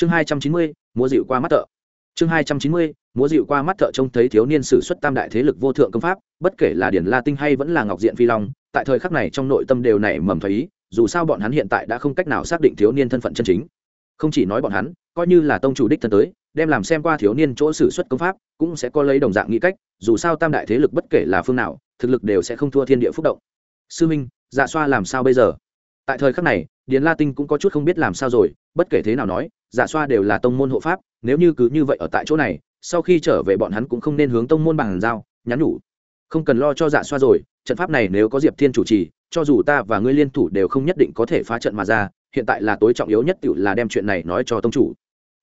chương hai trăm chín mươi, múa dịu qua mắt thợ. Chương hai trăm chín mươi, múa dịu qua mắt thợ trông thấy thiếu niên sử xuất tam đại thế lực vô thượng công pháp, bất kể là điển la tinh hay vẫn là ngọc diện phi long, tại thời khắc này trong nội tâm đều nảy mầm thấy ý, dù sao bọn hắn hiện tại đã không cách nào xác định thiếu niên thân phận chân chính. Không chỉ nói bọn hắn, coi như là tông chủ đích thân tới, đem làm xem qua thiếu niên chỗ sử xuất công pháp, cũng sẽ có lấy đồng dạng nghĩ cách, dù sao tam đại thế lực bất kể là phương nào, thực lực đều sẽ không thua thiên địa phúc động. Sư minh dạ xoa làm sao bây giờ? Tại thời khắc này, điền la tinh cũng có chút không biết làm sao rồi, bất kể thế nào nói dạ xoa đều là tông môn hộ pháp, nếu như cứ như vậy ở tại chỗ này, sau khi trở về bọn hắn cũng không nên hướng tông môn bằng giao, nhắn nhủ. Không cần lo cho dạ xoa rồi, trận pháp này nếu có diệp thiên chủ trì, cho dù ta và ngươi liên thủ đều không nhất định có thể phá trận mà ra, hiện tại là tối trọng yếu nhất tự là đem chuyện này nói cho tông chủ.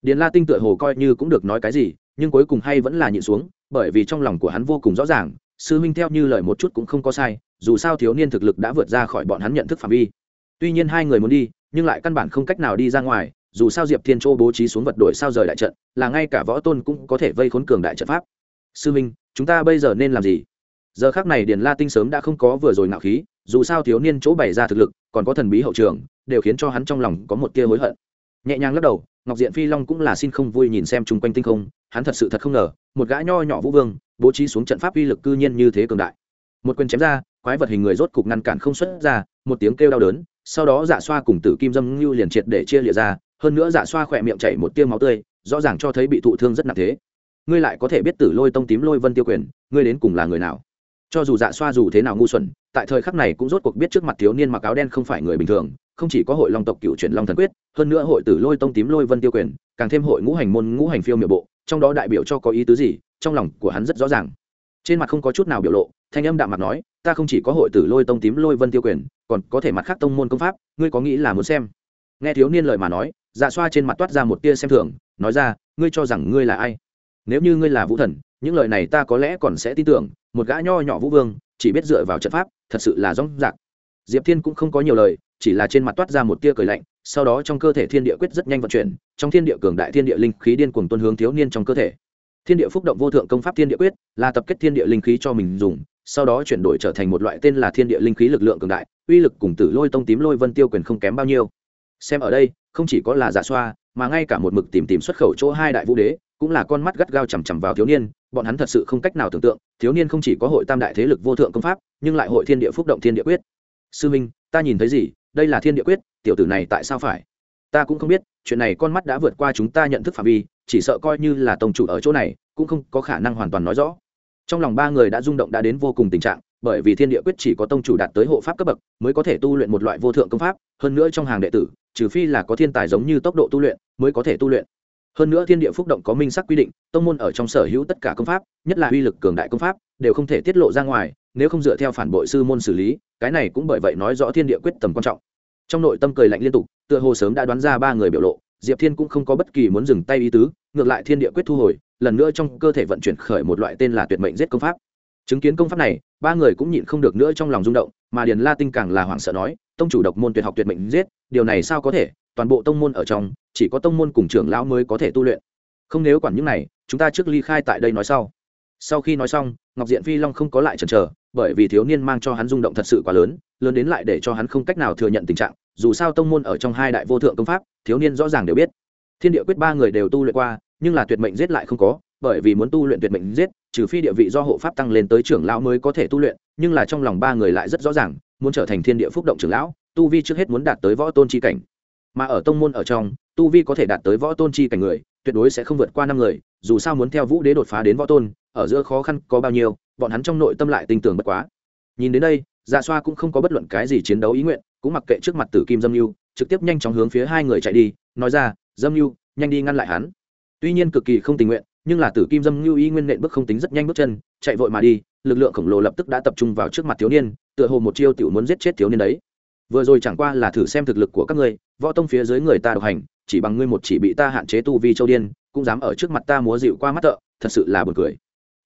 Điền la tinh tựa hồ coi như cũng được nói cái gì, nhưng cuối cùng hay vẫn là nhịn xuống, bởi vì trong lòng của hắn vô cùng rõ ràng, sư huynh theo như lời một chút cũng không có sai, dù sao thiếu niên thực lực đã vượt ra khỏi bọn hắn nhận thức phạm vi tuy nhiên hai người muốn đi, nhưng lại căn bản không cách nào đi ra ngoài, dù sao diệp thiên châu bố trí xuống vật đổi sao rời đại trận, là ngay cả võ tôn cũng có thể vây khốn cường đại trận pháp. Sư minh, chúng ta bây giờ nên làm gì? Giờ khác này điền la tinh sớm đã không có vừa rồi nạo khí, dù sao thiếu niên chỗ bày ra thực lực, còn có thần bí hậu trường, đều khiến cho hắn trong lòng có một tia hối hận. Nhẹ nhàng lắc đầu, ngọc diện phi long cũng là xin không vui nhìn xem chung quanh tinh không, hắn thật sự thật không ngờ, một gã nho nhỏ vũ vương, bố trí xuống trận pháp uy lực cư nhiên như thế cường đại. Một quyền chém ra, quái vật hình người rốt cục ngăn cản không xuất ra, một tiếng kêu đau đớn sau đó dạ xoa cùng tử kim dâm ngưu liền triệt để chia lịa ra, hơn nữa dạ xoa khỏe miệng chảy một tiêu máu tươi, rõ ràng cho thấy bị thụ thương rất nặng thế. Ngươi lại có thể biết tử lôi tông tím lôi vân tiêu quyền, ngươi đến cùng là người nào? Cho dù dạ xoa dù thế nào ngu xuẩn, tại thời khắc này cũng rốt cuộc biết trước mặt thiếu niên mặc áo đen không phải người bình thường, không chỉ có hội long tộc cựu truyền long thần quyết, hơn nữa hội tử lôi tông tím lôi vân tiêu quyền, càng thêm hội ngũ hành môn ngũ hành phiêu miệng bộ, trong đó đại biểu cho có ý tứ gì, trong lòng của hắn rất rõ ràng trên mặt không có chút nào biểu lộ, thanh âm đạm mặt nói, ta không chỉ có hội tử lôi tông tím lôi vân tiêu quyền, còn có thể mặt khác tông môn công pháp, ngươi có nghĩ là muốn xem? Nghe thiếu niên lời mà nói dạ xoa trên mặt toát ra một tia xem thường, nói ra, ngươi cho rằng ngươi là ai? Nếu như ngươi là vũ thần, những lời này ta có lẽ còn sẽ tin tưởng, một gã nho nhỏ vũ vương, chỉ biết dựa vào trận pháp, thật sự là rong rạc. Diệp thiên cũng không có nhiều lời, chỉ là trên mặt toát ra một tia cười lạnh, sau đó trong cơ thể thiên địa quyết rất nhanh vận chuyển, trong thiên địa cường đại thiên địa linh khí điên cuồng tuân hướng thiếu niên trong cơ thể thiên địa phúc động vô thượng công pháp thiên địa quyết, là tập kết thiên địa linh khí cho mình dùng, sau đó chuyển đổi trở thành một loại tên là thiên địa linh khí lực lượng cường đại, uy lực cùng tử lôi tông tím lôi vân tiêu quyền không kém bao nhiêu. Xem ở đây, không chỉ có là giả xoa, mà ngay cả một mực tìm tìm xuất khẩu chỗ hai đại vũ đế, cũng là con mắt gắt gao chằm chằm vào thiếu niên, bọn hắn thật sự không cách nào tưởng tượng, thiếu niên không chỉ có hội tam đại thế lực vô thượng công pháp, nhưng lại hội thiên địa phúc động thiên địa quyết. Sư minh, ta nhìn thấy gì? Đây là thiên địa quyết, tiểu tử này tại sao phải? Ta cũng không biết, chuyện này con mắt đã vượt qua chúng ta nhận thức phạm vi chỉ sợ coi như là tông chủ ở chỗ này, cũng không có khả năng hoàn toàn nói rõ. Trong lòng ba người đã rung động đã đến vô cùng tình trạng, bởi vì thiên địa quyết chỉ có tông chủ đạt tới hộ pháp cấp bậc mới có thể tu luyện một loại vô thượng công pháp, hơn nữa trong hàng đệ tử, trừ phi là có thiên tài giống như tốc độ tu luyện mới có thể tu luyện. Hơn nữa thiên địa phúc động có minh sắc quy định, tông môn ở trong sở hữu tất cả công pháp, nhất là uy lực cường đại công pháp, đều không thể tiết lộ ra ngoài, nếu không dựa theo phản bội sư môn xử lý, cái này cũng bởi vậy nói rõ thiên địa quyết tầm quan trọng. Trong nội tâm cười lạnh liên tục, tựa hồ sớm đã đoán ra ba người biểu lộ diệp thiên cũng không có bất kỳ muốn dừng tay ý tứ, ngược lại thiên địa quyết thu hồi, lần nữa trong cơ thể vận chuyển khởi một loại tên là tuyệt mệnh giết công pháp. Chứng kiến công pháp này, ba người cũng nhịn không được nữa trong lòng rung động, mà điền la tinh càng là hoảng sợ nói, tông chủ độc môn tuyệt học tuyệt mệnh giết, điều này sao có thể? Toàn bộ tông môn ở trong, chỉ có tông môn cùng trưởng lão mới có thể tu luyện. Không nếu quản những này, chúng ta trước ly khai tại đây nói sau. Sau khi nói xong, ngọc diện phi long không có lại chần chờ, bởi vì thiếu niên mang cho hắn rung động thật sự quá lớn lớn đến lại để cho hắn không cách nào thừa nhận tình trạng dù sao tông môn ở trong hai đại vô thượng công pháp, thiếu niên rõ ràng đều biết. Thiên địa quyết ba người đều tu luyện qua, nhưng là tuyệt mệnh giết lại không có, bởi vì muốn tu luyện tuyệt mệnh giết, trừ phi địa vị do hộ pháp tăng lên tới trưởng lão mới có thể tu luyện, nhưng là trong lòng ba người lại rất rõ ràng, muốn trở thành thiên địa phúc động trưởng lão, tu vi trước hết muốn đạt tới võ tôn chi cảnh. Mà ở tông môn ở trong, tu vi có thể đạt tới võ tôn chi cảnh người, tuyệt đối sẽ không vượt qua năm người, dù sao muốn theo vũ đế đột phá đến võ tôn, ở giữa khó khăn có bao nhiêu, bọn hắn trong nội tâm lại tin tưởng bất quá. Nhìn đến đây dạ xoa cũng không có bất luận cái gì chiến đấu ý nguyện cũng mặc kệ trước mặt tử kim dâm mưu trực tiếp nhanh chóng hướng phía hai người chạy đi, nói ra, dâm mưu nhanh đi ngăn lại hắn. Tuy nhiên cực kỳ không tình nguyện, nhưng là tử kim dâm mưu y nguyên nện bước không tính rất nhanh bước chân, chạy vội mà đi, lực lượng khổng lồ lập tức đã tập trung vào trước mặt thiếu niên, tựa hồ một chiêu tiểu muốn giết chết thiếu niên đấy. Vừa rồi chẳng qua là thử xem thực lực của các ngươi, võ tông phía dưới người ta độc hành, chỉ bằng ngươi một chỉ bị ta hạn chế tu vi châu điên, cũng dám ở trước mặt ta múa dịu qua mắt tợ, thật sự là buồn cười.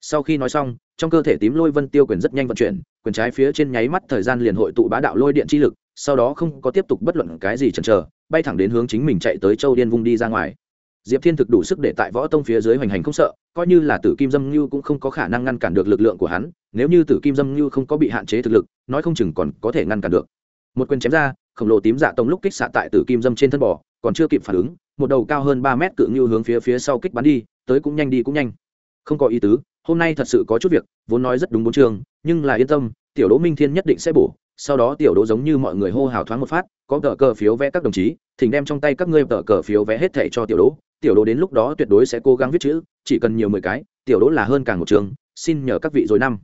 Sau khi nói xong, trong cơ thể tím lôi vân tiêu quyền rất nhanh vận chuyển, quyền trái phía trên nháy mắt thời gian liền hội tụ bá đạo lôi điện chi lực sau đó không có tiếp tục bất luận cái gì chần chờ, bay thẳng đến hướng chính mình chạy tới châu điên vung đi ra ngoài. Diệp thiên thực đủ sức để tại võ tông phía dưới hoành hành không sợ, coi như là tử kim dâm như cũng không có khả năng ngăn cản được lực lượng của hắn, nếu như tử kim dâm như không có bị hạn chế thực lực, nói không chừng còn có thể ngăn cản được. Một quyền chém ra, khổng lồ tím dạ tông lúc kích xạ tại tử kim dâm trên thân bò, còn chưa kịp phản ứng, một đầu cao hơn ba mét cự ngưu hướng phía phía sau kích bắn đi, tới cũng nhanh đi cũng nhanh. Không có ý tứ, hôm nay thật sự có chút việc, vốn nói rất đúng bốn chương, nhưng là yên tâm, tiểu đỗ minh thiên nhất định sẽ bổ sau đó tiểu đỗ giống như mọi người hô hào thoáng một phát, có tờ cờ phiếu vẽ các đồng chí, thỉnh đem trong tay các ngươi tờ cờ phiếu vẽ hết thẻ cho tiểu đỗ. Tiểu đỗ đến lúc đó tuyệt đối sẽ cố gắng viết chữ, chỉ cần nhiều mười cái, tiểu đỗ là hơn càng một trường. Xin nhờ các vị rồi năm.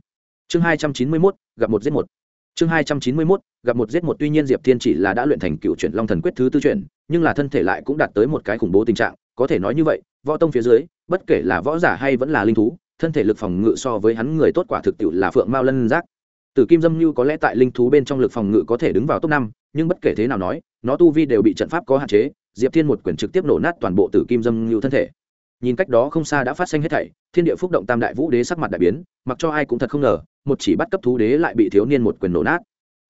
Chương hai trăm chín mươi mốt, gặp một giết một. Chương hai trăm chín mươi mốt, gặp một giết một. Tuy nhiên diệp thiên chỉ là đã luyện thành cựu chuyển long thần quyết thứ tư chuyển, nhưng là thân thể lại cũng đạt tới một cái khủng bố tình trạng. Có thể nói như vậy, võ tông phía dưới, bất kể là võ giả hay vẫn là linh thú, thân thể lực phòng ngự so với hắn người tốt quả thực tiệu là phượng mao lân giác tử kim dâm như có lẽ tại linh thú bên trong lực phòng ngự có thể đứng vào top năm, nhưng bất kể thế nào nói, nó tu vi đều bị trận pháp có hạn chế, diệp thiên một quyền trực tiếp nổ nát toàn bộ tử kim dâm như thân thể. Nhìn cách đó không xa đã phát sinh hết thảy, thiên địa phúc động tam đại vũ đế sắc mặt đại biến, mặc cho ai cũng thật không ngờ, một chỉ bắt cấp thú đế lại bị thiếu niên một quyền nổ nát.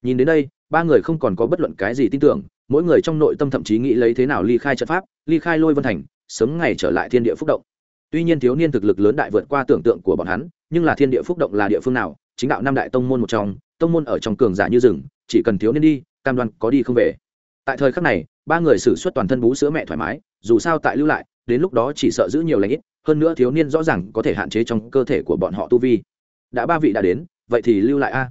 Nhìn đến đây, ba người không còn có bất luận cái gì tin tưởng, mỗi người trong nội tâm thậm chí nghĩ lấy thế nào ly khai trận pháp, ly khai lôi vân thành, sớm ngày trở lại thiên địa phúc động. Tuy nhiên thiếu niên thực lực lớn đại vượt qua tưởng tượng của bọn hắn, nhưng là thiên địa phúc động là địa phương nào chính đạo năm đại tông môn một trong, tông môn ở trong cường giả như rừng, chỉ cần thiếu niên đi, cam đoan có đi không về. Tại thời khắc này, ba người xử suất toàn thân bú sữa mẹ thoải mái, dù sao tại lưu lại, đến lúc đó chỉ sợ giữ nhiều lãnh ít, hơn nữa thiếu niên rõ ràng có thể hạn chế trong cơ thể của bọn họ tu vi. Đã ba vị đã đến, vậy thì lưu lại a.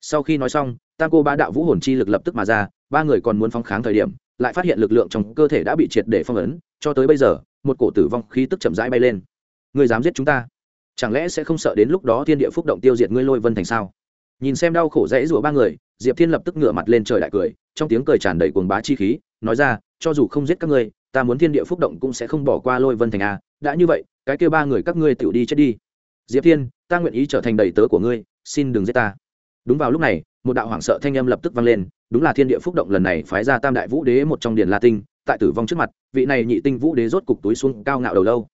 Sau khi nói xong tam cô ba đạo vũ hồn chi lực lập tức mà ra, ba người còn muốn phóng kháng thời điểm, lại phát hiện lực lượng trong cơ thể đã bị triệt để phong ấn, cho tới bây giờ, một cổ tử vong khí tức chậm rãi bay lên. Người dám giết chúng ta? Chẳng lẽ sẽ không sợ đến lúc đó thiên địa phúc động tiêu diệt ngươi lôi vân thành sao? Nhìn xem đau khổ dễ rủa ba người, diệp thiên lập tức ngửa mặt lên trời đại cười, trong tiếng cười tràn đầy cuồng bá chi khí, nói ra, cho dù không giết các ngươi, ta muốn thiên địa phúc động cũng sẽ không bỏ qua lôi vân thành a đã như vậy, cái kêu ba người các ngươi tự đi chết đi. Diệp thiên, ta nguyện ý trở thành đầy tớ của ngươi, xin đừng giết ta. Đúng vào lúc này, một đạo hoảng sợ thanh âm lập tức vang lên, đúng là thiên địa phúc động lần này phái ra tam đại vũ đế một trong điền la tinh, tại tử vong trước mặt, vị này nhị tinh vũ đế rốt cục túi xuống cao ngạo đầu lâu.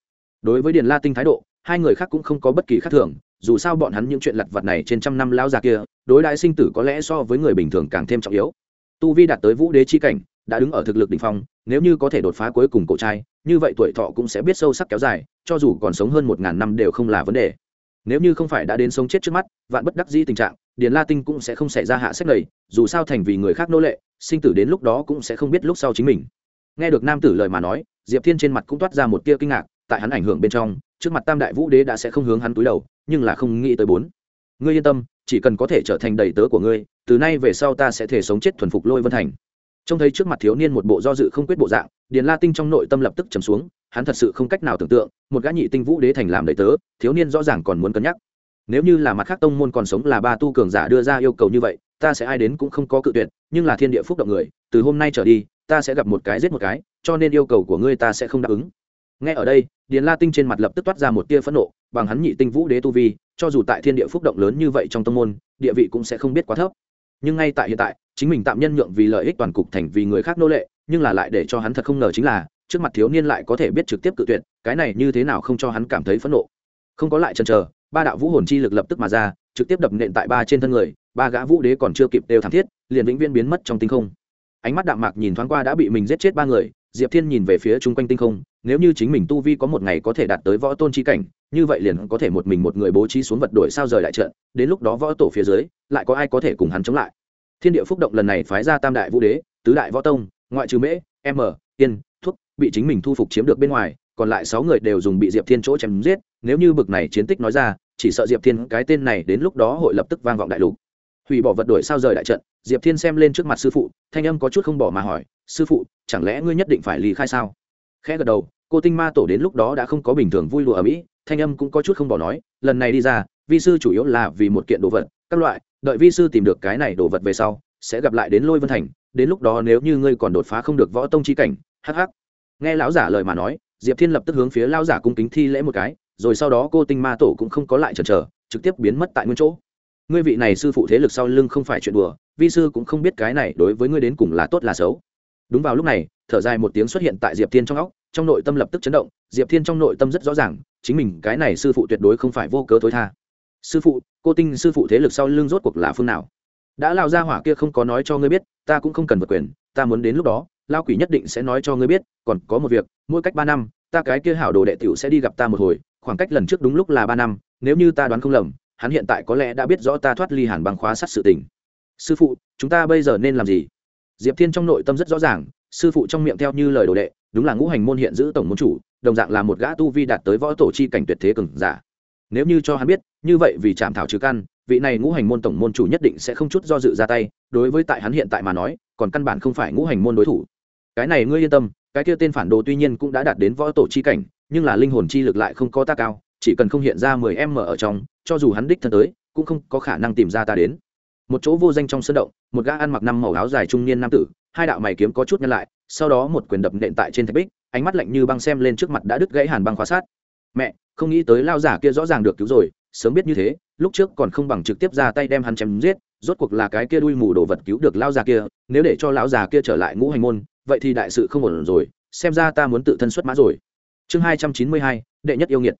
Đối với điền la tinh thái độ hai người khác cũng không có bất kỳ khác thường, dù sao bọn hắn những chuyện lặt vặt này trên trăm năm lao già kia, đối đại sinh tử có lẽ so với người bình thường càng thêm trọng yếu. Tu vi đạt tới vũ đế chi cảnh, đã đứng ở thực lực đ ỉ n h phong, nếu như có thể đột phá cuối cùng cổ trai, như vậy tuổi thọ cũng sẽ biết sâu sắc kéo dài, cho dù còn sống hơn một ngàn năm đều không là vấn đề. Nếu như không phải đã đến sống chết trước mắt, vạn bất đắc dĩ tình trạng, điền la tinh cũng sẽ không xảy ra hạ sách lầy, dù sao thành vì người khác nô lệ, sinh tử đến lúc đó cũng sẽ không biết lúc sau chính mình. Nghe được nam tử lời mà nói, diệp thiên trên mặt cũng toát ra một tia kinh ngạc, tại hắn ảnh hưởng bên trong trước mặt tam đại vũ đế đã sẽ không hướng hắn túi đầu, nhưng là không nghĩ tới bốn. Ngươi yên tâm, chỉ cần có thể trở thành đầy tớ của ngươi, từ nay về sau ta sẽ thể sống chết thuần phục lôi vân thành. Trông thấy trước mặt thiếu niên một bộ do dự không quyết bộ dạng, điền la tinh trong nội tâm lập tức trầm xuống, hắn thật sự không cách nào tưởng tượng, một gã nhị tinh vũ đế thành làm đầy tớ, thiếu niên rõ ràng còn muốn cân nhắc. Nếu như là mặt khác tông môn còn sống là ba tu cường giả đưa ra yêu cầu như vậy, ta sẽ ai đến cũng không có cự tuyệt, nhưng là thiên địa phúc động người, từ hôm nay trở đi, ta sẽ gặp một cái giết một cái, cho nên yêu cầu của ngươi ta sẽ không đáp ứng nghe ở đây, điền la tinh trên mặt lập tức toát ra một tia phẫn nộ, bằng hắn nhị tinh vũ đế tu vi, cho dù tại thiên địa phúc động lớn như vậy trong tông môn, địa vị cũng sẽ không biết quá thấp. Nhưng ngay tại hiện tại, chính mình tạm nhân nhượng vì lợi ích toàn cục thành vì người khác nô lệ, nhưng là lại để cho hắn thật không ngờ chính là, trước mặt thiếu niên lại có thể biết trực tiếp cự tuyệt, cái này như thế nào không cho hắn cảm thấy phẫn nộ. Không có lại chần chờ, ba đạo vũ hồn chi lực lập tức mà ra, trực tiếp đập nện tại ba trên thân người, ba gã vũ đế còn chưa kịp đều thảm thiết, liền vĩnh viễn biến mất trong tinh không. Ánh mắt đạm mạc nhìn thoáng qua đã bị mình giết chết ba người diệp thiên nhìn về phía chung quanh tinh không, nếu như chính mình tu vi có một ngày có thể đạt tới võ tôn chi cảnh, như vậy liền có thể một mình một người bố trí xuống vật đổi sao rời lại trận, đến lúc đó võ tổ phía dưới, lại có ai có thể cùng hắn chống lại. Thiên địa phúc động lần này phái ra tam đại vũ đế, tứ đại võ tông, ngoại trừ mễ, m tiên thuốc, bị chính mình thu phục chiếm được bên ngoài, còn lại sáu người đều dùng bị diệp thiên chỗ chém giết, nếu như bực này chiến tích nói ra, chỉ sợ diệp thiên cái tên này đến lúc đó hội lập tức vang vọng đại lục. Hủy bỏ vật đổi sao rời đại trận, diệp thiên xem lên trước mặt sư phụ, thanh âm có chút không bỏ mà hỏi sư phụ, chẳng lẽ ngươi nhất định phải ly khai sao? Khẽ gật đầu, cô tinh ma tổ đến lúc đó đã không có bình thường vui lụa ở mỹ, thanh âm cũng có chút không bỏ nói, lần này đi ra, vi sư chủ yếu là vì một kiện đồ vật, các loại, đợi vi sư tìm được cái này đồ vật về sau, sẽ gặp lại đến lôi vân thành, đến lúc đó nếu như ngươi còn đột phá không được võ tông chi cảnh, hắc hắc. Nghe lão giả lời mà nói, diệp thiên lập tức hướng phía lão giả cung kính thi lễ một cái, rồi sau đó cô tinh ma tổ cũng không có lại chần chờ, trực tiếp biến mất tại nguyên chỗ. Ngươi vị này sư phụ thế lực sau lưng không phải chuyện đùa, vi sư cũng không biết cái này đối với ngươi đến cùng là tốt là xấu đúng vào lúc này, thở dài một tiếng xuất hiện tại diệp thiên trong óc, trong nội tâm lập tức chấn động, diệp thiên trong nội tâm rất rõ ràng, chính mình cái này sư phụ tuyệt đối không phải vô cớ tối tha. Sư phụ, cô tinh, sư phụ thế lực sau lưng rốt cuộc là phương nào? Đã lao ra hỏa kia không có nói cho ngươi biết, ta cũng không cần vượt quyền, ta muốn đến lúc đó lao quỷ nhất định sẽ nói cho ngươi biết, còn có một việc, mỗi cách ba năm, ta cái kia hảo đồ đệ tiểu sẽ đi gặp ta một hồi, khoảng cách lần trước đúng lúc là ba năm, nếu như ta đoán không lầm, hắn hiện tại có lẽ đã biết rõ ta thoát ly hàn bằng khóa sát sự tình. Sư phụ, chúng ta bây giờ nên làm gì? Diệp thiên trong nội tâm rất rõ ràng, sư phụ trong miệng theo như lời đồ đệ, đúng là ngũ hành môn hiện giữ tổng môn chủ, đồng dạng là một gã tu vi đạt tới võ tổ chi cảnh tuyệt thế cường giả. Nếu như cho hắn biết, như vậy vì chạm thảo trừ căn, vị này ngũ hành môn tổng môn chủ nhất định sẽ không chút do dự ra tay, đối với tại hắn hiện tại mà nói, còn căn bản không phải ngũ hành môn đối thủ. Cái này ngươi yên tâm, cái kia tên phản đồ tuy nhiên cũng đã đạt đến võ tổ chi cảnh, nhưng là linh hồn chi lực lại không có ta cao, chỉ cần không hiện ra mười em mở ở trong, cho dù hắn đích thân tới, cũng không có khả năng tìm ra ta đến một chỗ vô danh trong sân động, một gã ăn mặc năm màu áo dài trung niên nam tử, hai đạo mày kiếm có chút nhăn lại, sau đó một quyền đập nện tại trên thạch bích, ánh mắt lạnh như băng xem lên trước mặt đã đứt gãy hàn băng khóa sát. Mẹ, không nghĩ tới lao giả kia rõ ràng được cứu rồi, sớm biết như thế, lúc trước còn không bằng trực tiếp ra tay đem hắn chém giết, rốt cuộc là cái kia đuôi mù đồ vật cứu được lao già kia, nếu để cho lão già kia trở lại ngũ hành môn, vậy thì đại sự không ổn rồi, xem ra ta muốn tự thân xuất mã rồi. Chương hai trăm chín mươi hai, đệ nhất yêu nghiệt.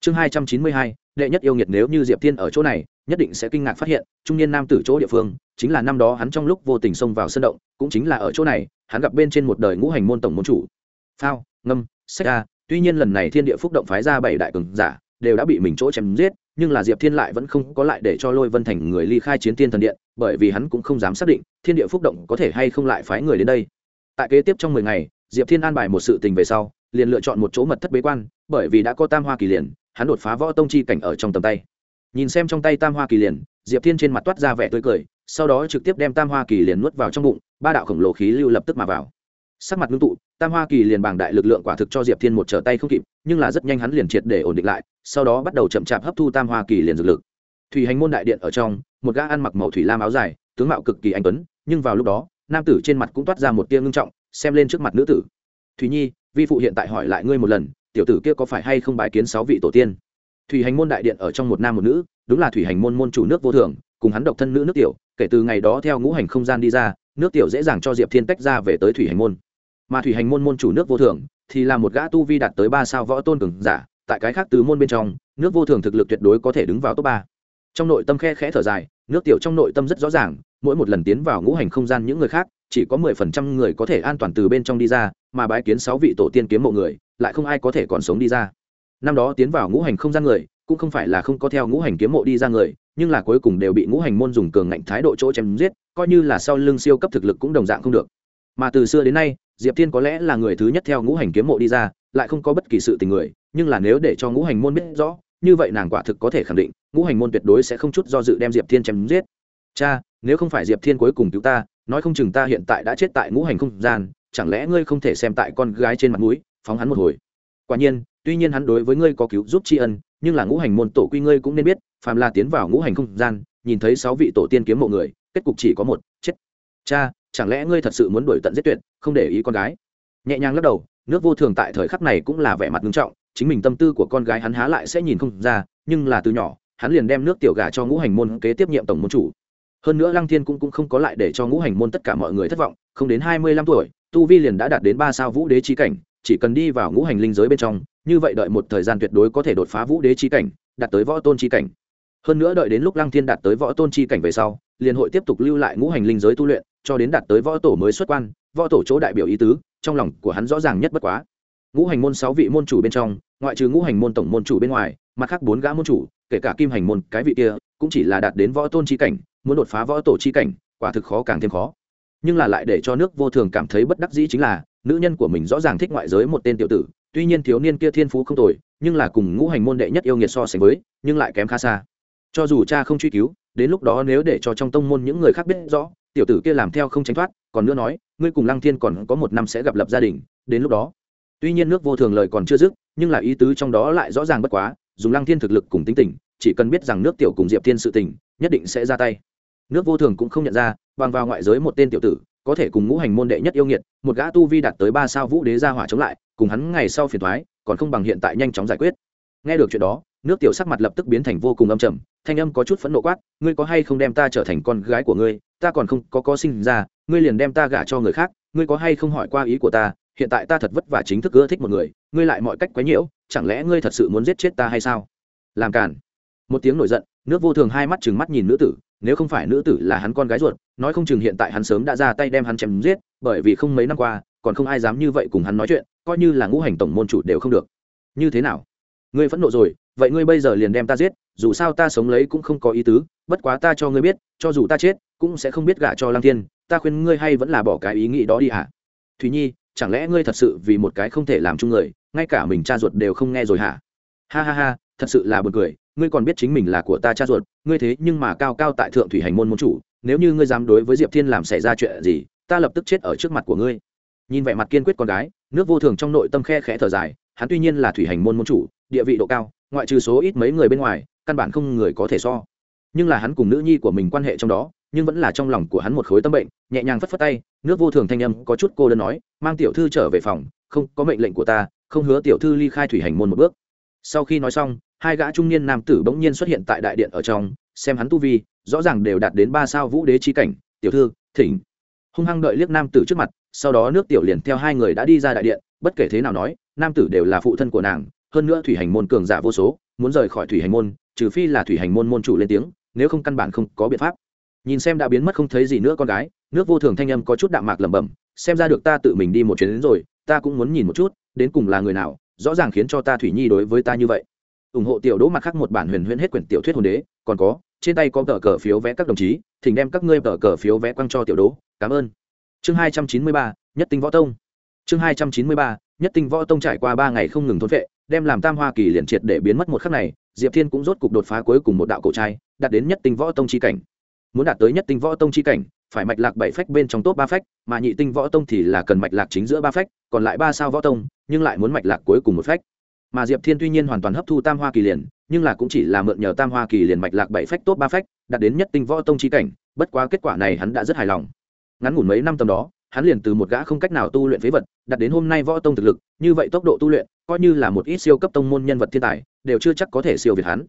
Chương hai trăm chín mươi hai, đệ nhất yêu nghiệt nếu như diệp thiên ở chỗ này nhất định sẽ kinh ngạc phát hiện, trung niên nam tử chỗ địa phương, chính là năm đó hắn trong lúc vô tình xông vào sân động, cũng chính là ở chỗ này, hắn gặp bên trên một đời ngũ hành môn tổng môn chủ. Phao, ngâm, sách a, tuy nhiên lần này thiên địa phúc động phái ra bảy đại cường giả, đều đã bị mình chỗ chém giết, nhưng là diệp thiên lại vẫn không có lại để cho lôi vân thành người ly khai chiến thiên thần điện, bởi vì hắn cũng không dám xác định thiên địa phúc động có thể hay không lại phái người đến đây. Tại kế tiếp trong mười ngày, diệp thiên an bài một sự tình về sau, liền lựa chọn một chỗ mật thất bế quan, bởi vì đã có tam hoa kỳ liền, hắn đột phá võ tông chi cảnh ở trong tầm tay nhìn xem trong tay tam hoa kỳ liền, diệp thiên trên mặt toát ra vẻ tươi cười, sau đó trực tiếp đem tam hoa kỳ liền nuốt vào trong bụng, ba đạo khổng lồ khí lưu lập tức mà vào. Sắc mặt ngưng tụ, tam hoa kỳ liền bảng đại lực lượng quả thực cho diệp thiên một trở tay không kịp, nhưng là rất nhanh hắn liền triệt để ổn định lại, sau đó bắt đầu chậm chạp hấp thu tam hoa kỳ liền dược lực. Thủy hành môn đại điện ở trong, một gã ăn mặc màu thủy lam áo dài, tướng mạo cực kỳ anh tuấn, nhưng vào lúc đó, nam tử trên mặt cũng toát ra một tia ngưng trọng, xem lên trước mặt nữ tử. Thùy nhi, vi phụ hiện tại hỏi lại ngươi một lần, tiểu tử kia có phải hay không bái kiến sáu vị tổ tiên? Thủy hành môn đại điện ở trong một nam một nữ, đúng là thủy hành môn môn chủ nước vô thường, cùng hắn độc thân nữ nước tiểu, kể từ ngày đó theo ngũ hành không gian đi ra, nước tiểu dễ dàng cho diệp thiên tách ra về tới thủy hành môn. Mà thủy hành môn môn chủ nước vô thường, thì là một gã tu vi đạt tới ba sao võ tôn cường giả, tại cái khác từ môn bên trong, nước vô thường thực lực tuyệt đối có thể đứng vào top ba. Trong nội tâm khe khẽ thở dài, nước tiểu trong nội tâm rất rõ ràng, mỗi một lần tiến vào ngũ hành không gian những người khác, chỉ có mười phần trăm người có thể an toàn từ bên trong đi ra, mà bái kiến sáu vị tổ tiên kiếm mộ người, lại không ai có thể còn sống đi ra năm đó tiến vào ngũ hành không gian người, cũng không phải là không có theo ngũ hành kiếm mộ đi ra người, nhưng là cuối cùng đều bị ngũ hành môn dùng cường ngạnh thái độ chỗ chém giết, coi như là sau lưng siêu cấp thực lực cũng đồng dạng không được. Mà từ xưa đến nay, diệp thiên có lẽ là người thứ nhất theo ngũ hành kiếm mộ đi ra, lại không có bất kỳ sự tình người, nhưng là nếu để cho ngũ hành môn biết rõ, như vậy nàng quả thực có thể khẳng định, ngũ hành môn tuyệt đối sẽ không chút do dự đem diệp thiên chém giết. Cha, nếu không phải diệp thiên cuối cùng cứu ta, nói không chừng ta hiện tại đã chết tại ngũ hành không gian, chẳng lẽ ngươi không thể xem tại con gái trên mặt mũi, phóng hắn một hồi? Quả nhiên tuy nhiên hắn đối với ngươi có cứu giúp tri ân nhưng là ngũ hành môn tổ quy ngươi cũng nên biết phàm là tiến vào ngũ hành không gian nhìn thấy sáu vị tổ tiên kiếm mộ người kết cục chỉ có một chết. Cha chẳng lẽ ngươi thật sự muốn đuổi tận giết tuyệt không để ý con gái? Nhẹ nhàng lắc đầu nước vô thường tại thời khắc này cũng là vẻ mặt nghiêm trọng chính mình tâm tư của con gái hắn há lại sẽ nhìn không ra nhưng là từ nhỏ hắn liền đem nước tiểu gà cho ngũ hành môn kế tiếp nhiệm tổng môn chủ. Hơn nữa lăng thiên cũng, cũng không có lại để cho ngũ hành môn tất cả mọi người thất vọng không đến hai mươi lăm tuổi tu vi liền đã đạt đến ba sao vũ đế trí cảnh chỉ cần đi vào ngũ hành linh giới bên trong, như vậy đợi một thời gian tuyệt đối có thể đột phá vũ đế chi cảnh, đạt tới võ tôn chi cảnh. Hơn nữa đợi đến lúc lăng thiên đạt tới võ tôn chi cảnh về sau, liền hội tiếp tục lưu lại ngũ hành linh giới tu luyện, cho đến đạt tới võ tổ mới xuất quan, võ tổ chỗ đại biểu ý tứ, trong lòng của hắn rõ ràng nhất bất quá. Ngũ hành môn sáu vị môn chủ bên trong, ngoại trừ ngũ hành môn tổng môn chủ bên ngoài, mặt khác bốn gã môn chủ, kể cả kim hành môn, cái vị kia, cũng chỉ là đạt đến võ tôn chi cảnh, muốn đột phá võ tổ chi cảnh, quả thực khó càng thêm khó. Nhưng là lại để cho nước vô thường cảm thấy bất đắc dĩ chính là nữ nhân của mình rõ ràng thích ngoại giới một tên tiểu tử, tuy nhiên thiếu niên kia thiên phú không tồi, nhưng là cùng ngũ hành môn đệ nhất yêu nghiệt so sánh với, nhưng lại kém khá xa. Cho dù cha không truy cứu, đến lúc đó nếu để cho trong tông môn những người khác biết rõ, tiểu tử kia làm theo không tránh thoát, còn nữa nói, ngươi cùng lăng thiên còn có một năm sẽ gặp lập gia đình, đến lúc đó. Tuy nhiên nước vô thường lời còn chưa dứt, nhưng là ý tứ trong đó lại rõ ràng bất quá, dùng lăng thiên thực lực cùng tính tình, chỉ cần biết rằng nước tiểu cùng diệp thiên sự tình, nhất định sẽ ra tay. Nước vô thường cũng không nhận ra, bằng vào ngoại giới một tên tiểu tử có thể cùng ngũ hành môn đệ nhất yêu nghiệt, một gã tu vi đạt tới ba sao vũ đế ra hỏa chống lại, cùng hắn ngày sau phiền thoái, còn không bằng hiện tại nhanh chóng giải quyết. Nghe được chuyện đó, nước tiểu sắc mặt lập tức biến thành vô cùng âm trầm, thanh âm có chút phẫn nộ quát, ngươi có hay không đem ta trở thành con gái của ngươi? Ta còn không có có sinh ra, ngươi liền đem ta gả cho người khác, ngươi có hay không hỏi qua ý của ta? Hiện tại ta thật vất vả chính thức ưa thích một người, ngươi lại mọi cách quấy nhiễu, chẳng lẽ ngươi thật sự muốn giết chết ta hay sao? Làm cản một tiếng nổi giận, nước vô thường hai mắt chừng mắt nhìn nữ tử, nếu không phải nữ tử là hắn con gái ruột nói không chừng hiện tại hắn sớm đã ra tay đem hắn chém giết, bởi vì không mấy năm qua, còn không ai dám như vậy cùng hắn nói chuyện, coi như là ngũ hành tổng môn chủ đều không được. Như thế nào? Ngươi phẫn nộ rồi, vậy ngươi bây giờ liền đem ta giết, dù sao ta sống lấy cũng không có ý tứ, bất quá ta cho ngươi biết, cho dù ta chết, cũng sẽ không biết gả cho lăng thiên, ta khuyên ngươi hay vẫn là bỏ cái ý nghĩ đó đi hả? À? thùy nhi, chẳng lẽ ngươi thật sự vì một cái không thể làm chung người, ngay cả mình cha ruột đều không nghe rồi hả? Ha ha ha, thật sự là buồn cười, ngươi còn biết chính mình là của ta cha ruột, ngươi thế nhưng mà cao cao tại thượng thủy hành môn môn chủ nếu như ngươi dám đối với diệp thiên làm xảy ra chuyện gì, ta lập tức chết ở trước mặt của ngươi. Nhìn vẻ mặt kiên quyết con gái, nước vô thường trong nội tâm khe khẽ thở dài, hắn tuy nhiên là thủy hành môn môn chủ, địa vị độ cao, ngoại trừ số ít mấy người bên ngoài, căn bản không người có thể so. Nhưng là hắn cùng nữ nhi của mình quan hệ trong đó, nhưng vẫn là trong lòng của hắn một khối tâm bệnh, nhẹ nhàng phất phất tay, nước vô thường thanh âm có chút cô đơn nói, mang tiểu thư trở về phòng, không, có mệnh lệnh của ta, không hứa tiểu thư ly khai thủy hành môn một bước. Sau khi nói xong, hai gã trung niên nam tử bỗng nhiên xuất hiện tại đại điện ở trong, xem hắn tu vi rõ ràng đều đạt đến ba sao vũ đế chi cảnh, tiểu thư, thỉnh. Hung hăng đợi liếc nam tử trước mặt, sau đó nước tiểu liền theo hai người đã đi ra đại điện, bất kể thế nào nói, nam tử đều là phụ thân của nàng, hơn nữa thủy hành môn cường giả vô số, muốn rời khỏi thủy hành môn, trừ phi là thủy hành môn môn chủ lên tiếng, nếu không căn bản không có biện pháp. Nhìn xem đã biến mất không thấy gì nữa con gái, nước vô thường thanh âm có chút đạm mạc lẩm bẩm, xem ra được ta tự mình đi một chuyến đến rồi, ta cũng muốn nhìn một chút, đến cùng là người nào, rõ ràng khiến cho ta thủy nhi đối với ta như vậy. Ủng hộ tiểu đỗ mặt khác một bản huyền huyễn hết quyển tiểu thuyết hồn đế, còn có trên tay có tờ cờ phiếu vé các đồng chí, thỉnh đem các ngươi tờ cờ phiếu vé quăng cho tiểu đố, cảm ơn. Chương hai trăm chín mươi ba, nhất tinh võ tông. Chương hai trăm chín mươi ba, nhất tinh võ tông trải qua ba ngày không ngừng thốn vệ đem làm tam hoa kỳ liền triệt để biến mất một khắc này, diệp thiên cũng rốt cục đột phá cuối cùng một đạo cổ trai, đạt đến nhất tinh võ tông chi cảnh. Muốn đạt tới nhất tinh võ tông chi cảnh, phải mạch lạc bảy phách bên trong top ba phách, mà nhị tinh võ tông thì là cần mạch lạc chính giữa ba phách, còn lại ba sao võ tông, nhưng lại muốn mạch lạc cuối cùng một phách mà diệp thiên tuy nhiên hoàn toàn hấp thu tam hoa kỳ liền nhưng là cũng chỉ là mượn nhờ tam hoa kỳ liền mạch lạc bảy phách tốt ba phách đạt đến nhất tinh võ tông chi cảnh bất quá kết quả này hắn đã rất hài lòng ngắn ngủn mấy năm tầm đó hắn liền từ một gã không cách nào tu luyện phế vật đạt đến hôm nay võ tông thực lực như vậy tốc độ tu luyện coi như là một ít siêu cấp tông môn nhân vật thiên tài đều chưa chắc có thể siêu việt hắn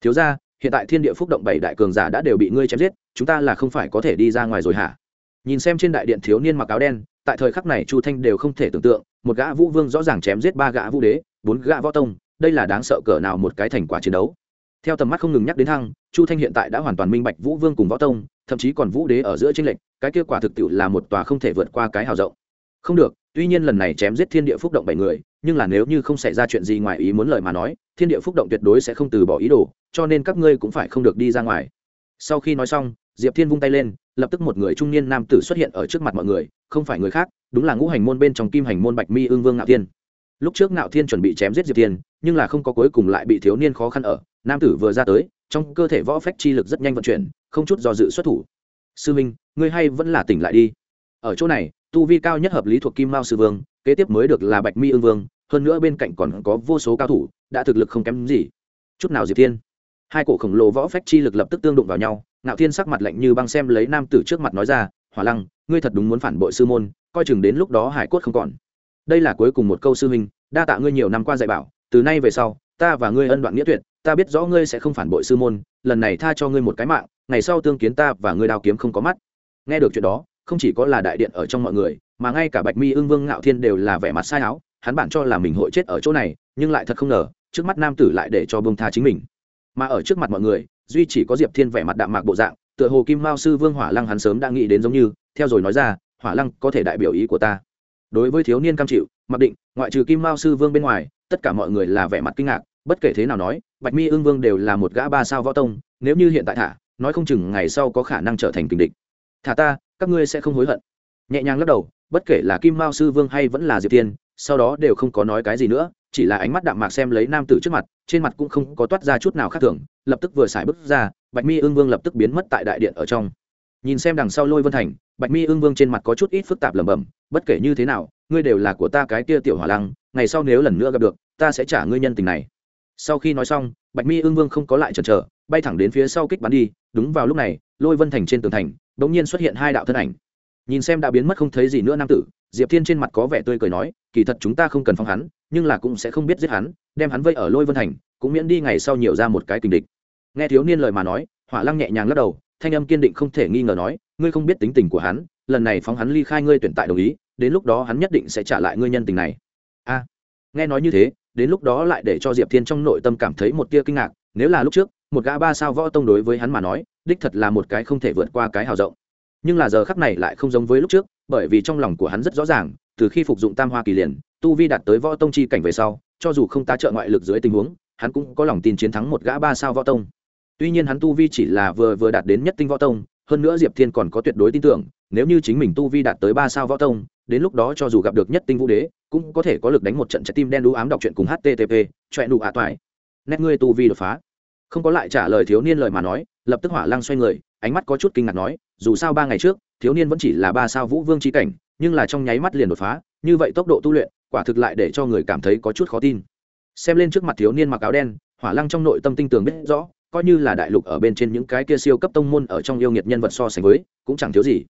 thiếu ra hiện tại thiên địa phúc động bảy đại cường giả đã đều bị ngươi chém giết chúng ta là không phải có thể đi ra ngoài rồi hả nhìn xem trên đại điện thiếu niên mặc áo đen tại thời khắc này chu thanh đều không thể tưởng tượng một gã vũ vương rõ ràng chém giết ba gã vũ đế bốn gã võ tông, đây là đáng sợ cỡ nào một cái thành quả chiến đấu. Theo tầm mắt không ngừng nhắc đến thăng, chu thanh hiện tại đã hoàn toàn minh bạch vũ vương cùng võ tông, thậm chí còn vũ đế ở giữa tranh lệch, cái kết quả thực tiệu là một tòa không thể vượt qua cái hào rộng. Không được, tuy nhiên lần này chém giết thiên địa phúc động bảy người, nhưng là nếu như không xảy ra chuyện gì ngoài ý muốn lời mà nói, thiên địa phúc động tuyệt đối sẽ không từ bỏ ý đồ, cho nên các ngươi cũng phải không được đi ra ngoài. Sau khi nói xong, diệp thiên vung tay lên, lập tức một người trung niên nam tử xuất hiện ở trước mặt mọi người, không phải người khác, đúng là ngũ hành môn bên trong kim hành môn bạch mi ương vương ngạo thiên lúc trước ngạo thiên chuẩn bị chém giết diệp thiên, nhưng là không có cuối cùng lại bị thiếu niên khó khăn ở. Nam tử vừa ra tới, trong cơ thể võ phách chi lực rất nhanh vận chuyển, không chút do dự xuất thủ. Sư minh, ngươi hay vẫn là tỉnh lại đi. Ở chỗ này, tu vi cao nhất hợp lý thuộc kim mao sư vương, kế tiếp mới được là bạch mi ương vương, hơn nữa bên cạnh còn có vô số cao thủ, đã thực lực không kém gì. Chút nào diệp thiên. Hai cổ khổng lồ võ phách chi lực lập tức tương đụng vào nhau, ngạo thiên sắc mặt lạnh như băng xem lấy nam tử trước mặt nói ra, hỏa lăng, ngươi thật đúng muốn phản bội sư môn, coi chừng đến lúc đó hải cốt không còn đây là cuối cùng một câu sư huynh, đa tạ ngươi nhiều năm qua dạy bảo, từ nay về sau, ta và ngươi ân đoạn nghĩa tuyệt, ta biết rõ ngươi sẽ không phản bội sư môn, lần này tha cho ngươi một cái mạng, ngày sau tương kiến ta và ngươi đao kiếm không có mắt. Nghe được chuyện đó, không chỉ có là đại điện ở trong mọi người, mà ngay cả bạch mi ưng vương ngạo thiên đều là vẻ mặt sai áo, hắn bản cho là mình hội chết ở chỗ này, nhưng lại thật không ngờ, trước mắt nam tử lại để cho bông tha chính mình. Mà ở trước mặt mọi người, duy chỉ có diệp thiên vẻ mặt đạm mạc bộ dạng, tựa hồ kim mao sư vương hỏa lăng hắn sớm đã nghĩ đến giống như, theo rồi nói ra, hỏa lăng có thể đại biểu ý của ta đối với thiếu niên cam chịu, mặc định, ngoại trừ kim mao sư vương bên ngoài, tất cả mọi người là vẻ mặt kinh ngạc, bất kể thế nào nói, bạch mi ương vương đều là một gã ba sao võ tông, nếu như hiện tại thả, nói không chừng ngày sau có khả năng trở thành kình địch. Thả ta, các ngươi sẽ không hối hận. Nhẹ nhàng lắc đầu, bất kể là kim mao sư vương hay vẫn là diệp tiên, sau đó đều không có nói cái gì nữa, chỉ là ánh mắt đạm mạc xem lấy nam tử trước mặt, trên mặt cũng không có toát ra chút nào khác thường, lập tức vừa xài bước ra, bạch mi ương vương lập tức biến mất tại đại điện ở trong. Nhìn xem đằng sau lôi vân thành, bạch mi ương vương trên mặt có chút ít phức tạp lẩm bẩm bất kể như thế nào, ngươi đều là của ta cái kia tiểu hỏa lăng, ngày sau nếu lần nữa gặp được, ta sẽ trả ngươi nhân tình này. Sau khi nói xong, bạch mi ương vương không có lại chần chờ, bay thẳng đến phía sau kích bắn đi, đúng vào lúc này, lôi vân thành trên tường thành đ ỗ n g nhiên xuất hiện hai đạo thân ảnh. Nhìn xem đã biến mất không thấy gì nữa nam tử, diệp thiên trên mặt có vẻ tươi cười nói, kỳ thật chúng ta không cần phong hắn, nhưng là cũng sẽ không biết giết hắn, đem hắn vây ở lôi vân thành, cũng miễn đi ngày sau nhiều ra một cái kình địch. Nghe thiếu niên lời mà nói, hỏa lăng nhẹ nhàng lắc đầu, thanh âm kiên định không thể nghi ngờ nói, ngươi không biết tính tình của hắn lần này phóng hắn ly khai ngươi tuyển tại đồng ý, đến lúc đó hắn nhất định sẽ trả lại ngươi nhân tình này. A, nghe nói như thế, đến lúc đó lại để cho diệp thiên trong nội tâm cảm thấy một tia kinh ngạc, nếu là lúc trước, một gã ba sao võ tông đối với hắn mà nói, đích thật là một cái không thể vượt qua cái hào rộng. Nhưng là giờ khắc này lại không giống với lúc trước, bởi vì trong lòng của hắn rất rõ ràng, từ khi phục dụng tam hoa kỳ liền, tu vi đạt tới võ tông chi cảnh về sau, cho dù không tá trợ ngoại lực dưới tình huống, hắn cũng có lòng tin chiến thắng một gã ba sao võ tông. Tuy nhiên hắn tu vi chỉ là vừa vừa đạt đến nhất tinh võ tông hơn nữa diệp thiên còn có tuyệt đối tin tưởng, nếu như chính mình tu vi đạt tới ba sao võ tông, đến lúc đó cho dù gặp được nhất tinh vũ đế, cũng có thể có lực đánh một trận trái tim đen đũ ám đọc truyện cùng http choẹ nụ ạ toại. Nét ngươi tu vi đột phá. Không có lại trả lời thiếu niên lời mà nói, lập tức hỏa lăng xoay người, ánh mắt có chút kinh ngạc nói, dù sao ba ngày trước, thiếu niên vẫn chỉ là ba sao vũ vương trí cảnh, nhưng là trong nháy mắt liền đột phá, như vậy tốc độ tu luyện, quả thực lại để cho người cảm thấy có chút khó tin. Xem lên trước mặt thiếu niên mặc áo đen, hỏa lăng trong nội tâm tinh tường biết rõ coi như là đại lục ở bên trên những cái kia siêu cấp tông môn ở trong yêu nghiệt nhân vật so sánh với, cũng chẳng thiếu gì.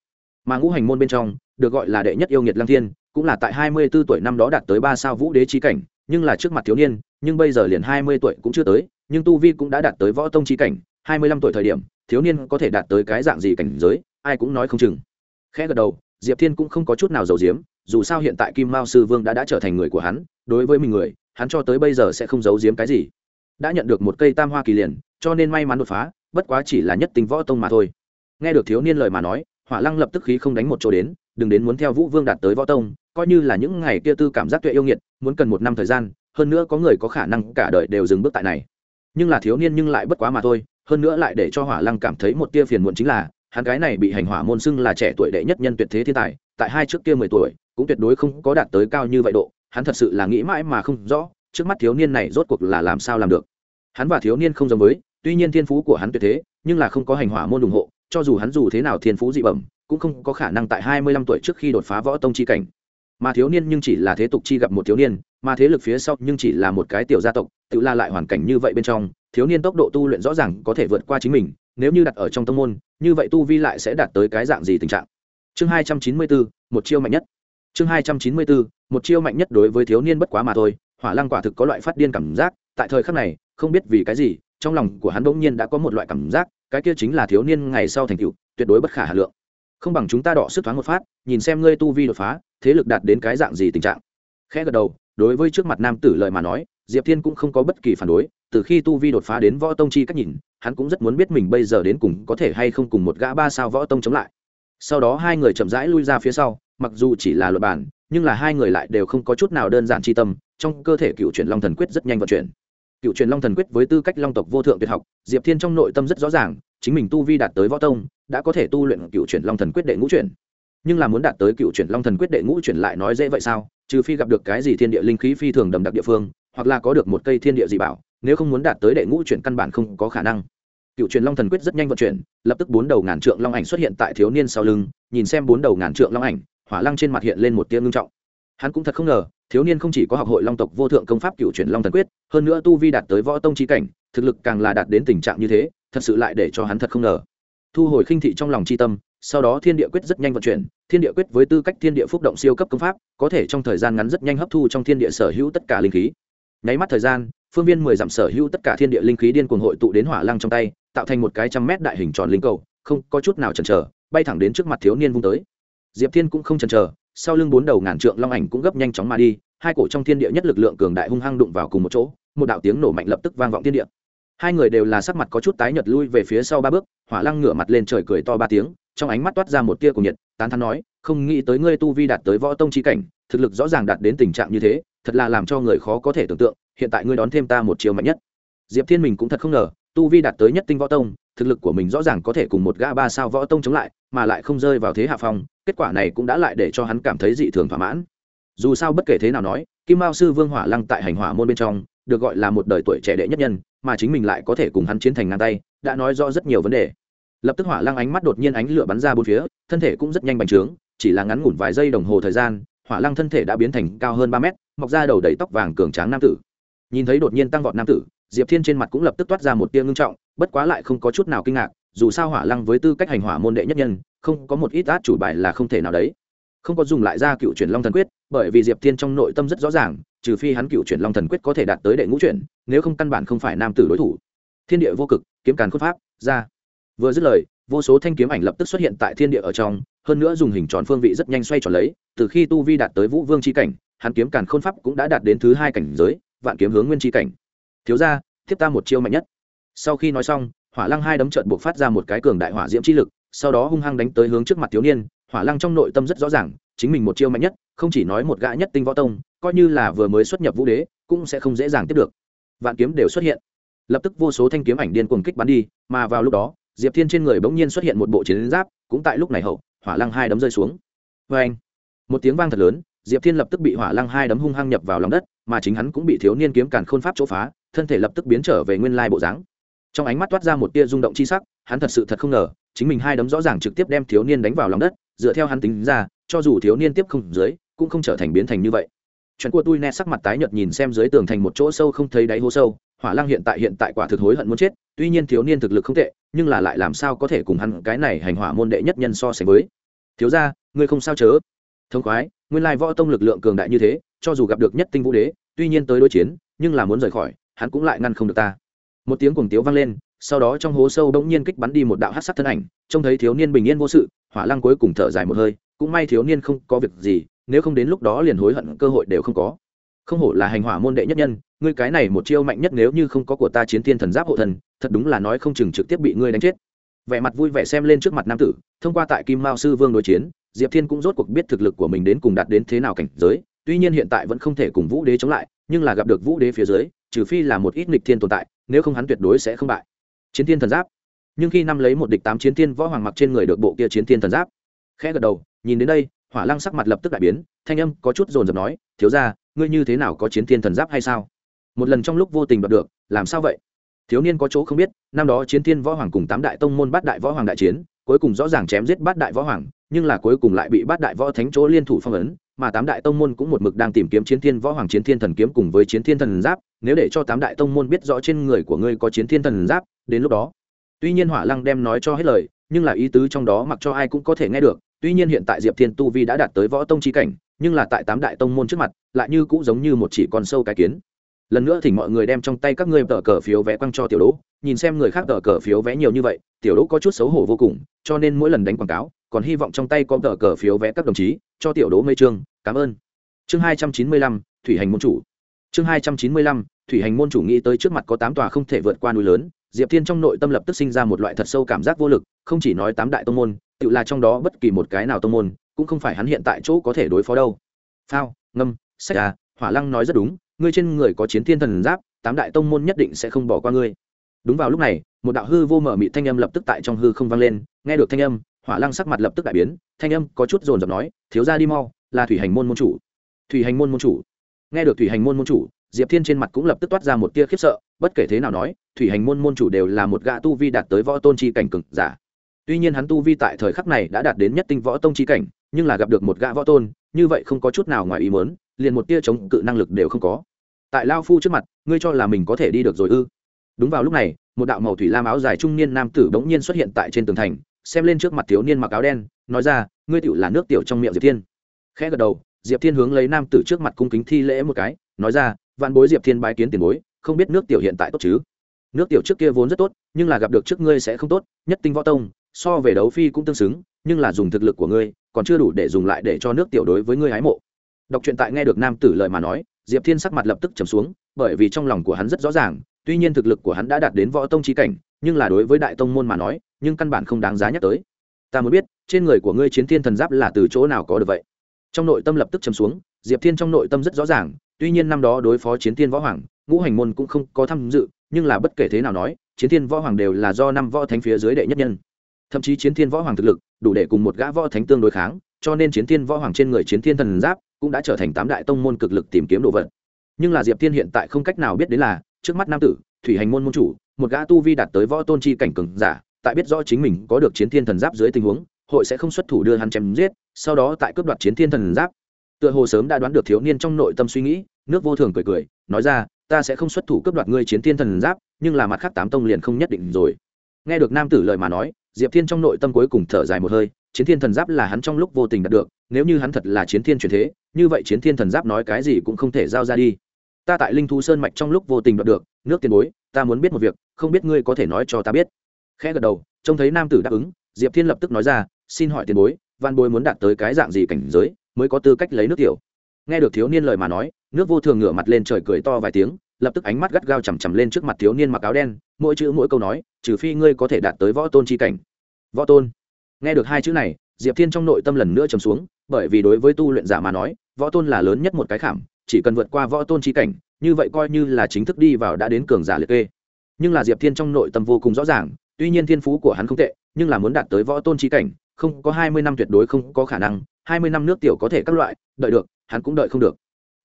Mà ngũ hành môn bên trong, được gọi là đệ nhất yêu nghiệt lăng thiên, cũng là tại hai mươi 24 tuổi năm đó đạt tới ba sao vũ đế trí cảnh, nhưng là trước mặt thiếu niên, nhưng bây giờ liền hai mươi tuổi cũng chưa tới, nhưng tu vi cũng đã đạt tới võ tông trí cảnh, hai mươi lăm tuổi thời điểm, thiếu niên có thể đạt tới cái dạng gì cảnh giới, ai cũng nói không chừng. Khẽ gật đầu, diệp thiên cũng không có chút nào giàu diếm dù sao hiện tại kim mao sư vương đã đã trở thành người của hắn, đối với mình người, hắn cho tới bây giờ sẽ không giấu giếm cái gì. Đã nhận được một cây tam hoa kỳ liền cho nên may mắn đột phá, bất quá chỉ là nhất tinh võ tông mà thôi. Nghe được thiếu niên lời mà nói, hỏa lăng lập tức khí không đánh một chỗ đến, đừng đến muốn theo vũ vương đạt tới võ tông, coi như là những ngày kia tư cảm giác tuệ yêu nghiệt, muốn cần một năm thời gian, hơn nữa có người có khả năng cả đời đều dừng bước tại này. Nhưng là thiếu niên nhưng lại bất quá mà thôi, hơn nữa lại để cho hỏa lăng cảm thấy một tia phiền muộn chính là, hắn gái này bị hành hỏa môn xưng là trẻ tuổi đệ nhất nhân tuyệt thế thiên tài, tại hai trước kia mười tuổi, cũng tuyệt đối không có đạt tới cao như vậy độ, hắn thật sự là nghĩ mãi mà không rõ, trước mắt thiếu niên này rốt cuộc là làm sao làm được. Hắn và thiếu niên không giống với tuy nhiên thiên phú của hắn tuyệt thế, nhưng là không có hành hỏa môn ủng hộ, cho dù hắn dù thế nào thiên phú dị bẩm, cũng không có khả năng tại hai mươi lăm tuổi trước khi đột phá võ tông chi cảnh. Mà thiếu niên nhưng chỉ là thế tục chi gặp một thiếu niên, mà thế lực phía sau nhưng chỉ là một cái tiểu gia tộc, tự la lại hoàn cảnh như vậy bên trong, thiếu niên tốc độ tu luyện rõ ràng có thể vượt qua chính mình, nếu như đặt ở trong tông môn, như vậy tu vi lại sẽ đạt tới cái dạng gì tình trạng? Chương hai trăm chín mươi bốn một chiêu mạnh nhất. Chương hai trăm chín mươi bốn một chiêu mạnh nhất đối với thiếu niên bất quá mà thôi, hỏa lăng quả thực có loại phát điên cảm giác, tại thời khắc này, không biết vì cái gì trong lòng của hắn bỗng nhiên đã có một loại cảm giác, cái kia chính là thiếu niên ngày sau thành tựu, tuyệt đối bất khả hà lượng. Không bằng chúng ta đọ sức thoáng một phát, nhìn xem ngươi tu vi đột phá, thế lực đạt đến cái dạng gì tình trạng. Khẽ gật đầu, đối với trước mặt nam tử lời mà nói, diệp thiên cũng không có bất kỳ phản đối, từ khi tu vi đột phá đến võ tông chi cách nhìn, hắn cũng rất muốn biết mình bây giờ đến cùng có thể hay không cùng một gã ba sao võ tông chống lại. Sau đó hai người chậm rãi lui ra phía sau, mặc dù chỉ là luật bản, nhưng là hai người lại đều không có chút nào đơn giản chi tâm, trong cơ thể cựu chuyển long thần quyết rất nhanh vận chuyển cựu truyền long thần quyết với tư cách long tộc vô thượng tuyệt học, diệp thiên trong nội tâm rất rõ ràng, chính mình tu vi đạt tới võ tông, đã có thể tu luyện cựu truyền long thần quyết đệ ngũ truyền. nhưng là muốn đạt tới cựu truyền long thần quyết đệ ngũ truyền lại nói dễ vậy sao? Trừ phi gặp được cái gì thiên địa linh khí phi thường đầm đặc địa phương, hoặc là có được một cây thiên địa dị bảo, nếu không muốn đạt tới đệ ngũ truyền căn bản không có khả năng. Cựu truyền long thần quyết rất nhanh vận chuyển, lập tức bốn đầu ngàn trượng long ảnh xuất hiện tại thiếu niên sau lưng, nhìn xem bốn đầu ngàn trượng long ảnh, hỏa lăng trên mặt hiện lên một tia ngưng trọng. Hắn cũng thật không ngờ thiếu niên không chỉ có học hội long tộc vô thượng công pháp cựu truyền long thần quyết, hơn nữa tu vi đạt tới võ tông trí cảnh, thực lực càng là đạt đến tình trạng như thế, thật sự lại để cho hắn thật không ngờ. Thu hồi khinh thị trong lòng c tâm, sau đó thiên địa quyết rất nhanh vận chuyển, thiên địa quyết với tư cách thiên địa phúc động siêu cấp công pháp, có thể trong thời gian ngắn rất nhanh hấp thu trong thiên địa sở hữu tất cả linh khí. Nháy mắt thời gian, phương viên mười dặm sở hữu tất cả thiên địa linh khí điên cuồng hội tụ đến hỏa lăng trong tay, tạo thành một cái trăm mét đại hình tròn linh cầu, không có chút nào chần chờ, bay thẳng đến trước mặt thiếu niên vung tới diệp thiên cũng không chần chờ, sau lưng bốn đầu ngàn trượng long ảnh cũng gấp nhanh chóng mà đi, hai cổ trong thiên địa nhất lực lượng cường đại hung hăng đụng vào cùng một chỗ, một đạo tiếng nổ mạnh lập tức vang vọng thiên địa. Hai người đều là sắc mặt có chút tái nhợt lui về phía sau ba bước, hỏa lăng ngửa mặt lên trời cười to ba tiếng, trong ánh mắt toát ra một tia của nhiệt, tán thán nói, không nghĩ tới ngươi tu vi đạt tới võ tông chi cảnh, thực lực rõ ràng đạt đến tình trạng như thế, thật là làm cho người khó có thể tưởng tượng, hiện tại ngươi đón thêm ta một chiều mạnh nhất. Diệp thiên mình cũng thật không ngờ, tu vi đạt tới nhất tinh võ tông, thực lực của mình rõ ràng có thể cùng một gã ba sao võ tông chống lại mà lại không rơi vào thế hạ phong, kết quả này cũng đã lại để cho hắn cảm thấy dị thường thỏa mãn. Dù sao bất kể thế nào nói, kim mao sư vương hỏa lăng tại hành hỏa môn bên trong, được gọi là một đời tuổi trẻ đệ nhất nhân, mà chính mình lại có thể cùng hắn chiến thành ngang tay, đã nói rõ rất nhiều vấn đề. Lập tức hỏa lăng ánh mắt đột nhiên ánh lửa bắn ra bốn phía, thân thể cũng rất nhanh bành trướng, chỉ là ngắn ngủn vài giây đồng hồ thời gian, hỏa lăng thân thể đã biến thành cao hơn ba mét, mọc ra đầu đầy tóc vàng cường tráng nam tử. Nhìn thấy đột nhiên tăng vọt nam tử, diệp thiên trên mặt cũng lập tức toát ra một tia ngưng trọng, bất quá lại không có chút nào kinh ngạc dù sao hỏa lăng với tư cách hành hỏa môn đệ nhất nhân, không có một ít át chủ bài là không thể nào đấy. Không có dùng lại ra cựu chuyển long thần quyết, bởi vì diệp thiên trong nội tâm rất rõ ràng, trừ phi hắn cựu chuyển long thần quyết có thể đạt tới đệ ngũ chuyển, nếu không căn bản không phải nam tử đối thủ. Thiên địa vô cực, kiếm càn khôn pháp, ra. Vừa dứt lời, vô số thanh kiếm ảnh lập tức xuất hiện tại thiên địa ở trong, hơn nữa dùng hình tròn phương vị rất nhanh xoay tròn lấy, từ khi tu vi đạt tới vũ vương c h i cảnh, hắn kiếm càn khôn pháp cũng đã đạt đến thứ hai cảnh giới, vạn kiếm hướng nguyên c h i cảnh. Thiếu ra thiếp ta một chiêu mạnh nhất. Sau khi nói xong hỏa lăng hai đấm trợn buộc phát ra một cái cường đại hỏa diễm chi lực, sau đó hung hăng đánh tới hướng trước mặt thiếu niên, hỏa lăng trong nội tâm rất rõ ràng, chính mình một chiêu mạnh nhất, không chỉ nói một gã nhất tinh võ tông, coi như là vừa mới xuất nhập vũ đế, cũng sẽ không dễ dàng tiếp được. Vạn kiếm đều xuất hiện. Lập tức vô số thanh kiếm ảnh điên cuồng kích bắn đi, mà vào lúc đó, diệp thiên trên người bỗng nhiên xuất hiện một bộ chiến giáp, cũng tại lúc này hậu, hỏa lăng hai đấm rơi xuống. Vê anh một tiếng vang thật lớn, diệp thiên lập tức bị hỏa lăng hai đấm hung hăng nhập vào lòng đất, mà chính hắn cũng bị thiếu niên kiếm càn khôn pháp chỗ phá, thân thể lập tức biến trở về nguyên lai bộ dáng trong ánh mắt toát ra một tia rung động chi sắc, hắn thật sự thật không ngờ, chính mình hai đấm rõ ràng trực tiếp đem thiếu niên đánh vào lòng đất, dựa theo hắn tính ra, cho dù thiếu niên tiếp không dưới, cũng không trở thành biến thành như vậy. Chuyện của tôi nè, sắc mặt tái nhợt nhìn xem dưới tường thành một chỗ sâu không thấy đáy hố sâu, hỏa lăng hiện tại hiện tại quả thực hối hận muốn chết, tuy nhiên thiếu niên thực lực không tệ, nhưng là lại làm sao có thể cùng hắn cái này hành hỏa môn đệ nhất nhân so sánh với. Thiếu gia, ngươi không sao chớ? Thông khoái, nguyên lai võ tông lực lượng cường đại như thế, cho dù gặp được nhất tinh vũ đế, tuy nhiên tới đối chiến, nhưng là muốn rời khỏi, hắn cũng lại ngăn không được ta một tiếng cuồng tiếu vang lên, sau đó trong hố sâu bỗng nhiên kích bắn đi một đạo hát sắc thân ảnh, trông thấy thiếu niên bình yên vô sự, hỏa lăng cuối cùng thở dài một hơi, cũng may thiếu niên không có việc gì, nếu không đến lúc đó liền hối hận cơ hội đều không có. Không hổ là hành hỏa môn đệ nhất nhân, ngươi cái này một chiêu mạnh nhất nếu như không có của ta chiến thiên thần giáp hộ thần, thật đúng là nói không chừng trực tiếp bị ngươi đánh chết. Vẻ mặt vui vẻ xem lên trước mặt nam tử, thông qua tại kim mao sư vương đối chiến, diệp thiên cũng rốt cuộc biết thực lực của mình đến cùng đạt đến thế nào cảnh giới, tuy nhiên hiện tại vẫn không thể cùng vũ đế chống lại, nhưng là gặp được vũ đế phía dưới, trừ phi là một ít nghịch thiên tồn tại nếu không hắn tuyệt đối sẽ không bại. Chiến thiên thần giáp. Nhưng khi năm lấy một địch tám chiến thiên võ hoàng mặc trên người được bộ kia chiến thiên thần giáp, khẽ gật đầu, nhìn đến đây, hỏa lăng sắc mặt lập tức đại biến, thanh âm có chút dồn dập nói, thiếu ra ngươi như thế nào có chiến thiên thần giáp hay sao? Một lần trong lúc vô tình đoạt được, làm sao vậy? Thiếu niên có chỗ không biết, năm đó chiến thiên võ hoàng cùng tám đại tông môn bát đại võ hoàng đại chiến, cuối cùng rõ ràng chém giết bát đại võ hoàng nhưng là cuối cùng lại bị bát đại võ thánh chỗ liên thủ phong ấn, mà tám đại tông môn cũng một mực đang tìm kiếm chiến thiên võ hoàng, chiến thiên thần kiếm cùng với chiến thiên thần giáp. Nếu để cho tám đại tông môn biết rõ trên người của ngươi có chiến thiên thần giáp, đến lúc đó, tuy nhiên hỏa lăng đem nói cho hết lời, nhưng là ý tứ trong đó mặc cho ai cũng có thể nghe được. Tuy nhiên hiện tại diệp thiên tu vi đã đạt tới võ tông chi cảnh, nhưng là tại tám đại tông môn trước mặt, lại như cũng giống như một chỉ con sâu cái kiến. Lần nữa thì mọi người đem trong tay các ngươi tờ cờ phiếu vẽ quăng cho tiểu đỗ, nhìn xem người khác tờ cờ phiếu vẽ nhiều như vậy, tiểu đỗ có chút xấu hổ vô cùng, cho nên mỗi lần đánh quảng cáo còn hy vọng trong tay có tờ cờ phiếu vẽ các đồng chí, cho tiểu đỗ mây trương, cảm ơn. Chương hai trăm chín mươi lăm, thủy hành môn chủ. Chương hai trăm chín mươi lăm, thủy hành môn chủ nghĩ tới trước mặt có tám tòa không thể vượt qua núi lớn, diệp thiên trong nội tâm lập tức sinh ra một loại thật sâu cảm giác vô lực, không chỉ nói tám đại tông môn, tự là trong đó bất kỳ một cái nào tông môn, cũng không phải hắn hiện tại chỗ có thể đối phó đâu. Phao, ngâm, sách à hỏa lăng nói rất đúng, ngươi trên người có chiến thiên thần giáp, tám đại tông môn nhất định sẽ không bỏ qua ngươi. Đúng vào lúc này, một đạo hư vô mở mị thanh âm lập tức tại trong hư không vang lên, nghe được thanh âm hỏa lăng sắc mặt lập tức đại biến, thanh âm có chút dồn dập nói, thiếu ra đi mau, là thủy hành môn môn chủ. Thủy hành môn môn chủ? Nghe được thủy hành môn môn chủ, diệp thiên trên mặt cũng lập tức toát ra một tia khiếp sợ, bất kể thế nào nói, thủy hành môn môn chủ đều là một gã tu vi đạt tới võ tôn chi cảnh cực giả. Tuy nhiên hắn tu vi tại thời khắc này đã đạt đến nhất tinh võ tông chi cảnh, nhưng là gặp được một gã võ tôn, như vậy không có chút nào ngoài ý muốn, liền một tia chống cự năng lực đều không có. Tại lao phu trước mặt, ngươi cho là mình có thể đi được rồi ư? Đúng vào lúc này, một đạo màu thủy lam áo dài trung niên nam tử bỗng nhiên xuất hiện tại trên tường thành xem lên trước mặt thiếu niên mặc áo đen, nói ra, ngươi tựu là nước tiểu trong miệng diệp thiên. Khẽ gật đầu, diệp thiên hướng lấy nam tử trước mặt cung kính thi lễ một cái, nói ra, vạn bối diệp thiên bái kiến tiền bối, không biết nước tiểu hiện tại tốt chứ? Nước tiểu trước kia vốn rất tốt, nhưng là gặp được trước ngươi sẽ không tốt, nhất tinh võ tông, so về đấu phi cũng tương xứng, nhưng là dùng thực lực của ngươi, còn chưa đủ để dùng lại để cho nước tiểu đối với ngươi hái mộ. Đọc truyện tại nghe được nam tử lời mà nói, diệp thiên sắc mặt lập tức trầm xuống, bởi vì trong lòng của hắn rất rõ ràng, tuy nhiên thực lực của hắn đã đạt đến võ tông trí cảnh, nhưng là đối với đại tông môn mà nói nhưng căn bản không đáng giá nhắc tới. Ta muốn biết, trên người của ngươi chiến thiên thần giáp là từ chỗ nào có được vậy? Trong nội tâm lập tức trầm xuống, diệp thiên trong nội tâm rất rõ ràng, tuy nhiên năm đó đối phó chiến thiên võ hoàng, ngũ hành môn cũng không có tham dự, nhưng là bất kể thế nào nói, chiến thiên võ hoàng đều là do năm võ thánh phía dưới đệ nhất nhân. Thậm chí chiến thiên võ hoàng thực lực, đủ để cùng một gã võ thánh tương đối kháng, cho nên chiến thiên võ hoàng trên người chiến thiên thần giáp cũng đã trở thành tám đại tông môn cực lực tìm kiếm đồ vật. Nhưng là diệp thiên hiện tại không cách nào biết đến là, trước mắt nam tử, thủy hành môn môn chủ, một gã tu vi đạt tới võ tôn chi cảnh cường giả tại biết rõ chính mình có được chiến thiên thần giáp dưới tình huống, hội sẽ không xuất thủ đưa hắn chém giết, sau đó tại cướp đoạt chiến thiên thần giáp. Tựa hồ sớm đã đoán được thiếu niên trong nội tâm suy nghĩ, nước vô thường cười cười, nói ra, ta sẽ không xuất thủ cướp đoạt ngươi chiến thiên thần giáp, nhưng là mặt khác tám tông liền không nhất định rồi. Nghe được nam tử lời mà nói, diệp thiên trong nội tâm cuối cùng thở dài một hơi, chiến thiên thần giáp là hắn trong lúc vô tình đạt được, nếu như hắn thật là chiến thiên truyền thế, như vậy chiến thiên thần giáp nói cái gì cũng không thể giao ra đi. Ta tại linh thú sơn mạch trong lúc vô tình đoạt được, nước tiền bối, ta muốn biết một việc, không biết ngươi có thể nói cho ta biết khẽ gật đầu, trông thấy nam tử đáp ứng, diệp thiên lập tức nói ra, xin hỏi tiền bối, văn bối muốn đạt tới cái dạng gì cảnh giới mới có tư cách lấy nước tiểu? Nghe được thiếu niên lời mà nói, nước vô thường ngửa mặt lên trời cười to vài tiếng, lập tức ánh mắt gắt gao chằm chằm lên trước mặt thiếu niên mặc áo đen, mỗi chữ mỗi câu nói, trừ phi ngươi có thể đạt tới võ tôn chi cảnh. Võ tôn. Nghe được hai chữ này, diệp thiên trong nội tâm lần nữa trầm xuống, bởi vì đối với tu luyện giả mà nói, võ tôn là lớn nhất một cái khảm, chỉ cần vượt qua võ tôn chi cảnh, như vậy coi như là chính thức đi vào đã đến cường giả liệt kê. Nhưng là diệp thiên trong nội tâm vô cùng rõ ràng tuy nhiên thiên phú của hắn không tệ, nhưng là muốn đạt tới võ tôn trí cảnh, không có hai mươi năm tuyệt đối không có khả năng, hai mươi năm nước tiểu có thể các loại, đợi được, hắn cũng đợi không được.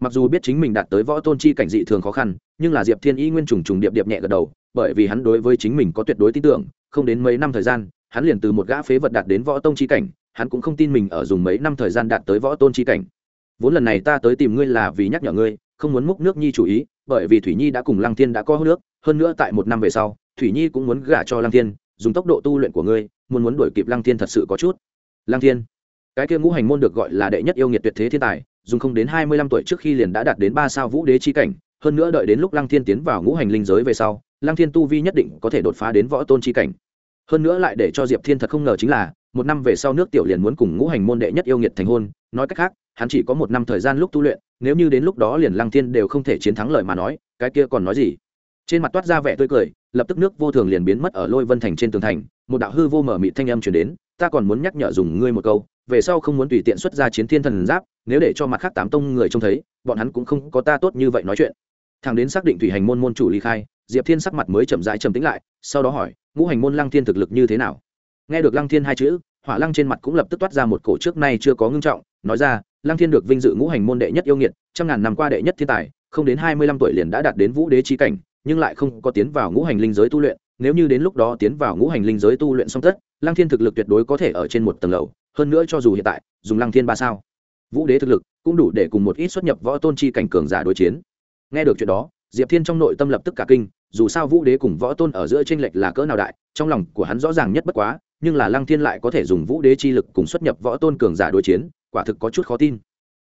Mặc dù biết chính mình đạt tới võ tôn chi cảnh dị thường khó khăn, nhưng là diệp thiên y nguyên trùng trùng điệp điệp nhẹ gật đầu, bởi vì hắn đối với chính mình có tuyệt đối tin tưởng, không đến mấy năm thời gian, hắn liền từ một gã phế vật đạt đến võ tôn chi cảnh, hắn cũng không tin mình ở dùng mấy năm thời gian đạt tới võ tôn chi cảnh. Vốn lần này ta tới tìm ngươi là vì nhắc nhở ngươi, không muốn múc nước nhi chủ ý, bởi vì thủy nhi đã cùng lăng thiên đã có nước, hơn nữa tại một năm về sau thủy nhi cũng muốn gả cho lăng thiên, dùng tốc độ tu luyện của ngươi, muốn muốn đuổi kịp lăng thiên thật sự có chút. Lăng thiên, cái kia ngũ hành môn được gọi là đệ nhất yêu nghiệt tuyệt thế thiên tài, dùng không đến hai mươi lăm tuổi trước khi liền đã đạt đến ba sao vũ đế chi cảnh, hơn nữa đợi đến lúc lăng thiên tiến vào ngũ hành linh giới về sau, lăng thiên tu vi nhất định có thể đột phá đến võ tôn chi cảnh. Hơn nữa lại để cho diệp thiên thật không ngờ chính là, một năm về sau nước tiểu liền muốn cùng ngũ hành môn đệ nhất yêu nghiệt thành hôn, nói cách khác, hắn chỉ có một năm thời gian lúc tu luyện, nếu như đến lúc đó liền lăng thiên đều không thể chiến thắng lời mà nói, cái kia còn nói gì? Trên mặt toát ra vẻ tươi cười lập tức nước vô thường liền biến mất ở lôi vân thành trên tường thành, một đạo hư vô mở mịt thanh âm chuyển đến, ta còn muốn nhắc nhở dùng ngươi một câu, về sau không muốn tùy tiện xuất ra chiến thiên thần giáp, nếu để cho mặt khác tám tông người trông thấy, bọn hắn cũng không có ta tốt như vậy nói chuyện. Thằng đến xác định thủy hành môn môn chủ ly khai, diệp thiên sắc mặt mới chậm rãi trầm tĩnh lại, sau đó hỏi, ngũ hành môn lăng thiên thực lực như thế nào? Nghe được lăng thiên hai chữ, hỏa lăng trên mặt cũng lập tức toát ra một cổ trước nay chưa có ngưng trọng, nói ra, lăng thiên được vinh dự ngũ hành môn đệ nhất yêu nghiệt, trăm ngàn năm qua đệ nhất thiên tài, không đến hai mươi lăm tuổi liền đã đạt đến vũ đế trí cảnh nhưng lại không có tiến vào ngũ hành linh giới tu luyện, nếu như đến lúc đó tiến vào ngũ hành linh giới tu luyện xong tất, lăng thiên thực lực tuyệt đối có thể ở trên một tầng lầu, hơn nữa cho dù hiện tại, dùng lăng thiên ba sao, vũ đế thực lực cũng đủ để cùng một ít xuất nhập võ tôn chi cảnh cường giả đối chiến. Nghe được chuyện đó, diệp thiên trong nội tâm lập tức cả kinh, dù sao vũ đế cùng võ tôn ở giữa tranh lệch là cỡ nào đại, trong lòng của hắn rõ ràng nhất bất quá, nhưng là lăng thiên lại có thể dùng vũ đế chi lực cùng xuất nhập võ tôn cường giả đối chiến, quả thực có chút khó tin.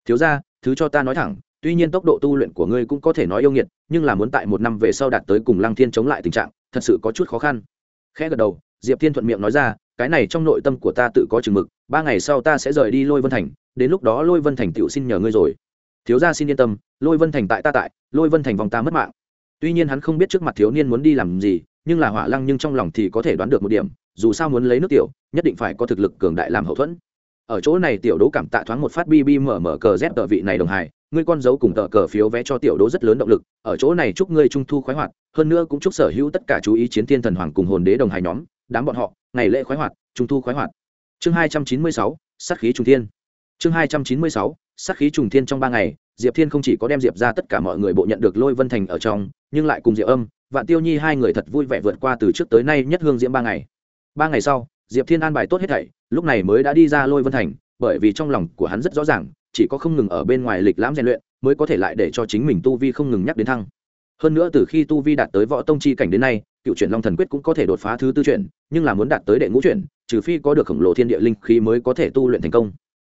Thiếu ra thứ cho ta nói thẳng tuy nhiên tốc độ tu luyện của ngươi cũng có thể nói yêu nghiệt, nhưng là muốn tại một năm về sau đạt tới cùng lăng thiên chống lại tình trạng, thật sự có chút khó khăn. Khẽ gật đầu, diệp thiên thuận miệng nói ra, cái này trong nội tâm của ta tự có chừng mực, ba ngày sau ta sẽ rời đi lôi vân thành, đến lúc đó lôi vân thành tựu xin nhờ ngươi rồi. Thiếu gia xin yên tâm, lôi vân thành tại ta tại, lôi vân thành vòng ta mất mạng. Tuy nhiên hắn không biết trước mặt thiếu niên muốn đi làm gì, nhưng là hỏa lăng nhưng trong lòng thì có thể đoán được một điểm, dù sao muốn lấy nước tiểu, nhất định phải có thực lực cường đại làm hậu thuẫn. Ở chỗ này tiểu đố cảm tạ thoáng một phát bb mở mở cờ dép tờ vị này đồng hài ngươi con dấu cùng tờ cờ phiếu vé cho tiểu đố rất lớn động lực, ở chỗ này chúc ngươi trung thu khoái hoạt, hơn nữa cũng chúc sở hữu tất cả chú ý chiến thiên thần hoàng cùng hồn đế đồng hài nhóm, đám bọn họ, ngày lễ khoái hoạt, trung thu khoái hoạt. Chương hai trăm chín mươi sáu, sát khí trùng thiên. Chương hai trăm chín mươi sáu, sát khí trùng thiên trong ba ngày, diệp thiên không chỉ có đem diệp ra tất cả mọi người bộ nhận được lôi vân thành ở trong, nhưng lại cùng diệp âm, vạn tiêu nhi hai người thật vui vẻ vượt qua từ trước tới nay nhất hương diễm ba ngày. Ba ngày sau, diệp thiên an bài tốt hết thảy, lúc này mới đã đi ra lôi vân thành bởi vì trong lòng của hắn rất rõ ràng, chỉ có không ngừng ở bên ngoài lịch lãm rèn luyện mới có thể lại để cho chính mình tu vi không ngừng nhắc đến thăng. Hơn nữa từ khi tu vi đạt tới võ tông chi cảnh đến nay, cựu chuyển long thần quyết cũng có thể đột phá thứ tư chuyển, nhưng là muốn đạt tới đệ ngũ chuyển, trừ phi có được khổng lồ thiên địa linh khí mới có thể tu luyện thành công.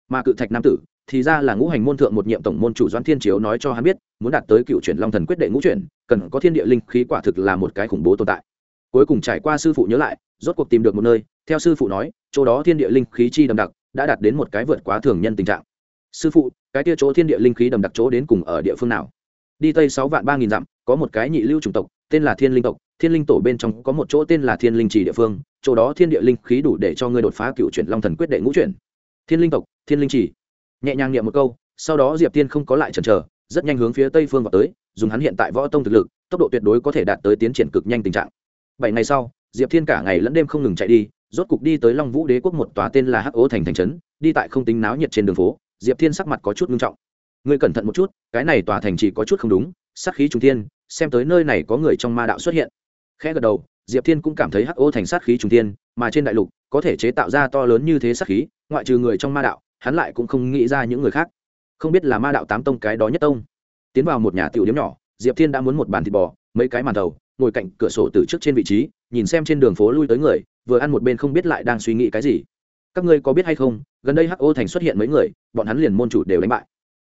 Mà cự thạch nam tử thì ra là ngũ hành môn thượng một nhiệm tổng môn chủ doãn thiên chiếu nói cho hắn biết, muốn đạt tới cựu chuyển long thần quyết đệ ngũ chuyển, cần có thiên địa linh khí quả thực là một cái khủng bố tồn tại. Cuối cùng trải qua sư phụ nhớ lại, rốt cuộc tìm được một nơi, theo sư phụ nói, chỗ đó thiên địa linh khí chi đậm đặc đã đạt đến một cái vượt quá thường nhân tình trạng. Sư phụ, cái tia chỗ thiên địa linh khí đầm đặc chỗ đến cùng ở địa phương nào? Đi tây sáu vạn ba nghìn dặm, có một cái nhị lưu chủng tộc, tên là thiên linh tộc. Thiên linh tổ bên trong có một chỗ tên là thiên linh trì địa phương, chỗ đó thiên địa linh khí đủ để cho ngươi đột phá cựu chuyển long thần quyết đệ ngũ chuyển. Thiên linh tộc, thiên linh trì. Nhẹ nhàng niệm một câu, sau đó diệp tiên không có lại chần chờ, rất nhanh hướng phía tây phương vào tới, dùng hắn hiện tại võ tông thực lực, tốc độ tuyệt đối có thể đạt tới tiến triển cực nhanh tình trạng. Bảy ngày sau, diệp thiên cả ngày lẫn đêm không ngừng chạy đi rốt cục đi tới long vũ đế quốc một tòa tên là hắc ố thành thành trấn, đi tại không tính náo nhiệt trên đường phố, diệp thiên sắc mặt có chút nghiêm trọng. Ngươi cẩn thận một chút, cái này tòa thành chỉ có chút không đúng, sát khí trung thiên, xem tới nơi này có người trong ma đạo xuất hiện. Khẽ gật đầu, diệp thiên cũng cảm thấy hắc ô thành sát khí trung thiên, mà trên đại lục, có thể chế tạo ra to lớn như thế sát khí, ngoại trừ người trong ma đạo, hắn lại cũng không nghĩ ra những người khác. Không biết là ma đạo tám tông cái đó nhất tông. Tiến vào một nhà tiểu điếm nhỏ, diệp thiên đã muốn một bàn thịt bò, mấy cái màn đầu, ngồi cạnh cửa sổ từ trước trên vị trí, nhìn xem trên đường phố lui tới người vừa ăn một bên không biết lại đang suy nghĩ cái gì. Các ngươi có biết hay không, gần đây hắc ô thành xuất hiện mấy người, bọn hắn liền môn chủ đều đánh bại.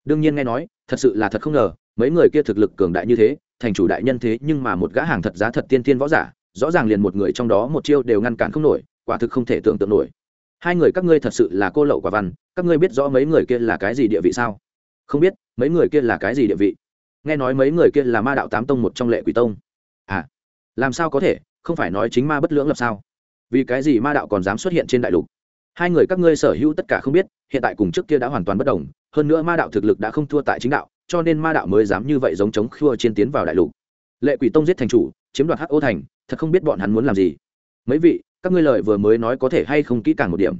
Đương nhiên nghe nói, thật sự là thật không ngờ, mấy người kia thực lực cường đại như thế, thành chủ đại nhân thế nhưng mà một gã hàng thật giá thật tiên tiên võ giả, rõ ràng liền một người trong đó một chiêu đều ngăn cản không nổi, quả thực không thể tưởng tượng nổi. Hai người các ngươi thật sự là cô lậu quả văn, các ngươi biết rõ mấy người kia là cái gì địa vị sao? Không biết, mấy người kia là cái gì địa vị? Nghe nói mấy người kia là ma đạo tám tông một trong lệ quỷ tông. À làm sao có thể? Không phải nói chính ma bất lưỡng lập sao? Vì cái gì ma đạo còn dám xuất hiện trên đại lục? Hai người các ngươi sở hữu tất cả không biết, hiện tại cùng trước kia đã hoàn toàn bất đồng, hơn nữa ma đạo thực lực đã không thua tại chính đạo, cho nên ma đạo mới dám như vậy giống chống khua trên tiến vào đại lục. Lệ quỷ tông giết thành chủ, chiếm đoạt hắc ô thành, thật không biết bọn hắn muốn làm gì. Mấy vị, các ngươi lời vừa mới nói có thể hay không kỹ càng một điểm?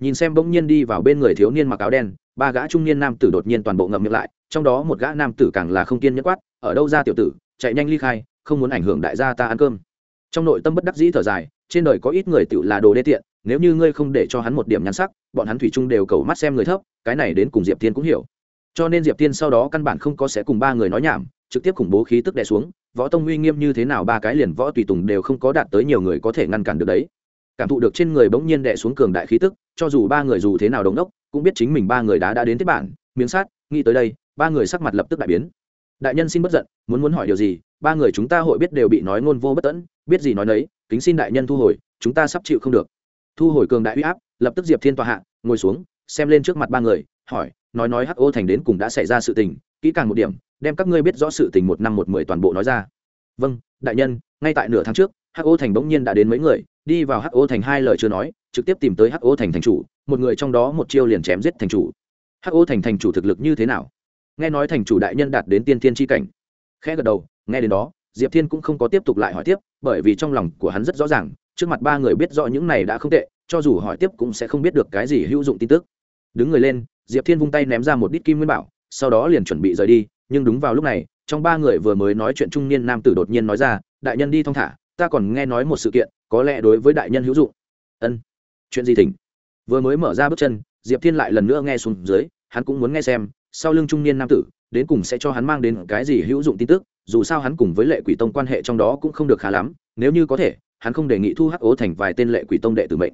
Nhìn xem bỗng nhiên đi vào bên người thiếu niên mặc áo đen, ba gã trung niên nam tử đột nhiên toàn bộ ngậm miệng lại, trong đó một gã nam tử càng là không kiên nhẫn quát, ở đâu ra tiểu tử, chạy nhanh ly khai, không muốn ảnh hưởng đại gia ta ăn cơm trong nội tâm bất đắc dĩ thở dài, trên đời có ít người tự là đồ đê tiện, nếu như ngươi không để cho hắn một điểm nhắn sắc, bọn hắn thủy chung đều cầu mắt xem người thấp, cái này đến cùng diệp thiên cũng hiểu. Cho nên diệp thiên sau đó căn bản không có sẽ cùng ba người nói nhảm, trực tiếp khủng bố khí tức đè xuống, võ tông uy nghiêm như thế nào ba cái liền võ tùy tùng đều không có đạt tới nhiều người có thể ngăn cản được đấy. Cảm thụ được trên người bỗng nhiên đè xuống cường đại khí tức, cho dù ba người dù thế nào đống đốc, cũng biết chính mình ba người đã đã đến tiếp bản, miếng sát nghĩ tới đây, ba người sắc mặt lập tức đại biến đại nhân xin bất giận, muốn muốn hỏi điều gì, ba người chúng ta hội biết đều bị nói ngôn vô bất tẫn, biết gì nói nấy, kính xin đại nhân thu hồi, chúng ta sắp chịu không được. Thu hồi cường đại uy áp, lập tức diệp thiên tòa hạ, ngồi xuống, xem lên trước mặt ba người, hỏi, nói nói hắc ô thành đến cùng đã xảy ra sự tình, kỹ càng một điểm, đem các ngươi biết rõ sự tình một năm một mười toàn bộ nói ra. Vâng đại nhân, ngay tại nửa tháng trước hắc ô thành bỗng nhiên đã đến mấy người, đi vào hắc ô thành hai lời chưa nói, trực tiếp tìm tới hắc ô thành thành chủ, một người trong đó một chiêu liền chém giết thành chủ. Hắc ô thành thành chủ thực lực như thế nào? Nghe nói thành chủ đại nhân đạt đến tiên thiên tri cảnh. Khẽ gật đầu, nghe đến đó, diệp thiên cũng không có tiếp tục lại hỏi tiếp, bởi vì trong lòng của hắn rất rõ ràng, trước mặt ba người biết rõ những này đã không tệ, cho dù hỏi tiếp cũng sẽ không biết được cái gì hữu dụng tin tức. Đứng người lên, diệp thiên vung tay ném ra một đít kim nguyên bảo, sau đó liền chuẩn bị rời đi, nhưng đúng vào lúc này, trong ba người vừa mới nói chuyện trung niên nam tử đột nhiên nói ra, đại nhân đi thong thả, ta còn nghe nói một sự kiện, có lẽ đối với đại nhân hữu dụng. Ân, chuyện gì thỉnh? Vừa mới mở ra bước chân, diệp thiên lại lần nữa nghe xuống dưới, hắn cũng muốn nghe xem sau lưng trung niên nam tử, đến cùng sẽ cho hắn mang đến cái gì hữu dụng tin tức, dù sao hắn cùng với lệ quỷ tông quan hệ trong đó cũng không được khá lắm, nếu như có thể, hắn không đề nghị thu hắc ố thành vài tên lệ quỷ tông đệ tử mệnh.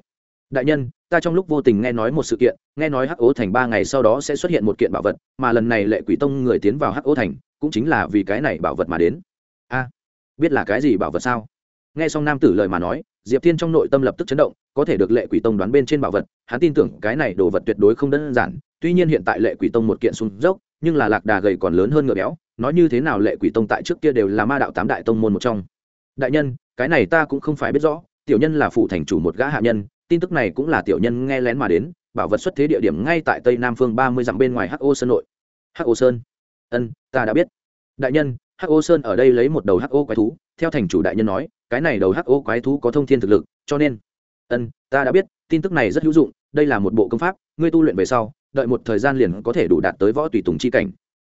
Đại nhân, ta trong lúc vô tình nghe nói một sự kiện, nghe nói hắc ố thành ba ngày sau đó sẽ xuất hiện một kiện bảo vật, mà lần này lệ quỷ tông người tiến vào hắc ố thành, cũng chính là vì cái này bảo vật mà đến. A, biết là cái gì bảo vật sao? Nghe xong nam tử lời mà nói, diệp thiên trong nội tâm lập tức chấn động, có thể được lệ quỷ tông đoán bên trên bảo vật, hắn tin tưởng cái này đồ vật tuyệt đối không đơn giản tuy nhiên hiện tại lệ quỷ tông một kiện sung dốc, nhưng là lạc đà gầy còn lớn hơn ngựa béo, nói như thế nào lệ quỷ tông tại trước kia đều là ma đạo tám đại tông môn một trong. Đại nhân, cái này ta cũng không phải biết rõ, tiểu nhân là phụ thành chủ một gã hạ nhân, tin tức này cũng là tiểu nhân nghe lén mà đến, bảo vật xuất thế địa điểm ngay tại tây nam phương ba mươi dặm bên ngoài hắc ô sơn nội. Hắc ô sơn? Ân, ta đã biết. Đại nhân, hắc ô sơn ở đây lấy một đầu hắc ô quái thú, theo thành chủ đại nhân nói, cái này đầu hắc ô quái thú có thông thiên thực lực, cho nên. Ân, ta đã biết, tin tức này rất hữu dụng đây là một bộ công pháp, ngươi tu luyện về sau, đợi một thời gian liền có thể đủ đạt tới võ tùy tùng chi cảnh.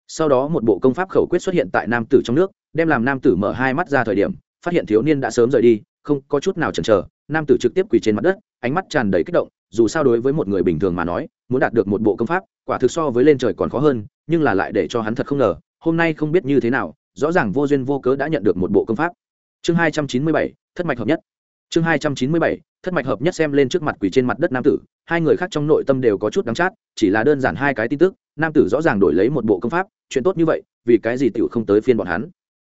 Sau đó một bộ công pháp khẩu quyết xuất hiện tại nam tử trong nước, đem làm nam tử mở hai mắt ra thời điểm, phát hiện thiếu niên đã sớm rời đi, không có chút nào chần chờ, nam tử trực tiếp quỳ trên mặt đất, ánh mắt tràn đầy kích động, dù sao đối với một người bình thường mà nói, muốn đạt được một bộ công pháp, quả thực so với lên trời còn khó hơn, nhưng là lại để cho hắn thật không ngờ, hôm nay không biết như thế nào, rõ ràng vô duyên vô cớ đã nhận được một bộ công pháp. Chương hai trăm chín mươi bảy, thất mạch hợp nhất. Chương hai trăm chín mươi bảy thất mạch hợp nhất xem lên trước mặt quỷ trên mặt đất nam tử, hai người khác trong nội tâm đều có chút đắng chát, chỉ là đơn giản hai cái tin tức, nam tử rõ ràng đổi lấy một bộ công pháp, chuyện tốt như vậy, vì cái gì tiểu không tới phiên bọn hắn.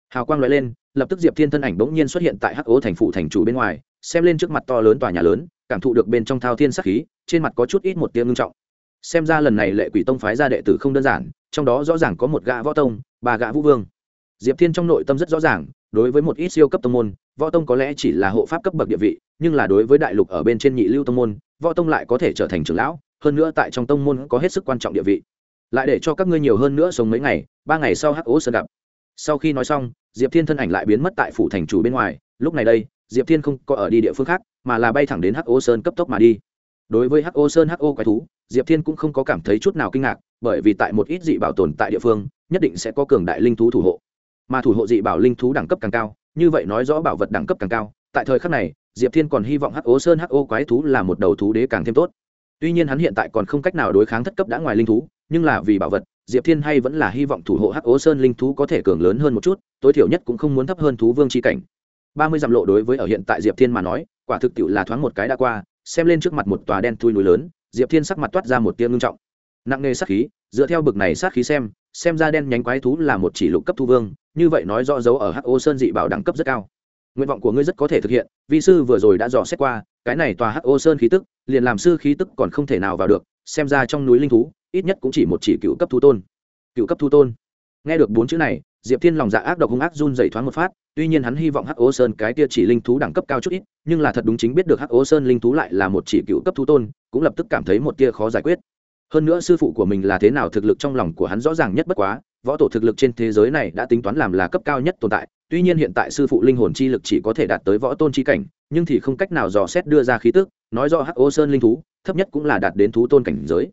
Hào quang loại lên, lập tức diệp thiên thân ảnh bỗng nhiên xuất hiện tại hắc ố thành phủ thành chủ bên ngoài, xem lên trước mặt to lớn tòa nhà lớn, cảm thụ được bên trong thao thiên sắc khí, trên mặt có chút ít một tiếng ngưng trọng. Xem ra lần này lệ quỷ tông phái ra đệ tử không đơn giản, trong đó rõ ràng có một gã võ tông, ba gã vũ vương. Diệp thiên trong nội tâm rất rõ ràng đối với một ít siêu cấp tông môn, võ tông có lẽ chỉ là hộ pháp cấp bậc địa vị, nhưng là đối với đại lục ở bên trên nhị lưu tông môn, võ tông lại có thể trở thành trưởng lão, hơn nữa tại trong tông môn có hết sức quan trọng địa vị. Lại để cho các ngươi nhiều hơn nữa sống mấy ngày, ba ngày sau hắc ố sơn gặp. Sau khi nói xong, diệp thiên thân ảnh lại biến mất tại phủ thành chủ bên ngoài, lúc này đây, diệp thiên không có ở đi địa phương khác, mà là bay thẳng đến hắc ô sơn cấp tốc mà đi. Đối với hắc ô sơn hắc ô quái thú, diệp thiên cũng không có cảm thấy chút nào kinh ngạc, bởi vì tại một ít dị bảo tồn tại địa phương, nhất định sẽ có cường đại linh thú thủ hộ mà thủ hộ dị bảo linh thú đẳng cấp càng cao, như vậy nói rõ bảo vật đẳng cấp càng cao, tại thời khắc này, diệp thiên còn hy vọng hắc ô sơn hắc ô quái thú là một đầu thú đế càng thêm tốt. Tuy nhiên hắn hiện tại còn không cách nào đối kháng thất cấp đã ngoài linh thú, nhưng là vì bảo vật, diệp thiên hay vẫn là hy vọng thủ hộ hắc ố sơn linh thú có thể cường lớn hơn một chút, tối thiểu nhất cũng không muốn thấp hơn thú vương c h i cảnh. Ba mươi dặm lộ đối với ở hiện tại diệp thiên mà nói, quả thực tiệu là thoáng một cái đã qua, xem lên trước mặt một tòa đen thui núi lớn, diệp thiên sắc mặt toát ra một tiếng ngưng trọng. Nặng nề sát khí dựa theo bực này sát khí xem xem ra đen nhánh quái thú là một chỉ lục cấp thu vương, như vậy nói rõ dấu ở hắc ô sơn dị bảo đẳng cấp rất cao. Nguyện vọng của ngươi rất có thể thực hiện, vi sư vừa rồi đã dò xét qua, cái này tòa hắc ô sơn khí tức, liền làm sư khí tức còn không thể nào vào được, xem ra trong núi linh thú, ít nhất cũng chỉ một chỉ cựu cấp thu tôn. Cựu cấp thu tôn. Nghe được bốn chữ này, diệp thiên lòng dạ ác độc hung ác run dày thoáng một phát, tuy nhiên hắn hy vọng hắc ô sơn cái kia chỉ linh thú đẳng cấp cao chút ít, nhưng là thật đúng chính biết được hắc ô sơn linh thú lại là một chỉ cựu cấp thu tôn, cũng lập tức cảm thấy một tia khó giải quyết hơn nữa sư phụ của mình là thế nào thực lực trong lòng của hắn rõ ràng nhất bất quá, võ tổ thực lực trên thế giới này đã tính toán làm là cấp cao nhất tồn tại. Tuy nhiên hiện tại sư phụ linh hồn chi lực chỉ có thể đạt tới võ tôn chi cảnh, nhưng thì không cách nào dò xét đưa ra khí tức, nói do hắc ô sơn linh thú, thấp nhất cũng là đạt đến thú tôn cảnh giới.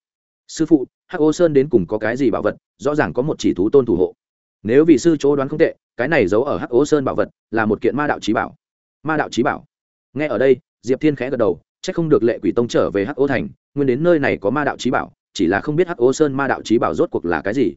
Sư phụ, hắc ô sơn đến cùng có cái gì bảo vật? Rõ ràng có một chỉ thú tôn thủ hộ. Nếu vị sư chỗ đoán không tệ, cái này giấu ở hắc ô sơn bảo vật là một kiện ma đạo trí bảo. Ma đạo trí bảo. Nghe ở đây, diệp thiên khẽ gật đầu c h ắ c không được lệ quỷ tông trở về hắc ô thành, nguyên đến nơi này có ma đạo trí bảo chỉ là không biết hắc ô sơn ma đạo trí bảo rốt cuộc là cái gì.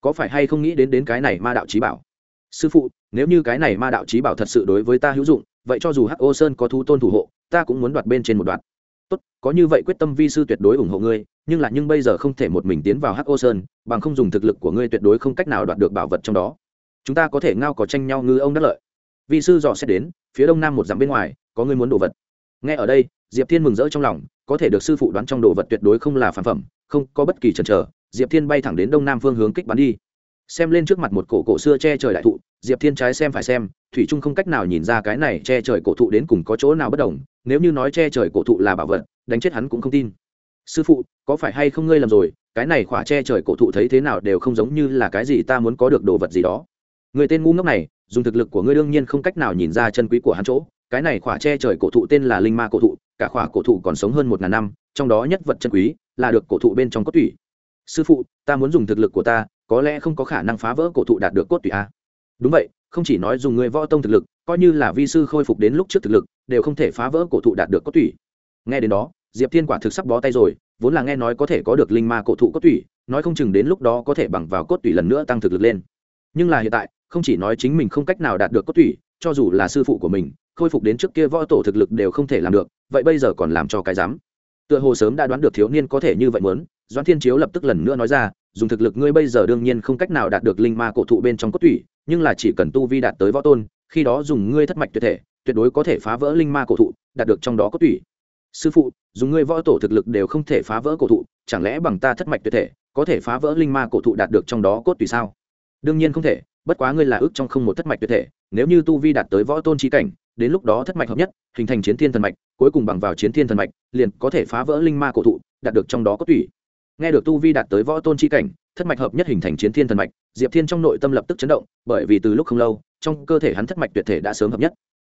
Có phải hay không nghĩ đến đến cái này ma đạo trí bảo? Sư phụ, nếu như cái này ma đạo trí bảo thật sự đối với ta hữu dụng, vậy cho dù hắc ô sơn có thu tôn thủ hộ, ta cũng muốn đoạt bên trên một đoạt. Tốt, có như vậy quyết tâm vi sư tuyệt đối ủng hộ ngươi, nhưng là nhưng bây giờ không thể một mình tiến vào hắc ô sơn, bằng không dùng thực lực của ngươi tuyệt đối không cách nào đoạt được bảo vật trong đó. Chúng ta có thể ngao có tranh nhau ngư ông đắc lợi. Vi sư dò xét đến, phía đông nam một dặm bên ngoài, có ngươi muốn đồ vật. Nghe ở đây, diệp thiên mừng rỡ trong lòng, có thể được sư phụ đoán trong đồ vật tuyệt đối không là phản phẩm không có bất kỳ chần chờ, diệp thiên bay thẳng đến đông nam phương hướng kích bắn đi. Xem lên trước mặt một cổ cổ xưa che trời đại thụ, diệp thiên trái xem phải xem, thủy trung không cách nào nhìn ra cái này che trời cổ thụ đến cùng có chỗ nào bất đồng, nếu như nói che trời cổ thụ là bảo vật, đánh chết hắn cũng không tin. Sư phụ, có phải hay không ngươi lầm rồi, cái này khỏa che trời cổ thụ thấy thế nào đều không giống như là cái gì ta muốn có được đồ vật gì đó. Người tên ngu ngốc này, dùng thực lực của ngươi đương nhiên không cách nào nhìn ra chân quý của hắn chỗ, cái này khỏa che trời cổ thụ tên là linh ma cổ thụ, cả khỏa cổ thụ còn sống hơn một ngàn năm, trong đó nhất vật chân quý là được cổ thụ bên trong cốt tủy. Sư phụ, ta muốn dùng thực lực của ta, có lẽ không có khả năng phá vỡ cổ thụ đạt được cốt tủy a. Đúng vậy, không chỉ nói dùng người võ tông thực lực, coi như là vi sư khôi phục đến lúc trước thực lực, đều không thể phá vỡ cổ thụ đạt được cốt tủy. Nghe đến đó, diệp thiên quả thực sắp bó tay rồi, vốn là nghe nói có thể có được linh ma cổ thụ cốt tủy, nói không chừng đến lúc đó có thể bằng vào cốt tủy lần nữa tăng thực lực lên. Nhưng là hiện tại, không chỉ nói chính mình không cách nào đạt được cốt tủy, cho dù là sư phụ của mình, khôi phục đến trước kia võ tổ thực lực đều không thể làm được, vậy bây giờ còn làm cho cái dám? Tựa hồ sớm đã đoán được thiếu niên có thể như vậy muốn, doãn thiên chiếu lập tức lần nữa nói ra, dùng thực lực ngươi bây giờ đương nhiên không cách nào đạt được linh ma cổ thụ bên trong cốt tủy, nhưng là chỉ cần tu vi đạt tới võ tôn, khi đó dùng ngươi thất mạch tuyệt thể, tuyệt đối có thể phá vỡ linh ma cổ thụ, đạt được trong đó cốt tủy. Sư phụ, dùng ngươi võ tổ thực lực đều không thể phá vỡ cổ thụ, chẳng lẽ bằng ta thất mạch tuyệt thể, có thể phá vỡ linh ma cổ thụ đạt được trong đó cốt tùy sao? Đương nhiên không thể, bất quá ngươi là ước trong không một thất mạch tuyệt thể, nếu như tu vi đạt tới võ tôn trí cảnh, đến lúc đó thất mạch hợp nhất, hình thành chiến thiên thần mạch cuối cùng bằng vào chiến thiên thần mạch, liền có thể phá vỡ linh ma cổ thụ, đạt được trong đó có tùy nghe được tu vi đạt tới võ tôn chi cảnh, thất mạch hợp nhất hình thành chiến thiên thần mạch, diệp thiên trong nội tâm lập tức chấn động, bởi vì từ lúc không lâu, trong cơ thể hắn thất mạch tuyệt thể đã sớm hợp nhất.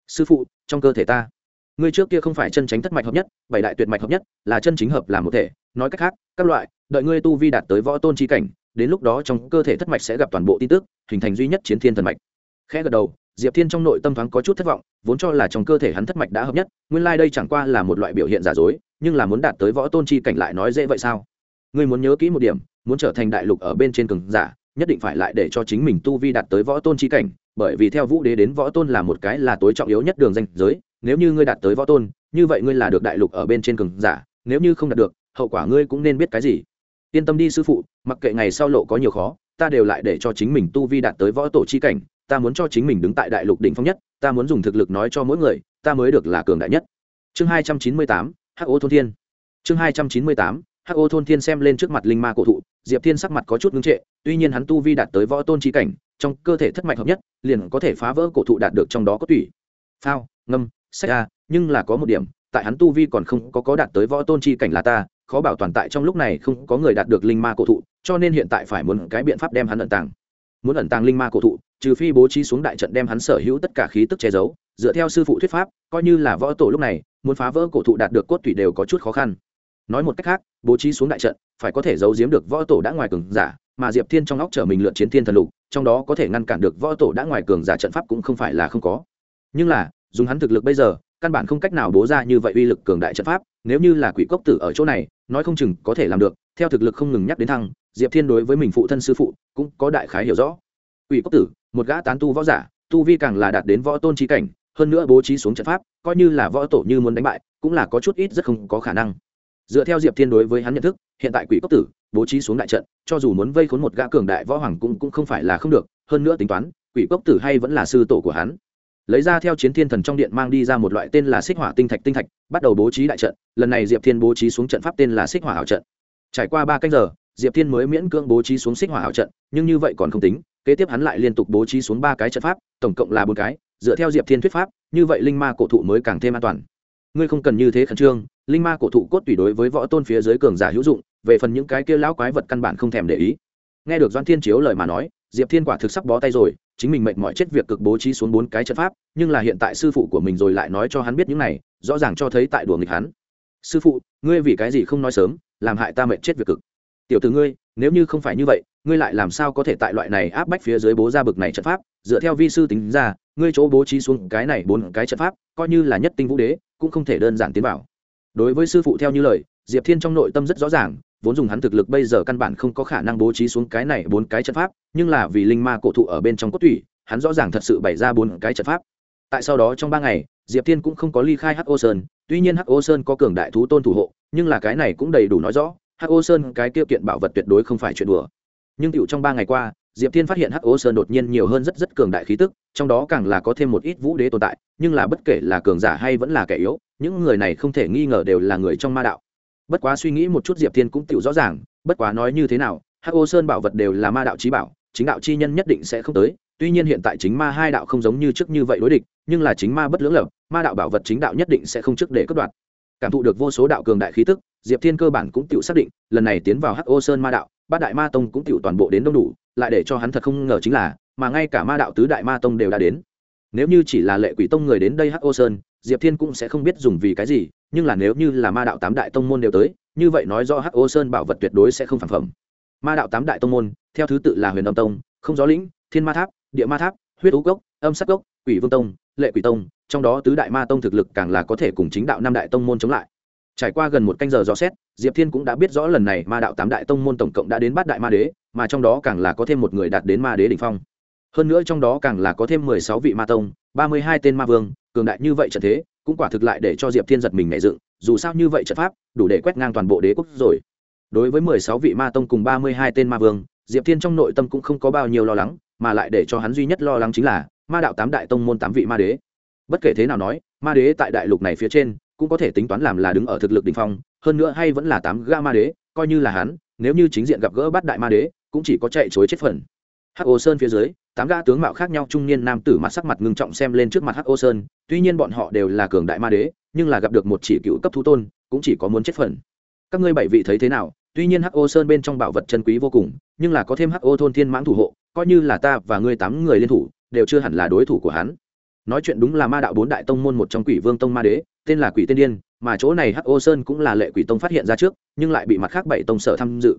Sư phụ, trong cơ thể ta, ngươi trước kia không phải chân tránh thất mạch hợp nhất, bảy đại tuyệt mạch hợp nhất, là chân chính hợp làm một thể. Nói cách khác, các loại, đợi ngươi tu vi đạt tới võ tôn chi cảnh, đến lúc đó trong cơ thể thất mạch sẽ gặp toàn bộ tin tức, hình thành duy nhất chiến thiên thần mạch. Khẽ gật đầu diệp thiên trong nội tâm thoáng có chút thất vọng, vốn cho là trong cơ thể hắn thất mạch đã hợp nhất, nguyên lai、like、đây chẳng qua là một loại biểu hiện giả dối, nhưng là muốn đạt tới võ tôn chi cảnh lại nói dễ vậy sao? Ngươi muốn nhớ kỹ một điểm, muốn trở thành đại lục ở bên trên cường giả, nhất định phải lại để cho chính mình tu vi đạt tới võ tôn chi cảnh, bởi vì theo vũ đế đến võ tôn là một cái là tối trọng yếu nhất đường danh giới, nếu như ngươi đạt tới võ tôn, như vậy ngươi là được đại lục ở bên trên cường giả, nếu như không đạt được, hậu quả ngươi cũng nên biết cái gì. Yên tâm đi sư phụ, mặc kệ ngày sau lộ có nhiều khó, ta đều lại để cho chính mình tu vi đạt tới võ tổ chi cảnh ta muốn cho chính mình đứng tại đại lục đỉnh phong nhất, ta muốn dùng thực lực nói cho mỗi người, ta mới được là cường đại nhất. Chương hai trăm chín mươi tám ho thôn thiên. Chương hai trăm chín mươi tám ho thôn thiên xem lên trước mặt linh ma cổ thụ, diệp thiên sắc mặt có chút ngưng trệ, tuy nhiên hắn tu vi đạt tới võ tôn chi cảnh, trong cơ thể thất mạch hợp nhất, liền có thể phá vỡ cổ thụ đạt được trong đó có tủy phao, ngâm, sách a, nhưng là có một điểm, tại hắn tu vi còn không có có đạt tới võ tôn chi cảnh là ta, khó bảo toàn tại trong lúc này không có người đạt được linh ma cổ thụ, cho nên hiện tại phải muốn cái biện pháp đem hắn ẩn tàng. Muốn ẩn tàng linh ma cổ thụ trừ phi bố trí xuống đại trận đem hắn sở hữu tất cả khí tức che giấu, dựa theo sư phụ thuyết pháp, coi như là võ tổ lúc này, muốn phá vỡ cổ thụ đạt được cốt thủy đều có chút khó khăn. Nói một cách khác, bố trí xuống đại trận, phải có thể giấu giếm được võ tổ đã ngoài cường giả, mà diệp thiên trong óc trở mình lượn chiến thiên thần lục, trong đó có thể ngăn cản được võ tổ đã ngoài cường giả trận pháp cũng không phải là không có. Nhưng là, dùng hắn thực lực bây giờ, căn bản không cách nào bố ra như vậy uy lực cường đại trận pháp, nếu như là quỷ cốc tử ở chỗ này, nói không chừng có thể làm được, theo thực lực không ngừng nhắc đến thăng, diệp thiên đối với mình phụ thân sư phụ cũng có đại khái hiểu rõ. Quỷ cốc tử một gã tán tu võ giả, tu vi càng là đạt đến võ tôn trí cảnh, hơn nữa bố trí xuống trận pháp, coi như là võ tổ như muốn đánh bại, cũng là có chút ít rất không có khả năng. Dựa theo diệp thiên đối với hắn nhận thức, hiện tại quỷ cốc tử, bố trí xuống đại trận, cho dù muốn vây khốn một gã cường đại võ hoàng cũng cũng không phải là không được, hơn nữa tính toán, quỷ cốc tử hay vẫn là sư tổ của hắn. Lấy ra theo chiến thiên thần trong điện mang đi ra một loại tên là xích hỏa tinh thạch tinh thạch, bắt đầu bố trí đại trận, lần này diệp thiên bố trí xuống trận pháp tên là xích hỏa hảo trận. Trải qua ba canh giờ, diệp thiên mới miễn cưỡng bố trí xuống xích hỏa hảo trận, nhưng như vậy còn không tính kế tiếp hắn lại liên tục bố trí xuống ba cái trận pháp, tổng cộng là bốn cái, dựa theo diệp thiên thuyết pháp, như vậy linh ma cổ thụ mới càng thêm an toàn. Ngươi không cần như thế khẩn trương, linh ma cổ thụ cốt tùy đối với võ tôn phía dưới cường giả hữu dụng, về phần những cái kia lão quái vật căn bản không thèm để ý. Nghe được doan thiên chiếu lời mà nói, diệp thiên quả thực sắc bó tay rồi, chính mình mệnh mọi chết việc cực bố trí xuống bốn cái trận pháp, nhưng là hiện tại sư phụ của mình rồi lại nói cho hắn biết những này, rõ ràng cho thấy tại đùa nghịch hắn. Sư phụ, ngươi vì cái gì không nói sớm, làm hại ta mệnh chết việc cực? Tiểu từ ngươi, nếu như không phải như vậy ngươi lại làm sao có thể tại loại này áp bách phía dưới bố ra bực này trận pháp? Dựa theo vi sư tính ra, ngươi chỗ bố trí xuống cái này bốn cái trận pháp, coi như là nhất tinh vũ đế, cũng không thể đơn giản tiến vào. Đối với sư phụ theo như lời, diệp thiên trong nội tâm rất rõ ràng, vốn dùng hắn thực lực bây giờ căn bản không có khả năng bố trí xuống cái này bốn cái trận pháp, nhưng là vì linh ma cổ thụ ở bên trong cốt thủy hắn rõ ràng thật sự bày ra bốn cái trận pháp. Tại sau đó trong ba ngày, diệp thiên cũng không có ly khai hắc ô sơn, tuy nhiên hắc ô sơn có cường đại thú tôn thủ hộ, nhưng là cái này cũng đầy đủ nói rõ, hắc ô sơn cái tiêu kiện bảo vật tuyệt đối không phải chuyện đùa nhưng tựu trong ba ngày qua, diệp thiên phát hiện hắc ô sơn đột nhiên nhiều hơn rất rất cường đại khí tức, trong đó càng là có thêm một ít vũ đế tồn tại, nhưng là bất kể là cường giả hay vẫn là kẻ yếu, những người này không thể nghi ngờ đều là người trong ma đạo. Bất quá suy nghĩ một chút diệp thiên cũng tựu rõ ràng, bất quá nói như thế nào, hắc ô sơn bảo vật đều là ma đạo trí bảo, chính đạo chi nhân nhất định sẽ không tới, tuy nhiên hiện tại chính ma hai đạo không giống như trước như vậy đối địch, nhưng là chính ma bất lưỡng lập, ma đạo bảo vật chính đạo nhất định sẽ không trước để cất đoạt cảm thụ được vô số đạo cường đại khí tức, diệp thiên cơ bản cũng tự xác định, lần này tiến vào hắc ô sơn ma đạo bát đại ma tông cũng tựu toàn bộ đến đông đủ, lại để cho hắn thật không ngờ chính là, mà ngay cả ma đạo tứ đại ma tông đều đã đến. Nếu như chỉ là lệ quỷ tông người đến đây hắc ô sơn, diệp thiên cũng sẽ không biết dùng vì cái gì, nhưng là nếu như là ma đạo tám đại tông môn đều tới, như vậy nói do hắc ô sơn bảo vật tuyệt đối sẽ không phản phẩm. Ma đạo tám đại tông môn, theo thứ tự là huyền âm tông, không gió lĩnh, thiên ma tháp, địa ma tháp, huyết ú cốc, âm sắc cốc, quỷ vương tông, lệ quỷ tông, trong đó tứ đại ma tông thực lực càng là có thể cùng chính đạo năm đại tông môn chống lại trải qua gần một canh giờ dò xét, diệp thiên cũng đã biết rõ lần này ma đạo tám đại tông môn tổng cộng đã đến bát đại ma đế, mà trong đó càng là có thêm một người đạt đến ma đế đ ỉ n h phong. Hơn nữa trong đó càng là có thêm mười sáu vị ma tông, ba mươi hai tên ma vương, cường đại như vậy trận thế, cũng quả thực lại để cho diệp thiên giật mình nảy dựng, dù sao như vậy trận pháp, đủ để quét ngang toàn bộ đế quốc rồi. Đối với mười sáu vị ma tông cùng ba mươi hai tên ma vương, diệp thiên trong nội tâm cũng không có bao nhiêu lo lắng, mà lại để cho hắn duy nhất lo lắng chính là ma đạo tám đại tông môn tám vị ma đế. Bất kể thế nào nói, ma đế tại đại lục này phía trên cũng có thể tính toán làm là đứng ở thực lực đ ỉ n h phong, hơn nữa hay vẫn là tám ga ma đế, coi như là hắn, nếu như chính diện gặp gỡ bắt đại ma đế, cũng chỉ có chạy chối chết phần. Hắc ô sơn phía dưới, tám ga tướng mạo khác nhau trung niên nam tử mặt sắc mặt ngưng trọng xem lên trước mặt hắc ô sơn, tuy nhiên bọn họ đều là cường đại ma đế, nhưng là gặp được một chỉ cựu cấp thú tôn, cũng chỉ có muốn chết phần. Các ngươi bảy vị thấy thế nào? Tuy nhiên hắc ô sơn bên trong bảo vật chân quý vô cùng, nhưng là có thêm hắc ô thôn thiên mãng thủ hộ, coi như là ta và ngươi tám người liên thủ, đều chưa hẳn là đối thủ của hắn. Nói chuyện đúng là ma đạo bốn đại tông môn một trong quỷ vương tông ma đế tên là quỷ tiên điên, mà chỗ này hắc ô sơn cũng là lệ quỷ tông phát hiện ra trước, nhưng lại bị mặt khác bảy tông sở tham dự.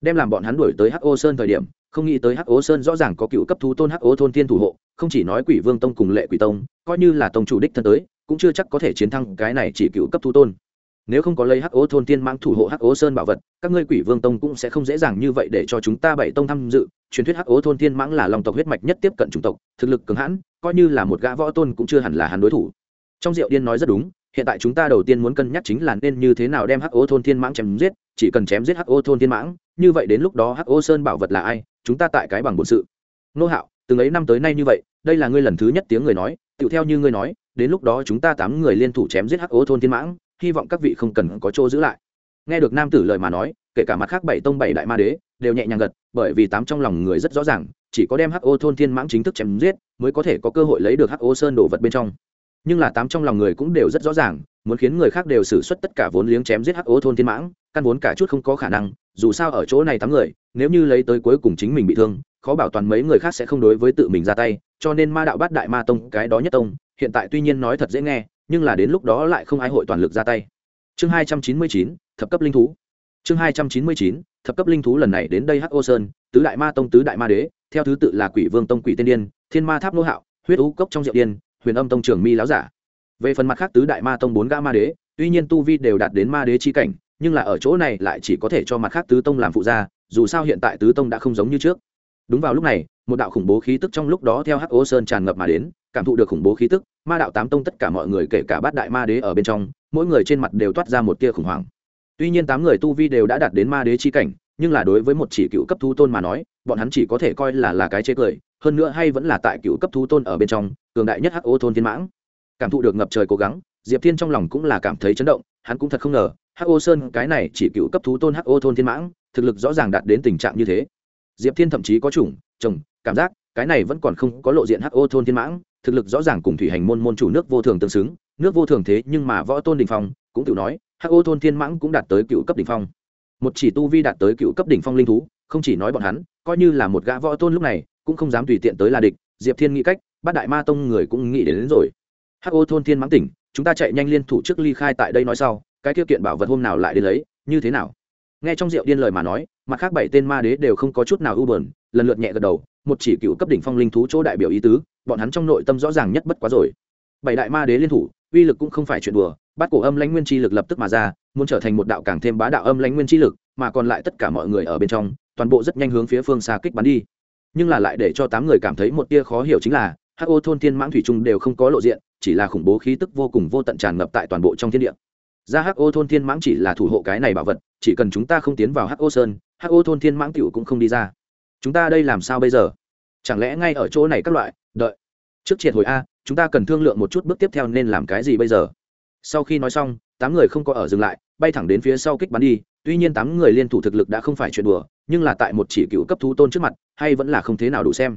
Đem làm bọn hắn đuổi tới hắc ô sơn thời điểm, không nghĩ tới hắc ô sơn rõ ràng có cựu cấp thú tôn hắc ô thôn thiên thủ hộ, không chỉ nói quỷ vương tông cùng lệ quỷ tông, coi như là tông chủ đích thân tới, cũng chưa chắc có thể chiến thắng cái này chỉ cựu cấp thú tôn. Nếu không có lấy hắc ô thôn tiên mang thủ hộ hắc ô sơn bảo vật, các ngươi quỷ vương tông cũng sẽ không dễ dàng như vậy để cho chúng ta bảy tông tham dự. Truyền thuyết hắc ô thôn tiên mãng là lòng tộc huyết mạch nhất tiếp cận chủng tộc, thực lực cường hãn, coi như là một gã võ tôn cũng chưa hẳn là hắn đối thủ. Trong diệu điên nói rất đúng hiện tại chúng ta đầu tiên muốn cân nhắc chính là nên như thế nào đem hắc ô thôn thiên mãng chém giết, chỉ cần chém giết hắc ô thôn thiên mãng, như vậy đến lúc đó hắc ô sơn bảo vật là ai, chúng ta tại cái bằng bổn sự. Nô hạo, từng ấy năm tới nay như vậy, đây là ngươi lần thứ nhất tiếng người nói, tựu theo như ngươi nói, đến lúc đó chúng ta tám người liên thủ chém giết hắc ô thôn thiên mãng, hy vọng các vị không cần có chỗ giữ lại. Nghe được nam tử lời mà nói, kể cả mặt khác bảy tông bảy đại ma đế, đều nhẹ nhàng gật, bởi vì tám trong lòng người rất rõ ràng, chỉ có đem hắc ô thôn thiên mãng chính thức chém giết, mới có thể có cơ hội lấy được hắc ô sơn đồ vật bên trong nhưng là tám trong lòng người cũng đều rất rõ ràng, muốn khiến người khác đều xử suất tất cả vốn liếng chém giết hắc ố thôn thiên mãng, căn vốn cả chút không có khả năng, dù sao ở chỗ này tám người, nếu như lấy tới cuối cùng chính mình bị thương, khó bảo toàn mấy người khác sẽ không đối với tự mình ra tay, cho nên ma đạo bát đại ma tông, cái đó nhất tông, hiện tại tuy nhiên nói thật dễ nghe, nhưng là đến lúc đó lại không ai hội toàn lực ra tay. Chương hai trăm chín mươi chín, thập cấp linh thú. Chương hai trăm chín mươi chín, thập cấp linh thú lần này đến đây hắc ô sơn, tứ đại ma tông, tứ đại ma đế, theo thứ tự là quỷ vương tông quỷ tiên điên, thiên ma tháp nô hạo, huyết ú cốc trong diệu điên huyền âm tông trường mi láo giả. Về phần mặt khác tứ đại ma tông bốn gã ma đế, tuy nhiên tu vi đều đạt đến ma đế chi cảnh, nhưng là ở chỗ này lại chỉ có thể cho mặt khác tứ tông làm phụ gia, dù sao hiện tại tứ tông đã không giống như trước. Đúng vào lúc này, một đạo khủng bố khí tức trong lúc đó theo hắc ô sơn tràn ngập mà đến, cảm thụ được khủng bố khí tức, ma đạo tám tông tất cả mọi người kể cả bát đại ma đế ở bên trong, mỗi người trên mặt đều toát ra một tia khủng hoảng. Tuy nhiên tám người tu vi đều đã đạt đến ma đế chi cảnh nhưng là đối với một chỉ cựu cấp thú tôn mà nói, bọn hắn chỉ có thể coi là là cái chế cười, hơn nữa hay vẫn là tại cựu cấp thú tôn ở bên trong, cường đại nhất hắc ô thôn thiên mãng. Cảm thụ được ngập trời cố gắng, diệp thiên trong lòng cũng là cảm thấy chấn động, hắn cũng thật không ngờ, hắc ô sơn cái này chỉ cựu cấp thú tôn hắc ô thôn thiên mãng, thực lực rõ ràng đạt đến tình trạng như thế. Diệp thiên thậm chí có chủng, chồng, cảm giác, cái này vẫn còn không có lộ diện hắc ô thôn thiên mãng, thực lực rõ ràng cùng thủy hành môn môn chủ nước vô thường tương xứng, nước vô thường thế nhưng mà võ tôn đình phong, cũng tự nói, hắc ô thôn thiên mãng cũng đạt tới cựu cấp đỉnh phong một chỉ tu vi đạt tới cựu cấp đỉnh phong linh thú không chỉ nói bọn hắn coi như là một gã võ tôn lúc này cũng không dám tùy tiện tới là địch diệp thiên nghĩ cách bát đại ma tông người cũng nghĩ đến, đến rồi. Hắc ô thôn thiên mãng tỉnh chúng ta chạy nhanh liên thủ trước ly khai tại đây nói sau cái tiêu kiện bảo vật hôm nào lại đến lấy như thế nào? Nghe trong rượu điên lời mà nói mặt khác bảy tên ma đế đều không có chút nào ưu bờn lần lượt nhẹ gật đầu một chỉ cựu cấp đỉnh phong linh thú chỗ đại biểu ý tứ bọn hắn trong nội tâm rõ ràng nhất bất quá rồi. Bảy đại ma đế liên thủ uy lực cũng không phải chuyện đùa bắt cổ âm lãnh nguyên chi lực lập tức mà ra, muốn trở thành một đạo càng thêm bá đạo âm lãnh nguyên chi lực, mà còn lại tất cả mọi người ở bên trong, toàn bộ rất nhanh hướng phía phương xa kích bắn đi. Nhưng là lại để cho tám người cảm thấy một tia khó hiểu chính là, hắc ô thôn thiên mãng thủy trung đều không có lộ diện, chỉ là khủng bố khí tức vô cùng vô tận tràn ngập tại toàn bộ trong thiên địa. Ra hắc ô thôn thiên mãng chỉ là thủ hộ cái này bảo vật, chỉ cần chúng ta không tiến vào hắc ô sơn, hắc ô thôn thiên mãng cựu cũng không đi ra. Chúng ta đây làm sao bây giờ? Chẳng lẽ ngay ở chỗ này các loại, đợi. Trước triệt hồi a, chúng ta cần thương lượng một chút bước tiếp theo nên làm cái gì bây giờ? Sau khi nói xong, tám người không có ở dừng lại, bay thẳng đến phía sau kích bắn đi. Tuy nhiên tám người liên thủ thực lực đã không phải chuyện đùa, nhưng là tại một chỉ cựu cấp thú tôn trước mặt, hay vẫn là không thế nào đủ xem.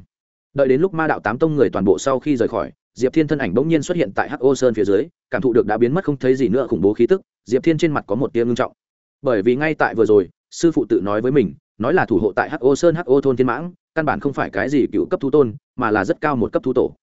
Đợi đến lúc ma đạo tám tông người toàn bộ sau khi rời khỏi, diệp thiên thân ảnh bỗng nhiên xuất hiện tại hắc ô sơn phía dưới, cảm thụ được đã biến mất không thấy gì nữa khủng bố khí tức, diệp thiên trên mặt có một tia ngưng trọng. Bởi vì ngay tại vừa rồi, sư phụ tự nói với mình, nói là thủ hộ tại hắc ô sơn hắc ô thôn thiên mãng, căn bản không phải cái gì cựu cấp thú tôn, mà là rất cao một cấp thú tổ.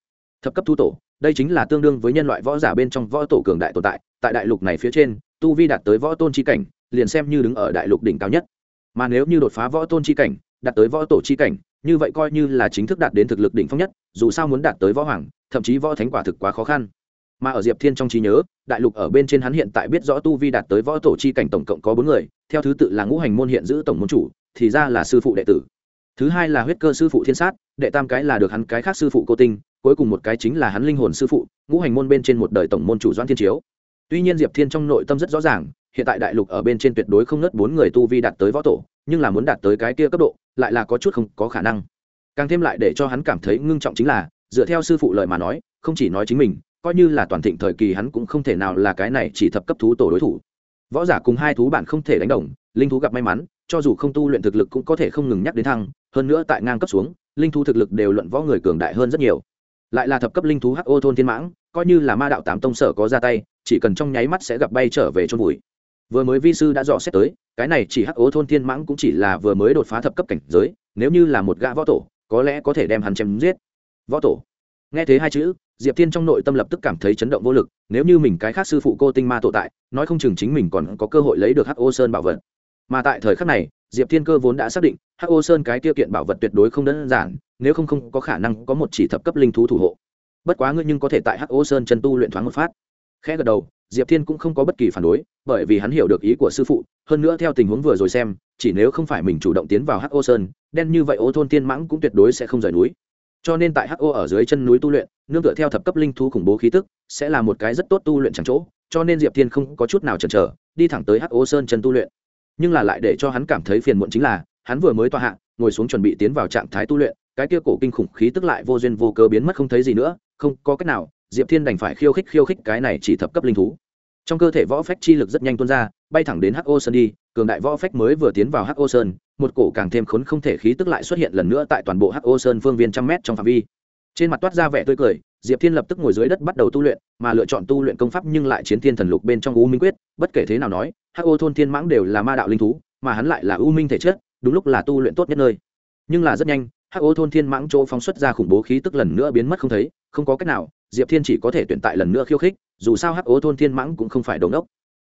Thập cấp thú tổ đây chính là tương đương với nhân loại võ giả bên trong võ tổ cường đại tồn tại tại đại lục này phía trên, tu vi đạt tới võ tôn chi cảnh, liền xem như đứng ở đại lục đỉnh cao nhất. Mà nếu như đột phá võ tôn chi cảnh, đạt tới võ tổ chi cảnh, như vậy coi như là chính thức đạt đến thực lực đỉnh phong nhất, dù sao muốn đạt tới võ hoàng, thậm chí võ thánh quả thực quá khó khăn. Mà ở diệp thiên trong trí nhớ, đại lục ở bên trên hắn hiện tại biết rõ tu vi đạt tới võ tổ chi cảnh tổng cộng có bốn người, theo thứ tự là ngũ hành môn hiện giữ tổng môn chủ, thì ra là sư phụ đệ tử. Thứ hai là huyết cơ sư phụ thiên sát, đệ tam cái là được hắn cái khác sư phụ cô tinh cuối cùng một cái chính là hắn linh hồn sư phụ, ngũ hành môn bên trên một đời tổng môn chủ doãn thiên chiếu. Tuy nhiên diệp thiên trong nội tâm rất rõ ràng, hiện tại đại lục ở bên trên tuyệt đối không nớt bốn người tu vi đạt tới võ tổ, nhưng là muốn đạt tới cái kia cấp độ, lại là có chút không có khả năng. Càng thêm lại để cho hắn cảm thấy ngưng trọng chính là, dựa theo sư phụ lời mà nói, không chỉ nói chính mình, coi như là toàn thịnh thời kỳ hắn cũng không thể nào là cái này chỉ thập cấp thú tổ đối thủ. Võ giả cùng hai thú bản không thể đánh đồng, linh thú gặp may mắn, cho dù không tu luyện thực lực cũng có thể không ngừng nhắc đến thăng, hơn nữa tại ngang cấp xuống, linh thú thực lực đều luận võ người cường đại hơn rất nhiều lại là thập cấp linh thú ho thôn thiên mãng, coi như là ma đạo tám tông sở có ra tay, chỉ cần trong nháy mắt sẽ gặp bay trở về chôn vùi. Vừa mới vi sư đã dò xét tới, cái này chỉ ho thôn thiên mãng cũng chỉ là vừa mới đột phá thập cấp cảnh giới, nếu như là một gã võ tổ, có lẽ có thể đem hắn chém giết. Võ tổ. Nghe thế hai chữ, diệp thiên trong nội tâm lập tức cảm thấy chấn động vô lực, nếu như mình cái khác sư phụ cô tinh ma tổ tại, nói không chừng chính mình còn có cơ hội lấy được ho sơn bảo vật. Mà tại thời khắc này diệp thiên cơ vốn đã xác định, hắc ô sơn cái tiêu kiện bảo vật tuyệt đối không đơn giản, nếu không không có khả năng có một chỉ thập cấp linh thú thủ hộ. Bất quá ngươi nhưng có thể tại hắc ô sơn chân tu luyện thoáng một phát. Khẽ gật đầu, diệp thiên cũng không có bất kỳ phản đối, bởi vì hắn hiểu được ý của sư phụ, hơn nữa theo tình huống vừa rồi xem, chỉ nếu không phải mình chủ động tiến vào hắc ô sơn, đen như vậy ô thôn tiên mãng cũng tuyệt đối sẽ không rời núi. Cho nên tại hắc ô ở dưới chân núi tu luyện, nương tựa theo thập cấp linh thú khủng bố khí tức, sẽ là một cái rất tốt tu luyện chẳng chỗ, cho nên diệp thiên không có chút nào chần chờ, đi thẳng tới hắc ô sơn chân tu luyện nhưng là lại để cho hắn cảm thấy phiền muộn chính là, hắn vừa mới tọa hạ, ngồi xuống chuẩn bị tiến vào trạng thái tu luyện, cái kia cổ kinh khủng khí tức lại vô duyên vô cớ biến mất không thấy gì nữa, không có cách nào, diệp thiên đành phải khiêu khích khiêu khích cái này chỉ thập cấp linh thú. Trong cơ thể võ phách chi lực rất nhanh tuôn ra, bay thẳng đến hắc ô sơn đi, cường đại võ phách mới vừa tiến vào hắc ô sơn, một cổ càng thêm khốn không thể khí tức lại xuất hiện lần nữa tại toàn bộ hắc ô sơn phương viên trăm mét trong phạm vi. Trên mặt toát ra vẻ tươi cười, diệp thiên lập tức ngồi dưới đất bắt đầu tu luyện, mà lựa chọn tu luyện công pháp nhưng lại chiến thiên thần lục bên trong u minh quyết, bất kể thế nào nói hắc ô thôn thiên mãng đều là ma đạo linh thú, mà hắn lại là ưu minh thể chất, đúng lúc là tu luyện tốt nhất nơi. Nhưng là rất nhanh, hắc ô thôn thiên mãng chỗ phóng xuất ra khủng bố khí tức lần nữa biến mất không thấy, không có cách nào, diệp thiên chỉ có thể tuyển tại lần nữa khiêu khích, dù sao hắc ô thôn thiên mãng cũng không phải đống đốc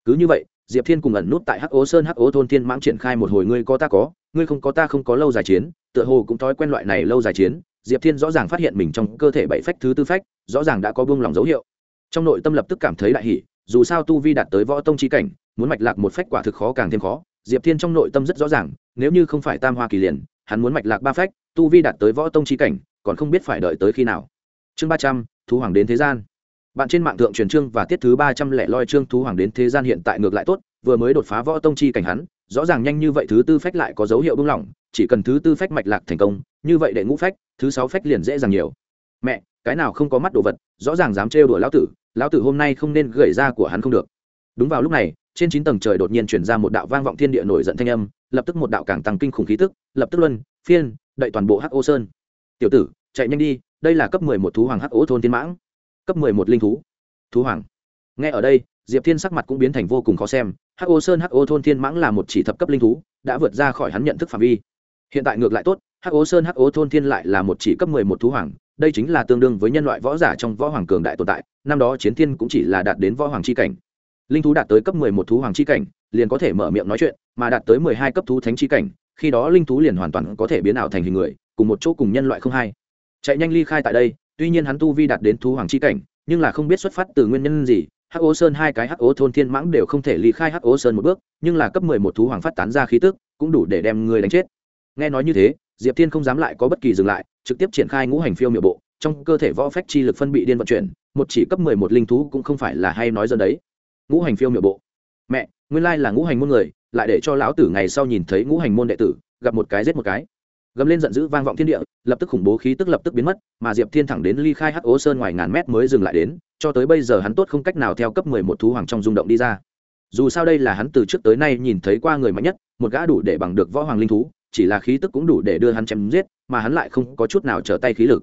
cứ như vậy, diệp thiên cùng ẩn nút tại hắc ô sơn hắc ô thôn thiên mãng triển khai một hồi, ngươi có ta có, ngươi không có ta không có lâu dài chiến. Tựa hồ cũng thói quen loại này lâu dài chiến, diệp thiên rõ ràng phát hiện mình trong cơ thể bảy phách thứ tư phách, rõ ràng đã có buông lòng dấu hiệu. Trong nội tâm lập tức cảm thấy đại hỷ dù sao tu vi đạt tới võ tông trí cảnh muốn mạch lạc một phách quả thực khó càng thêm khó, diệp thiên trong nội tâm rất rõ ràng, nếu như không phải tam hoa kỳ liền, hắn muốn mạch lạc ba phách, tu vi đạt tới võ tông trí cảnh, còn không biết phải đợi tới khi nào. Chương ba trăm, thú hoàng đến thế gian. Bạn trên mạng thượng truyền chương và tiết thứ ba trăm lẻ loi chương thú hoàng đến thế gian hiện tại ngược lại tốt, vừa mới đột phá võ tông chi cảnh hắn, rõ ràng nhanh như vậy thứ tư phách lại có dấu hiệu buông lỏng, chỉ cần thứ tư phách mạch lạc thành công, như vậy đệ ngũ phách, thứ sáu phách liền dễ dàng nhiều. Mẹ, cái nào không có mắt đồ vật, rõ ràng dám trêu đuổi lão tử lão tử hôm nay không nên gửi ra của hắn không được. Đúng vào lúc này trên chín tầng trời đột nhiên chuyển ra một đạo vang vọng thiên địa nổi giận thanh âm, lập tức một đạo càng tăng kinh khủng khí tức, lập tức luân, phiên, đậy toàn bộ hắc ô sơn. Tiểu tử, chạy nhanh đi, đây là cấp mười một thú hoàng hắc ô thôn tiên mãng. Cấp mười một linh thú. Thú hoàng. Nghe ở đây, diệp thiên sắc mặt cũng biến thành vô cùng khó xem, hắc ô sơn, hắc ô thôn thiên mãng là một chỉ thập cấp linh thú, đã vượt ra khỏi hắn nhận thức phạm vi. Hiện tại ngược lại tốt, hắc ô sơn, hắc ô thôn thiên lại là một chỉ cấp mười một thú hoàng, đây chính là tương đương với nhân loại võ giả trong võ hoàng cường đại tồn tại, năm đó chiến thiên cũng chỉ là đạt đến võ hoàng c h i cảnh linh thú đạt tới cấp mười một thú hoàng chi cảnh, liền có thể mở miệng nói chuyện, mà đạt tới mười hai cấp thú thánh chi cảnh, khi đó linh thú liền hoàn toàn có thể biến ảo thành hình người, cùng một chỗ cùng nhân loại không hai. Chạy nhanh ly khai tại đây, tuy nhiên hắn tu vi đạt đến thú hoàng chi cảnh, nhưng là không biết xuất phát từ nguyên nhân gì, hắc ô sơn hai cái hắc ô thôn thiên mãng đều không thể ly khai hắc ô sơn một bước, nhưng là cấp mười một thú hoàng phát tán ra khí tức, cũng đủ để đem người đánh chết. Nghe nói như thế, diệp thiên không dám lại có bất kỳ dừng lại, trực tiếp triển khai ngũ hành phiêu miểu bộ, trong cơ thể võ phách chi lực phân bị điên vận chuyển, một chỉ cấp mười một linh thú cũng không phải là hay nói dân đấy ngũ hành phiêu miệu bộ. Mẹ, nguyên lai là ngũ hành môn người, lại để cho lão tử ngày sau nhìn thấy ngũ hành môn đệ tử, gặp một cái giết một cái. Gầm lên giận dữ vang vọng thiên địa, lập tức khủng bố khí tức lập tức biến mất, mà diệp thiên thẳng đến ly khai hắc ố sơn ngoài ngàn mét mới dừng lại đến, cho tới bây giờ hắn tốt không cách nào theo cấp mười một thú hoàng trong rung động đi ra. Dù sao đây là hắn từ trước tới nay nhìn thấy qua người mạnh nhất, một gã đủ để bằng được võ hoàng linh thú, chỉ là khí tức cũng đủ để đưa hắn chém giết, mà hắn lại không có chút nào trở tay khí lực.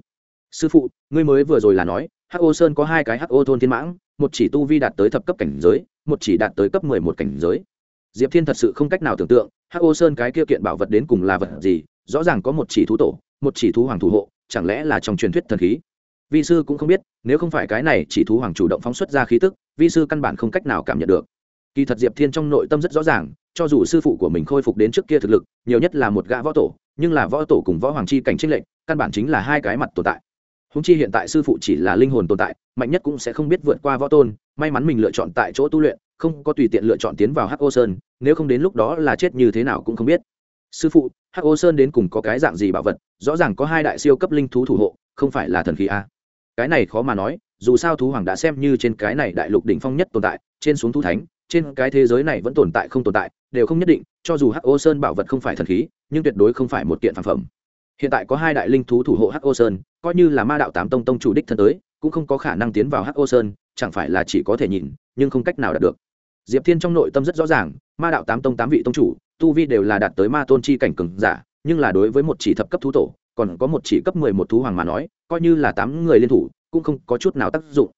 Sư phụ, ngươi mới vừa rồi là nói, hắc ô sơn có hai cái hắc ô thôn thiên mãng một chỉ tu vi đạt tới thập cấp cảnh giới, một chỉ đạt tới cấp mười một cảnh giới. Diệp thiên thật sự không cách nào tưởng tượng, hắc ô sơn cái kia kiện bảo vật đến cùng là vật gì, rõ ràng có một chỉ thú tổ, một chỉ thú hoàng thủ hộ, chẳng lẽ là trong truyền thuyết thần khí? Vi sư cũng không biết, nếu không phải cái này chỉ thú hoàng chủ động phóng xuất ra khí tức, vi sư căn bản không cách nào cảm nhận được. Kỳ thật diệp thiên trong nội tâm rất rõ ràng, cho dù sư phụ của mình khôi phục đến trước kia thực lực, nhiều nhất là một gã võ tổ, nhưng là võ tổ cùng võ hoàng chi cảnh trinh lệnh căn bản chính là hai cái mặt tồn tại húng chi hiện tại sư phụ chỉ là linh hồn tồn tại, mạnh nhất cũng sẽ không biết vượt qua võ tôn, may mắn mình lựa chọn tại chỗ tu luyện, không có tùy tiện lựa chọn tiến vào hắc ô sơn, nếu không đến lúc đó là chết như thế nào cũng không biết. Sư phụ, hắc ô sơn đến cùng có cái dạng gì bảo vật? Rõ ràng có hai đại siêu cấp linh thú thủ hộ, không phải là thần khí a. Cái này khó mà nói, dù sao thú hoàng đã xem như trên cái này đại lục đỉnh phong nhất tồn tại, trên xuống thú thánh, trên cái thế giới này vẫn tồn tại không tồn tại, đều không nhất định, cho dù hắc ô sơn bảo vật không phải thần khí, nhưng tuyệt đối không phải một kiện phản phẩm. Hiện tại có hai đại linh thú thủ hộ hắc ô sơn coi như là ma đạo tám tông tông chủ đích thân tới, cũng không có khả năng tiến vào hắc ô sơn, chẳng phải là chỉ có thể nhìn, nhưng không cách nào đạt được. Diệp thiên trong nội tâm rất rõ ràng, ma đạo tám tông tám vị tông chủ, tu vi đều là đạt tới ma tôn chi cảnh cường giả, nhưng là đối với một chỉ thập cấp thú tổ, còn có một chỉ cấp mười một thú hoàng mà nói, coi như là tám người liên thủ, cũng không có chút nào tác dụng.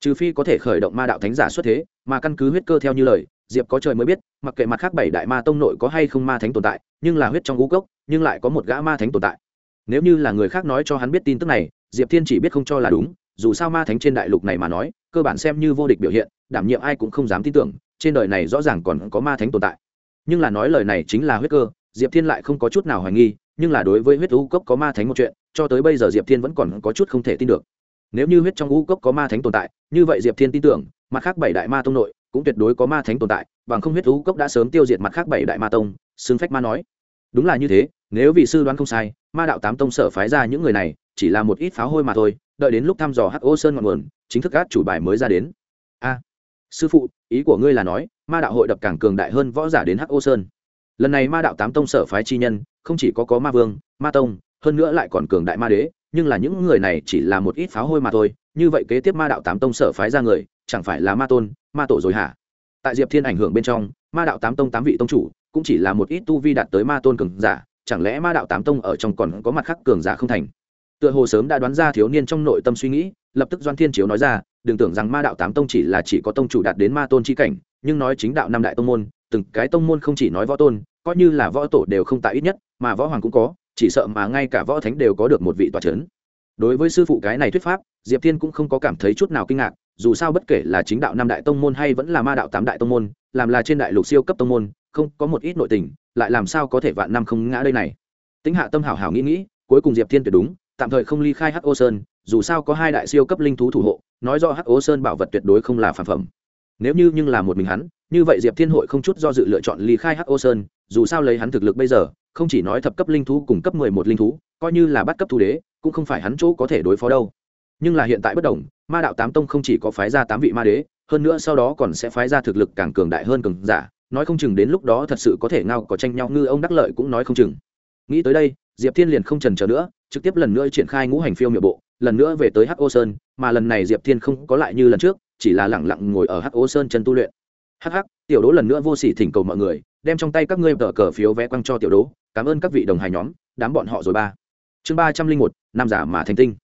Trừ phi có thể khởi động ma đạo thánh giả xuất thế, mà căn cứ huyết cơ theo như lời, diệp có trời mới biết, mặc kệ mặt khác bảy đại ma tông nội có hay không ma thánh tồn tại, nhưng là huyết trong ngũ cốc, nhưng lại có một gã ma thánh tồn tại nếu như là người khác nói cho hắn biết tin tức này, diệp thiên chỉ biết không cho là đúng, dù sao ma thánh trên đại lục này mà nói, cơ bản xem như vô địch biểu hiện, đảm nhiệm ai cũng không dám tin tưởng, trên đời này rõ ràng còn có ma thánh tồn tại. Nhưng là nói lời này chính là huyết cơ, diệp thiên lại không có chút nào hoài nghi, nhưng là đối với huyết u cốc có ma thánh một chuyện, cho tới bây giờ diệp thiên vẫn còn có chút không thể tin được. Nếu như huyết trong u cốc có ma thánh tồn tại, như vậy diệp thiên tin tưởng, mặt khác bảy đại ma tông nội, cũng tuyệt đối có ma thánh tồn tại, bằng không huyết u cốc đã sớm tiêu diệt mặt khác bảy đại ma tông xưng phách ma nói. Đúng là như thế nếu vị sư đoán không sai, ma đạo tám tông sở phái ra những người này, chỉ là một ít pháo hôi mà thôi, đợi đến lúc thăm dò hắc ô sơn ngọn nguồn, chính thức các chủ bài mới ra đến. A, sư phụ, ý của ngươi là nói, ma đạo hội đập càng cường đại hơn võ giả đến hắc ô sơn. Lần này ma đạo tám tông sở phái chi nhân, không chỉ có có ma vương, ma tông, hơn nữa lại còn cường đại ma đế, nhưng là những người này chỉ là một ít pháo hôi mà thôi. Như vậy kế tiếp ma đạo tám tông sở phái ra người, chẳng phải là ma tôn, ma tổ rồi hả? Tại diệp thiên ảnh hưởng bên trong, ma đạo tám tông tám vị tông chủ, cũng chỉ là một ít tu vi đạt tới ma tôn cường giả chẳng lẽ ma đạo tám tông ở trong còn có mặt khác cường giả không thành? Tựa hồ sớm đã đoán ra thiếu niên trong nội tâm suy nghĩ, lập tức doan thiên chiếu nói ra, đừng tưởng rằng ma đạo tám tông chỉ là chỉ có tông chủ đạt đến ma tôn chi cảnh, nhưng nói chính đạo năm đại tông môn, từng cái tông môn không chỉ nói võ tôn, coi như là võ tổ đều không tại ít nhất, mà võ hoàng cũng có, chỉ sợ mà ngay cả võ thánh đều có được một vị tòa c h ấ n đối với sư phụ cái này thuyết pháp, diệp thiên cũng không có cảm thấy chút nào kinh ngạc, dù sao bất kể là chính đạo năm đại tông môn hay vẫn là ma đạo tám đại tông môn, làm là trên đại lục siêu cấp tông môn, không có một ít nội tình lại làm sao có thể vạn năm không ngã đây này? Tính hạ tâm hảo hảo nghĩ nghĩ, cuối cùng diệp thiên tuyệt đúng, tạm thời không ly khai hắc ô sơn, dù sao có hai đại siêu cấp linh thú thủ hộ, nói do hắc ô sơn bảo vật tuyệt đối không là phản phẩm. Nếu như nhưng là một mình hắn, như vậy diệp thiên hội không chút do dự lựa chọn ly khai hắc ô sơn, dù sao lấy hắn thực lực bây giờ, không chỉ nói thập cấp linh thú cùng cấp mười một linh thú, coi như là bắt cấp thủ đế, cũng không phải hắn chỗ có thể đối phó đâu. Nhưng là hiện tại bất đồng, ma đạo tám tông không chỉ có phái ra tám vị ma đế, hơn nữa sau đó còn sẽ phái ra thực lực càng cường đại hơn cường giả nói không chừng đến lúc đó thật sự có thể ngao có tranh nhau, ngư ông đắc lợi cũng nói không chừng. Nghĩ tới đây, diệp thiên liền không trần chờ nữa, trực tiếp lần nữa triển khai ngũ hành phiêu miệng bộ, lần nữa về tới hắc ô sơn, mà lần này diệp thiên không có lại như lần trước, chỉ là lẳng lặng ngồi ở hắc ô sơn chân tu luyện. Hắc hắc, tiểu đố lần nữa vô sỉ thỉnh cầu mọi người, đem trong tay các ngươi tờ cờ phiếu vé quăng cho tiểu đố, cảm ơn các vị đồng hài nhóm, đám bọn họ rồi ba. Chương ba trăm linh một, năm giả mà thành tinh.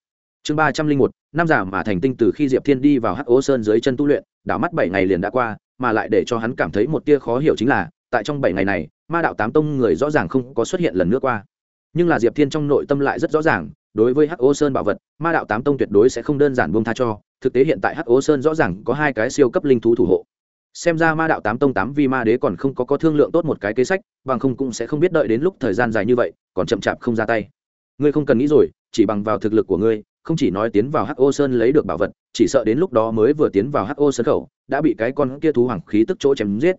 Chương ba trăm linh một, năm giả mà thành tinh từ khi diệp thiên đi vào hắc ô sơn dưới chân tu luyện, đảo mắt bảy ngày liền đã qua mà lại để cho hắn cảm thấy một tia khó hiểu chính là, tại trong bảy ngày này, ma đạo tám tông người rõ ràng không có xuất hiện lần nữa qua. Nhưng là diệp thiên trong nội tâm lại rất rõ ràng, đối với hắc ô sơn bảo vật, ma đạo tám tông tuyệt đối sẽ không đơn giản buông tha cho, thực tế hiện tại hắc ô sơn rõ ràng có hai cái siêu cấp linh thú thủ hộ. Xem ra ma đạo tám tông tám vi ma đế còn không có có thương lượng tốt một cái kế sách, bằng không cũng sẽ không biết đợi đến lúc thời gian dài như vậy, còn chậm chạp không ra tay. Ngươi không cần nghĩ rồi, chỉ bằng vào thực lực của ngươi không chỉ nói tiến vào hắc ô sơn lấy được bảo vật, chỉ sợ đến lúc đó mới vừa tiến vào hắc ô sơn khẩu, đã bị cái con kia thú hoàng khí tức chỗ chém giết.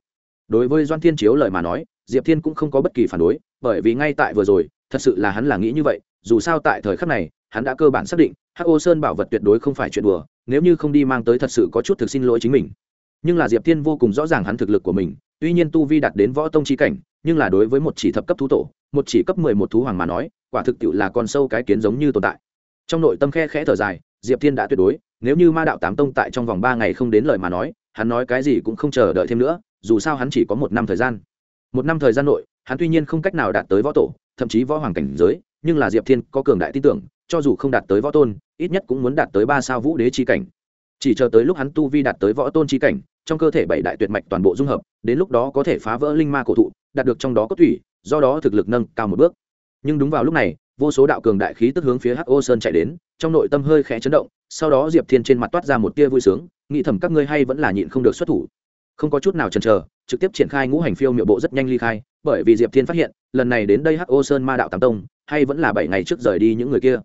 Đối với doan thiên chiếu lời mà nói, diệp thiên cũng không có bất kỳ phản đối, bởi vì ngay tại vừa rồi, thật sự là hắn là nghĩ như vậy, dù sao tại thời khắc này, hắn đã cơ bản xác định, hắc ô sơn bảo vật tuyệt đối không phải chuyện đùa, nếu như không đi mang tới thật sự có chút thực xin lỗi chính mình. Nhưng là diệp thiên vô cùng rõ ràng hắn thực lực của mình, tuy nhiên tu vi đạt đến võ tông chi cảnh, nhưng là đối với một chỉ thập cấp thú tổ, một chỉ cấp mười một thú hoàng mà nói, quả thực tiệu là con sâu cái kiến giống như tồn tại trong nội tâm khe khẽ thở dài, diệp thiên đã tuyệt đối, nếu như ma đạo tám tông tại trong vòng ba ngày không đến lời mà nói, hắn nói cái gì cũng không chờ đợi thêm nữa, dù sao hắn chỉ có một năm thời gian. Một năm thời gian nội, hắn tuy nhiên không cách nào đạt tới võ tổ, thậm chí võ hoàng cảnh giới, nhưng là diệp thiên có cường đại tin tưởng, cho dù không đạt tới võ tôn, ít nhất cũng muốn đạt tới ba sao vũ đế chi cảnh. Chỉ chờ tới lúc hắn tu vi đạt tới võ tôn chi cảnh, trong cơ thể bảy đại tuyệt mạch toàn bộ dung hợp, đến lúc đó có thể phá vỡ linh ma cổ thụ, đạt được trong đó có thủy do đó thực lực nâng cao một bước. Nhưng đúng vào lúc này vô số đạo cường đại khí tức hướng phía hắc ô sơn chạy đến, trong nội tâm hơi khẽ chấn động, sau đó diệp thiên trên mặt toát ra một tia vui sướng, nghĩ thầm các ngươi hay vẫn là nhịn không được xuất thủ. Không có chút nào chần chờ, trực tiếp triển khai ngũ hành phiêu miệu bộ rất nhanh ly khai, bởi vì diệp thiên phát hiện, lần này đến đây hắc ô sơn ma đạo tám tông, hay vẫn là bảy ngày trước rời đi những người kia.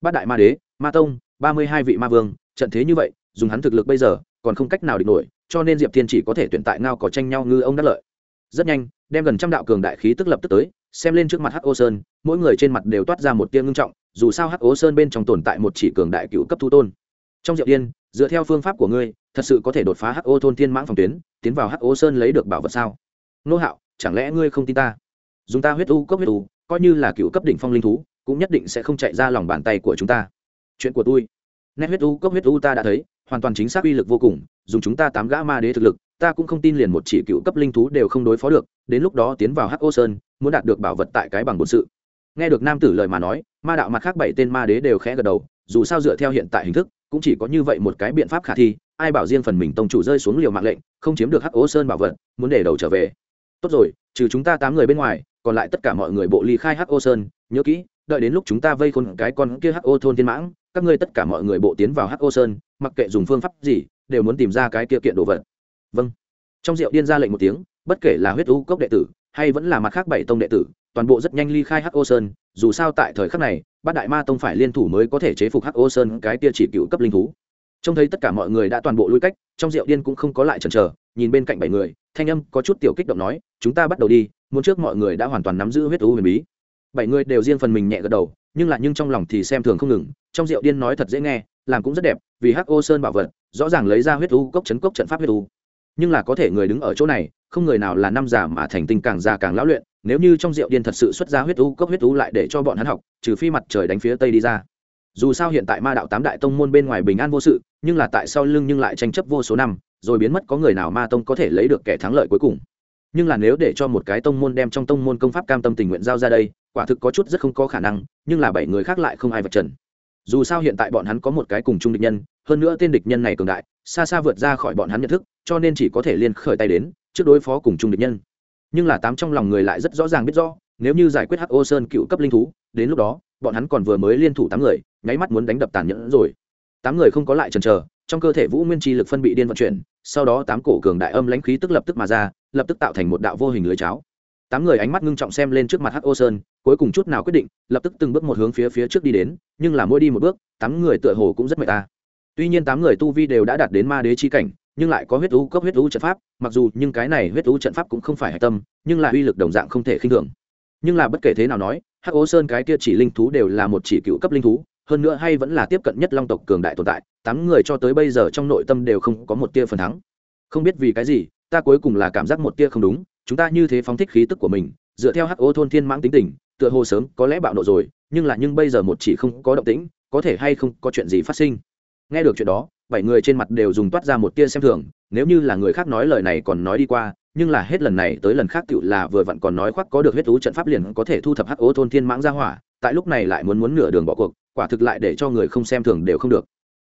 Bát đại ma đế, ma tông, ba mươi hai vị ma vương, trận thế như vậy, dùng hắn thực lực bây giờ, còn không cách nào địch nổi, cho nên diệp thiên chỉ có thể tuyển tại ngao có tranh nhau ngư ông đắc lợi. Rất nhanh, đem gần trăm đạo cường đại khí tức lập tức tới xem lên trước mặt hắc ô sơn, mỗi người trên mặt đều toát ra một tia ngưng trọng, dù sao hắc ô sơn bên trong tồn tại một chỉ cường đại cựu cấp thu tôn. Trong diệu điên, dựa theo phương pháp của ngươi, thật sự có thể đột phá hắc ô thôn thiên mãng phòng tuyến, tiến vào hắc ô sơn lấy được bảo vật sao? Nô hạo, chẳng lẽ ngươi không tin ta? Dùng ta huyết u, cốc huyết u, coi như là cựu cấp đỉnh phong linh thú, cũng nhất định sẽ không chạy ra lòng bàn tay của chúng ta. Chuyện của tôi. Nét huyết u, cốc huyết u ta đã thấy, hoàn toàn chính xác uy lực vô cùng, dùng chúng ta tám gã ma đế thực lực, ta cũng không tin liền một chỉ cựu cấp linh thú đều không đối phó được, đến lúc đó tiến vào hắc ô sơn muốn đạt được bảo vật tại cái bằng bổn sự. Nghe được nam tử lời mà nói, ma đạo mặt khác bảy tên ma đế đều khẽ gật đầu, dù sao dựa theo hiện tại hình thức, cũng chỉ có như vậy một cái biện pháp khả thi, ai bảo riêng phần mình tông chủ rơi xuống liều mạng lệnh, không chiếm được hắc ô sơn bảo vật, muốn để đầu trở về. Tốt rồi, trừ chúng ta tám người bên ngoài, còn lại tất cả mọi người bộ ly khai hắc ô sơn, nhớ kỹ, đợi đến lúc chúng ta vây khôn cái con kia hắc ô thôn thiên mãng, các ngươi tất cả mọi người bộ tiến vào hắc ô sơn, mặc kệ dùng phương pháp gì, đều muốn tìm ra cái kia kiện đồ vật. Vâng. Trong rượu điên ra lệnh một tiếng, bất kể là huyết u cốc đệ tử hay vẫn là mặt khác bảy tông đệ tử, toàn bộ rất nhanh ly khai hắc ô sơn, dù sao tại thời khắc này, bát đại ma tông phải liên thủ mới có thể chế phục hắc ô sơn cái tia chỉ cựu cấp linh thú. Trông thấy tất cả mọi người đã toàn bộ lui cách, trong rượu điên cũng không có lại chần chờ, nhìn bên cạnh bảy người, thanh âm có chút tiểu kích động nói, chúng ta bắt đầu đi, muốn trước mọi người đã hoàn toàn nắm giữ huyết thú huyền bí. Bảy người đều riêng phần mình nhẹ gật đầu, nhưng lại nhưng trong lòng thì xem thường không ngừng, trong rượu điên nói thật dễ nghe, làm cũng rất đẹp, vì hắc ô sơn bảo vật, rõ ràng lấy ra huyết thú cốc chấn cốc trận pháp huyết thú nhưng là có thể người đứng ở chỗ này, không người nào là năm già mà thành tinh càng già càng lão luyện, nếu như trong rượu điên thật sự xuất ra huyết u cốc huyết u lại để cho bọn hắn học, trừ phi mặt trời đánh phía tây đi ra. Dù sao hiện tại ma đạo tám đại tông môn bên ngoài bình an vô sự, nhưng là tại sau lưng nhưng lại tranh chấp vô số năm, rồi biến mất có người nào ma tông có thể lấy được kẻ thắng lợi cuối cùng. Nhưng là nếu để cho một cái tông môn đem trong tông môn công pháp cam tâm tình nguyện giao ra đây, quả thực có chút rất không có khả năng, nhưng là bảy người khác lại không ai vật trần. Dù sao hiện tại bọn hắn có một cái cùng chung địch nhân hơn nữa tên địch nhân này cường đại, xa xa vượt ra khỏi bọn hắn nhận thức, cho nên chỉ có thể liên khởi tay đến, trước đối phó cùng chung địch nhân. Nhưng là tám trong lòng người lại rất rõ ràng biết rõ, nếu như giải quyết hắc ô sơn cựu cấp linh thú, đến lúc đó, bọn hắn còn vừa mới liên thủ tám người, nháy mắt muốn đánh đập tàn nhẫn rồi. Tám người không có lại chần chờ, trong cơ thể vũ nguyên chi lực phân bị điên vận chuyển, sau đó tám cổ cường đại âm lãnh khí tức lập tức mà ra, lập tức tạo thành một đạo vô hình lưới cháo. Tám người ánh mắt ngưng trọng xem lên trước mặt hắc ô sơn, cuối cùng chút nào quyết định, lập tức từng bước một hướng phía phía trước đi đến, nhưng là mỗi đi một bước, tám người tựa hồ cũng rất mệt ta tuy nhiên tám người tu vi đều đã đạt đến ma đế chi cảnh, nhưng lại có huyết u cấp huyết u trận pháp, mặc dù nhưng cái này huyết u trận pháp cũng không phải hạch tâm, nhưng là uy lực đồng dạng không thể khinh thường. Nhưng là bất kể thế nào nói, hắc ô sơn cái kia chỉ linh thú đều là một chỉ cựu cấp linh thú, hơn nữa hay vẫn là tiếp cận nhất long tộc cường đại tồn tại, tám người cho tới bây giờ trong nội tâm đều không có một tia phần thắng. Không biết vì cái gì, ta cuối cùng là cảm giác một tia không đúng, chúng ta như thế phóng thích khí tức của mình, dựa theo hắc ô thôn thiên mãng tính tình, tựa hồ sớm có lẽ bạo nộ rồi, nhưng là nhưng bây giờ một chỉ không có động tĩnh, có thể hay không có chuyện gì phát sinh nghe được chuyện đó, bảy người trên mặt đều dùng toát ra một tia xem thường, nếu như là người khác nói lời này còn nói đi qua, nhưng là hết lần này tới lần khác tựu là vừa vặn còn nói khoác có được huyết thú trận pháp liền có thể thu thập hắc ô thôn thiên mãng ra hỏa, tại lúc này lại muốn muốn nửa đường bỏ cuộc, quả thực lại để cho người không xem thường đều không được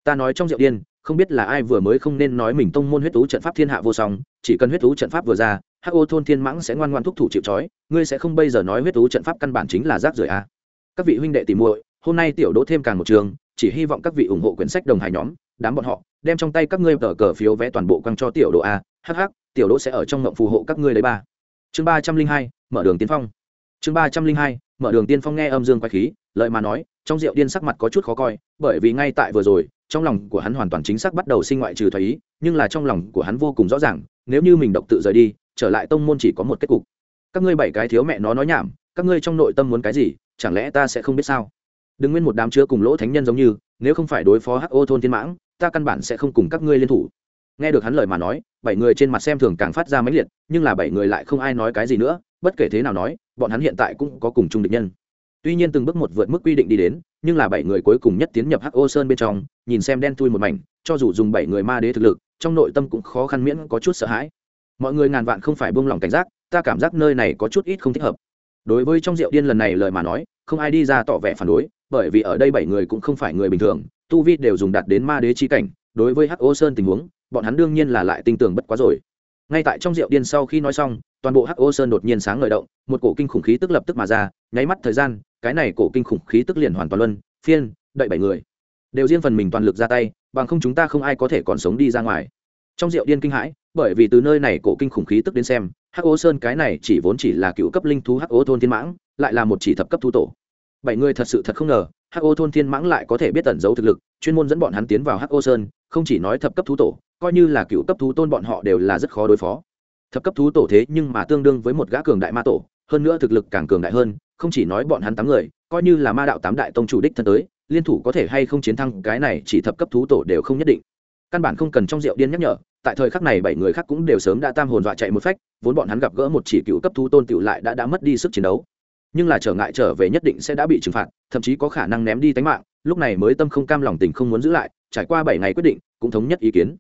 ta nói trong rượu điên, không biết là ai vừa mới không nên nói mình tông môn huyết thú trận pháp thiên hạ vô song, chỉ cần huyết thú trận pháp vừa ra, hắc ô thôn thiên mãng sẽ ngoan ngoan thúc thủ chịu trói, ngươi sẽ không bây giờ nói huyết thú trận pháp căn bản chính là rác rưởi a à. các vị huynh đệ tìm muội, hôm nay tiểu đỗ thêm càng một trường chỉ hy vọng các vị ủng hộ quyển sách đồng hải nhóm, đám bọn họ, đem trong tay các ngươi tờ cờ phiếu vẽ toàn bộ quăng cho tiểu đỗ a hh tiểu đỗ sẽ ở trong ngộng phù hộ các ngươi đấy ba. Chương ba trăm linh hai, mở đường tiên phong. Chương ba trăm linh hai, mở đường tiên phong nghe âm dương quay khí lợi mà nói, trong rượu điên sắc mặt có chút khó coi, bởi vì ngay tại vừa rồi, trong lòng của hắn hoàn toàn chính xác bắt đầu sinh ngoại trừ thoái ý, nhưng là trong lòng của hắn vô cùng rõ ràng, nếu như mình độc tự rời đi, trở lại tông môn chỉ có một kết cục. Các ngươi bảy cái thiếu mẹ nó nói nhảm, các ngươi trong nội tâm muốn cái gì, chẳng lẽ ta sẽ không biết sao? Đừng nguyên một đám chứa cùng lỗ thánh nhân giống như, nếu không phải đối phó ho thôn thiên mãng, ta căn bản sẽ không cùng các ngươi liên thủ. Nghe được hắn lời mà nói, bảy người trên mặt xem thường càng phát ra máy liệt, nhưng là bảy người lại không ai nói cái gì nữa, bất kể thế nào nói, bọn hắn hiện tại cũng có cùng chung địch nhân. Tuy nhiên từng bước một vượt mức quy định đi đến, nhưng là bảy người cuối cùng nhất tiến nhập hắc ô sơn bên trong, nhìn xem đen thui một mảnh, cho dù dùng bảy người ma đế thực lực, trong nội tâm cũng khó khăn miễn có chút sợ hãi. Mọi người ngàn vạn không phải buông lỏng cảnh giác, ta cảm giác nơi này có chút ít không thích hợp. Đối với trong rượu điên lần này lời mà nói, không ai đi ra tỏ vẻ phản đối bởi vì ở đây bảy người cũng không phải người bình thường, tu vi đều dùng đạt đến ma đế chi cảnh, đối với hắc ô sơn tình huống, bọn hắn đương nhiên là lại tin tưởng bất quá rồi. Ngay tại trong rượu điên sau khi nói xong, toàn bộ hắc ô sơn đột nhiên sáng ngời động, một cổ kinh khủng khí tức lập tức mà ra, nháy mắt thời gian, cái này cổ kinh khủng khí tức liền hoàn toàn luân, phiên đợi bảy người. Đều riêng phần mình toàn lực ra tay, bằng không chúng ta không ai có thể còn sống đi ra ngoài. Trong rượu điên kinh hãi, bởi vì từ nơi này cổ kinh khủng khí tức đến xem, hắc ô sơn cái này chỉ vốn chỉ là cựu cấp linh thú hắc ô thôn thiên mãng, lại là một chỉ thập cấp thu tổ bảy người thật sự thật không ngờ hắc ô thôn thiên mãng lại có thể biết tẩn giấu thực lực, chuyên môn dẫn bọn hắn tiến vào hắc ô sơn, không chỉ nói thập cấp thú tổ, coi như là cựu cấp thú tôn bọn họ đều là rất khó đối phó. Thập cấp thú tổ thế nhưng mà tương đương với một gã cường đại ma tổ, hơn nữa thực lực càng cường đại hơn, không chỉ nói bọn hắn tám người, coi như là ma đạo tám đại tông chủ đích thân tới, liên thủ có thể hay không chiến thắng cái này chỉ thập cấp thú tổ đều không nhất định. Căn bản không cần trong rượu điên nhắc nhở, tại thời khắc này bảy người khác cũng đều sớm đã tam hồn dọa chạy một phách, vốn bọn hắn gặp gỡ một chỉ cựu cấp thú tôn tựu lại đã đã mất đi sức chiến đấu nhưng là trở ngại trở về nhất định sẽ đã bị trừng phạt, thậm chí có khả năng ném đi tánh mạng, lúc này mới tâm không cam lòng tình không muốn giữ lại, trải qua bảy ngày quyết định, cũng thống nhất ý kiến.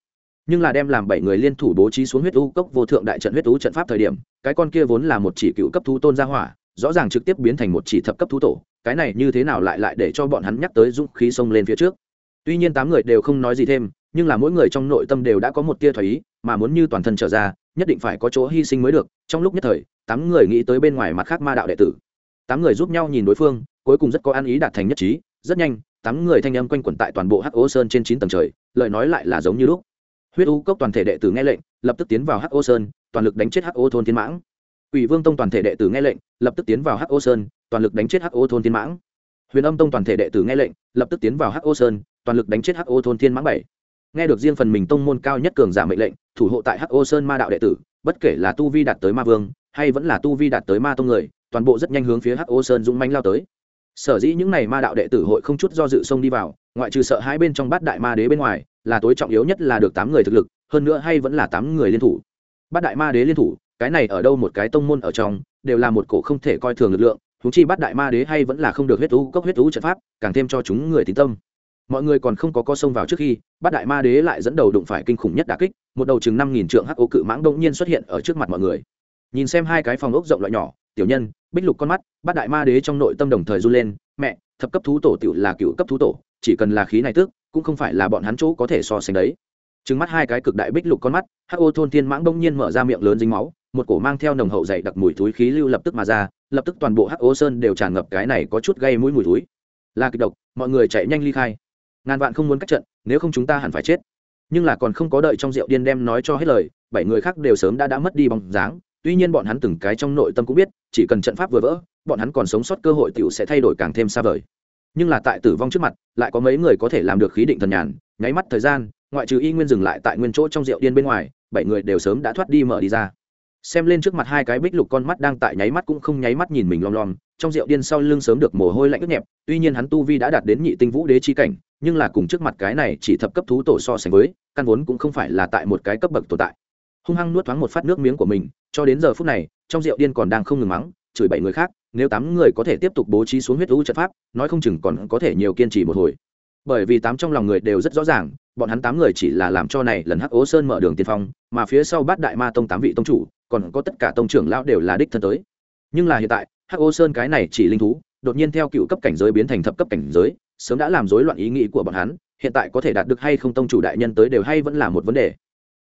Nhưng là đem làm bảy người liên thủ bố trí xuống huyết u cốc vô thượng đại trận huyết u trận pháp thời điểm, cái con kia vốn là một chỉ cựu cấp thú tôn gia hỏa, rõ ràng trực tiếp biến thành một chỉ thập cấp thú tổ, cái này như thế nào lại lại để cho bọn hắn nhắc tới dũng khí xông lên phía trước. Tuy nhiên tám người đều không nói gì thêm, nhưng là mỗi người trong nội tâm đều đã có một tia thoái ý, mà muốn như toàn thân trở ra, nhất định phải có chỗ hy sinh mới được. Trong lúc nhất thời, tám người nghĩ tới bên ngoài mặt khác ma đạo đệ tử tám người giúp nhau nhìn đối phương, cuối cùng rất có ăn ý đạt thành nhất trí, rất nhanh, tám người thanh âm quanh quẩn tại toàn bộ hắc ô sơn trên chín tầng trời, lời nói lại là giống như lúc. Huyết u cốc toàn thể đệ tử nghe lệnh, lập tức tiến vào hắc ô sơn, toàn lực đánh chết hắc ô thôn thiên mãng. Ủy vương tông toàn thể đệ tử nghe lệnh, lập tức tiến vào hắc ô sơn, toàn lực đánh chết hắc ô thôn thiên mãng. Huyền âm tông toàn thể đệ tử nghe lệnh, lập tức tiến vào hắc ô sơn, toàn lực đánh chết hắc ô thôn thiên mãng bảy. Nghe được riêng phần mình tông môn cao nhất cường giả mệnh lệnh, thủ hộ tại hắc ô sơn ma đạo đệ tử, bất kể là tu vi đạt tới ma vương hay vẫn là tu vi đạt tới ma tông người, toàn bộ rất nhanh hướng phía hắc ô sơn dũng manh lao tới. Sở dĩ những n à y ma đạo đệ tử hội không chút do dự xông đi vào, ngoại trừ sợ hai bên trong bát đại ma đế bên ngoài, là tối trọng yếu nhất là được tám người thực lực, hơn nữa hay vẫn là tám người liên thủ. Bát đại ma đế liên thủ, cái này ở đâu một cái tông môn ở trong, đều là một cổ không thể coi thường lực lượng húng chi bát đại ma đế hay vẫn là không được huyết thú cốc huyết thú trận pháp, càng thêm cho chúng người tín tâm. Mọi người còn không có co sông vào trước khi, bát đại ma đế lại dẫn đầu đụng phải kinh khủng nhất đà kích, một đầu chừng năm nghìn trượng hắc ô cự mãng đông nhiên xuất hiện ở trước mặt mọi người nhìn xem hai cái phòng ốc rộng loại nhỏ, tiểu nhân, bích lục con mắt bát đại ma đế trong nội tâm đồng thời run lên, mẹ, thập cấp thú tổ tiểu là cựu cấp thú tổ, chỉ cần là khí này tước cũng không phải là bọn hắn chỗ có thể so sánh đấy. Trừng mắt hai cái cực đại bích lục con mắt, hắc ô thôn thiên mãng bỗng nhiên mở ra miệng lớn dính máu, một cổ mang theo nồng hậu dày đặc mùi túi khí lưu lập tức mà ra, lập tức toàn bộ hắc ô sơn đều tràn ngập cái này có chút gây mũi mùi túi là kịch độc, mọi người chạy nhanh ly khai. Ngàn vạn không muốn cách trận, nếu không chúng ta hẳn phải chết. Nhưng là còn không có đợi trong rượu điên đem nói cho hết lời, bảy người khác đều sớm đã đã mất đi bóng dáng tuy nhiên bọn hắn từng cái trong nội tâm cũng biết, chỉ cần trận pháp vừa vỡ, bọn hắn còn sống sót cơ hội t i ể u sẽ thay đổi càng thêm xa vời. Nhưng là tại tử vong trước mặt, lại có mấy người có thể làm được khí định thần nhàn, nháy mắt thời gian, ngoại trừ y nguyên dừng lại tại nguyên chỗ trong rượu điên bên ngoài, bảy người đều sớm đã thoát đi mở đi ra. Xem lên trước mặt hai cái bích lục con mắt đang tại nháy mắt cũng không nháy mắt nhìn mình lom lom, trong rượu điên sau lưng sớm được mồ hôi lạnh ướt nhẹp, tuy nhiên hắn tu vi đã đạt đến nhị tinh vũ đế chi cảnh, nhưng là cùng trước mặt cái này chỉ thập cấp thú tổ so sánh với, căn vốn cũng không phải là tại một cái cấp bậc tồn tại. Hung hăng nuốt thoáng một phát nước miếng của mình cho đến giờ phút này, trong rượu điên còn đang không ngừng mắng, chửi bảy người khác, nếu tám người có thể tiếp tục bố trí xuống huyết lũ trận pháp, nói không chừng còn có thể nhiều kiên trì một hồi. Bởi vì tám trong lòng người đều rất rõ ràng, bọn hắn tám người chỉ là làm cho này lần hắc ố sơn mở đường tiên phong, mà phía sau bát đại ma tông tám vị tông chủ, còn có tất cả tông trưởng lão đều là đích thân tới. Nhưng là hiện tại, hắc ố sơn cái này chỉ linh thú, đột nhiên theo cựu cấp cảnh giới biến thành thập cấp cảnh giới, sớm đã làm rối loạn ý nghĩ của bọn hắn, hiện tại có thể đạt được hay không tông chủ đại nhân tới đều hay vẫn là một vấn đề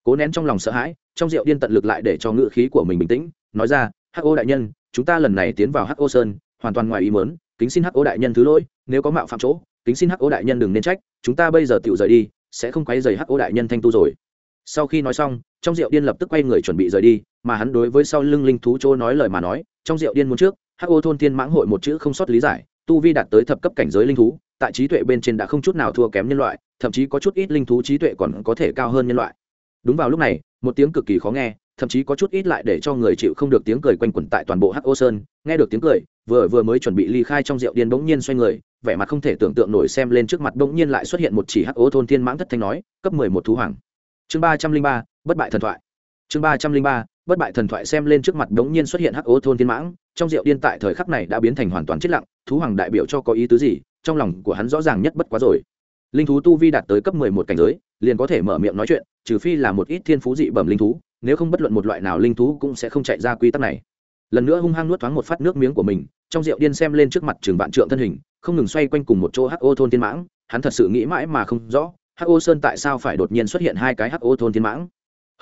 cố nén trong lòng sợ hãi, trong rượu điên tận lực lại để cho ngự khí của mình bình tĩnh, nói ra, hắc ô đại nhân, chúng ta lần này tiến vào hắc ô sơn, hoàn toàn ngoài ý mớn kính xin hắc ô đại nhân thứ lỗi, nếu có mạo phạm chỗ, kính xin hắc ô đại nhân đừng nên trách, chúng ta bây giờ tự rời đi, sẽ không quấy rầy hắc ô đại nhân thanh tu rồi. Sau khi nói xong, trong rượu điên lập tức quay người chuẩn bị rời đi, mà hắn đối với sau lưng linh thú chỗ nói lời mà nói, trong rượu điên muốn trước, hắc ô thôn thiên mãng hội một chữ không sót lý giải, tu vi đạt tới thập cấp cảnh giới linh thú, tại trí tuệ bên trên đã không chút nào thua kém nhân loại, thậm chí có chút ít linh thú trí tuệ còn có thể cao hơn nhân loại đúng vào lúc này, một tiếng cực kỳ khó nghe, thậm chí có chút ít lại để cho người chịu không được tiếng cười quanh quẩn tại toàn bộ hắc ô sơn. Nghe được tiếng cười, vừa vừa mới chuẩn bị ly khai trong rượu điên bỗng nhiên xoay người, vẻ mặt không thể tưởng tượng nổi xem lên trước mặt bỗng nhiên lại xuất hiện một chỉ hắc ô thôn thiên mãng thất thanh nói, cấp mười một thú hoàng. Chương ba trăm linh ba, bất bại thần thoại. Chương ba trăm linh ba, bất bại thần thoại xem lên trước mặt bỗng nhiên xuất hiện hắc ô thôn thiên mãng, trong rượu điên tại thời khắc này đã biến thành hoàn toàn chết lặng, thú hoàng đại biểu cho có ý tứ gì, trong lòng của hắn rõ ràng nhất bất quá rồi. Linh thú tu vi đạt tới cấp mười một cảnh giới liền có thể mở miệng nói chuyện, trừ phi là một ít thiên phú dị bẩm linh thú, nếu không bất luận một loại nào linh thú cũng sẽ không chạy ra quy tắc này. Lần nữa hung hăng nuốt thoáng một phát nước miếng của mình, trong rượu điên xem lên trước mặt trường vạn trượng thân hình, không ngừng xoay quanh cùng một chỗ ho thôn thiên mãng, hắn thật sự nghĩ mãi mà không rõ ho sơn tại sao phải đột nhiên xuất hiện hai cái ho thôn thiên mãng?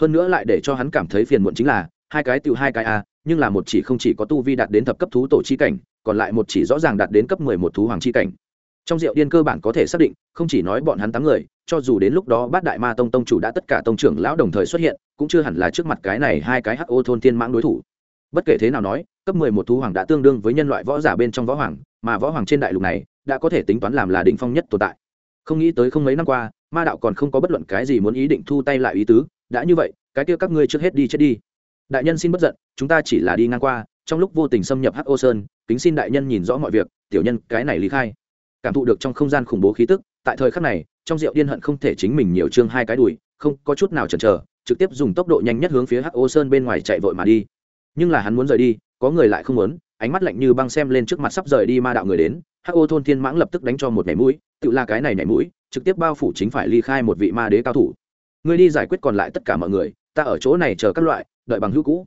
Hơn nữa lại để cho hắn cảm thấy phiền muộn chính là, hai cái tiêu hai cái a, nhưng là một chỉ không chỉ có tu vi đạt đến thập cấp thú tổ chi cảnh, còn lại một chỉ rõ ràng đạt đến cấp mười một thú hoàng chi cảnh. Trong rượu điên cơ bản có thể xác định, không chỉ nói bọn hắn tám người cho dù đến lúc đó bát đại ma tông tông chủ đã tất cả tông trưởng lão đồng thời xuất hiện, cũng chưa hẳn là trước mặt cái này hai cái Hô thôn thiên mãng đối thủ. Bất kể thế nào nói, cấp mười một thú hoàng đã tương đương với nhân loại võ giả bên trong võ hoàng, mà võ hoàng trên đại lục này, đã có thể tính toán làm là đỉnh phong nhất tồn tại. Không nghĩ tới không mấy năm qua, ma đạo còn không có bất luận cái gì muốn ý định thu tay lại ý tứ, đã như vậy, cái kia các ngươi trước hết đi chết đi. Đại nhân xin bất giận, chúng ta chỉ là đi ngang qua, trong lúc vô tình xâm nhập hắc ô sơn, kính xin đại nhân nhìn rõ mọi việc, tiểu nhân, cái này lý khai. Cảm thụ được trong không gian khủng bố khí tức tại thời khắc này, trong rượu điên hận không thể chính mình nhiều chương hai cái đùi, không có chút nào chần chờ, trực tiếp dùng tốc độ nhanh nhất hướng phía hắc ô sơn bên ngoài chạy vội mà đi. Nhưng là hắn muốn rời đi, có người lại không muốn, ánh mắt lạnh như băng xem lên trước mặt sắp rời đi ma đạo người đến, hắc ô thôn thiên mãng lập tức đánh cho một nhảy mũi, tự là cái này nhảy mũi, trực tiếp bao phủ chính phải ly khai một vị ma đế cao thủ. Ngươi đi giải quyết còn lại tất cả mọi người, ta ở chỗ này chờ các loại, đợi bằng hữu cũ.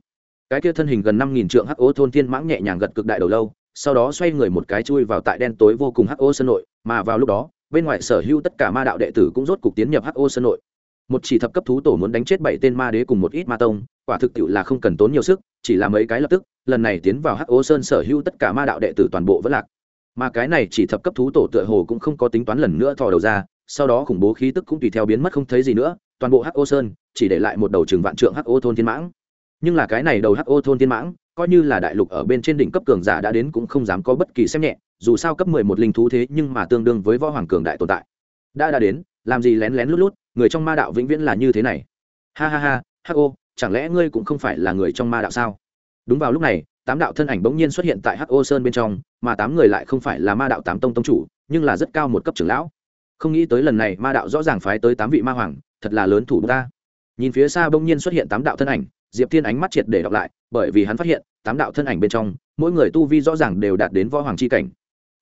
Cái kia thân hình gần năm nghìn trượng hắc ô thôn thiên mãng nhẹ nhàng gật cực đại đầu lâu, sau đó xoay người một cái chui vào tại đen tối vô cùng hắc ô sân nội, mà vào lúc đó bên ngoài sở hữu tất cả ma đạo đệ tử cũng rốt cục tiến nhập hắc ô sân nội. Một chỉ thập cấp thú tổ muốn đánh chết bảy tên ma đế cùng một ít ma tông, quả thực tiệu là không cần tốn nhiều sức, chỉ là mấy cái lập tức, lần này tiến vào hắc ô sơn sở hữu tất cả ma đạo đệ tử toàn bộ vẫn lạc. Mà cái này chỉ thập cấp thú tổ tựa hồ cũng không có tính toán lần nữa thò đầu ra, sau đó khủng bố khí tức cũng tùy theo biến mất không thấy gì nữa, toàn bộ hắc ô sơn chỉ để lại một đầu trường vạn trượng hắc ô thôn thiên mãng. Nhưng là cái này đầu hắc ô thôn thiên mãng coi như là đại lục ở bên trên đỉnh cấp cường giả đã đến cũng không dám có bất kỳ xem nhẹ, dù sao cấp mười một linh thú thế nhưng mà tương đương với võ hoàng cường đại tồn tại. Đã đã đến, làm gì lén lén lút lút, người trong ma đạo vĩnh viễn là như thế này. Ha ha ha ha ô chẳng lẽ ngươi cũng không phải là người trong ma đạo sao? Đúng vào lúc này, tám đạo thân ảnh bỗng nhiên xuất hiện tại hắc ô sơn bên trong, mà tám người lại không phải là ma đạo tám tông tông chủ, nhưng là rất cao một cấp trưởng lão. Không nghĩ tới lần này ma đạo rõ ràng phái tới tám vị ma hoàng, thật là lớn thủ ta. Nhìn phía xa bỗng nhiên xuất hiện tám đạo thân ảnh diệp thiên ánh mắt triệt để đọc lại, bởi vì hắn phát hiện, tám đạo thân ảnh bên trong, mỗi người tu vi rõ ràng đều đạt đến võ hoàng c h i cảnh.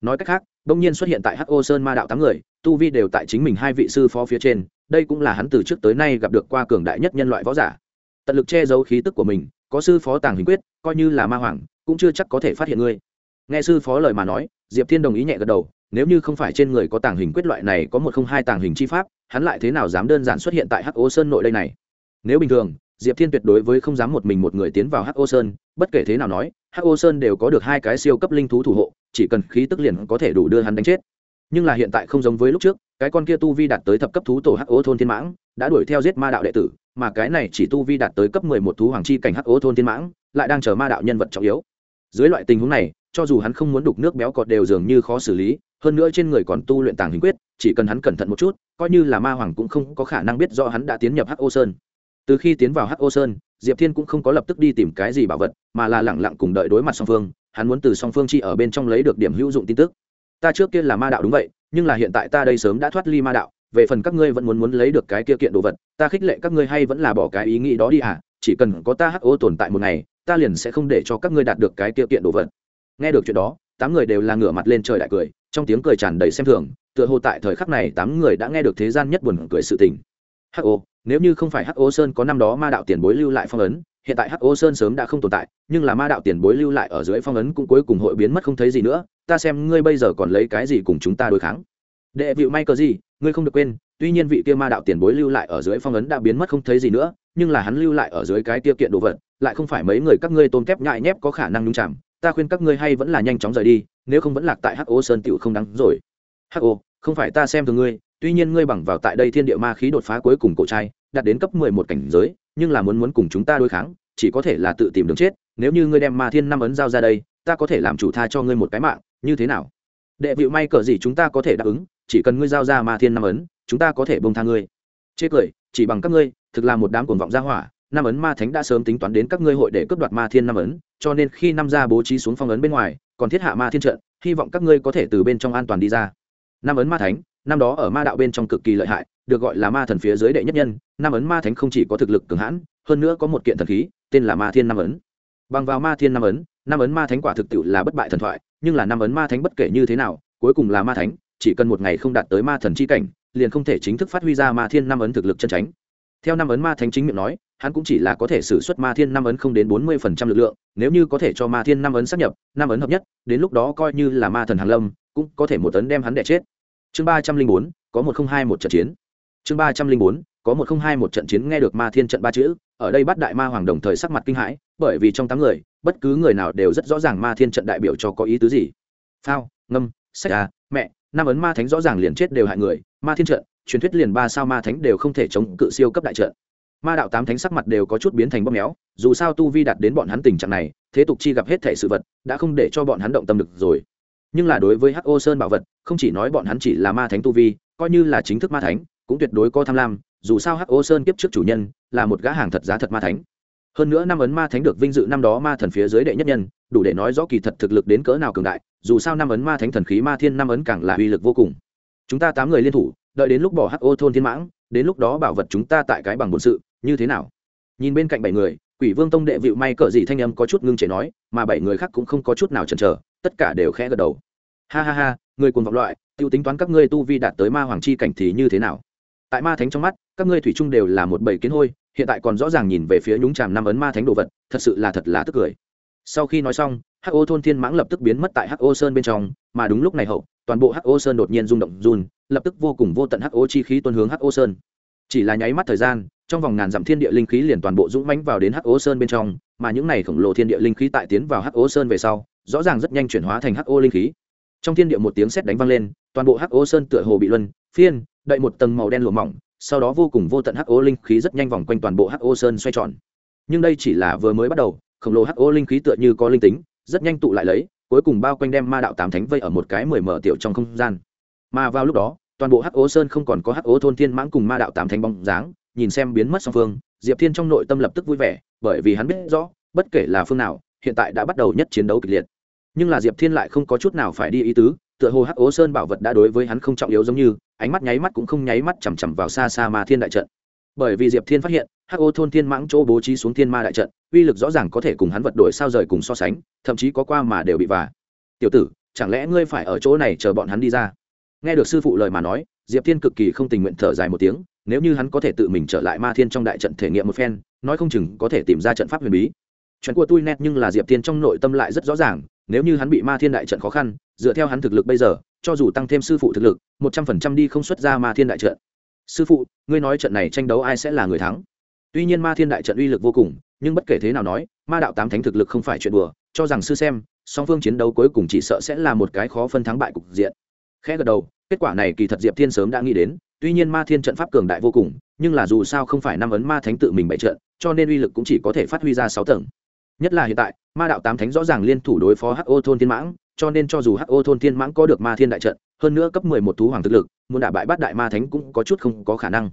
Nói cách khác, bỗng nhiên xuất hiện tại hắc ô sơn ma đạo tám người, tu vi đều tại chính mình hai vị sư phó phía trên, đây cũng là hắn từ trước tới nay gặp được qua cường đại nhất nhân loại võ giả. Tận lực che giấu khí tức của mình, có sư phó tàng hình quyết, coi như là ma hoàng, cũng chưa chắc có thể phát hiện ngươi. Nghe sư phó lời mà nói, diệp thiên đồng ý nhẹ gật đầu, nếu như không phải trên người có tàng hình quyết loại này có một không hai tàng hình chi pháp, hắn lại thế nào dám đơn giản xuất hiện tại hắc ô sơn nội đây này? Nếu bình thường diệp thiên tuyệt đối với không dám một mình một người tiến vào hắc ô sơn, bất kể thế nào nói, hắc ô sơn đều có được hai cái siêu cấp linh thú thủ hộ, chỉ cần khí tức liền có thể đủ đưa hắn đánh chết. Nhưng là hiện tại không giống với lúc trước, cái con kia tu vi đạt tới thập cấp thú tổ hắc ô thôn thiên mãng, đã đuổi theo giết ma đạo đệ tử, mà cái này chỉ tu vi đạt tới cấp mười một thú hoàng chi cảnh hắc ô thôn thiên mãng, lại đang chờ ma đạo nhân vật trọng yếu. Dưới loại tình huống này, cho dù hắn không muốn đục nước béo cọt đều dường như khó xử lý, hơn nữa trên người còn tu luyện tàng hình quyết, chỉ cần hắn cẩn thận một chút, coi như là ma hoàng cũng không có khả năng biết do hắn đã tiến nhập hắc ô sơn từ khi tiến vào hắc ô sơn, diệp thiên cũng không có lập tức đi tìm cái gì bảo vật, mà là lẳng lặng cùng đợi đối mặt song phương. Hắn muốn từ song phương chi ở bên trong lấy được điểm hữu dụng tin tức. Ta trước kia là ma đạo đúng vậy, nhưng là hiện tại ta đây sớm đã thoát ly ma đạo. Về phần các ngươi vẫn muốn muốn lấy được cái kia kiện đồ vật, ta khích lệ các ngươi hay vẫn là bỏ cái ý nghĩ đó đi à chỉ cần có ta hắc ô tồn tại một ngày, ta liền sẽ không để cho các ngươi đạt được cái kia kiện đồ vật. Nghe được chuyện đó, tám người đều là ngửa mặt lên trời đại cười, trong tiếng cười tràn đầy xem thường. Tựa hồ tại thời khắc này, tám người đã nghe được thế gian nhất buồn cười sự tình hắc ô nếu như không phải hắc ô sơn có năm đó ma đạo tiền bối lưu lại phong ấn, hiện tại hắc ô sơn sớm đã không tồn tại, nhưng là ma đạo tiền bối lưu lại ở dưới phong ấn cũng cuối cùng hội biến mất không thấy gì nữa, ta xem ngươi bây giờ còn lấy cái gì cùng chúng ta đối kháng. Đệ vịu may cờ gì, ngươi không được quên, tuy nhiên vị kia ma đạo tiền bối lưu lại ở dưới phong ấn đã biến mất không thấy gì nữa, nhưng là hắn lưu lại ở dưới cái tiêu kiện đồ vật, lại không phải mấy người các ngươi tôm kép nhại nhép có khả năng nhung chạm ta khuyên các ngươi hay vẫn là nhanh chóng rời đi, nếu không vẫn lạc tại hắc ô sơn tựu không đáng rồi. Hắc ô không phải ta xem thường ngươi tuy nhiên ngươi bằng vào tại đây thiên địa ma khí đột phá cuối cùng cổ trai, đạt đến cấp mười một cảnh giới, nhưng là muốn muốn cùng chúng ta đối kháng, chỉ có thể là tự tìm đường chết. Nếu như ngươi đem ma thiên năm ấn giao ra đây, ta có thể làm chủ tha cho ngươi một cái mạng, như thế nào? Đệ vịu may cờ gì chúng ta có thể đáp ứng, chỉ cần ngươi giao ra ma thiên năm ấn, chúng ta có thể bông tha ngươi. Chê cười, chỉ bằng các ngươi, thực là một đám cuồng vọng gia hỏa, năm ấn ma thánh đã sớm tính toán đến các ngươi hội để cướp đoạt ma thiên năm ấn, cho nên khi năm gia bố trí xuống phong ấn bên ngoài, còn thiết hạ ma thiên trận, hy vọng các ngươi có thể từ bên trong an toàn đi ra. Năm ấn ma thánh năm đó ở ma đạo bên trong cực kỳ lợi hại, được gọi là ma thần phía dưới đệ nhất nhân, năm ấn ma thánh không chỉ có thực lực cường hãn, hơn nữa có một kiện thần khí, tên là ma thiên năm ấn. Bằng vào ma thiên năm ấn năm ấn ma thánh quả thực tiệu là bất bại thần thoại, nhưng là năm ấn ma thánh bất kể như thế nào, cuối cùng là ma thánh, chỉ cần một ngày không đạt tới ma thần c h i cảnh, liền không thể chính thức phát huy ra ma thiên năm ấn thực lực chân tránh theo năm ấn ma thánh chính miệng nói, hắn cũng chỉ là có thể xử suất ma thiên năm ấn không đến bốn mươi phần trăm lực lượng, nếu như có thể cho ma thiên năm ấn sắp nhập, năm ấn hợp nhất, đến lúc đó coi như là ma thần hàn lâm, cũng có thể một tấn đem hắn đẻ chết chương ba trăm linh bốn, có một không hai một trận chiến. Chương ba trăm linh bốn, có một không hai một trận chiến nghe được ma thiên trận ba chữ, ở đây bắt đại ma hoàng đồng thời sắc mặt kinh hãi, bởi vì trong tám người, bất cứ người nào đều rất rõ ràng ma thiên trận đại biểu cho có ý tứ gì. Phao, ngâm, sách à mẹ năm ấn ma thánh rõ ràng liền chết đều hại người, ma thiên trận, truyền thuyết liền ba sao ma thánh đều không thể chống cự siêu cấp đại trận. Ma đạo tám thánh sắc mặt đều có chút biến thành bóp méo, dù sao tu vi đạt đến bọn hắn tình trạng này, thế tục chi gặp hết thể sự vật, đã không để cho bọn hắn động tâm được rồi nhưng là đối với hắc ô sơn bảo vật, không chỉ nói bọn hắn chỉ là ma thánh tu vi, coi như là chính thức ma thánh, cũng tuyệt đối có tham lam, dù sao hắc ô sơn kiếp trước chủ nhân là một gã hàng thật giá thật ma thánh. Hơn nữa năm ấn ma thánh được vinh dự năm đó ma thần phía dưới đệ nhất nhân, đủ để nói rõ kỳ thật thực lực đến cỡ nào cường đại, dù sao năm ấn ma thánh thần khí ma thiên năm ấn càng là uy lực vô cùng. Chúng ta tám người liên thủ, đợi đến lúc bỏ hắc ô thôn thiên mãng, đến lúc đó bảo vật chúng ta tại cái bằng bổn sự, như thế nào? Nhìn bên cạnh bảy người, quỷ vương tông đệ vịu may cỡ gì thanh âm có chút ngưng trẻ nói, mà bảy người khác cũng không có chút nào chần chờ tất cả đều khẽ gật đầu. Ha ha ha, người cùng vọng loại, tiêu tính toán các ngươi tu vi đạt tới ma hoàng chi cảnh thì như thế nào? Tại ma thánh trong mắt, các ngươi thủy chung đều là một bầy kiến hôi, hiện tại còn rõ ràng nhìn về phía nhúng tràm năm ấn ma thánh đồ vật, thật sự là thật là tức cười. Sau khi nói xong, hắc ô thôn thiên mãng lập tức biến mất tại hắc ô sơn bên trong, mà đúng lúc này hậu, toàn bộ hắc ô sơn đột nhiên rung động run, lập tức vô cùng vô tận hắc ô chi khí tuôn hướng hắc ô sơn. Chỉ là nháy mắt thời gian, trong vòng ngàn dặm thiên địa linh khí liền toàn bộ dũng mãnh vào đến hắc ô sơn bên trong, mà những này khổng lồ thiên địa linh khí tại tiến vào hắc ô sơn về sau rõ ràng rất nhanh chuyển hóa thành hắc ô linh khí. Trong thiên địa một tiếng sét đánh vang lên, toàn bộ hắc ô sơn tựa hồ bị luân, phiên, đậy một tầng màu đen lụa mỏng, sau đó vô cùng vô tận hắc ô linh khí rất nhanh vòng quanh toàn bộ hắc ô sơn xoay tròn. Nhưng đây chỉ là vừa mới bắt đầu, khổng lồ hắc ô linh khí tựa như có linh tính, rất nhanh tụ lại lấy, cuối cùng bao quanh đem ma đạo tám thánh vây ở một cái mười mở tiểu trong không gian. Mà vào lúc đó, toàn bộ hắc ô sơn không còn có hắc ô thôn thiên mãng cùng ma đạo tám thánh bóng dáng, nhìn xem biến mất song phương, diệp thiên trong nội tâm lập tức vui vẻ, bởi vì hắn biết rõ, bất kể là phương nào, hiện tại đã bắt đầu nhất chiến đấu kịch liệt nhưng là diệp thiên lại không có chút nào phải đi ý tứ, tựa hồ hắc ố sơn bảo vật đã đối với hắn không trọng yếu giống như, ánh mắt nháy mắt cũng không nháy mắt chằm chằm vào xa xa ma thiên đại trận. Bởi vì diệp thiên phát hiện, hắc ô thôn thiên mãng chỗ bố trí xuống thiên ma đại trận, uy lực rõ ràng có thể cùng hắn vật đổi sao rời cùng so sánh, thậm chí có qua mà đều bị vả. Tiểu tử, chẳng lẽ ngươi phải ở chỗ này chờ bọn hắn đi ra? Nghe được sư phụ lời mà nói, diệp thiên cực kỳ không tình nguyện thở dài một tiếng, nếu như hắn có thể tự mình trở lại ma thiên trong đại trận thể nghiệm một phen, nói không chừng có thể tìm ra trận pháp huyền bí chuyện của tôi nét nhưng là diệp thiên trong nội tâm lại rất rõ ràng, nếu như hắn bị ma thiên đại trận khó khăn, dựa theo hắn thực lực bây giờ, cho dù tăng thêm sư phụ thực lực, một trăm phần trăm đi không xuất ra ma thiên đại trận. Sư phụ, ngươi nói trận này tranh đấu ai sẽ là người thắng? Tuy nhiên ma thiên đại trận uy lực vô cùng, nhưng bất kể thế nào nói, ma đạo tám thánh thực lực không phải chuyện đùa, cho rằng sư xem, song phương chiến đấu cuối cùng chỉ sợ sẽ là một cái khó phân thắng bại cục diện. Khẽ gật đầu, kết quả này kỳ thật diệp thiên sớm đã nghĩ đến, tuy nhiên ma thiên trận pháp cường đại vô cùng, nhưng là dù sao không phải năm ấn ma thánh tự mình bày trận, cho nên uy lực cũng chỉ có thể phát huy ra sáu tầng nhất là hiện tại, ma đạo tám thánh rõ ràng liên thủ đối phó ho thôn thiên mãng, cho nên cho dù ho thôn thiên mãng có được ma thiên đại trận, hơn nữa cấp mười một thú hoàng thực lực, muốn đả bại bát đại ma thánh cũng có chút không có khả năng.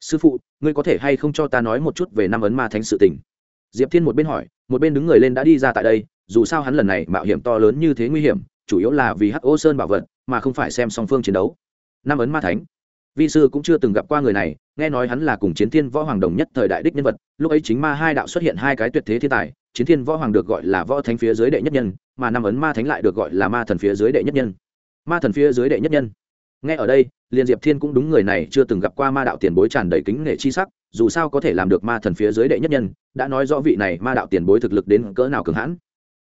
Sư phụ, ngươi có thể hay không cho ta nói một chút về năm ấn ma thánh sự tình? Diệp thiên một bên hỏi, một bên đứng người lên đã đi ra tại đây, dù sao hắn lần này mạo hiểm to lớn như thế nguy hiểm, chủ yếu là vì ho sơn bảo vật, mà không phải xem song phương chiến đấu. Năm ấn ma thánh vi sư cũng chưa từng gặp qua người này, nghe nói hắn là cùng chiến thiên võ hoàng đồng nhất thời đại đích nhân vật, lúc ấy chính ma hai đạo xuất hiện hai cái tuyệt thế thiên tài, chiến thiên võ hoàng được gọi là võ thánh phía dưới đệ nhất nhân, mà năm ấn ma thánh lại được gọi là ma thần phía dưới đệ nhất nhân. Ma thần phía dưới đệ nhất nhân. Nghe ở đây, liên diệp thiên cũng đúng người này chưa từng gặp qua ma đạo tiền bối tràn đầy kính nể chi sắc, dù sao có thể làm được ma thần phía dưới đệ nhất nhân, đã nói rõ vị này ma đạo tiền bối thực lực đến cỡ nào cường hãn.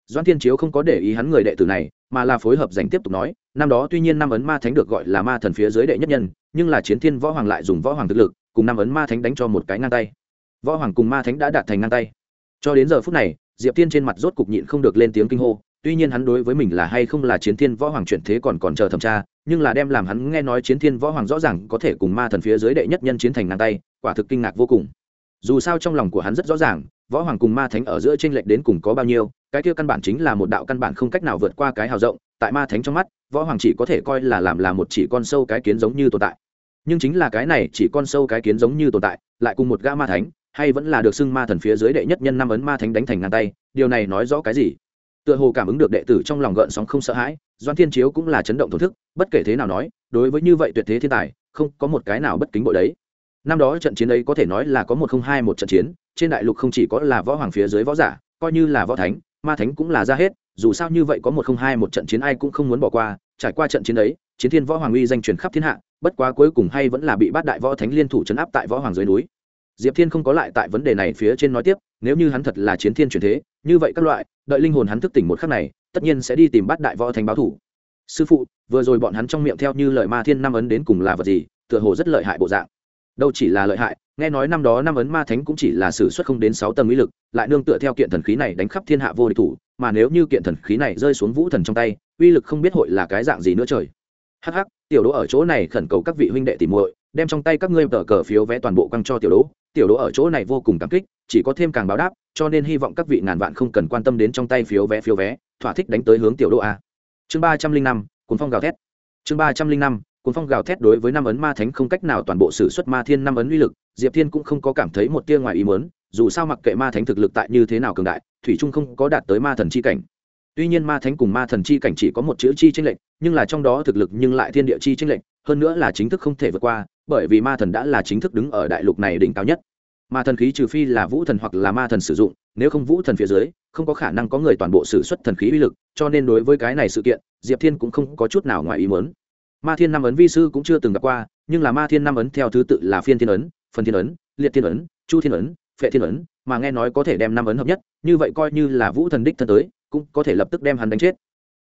Doan thiên chiếu không có để ý hắn người đệ tử này mà là phối hợp dành tiếp tục nói, năm đó tuy nhiên năm ấn ma thánh được gọi là ma thần phía dưới đệ nhất nhân, nhưng là chiến thiên võ hoàng lại dùng võ hoàng thực lực, cùng năm ấn ma thánh đánh cho một cái ngang tay. Võ hoàng cùng ma thánh đã đạt thành ngang tay. Cho đến giờ phút này, diệp tiên trên mặt rốt cục nhịn không được lên tiếng kinh hô, tuy nhiên hắn đối với mình là hay không là chiến thiên võ hoàng chuyển thế còn còn chờ thẩm tra, nhưng là đem làm hắn nghe nói chiến thiên võ hoàng rõ ràng có thể cùng ma thần phía dưới đệ nhất nhân chiến thành ngang tay, quả thực kinh ngạc vô cùng dù sao trong lòng của hắn rất rõ ràng, võ hoàng cùng ma thánh ở giữa tranh lệch đến cùng có bao nhiêu, cái kia căn bản chính là một đạo căn bản không cách nào vượt qua cái hào rộng, tại ma thánh trong mắt, võ hoàng chỉ có thể coi là làm là một chỉ con sâu cái kiến giống như tồn tại. Nhưng chính là cái này chỉ con sâu cái kiến giống như tồn tại, lại cùng một gã ma thánh, hay vẫn là được xưng ma thần phía dưới đệ nhất nhân năm ấn ma thánh đánh thành ngang tay, điều này nói rõ cái gì? Tựa hồ cảm ứng được đệ tử trong lòng gợn sóng không sợ hãi doan thiên chiếu cũng là chấn động thổ thức, bất kể thế nào nói, đối với như vậy tuyệt thế thiên tài, không có một cái nào bất kính bội đấy năm đó trận chiến ấy có thể nói là có một không hai một trận chiến, trên đại lục không chỉ có là võ hoàng phía dưới võ giả, coi như là võ thánh, ma thánh cũng là ra hết, dù sao như vậy có một không hai một trận chiến ai cũng không muốn bỏ qua. Trải qua trận chiến ấy, chiến thiên võ hoàng uy danh truyền khắp thiên hạ, bất quá cuối cùng hay vẫn là bị bát đại võ thánh liên thủ chấn áp tại võ hoàng dưới núi. Diệp thiên không có lại tại vấn đề này phía trên nói tiếp, nếu như hắn thật là chiến thiên truyền thế, như vậy các loại, đợi linh hồn hắn thức tỉnh một khắc này, tất nhiên sẽ đi tìm bát đại võ thánh báo thủ. Sư phụ, vừa rồi bọn hắn trong miệng theo như lời ma thiên năm ấn đến cùng là vật gì, tựa hồ rất lợi hại bộ dạng đâu chỉ là lợi hại, nghe nói năm đó năm ấn ma thánh cũng chỉ là s ử suất không đến sáu tầng uy lực, lại nương tựa theo kiện thần khí này đánh khắp thiên hạ vô địch thủ, mà nếu như kiện thần khí này rơi xuống vũ thần trong tay, uy lực không biết hội là cái dạng gì nữa trời. Hh tiểu đỗ ở chỗ này khẩn cầu các vị huynh đệ tìm muội, đem trong tay các ngươi tờ cờ phiếu vé toàn bộ quăng cho tiểu đỗ. Tiểu đỗ ở chỗ này vô cùng cảm kích, chỉ có thêm càng báo đáp, cho nên hy vọng các vị ngàn vạn không cần quan tâm đến trong tay phiếu vé phiếu vé, thỏa thích đánh tới hướng tiểu đỗ a. Chương ba trăm linh năm, cuốn phong gào thét. Chương ba trăm linh năm cuốn phong gào thét đối với năm ấn ma thánh không cách nào toàn bộ sử xuất ma thiên năm ấn uy lực, diệp thiên cũng không có cảm thấy một tia ngoài ý muốn, dù sao mặc kệ ma thánh thực lực tại như thế nào cường đại, thủy trung không có đạt tới ma thần chi cảnh. Tuy nhiên ma thánh cùng ma thần chi cảnh chỉ có một chữ chi tranh lệch, nhưng là trong đó thực lực nhưng lại thiên địa chi tranh lệch, hơn nữa là chính thức không thể vượt qua, bởi vì ma thần đã là chính thức đứng ở đại lục này đỉnh cao nhất. Ma thần khí trừ phi là vũ thần hoặc là ma thần sử dụng, nếu không vũ thần phía dưới, không có khả năng có người toàn bộ sử xuất thần khí uy lực, cho nên đối với cái này sự kiện, diệp thiên cũng không có chút nào ngoài ý muốn ma thiên năm ấn vi sư cũng chưa từng gặp qua nhưng là ma thiên năm ấn theo thứ tự là phiên thiên ấn phần thiên ấn liệt thiên ấn chu thiên ấn phệ thiên ấn mà nghe nói có thể đem năm ấn hợp nhất như vậy coi như là vũ thần đích thân tới cũng có thể lập tức đem hắn đánh chết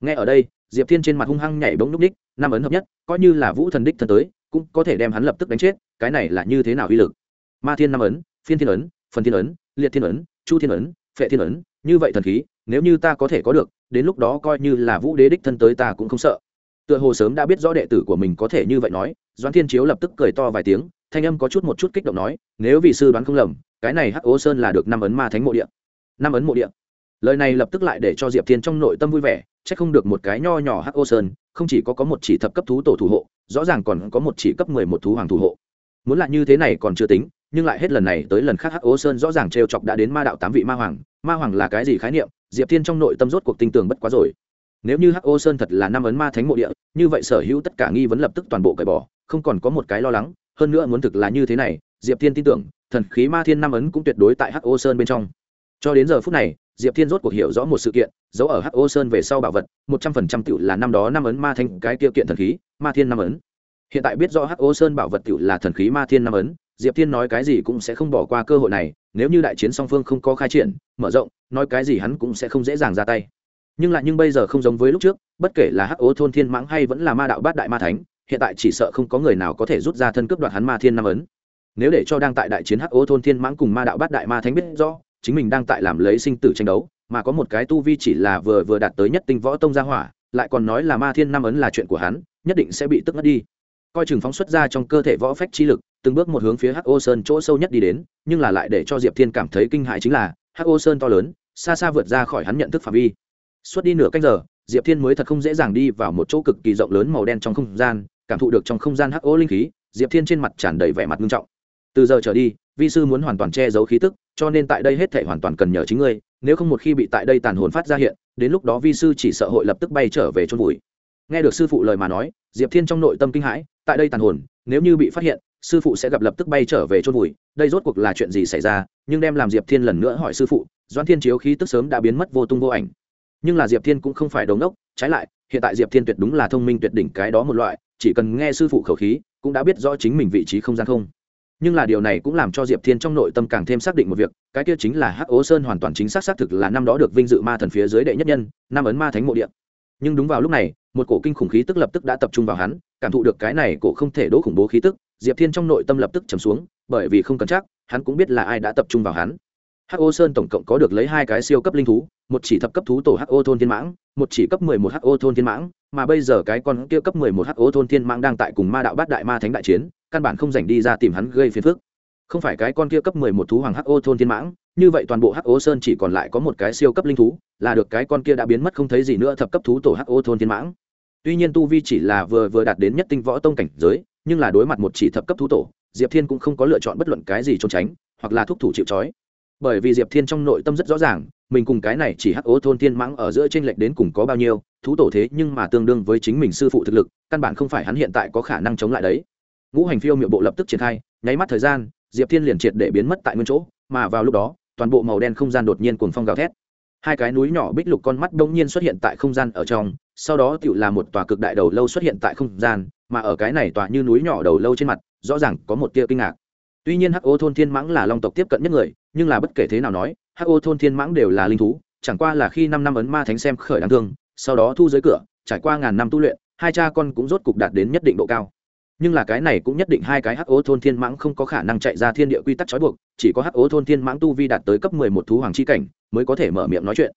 nghe ở đây diệp thiên trên mặt hung hăng nhảy bỗng núp ních năm ấn hợp nhất coi như là vũ thần đích thân tới cũng có thể đem hắn lập tức đánh chết cái này là như thế nào uy lực ma thiên năm ấn phiên thiên ấn phần thiên ấn liệt thiên ấn chu thiên ấn phệ thiên ấn như vậy thần khí nếu như ta có thể có được đến lúc đó coi như là vũ đế đích thân tới ta cũng không sợ tựa hồ sớm đã biết rõ đệ tử của mình có thể như vậy nói, doãn thiên chiếu lập tức cười to vài tiếng, thanh âm có chút một chút kích động nói, nếu vị sư đoán không lầm, cái này hắc ố sơn là được năm ấn ma thánh mộ địa. Năm ấn mộ địa. Lời này lập tức lại để cho diệp thiên trong nội tâm vui vẻ c h ắ c không được một cái nho nhỏ hắc ô sơn, không chỉ có có một chỉ thập cấp thú tổ thủ hộ, rõ ràng còn có một chỉ cấp mười một thú hoàng thủ hộ. Muốn là như thế này còn chưa tính, nhưng lại hết lần này tới lần khác hắc ô sơn rõ ràng t r e o chọc đã đến ma đạo tám vị ma hoàng ma hoàng là cái gì khái niệm, diệp thiên trong nội tâm rốt cuộc tinh tường bất quá rồi nếu như hắc ô sơn thật là năm ấn ma thánh mộ địa, như vậy sở hữu tất cả nghi vấn lập tức toàn bộ cởi bỏ, không còn có một cái lo lắng, hơn nữa muốn thực là như thế này, diệp thiên tin tưởng, thần khí ma thiên năm ấn cũng tuyệt đối tại hắc ô sơn bên trong. Cho đến giờ phút này, diệp thiên rốt cuộc hiểu rõ một sự kiện giấu ở hắc ô sơn về sau bảo vật, một trăm phần trăm tựu là năm đó năm ấn ma thanh cái tiêu kiện thần khí, ma thiên năm ấn. Hiện tại biết rõ hắc ô sơn bảo vật tựu là thần khí ma thiên năm ấn, diệp thiên nói cái gì cũng sẽ không bỏ qua cơ hội này, nếu như đại chiến song phương không có khai triển, mở rộng, nói cái gì hắn cũng sẽ không dễ dàng ra tay nhưng lại nhưng bây giờ không giống với lúc trước, bất kể là hắc ố thôn thiên mãng hay vẫn là ma đạo bát đại ma thánh, hiện tại chỉ sợ không có người nào có thể rút ra thân cướp đoạt hắn ma thiên năm ấn. Nếu để cho đang tại đại chiến hắc ố thôn thiên mãng cùng ma đạo bát đại ma thánh biết rõ, chính mình đang tại làm lấy sinh tử tranh đấu, mà có một cái tu vi chỉ là vừa vừa đạt tới nhất tinh võ tông gia hỏa, lại còn nói là ma thiên năm ấn là chuyện của hắn, nhất định sẽ bị tức ngất đi. Coi chừng phóng xuất ra trong cơ thể võ phách chi lực, từng bước một hướng phía hắc ô sơn chỗ sâu nhất đi đến, nhưng là lại để cho diệp thiên cảm thấy kinh hại chính là, hắc ô sơn to lớn, xa xa vượt ra khỏi hắn nhận thức phạm vi suốt đi nửa canh giờ, diệp thiên mới thật không dễ dàng đi vào một chỗ cực kỳ rộng lớn màu đen trong không gian, cảm thụ được trong không gian hắc ô linh khí, diệp thiên trên mặt tràn đầy vẻ mặt nghiêm trọng. Từ giờ trở đi, vi sư muốn hoàn toàn che giấu khí tức, cho nên tại đây hết thể hoàn toàn cần nhờ chính ngươi, nếu không một khi bị tại đây tàn hồn phát ra hiện, đến lúc đó vi sư chỉ sợ hội lập tức bay trở về chôn vùi. Nghe được sư phụ lời mà nói, diệp thiên trong nội tâm kinh hãi, tại đây tàn hồn, nếu như bị phát hiện, sư phụ sẽ gặp lập tức bay trở về chôn vùi, đây rốt cuộc là chuyện gì xảy ra, nhưng đem làm diệp thiên lần nữa hỏi sư phụ, doãn thiên chiếu khí tức sớm đã biến mất vô tung vô ảnh nhưng là diệp thiên cũng không phải đống ốc trái lại, hiện tại diệp thiên tuyệt đúng là thông minh tuyệt đỉnh cái đó một loại, chỉ cần nghe sư phụ khẩu khí, cũng đã biết rõ chính mình vị trí không gian không. Nhưng là điều này cũng làm cho diệp thiên trong nội tâm càng thêm xác định một việc, cái kia chính là hắc ố sơn hoàn toàn chính xác xác thực là năm đó được vinh dự ma thần phía dưới đệ nhất nhân, năm ấn ma thánh mộ điện nhưng đúng vào lúc này, một cổ kinh khủng khí tức lập tức đã tập trung vào hắn, cảm thụ được cái này cổ không thể đỗ khủng bố khí tức, diệp thiên trong nội tâm lập tức trầm xuống, bởi vì không cần chắc, hắn cũng biết là ai đã tập trung vào hắn ho sơn tổng cộng có được lấy hai cái siêu cấp linh thú, một chỉ thập cấp thú tổ ho thôn thiên mãng, một chỉ cấp mười một ho thôn thiên mãng, mà bây giờ cái con kia cấp mười một ho thôn thiên mãng đang tại cùng ma đạo bát đại ma thánh đại chiến, căn bản không dành đi ra tìm hắn gây phiền phức. Không phải cái con kia cấp mười một thú hoàng ho thôn thiên mãng, như vậy toàn bộ ho sơn chỉ còn lại có một cái siêu cấp linh thú, là được cái con kia đã biến mất không thấy gì nữa thập cấp thú tổ ho thôn thiên mãng. Tuy nhiên tu vi chỉ là vừa vừa đạt đến nhất tinh võ tông cảnh giới, nhưng là đối mặt một chỉ thập cấp thú tổ, diệp thiên cũng không có lựa chọn bất luận cái gì trốn tránh, hoặc là thúc thủ chịu trói bởi vì diệp thiên trong nội tâm rất rõ ràng, mình cùng cái này chỉ hắc ố thôn thiên mãng ở giữa t r ê n lệch đến cùng có bao nhiêu, thú tổ thế nhưng mà tương đương với chính mình sư phụ thực lực, căn bản không phải hắn hiện tại có khả năng chống lại đấy. Ngũ hành phiêu miệu bộ lập tức triển khai, nháy mắt thời gian, diệp thiên liền triệt để biến mất tại nguyên chỗ, mà vào lúc đó, toàn bộ màu đen không gian đột nhiên cuồng phong gào thét. Hai cái núi nhỏ bích lục con mắt đông nhiên xuất hiện tại không gian ở trong, sau đó tự là một tòa cực đại đầu lâu xuất hiện tại không gian, mà ở cái này tòa như núi nhỏ đầu lâu trên mặt, rõ ràng có một tia kinh ngạc tuy nhiên hắc ô thôn thiên mãng là long tộc tiếp cận nhất người, nhưng là bất kể thế nào nói, hắc ô thôn thiên mãng đều là linh thú, chẳng qua là khi năm năm ấn ma thánh xem khởi đáng thương, sau đó thu dưới cửa, trải qua ngàn năm tu luyện, hai cha con cũng rốt cục đạt đến nhất định độ cao. Nhưng là cái này cũng nhất định hai cái hắc ố thôn thiên mãng không có khả năng chạy ra thiên địa quy tắc trói buộc, chỉ có hắc ố thôn thiên mãng tu vi đạt tới cấp mười một thú hoàng c h i cảnh, mới có thể mở miệng nói chuyện.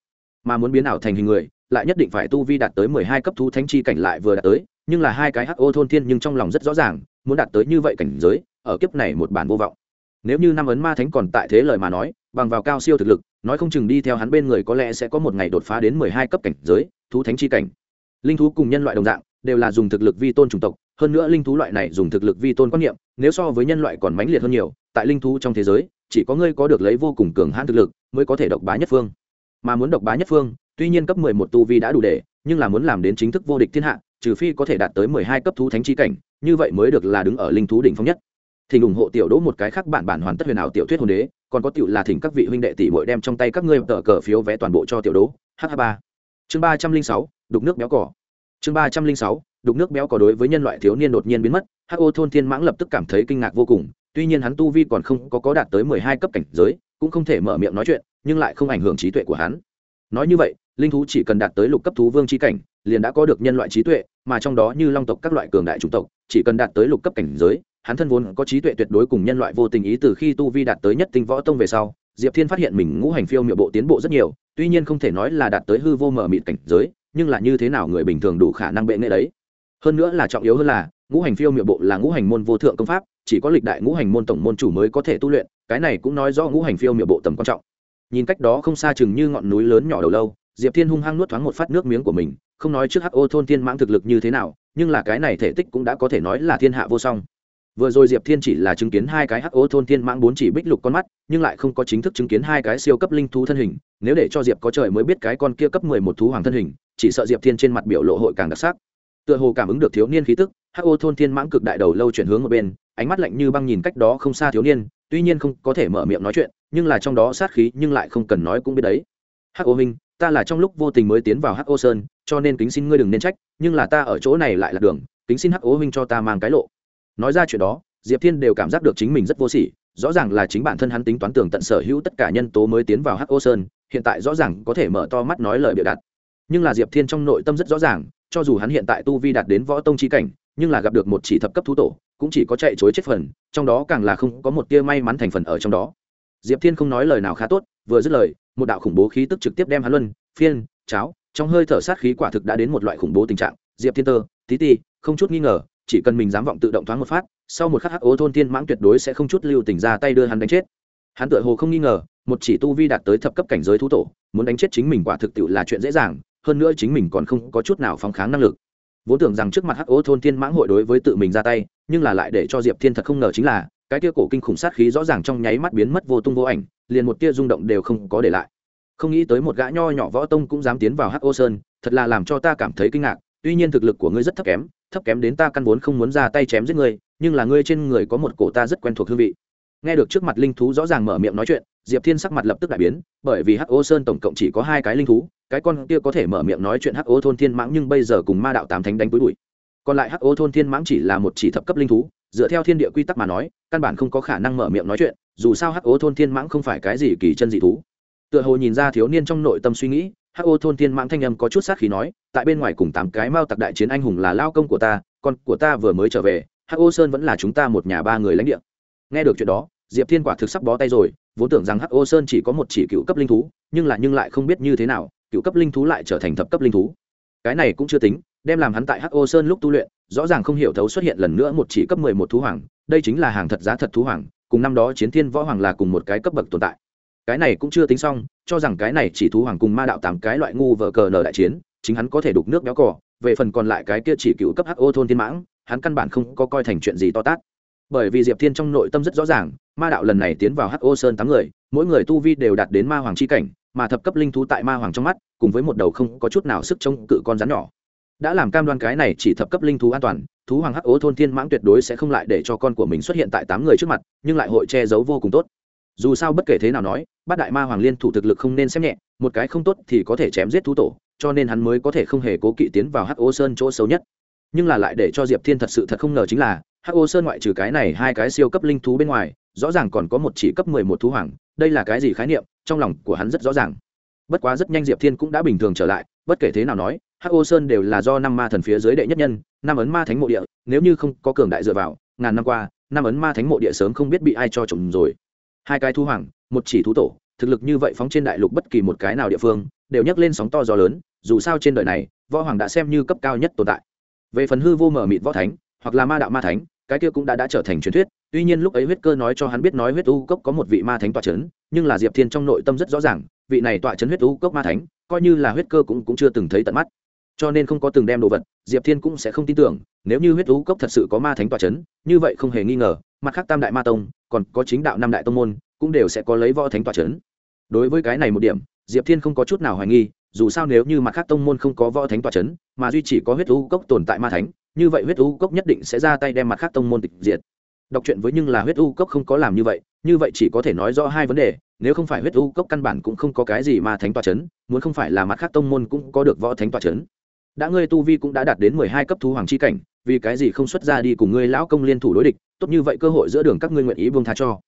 Mà muốn biến ảo thành hình người, lại nhất định phải tu vi đạt tới mười hai cấp thú thánh chi cảnh lại vừa đạt tới, nhưng là hai cái hắc ô thôn thiên nhưng trong lòng rất rõ ràng, muốn đạt tới như vậy cảnh giới ở kiếp này một bản vô vọng. Nếu như năm ấn ma thánh còn tại thế lời mà nói, bằng vào cao siêu thực lực, nói không chừng đi theo hắn bên người có lẽ sẽ có một ngày đột phá đến mười hai cấp cảnh giới, thú thánh chi cảnh. Linh thú cùng nhân loại đồng dạng, đều là dùng thực lực vi tôn chủng tộc, hơn nữa linh thú loại này dùng thực lực vi tôn quan niệm, nếu so với nhân loại còn mãnh liệt hơn nhiều, tại linh thú trong thế giới, chỉ có ngươi có được lấy vô cùng cường hãn thực lực, mới có thể độc bá nhất phương. Mà muốn độc bá nhất phương, tuy nhiên cấp mười một tu vi đã đủ để, nhưng là muốn làm đến chính thức vô địch thiên hạ, trừ phi có thể đạt tới mười hai cấp thú thánh chi cảnh, như vậy mới được là đứng ở linh thú đỉnh phong nhất thỉnh ủng hộ tiểu đỗ một cái khác bản bản hoàn tất huyền ảo tiểu thuyết hồn đế, còn có tiểu là thỉnh các vị huynh đệ tỷ muội đem trong tay các ngươi tờ cờ phiếu vé toàn bộ cho tiểu đỗ. H ba. Chương ba trăm linh sáu, đục nước béo cỏ. Chương ba trăm linh sáu, đục nước béo cỏ đối với nhân loại thiếu niên đột nhiên biến mất ho thôn thiên mãng lập tức cảm thấy kinh ngạc vô cùng, tuy nhiên hắn tu vi còn không có có đạt tới mười hai cấp cảnh giới, cũng không thể mở miệng nói chuyện, nhưng lại không ảnh hưởng trí tuệ của hắn. Nói như vậy, linh thú chỉ cần đạt tới lục cấp thú vương c h i cảnh, liền đã có được nhân loại trí tuệ, mà trong đó như long tộc các loại cường đại chủng tộc, chỉ cần đạt tới lục cấp cảnh giới hắn thân vốn có trí tuệ tuyệt đối cùng nhân loại vô tình ý từ khi tu vi đạt tới nhất tinh võ tông về sau, diệp thiên phát hiện mình ngũ hành phiêu miệng bộ tiến bộ rất nhiều, tuy nhiên không thể nói là đạt tới hư vô mở mịt cảnh giới, nhưng là như thế nào người bình thường đủ khả năng bệ nghệ đấy. Hơn nữa là trọng yếu hơn là, ngũ hành phiêu miệng bộ là ngũ hành môn vô thượng công pháp, chỉ có lịch đại ngũ hành môn tổng môn chủ mới có thể tu luyện, cái này cũng nói rõ ngũ hành phiêu miệng bộ tầm quan trọng. Nhìn cách đó không xa chừng như ngọn núi lớn nhỏ đầu lâu, diệp thiên hung hăng nuốt thoáng một phát nước miếng của mình, không nói trước hắc ô thôn thiên mãng thực lực như thế nào, nhưng là cái này thể tích cũng đã có thể nói là thiên hạ vô song vừa rồi diệp thiên chỉ là chứng kiến hai cái hắc ố thôn thiên mãng bốn chỉ bích lục con mắt, nhưng lại không có chính thức chứng kiến hai cái siêu cấp linh thú thân hình. Nếu để cho diệp có trời mới biết cái con kia cấp mười một thú hoàng thân hình, chỉ sợ diệp thiên trên mặt biểu lộ hội càng đặc sắc. Tựa hồ cảm ứng được thiếu niên khí tức hắc ô thôn thiên mãng cực đại đầu lâu chuyển hướng một bên, ánh mắt lạnh như băng nhìn cách đó không xa thiếu niên, tuy nhiên không có thể mở miệng nói chuyện, nhưng là trong đó sát khí nhưng lại không cần nói cũng biết đấy. Hắc ô minh ta là trong lúc vô tình mới tiến vào hắc ô sơn, cho nên kính xin ngươi đừng nên trách, nhưng là ta ở chỗ này lại là đường, kính xin hắc ô minh cho ta mang cái lộ nói ra chuyện đó, diệp thiên đều cảm giác được chính mình rất vô sỉ, rõ ràng là chính bản thân hắn tính toán tường tận sở hữu tất cả nhân tố mới tiến vào hắc ô sơn, hiện tại rõ ràng có thể mở to mắt nói lời bịa đặt nhưng là diệp thiên trong nội tâm rất rõ ràng, cho dù hắn hiện tại tu vi đạt đến võ tông chi cảnh, nhưng là gặp được một chỉ thập cấp thú tổ, cũng chỉ có chạy chối chết phần, trong đó càng là không có một tia may mắn thành phần ở trong đó. Diệp thiên không nói lời nào khá tốt, vừa dứt lời, một đạo khủng bố khí tức trực tiếp đem hắn luân, phiên, cháo, trong hơi thở sát khí quả thực đã đến một loại khủng bố tình trạng. Diệp thiên tơ, tí ti, không chút nghi ngờ chỉ cần mình dám vọng tự động thoáng một phát, sau một khắc hắc ố thôn thiên mãng tuyệt đối sẽ không chút lưu tình ra tay đưa hắn đánh chết. Hắn tựa hồ không nghi ngờ, một chỉ tu vi đạt tới thập cấp cảnh giới thú tổ, muốn đánh chết chính mình quả thực tiệu là chuyện dễ dàng, hơn nữa chính mình còn không có chút nào phóng kháng năng lực. Vốn tưởng rằng trước mặt hắc ố thôn thiên mãng hội đối với tự mình ra tay, nhưng là lại để cho diệp thiên thật không ngờ chính là, cái tia cổ kinh khủng sát khí rõ ràng trong nháy mắt biến mất vô tung vô ảnh, liền một tia rung động đều không có để lại. Không nghĩ tới một gã nho nhỏ võ tông cũng dám tiến vào hắc ô sơn, thật là làm cho ta cảm thấy kinh ngạc, tuy nhiên thực lực của ngươi rất thấp kém thấp kém đến ta căn vốn không muốn ra tay chém giết ngươi, nhưng là ngươi trên người có một cổ ta rất quen thuộc hương vị. Nghe được trước mặt linh thú rõ ràng mở miệng nói chuyện, diệp thiên sắc mặt lập tức đại biến, bởi vì hắc ô sơn tổng cộng chỉ có hai cái linh thú, cái con kia có thể mở miệng nói chuyện hắc ô thôn thiên mãng nhưng bây giờ cùng ma đạo tám thánh đánh túi bụi. Còn lại hắc ô thôn thiên mãng chỉ là một chỉ thập cấp linh thú, dựa theo thiên địa quy tắc mà nói, căn bản không có khả năng mở miệng nói chuyện, dù sao hắc ô thôn thiên mãng không phải cái gì kỳ chân dị thú. Tựa hồ nhìn ra thiếu niên trong nội tâm suy nghĩ hắc ô thôn thiên mãng thanh âm có chút sát khí nói, tại bên ngoài cùng tám cái mao tặc đại chiến anh hùng là lao công của ta, con của ta vừa mới trở về, hắc ô sơn vẫn là chúng ta một nhà ba người lãnh địa. Nghe được chuyện đó, diệp thiên quả thực sắp bó tay rồi, vốn tưởng rằng hắc ô sơn chỉ có một chỉ cựu cấp linh thú, nhưng là nhưng lại không biết như thế nào, cựu cấp linh thú lại trở thành thập cấp linh thú. Cái này cũng chưa tính, đem làm hắn tại hắc ô sơn lúc tu luyện, rõ ràng không hiểu thấu xuất hiện lần nữa một chỉ cấp mười một thú hoàng, đây chính là hàng thật giá thật thú hoàng, cùng năm đó chiến thiên võ hoàng là cùng một cái cấp bậc tồn tại. Cái này cũng chưa tính xong cho rằng cái này chỉ thú hoàng cùng ma đạo tám cái loại ngu vờ cờ nở đại chiến, chính hắn có thể đục nước béo cỏ về phần còn lại cái kia chỉ cựu cấp hắc ô thôn thiên mãng, hắn căn bản không có coi thành chuyện gì to tát. Bởi vì diệp thiên trong nội tâm rất rõ ràng, ma đạo lần này tiến vào hắc ô sơn tám người, mỗi người tu vi đều đạt đến ma hoàng c h i cảnh, mà thập cấp linh thú tại ma hoàng trong mắt, cùng với một đầu không có chút nào sức chống cự con rắn nhỏ. Đã làm cam đoan cái này chỉ thập cấp linh thú an toàn, thú hoàng hắc ố thôn thiên mãng tuyệt đối sẽ không lại để cho con của mình xuất hiện tại tám người trước mặt, nhưng lại hội che giấu vô cùng tốt dù sao bất kể thế nào nói, bát đại ma hoàng liên thủ thực lực không nên xem nhẹ, một cái không tốt thì có thể chém giết thú tổ, cho nên hắn mới có thể không hề cố kỵ tiến vào hắc ô sơn chỗ xấu nhất. Nhưng là lại để cho diệp thiên thật sự thật không ngờ chính là, hắc ô sơn ngoại trừ cái này hai cái siêu cấp linh thú bên ngoài, rõ ràng còn có một chỉ cấp mười một thú hoàng, đây là cái gì khái niệm, trong lòng của hắn rất rõ ràng. Bất quá rất nhanh diệp thiên cũng đã bình thường trở lại, bất kể thế nào nói, hắc ô sơn đều là do năm ma thần phía dưới đệ nhất nhân, năm ấn ma thánh mộ địa, nếu như không có cường đại dựa vào, ngàn năm qua, năm ấn ma thánh mộ địa sớm không biết bị ai cho trộm rồi hai cái thú hoàng một chỉ thú tổ thực lực như vậy phóng trên đại lục bất kỳ một cái nào địa phương đều nhấc lên sóng to gió lớn dù sao trên đời này võ hoàng đã xem như cấp cao nhất tồn tại. Về phần hư vô mở mịt võ thánh hoặc là ma đạo ma thánh cái kia cũng đã đã trở thành truyền thuyết tuy nhiên lúc ấy huyết cơ nói cho hắn biết nói huyết u cốc có một vị ma thánh tọa c h ấ n nhưng là diệp thiên trong nội tâm rất rõ ràng vị này tọa c h ấ n huyết u cốc ma thánh coi như là huyết cơ cũng, cũng chưa từng thấy tận mắt. Cho nên không có từng đem đồ vật diệp thiên cũng sẽ không tin tưởng nếu như huyết u cốc thật sự có ma thánh tọa c h ấ n như vậy không hề nghi ngờ mặt khác tam đại ma tông, còn có chính đạo năm đại tông môn, cũng đều sẽ có lấy võ thánh tòa trấn đối với cái này một điểm, diệp thiên không có chút nào hoài nghi, dù sao nếu như mặt khác tông môn không có võ thánh tòa trấn mà duy chỉ có huyết u cốc tồn tại ma thánh, như vậy huyết u cốc nhất định sẽ ra tay đem mặt khác tông môn tịch diệt. Đọc chuyện với nhưng là huyết u cốc không có làm như vậy như vậy chỉ có thể nói rõ hai vấn đề, nếu không phải huyết u cốc căn bản cũng không có cái gì ma thánh tòa c h ấ n muốn không phải là mặt khác tông môn cũng có được võ thánh tòa c h ấ n đã ngươi tu vi cũng đã đạt đến mười hai cấp thú hoàng chi cảnh, vì cái gì không xuất ra đi cùng ngươi lão công liên thủ đối địch, tốt như vậy cơ hội giữa đường các ngươi nguyện ý buông tha cho.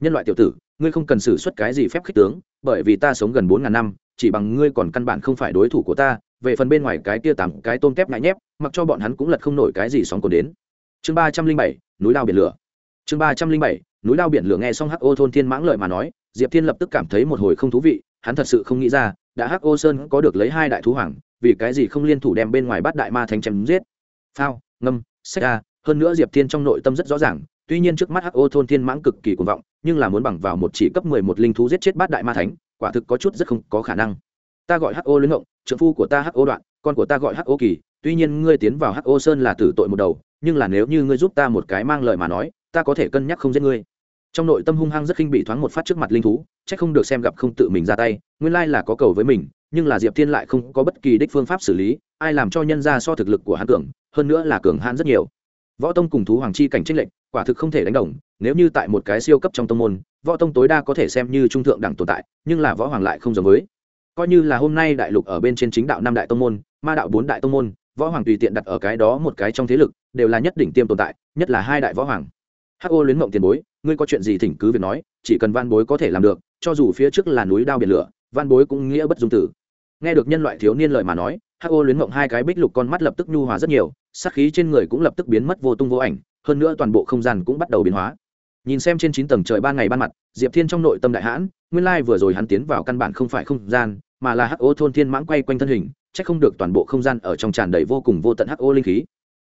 Nhân loại tiểu tử, ngươi không cần xử xuất cái gì phép khích tướng, bởi vì ta sống gần bốn ngàn năm, chỉ bằng ngươi còn căn bản không phải đối thủ của ta, về phần bên ngoài cái tia tạm cái tôm kép ngại nhép, mặc cho bọn hắn cũng lật không nổi cái gì sóng còn đến. Chương ba trăm linh bảy, núi lao biển lửa. Chương ba trăm linh bảy, núi lao biển lửa nghe xong hắc ô thôn thiên mãng lợi mà nói, diệp thiên lập tức cảm thấy một hồi không thú vị, hắn thật sự không nghĩ ra đã hắc ô sơn có được lấy hai đại thú hoàng, vì cái gì không liên thủ đem bên ngoài bắt đại ma thánh chém giết? Phao, ngâm, sách a, hơn nữa diệp thiên trong nội tâm rất rõ ràng, tuy nhiên trước mắt hắc ô thôn thiên mãng cực kỳ cuồng vọng, nhưng là muốn bằng vào một chỉ cấp mười một linh thú giết chết bát đại ma thánh, quả thực có chút rất không có khả năng. Ta gọi hắc ô lưỡng ngộng trợ phu của ta hắc ô đoạn, con của ta gọi hắc ô kỳ, tuy nhiên ngươi tiến vào hắc ô sơn là tử tội một đầu, nhưng là nếu như ngươi giúp ta một cái mang lời mà nói, ta có thể cân nhắc không giết ngươi trong nội tâm hung hăng rất khinh bị thoáng một phát trước mặt linh thú c h ắ c không được xem gặp không tự mình ra tay, nguyên lai là có cầu với mình, nhưng là diệp thiên lại không có bất kỳ đích phương pháp xử lý, ai làm cho nhân ra so thực lực của hắn cường, hơn nữa là cường hãn rất nhiều. Võ tông cùng thú hoàng chi cảnh tranh lệnh quả thực không thể đánh đồng, nếu như tại một cái siêu cấp trong tông môn, võ tông tối đa có thể xem như trung thượng đẳng tồn tại, nhưng là võ hoàng lại không giống với. Coi như là hôm nay đại lục ở bên trên chính đạo năm đại tông môn, ma đạo bốn đại tông môn, võ hoàng tùy tiện đặt ở cái đó một cái trong thế lực, đều là nhất đỉnh tiêm tồn tại, nhất là hai đại võ hoàng hắc ô luyến mộng tiền bối, ngươi có chuyện gì thỉnh cứ việc nói, chỉ cần van bối có thể làm được, cho dù phía trước là núi đao biển lửa, van bối cũng nghĩa bất dung tử. Nghe được nhân loại thiếu niên lời mà nói hắc ô luyến mộng hai cái bích lục con mắt lập tức nhu hòa rất nhiều, sát khí trên người cũng lập tức biến mất vô tung vô ảnh, hơn nữa toàn bộ không gian cũng bắt đầu biến hóa. Nhìn xem trên chín tầng trời ban ngày ban mặt, diệp thiên trong nội tâm đại hãn, nguyên lai vừa rồi hắn tiến vào căn bản không phải không gian, mà là hắc ô thôn thiên mãng quay quanh thân hình c h ắ c không được toàn bộ không gian ở trong tràn đầy vô cùng vô tận hắc ô linh khí.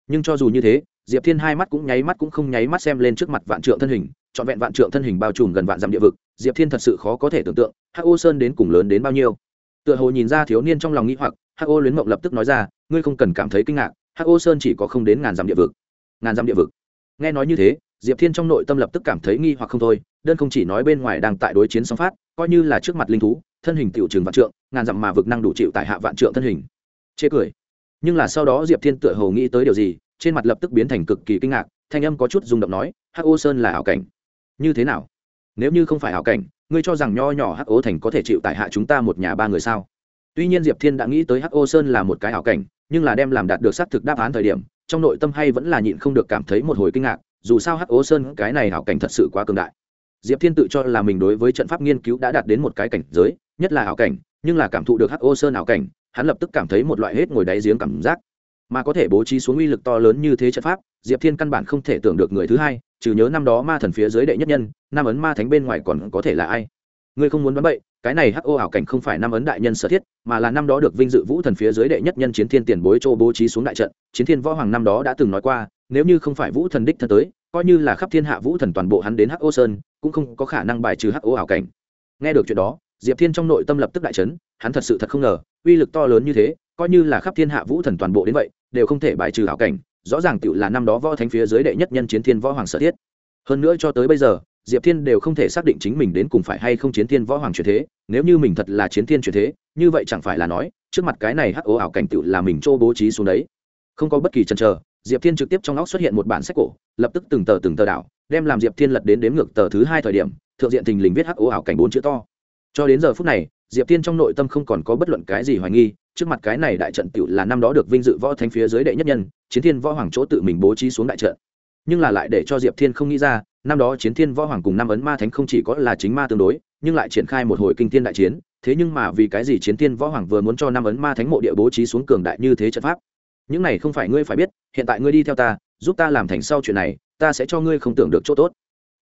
Nhưng cho dù như thế diệp thiên hai mắt cũng nháy mắt cũng không nháy mắt xem lên trước mặt vạn trượng thân hình, trọn vẹn vạn trượng thân hình bao trùm gần vạn dặm địa vực, diệp thiên thật sự khó có thể tưởng tượng, hắc ô sơn đến cùng lớn đến bao nhiêu. Tựa hồ nhìn ra thiếu niên trong lòng nghĩ hoặc, hắc ô luyến mộng lập tức nói ra, ngươi không cần cảm thấy kinh ngạc, hắc ô sơn chỉ có không đến ngàn dặm địa vực. Ngàn dặm địa vực. Nghe nói như thế, diệp thiên trong nội tâm lập tức cảm thấy nghi hoặc không thôi, đơn không chỉ nói bên ngoài đang tại đối chiến song phát, coi như là trước mặt linh thú, thân hình tiểu trường vạn trượng, ngàn dặm mà vực năng đủ chịu tại hạ vạn trượng thân hình. Chê cười. Nhưng là sau đó diệp thiên tựa hồ nghĩ tới điều gì trên mặt lập tức biến thành cực kỳ kinh ngạc, thanh âm có chút rung động nói, hắc ô sơn là hảo cảnh. Như thế nào? Nếu như không phải hảo cảnh, ngươi cho rằng nho nhỏ hắc ô thành có thể chịu tại hạ chúng ta một nhà ba người sao? Tuy nhiên diệp thiên đã nghĩ tới hắc ô sơn là một cái hảo cảnh, nhưng là đem làm đạt được xác thực đáp án thời điểm, trong nội tâm hay vẫn là nhịn không được cảm thấy một hồi kinh ngạc, dù sao hắc ô sơn cái này hảo cảnh thật sự quá cường đại. Diệp thiên tự cho là mình đối với trận pháp nghiên cứu đã đạt đến một cái cảnh giới, nhất là hảo cảnh, nhưng là cảm thụ được hắc ô sơn hảo cảnh, hắn lập tức cảm thấy một loại hết ngồi đáy giếng cảm giác mà có thể bố trí xuống uy lực to lớn như thế trận pháp, diệp thiên căn bản không thể tưởng được người thứ hai, trừ nhớ năm đó ma thần phía dưới đệ nhất nhân, nam ấn ma thánh bên ngoài còn có thể là ai? Ngươi không muốn bắn bậy, cái này hắc ô ảo cảnh không phải năm ấn đại nhân sở thiết, mà là năm đó được vinh dự vũ thần phía dưới đệ nhất nhân chiến thiên tiền bối châu bố trí xuống đại trận, chiến thiên võ hoàng năm đó đã từng nói qua, nếu như không phải vũ thần đích thân tới, coi như là khắp thiên hạ vũ thần toàn bộ hắn đến hắc ô sơn, cũng không có khả năng bài trừ hắc ô ảo cảnh. Nghe được chuyện đó, diệp thiên trong nội tâm lập tức đại chấn, hắn thật sự thật không ngờ, uy lực to lớn như thế, coi như là khắp thiên hạ vũ thần toàn bộ đến vậy đều không thể bài trừ hảo cảnh, rõ ràng tựu là năm đó võ thánh phía dưới đệ nhất nhân chiến thiên võ hoàng sở thiết. Hơn nữa cho tới bây giờ, diệp thiên đều không thể xác định chính mình đến cùng phải hay không chiến thiên võ hoàng truyền thế, nếu như mình thật là chiến thiên truyền thế, như vậy chẳng phải là nói, trước mặt cái này hắc ố ảo cảnh tựu là mình chỗ bố trí xuống đấy. Không có bất kỳ chần chờ, diệp thiên trực tiếp trong óc xuất hiện một bản sách cổ, lập tức từng tờ từng tờ đảo, đem làm diệp thiên lật đến đếm ngược tờ thứ hai thời điểm, thượng diện thình lình viết hắc ố ảo cảnh bốn chữ to. Cho đến giờ phút này diệp thiên trong nội tâm không còn có bất luận cái gì hoài nghi, trước mặt cái này đại trận tựu là năm đó được vinh dự võ thánh phía dưới đệ nhất nhân, chiến thiên võ hoàng chỗ tự mình bố trí xuống đại trận. Nhưng là lại để cho diệp thiên không nghĩ ra, năm đó chiến thiên võ hoàng cùng năm ấn ma thánh không chỉ có là chính ma tương đối, nhưng lại triển khai một hồi kinh thiên đại chiến. Thế nhưng mà vì cái gì chiến thiên võ hoàng vừa muốn cho năm ấn ma thánh mộ địa bố trí xuống cường đại như thế trận pháp? Những này không phải ngươi phải biết, hiện tại ngươi đi theo ta, giúp ta làm thành sau chuyện này, ta sẽ cho ngươi không tưởng được chỗ tốt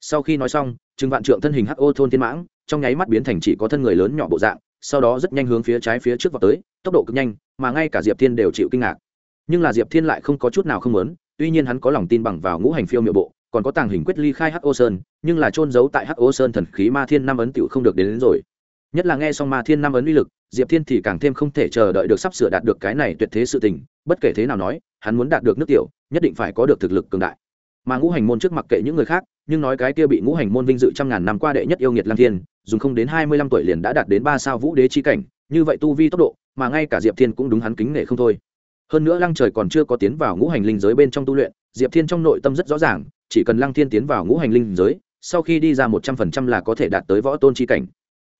sau khi nói xong trừng vạn trượng thân hình hắc ô thôn thiên mãng trong nháy mắt biến thành chỉ có thân người lớn nhỏ bộ dạng sau đó rất nhanh hướng phía trái phía trước vào tới tốc độ cực nhanh mà ngay cả diệp thiên đều chịu kinh ngạc. Nhưng là diệp thiên lại không có chút nào không muốn tuy nhiên hắn có lòng tin bằng vào ngũ hành phiêu miệu bộ còn có tàng hình quyết ly khai hắc ô sơn nhưng là trôn giấu tại hắc ô sơn thần khí ma thiên năm ấn tựu không được đến, đến rồi. Nhất là nghe xong ma thiên năm ấn uy lực diệp thiên thì càng thêm không thể chờ đợi được sắp sửa đạt được cái này tuyệt thế sự tình bất kể thế nào nói hắn muốn đạt được nước tiểu nhất định phải có được thực lực cường đại. Mà ngũ hành môn trước mặc kệ những người khác nhưng nói cái kia bị ngũ hành môn vinh dự trăm ngàn năm qua đệ nhất yêu nghiệt lang thiên, dùng không đến hai mươi lăm tuổi liền đã đạt đến ba sao vũ đế chi cảnh, như vậy tu vi tốc độ, mà ngay cả diệp thiên cũng đúng hắn kính nể không thôi. Hơn nữa lăng trời còn chưa có tiến vào ngũ hành linh giới bên trong tu luyện, diệp thiên trong nội tâm rất rõ ràng, chỉ cần lăng thiên tiến vào ngũ hành linh giới, sau khi đi ra một trăm phần trăm là có thể đạt tới võ tôn chi cảnh.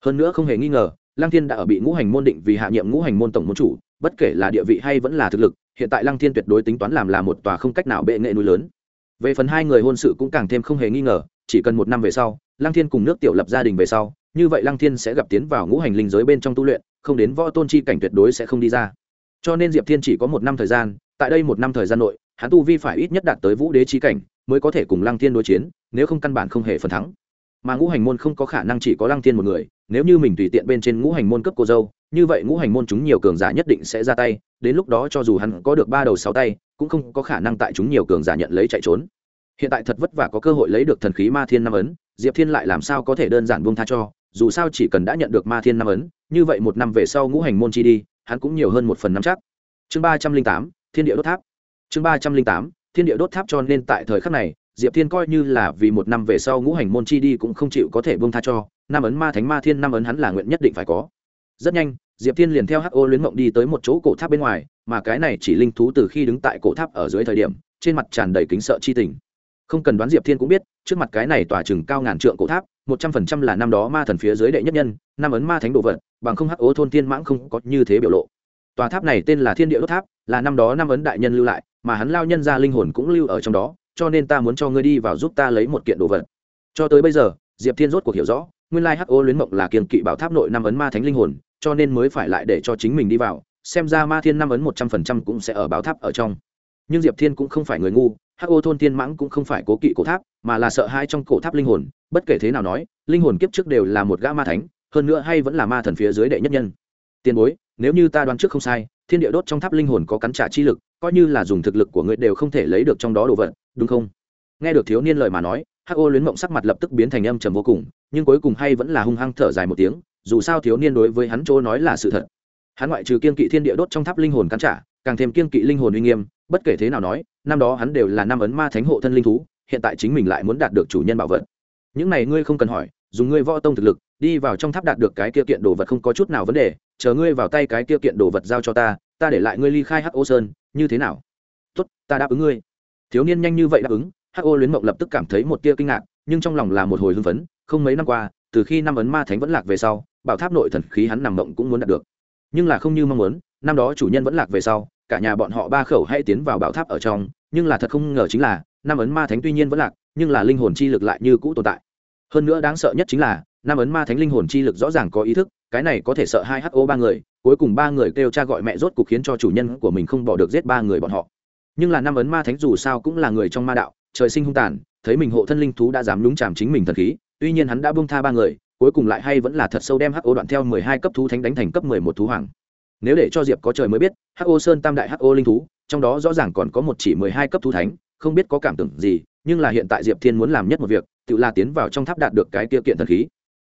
Hơn nữa không hề nghi ngờ, lăng thiên đã ở bị ngũ hành môn định vì hạ nhiệm ngũ hành môn tổng môn chủ, bất kể là địa vị hay vẫn là thực lực, hiện tại lăng thiên tuyệt đối tính toán làm là một tòa không cách nào bệ nghệ núi lớn về phần hai người hôn sự cũng càng thêm không hề nghi ngờ, chỉ cần một năm về sau, lăng thiên cùng nước tiểu lập gia đình về sau, như vậy lăng thiên sẽ gặp tiến vào ngũ hành linh giới bên trong tu luyện, không đến võ tôn chi cảnh tuyệt đối sẽ không đi ra. Cho nên diệp thiên chỉ có một năm thời gian, tại đây một năm thời gian nội, hắn tu vi phải ít nhất đạt tới vũ đế chi cảnh, mới có thể cùng lăng thiên đối chiến, nếu không căn bản không hề phần thắng. Mà ngũ hành môn không có khả năng chỉ có lăng thiên một người, nếu như mình tùy tiện bên trên ngũ hành môn cấp cô dâu, như vậy ngũ hành môn chúng nhiều cường giả nhất định sẽ ra tay, đến lúc đó cho dù hắn có được ba đầu sáu tay cũng không có khả năng tại chúng nhiều cường giả nhận lấy chạy trốn. Hiện tại thật vất vả có cơ hội lấy được thần khí ma thiên năm ấn, diệp thiên lại làm sao có thể đơn giản buông tha cho, dù sao chỉ cần đã nhận được ma thiên năm ấn, như vậy một năm về sau ngũ hành môn chi đi, hắn cũng nhiều hơn một phần năm chắc. Chương ba trăm linh tám, thiên địa đốt tháp. Chương ba trăm linh tám, thiên địa đốt tháp cho nên tại thời khắc này, diệp thiên coi như là vì một năm về sau ngũ hành môn chi đi cũng không chịu có thể buông tha cho, năm ấn ma thánh ma thiên năm ấn hắn là nguyện nhất định phải có. Rất nhanh diệp thiên liền theo ho luyến mộng đi tới một chỗ cổ tháp bên ngoài, mà cái này chỉ linh thú từ khi đứng tại cổ tháp ở dưới thời điểm, trên mặt tràn đầy kính sợ chi tình. Không cần đoán diệp thiên cũng biết, trước mặt cái này tòa chừng cao ngàn trượng cổ tháp, một trăm phần trăm là năm đó ma thần phía dưới đệ nhất nhân, năm ấn ma thánh đồ vật, bằng không hắc ô thôn thiên mãng không có như thế biểu lộ. Tòa tháp này tên là thiên địa đốt tháp, là năm đó năm ấn đại nhân lưu lại, mà hắn lao nhân ra linh hồn cũng lưu ở trong đó, cho nên ta muốn cho ngươi đi vào giúp ta lấy một kiện đồ vật. Cho tới bây giờ, diệp thiên rốt cuộc hiểu rõ, nguyên lai hắc ô luyến mộng là kiên kỵ bảo tháp nội năm ấn ma thánh linh hồn cho nên mới phải lại để cho chính mình đi vào, xem ra ma thiên năm ấn một trăm phần trăm cũng sẽ ở báo tháp ở trong. Nhưng diệp thiên cũng không phải người ngu, hắc ô thôn thiên mãng cũng không phải cố kỵ cổ tháp, mà là sợ hai trong cổ tháp linh hồn, bất kể thế nào nói, linh hồn kiếp trước đều là một gã ma thánh, hơn nữa hay vẫn là ma thần phía dưới đệ nhất nhân. Tiền bối, nếu như ta đoán trước không sai, thiên địa đốt trong tháp linh hồn có cắn trả chi lực, coi như là dùng thực lực của ngươi đều không thể lấy được trong đó đồ vật, đúng không? Nghe được thiếu niên lời mà nói, hắc ô luyến mộng sắc mặt lập tức biến thành âm trầm vô cùng, nhưng cuối cùng hay vẫn là hung hăng thở dài một tiếng dù sao thiếu niên đối với hắn chỗ nói là sự thật. Hắn ngoại trừ kiên kỵ thiên địa đốt trong tháp linh hồn cắn trả, càng thêm kiên kỵ linh hồn uy nghiêm, bất kể thế nào nói, năm đó hắn đều là năm ấn ma thánh hộ thân linh thú, hiện tại chính mình lại muốn đạt được chủ nhân bảo vật. Những này ngươi không cần hỏi, dùng ngươi võ tông thực lực, đi vào trong tháp đạt được cái kia kiện đồ vật không có chút nào vấn đề, chờ ngươi vào tay cái kia kiện đồ vật giao cho ta ta để lại ngươi ly khai hắc ô sơn, như thế nào? Tốt, ta đáp ứng ngươi. Thiếu niên nhanh như vậy đáp ứng, hắc ô luyến mộng lập tức cảm thấy một tia kinh ngạc, nhưng trong lòng là một hồi hưng phấn, không mấy năm qua từ khi năm ấn ma thánh vẫn lạc về sau, bảo tháp nội thần khí hắn nằm mộng cũng muốn đạt được. Nhưng là không như mong muốn, năm đó chủ nhân vẫn lạc về sau, cả nhà bọn họ ba khẩu hay tiến vào bảo tháp ở trong, nhưng là thật không ngờ chính là, năm ấn ma thánh tuy nhiên vẫn lạc, nhưng là linh hồn chi lực lại như cũ tồn tại. Hơn nữa đáng sợ nhất chính là, năm ấn ma thánh linh hồn chi lực rõ ràng có ý thức, cái này có thể sợ hai ho ba người, cuối cùng ba người kêu cha gọi mẹ rốt cuộc khiến cho chủ nhân của mình không bỏ được giết ba người bọn họ. Nhưng là năm ấn ma thánh dù sao cũng là người trong ma đạo, trời sinh hung tàn, thấy mình hộ thân linh thú đã dám nhúng chàm chính mình thần khí tuy nhiên hắn đã bông tha ba người, cuối cùng lại hay vẫn là thật sâu đem hắc ô đoạn theo mười hai cấp thú thánh đánh thành cấp mười một thú hoàng. Nếu để cho diệp có trời mới biết hắc ô sơn tam đại hắc ô linh thú, trong đó rõ ràng còn có một chỉ mười hai cấp thú thánh, không biết có cảm tưởng gì, nhưng là hiện tại diệp thiên muốn làm nhất một việc, tự là tiến vào trong tháp đạt được cái tiêu kiện thần khí.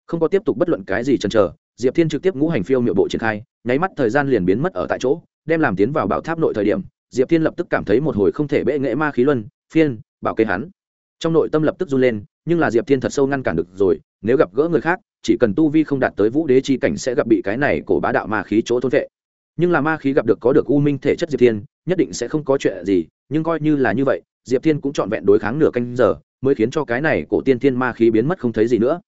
Không có tiếp tục bất luận cái gì chần chờ, diệp thiên trực tiếp ngũ hành phiêu miệu bộ triển khai, nháy mắt thời gian liền biến mất ở tại chỗ, đem làm tiến vào bảo tháp nội thời điểm, diệp thiên lập tức cảm thấy một hồi không thể bệ nghệ ma khí luân, phiên, bảo kê hắn. Trong nội tâm lập tức run lên nhưng là diệp thiên thật sâu ngăn cản được rồi, nếu gặp gỡ người khác, chỉ cần tu vi không đạt tới vũ đế chi cảnh sẽ gặp bị cái này cổ bá đạo ma khí chỗ thôn vệ. Nhưng là ma khí gặp được có được u minh thể chất diệp thiên, nhất định sẽ không có chuyện gì, nhưng coi như là như vậy, diệp thiên cũng trọn vẹn đối kháng nửa canh giờ, mới khiến cho cái này cổ tiên thiên ma khí biến mất không thấy gì nữa.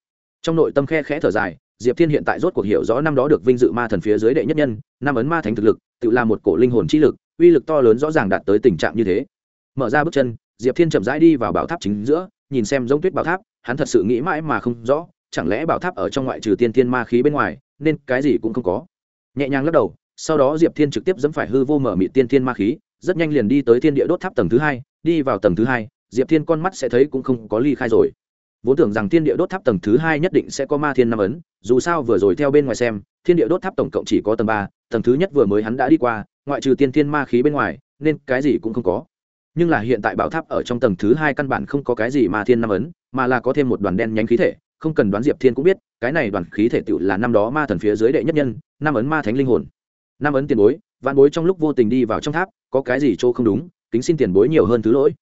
Trong nội tâm khe khẽ thở dài, diệp thiên hiện tại rốt cuộc hiểu rõ năm đó được vinh dự ma thần phía dưới đệ nhất nhân, năm ấn ma thánh thực lực, tự là một cổ linh hồn chi lực, uy lực to lớn rõ ràng đạt tới tình trạng như thế. Mở ra bước chân, diệp thiên chậm rãi đi vào bảo tháp chính giữa nhìn xem giống tuyết bảo tháp, hắn thật sự nghĩ mãi mà không rõ, chẳng lẽ bảo tháp ở trong ngoại trừ tiên thiên ma khí bên ngoài, nên cái gì cũng không có. Nhẹ nhàng lắc đầu, sau đó diệp thiên trực tiếp dẫm phải hư vô mở mị tiên thiên ma khí, rất nhanh liền đi tới thiên địa đốt tháp tầng thứ hai, đi vào tầng thứ hai, diệp thiên con mắt sẽ thấy cũng không có ly khai rồi. Vốn tưởng rằng thiên địa đốt tháp tầng thứ hai nhất định sẽ có ma thiên năm ấn, dù sao vừa rồi theo bên ngoài xem, thiên địa đốt tháp tổng cộng chỉ có tầng ba, tầng thứ nhất vừa mới hắn đã đi qua, ngoại trừ tiên thiên ma khí bên ngoài, nên cái gì cũng không có nhưng là hiện tại bảo tháp ở trong tầng thứ hai căn bản không có cái gì mà thiên năm ấn, mà là có thêm một đoàn đen nhánh khí thể, không cần đoán diệp thiên cũng biết, cái này đoàn khí thể tựu là năm đó ma thần phía dưới đệ nhất nhân, năm ấn ma thánh linh hồn. Năm ấn tiền bối, vạn bối trong lúc vô tình đi vào trong tháp, có cái gì chỗ không đúng, kính xin tiền bối nhiều hơn thứ lỗi.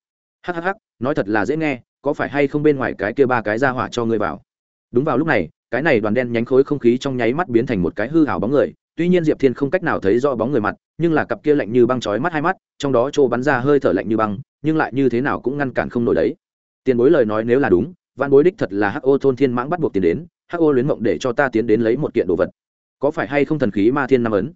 Hhh nói thật là dễ nghe, có phải hay không bên ngoài cái kia ba cái ra hỏa cho ngươi vào? Đúng vào lúc này, cái này đoàn đen nhánh khối không khí trong nháy mắt biến thành một cái hư hào bóng người tuy nhiên diệp thiên không cách nào thấy rõ bóng người mặt, nhưng là cặp kia lạnh như băng chói mắt hai mắt, trong đó trô bắn ra hơi thở lạnh như băng, nhưng lại như thế nào cũng ngăn cản không nổi đấy. Tiền bối lời nói nếu là đúng văn bối đích thật là hắc ô thôn thiên mãng bắt buộc tiền đến, hắc ô luyến mộng để cho ta tiến đến lấy một kiện đồ vật. Có phải hay không thần khí ma thiên năm ấn?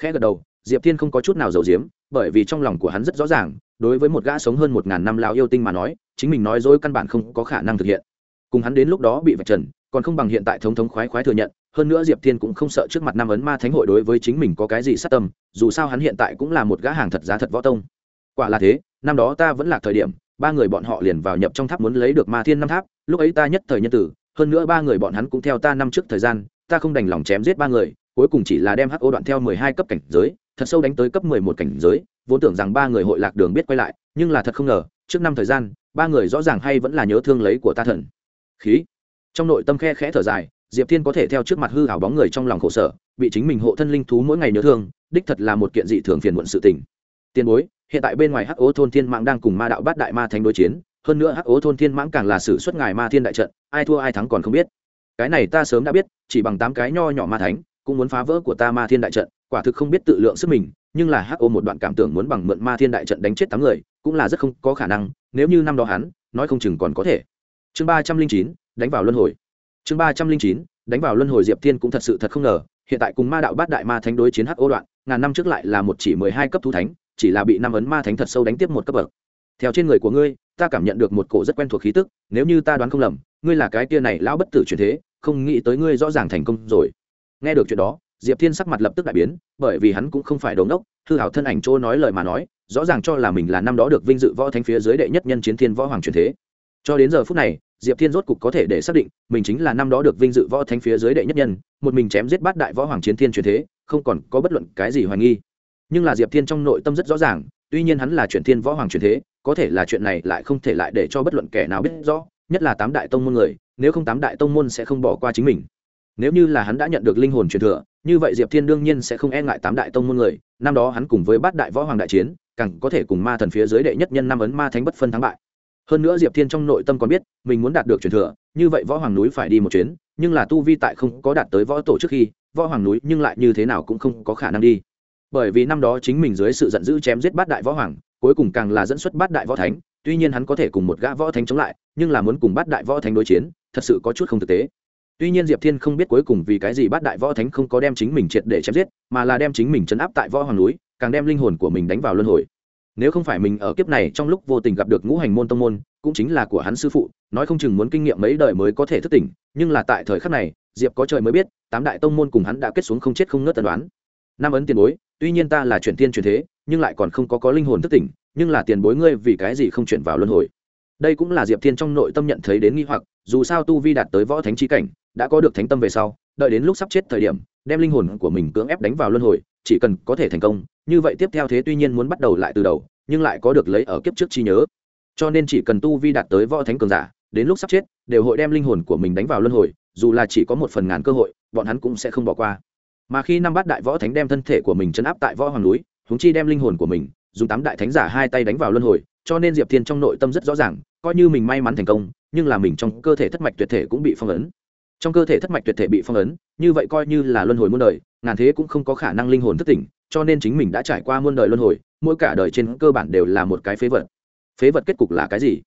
Khẽ gật đầu, diệp thiên không có chút nào giàu diếm bởi vì trong lòng của hắn rất rõ ràng, đối với một gã sống hơn một ngàn năm lao yêu tinh mà nói, chính mình nói dối căn bản không có khả năng thực hiện. Cùng hắn đến lúc đó bị vạch trần, còn không bằng hiện tại thống thống khoái khoái thừa nhận hơn nữa diệp thiên cũng không sợ trước mặt năm ấn ma thánh hội đối với chính mình có cái gì sát tâm, dù sao hắn hiện tại cũng là một gã hàng thật giá thật võ tông. Quả là thế, năm đó ta vẫn là thời điểm, ba người bọn họ liền vào nhập trong tháp muốn lấy được ma thiên năm tháp, lúc ấy ta nhất thời nhân tử, hơn nữa ba người bọn hắn cũng theo ta năm trước thời gian, ta không đành lòng chém giết ba người, cuối cùng chỉ là đem hắc ô đoạn theo mười hai cấp cảnh giới, thật sâu đánh tới cấp mười một cảnh giới, vốn tưởng rằng ba người hội lạc đường biết quay lại, nhưng là thật không ngờ, trước năm thời gian, ba người rõ ràng hay vẫn là nhớ thương lấy của ta thần. Khí. Trong nội tâm khe khẽ thở dài diệp thiên có thể theo trước mặt hư hảo bóng người trong lòng khổ sở, bị chính mình hộ thân linh thú mỗi ngày nhớ thương, đích thật là một kiện dị thường phiền muộn sự tình. Tiền bối, hiện tại bên ngoài hắc ố thôn thiên mạng đang cùng ma đạo bát đại ma thánh đối chiến, hơn nữa hắc ố thôn thiên mãng càng là sử xuất ngài ma thiên đại trận, ai thua ai thắng còn không biết. Cái này ta sớm đã biết, chỉ bằng tám cái nho nhỏ ma thánh, cũng muốn phá vỡ của ta ma thiên đại trận, quả thực không biết tự lượng sức mình, nhưng là hắc ô một đoạn cảm tưởng muốn bằng mượn ma thiên đại trận đánh chết tám người, cũng là rất không có khả năng, nếu như năm đó hắn, nói không chừng còn có thể. Chương ba trăm linh chín, đánh vào luân hồi chương ba trăm linh chín, đánh vào luân hồi diệp thiên cũng thật sự thật không ngờ, hiện tại cùng ma đạo bát đại ma thánh đối chiến hắc ô đoạn, ngàn năm trước lại là một chỉ mười hai cấp thú thánh, chỉ là bị năm ấn ma thánh thật sâu đánh tiếp một cấp bậc. Theo trên người của ngươi, ta cảm nhận được một cổ rất quen thuộc khí tức, nếu như ta đoán không lầm, ngươi là cái kia này lão bất tử truyền thế, không nghĩ tới ngươi rõ ràng thành công rồi. Nghe được chuyện đó, diệp thiên sắc mặt lập tức đại biến, bởi vì hắn cũng không phải đống đốc thư hảo thân ảnh chỗ nói lời mà nói, rõ ràng cho là mình là năm đó được vinh dự võ thánh phía dưới đệ nhất nhân chiến thiên võ hoàng truyền thế. Cho đến giờ phút này diệp thiên rốt cục có thể để xác định, mình chính là năm đó được vinh dự võ thánh phía dưới đệ nhất nhân, một mình chém giết bát đại võ hoàng chiến thiên truyền thế, không còn có bất luận cái gì hoài nghi. Nhưng là diệp thiên trong nội tâm rất rõ ràng, tuy nhiên hắn là truyền thiên võ hoàng truyền thế, có thể là chuyện này lại không thể lại để cho bất luận kẻ nào biết rõ, nhất là tám đại tông môn người, nếu không tám đại tông môn sẽ không bỏ qua chính mình. Nếu như là hắn đã nhận được linh hồn truyền thừa, như vậy diệp thiên đương nhiên sẽ không e ngại tám đại tông môn người, năm đó hắn cùng với bát đại võ hoàng đại chiến, càng có thể cùng ma thần phía dưới đệ nhất nhân năm ấn ma thánh bất phân thắng bại hơn nữa diệp thiên trong nội tâm còn biết, mình muốn đạt được truyền thừa, như vậy võ hoàng núi phải đi một chuyến, nhưng là tu vi tại không có đạt tới võ tổ trước khi, võ hoàng núi nhưng lại như thế nào cũng không có khả năng đi. Bởi vì năm đó chính mình dưới sự giận dữ chém giết bát đại võ hoàng, cuối cùng càng là dẫn xuất bát đại võ thánh, tuy nhiên hắn có thể cùng một gã võ thánh chống lại, nhưng là muốn cùng bát đại võ thánh đối chiến, thật sự có chút không thực tế. Tuy nhiên diệp thiên không biết cuối cùng vì cái gì bát đại võ thánh không có đem chính mình triệt để chém giết, mà là đem chính mình chấn áp tại võ hoàng núi, càng đem linh hồn của mình đánh vào luân hồi nếu không phải mình ở kiếp này trong lúc vô tình gặp được ngũ hành môn tông môn, cũng chính là của hắn sư phụ, nói không chừng muốn kinh nghiệm mấy đời mới có thể thức tỉnh, nhưng là tại thời khắc này, diệp có trời mới biết, tám đại tông môn cùng hắn đã kết xuống không chết không ngớt tần đoán năm ấn tiền bối, tuy nhiên ta là chuyển tiên chuyển thế, nhưng lại còn không có có linh hồn thức tỉnh, nhưng là tiền bối ngươi vì cái gì không chuyển vào luân hồi? Đây cũng là diệp thiên trong nội tâm nhận thấy đến nghi hoặc, dù sao tu vi đạt tới võ thánh chi cảnh, đã có được thánh tâm về sau, đợi đến lúc sắp chết thời điểm, đem linh hồn của mình cưỡng ép đánh vào luân hồi chỉ cần có thể thành công, như vậy tiếp theo thế tuy nhiên muốn bắt đầu lại từ đầu, nhưng lại có được lấy ở kiếp trước chi nhớ. Cho nên chỉ cần tu vi đạt tới võ thánh cường giả, đến lúc sắp chết, đều hội đem linh hồn của mình đánh vào luân hồi, dù là chỉ có một phần ngàn cơ hội, bọn hắn cũng sẽ không bỏ qua. Mà khi năm bát đại võ thánh đem thân thể của mình chấn áp tại võ hoàng núi húng chi đem linh hồn của mình, dùng tám đại thánh giả hai tay đánh vào luân hồi, cho nên diệp thiên trong nội tâm rất rõ ràng, coi như mình may mắn thành công, nhưng là mình trong cơ thể thất mạch tuyệt thể cũng bị phong ấn trong cơ thể thất mạch tuyệt thể bị phong ấn, như vậy coi như là luân hồi muôn đời, ngàn thế cũng không có khả năng linh hồn thất tỉnh, cho nên chính mình đã trải qua muôn đời luân hồi, mỗi cả đời trên cơ bản đều là một cái phế vật. Phế vật kết cục là cái gì?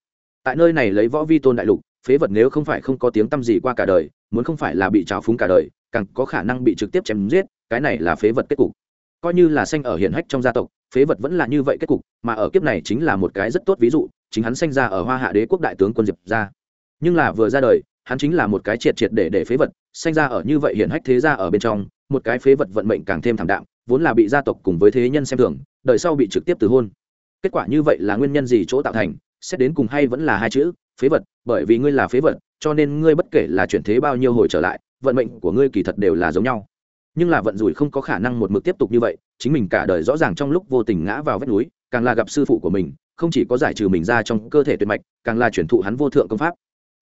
Tại nơi này lấy võ vi tôn đại lục, phế vật nếu không phải không có tiếng t â m gì qua cả đời, muốn không phải là bị trào phúng cả đời, càng có khả năng bị trực tiếp chém giết, cái này là phế vật kết cục. Coi như là sanh ở hiển hách trong gia tộc, phế vật vẫn là như vậy kết cục, mà ở kiếp này chính là một cái rất tốt ví dụ, chính hắn sanh ra ở hoa hạ đế quốc đại tướng quân diệp ra. Nhưng là vừa ra đời hắn chính là một cái triệt triệt để để phế vật, sanh ra ở như vậy hiển hách thế gia ở bên trong, một cái phế vật vận mệnh càng thêm thảm đạm, vốn là bị gia tộc cùng với thế nhân xem thường, đời sau bị trực tiếp từ hôn. Kết quả như vậy là nguyên nhân gì chỗ tạo thành, xét đến cùng hay vẫn là hai chữ, phế vật, bởi vì ngươi là phế vật, cho nên ngươi bất kể là chuyển thế bao nhiêu hồi trở lại, vận mệnh của ngươi kỳ thật đều là giống nhau. Nhưng là vận rủi không có khả năng một mực tiếp tục như vậy, chính mình cả đời rõ ràng trong lúc vô tình ngã vào vách núi, càng là gặp sư phụ của mình, không chỉ có giải trừ mình ra trong cơ thể tuyệt mạch, càng là chuyển thụ hắn vô thượng công pháp.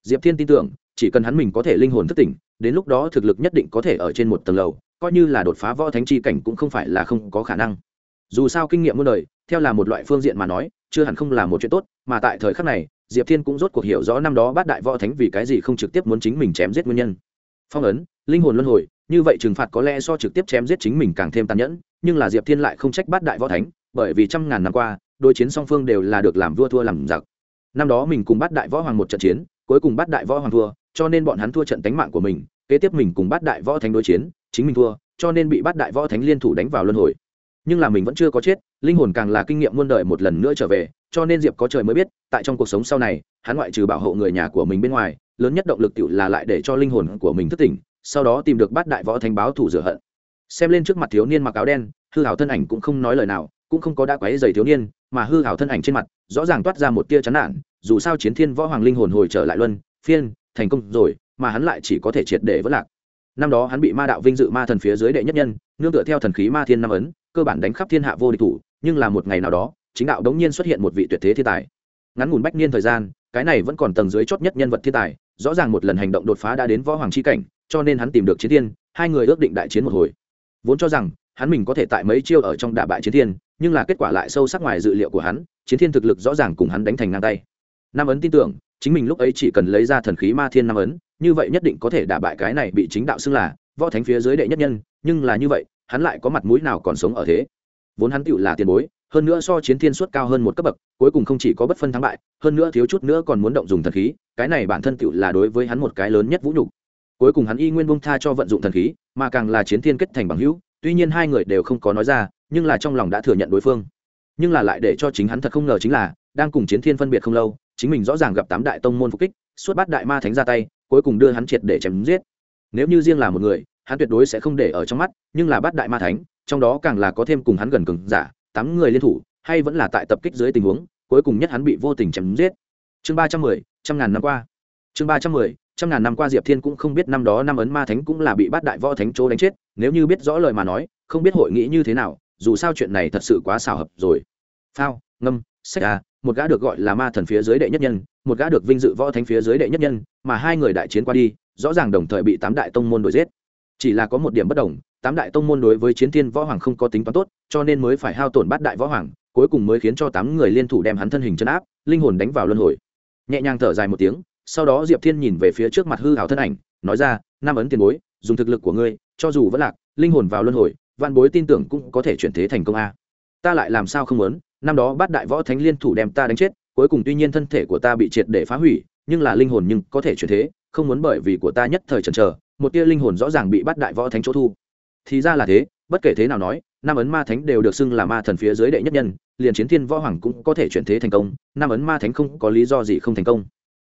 Diệp thiên tin tưởng chỉ cần hắn mình có thể linh hồn thức tỉnh, đến lúc đó thực lực nhất định có thể ở trên một tầng lầu, coi như là đột phá võ thánh chi cảnh cũng không phải là không có khả năng. Dù sao kinh nghiệm muôn đời, theo là một loại phương diện mà nói, chưa hẳn không là một chuyện tốt, mà tại thời khắc này, diệp thiên cũng rốt cuộc hiểu rõ năm đó bát đại võ thánh vì cái gì không trực tiếp muốn chính mình chém giết nguyên nhân. Phong ấn, linh hồn luân hồi, như vậy trừng phạt có lẽ so trực tiếp chém giết chính mình càng thêm tàn nhẫn, nhưng là diệp thiên lại không trách bát đại võ thánh, bởi vì trăm ngàn năm qua đôi chiến song phương đều là được làm vua thua làm giặc. Năm đó mình cùng bát đại võ hoàng một trận chiến, cuối cùng bát đại võ hoàng thua cho nên bọn hắn thua trận tánh mạng của mình, kế tiếp mình cùng bát đại võ thánh đối chiến, chính mình thua, cho nên bị bát đại võ thánh liên thủ đánh vào luân hồi. Nhưng là mình vẫn chưa có chết, linh hồn càng là kinh nghiệm muôn đời một lần nữa trở về, cho nên diệp có trời mới biết, tại trong cuộc sống sau này, hắn ngoại trừ bảo hộ người nhà của mình bên ngoài, lớn nhất động lực tự là lại để cho linh hồn của mình thức tỉnh, sau đó tìm được bát đại võ thánh báo thủ rửa hận. Xem lên trước mặt thiếu niên mặc áo đen, hư hảo thân ảnh cũng không nói lời nào, cũng không có đã quấy giày thiếu niên, mà hư hảo thân ảnh trên mặt, rõ ràng toát ra một tia chán nản, dù sao chiến thiên võ hoàng linh hồn hồi trở lại luân, phiên thành công rồi, mà hắn lại chỉ có thể triệt để vất lạc. Năm đó hắn bị ma đạo vinh dự ma thần phía dưới đệ nhất nhân, nương tựa theo thần khí ma thiên năm ấn, cơ bản đánh khắp thiên hạ vô địch thủ, nhưng là một ngày nào đó, chính đạo đống nhiên xuất hiện một vị tuyệt thế thiên tài. Ngắn ngủn bách niên thời gian, cái này vẫn còn tầng dưới chót nhất nhân vật thiên tài, rõ ràng một lần hành động đột phá đã đến võ hoàng chi cảnh, cho nên hắn tìm được chiến thiên, hai người ước định đại chiến một hồi. Vốn cho rằng, hắn mình có thể tại mấy chiêu ở trong đả bại chiến thiên, nhưng là kết quả lại sâu sắc ngoài dự liệu của hắn, chiến thiên thực lực rõ ràng cùng hắn đánh thành ngang tay. Nam ấn tin tưởng chính mình lúc ấy chỉ cần lấy ra thần khí ma thiên nam ấn, như vậy nhất định có thể đả bại cái này bị chính đạo xưng là võ thánh phía dưới đệ nhất nhân, nhưng là như vậy, hắn lại có mặt mũi nào còn sống ở thế? Vốn hắn tựu là tiền bối, hơn nữa so chiến thiên suất cao hơn một cấp bậc, cuối cùng không chỉ có bất phân thắng bại, hơn nữa thiếu chút nữa còn muốn động dùng thần khí, cái này bản thân tựu là đối với hắn một cái lớn nhất vũ nhục. Cuối cùng hắn y nguyên bông tha cho vận dụng thần khí, mà càng là chiến thiên kết thành bằng hữu, tuy nhiên hai người đều không có nói ra, nhưng là trong lòng đã thừa nhận đối phương. Nhưng là lại để cho chính hắn thật không ngờ chính là, đang cùng chiến thiên phân biệt không lâu chính mình rõ ràng gặp tám đại tông môn phục kích, suốt bắt đại ma thánh ra tay, cuối cùng đưa hắn triệt để chém giết. Nếu như riêng là một người, hắn tuyệt đối sẽ không để ở trong mắt, nhưng là bắt đại ma thánh, trong đó càng là có thêm cùng hắn gần cường giả, tám người liên thủ, hay vẫn là tại tập kích dưới tình huống, cuối cùng nhất hắn bị vô tình chém giết. Chương ba trăm mười, trăm ngàn năm qua. Chương ba trăm mười, trăm ngàn năm qua diệp thiên cũng không biết năm đó năm ấn ma thánh cũng là bị bát đại võ thánh chỗ đánh chết, nếu như biết rõ lời mà nói, không biết hội nghĩ như thế nào, dù sao chuyện này thật sự quá xảo hợp rồi. Phao, ngâm, sách à một gã được gọi là ma thần phía dưới đệ nhất nhân, một gã được vinh dự võ thánh phía dưới đệ nhất nhân, mà hai người đại chiến qua đi, rõ ràng đồng thời bị tám đại tông môn đuổi giết. Chỉ là có một điểm bất đồng, tám đại tông môn đối với chiến thiên võ hoàng không có tính toán tốt, cho nên mới phải hao tổn bát đại võ hoàng, cuối cùng mới khiến cho tám người liên thủ đem hắn thân hình chân áp, linh hồn đánh vào luân hồi. Nhẹ nhàng thở dài một tiếng, sau đó diệp thiên nhìn về phía trước mặt hư hảo thân ảnh, nói ra, nam ấn tiền bối, dùng thực lực của ngươi, cho dù vẫn lạc, linh hồn vào luân hồi văn bối tin tưởng cũng có thể chuyển thế thành công a. Ta lại làm sao không muốn? Năm đó bát đại võ thánh liên thủ đem ta đánh chết, cuối cùng tuy nhiên thân thể của ta bị triệt để phá hủy, nhưng là linh hồn nhưng có thể chuyển thế, không muốn bởi vì của ta nhất thời chần chờ, một tia linh hồn rõ ràng bị bát đại võ thánh chỗ thu. Thì ra là thế, bất kể thế nào nói nam ấn ma thánh đều được xưng là ma thần phía dưới đệ nhất nhân, liền chiến thiên võ hoàng cũng có thể chuyển thế thành công nam ấn ma thánh không có lý do gì không thành công.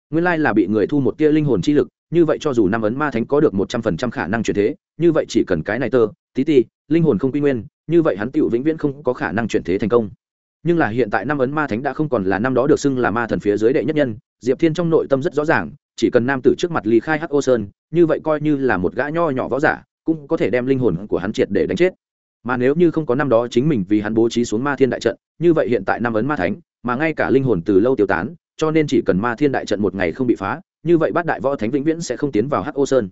Nguyên lai là bị người thu một tia linh hồn chi lực, như vậy cho dù nam ấn ma thánh có được một trăm phần trăm khả năng chuyển thế, như vậy chỉ cần cái này tơ, tí ti, linh hồn không quy nguyên, như vậy hắn tựu vĩnh viễn không có khả năng chuyển thế thành công nhưng là hiện tại năm ấn ma thánh đã không còn là năm đó được xưng là ma thần phía dưới đệ nhất nhân, diệp thiên trong nội tâm rất rõ ràng, chỉ cần nam tử trước mặt ly khai hắc ô sơn, như vậy coi như là một gã nho nhỏ võ giả, cũng có thể đem linh hồn của hắn triệt để đánh chết. Mà nếu như không có năm đó chính mình vì hắn bố trí xuống ma thiên đại trận, như vậy hiện tại năm ấn ma thánh, mà ngay cả linh hồn từ lâu tiêu tán, cho nên chỉ cần ma thiên đại trận một ngày không bị phá, như vậy bát đại võ thánh vĩnh viễn sẽ không tiến vào hắc ô sơn.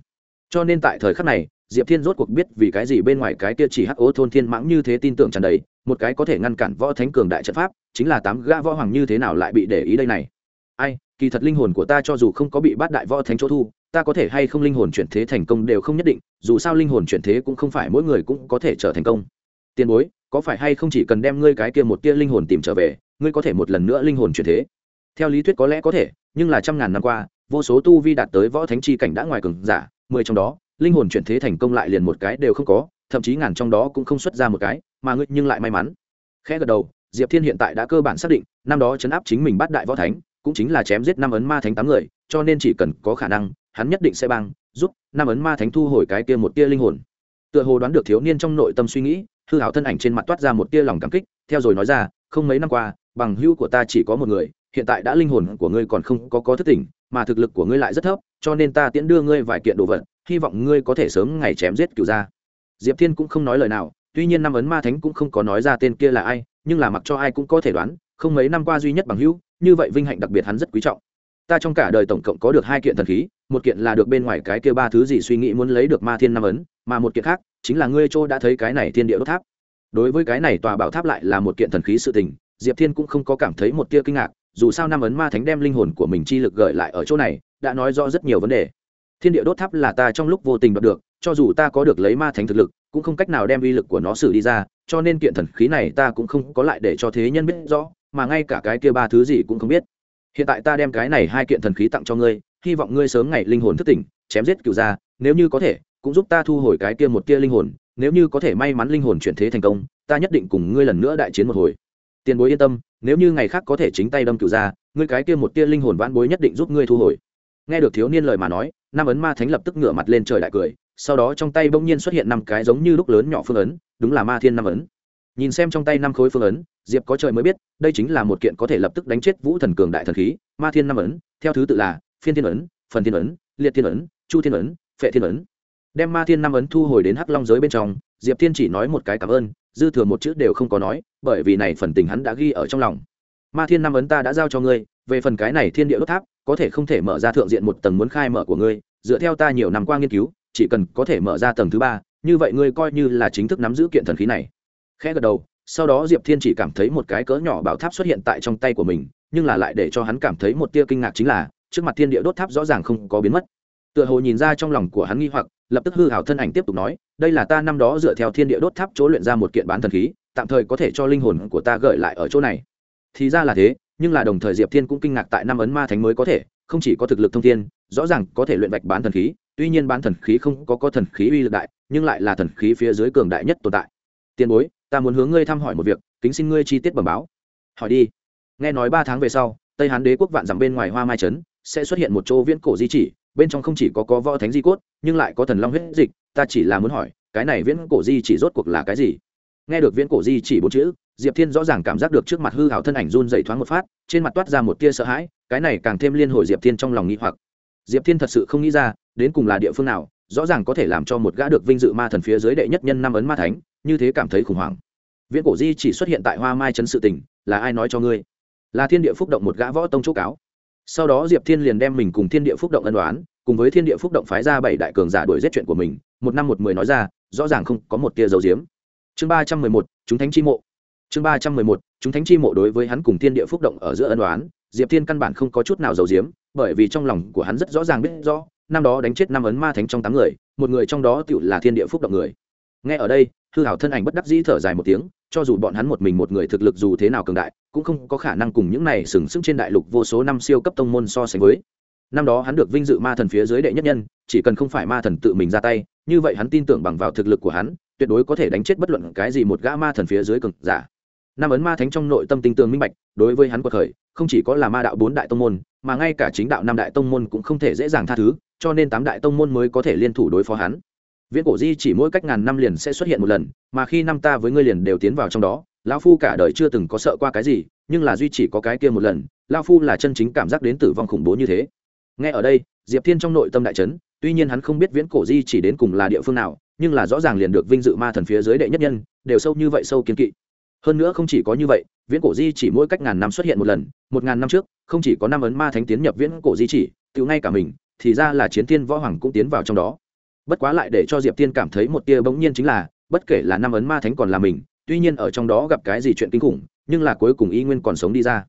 Cho nên tại thời khắc này diệp thiên rốt cuộc biết vì cái gì bên ngoài cái kia chỉ hắc ố thôn thiên mãng như thế tin tưởng tràn đầy, một cái có thể ngăn cản võ thánh cường đại trận pháp, chính là tám gã võ hoàng như thế nào lại bị để ý đây này? Ai, kỳ thật linh hồn của ta cho dù không có bị bát đại võ thánh chỗ thu, ta có thể hay không linh hồn chuyển thế thành công đều không nhất định, dù sao linh hồn chuyển thế cũng không phải mỗi người cũng có thể trở thành công. Tiền bối, có phải hay không chỉ cần đem ngươi cái kia một tia linh hồn tìm trở về, ngươi có thể một lần nữa linh hồn chuyển thế? Theo lý thuyết có lẽ có thể, nhưng là trăm ngàn năm qua, vô số tu vi đạt tới võ thánh chi cảnh đã ngoài cường giả, mười trong đó linh hồn chuyển thế thành công lại liền một cái đều không có, thậm chí ngàn trong đó cũng không xuất ra một cái, mà ngươi nhưng lại may mắn. Khẽ gật đầu, diệp thiên hiện tại đã cơ bản xác định, năm đó chấn áp chính mình bắt đại võ thánh, cũng chính là chém giết năm ấn ma thánh tám người, cho nên chỉ cần có khả năng, hắn nhất định sẽ băng, giúp năm ấn ma thánh thu hồi cái kia một tia linh hồn. Tựa hồ đoán được thiếu niên trong nội tâm suy nghĩ, hư hảo thân ảnh trên mặt toát ra một tia lòng cảm kích, theo rồi nói ra, không mấy năm qua, bằng hữu của ta chỉ có một người, hiện tại đã linh hồn của ngươi còn không có có thức tỉnh, mà thực lực của ngươi lại rất thấp, cho nên ta tiễn đưa ngươi vài kiện đồ vật hy vọng ngươi có thể sớm ngày chém giết cựu gia. Diệp thiên cũng không nói lời nào, tuy nhiên năm ấn ma thánh cũng không có nói ra tên kia là ai, nhưng là mặc cho ai cũng có thể đoán, không mấy năm qua duy nhất bằng hữu, như vậy vinh hạnh đặc biệt hắn rất quý trọng. Ta trong cả đời tổng cộng có được hai kiện thần khí, một kiện là được bên ngoài cái kia ba thứ gì suy nghĩ muốn lấy được ma thiên năm ấn, mà một kiện khác chính là ngươi chỗ đã thấy cái này thiên địa đốt tháp. Đối với cái này tòa bảo tháp lại là một kiện thần khí sự tình, diệp thiên cũng không có cảm thấy một tia kinh ngạc, dù sao năm ấn ma thánh đem linh hồn của mình chi lực gợi lại ở chỗ này, đã nói rõ rất nhiều vấn đề thiên địa đốt tháp là ta trong lúc vô tình đoạt được, cho dù ta có được lấy ma thánh thực lực, cũng không cách nào đem uy lực của nó xử đi ra, cho nên kiện thần khí này ta cũng không có lại để cho thế nhân biết rõ, mà ngay cả cái kia ba thứ gì cũng không biết. Hiện tại ta đem cái này hai kiện thần khí tặng cho ngươi, hy vọng ngươi sớm ngày linh hồn thức tỉnh, chém giết cựu gia, nếu như có thể, cũng giúp ta thu hồi cái kia một kia linh hồn, nếu như có thể may mắn linh hồn chuyển thế thành công, ta nhất định cùng ngươi lần nữa đại chiến một hồi. Tiền bối yên tâm, nếu như ngày khác có thể chính tay đâm cựu gia, ngươi cái kia một tia linh hồn vãn bối nhất định giúp ngươi thu hồi nghe được thiếu niên lời mà nói, nam ấn ma thánh lập tức ngửa mặt lên trời đại cười, sau đó trong tay bỗng nhiên xuất hiện năm cái giống như lúc lớn nhỏ phương ấn, đúng là ma thiên năm ấn. Nhìn xem trong tay năm khối phương ấn, diệp có trời mới biết, đây chính là một kiện có thể lập tức đánh chết vũ thần cường đại thần khí, ma thiên năm ấn, theo thứ tự là phiên thiên ấn, phần thiên ấn, liệt thiên ấn, chu thiên ấn, phệ thiên ấn. Đem ma thiên năm ấn thu hồi đến hắc long giới bên trong, diệp thiên chỉ nói một cái cảm ơn, dư thừa một chữ đều không có nói, bởi vì này phần tình hắn đã ghi ở trong lòng. Ma thiên năm ấn ta đã giao cho ngươi, về phần cái này thiên địa đốt tháp có thể không thể mở ra thượng diện một tầng muốn khai mở của ngươi, dựa theo ta nhiều năm qua nghiên cứu, chỉ cần có thể mở ra tầng thứ ba, như vậy ngươi coi như là chính thức nắm giữ kiện thần khí này. Khẽ gật đầu, sau đó diệp thiên chỉ cảm thấy một cái cỡ nhỏ bảo tháp xuất hiện tại trong tay của mình, nhưng là lại để cho hắn cảm thấy một tia kinh ngạc chính là, trước mặt thiên địa đốt tháp rõ ràng không có biến mất. Tựa hồ nhìn ra trong lòng của hắn nghi hoặc, lập tức hư hảo thân ảnh tiếp tục nói, đây là ta năm đó dựa theo thiên địa đốt tháp chỗ luyện ra một kiện bán thần khí, tạm thời có thể cho linh hồn của ta gợi lại ở chỗ này. Thì ra là thế nhưng là đồng thời diệp thiên cũng kinh ngạc tại năm ấn ma thánh mới có thể, không chỉ có thực lực thông thiên, rõ ràng có thể luyện vạch bán thần khí, tuy nhiên bán thần khí không có có thần khí uy lực đại, nhưng lại là thần khí phía dưới cường đại nhất tồn tại. Tiền bối, ta muốn hướng ngươi thăm hỏi một việc, kính xin ngươi chi tiết bẩm báo. Hỏi đi. Nghe nói ba tháng về sau, tây hán đế quốc vạn dặm bên ngoài hoa mai trấn, sẽ xuất hiện một chỗ viễn cổ di chỉ, bên trong không chỉ có có võ thánh di cốt, nhưng lại có thần long huyết dịch, ta chỉ là muốn hỏi, cái này viễn cổ di chỉ rốt cuộc là cái gì? Nghe được viễn cổ di chỉ bốn chữ diệp thiên rõ ràng cảm giác được trước mặt hư hảo thân ảnh run dày thoáng một phát trên mặt toát ra một tia sợ hãi cái này càng thêm liên hồi diệp thiên trong lòng nghĩ hoặc. Diệp thiên thật sự không nghĩ ra đến cùng là địa phương nào rõ ràng có thể làm cho một gã được vinh dự ma thần phía dưới đệ nhất nhân năm ấn ma thánh như thế cảm thấy khủng hoảng. Viễn cổ di chỉ xuất hiện tại hoa mai trấn sự tình, là ai nói cho ngươi? Là thiên địa phúc động một gã võ tông chỗ cáo. Sau đó diệp thiên liền đem mình cùng thiên địa phúc động ân đoán cùng với thiên địa phúc động phái ra bảy đại cường giả đuổi giết chuyện của mình một năm một mười nói ra rõ ràng không có một tia dầu diếm. Chương ba trăm mười một chúng thánh chi mộ chương ba trăm mười một, chúng thánh chi mộ đối với hắn cùng thiên địa phúc động ở giữa ân đoán diệp thiên căn bản không có chút nào dầu diếm bởi vì trong lòng của hắn rất rõ ràng biết rõ, năm đó đánh chết năm ấn ma thánh trong tám người, một người trong đó tựu là thiên địa phúc động người. Nghe ở đây, hư hảo thân ảnh bất đắc dĩ thở dài một tiếng, cho dù bọn hắn một mình một người thực lực dù thế nào cường đại, cũng không có khả năng cùng những này sừng sững trên đại lục vô số năm siêu cấp tông môn so sánh với. Năm đó hắn được vinh dự ma thần phía dưới đệ nhất nhân, chỉ cần không phải ma thần tự mình ra tay, như vậy hắn tin tưởng bằng vào thực lực của hắn, tuyệt đối có thể đánh chết bất luận cái gì một gã ma thần phía dưới cường giả năm ấn ma thánh trong nội tâm tinh tường minh bạch, đối với hắn của thời không chỉ có là ma đạo bốn đại tông môn, mà ngay cả chính đạo năm đại tông môn cũng không thể dễ dàng tha thứ, cho nên tám đại tông môn mới có thể liên thủ đối phó hắn. Viễn cổ di chỉ mỗi cách ngàn năm liền sẽ xuất hiện một lần, mà khi năm ta với ngươi liền đều tiến vào trong đó, lão phu cả đời chưa từng có sợ qua cái gì, nhưng là duy chỉ có cái kia một lần, lão phu là chân chính cảm giác đến tử vong khủng bố như thế. Nghe ở đây, diệp thiên trong nội tâm đại trấn tuy nhiên hắn không biết viễn cổ di chỉ đến cùng là địa phương nào, nhưng là rõ ràng liền được vinh dự ma thần phía dưới đệ nhất nhân, đều sâu như vậy sâu kiên kỵ hơn nữa không chỉ có như vậy, viễn cổ di chỉ mỗi cách ngàn năm xuất hiện một lần, một ngàn năm trước, không chỉ có năm ấn ma thánh tiến nhập viễn cổ di chỉ, tự ngay cả mình, thì ra là chiến thiên võ hoàng cũng tiến vào trong đó. Bất quá lại để cho diệp tiên cảm thấy một tia bỗng nhiên chính là, bất kể là năm ấn ma thánh còn là mình, tuy nhiên ở trong đó gặp cái gì chuyện kinh khủng, nhưng là cuối cùng y nguyên còn sống đi ra.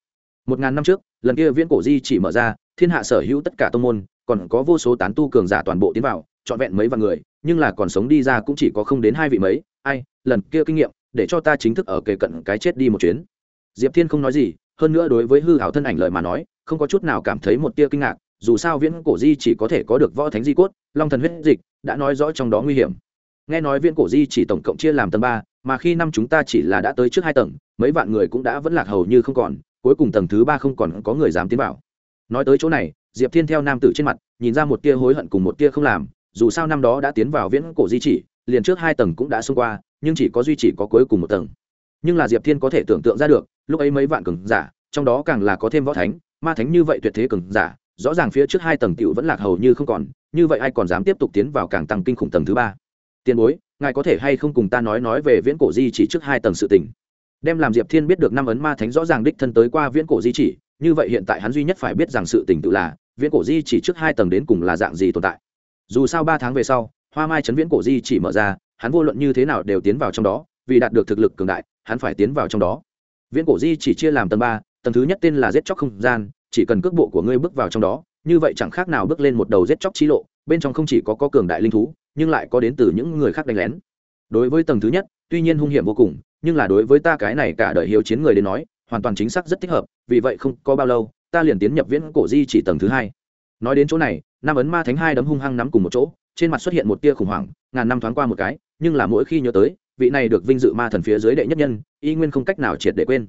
Một ngàn năm trước, lần kia viễn cổ di chỉ mở ra, thiên hạ sở hữu tất cả tông môn, còn có vô số tán tu cường giả toàn bộ tiến vào, trọn vẹn mấy vạn người, nhưng là còn sống đi ra cũng chỉ có không đến hai vị mấy, ai, lần kia kinh nghiệm để cho ta chính thức ở kề cận cái chết đi một chuyến. Diệp thiên không nói gì, hơn nữa đối với hư hảo thân ảnh lời mà nói, không có chút nào cảm thấy một tia kinh ngạc, dù sao viễn cổ di chỉ có thể có được võ thánh di cốt, long thần huyết dịch, đã nói rõ trong đó nguy hiểm. Nghe nói viễn cổ di chỉ tổng cộng chia làm tầng ba, mà khi năm chúng ta chỉ là đã tới trước hai tầng, mấy vạn người cũng đã vẫn lạc hầu như không còn, cuối cùng tầng thứ ba không còn có người dám tiến vào. Nói tới chỗ này, diệp thiên theo nam tử trên mặt, nhìn ra một tia hối hận cùng một tia không làm, dù sao năm đó đã tiến vào viễn cổ di chỉ liền trước hai tầng cũng đã xông qua, nhưng chỉ có duy chỉ có cuối cùng một tầng. Nhưng là diệp thiên có thể tưởng tượng ra được, lúc ấy mấy vạn cường giả, trong đó càng là có thêm võ thánh, ma thánh như vậy tuyệt thế cường giả, rõ ràng phía trước hai tầng tiểu vẫn lạc hầu như không còn, như vậy ai còn dám tiếp tục tiến vào càng tăng kinh khủng tầng thứ ba? Tiền bối, ngài có thể hay không cùng ta nói nói về viễn cổ di chỉ trước hai tầng sự tình? Đem làm diệp thiên biết được năm ấn ma thánh rõ ràng đích thân tới qua viễn cổ di chỉ, như vậy hiện tại hắn duy nhất phải biết rằng sự tình tự là, viễn cổ di chỉ trước hai tầng đến cùng là dạng gì tồn tại? Dù sao ba tháng về sau hoa mai chấn viễn cổ di chỉ mở ra hắn vô luận như thế nào đều tiến vào trong đó vì đạt được thực lực cường đại hắn phải tiến vào trong đó. Viễn cổ di chỉ chia làm tầng ba tầng thứ nhất tên là giết chóc không gian chỉ cần cước bộ của ngươi bước vào trong đó như vậy chẳng khác nào bước lên một đầu giết chóc trí lộ bên trong không chỉ có, có cường đại linh thú nhưng lại có đến từ những người khác đánh lén. Đối với tầng thứ nhất tuy nhiên hung hiểm vô cùng nhưng là đối với ta cái này cả đời hiếu chiến người đến nói hoàn toàn chính xác rất thích hợp vì vậy không có bao lâu ta liền tiến nhập viễn cổ di chỉ tầng thứ hai. Nói đến chỗ này nam ấn ma thánh hai đấm hung hăng nắm cùng một chỗ trên mặt xuất hiện một tia khủng hoảng, ngàn năm thoáng qua một cái, nhưng là mỗi khi nhớ tới, vị này được vinh dự ma thần phía dưới đệ nhất nhân, y nguyên không cách nào triệt để quên.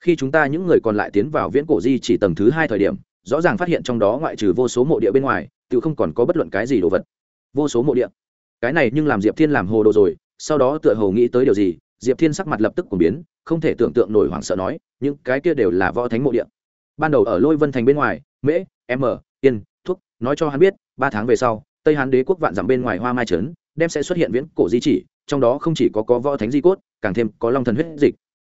Khi chúng ta những người còn lại tiến vào viễn cổ di chỉ tầng thứ hai thời điểm, rõ ràng phát hiện trong đó ngoại trừ vô số mộ địa bên ngoài, tự không còn có bất luận cái gì đồ vật. Vô số mộ địa. Cái này nhưng làm diệp thiên làm hồ đồ rồi, sau đó tựa hồ nghĩ tới điều gì, diệp thiên sắc mặt lập tức của biến, không thể tưởng tượng nổi hoảng sợ nói, những cái kia đều là võ thánh mộ địa. Ban đầu ở lôi vân thành bên ngoài, mễ, m, yên, thuốc, nói cho hắn biết, ba tháng về sau tây hán đế quốc vạn dặm bên ngoài hoa mai trấn, đem sẽ xuất hiện viễn cổ di chỉ, trong đó không chỉ có có võ thánh di cốt, càng thêm có long thần huyết dịch.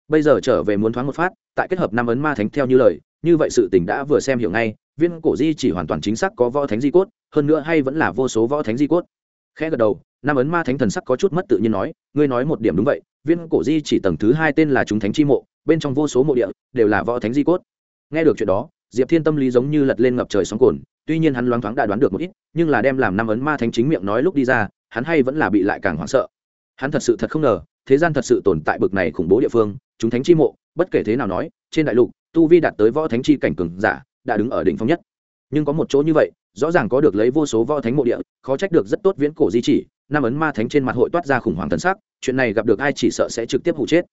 Bây giờ trở về muốn thoáng một phát, tại kết hợp năm ấn ma thánh theo như lời, như vậy sự tình đã vừa xem hiểu ngay viên cổ di chỉ hoàn toàn chính xác có võ thánh di cốt, hơn nữa hay vẫn là vô số võ thánh di cốt. Khẽ gật đầu, năm ấn ma thánh thần sắc có chút mất tự nhiên nói, ngươi nói một điểm đúng vậy viên cổ di chỉ tầng thứ hai tên là chúng thánh chi mộ, bên trong vô số mộ địa đều là võ thánh di cốt. Nghe được chuyện đó, diệp thiên tâm lý giống như lật lên ngập trời sóng cồn tuy nhiên hắn loáng thoáng đã đoán được một ít, nhưng là đem làm năm ấn ma thánh chính miệng nói lúc đi ra, hắn hay vẫn là bị lại càng hoảng sợ. Hắn thật sự thật không ngờ, thế gian thật sự tồn tại bực này khủng bố địa phương, chúng thánh chi mộ, bất kể thế nào nói, trên đại lục, tu vi đạt tới võ thánh chi cảnh cường giả, đã đứng ở đỉnh phong nhất. Nhưng có một chỗ như vậy, rõ ràng có được lấy vô số võ thánh mộ địa, khó trách được rất tốt viễn cổ di chỉ, năm ấn ma thánh trên mặt hội toát ra khủng hoảng thân sắc, chuyện này gặp được ai chỉ sợ sẽ trực tiếp hụ chết.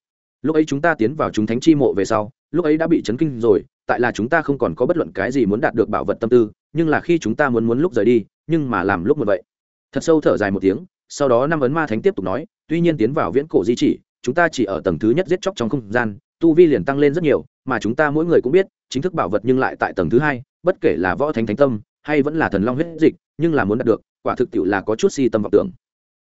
Lúc ấy chúng ta tiến vào chúng thánh chi mộ về sau, lúc ấy đã bị chấn kinh rồi, tại là chúng ta không còn có bất luận cái gì muốn đạt được bảo vật tâm tư nhưng là khi chúng ta muốn muốn lúc rời đi, nhưng mà làm lúc một vậy. Thật sâu thở dài một tiếng, sau đó năm ấn ma thánh tiếp tục nói, tuy nhiên tiến vào viễn cổ di chỉ, chúng ta chỉ ở tầng thứ nhất giết chóc trong không gian, tu vi liền tăng lên rất nhiều, mà chúng ta mỗi người cũng biết, chính thức bảo vật nhưng lại tại tầng thứ hai, bất kể là võ thánh thánh tâm, hay vẫn là thần long huyết dịch, nhưng là muốn đạt được, quả thực tiệu là có chút si tâm vọng tưởng.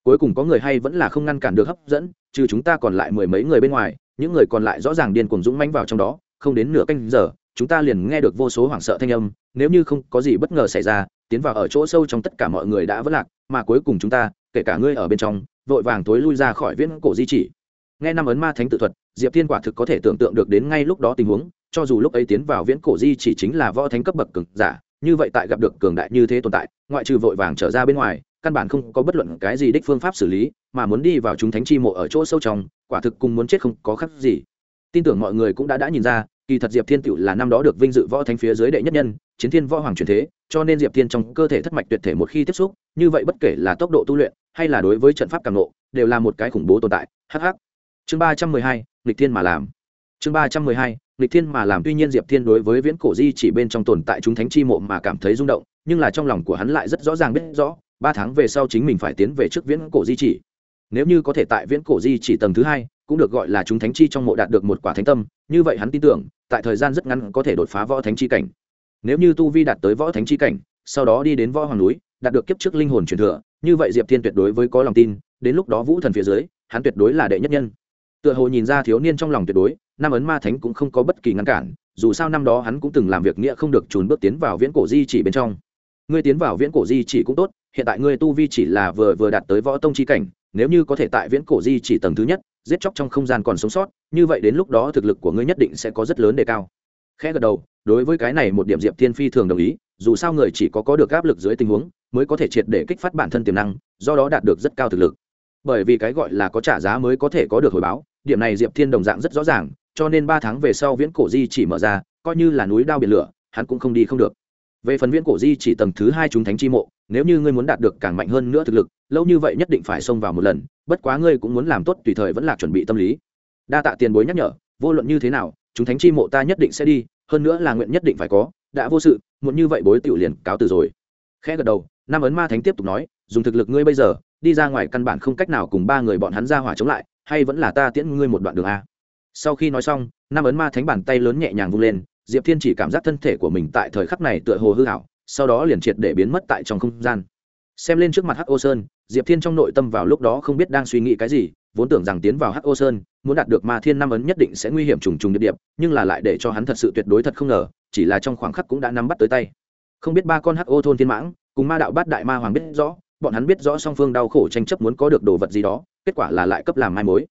Cuối cùng có người hay vẫn là không ngăn cản được hấp dẫn, trừ chúng ta còn lại mười mấy người bên ngoài, những người còn lại rõ ràng điên cuồng dũng mãnh vào trong đó, không đến nửa canh giờ chúng ta liền nghe được vô số hoảng sợ thanh âm, nếu như không có gì bất ngờ xảy ra, tiến vào ở chỗ sâu trong tất cả mọi người đã vất lạc, mà cuối cùng chúng ta, kể cả ngươi ở bên trong, vội vàng tối lui ra khỏi viễn cổ di chỉ. Nghe năm ấn ma thánh tự thuật, diệp thiên quả thực có thể tưởng tượng được đến ngay lúc đó tình huống, cho dù lúc ấy tiến vào viễn cổ di chỉ chính là võ thánh cấp bậc cường giả, như vậy tại gặp được cường đại như thế tồn tại, ngoại trừ vội vàng trở ra bên ngoài, căn bản không có bất luận cái gì đích phương pháp xử lý, mà muốn đi vào chúng thánh chi mộ ở chỗ sâu trong, quả thực cùng muốn chết không có khác gì. Tin tưởng mọi người cũng đã đã nhìn ra kỳ thật diệp thiên tựu là năm đó được vinh dự võ thánh phía dưới đệ nhất nhân, chiến thiên võ hoàng truyền thế, cho nên diệp thiên trong cơ thể thất mạch tuyệt thể một khi tiếp xúc, như vậy bất kể là tốc độ tu luyện, hay là đối với trận pháp càng nộ đều là một cái khủng bố tồn tại. Hh chương ba trăm mười hai, nghịch thiên mà làm. Chương ba trăm mười hai, nghịch thiên mà làm. Tuy nhiên diệp thiên đối với viễn cổ di chỉ bên trong tồn tại chúng thánh chi mộ mà cảm thấy rung động, nhưng là trong lòng của hắn lại rất rõ ràng biết rõ, ba tháng về sau chính mình phải tiến về trước viễn cổ di chỉ. Nếu như có thể tại viễn cổ di chỉ tầng thứ hai cũng được gọi là chúng thánh chi trong mộ đạt được một quả thánh tâm, như vậy hắn tin tưởng, tại thời gian rất ngắn có thể đột phá võ thánh chi cảnh. Nếu như tu vi đạt tới võ thánh chi cảnh, sau đó đi đến võ hoàng núi, đạt được kiếp trước linh hồn truyền thừa, như vậy diệp thiên tuyệt đối với có lòng tin, đến lúc đó vũ thần phía dưới, hắn tuyệt đối là đệ nhất nhân. Tựa hồ nhìn ra thiếu niên trong lòng tuyệt đối năm ấn ma thánh cũng không có bất kỳ ngăn cản, dù sao năm đó hắn cũng từng làm việc nghĩa không được trùn bước tiến vào viễn cổ di chỉ bên trong. Ngươi tiến vào viễn cổ di chỉ cũng tốt, hiện tại ngươi tu vi chỉ là vừa vừa đạt tới võ tông chi cảnh, nếu như có thể tại viễn cổ di chỉ tầng thứ nhất giết chóc trong không gian còn sống sót, như vậy đến lúc đó thực lực của ngươi nhất định sẽ có rất lớn đề cao. Khẽ gật đầu, đối với cái này một điểm diệp thiên phi thường đồng ý, dù sao người chỉ có có được áp lực dưới tình huống, mới có thể triệt để kích phát bản thân tiềm năng, do đó đạt được rất cao thực lực. Bởi vì cái gọi là có trả giá mới có thể có được hồi báo, điểm này diệp thiên đồng dạng rất rõ ràng, cho nên ba tháng về sau viễn cổ di chỉ mở ra, coi như là núi đao biển lửa, hắn cũng không đi không được về phần viễn cổ di chỉ tầng thứ hai chúng thánh chi mộ, nếu như ngươi muốn đạt được càng mạnh hơn nữa thực lực, lâu như vậy nhất định phải xông vào một lần, bất quá ngươi cũng muốn làm tốt tùy thời vẫn là chuẩn bị tâm lý. Đa tạ tiền bối nhắc nhở, vô luận như thế nào, chúng thánh chi mộ ta nhất định sẽ đi, hơn nữa là nguyện nhất định phải có, đã vô sự, muộn như vậy bối tiểu liền cáo từ rồi. Khẽ gật đầu, nam ấn ma thánh tiếp tục nói, dùng thực lực ngươi bây giờ, đi ra ngoài căn bản không cách nào cùng ba người bọn hắn ra hỏa chống lại, hay vẫn là ta tiễn ngươi một đoạn đường a. Sau khi nói xong, nam ấn ma thánh bàn tay lớn nhẹ nhàng vung lên diệp thiên chỉ cảm giác thân thể của mình tại thời khắc này tựa hồ hư hảo sau đó liền triệt để biến mất tại trong không gian. Xem lên trước mặt hắc ô sơn, diệp thiên trong nội tâm vào lúc đó không biết đang suy nghĩ cái gì, vốn tưởng rằng tiến vào hắc ô sơn, muốn đạt được ma thiên năm ấn nhất định sẽ nguy hiểm trùng trùng địa điểm, nhưng là lại để cho hắn thật sự tuyệt đối thật không ngờ, chỉ là trong khoảng khắc cũng đã nắm bắt tới tay. Không biết ba con hắc ô thôn thiên mãng, cùng ma đạo bát đại ma hoàng biết rõ, bọn hắn biết rõ song phương đau khổ tranh chấp muốn có được đồ vật gì đó, kết quả là lại cấp làm mai mối.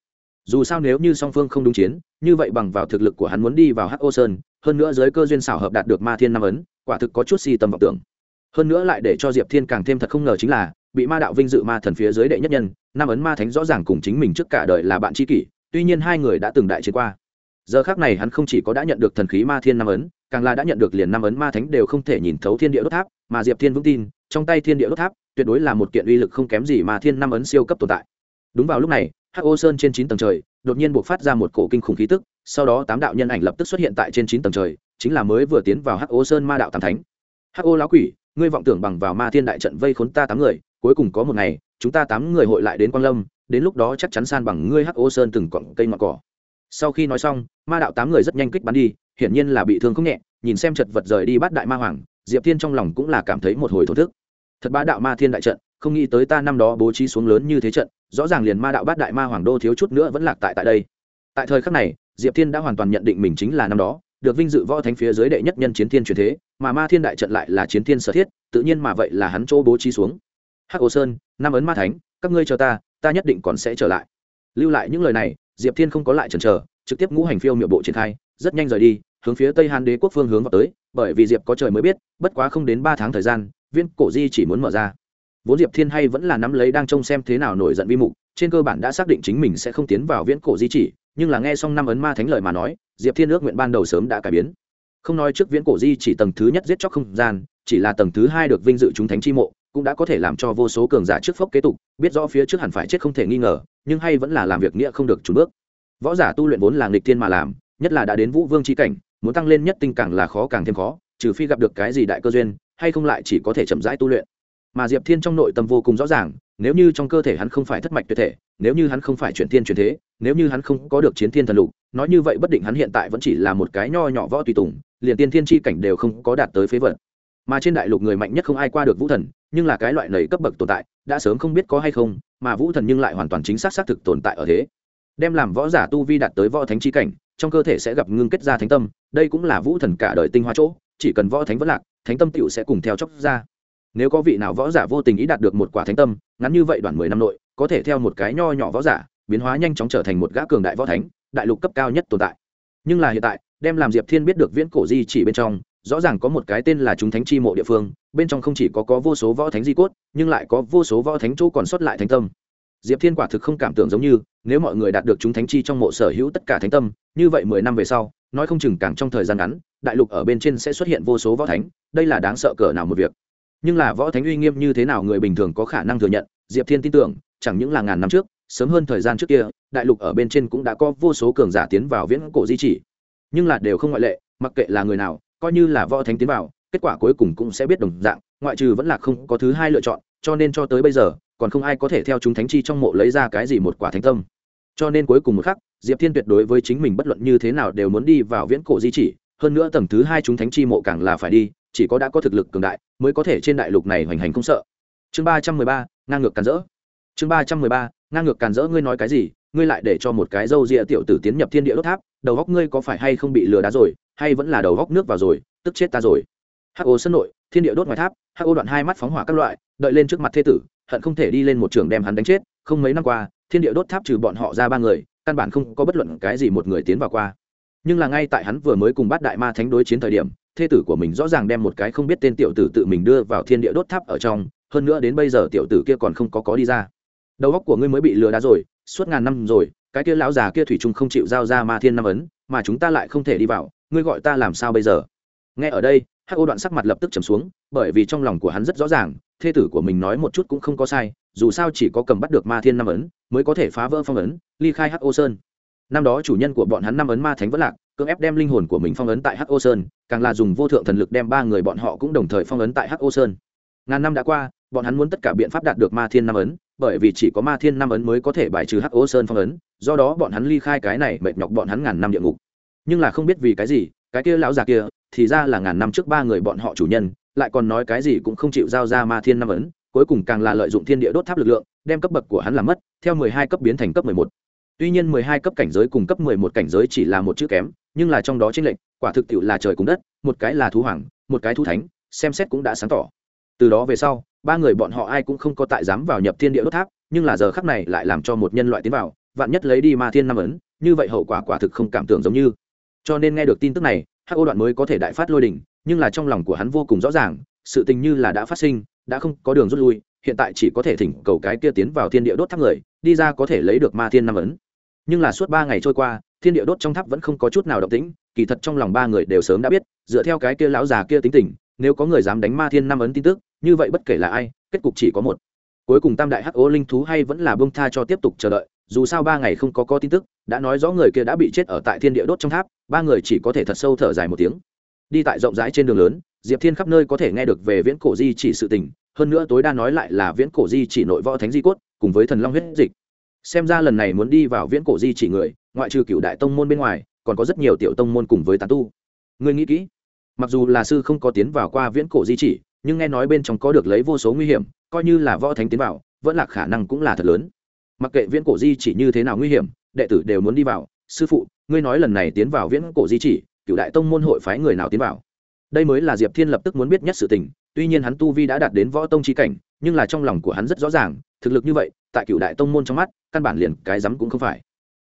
Dù sao nếu như song phương không đúng chiến, như vậy bằng vào thực lực của hắn muốn đi vào hắc ô sơn hơn nữa giới cơ duyên xảo hợp đạt được ma thiên năm ấn, quả thực có chút si tâm vọng tưởng. Hơn nữa lại để cho diệp thiên càng thêm thật không ngờ chính là, bị ma đạo vinh dự ma thần phía dưới đệ nhất nhân năm ấn ma thánh rõ ràng cùng chính mình trước cả đời là bạn tri kỷ, tuy nhiên hai người đã từng đại chiến qua. Giờ khác này hắn không chỉ có đã nhận được thần khí ma thiên năm ấn, càng là đã nhận được liền năm ấn ma thánh đều không thể nhìn thấu thiên địa đốt tháp, mà diệp thiên vững tin, trong tay thiên địa đốt tháp, tuyệt đối là một kiện uy lực không kém gì mà thiên năm ấn siêu cấp tồn tại. Đúng vào lúc này hắc ô sơn trên chín tầng trời, đột nhiên buộc phát ra một cổ kinh khủng khí tức, sau đó tám đạo nhân ảnh lập tức xuất hiện tại trên chín tầng trời, chính là mới vừa tiến vào hắc ô sơn ma đạo tam thánh. Hắc ô lão quỷ, ngươi vọng tưởng bằng vào ma thiên đại trận vây khốn ta tám người, cuối cùng có một ngày, chúng ta tám người hội lại đến quang lâm, đến lúc đó chắc chắn san bằng ngươi hắc ô sơn từng cọng cây ngọn cỏ. Sau khi nói xong, ma đạo tám người rất nhanh kích bắn đi, hiển nhiên là bị thương không nhẹ, nhìn xem chật vật rời đi bắt đại ma hoàng, diệp thiên trong lòng cũng là cảm thấy một hồi thổ thức. Thật ba đạo ma thiên đại trận, không nghĩ tới ta năm đó bố trí xuống lớn như thế trận rõ ràng liền ma đạo bát đại ma hoàng đô thiếu chút nữa vẫn lạc tại tại đây. Tại thời khắc này, diệp thiên đã hoàn toàn nhận định mình chính là năm đó, được vinh dự võ thánh phía dưới đệ nhất nhân chiến thiên truyền thế, mà ma thiên đại trận lại là chiến thiên sở thiết, tự nhiên mà vậy là hắn chỗ bố trí xuống. Hắc ô sơn, năm ấn ma thánh, các ngươi chờ ta ta nhất định còn sẽ trở lại. Lưu lại những lời này, diệp thiên không có lại chần chờ, trực tiếp ngũ hành phiêu miệu bộ triển khai, rất nhanh rời đi, hướng phía tây hàn đế quốc phương hướng vào tới, bởi vì diệp có trời mới biết, bất quá không đến ba tháng thời gian, viên cổ di chỉ muốn mở ra vốn diệp thiên hay vẫn là nắm lấy đang trông xem thế nào nổi giận vi mục, trên cơ bản đã xác định chính mình sẽ không tiến vào viễn cổ di chỉ, nhưng là nghe xong năm ấn ma thánh lời mà nói, diệp thiên ước nguyện ban đầu sớm đã cải biến. Không nói trước viễn cổ di chỉ tầng thứ nhất giết chóc không gian, chỉ là tầng thứ hai được vinh dự chúng thánh chi mộ, cũng đã có thể làm cho vô số cường giả trước phốc kế tục, biết rõ phía trước hẳn phải chết không thể nghi ngờ, nhưng hay vẫn là làm việc nghĩa không được trùn bước. Võ giả tu luyện vốn là nghịch thiên mà làm, nhất là đã đến vũ vương trí cảnh, muốn tăng lên nhất tinh càng là khó càng thêm khó, trừ phi gặp được cái gì đại cơ duyên, hay không lại chỉ có thể chậm rãi tu luyện mà diệp thiên trong nội tâm vô cùng rõ ràng, nếu như trong cơ thể hắn không phải thất mạch tuyệt thể, nếu như hắn không phải chuyển thiên chuyển thế, nếu như hắn không có được chiến thiên thần lục, nói như vậy bất định hắn hiện tại vẫn chỉ là một cái nho nhỏ võ tùy tùng, liền tiên thiên tri cảnh đều không có đạt tới phế vật. Mà trên đại lục người mạnh nhất không ai qua được vũ thần, nhưng là cái loại nầy cấp bậc tồn tại, đã sớm không biết có hay không, mà vũ thần nhưng lại hoàn toàn chính xác xác thực tồn tại ở thế. Đem làm võ giả tu vi đạt tới võ thánh chi cảnh, trong cơ thể sẽ gặp ngưng kết ra thánh tâm, đây cũng là vũ thần cả đời tinh hoa chỗ, chỉ cần võ thánh vẫn lạc, thánh tâm tựu sẽ cùng theo chóc ra nếu có vị nào võ giả vô tình ý đạt được một quả thánh tâm, ngắn như vậy đoạn mười năm nội, có thể theo một cái nho nhỏ võ giả, biến hóa nhanh chóng trở thành một gã cường đại võ thánh, đại lục cấp cao nhất tồn tại. Nhưng là hiện tại, đem làm diệp thiên biết được viễn cổ di chỉ bên trong, rõ ràng có một cái tên là chúng thánh chi mộ địa phương, bên trong không chỉ có có vô số võ thánh di cốt, nhưng lại có vô số võ thánh chỗ còn sót lại thánh tâm. Diệp thiên quả thực không cảm tưởng giống như, nếu mọi người đạt được chúng thánh chi trong mộ sở hữu tất cả thánh tâm, như vậy mười năm về sau, nói không chừng càng trong thời gian ngắn, đại lục ở bên trên sẽ xuất hiện vô số võ thánh, đây là đáng sợ cỡ nào một việc nhưng là võ thánh uy nghiêm như thế nào người bình thường có khả năng thừa nhận, diệp thiên tin tưởng, chẳng những là ngàn năm trước, sớm hơn thời gian trước kia, đại lục ở bên trên cũng đã có vô số cường giả tiến vào viễn cổ di chỉ. Nhưng là đều không ngoại lệ, mặc kệ là người nào, coi như là võ thánh tiến vào, kết quả cuối cùng cũng sẽ biết đồng dạng, ngoại trừ vẫn là không có thứ hai lựa chọn, cho nên cho tới bây giờ, còn không ai có thể theo chúng thánh chi trong mộ lấy ra cái gì một quả thánh tâm. Cho nên cuối cùng một khắc, diệp thiên tuyệt đối với chính mình bất luận như thế nào đều muốn đi vào viễn cổ di chỉ, hơn nữa tầng thứ hai chúng thánh chi mộ càng là phải đi chỉ có đã có thực lực cường đại mới có thể trên đại lục này hoành hành không sợ. Chương ba trăm mười ba, ngang ngược càn rỡ. Chương ba trăm mười ba, ngang ngược càn rỡ, ngươi nói cái gì? Ngươi lại để cho một cái dâu rịa tiểu tử tiến nhập thiên địa đốt tháp, đầu góc ngươi có phải hay không bị lừa đá rồi, hay vẫn là đầu góc nước vào rồi, tức chết ta rồi. Hắc ô sân nội, thiên địa đốt ngoài tháp, hắc ô đoạn hai mắt phóng hỏa các loại, đợi lên trước mặt thê tử, hận không thể đi lên một trường đem hắn đánh chết. Không mấy năm qua, thiên địa đốt tháp trừ bọn họ ra ba người, căn bản không có bất luận cái gì một người tiến vào qua. Nhưng là ngay tại hắn vừa mới cùng bắt đại ma thánh đối chiến thời điểm thê tử của mình rõ ràng đem một cái không biết tên tiểu tử tự mình đưa vào thiên địa đốt tháp ở trong, hơn nữa đến bây giờ tiểu tử kia còn không có có đi ra. Đầu óc của ngươi mới bị lừa đá rồi, suốt ngàn năm rồi, cái kia lão già kia thủy chung không chịu giao ra ma thiên năm ấn, mà chúng ta lại không thể đi vào, ngươi gọi ta làm sao bây giờ? Nghe ở đây, hắc ô đoạn sắc mặt lập tức trầm xuống, bởi vì trong lòng của hắn rất rõ ràng, thê tử của mình nói một chút cũng không có sai, dù sao chỉ có cầm bắt được ma thiên năm ấn, mới có thể phá vỡ phong ấn, ly khai hắc ô sơn. Năm đó chủ nhân của bọn hắn năm ấn ma thánh vẫn lạc cưỡng ép đem linh hồn của mình phong ấn tại hắc ô sơn, càng là dùng vô thượng thần lực đem ba người bọn họ cũng đồng thời phong ấn tại hắc ô sơn. Ngàn năm đã qua, bọn hắn muốn tất cả biện pháp đạt được ma thiên năm ấn, bởi vì chỉ có ma thiên năm ấn mới có thể bài trừ hắc ô sơn phong ấn, do đó bọn hắn ly khai cái này mệt nhọc bọn hắn ngàn năm địa ngục. Nhưng là không biết vì cái gì, cái kia lão già kia, thì ra là ngàn năm trước ba người bọn họ chủ nhân, lại còn nói cái gì cũng không chịu giao ra ma thiên năm ấn, cuối cùng càng là lợi dụng thiên địa đốt tháp lực lượng, đem cấp bậc của hắn làm mất, theo mười hai cấp biến thành cấp mười một tuy nhiên mười hai cấp cảnh giới cùng cấp mười một cảnh giới chỉ là một chữ kém, nhưng là trong đó chênh lệch, quả thực tiệu là trời cùng đất, một cái là thú hoàng, một cái thú thánh, xem xét cũng đã sáng tỏ. Từ đó về sau, ba người bọn họ ai cũng không có tại dám vào nhập thiên địa đốt tháp, nhưng là giờ khắc này lại làm cho một nhân loại tiến vào, vạn nhất lấy đi ma thiên năm ấn, như vậy hậu quả quả thực không cảm tưởng giống như. Cho nên nghe được tin tức này, hắc ô đoạn mới có thể đại phát lôi đình, nhưng là trong lòng của hắn vô cùng rõ ràng, sự tình như là đã phát sinh, đã không có đường rút lui, hiện tại chỉ có thể thỉnh cầu cái kia tiến vào thiên địa đốt tháp người, đi ra có thể lấy được ma thiên năm ấn nhưng là suốt ba ngày trôi qua, thiên địa đốt trong tháp vẫn không có chút nào động tĩnh, kỳ thật trong lòng ba người đều sớm đã biết, dựa theo cái kia lão già kia tính tình, nếu có người dám đánh ma thiên năm ấn tin tức, như vậy bất kể là ai, kết cục chỉ có một. Cuối cùng tam đại hắc ô linh thú hay vẫn là bông tha cho tiếp tục chờ đợi, dù sao ba ngày không có có tin tức, đã nói rõ người kia đã bị chết ở tại thiên địa đốt trong tháp, ba người chỉ có thể thật sâu thở dài một tiếng. Đi tại rộng rãi trên đường lớn, diệp thiên khắp nơi có thể nghe được về viễn cổ di chỉ sự tình, hơn nữa tối đa nói lại là viễn cổ di chỉ nội võ thánh di cốt, cùng với thần long huyết dịch xem ra lần này muốn đi vào viễn cổ di chỉ người, ngoại trừ cựu đại tông môn bên ngoài, còn có rất nhiều tiểu tông môn cùng với tán tu. Người nghĩ kỹ. Mặc dù là sư không có tiến vào qua viễn cổ di chỉ, nhưng nghe nói bên trong có được lấy vô số nguy hiểm, coi như là võ thánh tiến vào, vẫn là khả năng cũng là thật lớn. Mặc kệ viễn cổ di chỉ như thế nào nguy hiểm, đệ tử đều muốn đi vào. Sư phụ, ngươi nói lần này tiến vào viễn cổ di chỉ cựu đại tông môn hội phái người nào tiến vào? Đây mới là diệp thiên lập tức muốn biết nhất sự tình, tuy nhiên hắn tu vi đã đạt đến võ tông trí cảnh, nhưng là trong lòng của hắn rất rõ ràng thực lực như vậy, tại cựu đại tông môn trong mắt, căn bản liền cái rắm cũng không phải.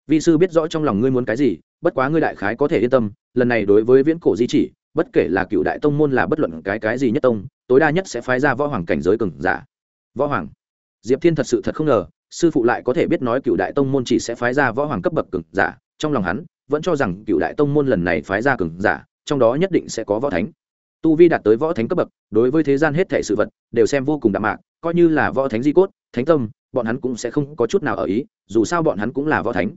Vi sư biết rõ trong lòng ngươi muốn cái gì, bất quá ngươi đại khái có thể yên tâm, lần này đối với viễn cổ di chỉ, bất kể là cựu đại tông môn là bất luận cái cái gì nhất tông, tối đa nhất sẽ phái ra võ hoàng cảnh giới cường giả. Võ hoàng. Diệp thiên thật sự thật không ngờ, sư phụ lại có thể biết nói cựu đại tông môn chỉ sẽ phái ra võ hoàng cấp bậc cường giả, trong lòng hắn, vẫn cho rằng cựu đại tông môn lần này phái ra cường giả, trong đó nhất định sẽ có võ thánh. Tu vi đạt tới võ thánh cấp bậc, đối với thế gian hết thể sự vật, đều xem vô cùng đạm mạc coi như là võ thánh di cốt, thánh tâm, bọn hắn cũng sẽ không có chút nào ở ý, dù sao bọn hắn cũng là võ thánh.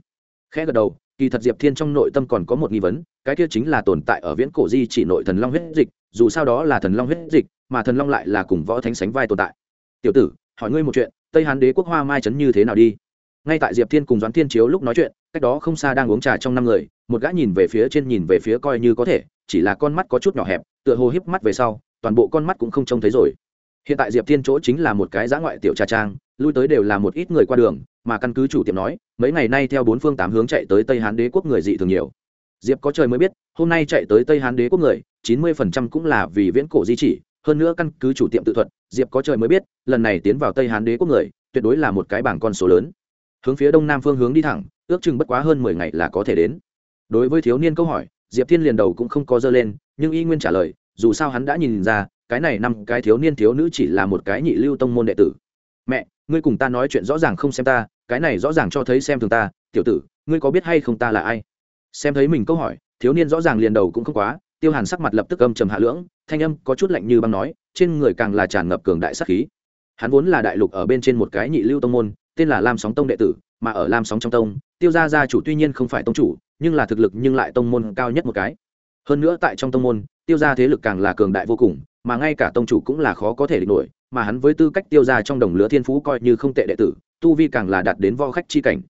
Khẽ gật đầu, kỳ thật diệp thiên trong nội tâm còn có một nghi vấn, cái kia chính là tồn tại ở viễn cổ di chỉ nội thần long huyết dịch, dù sao đó là thần long huyết dịch, mà thần long lại là cùng võ thánh sánh vai tồn tại. Tiểu tử, hỏi ngươi một chuyện, tây hán đế quốc hoa mai trấn như thế nào đi? Ngay tại diệp thiên cùng doãn thiên chiếu lúc nói chuyện, cách đó không xa đang uống trà trong năm người, một gã nhìn về phía trên nhìn về phía coi như có thể, chỉ là con mắt có chút nhỏ hẹp, tựa hồ híp mắt về sau, toàn bộ con mắt cũng không trông thấy rồi hiện tại diệp thiên chỗ chính là một cái giã ngoại tiểu trà trang, lui tới đều là một ít người qua đường, mà căn cứ chủ tiệm nói, mấy ngày nay theo bốn phương tám hướng chạy tới tây hán đế quốc người dị thường nhiều. Diệp có trời mới biết, hôm nay chạy tới tây hán đế quốc người, chín mươi phần trăm cũng là vì viễn cổ di chỉ, hơn nữa căn cứ chủ tiệm tự thuật, diệp có trời mới biết, lần này tiến vào tây hán đế quốc người, tuyệt đối là một cái bảng con số lớn. Hướng phía đông nam phương hướng đi thẳng, ước chừng bất quá hơn mười ngày là có thể đến. Đối với thiếu niên câu hỏi, diệp thiên liền đầu cũng không có dơ lên, nhưng y nguyên trả lời, dù sao hắn đã nhìn ra cái này năm cái thiếu niên thiếu nữ chỉ là một cái nhị lưu tông môn đệ tử. Mẹ, ngươi cùng ta nói chuyện rõ ràng không xem ta, cái này rõ ràng cho thấy xem thường ta, tiểu tử, ngươi có biết hay không ta là ai? Xem thấy mình câu hỏi, thiếu niên rõ ràng liền đầu cũng không quá, tiêu hàn sắc mặt lập tức âm trầm hạ lưỡng, thanh âm có chút lạnh như băng nói, trên người càng là tràn ngập cường đại sắc khí. Hắn vốn là đại lục ở bên trên một cái nhị lưu tông môn, tên là lam sóng tông đệ tử, mà ở lam sóng trong tông, tiêu gia gia chủ tuy nhiên không phải tông chủ, nhưng là thực lực nhưng lại tông môn cao nhất một cái. Hơn nữa tại trong tông môn, tiêu gia thế lực càng là cường đại vô cùng mà ngay cả tông chủ cũng là khó có thể địch nổi, mà hắn với tư cách tiêu gia trong đồng lứa thiên phú coi như không tệ đệ tử, tu vi càng là đạt đến vo khách chi cảnh.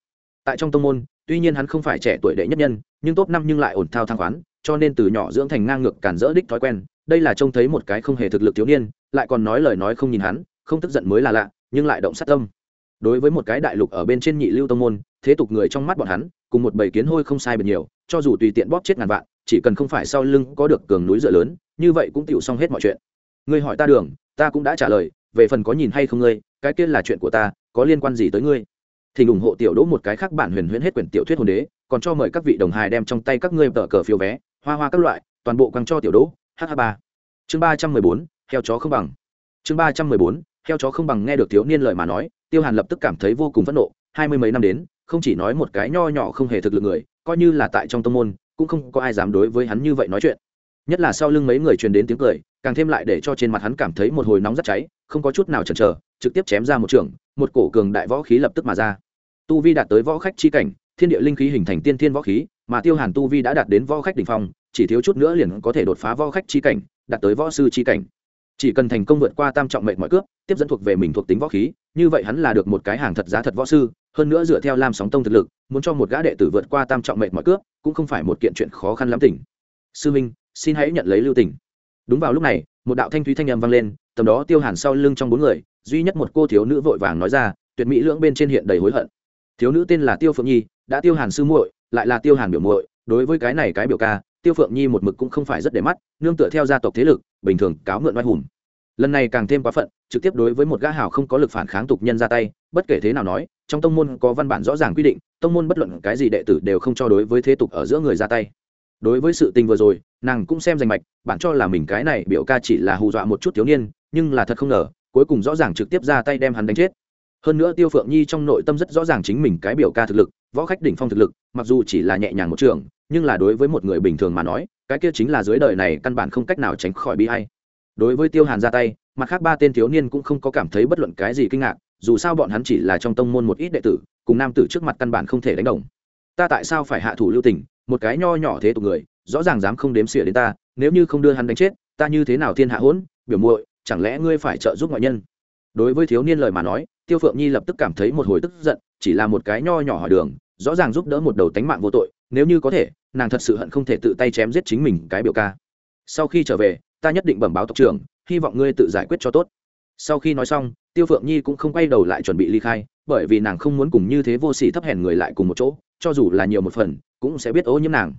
Tại trong tông môn, tuy nhiên hắn không phải trẻ tuổi đệ nhất nhân, nhưng top năm nhưng lại ổn thao thang khoán, cho nên từ nhỏ dưỡng thành ngang ngược cản rỡ đích thói quen, đây là trông thấy một cái không hề thực lực thiếu niên, lại còn nói lời nói không nhìn hắn, không tức giận mới là lạ, nhưng lại động sát tâm. Đối với một cái đại lục ở bên trên nhị lưu tông môn, thế tục người trong mắt bọn hắn, cùng một bầy kiến hôi không sai bật nhiều, cho dù tùy tiện bóp chết ngàn vạn, chỉ cần không phải sau lưng có được cường núi dựa lớn như vậy cũng tựu xong hết mọi chuyện. Ngươi hỏi ta đường, ta cũng đã trả lời, về phần có nhìn hay không ngươi, cái kia là chuyện của ta, có liên quan gì tới ngươi? Thì ủng hộ tiểu đỗ một cái khác bản huyền huyễn hết quyển tiểu thuyết hồn đế, còn cho mời các vị đồng hài đem trong tay các ngươi tờ cờ phiếu vé, hoa hoa các loại, toàn bộ quăng cho tiểu đỗ hh ba. Chương ba trăm mười bốn, heo chó không bằng. Chương ba trăm mười bốn, heo chó không bằng nghe được thiếu niên lời mà nói, tiêu hàn lập tức cảm thấy vô cùng phẫn nộ, hai mươi mấy năm đến, không chỉ nói một cái nho nhỏ không hề thực lực người, coi như là tại trong tông môn, cũng không có ai dám đối với hắn như vậy nói chuyện nhất là sau lưng mấy người truyền đến tiếng cười, càng thêm lại để cho trên mặt hắn cảm thấy một hồi nóng rất cháy, không có chút nào chần chờ, trực tiếp chém ra một trường, một cổ cường đại võ khí lập tức mà ra. Tu vi đạt tới võ khách chi cảnh, thiên địa linh khí hình thành tiên thiên võ khí, mà tiêu hàn tu vi đã đạt đến võ khách đ ỉ n h phong, chỉ thiếu chút nữa liền có thể đột phá võ khách chi cảnh, đạt tới võ sư chi cảnh. Chỉ cần thành công vượt qua tam trọng mệnh mọi cướp tiếp dẫn thuộc về mình thuộc tính võ khí, như vậy hắn là được một cái hàng thật giá thật võ sư, hơn nữa dựa theo lam sóng tông thực lực, muốn cho một gã đệ tử vượt qua tam trọng mệnh mọi cướp cũng không phải một kiện chuyện khó khăn lắm tỉnh. Sư minh xin hãy nhận lấy lưu tình. đúng vào lúc này, một đạo thanh thúy thanh âm vang lên, tầm đó tiêu hàn sau lưng trong bốn người, duy nhất một cô thiếu nữ vội vàng nói ra, tuyệt mỹ lưỡng bên trên hiện đầy hối hận. Thiếu nữ tên là tiêu phượng nhi, đã tiêu hàn sư muội, lại là tiêu hàn biểu muội, đối với cái này cái biểu ca, tiêu phượng nhi một mực cũng không phải rất để mắt, nương tựa theo gia tộc thế lực, bình thường cáo mượn oai hùng. Lần này càng thêm quá phận, trực tiếp đối với một gã hào không có lực phản kháng tục nhân ra tay, bất kể thế nào nói, trong tông môn có văn bản rõ ràng quy định, tông môn bất luận cái gì đệ tử đều không cho đối với thế tục ở giữa người ra tay đối với sự tình vừa rồi, nàng cũng xem danh mạch bản cho là mình cái này biểu ca chỉ là hù dọa một chút thiếu niên, nhưng là thật không ngờ, cuối cùng rõ ràng trực tiếp ra tay đem hắn đánh chết. Hơn nữa tiêu phượng nhi trong nội tâm rất rõ ràng chính mình cái biểu ca thực lực, võ khách đỉnh phong thực lực, mặc dù chỉ là nhẹ nhàng một trường, nhưng là đối với một người bình thường mà nói, cái kia chính là dưới đời này căn bản không cách nào tránh khỏi bi hay đối với tiêu hàn ra tay, mặt khác ba tên thiếu niên cũng không có cảm thấy bất luận cái gì kinh ngạc, dù sao bọn hắn chỉ là trong tông môn một ít đệ tử, cùng nam tử trước mặt căn bản không thể đánh đồng. Ta tại sao phải hạ thủ lưu tình một cái nho nhỏ thế tục người, rõ ràng dám không đếm xỉa đến ta, nếu như không đưa hắn đánh chết, ta như thế nào thiên hạ hỗn, biểu muội, chẳng lẽ ngươi phải trợ giúp ngoại nhân? Đối với thiếu niên lời mà nói, tiêu phượng nhi lập tức cảm thấy một hồi tức giận, chỉ là một cái nho nhỏ hỏi đường, rõ ràng giúp đỡ một đầu tánh mạng vô tội, nếu như có thể, nàng thật sự hận không thể tự tay chém giết chính mình cái biểu ca. Sau khi trở về, ta nhất định bẩm báo tộc trưởng, hy vọng ngươi tự giải quyết cho tốt. Sau khi nói xong, tiêu phượng nhi cũng không quay đầu lại chuẩn bị ly khai, bởi vì nàng không muốn cùng như thế vô s ỉ thấp hèn người lại cùng một chỗ cho dù là nhiều một phần, cũng sẽ biết ô nhiễm nàng.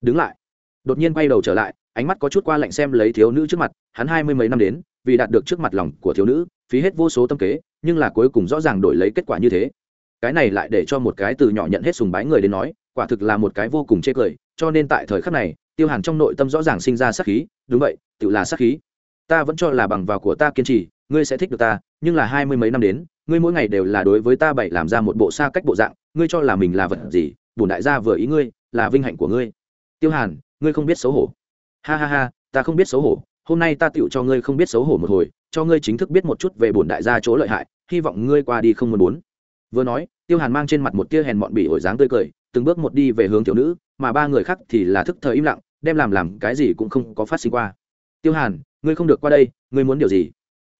Đứng lại. Đột nhiên quay đầu trở lại, ánh mắt có chút qua lạnh xem lấy thiếu nữ trước mặt, hắn hai mươi mấy năm đến, vì đạt được trước mặt lòng của thiếu nữ, phí hết vô số tâm kế, nhưng là cuối cùng rõ ràng đổi lấy kết quả như thế. Cái này lại để cho một cái từ nhỏ nhận hết sùng bái người đến nói, quả thực là một cái vô cùng chê cười, cho nên tại thời khắc này, tiêu hàn trong nội tâm rõ ràng sinh ra sát khí, đúng vậy, tự là sát khí. Ta vẫn cho là bằng vào của ta kiên trì, ngươi sẽ thích được ta, nhưng là hai mươi mấy năm đến, ngươi mỗi ngày đều là đối với ta bậy làm ra một bộ xa cách bộ dạng ngươi cho là mình là vật gì bùn đại gia vừa ý ngươi, là vinh hạnh của ngươi. Tiêu hàn, ngươi không biết xấu hổ. Ha ha ha, ta không biết xấu hổ, hôm nay ta tựu cho ngươi không biết xấu hổ một hồi, cho ngươi chính thức biết một chút về bổn đại gia chỗ lợi hại, hy vọng ngươi qua đi không muốn muốn. Vừa nói, tiêu hàn mang trên mặt một tia hèn mọn bỉ ổi dáng tươi cười, từng bước một đi về hướng thiếu nữ, mà ba người khác thì là thức thời im lặng, đem làm làm cái gì cũng không có phát sinh qua. Tiêu hàn, ngươi không được qua đây, ngươi muốn điều gì?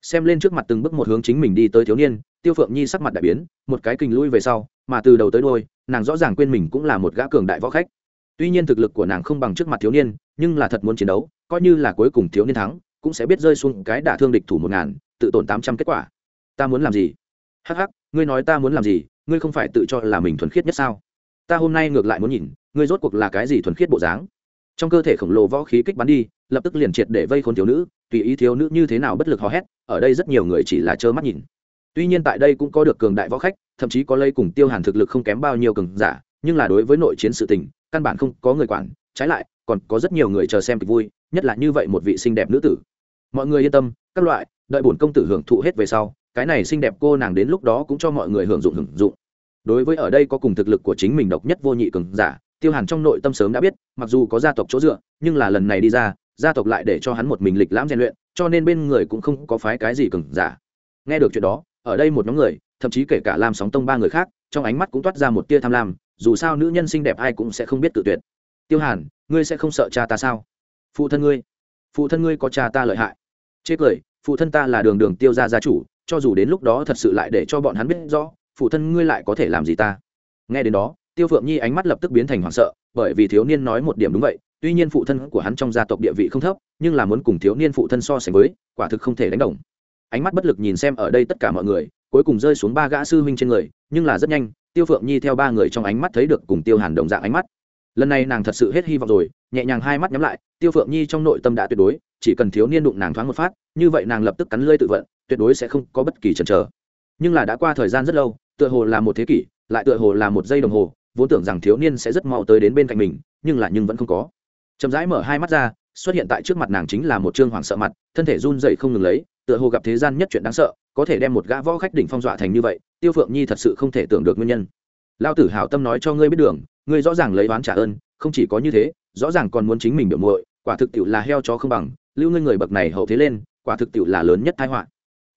Xem lên trước mặt từng bước một hướng chính mình đi tới thiếu niên, tiêu phượng nhi sắc mặt đại biến, một cái kình lui về sau, mà từ đầu tới đôi nàng rõ ràng quên mình cũng là một gã cường đại võ khách. Tuy nhiên thực lực của nàng không bằng trước mặt thiếu niên, nhưng là thật muốn chiến đấu, coi như là cuối cùng thiếu niên thắng, cũng sẽ biết rơi xuống cái đả thương địch thủ một ngàn, tự tổn tám trăm kết quả. Ta muốn làm gì? Hắc hắc, ngươi nói ta muốn làm gì, ngươi không phải tự cho là mình thuần khiết nhất sao? Ta hôm nay ngược lại muốn nhìn, ngươi rốt cuộc là cái gì thuần khiết bộ dáng? Trong cơ thể khổng lồ võ khí kích bắn đi, lập tức liền triệt để vây khôn thiếu nữ, tùy ý thiếu nữ như thế nào bất lực hò hét, ở đây rất nhiều người chỉ là trơ mắt nhìn. Tuy nhiên tại đây cũng có được cường đại võ khách, thậm chí có lây cùng tiêu hàn thực lực không kém bao nhiêu cường giả, nhưng là đối với nội chiến sự tình, căn bản không có người quản, trái lại, còn có rất nhiều người chờ xem kịch vui, nhất là như vậy một vị xinh đẹp nữ tử. Mọi người yên tâm, các loại, đợi bổn công tử hưởng thụ hết về sau, cái này xinh đẹp cô nàng đến lúc đó cũng cho mọi người hưởng dụng hưởng dụng. Đối với ở đây có cùng thực lực của chính mình độc nhất vô nhị cường giả tiêu hàn trong nội tâm sớm đã biết, mặc dù có gia tộc chỗ dựa, nhưng là lần này đi ra, gia tộc lại để cho hắn một mình lịch lãm rèn luyện, cho nên bên người cũng không có phái cái gì cường giả. Nghe được chuyện đó, ở đây một nhóm người, thậm chí kể cả làm sóng tông ba người khác, trong ánh mắt cũng toát ra một tia tham lam, dù sao nữ nhân xinh đẹp ai cũng sẽ không biết tự tuyệt. Tiêu hàn, ngươi sẽ không sợ cha ta sao? Phụ thân ngươi, phụ thân ngươi có cha ta lợi hại. Chê cười, phụ thân ta là đường đường tiêu gia gia chủ, cho dù đến lúc đó thật sự lại để cho bọn hắn biết rõ, phụ thân ngươi lại có thể làm gì ta? Nghe đến đó tiêu phượng nhi ánh mắt lập tức biến thành hoảng sợ, bởi vì thiếu niên nói một điểm đúng vậy, tuy nhiên phụ thân của hắn trong gia tộc địa vị không thấp, nhưng là muốn cùng thiếu niên phụ thân so sánh với, quả thực không thể đánh đồng. Ánh mắt bất lực nhìn xem ở đây tất cả mọi người, cuối cùng rơi xuống ba gã sư huynh trên người, nhưng là rất nhanh, tiêu phượng nhi theo ba người trong ánh mắt thấy được cùng tiêu hàn đồng dạng ánh mắt. Lần này nàng thật sự hết hy vọng rồi, nhẹ nhàng hai mắt nhắm lại, tiêu phượng nhi trong nội tâm đã tuyệt đối, chỉ cần thiếu niên đụng nàng thoáng một phát, như vậy nàng lập tức cắn lơi tự vận, tuyệt đối sẽ không có bất kỳ chần chờ. Nhưng là đã qua thời gian rất lâu, tựa hồ là một thế kỷ, lại tựa hồ là một giây đồng hồ vốn tưởng rằng thiếu niên sẽ rất mau tới đến bên cạnh mình, nhưng là nhưng vẫn không có. Chậm rãi mở hai mắt ra, xuất hiện tại trước mặt nàng chính là một trương hoàng sợ mặt, thân thể run dậy không ngừng lấy, tựa hồ gặp thế gian nhất chuyện đáng sợ, có thể đem một gã võ khách đỉnh phong dọa thành như vậy, tiêu phượng nhi thật sự không thể tưởng được nguyên nhân. Lao tử hảo tâm nói cho ngươi biết đường, ngươi rõ ràng lấy oán trả ơn, không chỉ có như thế, rõ ràng còn muốn chính mình biểu muội, quả thực tiệu là heo chó không bằng, lưu ngươi người bậc này hậu thế lên, quả thực tiệu là lớn nhất thái họa.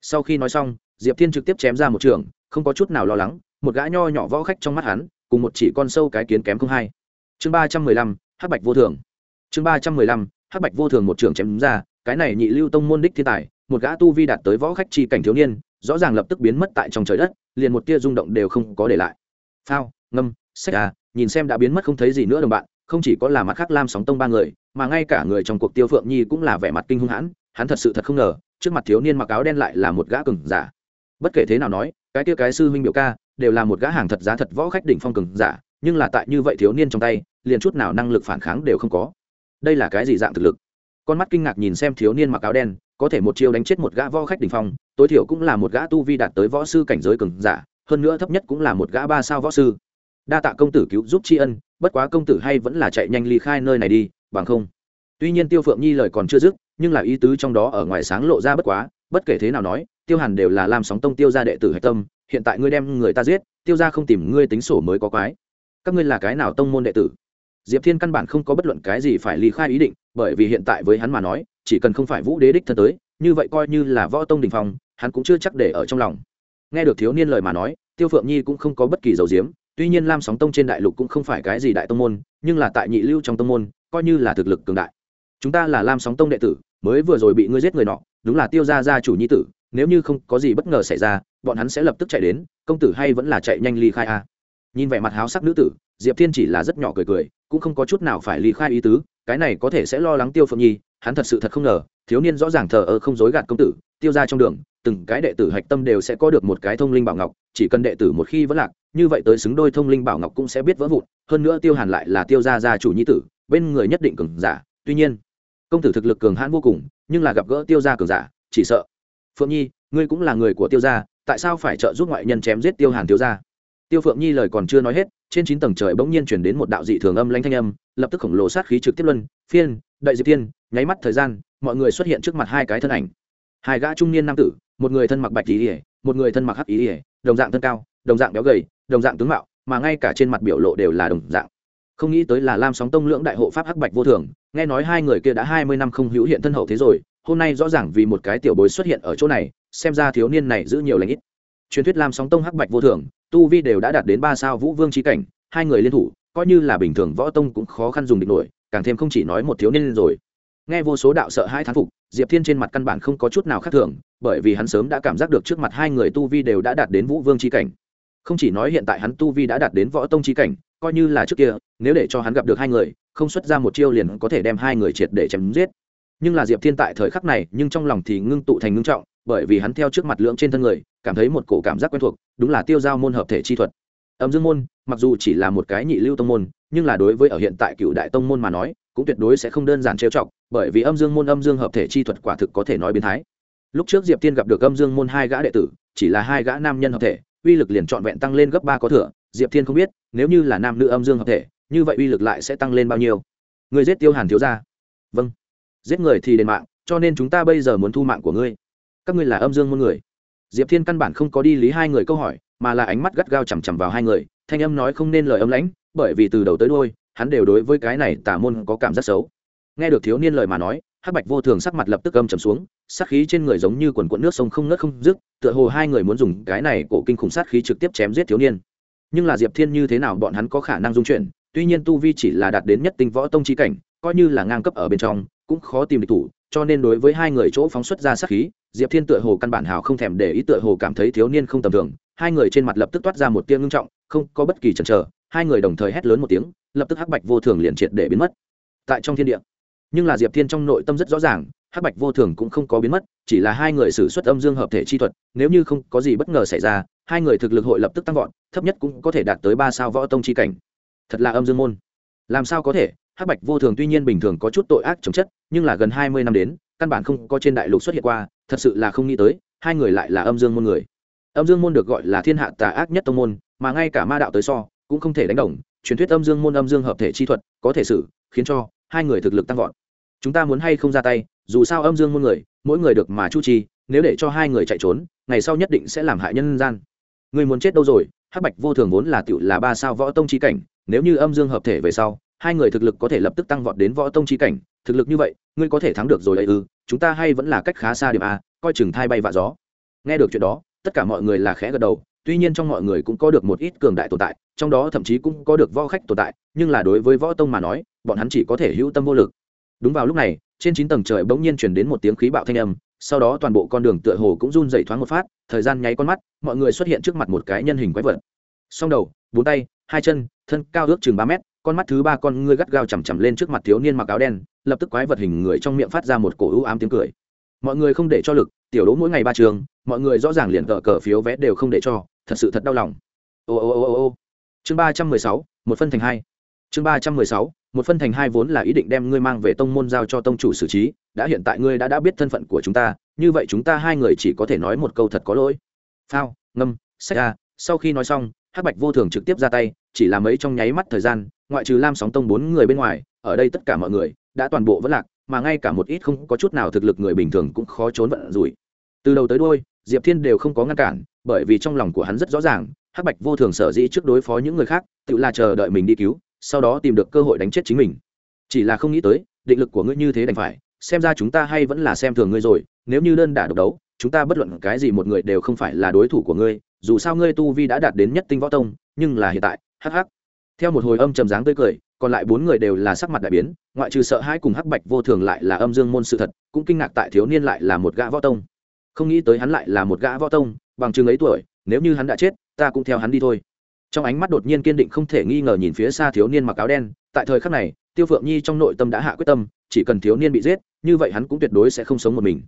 Sau khi nói xong, diệp thiên trực tiếp chém ra một trường, không có chút nào lo lắng, một gã nho nhỏ võ khách trong mắt hắn cùng một chỉ con sâu cái kiến kém không hai. Chương ba trăm mười lăm, hắc bạch vô thường. Chương ba trăm mười lăm, hắc bạch vô thường một trường chém ra, cái này nhị lưu tông môn đích thiên tài, một gã tu vi đạt tới võ khách chi cảnh thiếu niên, rõ ràng lập tức biến mất tại trong trời đất, liền một tia rung động đều không có để lại. Phao, ngâm sách à nhìn xem đã biến mất không thấy gì nữa đồng bạn, không chỉ có là mặt khác lam sóng tông ba người, mà ngay cả người trong cuộc tiêu phượng nhi cũng là vẻ mặt kinh hung hãn, hắn thật sự thật không ngờ, trước mặt thiếu niên mặc áo đen lại là một gã cừng giả. Bất kể thế nào nói cái kia cái sư huynh biểu ca, đều là một gã hàng thật giá thật võ khách đỉnh phong cường giả, nhưng là tại như vậy thiếu niên trong tay, liền chút nào năng lực phản kháng đều không có. Đây là cái gì dạng thực lực? Con mắt kinh ngạc nhìn xem thiếu niên mặc áo đen, có thể một chiêu đánh chết một gã võ khách đỉnh phong, tối thiểu cũng là một gã tu vi đạt tới võ sư cảnh giới cường giả, hơn nữa thấp nhất cũng là một gã ba sao võ sư. Đa tạ công tử cứu giúp tri ân, bất quá công tử hay vẫn là chạy nhanh ly khai nơi này đi, bằng không. Tuy nhiên tiêu phượng nhi lời còn chưa dứt, nhưng là ý tứ trong đó ở ngoài sáng lộ ra bất quá, bất kể thế nào nói tiêu hàn đều là làm sóng tông tiêu gia đệ tử hạch tâm, hiện tại ngươi đem người ta giết, tiêu gia không tìm ngươi tính sổ mới có quái. Các ngươi là cái nào tông môn đệ tử? Diệp thiên căn bản không có bất luận cái gì phải ly khai ý định, bởi vì hiện tại với hắn mà nói, chỉ cần không phải vũ đế đích thân tới, như vậy coi như là võ tông đình phong, hắn cũng chưa chắc để ở trong lòng. Nghe được thiếu niên lời mà nói, tiêu phượng nhi cũng không có bất kỳ dầu diếm, tuy nhiên lam sóng tông trên đại lục cũng không phải cái gì đại tông môn, nhưng là tại nhị lưu trong tông môn, coi như là thực lực cường đại. Chúng ta là lam sóng tông đệ tử, mới vừa rồi bị ngươi giết người nọ, đúng là tiêu gia gia chủ nhi tử nếu như không có gì bất ngờ xảy ra, bọn hắn sẽ lập tức chạy đến, công tử hay vẫn là chạy nhanh ly khai a. Nhìn vẻ mặt háo sắc nữ tử, diệp thiên chỉ là rất nhỏ cười cười, cũng không có chút nào phải ly khai ý tứ, cái này có thể sẽ lo lắng tiêu phượng nhi, hắn thật sự thật không ngờ, thiếu niên rõ ràng thờ ơ không dối gạt công tử, tiêu ra trong đường, từng cái đệ tử hạch tâm đều sẽ có được một cái thông linh bảo ngọc, chỉ cần đệ tử một khi vẫn lạc, như vậy tới xứng đôi thông linh bảo ngọc cũng sẽ biết vỡ vụn, hơn nữa tiêu hàn lại là tiêu gia gia chủ nhi tử, bên người nhất định cường giả, tuy nhiên, công tử thực lực cường hãn vô cùng, nhưng là gặp gỡ tiêu gia cường giả, chỉ sợ phượng nhi, ngươi cũng là người của tiêu gia, tại sao phải trợ giúp ngoại nhân chém giết tiêu hàn tiêu gia? Tiêu phượng nhi lời còn chưa nói hết, trên chín tầng trời bỗng nhiên chuyển đến một đạo dị thường âm lanh thanh âm, lập tức khổng lồ sát khí trực tiếp luân, phiên Đại diệp tiên nháy mắt thời gian, mọi người xuất hiện trước mặt hai cái thân ảnh. Hai gã trung niên nam tử, một người thân mặc bạch ý ỉa một người thân mặc hắc ý ỉa đồng dạng thân cao, đồng dạng béo gầy, đồng dạng tướng mạo, mà ngay cả trên mặt biểu lộ đều là đồng dạng. Không nghĩ tới là lam sóng tông lưỡng đại hộ pháp hắc bạch vô thường, nghe nói hai người kia đã hai mươi năm không hữu hiện thân hậu thế rồi hôm nay rõ ràng vì một cái tiểu bối xuất hiện ở chỗ này, xem ra thiếu niên này giữ nhiều lãnh ít. Truyền thuyết lam sóng tông hắc bạch vô thường, tu vi đều đã đạt đến ba sao vũ vương trí cảnh, hai người liên thủ, coi như là bình thường võ tông cũng khó khăn dùng địch nổi, càng thêm không chỉ nói một thiếu niên rồi. Nghe vô số đạo sợ hai thán phục, diệp thiên trên mặt căn bản không có chút nào khác thường, bởi vì hắn sớm đã cảm giác được trước mặt hai người tu vi đều đã đạt đến vũ vương trí cảnh. Không chỉ nói hiện tại hắn tu vi đã đạt đến võ tông trí cảnh, coi như là trước kia, nếu để cho hắn gặp được hai người, không xuất ra một chiêu liền có thể đem hai người triệt để chém giết nhưng là diệp thiên tại thời khắc này, nhưng trong lòng thì ngưng tụ thành ngưng trọng, bởi vì hắn theo trước mặt lưỡng trên thân người, cảm thấy một cổ cảm giác quen thuộc, đúng là tiêu giao môn hợp thể chi thuật. Âm dương môn, mặc dù chỉ là một cái nhị lưu tông môn, nhưng là đối với ở hiện tại cựu đại tông môn mà nói, cũng tuyệt đối sẽ không đơn giản trêu chọc, bởi vì âm dương môn, âm dương hợp thể chi thuật quả thực có thể nói biến thái. Lúc trước diệp tiên gặp được âm dương môn hai gã đệ tử, chỉ là hai gã nam nhân hợp thể, uy lực liền trọn vẹn tăng lên gấp ba có thừa, diệp thiên không biết, nếu như là nam nữ âm dương hợp thể, như vậy uy lực lại sẽ tăng lên bao nhiêu? Người giết tiêu hàn thiếu gia. Vâng giết người thì đền mạng, cho nên chúng ta bây giờ muốn thu mạng của ngươi. Các ngươi là âm dương môn người. Diệp thiên căn bản không có đi lý hai người câu hỏi, mà là ánh mắt gắt gao chằm chằm vào hai người, thanh âm nói không nên lời âm lãnh, bởi vì từ đầu tới đôi hắn đều đối với cái này tả môn có cảm giác xấu. Nghe được thiếu niên lời mà nói, hắc bạch vô thường sắc mặt lập tức âm trầm xuống, sát khí trên người giống như quần quận nước sông không ngớt không dứt, tựa hồ hai người muốn dùng cái này cổ kinh khủng sát khí trực tiếp chém giết thiếu niên. Nhưng là diệp thiên như thế nào bọn hắn có khả năng dung chuyển, tuy nhiên tu vi chỉ là đạt đến nhất tinh võ tông chi cảnh, coi như là ngang cấp ở bên trong cũng khó tìm được thủ, cho nên đối với hai người chỗ phóng xuất ra sát khí, diệp thiên tựa hồ căn bản hào không thèm để ý, tựa hồ cảm thấy thiếu niên không tầm thường. Hai người trên mặt lập tức toát ra một tiếng ngưng trọng, không có bất kỳ chần chờ. Hai người đồng thời hét lớn một tiếng, lập tức hắc bạch vô thường liền triệt để biến mất. Tại trong thiên địa, nhưng là diệp thiên trong nội tâm rất rõ ràng, hắc bạch vô thường cũng không có biến mất, chỉ là hai người xử suất âm dương hợp thể chi thuật, nếu như không có gì bất ngờ xảy ra, hai người thực lực hội lập tức tăng vọt, thấp nhất cũng có thể đạt tới ba sao võ tông chi cảnh. Thật là âm dương môn. Làm sao có thể? Hắc bạch vô thường tuy nhiên bình thường có chút tội ác chống chất, nhưng là gần hai mươi năm đến, căn bản không có trên đại lục xuất hiện qua, thật sự là không nghĩ tới, hai người lại là âm dương môn người. Âm dương môn được gọi là thiên hạ tà ác nhất tông môn, mà ngay cả ma đạo tới so, cũng không thể đánh đồng. Truyền thuyết âm dương môn âm dương hợp thể chi thuật, có thể xử, khiến cho hai người thực lực tăng vọt. Chúng ta muốn hay không ra tay, dù sao âm dương môn người, mỗi người được mà chu trì, nếu để cho hai người chạy trốn, ngày sau nhất định sẽ làm hại nhân gian. Người muốn chết đâu rồi? Hắc bạch vô thường vốn là tựu là ba sao võ tông chi cảnh, nếu như âm dương hợp thể về sau hai người thực lực có thể lập tức tăng vọt đến võ tông chi cảnh, thực lực như vậy, ngươi có thể thắng được rồi ấy ư, chúng ta hay vẫn là cách khá xa điểm a, coi chừng thai bay vạ gió. Nghe được chuyện đó, tất cả mọi người là khẽ gật đầu, tuy nhiên trong mọi người cũng có được một ít cường đại tồn tại, trong đó thậm chí cũng có được võ khách tồn tại, nhưng là đối với võ tông mà nói, bọn hắn chỉ có thể hữu tâm vô lực. Đúng vào lúc này, trên chín tầng trời bỗng nhiên chuyển đến một tiếng khí bạo thanh âm, sau đó toàn bộ con đường tựa hồ cũng run dày thoáng một phát, thời gian nháy con mắt, mọi người xuất hiện trước mặt một cái nhân hình quái vật. Song đầu, bốn tay, hai chân, thân cao ước chừng ba mét con mắt thứ ba con ngươi gắt gao chằm chằm lên trước mặt thiếu niên mặc áo đen, lập tức quái vật hình người trong miệng phát ra một cổ ưu ám tiếng cười. Mọi người không để cho lực, tiểu đỗ mỗi ngày ba trường, mọi người rõ ràng liền cờ cờ phiếu vé đều không để cho, thật sự thật đau lòng. Ô ô ô ô ô. Chương ba trăm mười sáu, một phân thành hai. Chương ba trăm mười sáu, một phân thành hai vốn là ý định đem ngươi mang về tông môn giao cho tông chủ xử trí, đã hiện tại ngươi đã đã biết thân phận của chúng ta, như vậy chúng ta hai người chỉ có thể nói một câu thật có lỗi. Phao, ngâm sách ra, sau khi nói xong, hắc bạch vô thường trực tiếp ra tay, chỉ là mấy trong nháy mắt thời gian ngoại trừ lam sóng tông bốn người bên ngoài, ở đây tất cả mọi người đã toàn bộ vẫn lạc, mà ngay cả một ít không có chút nào thực lực người bình thường cũng khó trốn vận rủi. Từ đầu tới đôi diệp thiên đều không có ngăn cản, bởi vì trong lòng của hắn rất rõ ràng, hắc bạch vô thường sở dĩ trước đối phó những người khác, tự là chờ đợi mình đi cứu, sau đó tìm được cơ hội đánh chết chính mình. Chỉ là không nghĩ tới, định lực của ngươi như thế đành phải, xem ra chúng ta hay vẫn là xem thường ngươi rồi, nếu như đơn đả độc đấu, chúng ta bất luận cái gì một người đều không phải là đối thủ của ngươi, dù sao ngươi tu vi đã đạt đến nhất tinh võ tông, nhưng là hiện tại, hắc hắc theo một hồi âm trầm dáng tươi cười, còn lại bốn người đều là sắc mặt đại biến, ngoại trừ sợ hãi cùng hắc bạch vô thường lại là âm dương môn sự thật, cũng kinh ngạc tại thiếu niên lại là một gã võ tông. Không nghĩ tới hắn lại là một gã võ tông, bằng chừng ấy tuổi, nếu như hắn đã chết, ta cũng theo hắn đi thôi. Trong ánh mắt đột nhiên kiên định không thể nghi ngờ nhìn phía xa thiếu niên mặc áo đen, tại thời khắc này, tiêu phượng nhi trong nội tâm đã hạ quyết tâm, chỉ cần thiếu niên bị giết, như vậy hắn cũng tuyệt đối sẽ không sống một mình.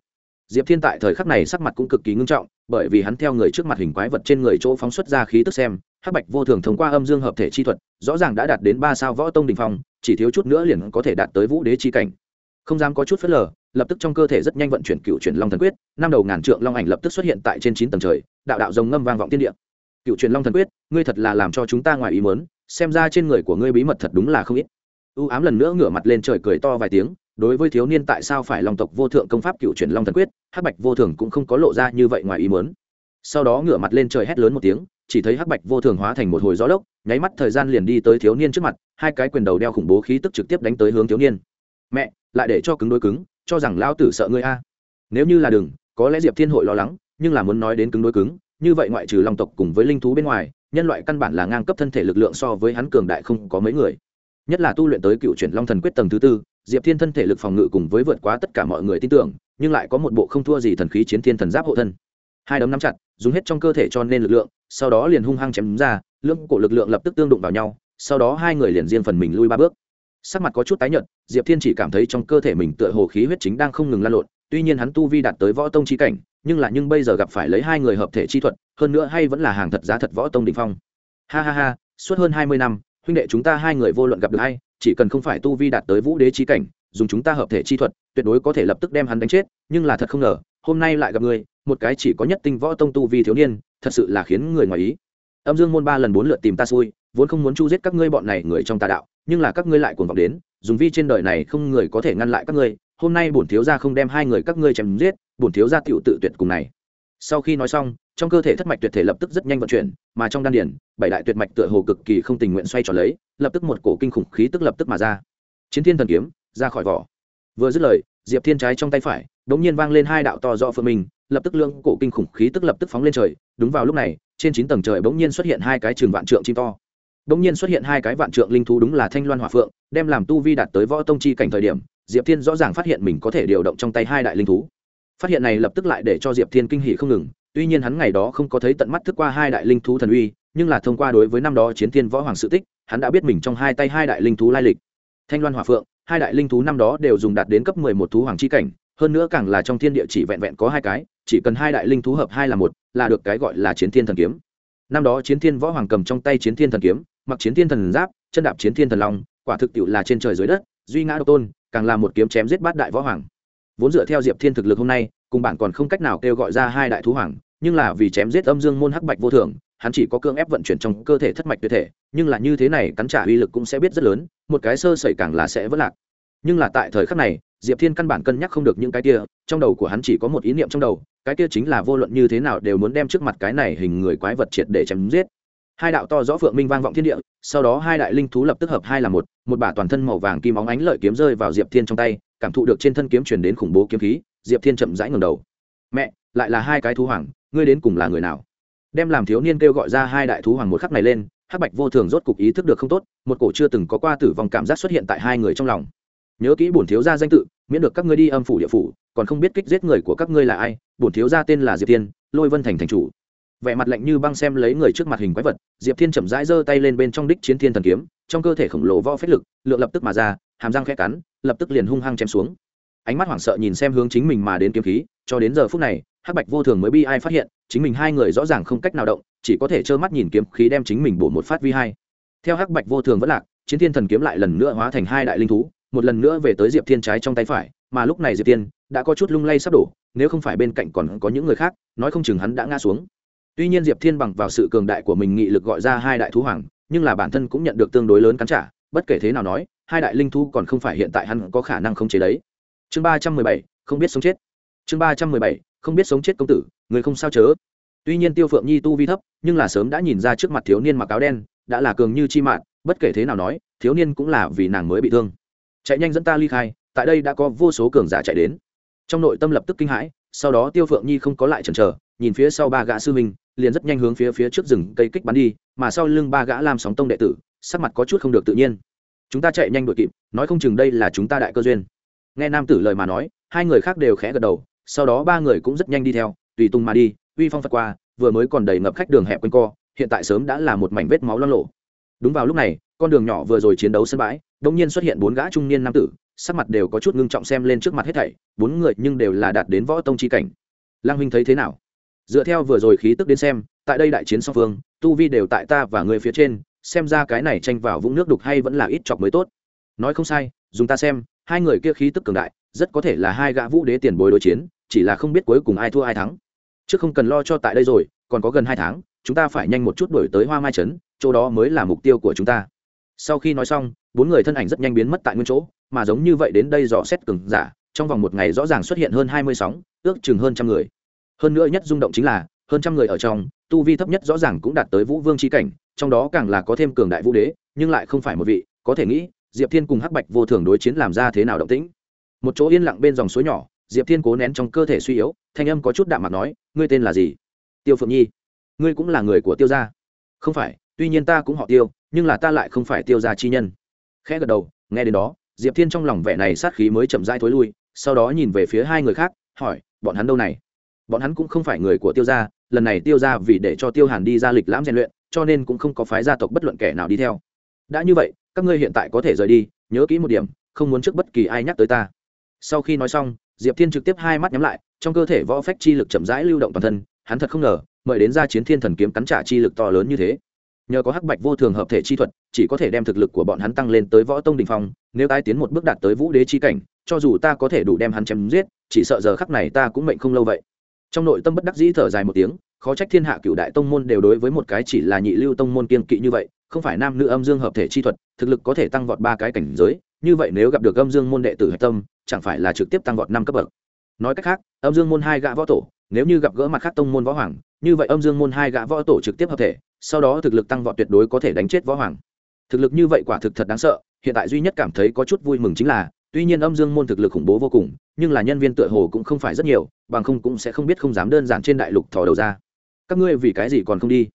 Diệp thiên tại thời khắc này sắc mặt cũng cực kỳ ngưng trọng, bởi vì hắn theo người trước mặt hình quái vật trên người chỗ phóng xuất ra khí tức xem hắc bạch vô thường thông qua âm dương hợp thể chi thuật, rõ ràng đã đạt đến ba sao võ tông đình phong, chỉ thiếu chút nữa liền có thể đạt tới vũ đế chi cảnh. Không dám có chút phớt lờ, lập tức trong cơ thể rất nhanh vận chuyển cựu chuyển long thần quyết, năm đầu ngàn trượng long ảnh lập tức xuất hiện tại trên chín tầng trời, đạo đạo rồng ngâm vang vọng tiên địa. Cựu truyền long thần quyết, ngươi thật là làm cho chúng ta ngoài ý mớn xem ra trên người của ngươi bí mật thật đúng là không ít. U ám lần nữa ngửa mặt lên trời cười to vài tiếng, đối với thiếu niên tại sao phải long tộc vô thượng công pháp cựu truyền long thần quyết, hắc bạch vô thường cũng không có lộ ra như vậy ngoài ý mớn sau đó ngửa mặt lên trời hét lớn một tiếng, chỉ thấy hắc bạch vô thường hóa thành một hồi gió lốc, nháy mắt thời gian liền đi tới thiếu niên trước mặt, hai cái quyền đầu đeo khủng bố khí tức trực tiếp đánh tới hướng thiếu niên. Mẹ, lại để cho cứng đối cứng, cho rằng lao tử sợ ngươi a. Nếu như là đừng, có lẽ diệp thiên hội lo lắng, nhưng là muốn nói đến cứng đối cứng, như vậy ngoại trừ long tộc cùng với linh thú bên ngoài, nhân loại căn bản là ngang cấp thân thể lực lượng so với hắn cường đại không có mấy người. Nhất là tu luyện tới cựu chuyển long thần quyết tầng thứ tư, diệp thiên thân thể lực phòng ngự cùng với vượt quá tất cả mọi người tin tưởng, nhưng lại có một bộ không thua gì thần khí chiến thiên thần giáp hộ thân. Hai đấm nắm chặt dùng hết trong cơ thể cho nên lực lượng, sau đó liền hung hăng chém ra, lưỡng cổ lực lượng lập tức tương đụng vào nhau, sau đó hai người liền riêng phần mình lui ba bước. Sắc mặt có chút tái nhợt, diệp thiên chỉ cảm thấy trong cơ thể mình tựa hồ khí huyết chính đang không ngừng lan lộn, tuy nhiên hắn tu vi đạt tới võ tông chi cảnh, nhưng là nhưng bây giờ gặp phải lấy hai người hợp thể chi thuật, hơn nữa hay vẫn là hàng thật giá thật võ tông đình phong. Ha ha ha, suốt hơn hai mươi năm, huynh đệ chúng ta hai người vô luận gặp được hay chỉ cần không phải tu vi đạt tới vũ đế chi cảnh, dùng chúng ta hợp thể chi thuật, tuyệt đối có thể lập tức đem hắn đánh chết, nhưng là thật không ngờ hôm nay lại gặp người một cái chỉ có nhất tinh võ tông tu vi thiếu niên, thật sự là khiến người ngoài ý. Âm dương môn ba lần bốn lượt tìm ta xui, vốn không muốn chu giết các ngươi bọn này người trong tà đạo, nhưng là các ngươi lại cuồng vọng đến, dùng vi trên đời này không người có thể ngăn lại các ngươi, hôm nay bổn thiếu gia không đem hai người các ngươi chém giết, bổn thiếu gia tựu tự tuyệt cùng này. Sau khi nói xong, trong cơ thể thất mạch tuyệt thể lập tức rất nhanh vận chuyển, mà trong đan điển bảy đại tuyệt mạch tựa hồ cực kỳ không tình nguyện xoay tròn lấy, lập tức một cổ kinh khủng khí tức lập tức mà ra. Chiến thiên thần kiếm, ra khỏi vỏ vừa dứt lời, diệp thiên trái trong tay phải, đống nhiên vang lên hai đạo to do phượng mình lập tức lưỡng cổ kinh khủng khí tức lập tức phóng lên trời. Đúng vào lúc này, trên chín tầng trời bỗng nhiên xuất hiện hai cái trường vạn trượng chim to. Bỗng nhiên xuất hiện hai cái vạn trượng linh thú đúng là thanh loan hòa phượng, đem làm tu vi đạt tới võ tông chi cảnh thời điểm, diệp thiên rõ ràng phát hiện mình có thể điều động trong tay hai đại linh thú. Phát hiện này lập tức lại để cho diệp thiên kinh hỷ không ngừng, tuy nhiên hắn ngày đó không có thấy tận mắt thức qua hai đại linh thú thần uy, nhưng là thông qua đối với năm đó chiến thiên võ hoàng sự tích, hắn đã biết mình trong hai tay hai đại linh thú lai lịch. Thanh loan hòa phượng hai đại linh thú năm đó đều dùng đạt đến cấp mười một thú hoàng chi cảnh, hơn nữa càng là trong thiên địa chỉ vẹn vẹn có hai cái, chỉ cần hai đại linh thú hợp hai là một, là được cái gọi là chiến thiên thần kiếm. Năm đó chiến thiên võ hoàng cầm trong tay chiến thiên thần kiếm, mặc chiến thiên thần giáp, chân đạp chiến thiên thần long, quả thực tiệu là trên trời dưới đất, duy ngã độc tôn, càng là một kiếm chém giết bát đại võ hoàng. Vốn dựa theo diệp thiên thực lực hôm nay, cùng bản còn không cách nào kêu gọi ra hai đại thú hoàng, nhưng là vì chém giết âm dương môn hắc bạch vô thường hắn chỉ có cương ép vận chuyển trong cơ thể thất mạch tuyệt thể, nhưng là như thế này cắn trả uy lực cũng sẽ biết rất lớn, một cái sơ sẩy càng là sẽ vỡ lạc. Nhưng là tại thời khắc này, diệp thiên căn bản cân nhắc không được những cái kia, trong đầu của hắn chỉ có một ý niệm trong đầu, cái kia chính là vô luận như thế nào đều muốn đem trước mặt cái này hình người quái vật triệt để chém giết. Hai đạo to rõ phượng minh vang vọng thiên địa, sau đó hai đại linh thú lập tức hợp hai là một một bả toàn thân màu vàng kim óng ánh lợi kiếm rơi vào diệp thiên trong tay, cảm thụ được trên thân kiếm chuyển đến khủng bố kiếm khí, diệp thiên chậm rãi ngầm đầu. Mẹ, lại là hai cái thú hoàng, ngươi đến cùng là người nào? Đem làm thiếu niên kêu gọi ra hai đại thú hoàng một khắc này lên, hắc bạch vô thường rốt cục ý thức được không tốt, một cổ chưa từng có qua tử vong cảm giác xuất hiện tại hai người trong lòng. Nhớ kỹ bổn thiếu gia danh tự, miễn được các ngươi đi âm phủ địa phủ, còn không biết kích giết người của các ngươi là ai, bổn thiếu gia tên là diệp thiên, lôi vân thành thành chủ. Vẻ mặt lạnh như băng xem lấy người trước mặt hình quái vật, diệp thiên chậm rãi giơ tay lên bên trong đích chiến thiên thần kiếm, trong cơ thể khổng lồ vo phép lực, lượng lập tức mà ra, hàm răng khẽ cắn, lập tức liền hung hăng chém xuống. Ánh mắt hoảng sợ nhìn xem hướng chính mình mà đến kiếm khí, cho đến giờ phút này hắc bạch vô thường mới bi ai phát hiện, chính mình hai người rõ ràng không cách nào động, chỉ có thể trơ mắt nhìn kiếm khí đem chính mình bổ một phát vi hai. Theo hắc bạch vô thường vẫn lạc, chiến thiên thần kiếm lại lần nữa hóa thành hai đại linh thú, một lần nữa về tới diệp thiên trái trong tay phải, mà lúc này diệp thiên đã có chút lung lay sắp đổ, nếu không phải bên cạnh còn có những người khác, nói không chừng hắn đã ngã xuống. Tuy nhiên diệp thiên bằng vào sự cường đại của mình nghị lực gọi ra hai đại thú hoàng, nhưng là bản thân cũng nhận được tương đối lớn cắn trả, bất kể thế nào nói, hai đại linh thú còn không phải hiện tại hắn có khả năng khống chế đấy. Chương ba trăm mười bảy, không biết sống chết. Chương ba trăm mười bảy không biết sống chết công tử, người không sao chớ. Tuy nhiên tiêu phượng nhi tu vi thấp, nhưng là sớm đã nhìn ra trước mặt thiếu niên mặc áo đen, đã là cường như chi mạng bất kể thế nào nói, thiếu niên cũng là vì nàng mới bị thương. Chạy nhanh dẫn ta ly khai, tại đây đã có vô số cường giả chạy đến. Trong nội tâm lập tức kinh hãi, sau đó tiêu phượng nhi không có lại chần chờ, nhìn phía sau ba gã sư minh liền rất nhanh hướng phía phía trước rừng cây kích bắn đi, mà sau lưng ba gã làm sóng tông đệ tử, sắc mặt có chút không được tự nhiên. Chúng ta chạy nhanh đội kịp, nói không chừng đây là chúng ta đại cơ duyên. Nghe nam tử lời mà nói, hai người khác đều khẽ gật đầu sau đó ba người cũng rất nhanh đi theo, tùy tung mà đi, uy phong phật qua, vừa mới còn đầy ngập khách đường hẹp quanh co, hiện tại sớm đã là một mảnh vết máu loang lộ đúng vào lúc này, con đường nhỏ vừa rồi chiến đấu sân bãi đông nhiên xuất hiện bốn gã trung niên nam tử, sắc mặt đều có chút ngưng trọng xem lên trước mặt hết thảy, bốn người nhưng đều là đạt đến võ tông chi cảnh. Lang huynh thấy thế nào? Dựa theo vừa rồi khí tức đến xem, tại đây đại chiến song phương, tu vi đều tại ta và người phía trên, xem ra cái này tranh vào vũng nước đục hay vẫn là ít chọc mới tốt. Nói không sai, dùng ta xem, hai người kia khí tức cường đại, rất có thể là hai gã vũ đế tiền bối đối chiến chỉ là không biết cuối cùng ai thua ai thắng. Chứ không cần lo cho tại đây rồi, còn có gần hai tháng, chúng ta phải nhanh một chút đổi tới hoa mai trấn, chỗ đó mới là mục tiêu của chúng ta. Sau khi nói xong, bốn người thân ảnh rất nhanh biến mất tại nguyên chỗ, mà giống như vậy đến đây dò xét cường giả, trong vòng một ngày rõ ràng xuất hiện hơn hai mươi sóng, ước chừng hơn trăm người. Hơn nữa nhất rung động chính là, hơn trăm người ở trong, tu vi thấp nhất rõ ràng cũng đạt tới vũ vương chi cảnh, trong đó càng là có thêm cường đại vũ đế, nhưng lại không phải một vị, có thể nghĩ, diệp thiên cùng hắc bạch vô thường đối chiến làm ra thế nào động tĩnh. Một chỗ yên lặng bên dòng suối nhỏ diệp thiên cố nén trong cơ thể suy yếu, thanh âm có chút đạm mặt nói, ngươi tên là gì? Tiêu phượng nhi. Ngươi cũng là người của tiêu gia? Không phải, tuy nhiên ta cũng họ tiêu, nhưng là ta lại không phải tiêu gia chi nhân. Khẽ gật đầu, nghe đến đó, diệp thiên trong lòng vẻ này sát khí mới chậm rãi thối lui, sau đó nhìn về phía hai người khác, hỏi, bọn hắn đâu này? Bọn hắn cũng không phải người của tiêu gia, lần này tiêu gia vì để cho tiêu hàn đi ra lịch lãm rèn luyện, cho nên cũng không có phái gia tộc bất luận kẻ nào đi theo. Đã như vậy, các ngươi hiện tại có thể rời đi, nhớ kỹ một điểm, không muốn trước bất kỳ ai nhắc tới ta sau khi nói xong, diệp thiên trực tiếp hai mắt nhắm lại, trong cơ thể võ phách chi lực chậm rãi lưu động toàn thân, hắn thật không ngờ, mời đến ra chiến thiên thần kiếm cắn trả chi lực to lớn như thế. Nhờ có hắc bạch vô thường hợp thể chi thuật, chỉ có thể đem thực lực của bọn hắn tăng lên tới võ tông đình phong, nếu tai tiến một bước đạt tới vũ đế chi cảnh, cho dù ta có thể đủ đem hắn chém giết, chỉ sợ giờ khắc này ta cũng mệnh không lâu vậy. Trong nội tâm bất đắc dĩ thở dài một tiếng, khó trách thiên hạ cựu đại tông môn đều đối với một cái chỉ là nhị lưu tông môn kiên kỵ như vậy, không phải nam nữ âm dương hợp thể chi thuật, thực lực có thể tăng vọt ba cái cảnh giới, như vậy nếu gặp được âm dương môn đệ tử hạch tâm chẳng phải là trực tiếp tăng vọt năm cấp bậc. Nói cách khác, âm dương môn hai gã võ tổ, nếu như gặp gỡ mặt khác tông môn võ hoàng, như vậy âm dương môn hai gã võ tổ trực tiếp hợp thể, sau đó thực lực tăng vọt tuyệt đối có thể đánh chết võ hoàng. Thực lực như vậy quả thực thật đáng sợ, hiện tại duy nhất cảm thấy có chút vui mừng chính là, tuy nhiên âm dương môn thực lực khủng bố vô cùng, nhưng là nhân viên tựa hồ cũng không phải rất nhiều, bằng không cũng sẽ không biết không dám đơn giản trên đại lục thò đầu ra. Các ngươi vì cái gì còn không đi?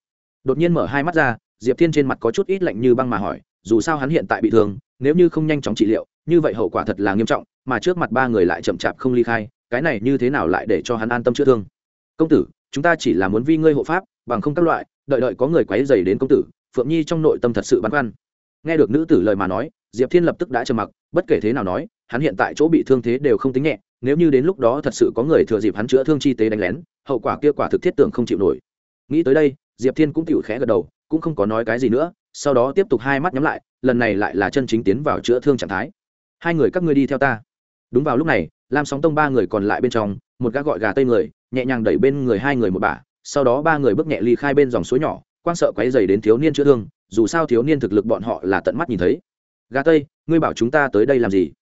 Đột nhiên mở hai mắt ra, diệp thiên trên mặt có chút ít lạnh như băng mà hỏi, dù sao hắn hiện tại bị thương nếu như không nhanh chóng trị liệu, như vậy hậu quả thật là nghiêm trọng, mà trước mặt ba người lại chậm chạp không ly khai, cái này như thế nào lại để cho hắn an tâm chữa thương? Công tử, chúng ta chỉ là muốn vi ngươi hộ pháp, bằng không các loại, đợi đợi có người quấy dày đến công tử, phượng nhi trong nội tâm thật sự băn khoăn. Nghe được nữ tử lời mà nói, diệp thiên lập tức đã trầm mặc, bất kể thế nào nói, hắn hiện tại chỗ bị thương thế đều không tính nhẹ, nếu như đến lúc đó thật sự có người thừa dịp hắn chữa thương chi tế đánh lén, hậu quả kia quả thực thiết tưởng không chịu nổi. Nghĩ tới đây, diệp thiên cũng tựu khẽ gật đầu, cũng không có nói cái gì nữa, sau đó tiếp tục hai mắt nhắm lại lần này lại là chân chính tiến vào chữa thương trạng thái. Hai người các ngươi đi theo ta. Đúng vào lúc này, lam sóng tông ba người còn lại bên trong, một gã gọi gà tây người, nhẹ nhàng đẩy bên người hai người một bà sau đó ba người bước nhẹ ly khai bên dòng suối nhỏ quan sợ quấy dày đến thiếu niên chữa thương, dù sao thiếu niên thực lực bọn họ là tận mắt nhìn thấy. Gà tây, ngươi bảo chúng ta tới đây làm gì?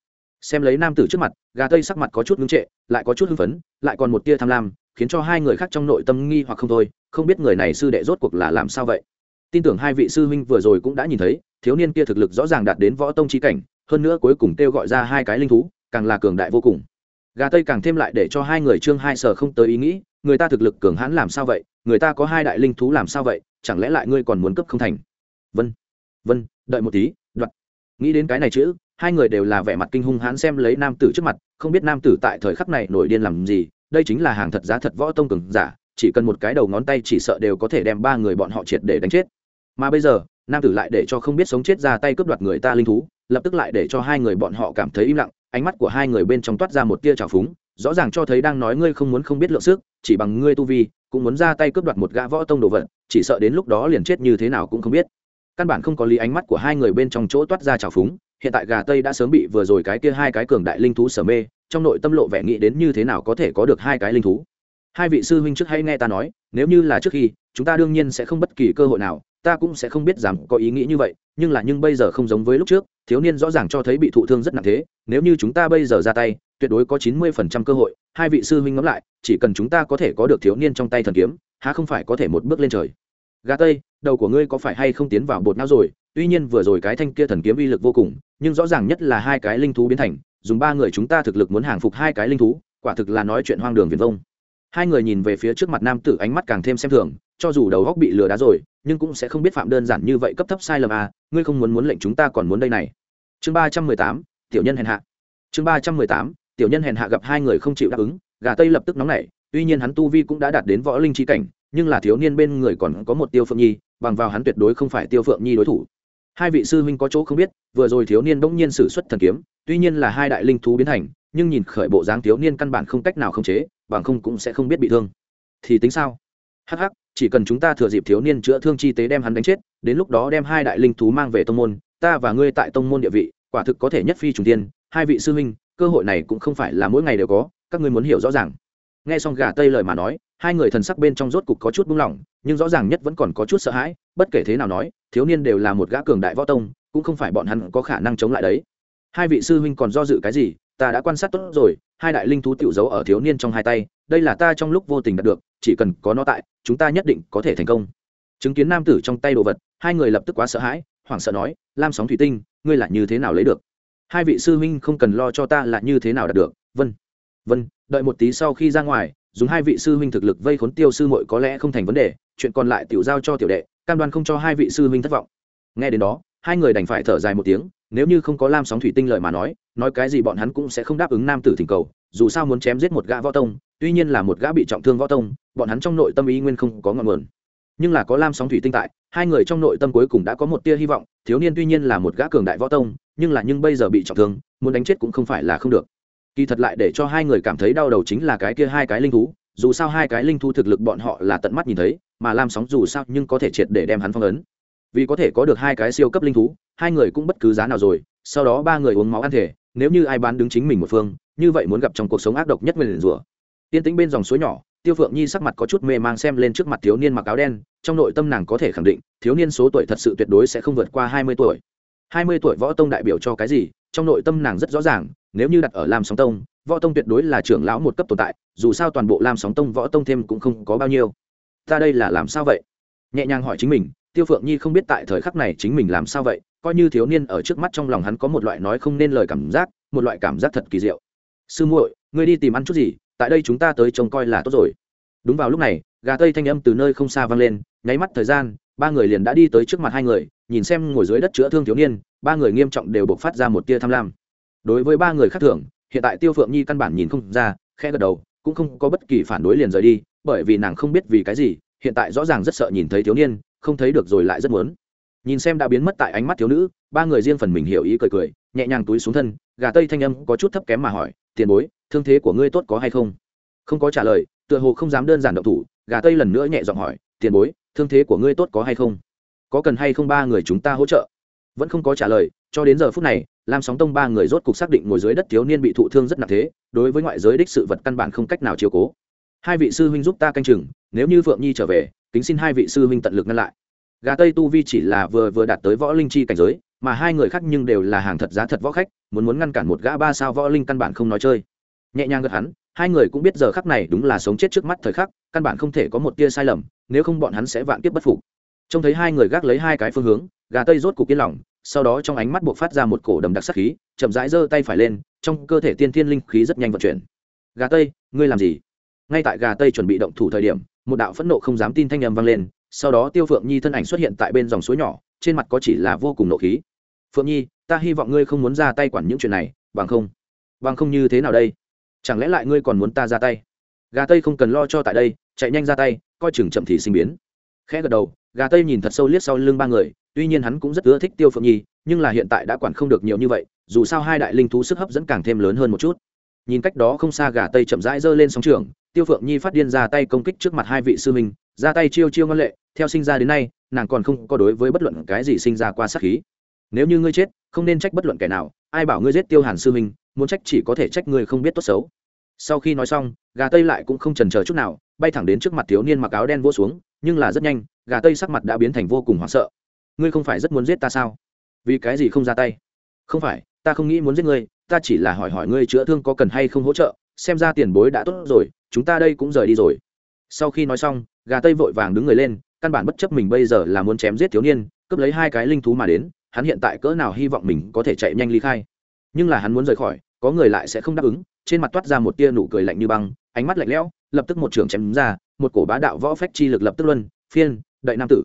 Xem lấy nam tử trước mặt, gà tây sắc mặt có chút ngưng trệ, lại có chút hưng phấn, lại còn một tia tham lam, khiến cho hai người khác trong nội tâm nghi hoặc không thôi, không biết người này sư đệ rốt cuộc là làm sao vậy? Tin tưởng hai vị sư huynh vừa rồi cũng đã nhìn thấy thiếu niên kia thực lực rõ ràng đạt đến võ tông chi cảnh, hơn nữa cuối cùng kêu gọi ra hai cái linh thú, càng là cường đại vô cùng. Gà tây càng thêm lại để cho hai người trương hai sở không tới ý nghĩ, người ta thực lực cường hãn làm sao vậy, người ta có hai đại linh thú làm sao vậy, chẳng lẽ lại ngươi còn muốn cấp không thành? Vân vân, đợi một tí, đoạt. Nghĩ đến cái này chữ, hai người đều là vẻ mặt kinh hung hãn xem lấy nam tử trước mặt, không biết nam tử tại thời khắc này nổi điên làm gì, đây chính là hàng thật giá thật võ tông cường giả, chỉ cần một cái đầu ngón tay chỉ sợ đều có thể đem ba người bọn họ triệt để đánh chết. Mà bây giờ nam tử lại để cho không biết sống chết ra tay cướp đoạt người ta linh thú, lập tức lại để cho hai người bọn họ cảm thấy im lặng, ánh mắt của hai người bên trong toát ra một tia trào phúng, rõ ràng cho thấy đang nói ngươi không muốn không biết lượng sức, chỉ bằng ngươi tu vi, cũng muốn ra tay cướp đoạt một gã võ tông đồ vật, chỉ sợ đến lúc đó liền chết như thế nào cũng không biết. Căn bản không có lý ánh mắt của hai người bên trong chỗ toát ra trào phúng, hiện tại gà tây đã sớm bị vừa rồi cái kia hai cái cường đại linh thú sở mê, trong nội tâm lộ vẻ nghĩ đến như thế nào có thể có được hai cái linh thú. Hai vị sư huynh trước hay nghe ta nói, nếu như là trước khi, chúng ta đương nhiên sẽ không bất kỳ cơ hội nào ta cũng sẽ không biết rằng có ý nghĩ như vậy, nhưng là nhưng bây giờ không giống với lúc trước, thiếu niên rõ ràng cho thấy bị thụ thương rất nặng thế, nếu như chúng ta bây giờ ra tay, tuyệt đối có chín mươi phần trăm cơ hội, hai vị sư huynh ngẫm lại, chỉ cần chúng ta có thể có được thiếu niên trong tay thần kiếm, há không phải có thể một bước lên trời. Gà tây, đầu của ngươi có phải hay không tiến vào bột não rồi? Tuy nhiên vừa rồi cái thanh kia thần kiếm uy lực vô cùng, nhưng rõ ràng nhất là hai cái linh thú biến thành, dùng ba người chúng ta thực lực muốn hàng phục hai cái linh thú, quả thực là nói chuyện hoang đường viền vông. Hai người nhìn về phía trước mặt nam tử ánh mắt càng thêm xem thường, cho dù đầu góc bị lừa đá rồi nhưng cũng sẽ không biết phạm đơn giản như vậy cấp thấp sai lầm à ngươi không muốn muốn lệnh chúng ta còn muốn đây này. Chương ba trăm mười tám, tiểu nhân hèn hạ. Chương ba trăm mười tám, tiểu nhân hèn hạ gặp hai người không chịu đáp ứng, gà tây lập tức nóng nảy, tuy nhiên hắn tu vi cũng đã đạt đến võ linh trí cảnh, nhưng là thiếu niên bên người còn có một tiêu phượng nhi, bằng vào hắn tuyệt đối không phải tiêu phượng nhi đối thủ. Hai vị sư huynh có chỗ không biết, vừa rồi thiếu niên bỗng nhiên sử xuất thần kiếm, tuy nhiên là hai đại linh thú biến thành, nhưng nhìn khởi bộ dáng thiếu niên căn bản không cách nào khống chế, bằng không cũng sẽ không biết bị thương. Thì tính sao? Hh chỉ cần chúng ta thừa dịp thiếu niên chữa thương chi tế đem hắn đánh chết, đến lúc đó đem hai đại linh thú mang về tông môn, ta và ngươi tại tông môn địa vị, quả thực có thể nhất phi trùng tiên, hai vị sư huynh, cơ hội này cũng không phải là mỗi ngày đều có, các ngươi muốn hiểu rõ ràng. Nghe xong gà tây lời mà nói, hai người thần sắc bên trong rốt cục có chút buông lỏng, nhưng rõ ràng nhất vẫn còn có chút sợ hãi, bất kể thế nào nói, thiếu niên đều là một gã cường đại võ tông, cũng không phải bọn hắn có khả năng chống lại đấy. Hai vị sư huynh còn do dự cái gì ta đã quan sát tốt rồi, hai đại linh thú tiểu giấu ở thiếu niên trong hai tay, đây là ta trong lúc vô tình đạt được, chỉ cần có nó tại, chúng ta nhất định có thể thành công. Chứng kiến nam tử trong tay đồ vật, hai người lập tức quá sợ hãi, hoảng sợ nói, lam sóng thủy tinh, ngươi là như thế nào lấy được? Hai vị sư huynh không cần lo cho ta là như thế nào đạt được vân vân đợi một tí sau khi ra ngoài, dùng hai vị sư huynh thực lực vây khốn tiêu sư muội có lẽ không thành vấn đề, chuyện còn lại tiểu giao cho tiểu đệ, cam đoan không cho hai vị sư huynh thất vọng. Nghe đến đó, hai người đành phải thở dài một tiếng nếu như không có lam sóng thủy tinh lời mà nói nói cái gì bọn hắn cũng sẽ không đáp ứng nam tử thỉnh cầu, dù sao muốn chém giết một gã võ tông, tuy nhiên là một gã bị trọng thương võ tông, bọn hắn trong nội tâm ý nguyên không có ngọn nguồn. Nhưng là có lam sóng thủy tinh tại, hai người trong nội tâm cuối cùng đã có một tia hy vọng, thiếu niên tuy nhiên là một gã cường đại võ tông, nhưng là nhưng bây giờ bị trọng thương, muốn đánh chết cũng không phải là không được. Kỳ thật lại để cho hai người cảm thấy đau đầu chính là cái kia hai cái linh thú, dù sao hai cái linh thú thực lực bọn họ là tận mắt nhìn thấy, mà lam sóng dù sao nhưng có thể triệt để đem hắn phong ấn vì có thể có được hai cái siêu cấp linh thú, hai người cũng bất cứ giá nào rồi, sau đó ba người uống máu ăn thể, nếu như ai bán đứng chính mình một phương, như vậy muốn gặp trong cuộc sống ác độc nhất nguyền rủa. Tiên tĩnh bên dòng suối nhỏ, tiêu phượng nhi sắc mặt có chút mê mang xem lên trước mặt thiếu niên mặc áo đen, trong nội tâm nàng có thể khẳng định, thiếu niên số tuổi thật sự tuyệt đối sẽ không vượt qua hai mươi tuổi. Hai mươi tuổi võ tông đại biểu cho cái gì, trong nội tâm nàng rất rõ ràng, nếu như đặt ở lam sóng tông, võ tông tuyệt đối là trưởng lão một cấp tồn tại, dù sao toàn bộ lam sóng tông võ tông thêm cũng không có bao nhiêu. Ta đây là làm sao vậy? Nhẹ nhàng hỏi chính mình tiêu phượng nhi không biết tại thời khắc này chính mình làm sao vậy, coi như thiếu niên ở trước mắt trong lòng hắn có một loại nói không nên lời cảm giác, một loại cảm giác thật kỳ diệu. Sư muội, ngươi đi tìm ăn chút gì, tại đây chúng ta tới trông coi là tốt rồi. Đúng vào lúc này, gà tây thanh âm từ nơi không xa vang lên, nháy mắt thời gian, ba người liền đã đi tới trước mặt hai người, nhìn xem ngồi dưới đất chữa thương thiếu niên, ba người nghiêm trọng đều buộc phát ra một tia tham lam. Đối với ba người khác thường, hiện tại tiêu phượng nhi căn bản nhìn không ra khe gật đầu, cũng không có bất kỳ phản đối liền rời đi, bởi vì nàng không biết vì cái gì, hiện tại rõ ràng rất sợ nhìn thấy thiếu niên không thấy được rồi lại rất muốn. Nhìn xem đã biến mất tại ánh mắt thiếu nữ, ba người riêng phần mình hiểu ý cười cười, nhẹ nhàng túi xuống thân, gà tây thanh âm có chút thấp kém mà hỏi, tiền bối, thương thế của ngươi tốt có hay không? Không có trả lời, tựa hồ không dám đơn giản động thủ, gà tây lần nữa nhẹ giọng hỏi, tiền bối, thương thế của ngươi tốt có hay không? Có cần hay không ba người chúng ta hỗ trợ? Vẫn không có trả lời, cho đến giờ phút này, lam sóng tông ba người rốt cục xác định ngồi dưới đất thiếu niên bị thụ thương rất nặng thế, đối với ngoại giới đích sự vật căn bản không cách nào chiều cố. Hai vị sư huynh giúp ta canh chừng, nếu như phượng nhi trở về kính xin hai vị sư huynh tận lực ngăn lại. Gà tây tu vi chỉ là vừa vừa đạt tới võ linh chi cảnh giới, mà hai người khác nhưng đều là hàng thật giá thật võ khách, muốn muốn ngăn cản một gã ba sao võ linh căn bản không nói chơi. Nhẹ nhàng gật hắn, hai người cũng biết giờ khắc này đúng là sống chết trước mắt thời khắc, căn bản không thể có một tia sai lầm, nếu không bọn hắn sẽ vạn kiếp bất phục. Trông thấy hai người gác lấy hai cái phương hướng, gà tây rốt cục yên lòng, sau đó trong ánh mắt buộc phát ra một cổ đầm đặc sắc khí, chậm rãi giơ tay phải lên, trong cơ thể tiên thiên linh khí rất nhanh vận chuyển. Gà tây, ngươi làm gì? Ngay tại gà tây chuẩn bị động thủ thời điểm một đạo phẫn nộ không dám tin thanh âm vang lên, sau đó tiêu phượng nhi thân ảnh xuất hiện tại bên dòng suối nhỏ, trên mặt có chỉ là vô cùng nộ khí. Phượng nhi, ta hy vọng ngươi không muốn ra tay quản những chuyện này, bằng không bằng không như thế nào đây? Chẳng lẽ lại ngươi còn muốn ta ra tay? Gà tây không cần lo cho tại đây, chạy nhanh ra tay, coi chừng chậm thì sinh biến. Khẽ gật đầu, gà tây nhìn thật sâu liếc sau lưng ba người, tuy nhiên hắn cũng rất ưa thích tiêu phượng nhi, nhưng là hiện tại đã quản không được nhiều như vậy, dù sao hai đại linh thú sức hấp dẫn càng thêm lớn hơn một chút nhìn cách đó không xa gà tây chậm rãi giơ lên sóng trường, tiêu phượng nhi phát điên ra tay công kích trước mặt hai vị sư minh ra tay chiêu chiêu ngân lệ, theo sinh ra đến nay, nàng còn không có đối với bất luận cái gì sinh ra qua sát khí. Nếu như ngươi chết, không nên trách bất luận kẻ nào, ai bảo ngươi giết tiêu hàn sư minh muốn trách chỉ có thể trách ngươi không biết tốt xấu. Sau khi nói xong, gà tây lại cũng không trần chờ chút nào, bay thẳng đến trước mặt thiếu niên mặc áo đen vỗ xuống, nhưng là rất nhanh, gà tây sắc mặt đã biến thành vô cùng hoảng sợ. Ngươi không phải rất muốn giết ta sao? Vì cái gì không ra tay? Không phải, ta không nghĩ muốn giết ngươi ta chỉ là hỏi hỏi ngươi chữa thương có cần hay không hỗ trợ, xem ra tiền bối đã tốt rồi, chúng ta đây cũng rời đi rồi. Sau khi nói xong, gà tây vội vàng đứng người lên, căn bản bất chấp mình bây giờ là muốn chém giết thiếu niên, cướp lấy hai cái linh thú mà đến, hắn hiện tại cỡ nào hy vọng mình có thể chạy nhanh ly khai. Nhưng là hắn muốn rời khỏi, có người lại sẽ không đáp ứng, trên mặt toát ra một tia nụ cười lạnh như băng, ánh mắt lạnh lẽo, lập tức một trường chém ra, một cổ bá đạo võ phách chi lực lập tức luân, phiên đợi nam tử.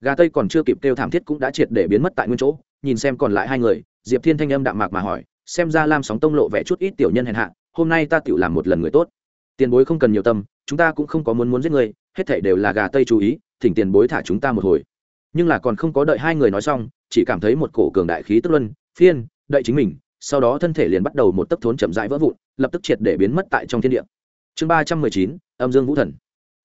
Gà tây còn chưa kịp kêu thảm thiết cũng đã triệt để biến mất tại nguyên chỗ, nhìn xem còn lại hai người, diệp thiên thanh âm đạm mạc mà hỏi xem ra lam sóng tông lộ vẻ chút ít tiểu nhân hèn hạ, hôm nay ta tự làm một lần người tốt. Tiền bối không cần nhiều tâm, chúng ta cũng không có muốn muốn giết người, hết thảy đều là gà tây chú ý, thỉnh tiền bối thả chúng ta một hồi. Nhưng là còn không có đợi hai người nói xong, chỉ cảm thấy một cổ cường đại khí tức luân, phiên đợi chính mình, sau đó thân thể liền bắt đầu một tấc thốn chậm rãi vỡ vụn, lập tức triệt để biến mất tại trong thiên địa. Chương ba trăm mười chín, âm dương vũ thần.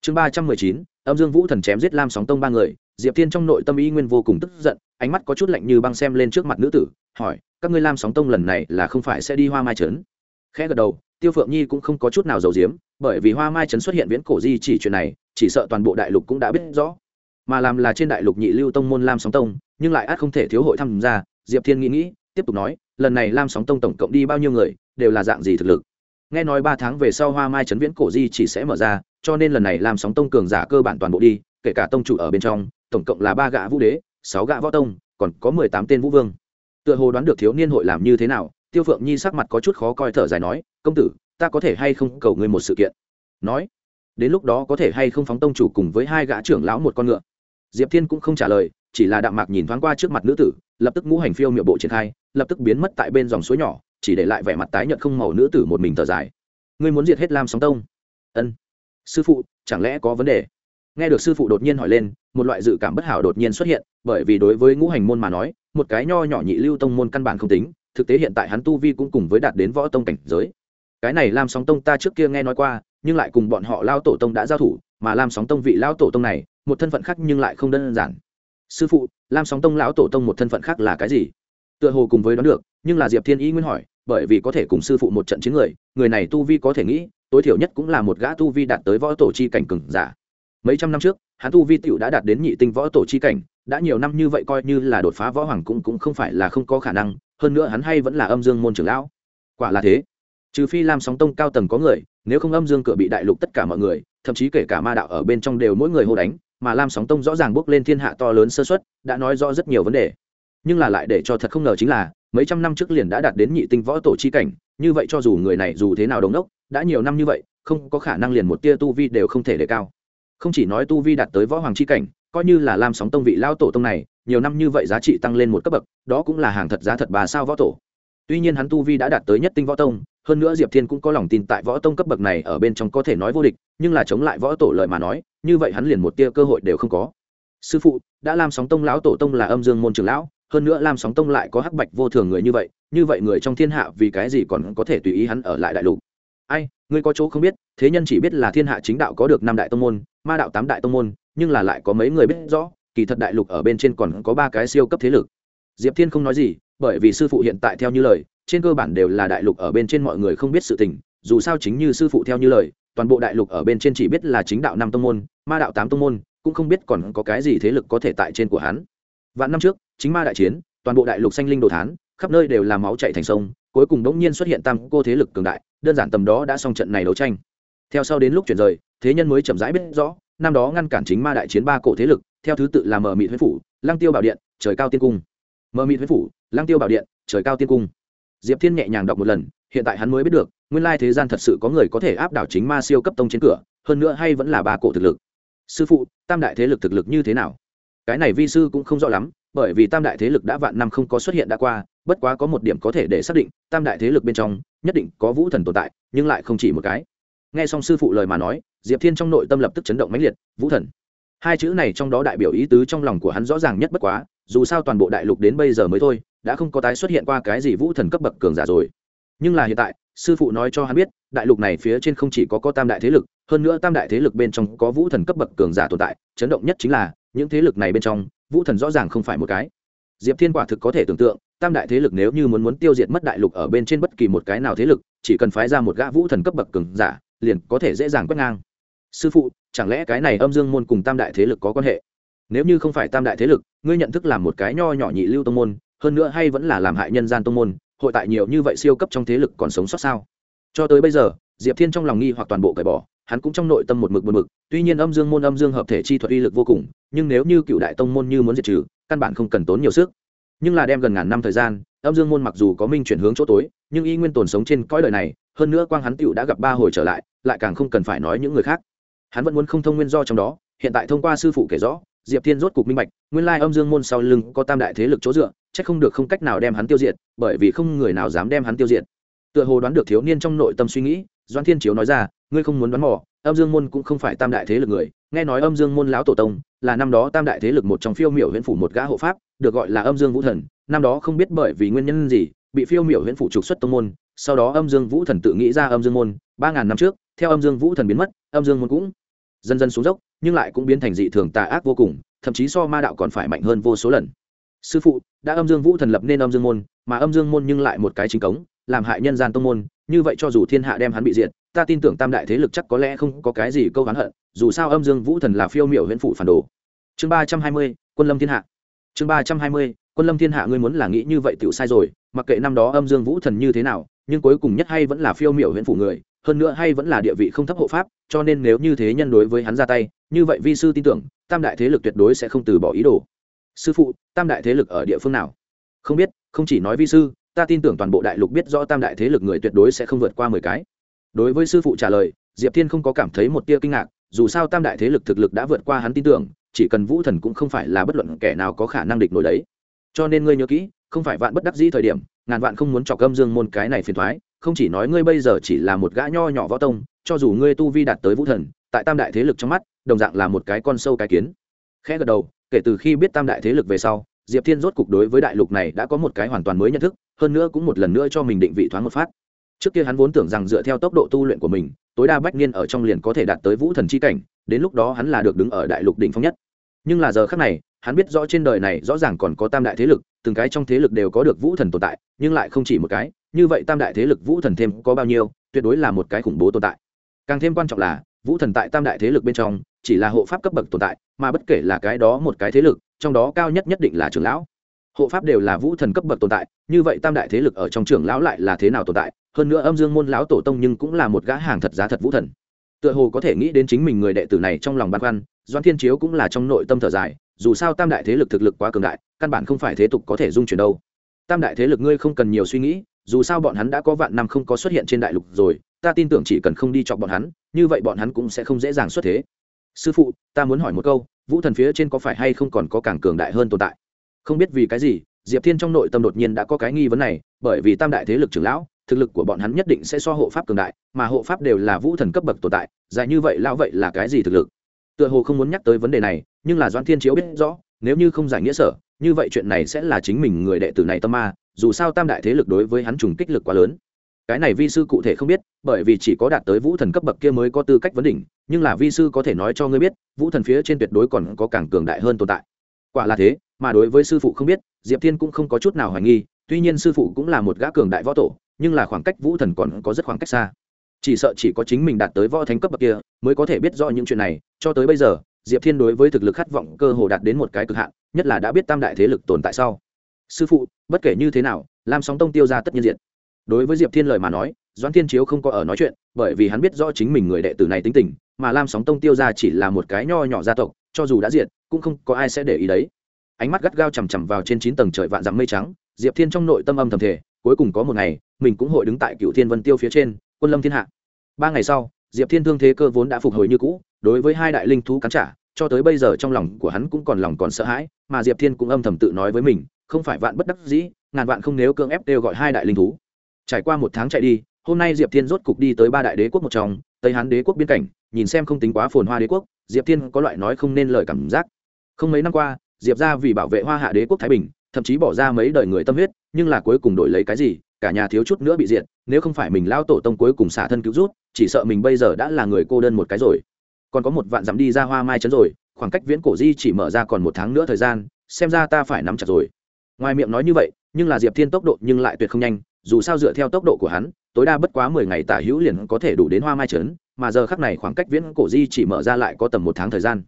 Chương ba trăm mười chín, âm dương vũ thần chém giết lam sóng tông ba người, diệp thiên trong nội tâm y nguyên vô cùng tức giận ánh mắt có chút lạnh như băng xem lên trước mặt nữ tử, hỏi, các ngươi lam sóng tông lần này là không phải sẽ đi hoa mai trấn? Khẽ gật đầu, tiêu phượng nhi cũng không có chút nào giàu diếm bởi vì hoa mai trấn xuất hiện viễn cổ di chỉ chuyện này, chỉ sợ toàn bộ đại lục cũng đã biết rõ. Mà làm là trên đại lục nhị lưu tông môn lam sóng tông, nhưng lại át không thể thiếu hội tham gia, diệp thiên nghĩ nghĩ, tiếp tục nói, lần này lam sóng tông tổng cộng đi bao nhiêu người, đều là dạng gì thực lực? Nghe nói ba tháng về sau hoa mai trấn viễn cổ di chỉ sẽ mở ra, cho nên lần này lam sóng tông cường giả cơ bản toàn bộ đi, kể cả tông chủ ở bên trong, tổng cộng là ba gã vũ đế sáu gã võ tông, còn có mười tám tên vũ vương. Tựa hồ đoán được thiếu niên hội làm như thế nào, tiêu phượng nhi sắc mặt có chút khó coi thở dài nói, công tử, ta có thể hay không cầu ngươi một sự kiện? Nói, đến lúc đó có thể hay không phóng tông chủ cùng với hai gã trưởng lão một con ngựa. Diệp thiên cũng không trả lời, chỉ là đạm mạc nhìn thoáng qua trước mặt nữ tử, lập tức ngũ hành phiêu miệng bộ triển khai, lập tức biến mất tại bên dòng suối nhỏ, chỉ để lại vẻ mặt tái nhợt không màu nữ tử một mình thở dài. Ngươi muốn diệt hết lam sóng tông? Ân. Sư phụ, chẳng lẽ có vấn đề? Nghe được sư phụ đột nhiên hỏi lên, một loại dự cảm bất hảo đột nhiên xuất hiện, bởi vì đối với ngũ hành môn mà nói, một cái nho nhỏ nhị lưu tông môn căn bản không tính, thực tế hiện tại hắn tu vi cũng cùng với đạt đến võ tông cảnh giới. Cái này lam sóng tông ta trước kia nghe nói qua, nhưng lại cùng bọn họ lao tổ tông đã giao thủ, mà lam sóng tông vị lao tổ tông này, một thân phận khác nhưng lại không đơn giản. Sư phụ, lam sóng tông lão tổ tông một thân phận khác là cái gì? Tựa hồ cùng với đoán được, nhưng là diệp thiên ý nguyên hỏi, bởi vì có thể cùng sư phụ một trận chiến người người này tu vi có thể nghĩ, tối thiểu nhất cũng là một gã tu vi đạt tới võ tổ chi cảnh cừng giả mấy trăm năm trước, hắn tu vi tựu đã đạt đến nhị tinh võ tổ chi cảnh, đã nhiều năm như vậy coi như là đột phá võ hoàng cũng cũng không phải là không có khả năng, hơn nữa hắn hay vẫn là âm dương môn trưởng lão. Quả là thế. Trừ phi lam sóng tông cao tầng có người, nếu không âm dương cửa bị đại lục tất cả mọi người, thậm chí kể cả ma đạo ở bên trong đều mỗi người hô đánh, mà lam sóng tông rõ ràng bước lên thiên hạ to lớn sơ xuất đã nói rõ rất nhiều vấn đề. Nhưng là lại để cho thật không ngờ chính là, mấy trăm năm trước liền đã đạt đến nhị tinh võ tổ chi cảnh, như vậy cho dù người này dù thế nào đồng đốc, đã nhiều năm như vậy, không có khả năng liền một tia tu vi đều không thể đề cao không chỉ nói tu vi đạt tới võ hoàng chi cảnh, coi như là lam sóng tông vị lao tổ tông này, nhiều năm như vậy giá trị tăng lên một cấp bậc, đó cũng là hàng thật giá thật bà sao võ tổ. Tuy nhiên hắn tu vi đã đạt tới nhất tinh võ tông, hơn nữa diệp thiên cũng có lòng tin tại võ tông cấp bậc này ở bên trong có thể nói vô địch, nhưng là chống lại võ tổ lợi mà nói, như vậy hắn liền một tia cơ hội đều không có. Sư phụ, đã lam sóng tông lão tổ tông là âm dương môn trường lão, hơn nữa lam sóng tông lại có hắc bạch vô thường người như vậy như vậy người trong thiên hạ vì cái gì còn có thể tùy ý hắn ở lại đại lục? Ai, ngươi có chỗ không biết, thế nhân chỉ biết là thiên hạ chính đạo có được năm đại tông môn ma đạo tám đại tông môn, nhưng là lại có mấy người biết rõ, kỳ thật đại lục ở bên trên còn có ba cái siêu cấp thế lực. Diệp thiên không nói gì, bởi vì sư phụ hiện tại theo như lời, trên cơ bản đều là đại lục ở bên trên mọi người không biết sự tình, dù sao chính như sư phụ theo như lời, toàn bộ đại lục ở bên trên chỉ biết là chính đạo năm tông môn, ma đạo tám tông môn, cũng không biết còn có cái gì thế lực có thể tại trên của hắn. Vạn năm trước, chính ma đại chiến, toàn bộ đại lục xanh linh đồ thán, khắp nơi đều là máu chạy thành sông, cuối cùng đống nhiên xuất hiện tam cô thế lực cường đại, đơn giản tầm đó đã xong trận này đấu tranh. Theo sau đến lúc chuyển rời thế nhân mới chậm rãi biết rõ, năm đó ngăn cản chính ma đại chiến ba cổ thế lực, theo thứ tự là mờ mị huyết phủ, lăng tiêu bảo điện, trời cao tiên cung. Mờ mị huyết phủ, lăng tiêu bảo điện, trời cao tiên cung. Diệp thiên nhẹ nhàng đọc một lần, hiện tại hắn mới biết được, nguyên lai thế gian thật sự có người có thể áp đảo chính ma siêu cấp tông trên cửa, hơn nữa hay vẫn là ba cổ thực lực. Sư phụ, tam đại thế lực thực lực như thế nào? Cái này vi sư cũng không rõ lắm, bởi vì tam đại thế lực đã vạn năm không có xuất hiện đã qua, bất quá có một điểm có thể để xác định, tam đại thế lực bên trong, nhất định có vũ thần tồn tại, nhưng lại không chỉ một cái. Nghe xong sư phụ lời mà nói diệp thiên trong nội tâm lập tức chấn động mãnh liệt, vũ thần. Hai chữ này trong đó đại biểu ý tứ trong lòng của hắn rõ ràng nhất bất quá, dù sao toàn bộ đại lục đến bây giờ mới thôi, đã không có tái xuất hiện qua cái gì vũ thần cấp bậc cường giả rồi. Nhưng là hiện tại, sư phụ nói cho hắn biết, đại lục này phía trên không chỉ có có tam đại thế lực, hơn nữa tam đại thế lực bên trong có vũ thần cấp bậc cường giả tồn tại, chấn động nhất chính là, những thế lực này bên trong, vũ thần rõ ràng không phải một cái. Diệp thiên quả thực có thể tưởng tượng, tam đại thế lực nếu như muốn muốn tiêu diệt mất đại lục ở bên trên bất kỳ một cái nào thế lực, chỉ cần phái ra một gã vũ thần cấp bậc cường giả, liền có thể dễ dàng quét ngang sư phụ, chẳng lẽ cái này âm dương môn cùng tam đại thế lực có quan hệ? Nếu như không phải tam đại thế lực, ngươi nhận thức làm một cái nho nhỏ nhị lưu tông môn, hơn nữa hay vẫn là làm hại nhân gian tông môn, hội tại nhiều như vậy siêu cấp trong thế lực còn sống sót sao? Cho tới bây giờ, diệp thiên trong lòng nghi hoặc toàn bộ cởi bỏ, hắn cũng trong nội tâm một mực một mực tuy nhiên âm dương môn âm dương hợp thể chi thuật uy lực vô cùng, nhưng nếu như cựu đại tông môn như muốn diệt trừ, căn bản không cần tốn nhiều sức. Nhưng là đem gần ngàn năm thời gian, âm dương môn mặc dù có minh chuyển hướng chỗ tối, nhưng y nguyên tồn sống trên cõi đời này, hơn nữa quang hắn tựu đã gặp ba hồi trở lại lại càng không cần phải nói những người khác hắn vẫn muốn không thông nguyên do trong đó, hiện tại thông qua sư phụ kể rõ, diệp thiên rốt cục minh bạch, nguyên lai âm dương môn sau lưng có tam đại thế lực chỗ dựa c h ắ c không được không cách nào đem hắn tiêu diệt, bởi vì không người nào dám đem hắn tiêu diệt. Tựa hồ đoán được thiếu niên trong nội tâm suy nghĩ doan thiên chiếu nói ra, ngươi không muốn đoán mò, âm dương môn cũng không phải tam đại thế lực người, nghe nói âm dương môn lão tổ tông là năm đó tam đại thế lực một trong phiêu miểu huyện phủ một gã hộ pháp, được gọi là âm dương vũ thần, năm đó không biết bởi vì nguyên nhân gì, bị phiêu miểu huyện phủ trục xuất tông môn, sau đó âm dương vũ thần tự nghĩ ra âm dương môn, ba ngàn năm trước, theo âm dương vũ thần biến mất, âm dương môn cũng dần dần xuống dốc, nhưng lại cũng biến thành dị thường tà ác vô cùng, thậm chí so ma đạo còn phải mạnh hơn vô số lần. Sư phụ, đã âm dương vũ thần lập nên âm dương môn, mà âm dương môn nhưng lại một cái chính cống, làm hại nhân gian tông môn, như vậy cho dù thiên hạ đem hắn bị diệt, ta tin tưởng tam đại thế lực chắc có lẽ không có cái gì câu hắn hận, dù sao âm dương vũ thần là phiêu miểu huyện phủ phản đồ. Chương ba trăm hai mươi, quân lâm thiên hạ. Chương ba trăm hai mươi, quân lâm thiên hạ ngươi muốn là nghĩ như vậy tựu sai rồi, mặc kệ năm đó âm dương vũ thần như thế nào, nhưng cuối cùng nhất hay vẫn là phiêu miểu huyện phủ người hơn nữa hay vẫn là địa vị không thấp hộ pháp, cho nên nếu như thế nhân đối với hắn ra tay, như vậy vi sư tin tưởng, tam đại thế lực tuyệt đối sẽ không từ bỏ ý đồ. Sư phụ, tam đại thế lực ở địa phương nào? Không biết, không chỉ nói vi sư, ta tin tưởng toàn bộ đại lục biết rõ tam đại thế lực người tuyệt đối sẽ không vượt qua mười cái. Đối với sư phụ trả lời, diệp thiên không có cảm thấy một tia kinh ngạc, dù sao tam đại thế lực thực lực đã vượt qua hắn tin tưởng, chỉ cần vũ thần cũng không phải là bất luận kẻ nào có khả năng địch nổi đấy. Cho nên ngươi nhớ kỹ, không phải vạn bất đắc dĩ thời điểm, ngàn vạn không muốn trọc âm dương môn cái này phiền thoái không chỉ nói ngươi bây giờ chỉ là một gã nho nhỏ võ tông, cho dù ngươi tu vi đạt tới vũ thần, tại tam đại thế lực trong mắt, đồng dạng là một cái con sâu cái kiến. Khẽ gật đầu, kể từ khi biết tam đại thế lực về sau, diệp thiên rốt cục đối với đại lục này đã có một cái hoàn toàn mới nhận thức, hơn nữa cũng một lần nữa cho mình định vị thoáng một phát. Trước kia hắn vốn tưởng rằng dựa theo tốc độ tu luyện của mình, tối đa bách niên ở trong liền có thể đạt tới vũ thần chi cảnh, đến lúc đó hắn là được đứng ở đại lục đỉnh phong nhất. Nhưng là giờ khác này, hắn biết rõ trên đời này rõ ràng còn có tam đại thế lực, từng cái trong thế lực đều có được vũ thần tồn tại, nhưng lại không chỉ một cái như vậy tam đại thế lực vũ thần thêm có bao nhiêu, tuyệt đối là một cái khủng bố tồn tại. Càng thêm quan trọng là, vũ thần tại tam đại thế lực bên trong, chỉ là hộ pháp cấp bậc tồn tại, mà bất kể là cái đó một cái thế lực, trong đó cao nhất nhất định là trưởng lão. Hộ pháp đều là vũ thần cấp bậc tồn tại, như vậy tam đại thế lực ở trong trưởng lão lại là thế nào tồn tại? Hơn nữa âm dương môn lão tổ tông nhưng cũng là một gã hàng thật giá thật vũ thần. Tựa hồ có thể nghĩ đến chính mình người đệ tử này trong lòng băn khoăn doan thiên chiếu cũng là trong nội tâm thở dài, dù sao tam đại thế lực thực lực quá cường đại, căn bản không phải thế tục có thể dung chuyển đâu. Tam đại thế lực ngươi không cần nhiều suy nghĩ dù sao bọn hắn đã có vạn năm không có xuất hiện trên đại lục rồi, ta tin tưởng chỉ cần không đi chọc bọn hắn, như vậy bọn hắn cũng sẽ không dễ dàng xuất thế. Sư phụ, ta muốn hỏi một câu, vũ thần phía trên có phải hay không còn có càng cường đại hơn tồn tại? Không biết vì cái gì, diệp thiên trong nội tâm đột nhiên đã có cái nghi vấn này, bởi vì tam đại thế lực trưởng lão, thực lực của bọn hắn nhất định sẽ so hộ pháp cường đại, mà hộ pháp đều là vũ thần cấp bậc tồn tại, dài như vậy lão vậy là cái gì thực lực? Tựa hồ không muốn nhắc tới vấn đề này, nhưng là doãn thiên chiếu biết rõ, nếu như không giải nghĩa sở, như vậy chuyện này sẽ là chính mình người đệ tử này tâm ma dù sao tam đại thế lực đối với hắn trùng kích lực quá lớn. Cái này vi sư cụ thể không biết, bởi vì chỉ có đạt tới vũ thần cấp bậc kia mới có tư cách vấn đỉnh, nhưng là vi sư có thể nói cho ngươi biết, vũ thần phía trên tuyệt đối còn có càng cường đại hơn tồn tại. Quả là thế, mà đối với sư phụ không biết, diệp thiên cũng không có chút nào hoài nghi, tuy nhiên sư phụ cũng là một gã cường đại võ tổ, nhưng là khoảng cách vũ thần còn có rất khoảng cách xa. Chỉ sợ chỉ có chính mình đạt tới võ thánh cấp bậc kia, mới có thể biết rõ những chuyện này, cho tới bây giờ, diệp thiên đối với thực lực khát vọng cơ hồ đạt đến một cái cực hạn, nhất là đã biết tam đại thế lực tồn tại sau sư phụ, bất kể như thế nào, lam sóng tông tiêu ra tất nhiên diện đối với diệp thiên lời mà nói, doãn thiên chiếu không có ở nói chuyện, bởi vì hắn biết rõ chính mình người đệ tử này tính tình, mà lam sóng tông tiêu ra chỉ là một cái nho nhỏ gia tộc, cho dù đã diệt, cũng không có ai sẽ để ý đấy. Ánh mắt gắt gao chằm chằm vào trên chín tầng trời vạn dặm mây trắng, diệp thiên trong nội tâm âm thầm thể cuối cùng có một ngày, mình cũng hội đứng tại cựu thiên vân tiêu phía trên, quân lâm thiên hạ. Ba ngày sau, diệp thiên thương thế cơ vốn đã phục hồi như cũ, đối với hai đại linh thú cắn trả, cho tới bây giờ trong lòng của hắn cũng còn lòng còn sợ hãi, mà diệp thiên cũng âm thầm tự nói với mình không phải vạn bất đắc dĩ, ngàn vạn không nếu cưỡng ép đều gọi hai đại linh thú. Trải qua một tháng chạy đi, hôm nay diệp thiên rốt cục đi tới ba đại đế quốc một trong, tây hán đế quốc biên cảnh, nhìn xem không tính quá phồn hoa đế quốc, diệp thiên có loại nói không nên lời cảm giác. Không mấy năm qua, diệp ra vì bảo vệ hoa hạ đế quốc thái bình, thậm chí bỏ ra mấy đời người tâm huyết, nhưng là cuối cùng đổi lấy cái gì, cả nhà thiếu chút nữa bị diệt, nếu không phải mình lao tổ tông cuối cùng xả thân cứu rút, chỉ sợ mình bây giờ đã là người cô đơn một cái rồi. Còn có một vạn dặm đi ra hoa mai chấn rồi, khoảng cách viễn cổ di chỉ mở ra còn một tháng nữa thời gian, xem ra ta phải nắm chặt rồi ngoài miệng nói như vậy, nhưng là diệp thiên tốc độ nhưng lại tuyệt không nhanh, dù sao dựa theo tốc độ của hắn, tối đa bất quá mười ngày tả hữu liền có thể đủ đến hoa mai trấn, mà giờ khắc này khoảng cách viễn cổ di chỉ mở ra lại có tầm một tháng thời gian.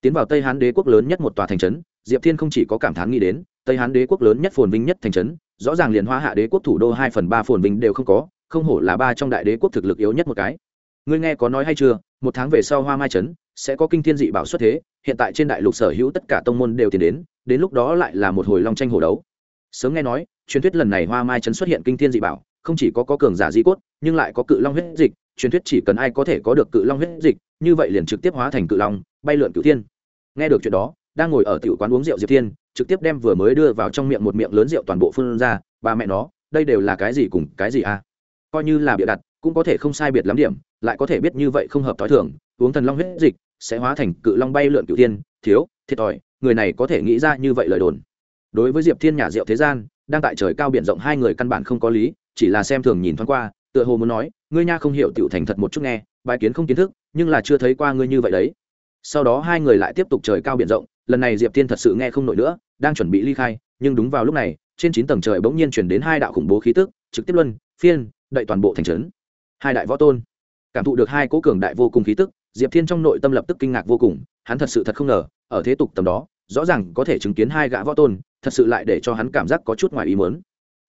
Tiến vào tây hán đế quốc lớn nhất một tòa thành trấn, diệp thiên không chỉ có cảm thán nghĩ đến, tây hán đế quốc lớn nhất phồn vinh nhất thành trấn, rõ ràng liền hoa hạ đế quốc thủ đô hai phần ba phồn vinh đều không có, không hổ là ba trong đại đế quốc thực lực yếu nhất một cái. Ngươi nghe có nói hay chưa, một tháng về sau hoa mai trấn sẽ có kinh thiên dị bảo xuất thế hiện tại trên đại lục sở hữu tất cả tông môn đều tiến đến đến lúc đó lại là một hồi long tranh hồ đấu. Sớm nghe nói truyền thuyết lần này hoa mai trấn xuất hiện kinh thiên dị bảo không chỉ có, có cường giả di cốt nhưng lại có cự long huyết dịch truyền thuyết chỉ cần ai có thể có được cự long huyết dịch như vậy liền trực tiếp hóa thành cự long bay lượn cự thiên. Nghe được chuyện đó đang ngồi ở tiểu quán uống rượu diệp thiên trực tiếp đem vừa mới đưa vào trong miệng một miệng lớn rượu toàn bộ phun ra ba mẹ nó đây đều là cái gì cùng cái gì à? Coi như là bịa đặt cũng có thể không sai biệt lắm điểm lại có thể biết như vậy không hợp thói thường uống thần long huyết dịch, sẽ hóa thành cự long bay lượn cựu tiên thiếu, thiệt thòi, người này có thể nghĩ ra như vậy lời đồn. Đối với diệp thiên nhà rượu thế gian, đang tại trời cao biển rộng hai người căn bản không có lý, chỉ là xem thường nhìn thoáng qua, tựa hồ muốn nói, ngươi nha không hiểu tiểu thành thật một chút nghe bài kiến không kiến thức, nhưng là chưa thấy qua ngươi như vậy đấy. Sau đó hai người lại tiếp tục trời cao biển rộng, lần này diệp thiên thật sự nghe không nổi nữa, đang chuẩn bị ly khai, nhưng đúng vào lúc này, trên chín tầng trời bỗng nhiên chuyển đến hai đạo khủng bố khí tức, trực tiếp luân, phiên, đậy toàn bộ thành trấn. Hai đại võ tôn cảm thụ được hai cố cường đại vô cùng khí tức diệp thiên trong nội tâm lập tức kinh ngạc vô cùng, hắn thật sự thật không ngờ, ở thế tục tầm đó, rõ ràng có thể chứng kiến hai gã võ tôn, thật sự lại để cho hắn cảm giác có chút ngoài ý mớn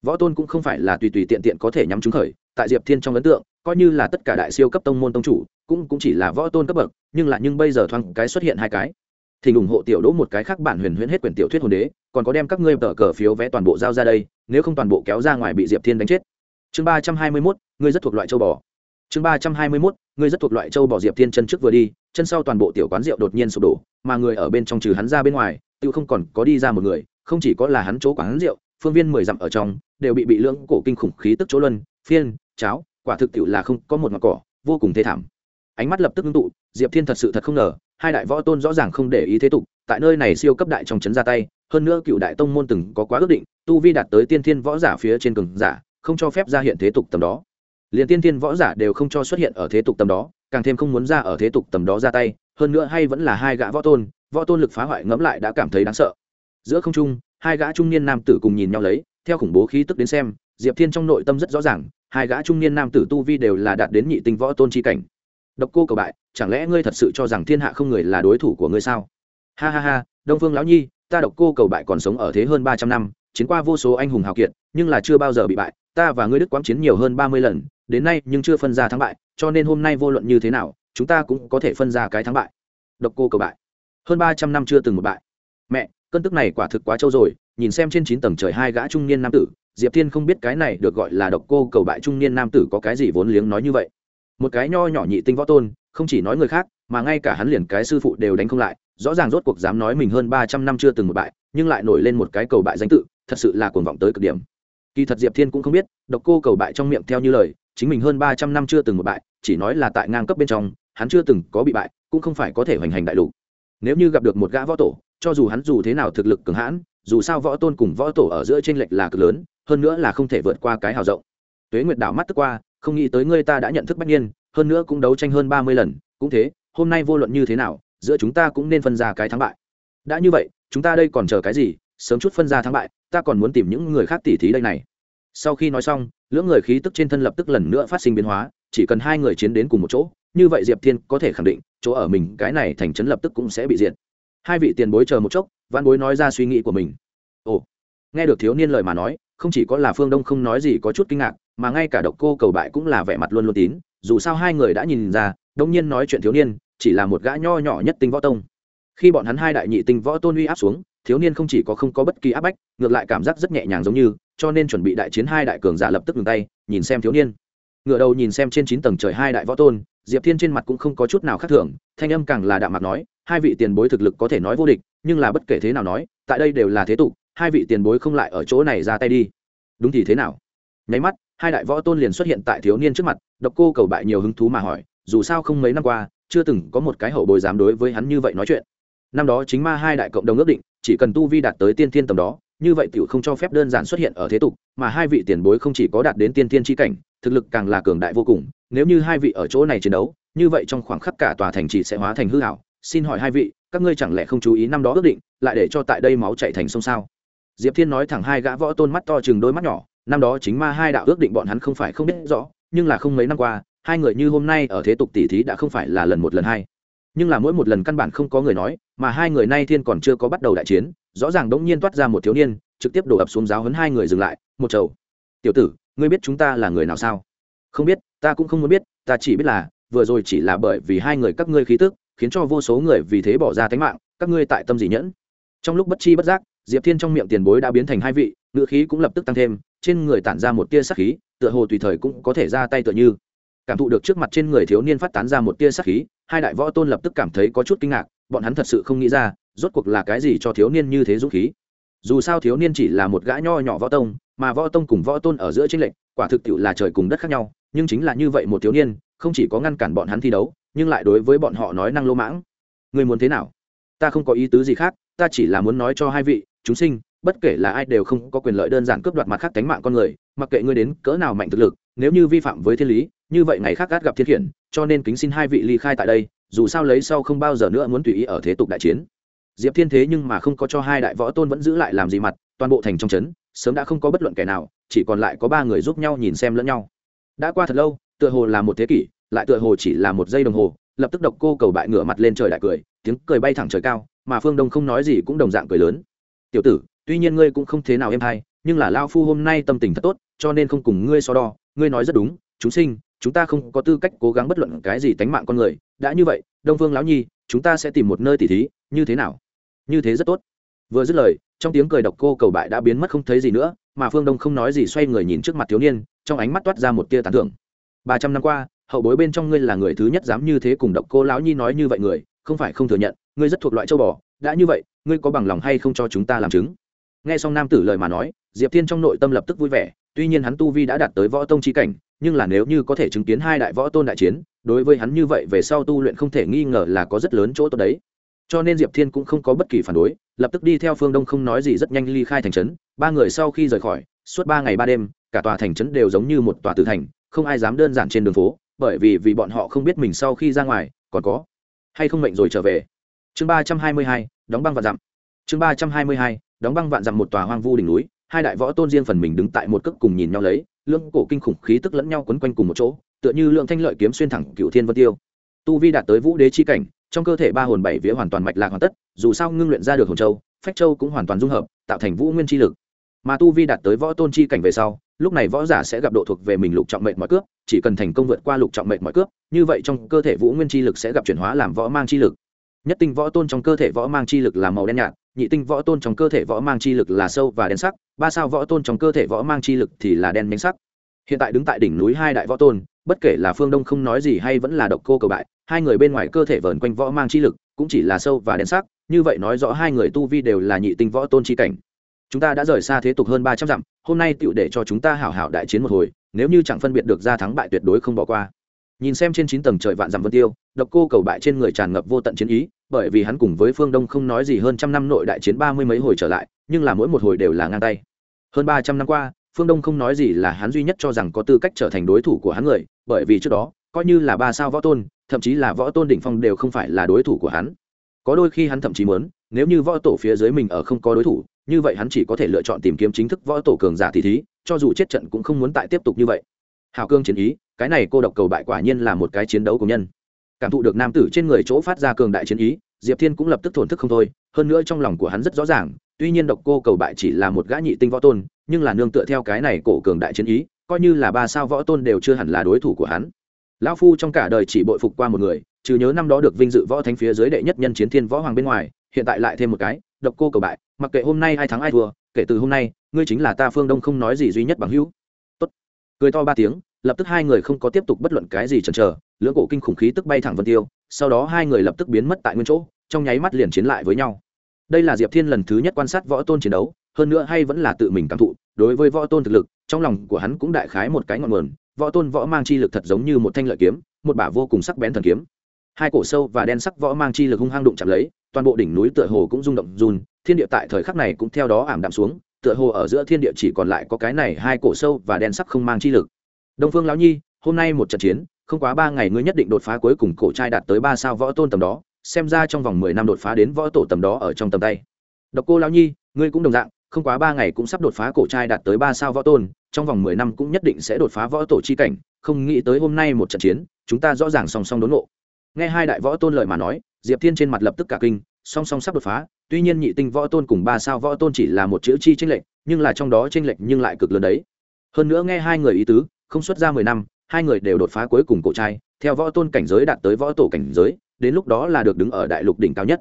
võ tôn cũng không phải là tùy tùy tiện tiện có thể nhắm trúng khởi, tại diệp thiên trong ấn tượng, coi như là tất cả đại siêu cấp tông môn tông chủ, cũng cũng chỉ là võ tôn cấp bậc, nhưng lại, nhưng bây giờ thoáng cái xuất hiện hai cái. Thì ủng hộ tiểu đỗ một cái khác bản huyền huyễn hết quyển tiểu thuyết hồn đế, còn có đem các ngươi tờ cờ phiếu vé toàn bộ giao ra đây, nếu không toàn bộ kéo ra ngoài bị diệp thiên đánh chết. Chương ba trăm hai mươi mốt, ngươi rất thuộc loại châu bò. Chương ba trăm hai mươi mốt ngươi rất thuộc loại châu bỏ diệp thiên chân trước vừa đi, chân sau toàn bộ tiểu quán rượu đột nhiên sụp đổ, mà người ở bên trong trừ hắn ra bên ngoài tự không còn có đi ra một người, không chỉ có là hắn chỗ quán rượu, phương viên mười dặm ở trong, đều bị bị lưỡng cổ kinh khủng khí tức chỗ luân, phiên, cháo, quả thực tiệu là không có một ngọn cỏ, vô cùng thê thảm. Ánh mắt lập tức ngưng tụ, diệp thiên thật sự thật không ngờ, hai đại võ tôn rõ ràng không để ý thế tục, tại nơi này siêu cấp đại trong trấn ra tay, hơn nữa cựu đại tông môn từng có quá ước định, tu vi đạt tới tiên thiên võ giả phía trên cường giả, không cho phép ra hiện thế tục tầm đó liền tiên thiên võ giả đều không cho xuất hiện ở thế tục tầm đó, càng thêm không muốn ra ở thế tục tầm đó ra tay, hơn nữa hay vẫn là hai gã võ tôn võ tôn lực phá hoại ngẫm lại đã cảm thấy đáng sợ. Giữa không trung, hai gã trung niên nam tử cùng nhìn nhau lấy, theo khủng bố khí tức đến xem, diệp thiên trong nội tâm rất rõ ràng, hai gã trung niên nam tử tu vi đều là đạt đến nhị tinh võ tôn chi cảnh. Độc cô cầu bại, chẳng lẽ ngươi thật sự cho rằng thiên hạ không người là đối thủ của ngươi sao? Ha ha ha, đông phương lão nhi, ta độc cô cầu bại còn sống ở thế hơn ba trăm năm, chiến qua vô số anh hùng hào kiệt, nhưng là chưa bao giờ bị bại, ta và ngươi đức quáng chiến nhiều hơn ba mươi lần đến nay nhưng chưa phân ra thắng bại, cho nên hôm nay vô luận như thế nào, chúng ta cũng có thể phân ra cái thắng bại. Độc cô cầu bại. Hơn ba trăm năm chưa từng một bại. Mẹ, cơn tức này quả thực quá trâu rồi, nhìn xem trên chín tầng trời hai gã trung niên nam tử, diệp thiên không biết cái này được gọi là độc cô cầu bại trung niên nam tử có cái gì vốn liếng nói như vậy. Một cái nho nhỏ nhị tinh võ tôn, không chỉ nói người khác, mà ngay cả hắn liền cái sư phụ đều đánh không lại, rõ ràng rốt cuộc dám nói mình hơn ba trăm năm chưa từng một bại, nhưng lại nổi lên một cái cầu bại danh tự, thật sự là cuồng vọng tới cực điểm. Kỳ thật diệp thiên cũng không biết, độc cô cầu bại trong miệng theo như lời chính mình hơn ba trăm năm chưa từng một bại, chỉ nói là tại ngang cấp bên trong, hắn chưa từng có bị bại, cũng không phải có thể hoành hành đại lục. Nếu như gặp được một gã võ tổ, cho dù hắn dù thế nào thực lực cường hãn, dù sao võ tôn cùng võ tổ ở giữa t r ê n lệch là cực lớn, hơn nữa là không thể vượt qua cái hào rộng. Tuế nguyệt đảo mắt tức qua, không nghĩ tới ngươi ta đã nhận thức bách nhiên hơn nữa cũng đấu tranh hơn ba mươi lần, cũng thế, hôm nay vô luận như thế nào, giữa chúng ta cũng nên phân ra cái thắng bại. Đã như vậy, chúng ta đây còn chờ cái gì, sớm chút phân ra thắng bại, ta còn muốn tìm những người khác tỉ thí đây này sau khi nói xong, lưỡng người khí tức trên thân lập tức lần nữa phát sinh biến hóa, chỉ cần hai người chiến đến cùng một chỗ, như vậy diệp thiên có thể khẳng định, chỗ ở mình, cái này thành trấn lập tức cũng sẽ bị diệt. Hai vị tiền bối chờ một chốc văn bối nói ra suy nghĩ của mình. Ồ, nghe được thiếu niên lời mà nói, không chỉ có là phương đông không nói gì có chút kinh ngạc, mà ngay cả độc cô cầu bại cũng là vẻ mặt luôn luôn tín, dù sao hai người đã nhìn ra, đông nhiên nói chuyện thiếu niên, chỉ là một gã nho nhỏ nhất tinh võ tông. Khi bọn hắn hai đại nhị tinh võ tôn uy áp xuống, thiếu niên không chỉ có không có bất kỳ áp bách, ngược lại cảm giác rất nhẹ nhàng giống như cho nên chuẩn bị đại chiến hai đại cường giả lập tức ngừng tay, nhìn xem thiếu niên. Ngựa đầu nhìn xem trên chín tầng trời hai đại võ tôn, diệp thiên trên mặt cũng không có chút nào khác thường, thanh âm càng là đạm mặt nói, hai vị tiền bối thực lực có thể nói vô địch, nhưng là bất kể thế nào nói, tại đây đều là thế tục, hai vị tiền bối không lại ở chỗ này ra tay đi. Đúng thì thế nào? Nháy mắt, hai đại võ tôn liền xuất hiện tại thiếu niên trước mặt, độc cô cầu bại nhiều hứng thú mà hỏi, dù sao không mấy năm qua, chưa từng có một cái hậu bồi dám đối với hắn như vậy nói chuyện. Năm đó chính ma hai đại cộng đồng ước định, chỉ cần tu vi đạt tới tiên thiên tầm đó như vậy tiểu không cho phép đơn giản xuất hiện ở thế tục, mà hai vị tiền bối không chỉ có đạt đến tiên tiên chi cảnh, thực lực càng là cường đại vô cùng, nếu như hai vị ở chỗ này chiến đấu, như vậy trong khoảng khắc cả tòa thành chỉ sẽ hóa thành hư ảo. xin hỏi hai vị, các ngươi chẳng lẽ không chú ý năm đó ước định, lại để cho tại đây máu chảy thành sông sao diệp thiên nói thẳng hai gã võ tôn mắt to chừng đôi mắt nhỏ, năm đó chính ma hai đạo ước định bọn hắn không phải không biết rõ, nhưng là không mấy năm qua, hai người như hôm nay ở thế tục tỷ thí đã không phải là lần một lần hai nhưng là mỗi một lần căn bản không có người nói mà hai người nay thiên còn chưa có bắt đầu đại chiến, rõ ràng đống nhiên toát ra một thiếu niên, trực tiếp đổ ập xuống giáo hấn hai người dừng lại, một chầu tiểu tử, ngươi biết chúng ta là người nào sao? Không biết, ta cũng không muốn biết, ta chỉ biết là, vừa rồi chỉ là bởi vì hai người các ngươi khí tức, khiến cho vô số người vì thế bỏ ra tính mạng, các ngươi tại tâm gì nhẫn? Trong lúc bất chi bất giác, diệp thiên trong miệng tiền bối đã biến thành hai vị, ngữ khí cũng lập tức tăng thêm, trên người tản ra một tia sắc khí, tựa hồ tùy thời cũng có thể ra tay tựa như. Cảm thụ được trước mặt trên người thiếu niên phát tán ra một tia sắc khí, hai đại võ tôn lập tức cảm thấy có chút kinh ngạc bọn hắn thật sự không nghĩ ra, rốt cuộc là cái gì cho thiếu niên như thế dũng khí. Dù sao thiếu niên chỉ là một gã nho nhỏ võ tông, mà võ tông cùng võ tôn ở giữa tranh lệch, quả thực tiệu là trời cùng đất khác nhau, nhưng chính là như vậy một thiếu niên, không chỉ có ngăn cản bọn hắn thi đấu, nhưng lại đối với bọn họ nói năng lô mãng. Người muốn thế nào? Ta không có ý tứ gì khác, ta chỉ là muốn nói cho hai vị, chúng sinh, bất kể là ai đều không có quyền lợi đơn giản cướp đoạt mặt khác tánh mạng con người, mặc kệ ngươi đến cỡ nào mạnh thực lực, nếu như vi phạm với thiên lý, như vậy ngày khác gắt gặp thiên khiển, cho nên kính xin hai vị ly khai tại đây dù sao lấy sau không bao giờ nữa muốn tùy ý ở thế tục đại chiến. Diệp thiên thế nhưng mà không có cho hai đại võ tôn vẫn giữ lại làm gì mặt, toàn bộ thành trong trấn, sớm đã không có bất luận kẻ nào, chỉ còn lại có ba người giúp nhau nhìn xem lẫn nhau. Đã qua thật lâu, tựa hồ là một thế kỷ, lại tựa hồ chỉ là một giây đồng hồ, lập tức độc cô cầu bại ngửa mặt lên trời đại cười, tiếng cười bay thẳng trời cao, mà phương đông không nói gì cũng đồng dạng cười lớn. Tiểu tử, tuy nhiên ngươi cũng không thế nào em hay, nhưng là lao phu hôm nay tâm tình thật tốt, cho nên không cùng ngươi so đo, ngươi nói rất đúng, chúng sinh, chúng ta không có tư cách cố gắng bất luận cái gì tánh mạng con người đã như vậy, đông phương lão nhi, chúng ta sẽ tìm một nơi tỉ thí, như thế nào? Như thế rất tốt. Vừa dứt lời, trong tiếng cười độc cô cầu bại đã biến mất không thấy gì nữa, mà phương đông không nói gì xoay người nhìn trước mặt thiếu niên, trong ánh mắt toát ra một tia tán thưởng. Ba trăm năm qua, hậu bối bên trong ngươi là người thứ nhất dám như thế cùng độc cô lão nhi nói như vậy người, không phải không thừa nhận, ngươi rất thuộc loại châu bò. Đã như vậy, ngươi có bằng lòng hay không cho chúng ta làm chứng? Nghe xong nam tử lời mà nói, diệp thiên trong nội tâm lập tức vui vẻ, tuy nhiên hắn tu vi đã đạt tới võ tông chi cảnh nhưng là nếu như có thể chứng kiến hai đại võ tôn đại chiến, đối với hắn như vậy về sau tu luyện không thể nghi ngờ là có rất lớn chỗ tốt đấy. Cho nên diệp thiên cũng không có bất kỳ phản đối, lập tức đi theo phương đông không nói gì rất nhanh ly khai thành trấn. Ba người sau khi rời khỏi, suốt ba ngày ba đêm, cả tòa thành trấn đều giống như một tòa tử thành, không ai dám đơn giản trên đường phố, bởi vì vì bọn họ không biết mình sau khi ra ngoài, còn có hay không mệnh rồi trở về. Chương ba trăm hai mươi hai, đóng băng vạn dặm. Chương ba trăm hai mươi hai, đóng băng vạn dặm một tòa hoang vu đỉnh núi, hai đại võ tôn riêng phần mình đứng tại một cước cùng nhìn nhau lấy lưỡng cổ kinh khủng khí tức lẫn nhau quấn quanh cùng một chỗ, tựa như lượng thanh lợi kiếm xuyên thẳng cựu thiên vân tiêu. Tu vi đạt tới vũ đế chi cảnh, trong cơ thể ba hồn bảy vía hoàn toàn mạch lạc hoàn tất, dù sao ngưng luyện ra được hồn châu, phách châu cũng hoàn toàn dung hợp, tạo thành vũ nguyên chi lực. Mà tu vi đạt tới võ tôn chi cảnh về sau, lúc này võ giả sẽ gặp độ thuộc về mình lục trọng mệnh mọi cướp, chỉ cần thành công vượt qua lục trọng mệnh mọi cướp, như vậy trong cơ thể vũ nguyên chi lực sẽ gặp chuyển hóa làm võ mang chi lực. Nhất tinh võ tôn trong cơ thể võ mang chi lực là màu đen nhạt nhị tinh võ tôn trong cơ thể võ mang chi lực là sâu và đen sắc, ba sao võ tôn trong cơ thể võ mang chi lực thì là đen nhánh sắc. Hiện tại đứng tại đỉnh núi hai đại võ tôn, bất kể là phương đông không nói gì hay vẫn là độc cô cầu bại, hai người bên ngoài cơ thể vờn quanh võ mang chi lực cũng chỉ là sâu và đen sắc, như vậy nói rõ hai người tu vi đều là nhị tinh võ tôn chi cảnh. Chúng ta đã rời xa thế tục hơn ba trăm dặm, hôm nay tựu để cho chúng ta hảo hảo đại chiến một hồi, nếu như chẳng phân biệt được ra thắng bại tuyệt đối không bỏ qua. Nhìn xem trên chín tầng trời vạn dặm vân tiêu, độc cô cầu bại trên người tràn ngập vô tận chiến ý bởi vì hắn cùng với phương đông không nói gì hơn trăm năm nội đại chiến ba mươi mấy hồi trở lại, nhưng là mỗi một hồi đều là ngang tay. Hơn ba trăm năm qua, phương đông không nói gì là hắn duy nhất cho rằng có tư cách trở thành đối thủ của hắn người, bởi vì trước đó, coi như là ba sao võ tôn, thậm chí là võ tôn đỉnh phong đều không phải là đối thủ của hắn. Có đôi khi hắn thậm chí muốn, nếu như võ tổ phía dưới mình ở không có đối thủ, như vậy hắn chỉ có thể lựa chọn tìm kiếm chính thức võ tổ cường giả tỷ thí, cho dù chết trận cũng không muốn tại tiếp tục như vậy. Hào cương chiến ý, cái này cô độc cầu bại quả nhiên là một cái chiến đấu của nhân cảm thụ được nam tử trên người chỗ phát ra cường đại chiến ý, diệp thiên cũng lập tức thổn thức không thôi, hơn nữa trong lòng của hắn rất rõ ràng, tuy nhiên độc cô cầu bại chỉ là một gã nhị tinh võ tôn, nhưng là nương tựa theo cái này cổ cường đại chiến ý, coi như là ba sao võ tôn đều chưa hẳn là đối thủ của hắn. Lão phu trong cả đời chỉ bội phục qua một người, trừ nhớ năm đó được vinh dự võ thánh phía dưới đệ nhất nhân chiến thiên võ hoàng bên ngoài, hiện tại lại thêm một cái, độc cô cầu bại, mặc kệ hôm nay ai thắng ai thua, kể từ hôm nay, ngươi chính là ta phương đông không nói gì duy nhất bằng hữu. Tốt. Cười to ba tiếng lập tức hai người không có tiếp tục bất luận cái gì chần chờ, lưỡng cổ kinh khủng khí tức bay thẳng vân tiêu, sau đó hai người lập tức biến mất tại nguyên chỗ, trong nháy mắt liền chiến lại với nhau. Đây là diệp thiên lần thứ nhất quan sát võ tôn chiến đấu, hơn nữa hay vẫn là tự mình cảm thụ, đối với võ tôn thực lực, trong lòng của hắn cũng đại khái một cái ngọn nguồn, võ tôn võ mang chi lực thật giống như một thanh lợi kiếm, một bả vô cùng sắc bén thần kiếm. Hai cổ sâu và đen sắc võ mang chi lực hung hăng đụng chạm lấy, toàn bộ đỉnh núi tựa hồ cũng rung động run, thiên địa tại thời khắc này cũng theo đó ảm đạm xuống, tựa hồ ở giữa thiên địa chỉ còn lại có cái này hai cổ sâu và đen sắc không mang chi lực đông phương lão nhi, hôm nay một trận chiến, không quá ba ngày ngươi nhất định đột phá cuối cùng cổ trai đạt tới ba sao võ tôn tầm đó, xem ra trong vòng mười năm đột phá đến võ tổ tầm đó ở trong tầm tay. Độc cô lão nhi, ngươi cũng đồng dạng, không quá ba ngày cũng sắp đột phá cổ trai đạt tới ba sao võ tôn, trong vòng mười năm cũng nhất định sẽ đột phá võ tổ chi cảnh, không nghĩ tới hôm nay một trận chiến, chúng ta rõ ràng song song đốn ngộ. Nghe hai đại võ tôn lời mà nói, diệp thiên trên mặt lập tức cả kinh, song song sắp đột phá, tuy nhiên nhị tinh võ tôn cùng ba sao võ tôn chỉ là một chữ chi tranh lệch, nhưng là trong đó tranh lệch nhưng lại cực lớn đấy. Hơn nữa nghe hai người ý tứ không xuất ra mười năm, hai người đều đột phá cuối cùng cổ trai, theo võ tôn cảnh giới đạt tới võ tổ cảnh giới, đến lúc đó là được đứng ở đại lục đỉnh cao nhất.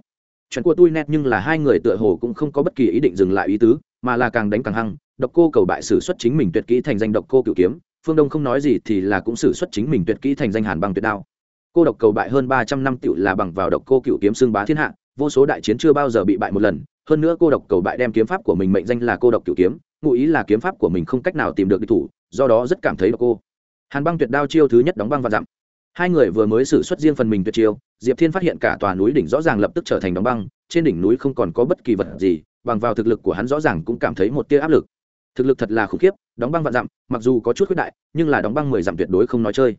Chuyện của tôi nét nhưng là hai người tựa hồ cũng không có bất kỳ ý định dừng lại ý tứ, mà là càng đánh càng hăng, độc cô cầu bại sử xuất chính mình tuyệt kỹ thành danh độc cô cựu kiếm, phương đông không nói gì thì là cũng sử xuất chính mình tuyệt kỹ thành danh hàn bằng tuyệt đao. Cô độc cầu bại hơn ba trăm năm tựu là bằng vào độc cô cựu kiếm xương bá thiên hạ, vô số đại chiến chưa bao giờ bị bại một lần, hơn nữa cô độc cầu bại đem kiếm pháp của mình mệnh danh là cô độc cựu kiếm, ngụ ý là kiếm pháp của mình không cách nào tìm được địch thủ do đó rất cảm thấy độc cô. Hàn băng tuyệt đao chiêu thứ nhất đóng băng và dặm. Hai người vừa mới xử xuất riêng phần mình tuyệt chiêu, diệp thiên phát hiện cả tòa núi đỉnh rõ ràng lập tức trở thành đóng băng, trên đỉnh núi không còn có bất kỳ vật gì, bằng vào thực lực của hắn rõ ràng cũng cảm thấy một tia áp lực. Thực lực thật là khủng khiếp, đóng băng vạn dặm, mặc dù có chút khuyết đại, nhưng là đóng băng mười dặm tuyệt đối không nói chơi.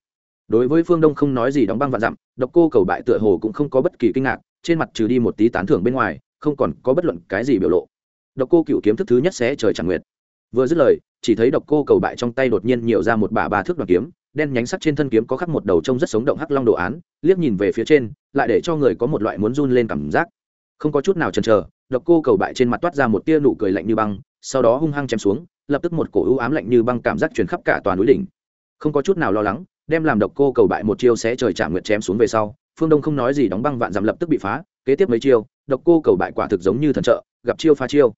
Đối với phương đông không nói gì đóng băng vạn dặm, độc cô cầu bại tựa hồ cũng không có bất kỳ kinh ngạc, trên mặt trừ đi một tí tán thưởng bên ngoài, không còn có bất luận cái gì biểu lộ. Độc cô cựu kiếm thức thứ nhất sẽ trời chẳng nguyệt. Vừa dứt lời chỉ thấy độc cô cầu bại trong tay đột nhiên nhiều ra một bả ba thước đoàn kiếm, đen nhánh sắc trên thân kiếm có khắc một đầu trông rất sống động hắc long đồ án, liếc nhìn về phía trên, lại để cho người có một loại muốn run lên cảm giác. Không có chút nào chần chờ, độc cô cầu bại trên mặt toát ra một tia nụ cười lạnh như băng, sau đó hung hăng chém xuống, lập tức một cổ ưu ám lạnh như băng cảm giác truyền khắp cả toàn núi đỉnh. Không có chút nào lo lắng, đem làm độc cô cầu bại một chiêu sẽ trời trả nguyệt chém xuống về sau, phương đông không nói gì đóng băng vạn dặm lập tức bị phá, kế tiếp mấy chiêu, độc cô cầu bại quả thực giống như thần trợ, gặp chiêu phá chiêu.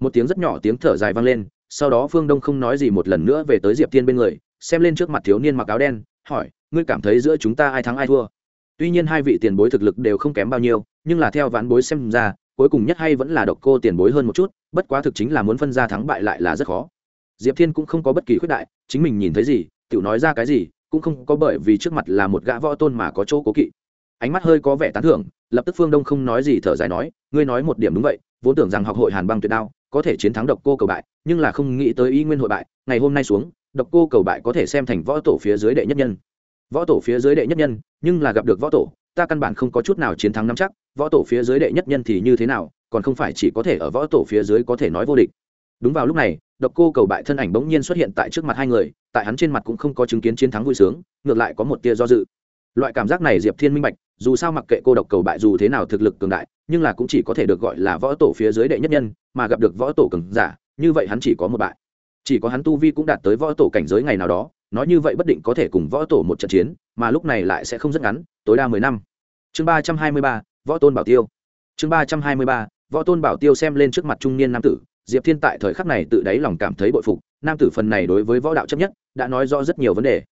Một tiếng rất nhỏ tiếng thở dài vang lên sau đó phương đông không nói gì một lần nữa về tới diệp tiên bên người, xem lên trước mặt thiếu niên mặc áo đen, hỏi, ngươi cảm thấy giữa chúng ta ai thắng ai thua? Tuy nhiên hai vị tiền bối thực lực đều không kém bao nhiêu, nhưng là theo ván bối xem ra, cuối cùng nhất hay vẫn là độc cô tiền bối hơn một chút, bất quá thực chính là muốn phân ra thắng bại lại là rất khó. Diệp thiên cũng không có bất kỳ khuyết đại, chính mình nhìn thấy gì tự nói ra cái gì, cũng không có bởi vì trước mặt là một gã võ tôn mà có chỗ cố kỵ. Ánh mắt hơi có vẻ tán thưởng, lập tức phương đông không nói gì thở dài nói, ngươi nói một điểm đúng vậy, vốn tưởng rằng học hội hàn băng tuyệt đao có thể chiến thắng độc cô cầu bại, nhưng là không nghĩ tới y nguyên hội bại, ngày hôm nay xuống, độc cô cầu bại có thể xem thành võ tổ phía dưới đệ nhất nhân. Võ tổ phía dưới đệ nhất nhân, nhưng là gặp được võ tổ, ta căn bản không có chút nào chiến thắng nắm chắc, võ tổ phía dưới đệ nhất nhân thì như thế nào, còn không phải chỉ có thể ở võ tổ phía dưới có thể nói vô địch. Đúng vào lúc này, độc cô cầu bại thân ảnh bỗng nhiên xuất hiện tại trước mặt hai người, tại hắn trên mặt cũng không có chứng kiến chiến thắng vui sướng, ngược lại có một tia do dự loại cảm giác này diệp thiên minh bạch, dù sao mặc kệ cô độc cầu bại dù thế nào thực lực cường đại, nhưng là cũng chỉ có thể được gọi là võ tổ phía dưới đệ nhất nhân, mà gặp được võ tổ cường giả, như vậy hắn chỉ có một bại. Chỉ có hắn tu vi cũng đạt tới võ tổ cảnh giới ngày nào đó, nói như vậy bất định có thể cùng võ tổ một trận chiến, mà lúc này lại sẽ không rất ngắn, tối đa mười năm. Chương ba trăm hai mươi ba, võ tôn bảo tiêu. Chương ba trăm hai mươi ba, võ tôn bảo tiêu xem lên trước mặt trung niên nam tử, diệp thiên tại thời khắc này tự đáy lòng cảm thấy bội phục, nam tử phần này đối với võ đạo chấp nhất, đã nói rõ rất nhiều vấn đề.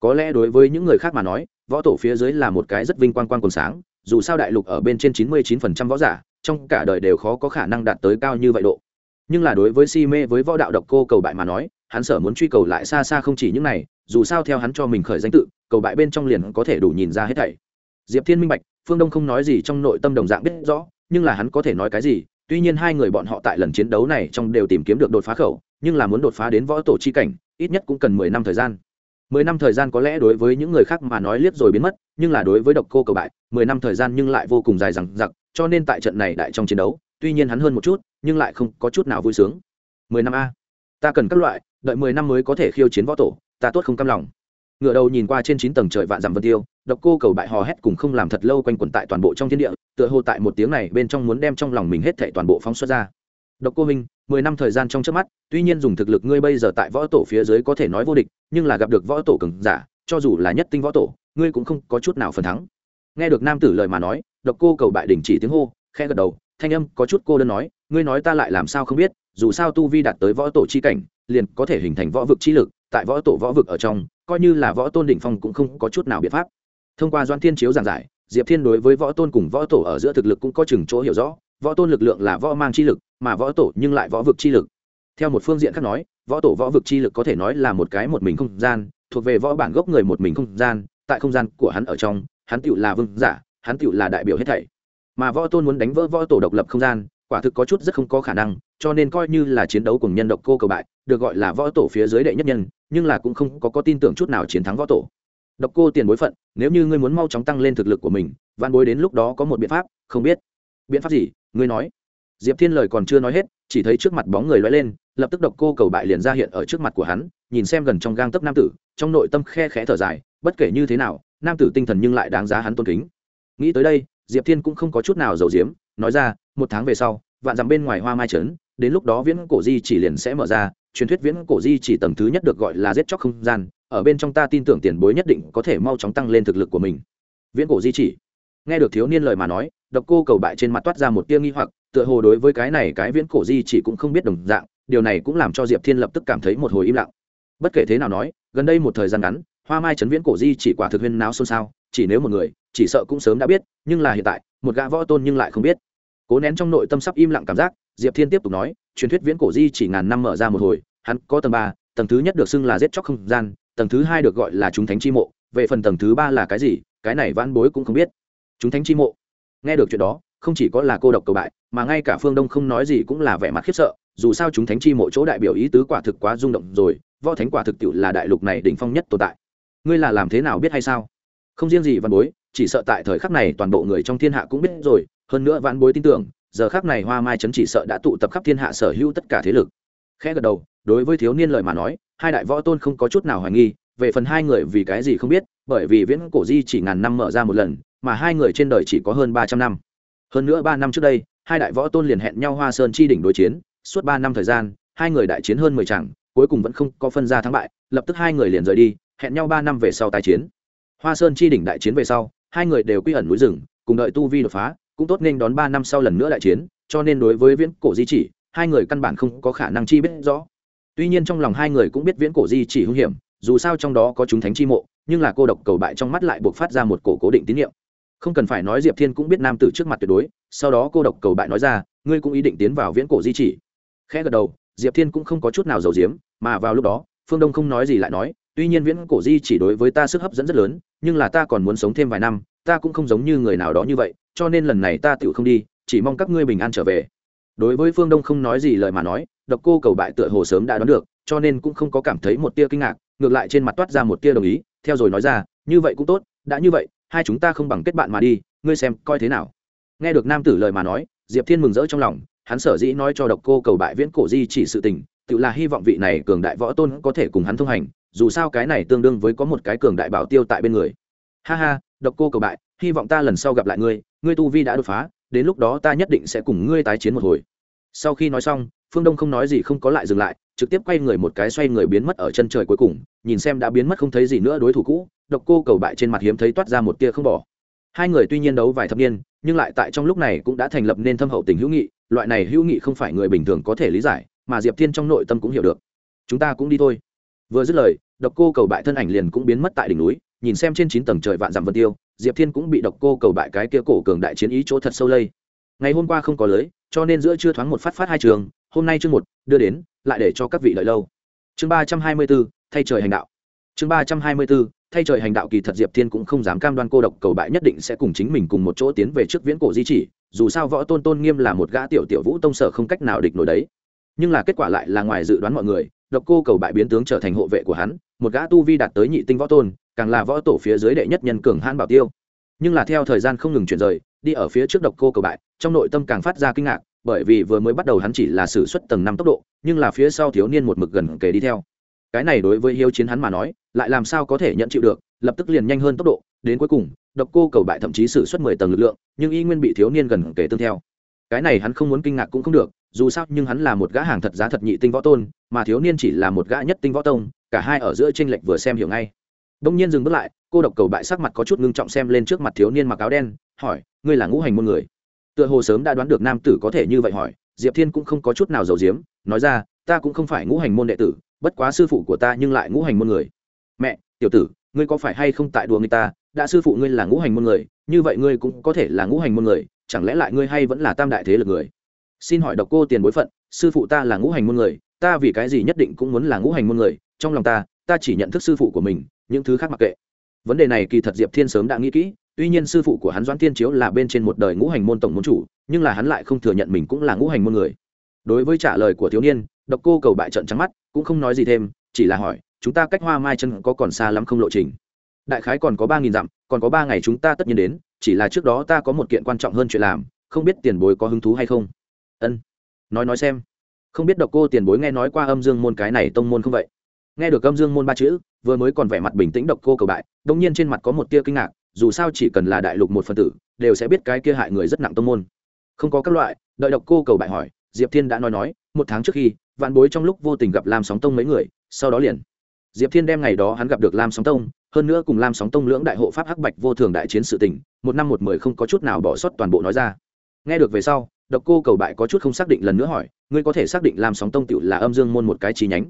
Có lẽ đối với những người khác mà nói võ tổ phía dưới là một cái rất vinh quang quang còn sáng, dù sao đại lục ở bên trên chín mươi chín phần trăm võ giả, trong cả đời đều khó có khả năng đạt tới cao như vậy độ. Nhưng là đối với si mê với võ đạo độc cô cầu bại mà nói, hắn sở muốn truy cầu lại xa xa không chỉ những này, dù sao theo hắn cho mình khởi danh tự, cầu bại bên trong liền có thể đủ nhìn ra hết thảy. Diệp thiên minh bạch, phương đông không nói gì trong nội tâm đồng dạng biết rõ, nhưng là hắn có thể nói cái gì, tuy nhiên hai người bọn họ tại lần chiến đấu này trong đều tìm kiếm được đột phá khẩu, nhưng là muốn đột phá đến võ tổ chi cảnh, ít nhất cũng cần mười năm thời gian mười năm thời gian có lẽ đối với những người khác mà nói liếc rồi biến mất, nhưng là đối với độc cô cầu bại, mười năm thời gian nhưng lại vô cùng dài rằng giặc cho nên tại trận này đại trong chiến đấu, tuy nhiên hắn hơn một chút, nhưng lại không có chút nào vui sướng. Mười năm a. Ta cần các loại, đợi mười năm mới có thể khiêu chiến võ tổ, ta tốt không cam lòng. Ngựa đầu nhìn qua trên chín tầng trời vạn dặm vân tiêu, độc cô cầu bại hò hét cùng không làm thật lâu quanh quẩn tại toàn bộ trong thiên địa, tựa hồ tại một tiếng này bên trong muốn đem trong lòng mình hết thảy toàn bộ phóng xuất ra độc cô minh mười năm thời gian trong trước mắt, tuy nhiên dùng thực lực ngươi bây giờ tại võ tổ phía dưới có thể nói vô địch, nhưng là gặp được võ tổ cường giả, cho dù là nhất tinh võ tổ, ngươi cũng không có chút nào phần thắng. Nghe được nam tử lời mà nói, độc cô cầu bại đình chỉ tiếng hô, khẽ gật đầu, thanh âm có chút cô đơn nói, ngươi nói ta lại làm sao không biết, dù sao tu vi đạt tới võ tổ chi cảnh, liền có thể hình thành võ vực chi lực, tại võ tổ võ vực ở trong, coi như là võ tôn đỉnh phong cũng không có chút nào biện pháp. Thông qua doan thiên chiếu giảng giải, diệp thiên đối với võ tôn cùng võ tổ ở giữa thực lực cũng có chừng chỗ hiểu rõ võ tôn lực lượng là võ mang chi lực mà võ tổ nhưng lại võ vực chi lực. Theo một phương diện khác nói võ tổ võ vực chi lực có thể nói là một cái một mình không gian thuộc về võ bản gốc người một mình không gian tại không gian của hắn ở trong hắn tựu là vương giả hắn tựu là đại biểu hết thảy. Mà võ tôn muốn đánh vỡ võ tổ độc lập không gian quả thực có chút rất không có khả năng cho nên coi như là chiến đấu cùng nhân độc cô cầu bại được gọi là võ tổ phía dưới đệ nhất nhân nhưng là cũng không có, có tin tưởng chút nào chiến thắng võ tổ. Độc cô tiền bối phận nếu như ngươi muốn mau chóng tăng lên thực lực của mình văn bối đến lúc đó có một biện pháp không biết biện pháp gì? Ngươi nói. Diệp thiên lời còn chưa nói hết, chỉ thấy trước mặt bóng người loay lên, lập tức độc cô cầu bại liền ra hiện ở trước mặt của hắn, nhìn xem gần trong gang tấc nam tử, trong nội tâm khe khẽ thở dài, bất kể như thế nào, nam tử tinh thần nhưng lại đáng giá hắn tôn kính. Nghĩ tới đây, diệp thiên cũng không có chút nào giàu diếm nói ra, một tháng về sau, vạn dặm bên ngoài hoa mai trấn, đến lúc đó viễn cổ di chỉ liền sẽ mở ra, truyền thuyết viễn cổ di chỉ tầng thứ nhất được gọi là giết chóc không gian, ở bên trong ta tin tưởng tiền bối nhất định có thể mau chóng tăng lên thực lực của mình. Viễn cổ di chỉ nghe được thiếu niên lời mà nói, độc cô cầu bại trên mặt toát ra một tia nghi hoặc, tựa hồ đối với cái này cái viễn cổ di chỉ cũng không biết đồng dạng, điều này cũng làm cho diệp thiên lập tức cảm thấy một hồi im lặng. Bất kể thế nào nói, gần đây một thời gian ngắn, hoa mai trấn viễn cổ di chỉ quả thực huyên náo xôn xao, chỉ nếu một người, chỉ sợ cũng sớm đã biết, nhưng là hiện tại, một gã võ tôn nhưng lại không biết. Cố nén trong nội tâm sắp im lặng cảm giác, diệp thiên tiếp tục nói, truyền thuyết viễn cổ di chỉ ngàn năm mở ra một hồi, hắn có tầng ba, tầng thứ nhất được xưng là giết chóc không gian, tầng thứ hai được gọi là chúng thánh chi mộ, về phần tầng thứ ba là cái gì, cái này vãn bối cũng không biết chúng thánh chi mộ. Nghe được chuyện đó, không chỉ có là cô độc cầu bại, mà ngay cả phương đông không nói gì cũng là vẻ mặt khiếp sợ, dù sao chúng thánh chi mộ chỗ đại biểu ý tứ quả thực quá rung động rồi, võ thánh quả thực tiệu là đại lục này đỉnh phong nhất tồn tại. Ngươi là làm thế nào biết hay sao? Không riêng gì văn bối, chỉ sợ tại thời khắc này toàn bộ người trong thiên hạ cũng biết rồi, hơn nữa văn bối tin tưởng, giờ khắc này hoa mai chấn chỉ sợ đã tụ tập khắp thiên hạ sở hữu tất cả thế lực. Khẽ gật đầu, đối với thiếu niên lời mà nói, hai đại võ tôn không có chút nào hoài nghi, về phần hai người vì cái gì không biết bởi vì viễn cổ di chỉ ngàn năm mở ra một lần, mà hai người trên đời chỉ có hơn ba trăm năm. Hơn nữa ba năm trước đây, hai đại võ tôn liền hẹn nhau hoa sơn chi đỉnh đối chiến, suốt ba năm thời gian, hai người đại chiến hơn mười chẳng cuối cùng vẫn không có phân ra thắng bại, lập tức hai người liền rời đi, hẹn nhau ba năm về sau tái chiến. Hoa sơn chi đỉnh đại chiến về sau, hai người đều quy ẩn núi rừng, cùng đợi tu vi đột phá, cũng tốt nên đón ba năm sau lần nữa đại chiến, cho nên đối với viễn cổ di chỉ, hai người căn bản không có khả năng chi biết rõ. Tuy nhiên trong lòng hai người cũng biết viễn cổ di chỉ hung hiểm dù sao trong đó có chúng thánh chi mộ, nhưng là cô độc cầu bại trong mắt lại buộc phát ra một cổ cố định tín nhiệm không cần phải nói diệp thiên cũng biết nam tử trước mặt tuyệt đối, sau đó cô độc cầu bại nói ra, ngươi cũng ý định tiến vào viễn cổ di chỉ. Khẽ gật đầu, diệp thiên cũng không có chút nào giàu diếm mà vào lúc đó, phương đông không nói gì lại nói, tuy nhiên viễn cổ di chỉ đối với ta sức hấp dẫn rất lớn, nhưng là ta còn muốn sống thêm vài năm, ta cũng không giống như người nào đó như vậy, cho nên lần này ta tự không đi, chỉ mong các ngươi bình an trở về. Đối với phương đông không nói gì lời mà nói, độc cô cầu bại tựa hồ sớm đã đoán được, cho nên cũng không có cảm thấy một tia kinh ngạc ngược lại trên mặt toát ra một tia đồng ý, theo rồi nói ra, như vậy cũng tốt, đã như vậy, hai chúng ta không bằng kết bạn mà đi, ngươi xem coi thế nào. Nghe được nam tử lời mà nói, diệp thiên mừng rỡ trong lòng, hắn sở dĩ nói cho độc cô cầu bại viễn cổ di chỉ sự tình, tự là hy vọng vị này cường đại võ tôn có thể cùng hắn thông hành, dù sao cái này tương đương với có một cái cường đại bảo tiêu tại bên người. Ha ha, độc cô cầu bại, hy vọng ta lần sau gặp lại ngươi ngươi tu vi đã đột phá, đến lúc đó ta nhất định sẽ cùng ngươi tái chiến một hồi. Sau khi nói xong, phương đông không nói gì không có lại dừng lại trực tiếp quay người một cái xoay người biến mất ở chân trời cuối cùng, nhìn xem đã biến mất không thấy gì nữa đối thủ cũ, độc cô cầu bại trên mặt hiếm thấy toát ra một tia không bỏ. Hai người tuy nhiên đấu vài thập niên, nhưng lại tại trong lúc này cũng đã thành lập nên thâm hậu tình hữu nghị, loại này hữu nghị không phải người bình thường có thể lý giải, mà diệp thiên trong nội tâm cũng hiểu được. Chúng ta cũng đi thôi. Vừa dứt lời, độc cô cầu bại thân ảnh liền cũng biến mất tại đỉnh núi, nhìn xem trên chín tầng trời vạn dặm vân tiêu, diệp thiên cũng bị độc cô cầu bại cái kia cổ cường đại chiến ý chỗ thật sâu lây. Ngày hôm qua không có lưới, cho nên giữa chưa thoáng một phát phát hai trường hôm nay chương một, đưa đến, lại để cho các vị đợi lâu. Chương ba trăm hai mươi b ố thay trời hành đạo. Chương ba trăm hai mươi b ố thay trời hành đạo kỳ thật diệp thiên cũng không dám cam đoan cô độc cầu bại nhất định sẽ cùng chính mình cùng một chỗ tiến về trước viễn cổ di chỉ, dù sao võ tôn tôn nghiêm là một gã tiểu tiểu vũ tông sở không cách nào địch nổi đấy. Nhưng là kết quả lại là ngoài dự đoán mọi người, độc cô cầu bại biến tướng trở thành hộ vệ của hắn, một gã tu vi đạt tới nhị tinh võ tôn, càng là võ tổ phía dưới đệ nhất nhân cường hãn bảo tiêu. Nhưng là theo thời gian không ngừng chuyển rời, đi ở phía trước độc cô cầu bại, trong nội tâm càng phát ra kinh ngạc bởi vì vừa mới bắt đầu hắn chỉ là sử xuất tầng năm tốc độ, nhưng là phía sau thiếu niên một mực gần kề đi theo. Cái này đối với hiếu chiến hắn mà nói, lại làm sao có thể nhận chịu được, lập tức liền nhanh hơn tốc độ, đến cuối cùng, độc cô cầu bại thậm chí sử xuất mười tầng lực lượng, nhưng y nguyên bị thiếu niên gần kề tương theo. Cái này hắn không muốn kinh ngạc cũng không được, dù sao, nhưng hắn là một gã hàng thật giá thật nhị tinh võ tôn, mà thiếu niên chỉ là một gã nhất tinh võ tông, cả hai ở giữa tranh lệch vừa xem hiểu ngay. Đông nhiên dừng bước lại, cô độc cầu bại sắc mặt có chút ngưng trọng xem lên trước mặt thiếu niên mặc áo đen, hỏi, ngươi là ngũ hành môn người? Tựa hồ sớm đã đoán được nam tử có thể như vậy hỏi, diệp thiên cũng không có chút nào giàu diếm nói ra, ta cũng không phải ngũ hành môn đệ tử, bất quá sư phụ của ta nhưng lại ngũ hành môn người. Mẹ, tiểu tử, ngươi có phải hay không tại đùa người ta? Đã sư phụ ngươi là ngũ hành môn người, như vậy ngươi cũng có thể là ngũ hành môn người, chẳng lẽ lại ngươi hay vẫn là tam đại thế lực người? Xin hỏi độc cô tiền bối phận, sư phụ ta là ngũ hành môn người, ta vì cái gì nhất định cũng muốn là ngũ hành môn người, trong lòng ta ta chỉ nhận thức sư phụ của mình, những thứ khác mặc kệ. Vấn đề này kỳ thật diệp thiên sớm đã nghĩ kỹ tuy nhiên sư phụ của hắn doãn tiên chiếu là bên trên một đời ngũ hành môn tổng môn chủ, nhưng là hắn lại không thừa nhận mình cũng là ngũ hành môn người. Đối với trả lời của thiếu niên, độc cô cầu bại trận trắng mắt, cũng không nói gì thêm, chỉ là hỏi, chúng ta cách hoa mai chân có còn xa lắm không lộ trình? Đại khái còn có ba nghìn dặm, còn có ba ngày chúng ta tất nhiên đến, chỉ là trước đó ta có một kiện quan trọng hơn chuyện làm, không biết tiền bối có hứng thú hay không? Ân, nói nói xem. Không biết độc cô tiền bối nghe nói qua âm dương môn cái này tông môn không vậy? Nghe được âm dương môn ba chữ, vừa mới còn vẻ mặt bình tĩnh độc cô cầu bại đông nhiên trên mặt có một tia kinh ngạc dù sao chỉ cần là đại lục một phần tử, đều sẽ biết cái kia hại người rất nặng tông môn. Không có các loại, đợi độc cô cầu bại hỏi, diệp thiên đã nói nói, một tháng trước khi, vạn bối trong lúc vô tình gặp lam sóng tông mấy người, sau đó liền. Diệp thiên đem ngày đó hắn gặp được lam sóng tông, hơn nữa cùng lam sóng tông lưỡng đại hộ pháp hắc bạch vô thường đại chiến sự tình, một năm một mười không có chút nào bỏ sót toàn bộ nói ra. Nghe được về sau, độc cô cầu bại có chút không xác định lần nữa hỏi, ngươi có thể xác định lam sóng tông tựu là âm dương môn một cái chi nhánh?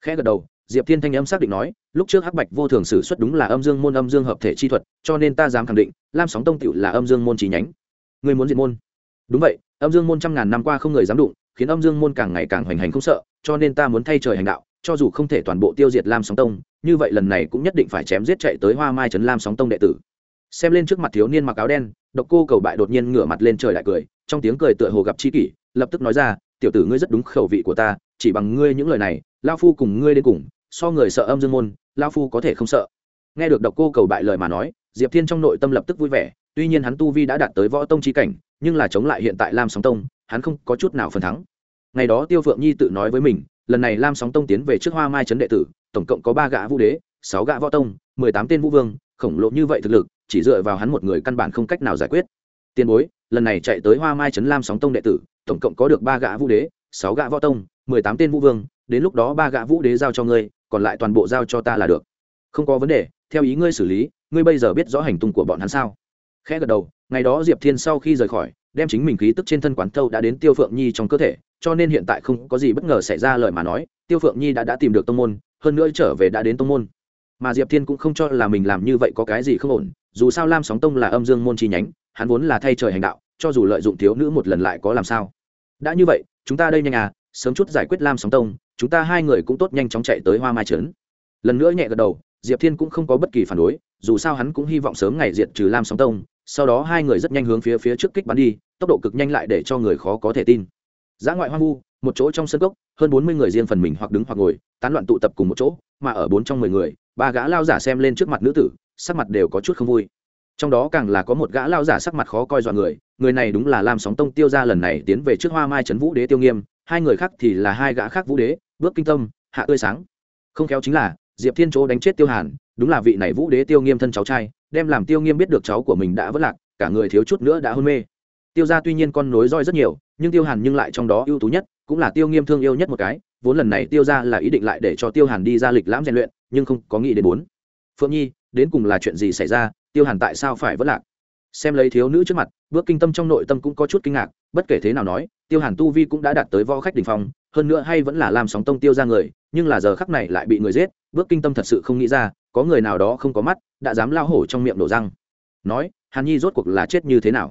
Khẽ gật đầu diệp thiên thanh âm xác định nói, lúc trước hắc bạch vô thường sử xuất đúng là âm dương môn âm dương hợp thể chi thuật, cho nên ta dám khẳng định, lam sóng tông tựu là âm dương môn chi nhánh. Ngươi muốn diệt môn? Đúng vậy, âm dương môn trăm ngàn năm qua không người dám đụng, khiến âm dương môn càng ngày càng hoành hành không sợ, cho nên ta muốn thay trời hành đạo, cho dù không thể toàn bộ tiêu diệt lam sóng tông, như vậy lần này cũng nhất định phải chém giết chạy tới hoa mai trấn lam sóng tông đệ tử. Xem lên trước mặt thiếu niên mặc áo đen, độc cô cầu bại đột nhiên ngửa mặt lên trời lại cười, trong tiếng cười tựa hồ gặp chi kỷ, lập tức nói ra, tiểu tử ngươi rất đúng khẩu vị của ta, chỉ bằng ngươi những lời này lao phu cùng ngươi đến cùng so người sợ âm dương môn lao phu có thể không sợ. Nghe được độc cô cầu bại lời mà nói, diệp thiên trong nội tâm lập tức vui vẻ, tuy nhiên hắn tu vi đã đạt tới võ tông trí cảnh, nhưng là chống lại hiện tại lam sóng tông, hắn không có chút nào phần thắng. Ngày đó tiêu phượng nhi tự nói với mình, lần này lam sóng tông tiến về trước hoa mai trấn đệ tử, tổng cộng có ba gã vũ đế, sáu gã võ tông, mười tám tên vũ vương, khổng lồ như vậy thực lực, chỉ dựa vào hắn một người căn bản không cách nào giải quyết. Tiền bối, lần này chạy tới hoa mai trấn lam sóng tông đệ tử, tổng cộng có được ba gã vũ đế, sáu gã võ tông, mười tám tên vũ vương, đến lúc đó ba gã vũ đế giao cho ngươi còn lại toàn bộ giao cho ta là được. Không có vấn đề, theo ý ngươi xử lý, ngươi bây giờ biết rõ hành tung của bọn hắn sao? Khẽ gật đầu, ngày đó diệp thiên sau khi rời khỏi, đem chính mình khí tức trên thân quán thâu đã đến tiêu phượng nhi trong cơ thể, cho nên hiện tại không có gì bất ngờ xảy ra lời mà nói, tiêu phượng nhi đã đã tìm được tông môn, hơn nữa trở về đã đến tông môn. Mà diệp thiên cũng không cho là mình làm như vậy có cái gì không ổn, dù sao lam sóng tông là âm dương môn chi nhánh, hắn vốn là thay trời hành đạo, cho dù lợi dụng thiếu nữ một lần lại có làm sao? Đã như vậy, chúng ta đây nhanh à sớm chút giải quyết lam sóng tông chúng ta hai người cũng tốt nhanh chóng chạy tới hoa mai trấn. Lần nữa nhẹ gật đầu, diệp thiên cũng không có bất kỳ phản đối, dù sao hắn cũng hy vọng sớm ngày diệt trừ lam sóng tông, sau đó hai người rất nhanh hướng phía phía trước kích bắn đi, tốc độ cực nhanh lại để cho người khó có thể tin. Giã ngoại hoang vu, một chỗ trong sân cốc, hơn bốn mươi người riêng phần mình hoặc đứng hoặc ngồi, tán loạn tụ tập cùng một chỗ, mà ở bốn trong mười người, ba gã lao giả xem lên trước mặt nữ tử, sắc mặt đều có chút không vui. Trong đó càng là có một gã lao giả sắc mặt khó coi dọa người người này đúng là lam sóng tông tiêu ra lần này tiến về trước hoa mai trấn vũ đế tiêu nghiêm, hai người khác thì là hai gã khác vũ đế bước kinh tâm, hạ tươi sáng. Không khéo chính là, diệp thiên chỗ đánh chết tiêu hàn, đúng là vị này vũ đế tiêu nghiêm thân cháu trai, đem làm tiêu nghiêm biết được cháu của mình đã vất lạc, cả người thiếu chút nữa đã hôn mê. Tiêu ra tuy nhiên con nối roi rất nhiều, nhưng tiêu hàn nhưng lại trong đó ưu tú nhất, cũng là tiêu nghiêm thương yêu nhất một cái, vốn lần này tiêu ra là ý định lại để cho tiêu hàn đi ra lịch lãm rèn luyện, nhưng không có nghĩ đến bốn. Phượng nhi, đến cùng là chuyện gì xảy ra, tiêu hàn tại sao phải vất lạc? Xem lấy thiếu nữ trước mặt, bước kinh tâm trong nội tâm cũng có chút kinh ngạc, bất kể thế nào nói tiêu hàn tu vi cũng đã đạt tới võ khách đ ỉ n h phong, hơn nữa hay vẫn là làm sóng tông tiêu ra người, nhưng là giờ khắc này lại bị người giết, bước kinh tâm thật sự không nghĩ ra, có người nào đó không có mắt, đã dám lao hổ trong miệng đổ răng. Nói, hàn nhi rốt cuộc là chết như thế nào?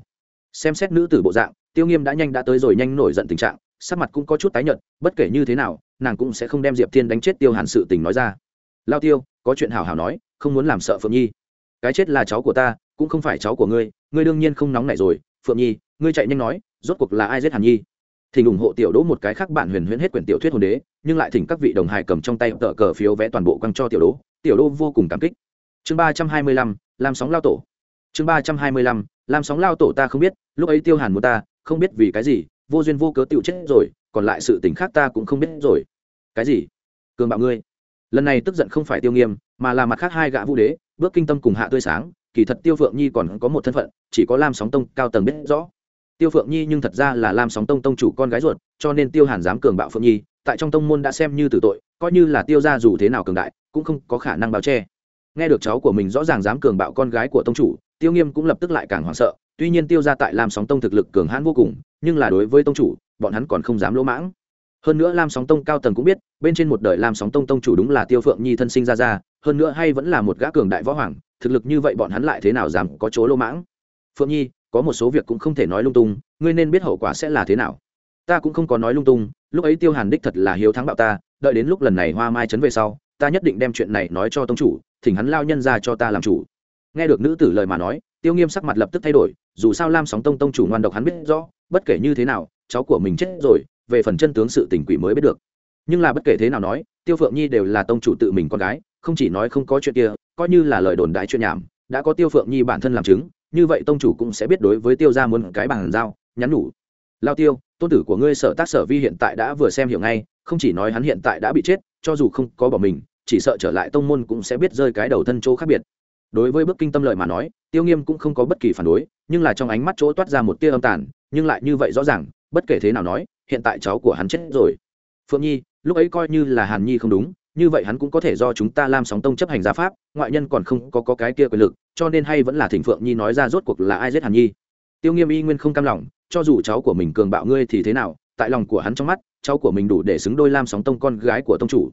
Xem xét nữ tử bộ dạng, tiêu nghiêm đã nhanh đã tới rồi nhanh nổi giận tình trạng, sắc mặt cũng có chút tái nhợt, bất kể như thế nào, nàng cũng sẽ không đem diệp thiên đánh chết tiêu hàn sự tình nói ra. Lao tiêu, có chuyện hào hào nói, không muốn làm sợ phượng nhi. Cái chết là cháu của ta, cũng không phải cháu của ngươi ngươi đương nhiên không nóng nảy rồi. Phượng nhi, ngươi chạy nhanh nói rốt cuộc là ai giết hàn nhi? Thỉnh ủng hộ tiểu đỗ một cái khác bạn huyền huyễn hết quyển tiểu thuyết hồn đế, nhưng lại thỉnh các vị đồng hài cầm trong tay tờ cờ phiếu vẽ toàn bộ quăng cho tiểu đỗ. Tiểu đỗ vô cùng cảm kích. Chương ba trăm hai mươi lăm, làm sóng lao tổ. Chương ba trăm hai mươi lăm, làm sóng lao tổ ta không biết, lúc ấy tiêu hàn muốn ta, không biết vì cái gì, vô duyên vô cớ tựu chết rồi, còn lại sự tình khác ta cũng không biết rồi. Cái gì? Cường bạo ngươi. Lần này tức giận không phải tiêu nghiêm, mà là mặt khác hai gã vũ đế, bước kinh tâm cùng hạ tươi sáng, kỳ thật tiêu phượng nhi còn có một thân phận, chỉ có lam sóng tông cao tầng biết rõ tiêu phượng nhi nhưng thật ra là lam sóng tông tông chủ con gái ruột, cho nên tiêu hàn dám cường bạo phượng nhi, tại trong tông môn đã xem như tử tội, coi như là tiêu ra dù thế nào cường đại, cũng không có khả năng bao che. Nghe được cháu của mình rõ ràng dám cường bạo con gái của tông chủ, tiêu nghiêm cũng lập tức lại càng hoảng sợ, tuy nhiên tiêu ra tại lam sóng tông thực lực cường hãn vô cùng, nhưng là đối với tông chủ, bọn hắn còn không dám lỗ mãng. Hơn nữa lam sóng tông cao tầng cũng biết, bên trên một đời lam sóng tông tông chủ đúng là tiêu phượng nhi thân sinh ra ra, hơn nữa hay vẫn là một gã cường đại võ hoàng, thực lực như vậy bọn hắn lại thế nào dám có chỗ lỗ mãng? Phượng nhi có một số việc cũng không thể nói lung tung, ngươi nên biết hậu quả sẽ là thế nào. Ta cũng không có nói lung tung, lúc ấy tiêu hàn đích thật là hiếu thắng bạo ta, đợi đến lúc lần này hoa mai trấn về sau, ta nhất định đem chuyện này nói cho tông chủ, thỉnh hắn lao nhân ra cho ta làm chủ. Nghe được nữ tử lời mà nói, tiêu nghiêm sắc mặt lập tức thay đổi, dù sao lam sóng tông tông chủ ngoan độc hắn biết rõ, bất kể như thế nào, cháu của mình chết rồi, về phần chân tướng sự tình quỷ mới biết được. Nhưng là bất kể thế nào nói, tiêu phượng nhi đều là tông chủ tự mình con gái, không chỉ nói không có chuyện kia, coi như là lời đồn đại chuyện nhảm, đã có tiêu phượng nhi bản thân làm chứng như vậy tông chủ cũng sẽ biết đối với tiêu ra muốn cái bàn giao, nhắn nhủ. Lao tiêu, tôn tử của ngươi sở tác sở vi hiện tại đã vừa xem hiểu ngay, không chỉ nói hắn hiện tại đã bị chết, cho dù không có bỏ mình, chỉ sợ trở lại tông môn cũng sẽ biết rơi cái đầu thân chỗ khác biệt. Đối với bước kinh tâm lợi mà nói, tiêu nghiêm cũng không có bất kỳ phản đối, nhưng là trong ánh mắt chỗ toát ra một tia âm tàn, nhưng lại như vậy rõ ràng, bất kể thế nào nói, hiện tại cháu của hắn chết rồi. Phượng nhi, lúc ấy coi như là hàn nhi không đúng như vậy hắn cũng có thể do chúng ta lam sóng tông chấp hành gia pháp ngoại nhân còn không có, có cái kia quyền lực cho nên hay vẫn là thỉnh phượng nhi nói ra rốt cuộc là ai giết hàn nhi. Tiêu nghiêm y nguyên không cam lòng cho dù cháu của mình cường bạo ngươi thì thế nào tại lòng của hắn trong mắt cháu của mình đủ để xứng đôi lam sóng tông con gái của tông chủ.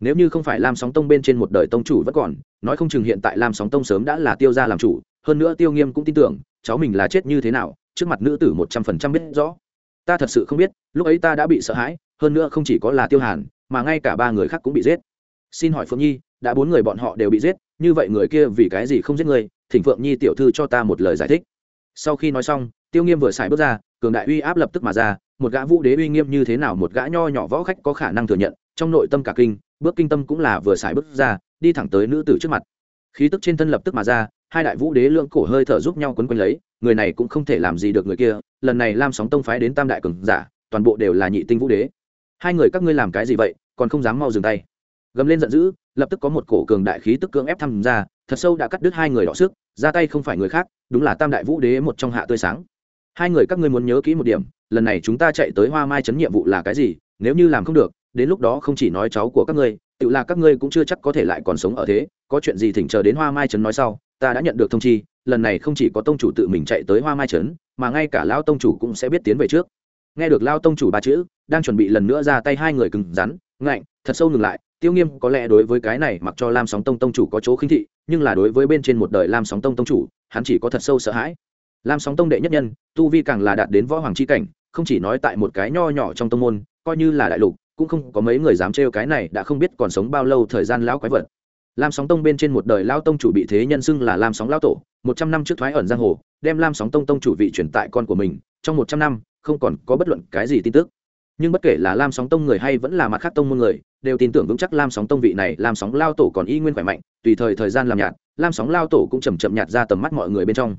Nếu như không phải lam sóng tông bên trên một đời tông chủ vẫn còn nói không chừng hiện tại lam sóng tông sớm đã là tiêu gia làm chủ hơn nữa tiêu nghiêm cũng tin tưởng cháu mình là chết như thế nào trước mặt nữ tử một trăm phần trăm biết rõ. Ta thật sự không biết lúc ấy ta đã bị sợ hãi hơn nữa không chỉ có là tiêu hàn mà ngay cả ba người khác cũng bị giết. Xin hỏi phượng nhi, đã bốn người bọn họ đều bị giết, như vậy người kia vì cái gì không giết người? Thỉnh phượng nhi tiểu thư cho ta một lời giải thích. Sau khi nói xong, tiêu nghiêm vừa xài bước ra, cường đại uy áp lập tức mà ra, một gã vũ đế uy nghiêm như thế nào, một gã nho nhỏ võ khách có khả năng thừa nhận, trong nội tâm cả kinh, bước kinh tâm cũng là vừa xài bước ra, đi thẳng tới nữ tử trước mặt. Khí tức trên thân lập tức mà ra, hai đại vũ đế lưỡng cổ hơi thở giúp nhau quấn quanh lấy, người này cũng không thể làm gì được người kia, lần này lam sóng tông phái đến tam đại cường giả, toàn bộ đều là nhị tinh vũ đế. Hai người các ngươi làm cái gì vậy? Còn không dám mau dừng tay. Gầm lên giận dữ, lập tức có một cổ cường đại khí tức cưỡng ép tham gia, thật sâu đã cắt đứt hai người đọ sức, ra tay không phải người khác, đúng là tam đại vũ đế một trong hạ tươi sáng. Hai người các ngươi muốn nhớ kỹ một điểm, lần này chúng ta chạy tới hoa mai chấn nhiệm vụ là cái gì, nếu như làm không được, đến lúc đó không chỉ nói cháu của các ngươi, tự là các ngươi cũng chưa chắc có thể lại còn sống ở thế, có chuyện gì thỉnh chờ đến hoa mai trấn nói sau, ta đã nhận được thông chi, lần này không chỉ có tông chủ tự mình chạy tới hoa mai trấn mà ngay cả lao tông chủ cũng sẽ biết tiến về trước. Nghe được lao tông chủ ba chữ, đang chuẩn bị lần nữa ra tay hai người cứng rắn ngạnh, thật sâu ngừng lại, tiêu nghiêm có lẽ đối với cái này mặc cho lam sóng tông tông chủ có chỗ khinh thị, nhưng là đối với bên trên một đời lam sóng tông tông chủ, hắn chỉ có thật sâu sợ hãi. Lam sóng tông đệ nhất nhân, tu vi càng là đạt đến võ hoàng c h i cảnh, không chỉ nói tại một cái nho nhỏ trong tông môn, coi như là đại lục, cũng không có mấy người dám trêu cái này đã không biết còn sống bao lâu thời gian lão quái vật. Lam sóng tông bên trên một đời lao tông chủ bị thế nhân xưng là lam sóng lao tổ, một trăm năm trước thoái ẩn giang hồ, đem lam sóng tông tông chủ vị truyền tại con của mình, trong một trăm năm, không còn có bất luận cái gì tin tức nhưng bất kể là lam sóng tông người hay vẫn là mặt khác tông môn người, đều tin tưởng vững chắc lam sóng tông vị này, lam sóng lao tổ còn y nguyên khỏe mạnh, tùy thời thời gian làm nhạt, lam sóng lao tổ cũng chầm chậm nhạt ra tầm mắt mọi người bên trong.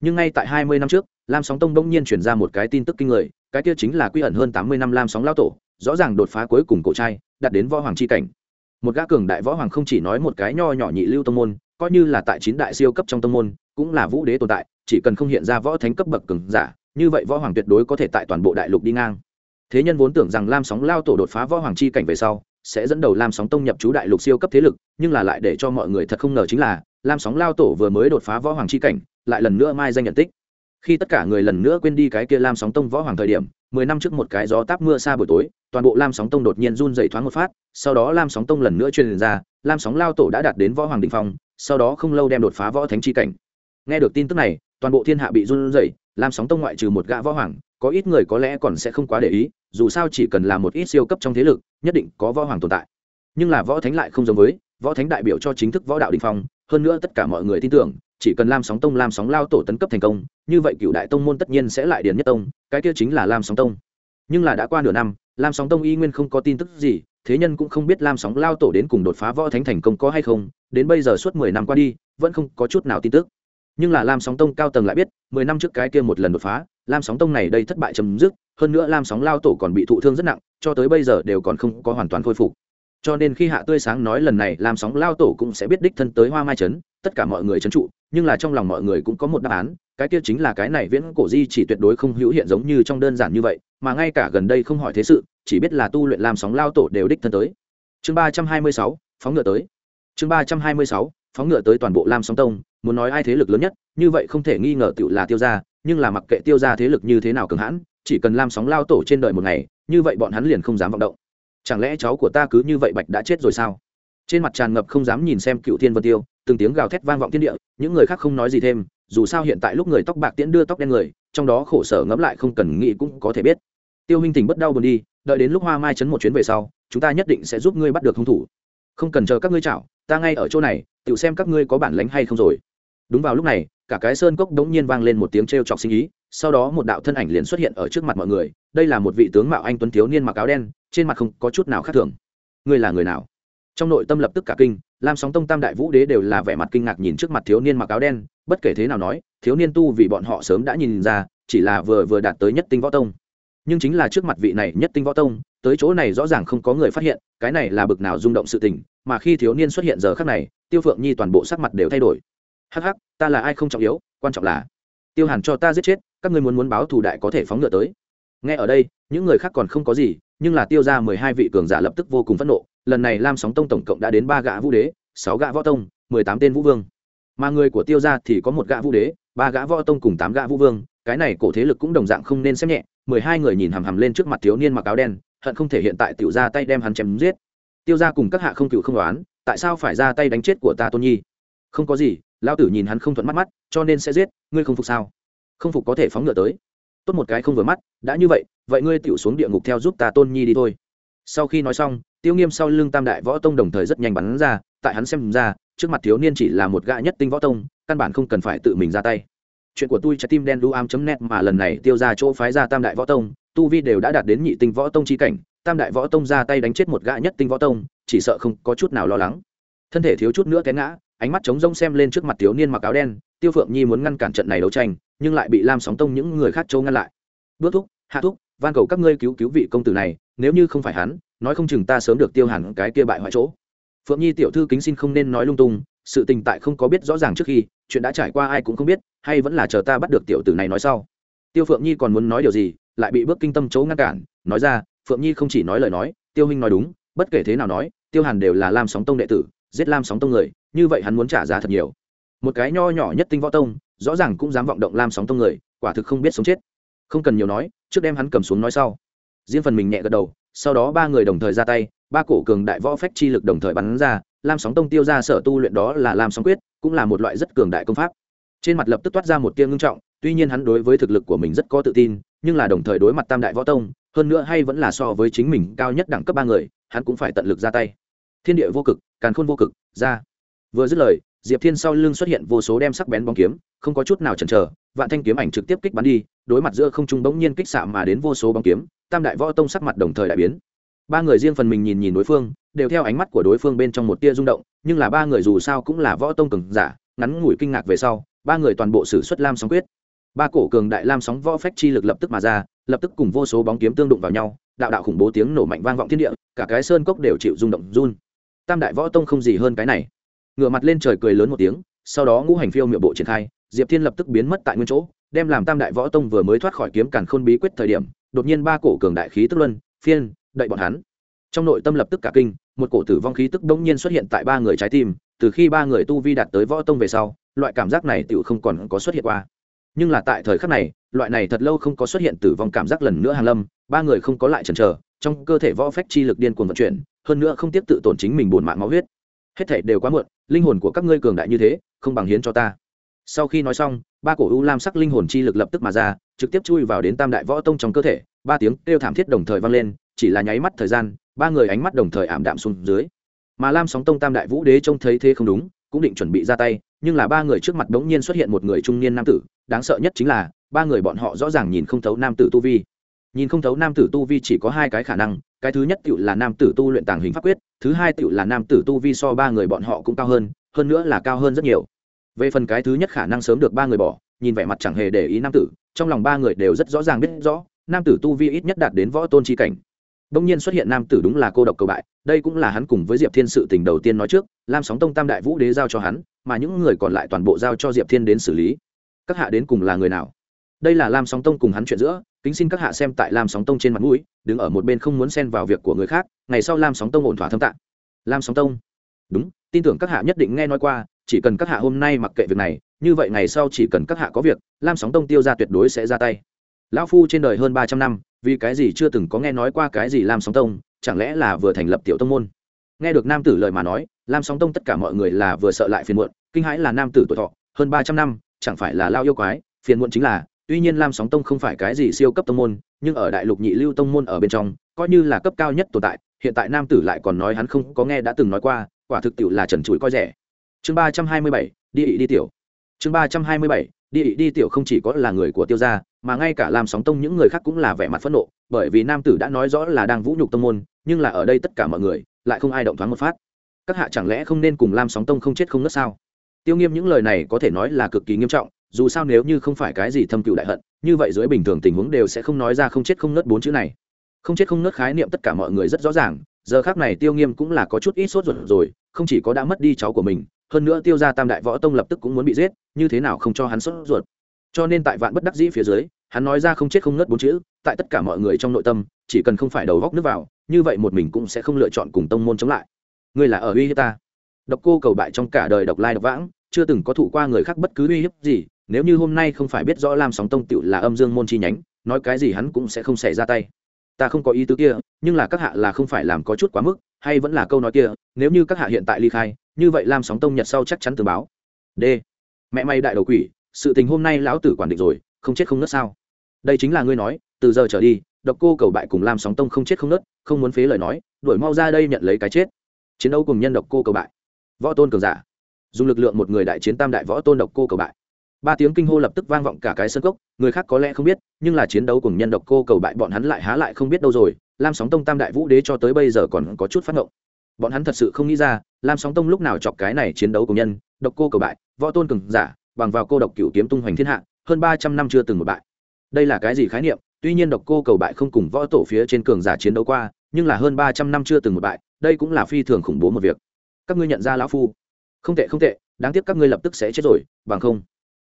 Nhưng ngay tại hai mươi năm trước, lam sóng tông bỗng nhiên chuyển ra một cái tin tức kinh người, cái kia chính là quy ẩn hơn tám mươi năm lam sóng lao tổ, rõ ràng đột phá cuối cùng cổ trai đặt đến võ hoàng c h i cảnh. Một gã cường đại võ hoàng không chỉ nói một cái nho nhỏ nhị lưu tông môn, coi như là tại chín đại siêu cấp trong tông môn, cũng là vũ đế tồn tại, chỉ cần không hiện ra võ thánh cấp bậc cường giả, như vậy võ hoàng tuyệt đối có thể tại toàn bộ đại lục đi ngang thế nhân vốn tưởng rằng lam sóng lao tổ đột phá võ hoàng chi cảnh về sau, sẽ dẫn đầu lam sóng tông nhập chú đại lục siêu cấp thế lực, nhưng là lại để cho mọi người thật không ngờ chính là, lam sóng lao tổ vừa mới đột phá võ hoàng chi cảnh, lại lần nữa mai danh nhận tích. Khi tất cả người lần nữa quên đi cái kia lam sóng tông võ hoàng thời điểm, mười năm trước một cái gió táp mưa xa buổi tối, toàn bộ lam sóng tông đột nhiên run dày thoáng một phát, sau đó lam sóng tông lần nữa truyền ra, lam sóng lao tổ đã đạt đến võ hoàng đình phong, sau đó không lâu đem đột phá võ thánh chi cảnh. Nghe được tin tức này, toàn bộ thiên hạ bị run dày lam sóng tông ngoại trừ một gã võ hoàng có ít người có lẽ còn sẽ không quá để ý, dù sao chỉ cần là một ít siêu cấp trong thế lực, nhất định có võ hoàng tồn tại. Nhưng là võ thánh lại không giống với, võ thánh đại biểu cho chính thức võ đạo đình phong, hơn nữa tất cả mọi người tin tưởng, chỉ cần lam sóng tông, lam sóng lao tổ tấn cấp thành công, như vậy cựu đại tông môn tất nhiên sẽ lại điền nhất tông, cái kia chính là lam sóng tông. Nhưng là đã qua nửa năm, lam sóng tông y nguyên không có tin tức gì, thế nhân cũng không biết lam sóng lao tổ đến cùng đột phá võ thánh thành công có hay không, đến bây giờ suốt mười năm qua đi, vẫn không có chút nào tin tức nhưng là lam sóng tông cao tầng lại biết, mười năm trước cái kia một lần đột phá, lam sóng tông này đây thất bại chấm dứt, hơn nữa lam sóng lao tổ còn bị thụ thương rất nặng, cho tới bây giờ đều còn không có hoàn toàn khôi phục. Cho nên khi hạ tươi sáng nói lần này lam sóng lao tổ cũng sẽ biết đích thân tới hoa mai trấn, tất cả mọi người trấn trụ, nhưng là trong lòng mọi người cũng có một đáp án, cái kia chính là cái này viễn cổ di chỉ tuyệt đối không hữu hiện giống như trong đơn giản như vậy, mà ngay cả gần đây không hỏi thế sự, chỉ biết là tu luyện lam sóng lao tổ đều đích thân tới. Chương ba trăm hai mươi sáu, phóng ngựa tới. Chương ba trăm hai mươi sáu, phóng ngựa tới toàn bộ lam sóng tông muốn nói ai thế lực lớn nhất, như vậy không thể nghi ngờ tựu là tiêu gia, nhưng là mặc kệ tiêu gia thế lực như thế nào cường hãn, chỉ cần lam sóng lao tổ trên đời một ngày, như vậy bọn hắn liền không dám vọng động. Chẳng lẽ cháu của ta cứ như vậy bạch đã chết rồi sao? Trên mặt tràn ngập không dám nhìn xem cựu thiên vân tiêu, từng tiếng gào thét vang vọng thiên địa, những người khác không nói gì thêm, dù sao hiện tại lúc người tóc bạc tiễn đưa tóc đen người, trong đó khổ sở ngẫm lại không cần nghĩ cũng có thể biết. Tiêu huynh tình bất đau buồn đi, đợi đến lúc hoa mai chấn một chuyến về sau, chúng ta nhất định sẽ giúp ngươi bắt được hung thủ. Không cần chờ các ngươi chảo, ta ngay ở chỗ này tự xem các ngươi có bản lánh hay không rồi đúng vào lúc này, cả cái sơn cốc đống nhiên vang lên một tiếng t r e o chọc sinh ý, sau đó một đạo thân ảnh liền xuất hiện ở trước mặt mọi người, đây là một vị tướng mạo anh tuấn thiếu niên mặc áo đen, trên mặt không có chút nào khác thường. Ngươi là người nào? Trong nội tâm lập tức cả kinh, lam sóng tông tam đại vũ đế đều là vẻ mặt kinh ngạc nhìn trước mặt thiếu niên mặc áo đen, bất kể thế nào nói, thiếu niên tu vì bọn họ sớm đã nhìn ra, chỉ là vừa vừa đạt tới nhất tinh võ tông. Nhưng chính là trước mặt vị này nhất tinh võ tông, tới chỗ này rõ ràng không có người phát hiện, cái này là bực nào rung động sự tình, mà khi thiếu niên xuất hiện giờ khác này, tiêu phượng nhi toàn bộ sắc mặt đều thay đổi hắc hắc, ta là ai không trọng yếu, quan trọng là tiêu hàn cho ta giết chết, các ngươi muốn muốn báo thù đại có thể phóng ngựa tới. Nghe ở đây, những người khác còn không có gì, nhưng là tiêu ra mười hai vị cường giả lập tức vô cùng phẫn nộ. Lần này lam sóng tông tổng cộng đã đến ba gã vũ đế, sáu gã võ tông, mười tám tên vũ vương. Mà người của tiêu ra thì có một gã vũ đế, ba gã võ tông cùng tám gã vũ vương. Cái này cổ thế lực cũng đồng dạng không nên xem nhẹ. mười hai người nhìn hằm hằm lên trước mặt thiếu niên mặc áo đen, hận không thể hiện tại tiểu ra tay đem hắn chém giết. Tiêu ra cùng các hạ không cựu không đoán, tại sao phải ra tay đánh chết của ta tôn nhi? Không có gì lao tử nhìn hắn không thuận mắt mắt, cho nên sẽ giết, ngươi không phục sao? Không phục có thể phóng ngựa tới. Tốt một cái không vừa mắt, đã như vậy vậy ngươi tựu xuống địa ngục theo giúp ta tôn nhi đi thôi. Sau khi nói xong, tiêu nghiêm sau lưng tam đại võ tông đồng thời rất nhanh bắn ra, tại hắn xem ra, trước mặt thiếu niên chỉ là một gã nhất tinh võ tông, căn bản không cần phải tự mình ra tay. Chuyện của tôi trái tim đen đu am net mà lần này tiêu ra chỗ phái ra tam đại võ tông, tu vi đều đã đạt đến nhị tinh võ tông chi cảnh, tam đại võ tông ra tay đánh chết một gã nhất tinh võ tông, chỉ sợ không có chút nào lo lắng. Thân thể thiếu chút nữa té ngã ánh mắt trống rông xem lên trước mặt thiếu niên mặc áo đen, tiêu phượng nhi muốn ngăn cản trận này đấu tranh, nhưng lại bị lam sóng tông những người khác châu ngăn lại. Bước thúc, hạ thúc, van cầu các ngươi cứu cứu vị công tử này, nếu như không phải hắn, nói không chừng ta sớm được tiêu hẳn cái kia bại hoại chỗ. Phượng nhi tiểu thư kính xin không nên nói lung tung, sự tình tại không có biết rõ ràng trước khi, chuyện đã trải qua ai cũng không biết, hay vẫn là chờ ta bắt được tiểu tử này nói sau. Tiêu phượng nhi còn muốn nói điều gì, lại bị bước kinh tâm chỗ ngăn cản, nói ra, phượng nhi không chỉ nói lời nói, tiêu huynh nói đúng, bất kể thế nào nói, tiêu hàn đều là lam sóng tông đệ tử giết lam sóng tông người, như vậy hắn muốn trả giá thật nhiều. Một cái nho nhỏ nhất tinh võ tông, rõ ràng cũng dám vọng động lam sóng tông người, quả thực không biết sống chết. Không cần nhiều nói, trước đem hắn cầm xuống nói sau. Riêng phần mình nhẹ gật đầu, sau đó ba người đồng thời ra tay, ba cổ cường đại võ phách chi lực đồng thời bắn ra, lam sóng tông tiêu ra sở tu luyện đó là lam sóng quyết, cũng là một loại rất cường đại công pháp. Trên mặt lập tức toát ra một tia ngưng trọng, tuy nhiên hắn đối với thực lực của mình rất có tự tin, nhưng là đồng thời đối mặt tam đại võ tông, hơn nữa hay vẫn là so với chính mình cao nhất đẳng cấp ba người, hắn cũng phải tận lực ra tay thiên địa vô cực, càn khôn vô cực, ra. Vừa dứt lời, diệp thiên sau lưng xuất hiện vô số đem sắc bén bóng kiếm, không có chút nào chần chờ, vạn thanh kiếm ảnh trực tiếp kích bắn đi, đối mặt giữa không trung bỗng nhiên kích xạ mà đến vô số bóng kiếm, tam đại võ tông sắc mặt đồng thời đại biến. Ba người riêng phần mình nhìn nhìn đối phương, đều theo ánh mắt của đối phương bên trong một tia rung động, nhưng là ba người dù sao cũng là võ tông cường giả, ngắn ngủi kinh ngạc về sau, ba người toàn bộ sử xuất lam sóng quyết. Ba cổ cường đại lam sóng võ phách chi lực lập tức mà ra, lập tức cùng vô số bóng kiếm tương đụng vào nhau, đạo đạo khủng bố tiếng nổ mạnh vang vọng thiên địa, cả cái sơn cốc đều chịu rung động run tam đại võ tông không gì hơn cái này. Ngửa mặt lên trời cười lớn một tiếng, sau đó ngũ hành phiêu miệng bộ triển khai, diệp thiên lập tức biến mất tại nguyên chỗ, đem làm tam đại võ tông vừa mới thoát khỏi kiếm càn khôn bí quyết thời điểm, đột nhiên ba cổ cường đại khí tức luân, phiên, đậy bọn hắn. Trong nội tâm lập tức cả kinh, một cổ tử vong khí tức đông nhiên xuất hiện tại ba người trái tim, từ khi ba người tu vi đạt tới võ tông về sau, loại cảm giác này tựu không còn có xuất hiện qua. Nhưng là tại thời khắc này, loại này thật lâu không có xuất hiện tử vong cảm giác lần nữa hàng lâm, ba người không có lại chần chờ trong cơ thể võ phách chi lực điên cuồng vận chuyển, hơn nữa không tiếp tự tổn chính mình buồn mạng máu huyết. Hết thể đều quá muộn, linh hồn của các ngươi cường đại như thế, không bằng hiến cho ta. Sau khi nói xong, ba cổ u lam sắc linh hồn chi lực lập tức mà ra, trực tiếp chui vào đến tam đại võ tông trong cơ thể, ba tiếng kêu thảm thiết đồng thời vang lên, chỉ là nháy mắt thời gian, ba người ánh mắt đồng thời ảm đạm xuống dưới. Mà lam sóng tông tam đại vũ đế trông thấy thế không đúng, cũng định chuẩn bị ra tay, nhưng là ba người trước mặt bỗng nhiên xuất hiện một người trung niên nam tử, đáng sợ nhất chính là, ba người bọn họ rõ ràng nhìn không thấu nam tử tu vi nhìn không thấu nam tử tu vi chỉ có hai cái khả năng, cái thứ nhất tự là nam tử tu luyện tàng hình pháp quyết, thứ hai tự là nam tử tu vi so ba người bọn họ cũng cao hơn hơn nữa là cao hơn rất nhiều. Về phần cái thứ nhất khả năng sớm được ba người bỏ, nhìn vẻ mặt chẳng hề để ý nam tử, trong lòng ba người đều rất rõ ràng biết rõ, nam tử tu vi ít nhất đạt đến võ tôn chi cảnh. Đông nhiên xuất hiện nam tử đúng là cô độc cầu bại, đây cũng là hắn cùng với diệp thiên sự tình đầu tiên nói trước, lam sóng tông tam đại vũ đế giao cho hắn, mà những người còn lại toàn bộ giao cho diệp thiên đến xử lý. Các hạ đến cùng là người nào? Đây là lam sóng tông cùng hắn chuyện giữa kính xin các hạ xem tại lam sóng tông trên mặt mũi, đứng ở một bên không muốn xen vào việc của người khác, ngày sau lam sóng tông ổn thỏa thâm tạng. Lam sóng tông? Đúng, tin tưởng các hạ nhất định nghe nói qua, chỉ cần các hạ hôm nay mặc kệ việc này, như vậy ngày sau chỉ cần các hạ có việc, lam sóng tông tiêu ra tuyệt đối sẽ ra tay. Lão phu trên đời hơn ba trăm năm, vì cái gì chưa từng có nghe nói qua cái gì lam sóng tông, chẳng lẽ là vừa thành lập tiểu tông môn? Nghe được nam tử lời mà nói, lam sóng tông tất cả mọi người là vừa sợ lại phiền muộn, kinh hãi là nam tử tuổi thọ, hơn ba trăm năm, chẳng phải là lao yêu quái, phiền muộn chính là tuy nhiên lam sóng tông không phải cái gì siêu cấp tông môn, nhưng ở đại lục nhị lưu tông môn ở bên trong, coi như là cấp cao nhất tồn tại, hiện tại nam tử lại còn nói hắn không có nghe đã từng nói qua, quả thực tiệu là trần trụi coi rẻ. Chương ba trăm hai mươi bảy, đi ị đi tiểu. Chương ba trăm hai mươi bảy, đi ị đi tiểu không chỉ có là người của tiêu gia, mà ngay cả lam sóng tông những người khác cũng là vẻ mặt phẫn nộ, bởi vì nam tử đã nói rõ là đang vũ nhục tông môn, nhưng là ở đây tất cả mọi người, lại không ai động thoáng một phát. Các hạ chẳng lẽ không nên cùng lam sóng tông không chết không nứt sao? Tiêu nghiêm những lời này có thể nói là cực kỳ nghiêm trọng dù sao nếu như không phải cái gì thâm cựu đại hận, như vậy dưới bình thường tình huống đều sẽ không nói ra không chết không nớt bốn chữ này. Không chết không nớt khái niệm tất cả mọi người rất rõ ràng, giờ khác này tiêu nghiêm cũng là có chút ít sốt ruột rồi, không chỉ có đã mất đi cháu của mình, hơn nữa tiêu ra tam đại võ tông lập tức cũng muốn bị giết, như thế nào không cho hắn sốt ruột. Cho nên tại vạn bất đắc dĩ phía dưới, hắn nói ra không chết không nớt bốn chữ, tại tất cả mọi người trong nội tâm, chỉ cần không phải đầu góc nước vào, như vậy một mình cũng sẽ không lựa chọn cùng tông môn chống lại. Ngươi là ở uy hiếp ta? Độc cô cầu bại trong cả đời độc lai độc vãng, chưa từng có thụ qua người khác bất cứ uy hiếp gì nếu như hôm nay không phải biết rõ lam sóng tông tựu là âm dương môn chi nhánh, nói cái gì hắn cũng sẽ không xảy ra tay. Ta không có ý tứ kia, nhưng là các hạ là không phải làm có chút quá mức, hay vẫn là câu nói kia, nếu như các hạ hiện tại ly khai, như vậy lam sóng tông nhật sau chắc chắn từ báo. D. Mẹ may đại đầu quỷ, sự tình hôm nay lão tử quản định rồi, không chết không nớt sao? Đây chính là ngươi nói, từ giờ trở đi, độc cô cầu bại cùng lam sóng tông không chết không nớt không muốn phế lời nói, đuổi mau ra đây nhận lấy cái chết. Chiến đấu cùng nhân độc cô cầu bại. Võ tôn cường giả. Dùng lực lượng một người đại chiến tam đại võ tôn độc cô cầu bại ba tiếng kinh hô lập tức vang vọng cả cái sân cốc, người khác có lẽ không biết, nhưng là chiến đấu cùng nhân độc cô cầu bại bọn hắn lại há lại không biết đâu rồi, lam sóng tông tam đại vũ đế cho tới bây giờ còn có chút phát ngộng. Bọn hắn thật sự không nghĩ ra, lam sóng tông lúc nào chọc cái này chiến đấu cùng nhân, độc cô cầu bại, võ tôn cường giả, bằng vào cô độc cựu kiếm tung hoành thiên hạ, hơn ba trăm năm chưa từng một bại. Đây là cái gì khái niệm? Tuy nhiên độc cô cầu bại không cùng võ tổ phía trên cường giả chiến đấu qua, nhưng là hơn ba trăm năm chưa từng một bại, đây cũng là phi thường khủng bố một việc. Các ngươi nhận ra lão phu? Không tệ không tệ, đáng tiếc các ngươi lập tức sẽ chết rồi, bằng không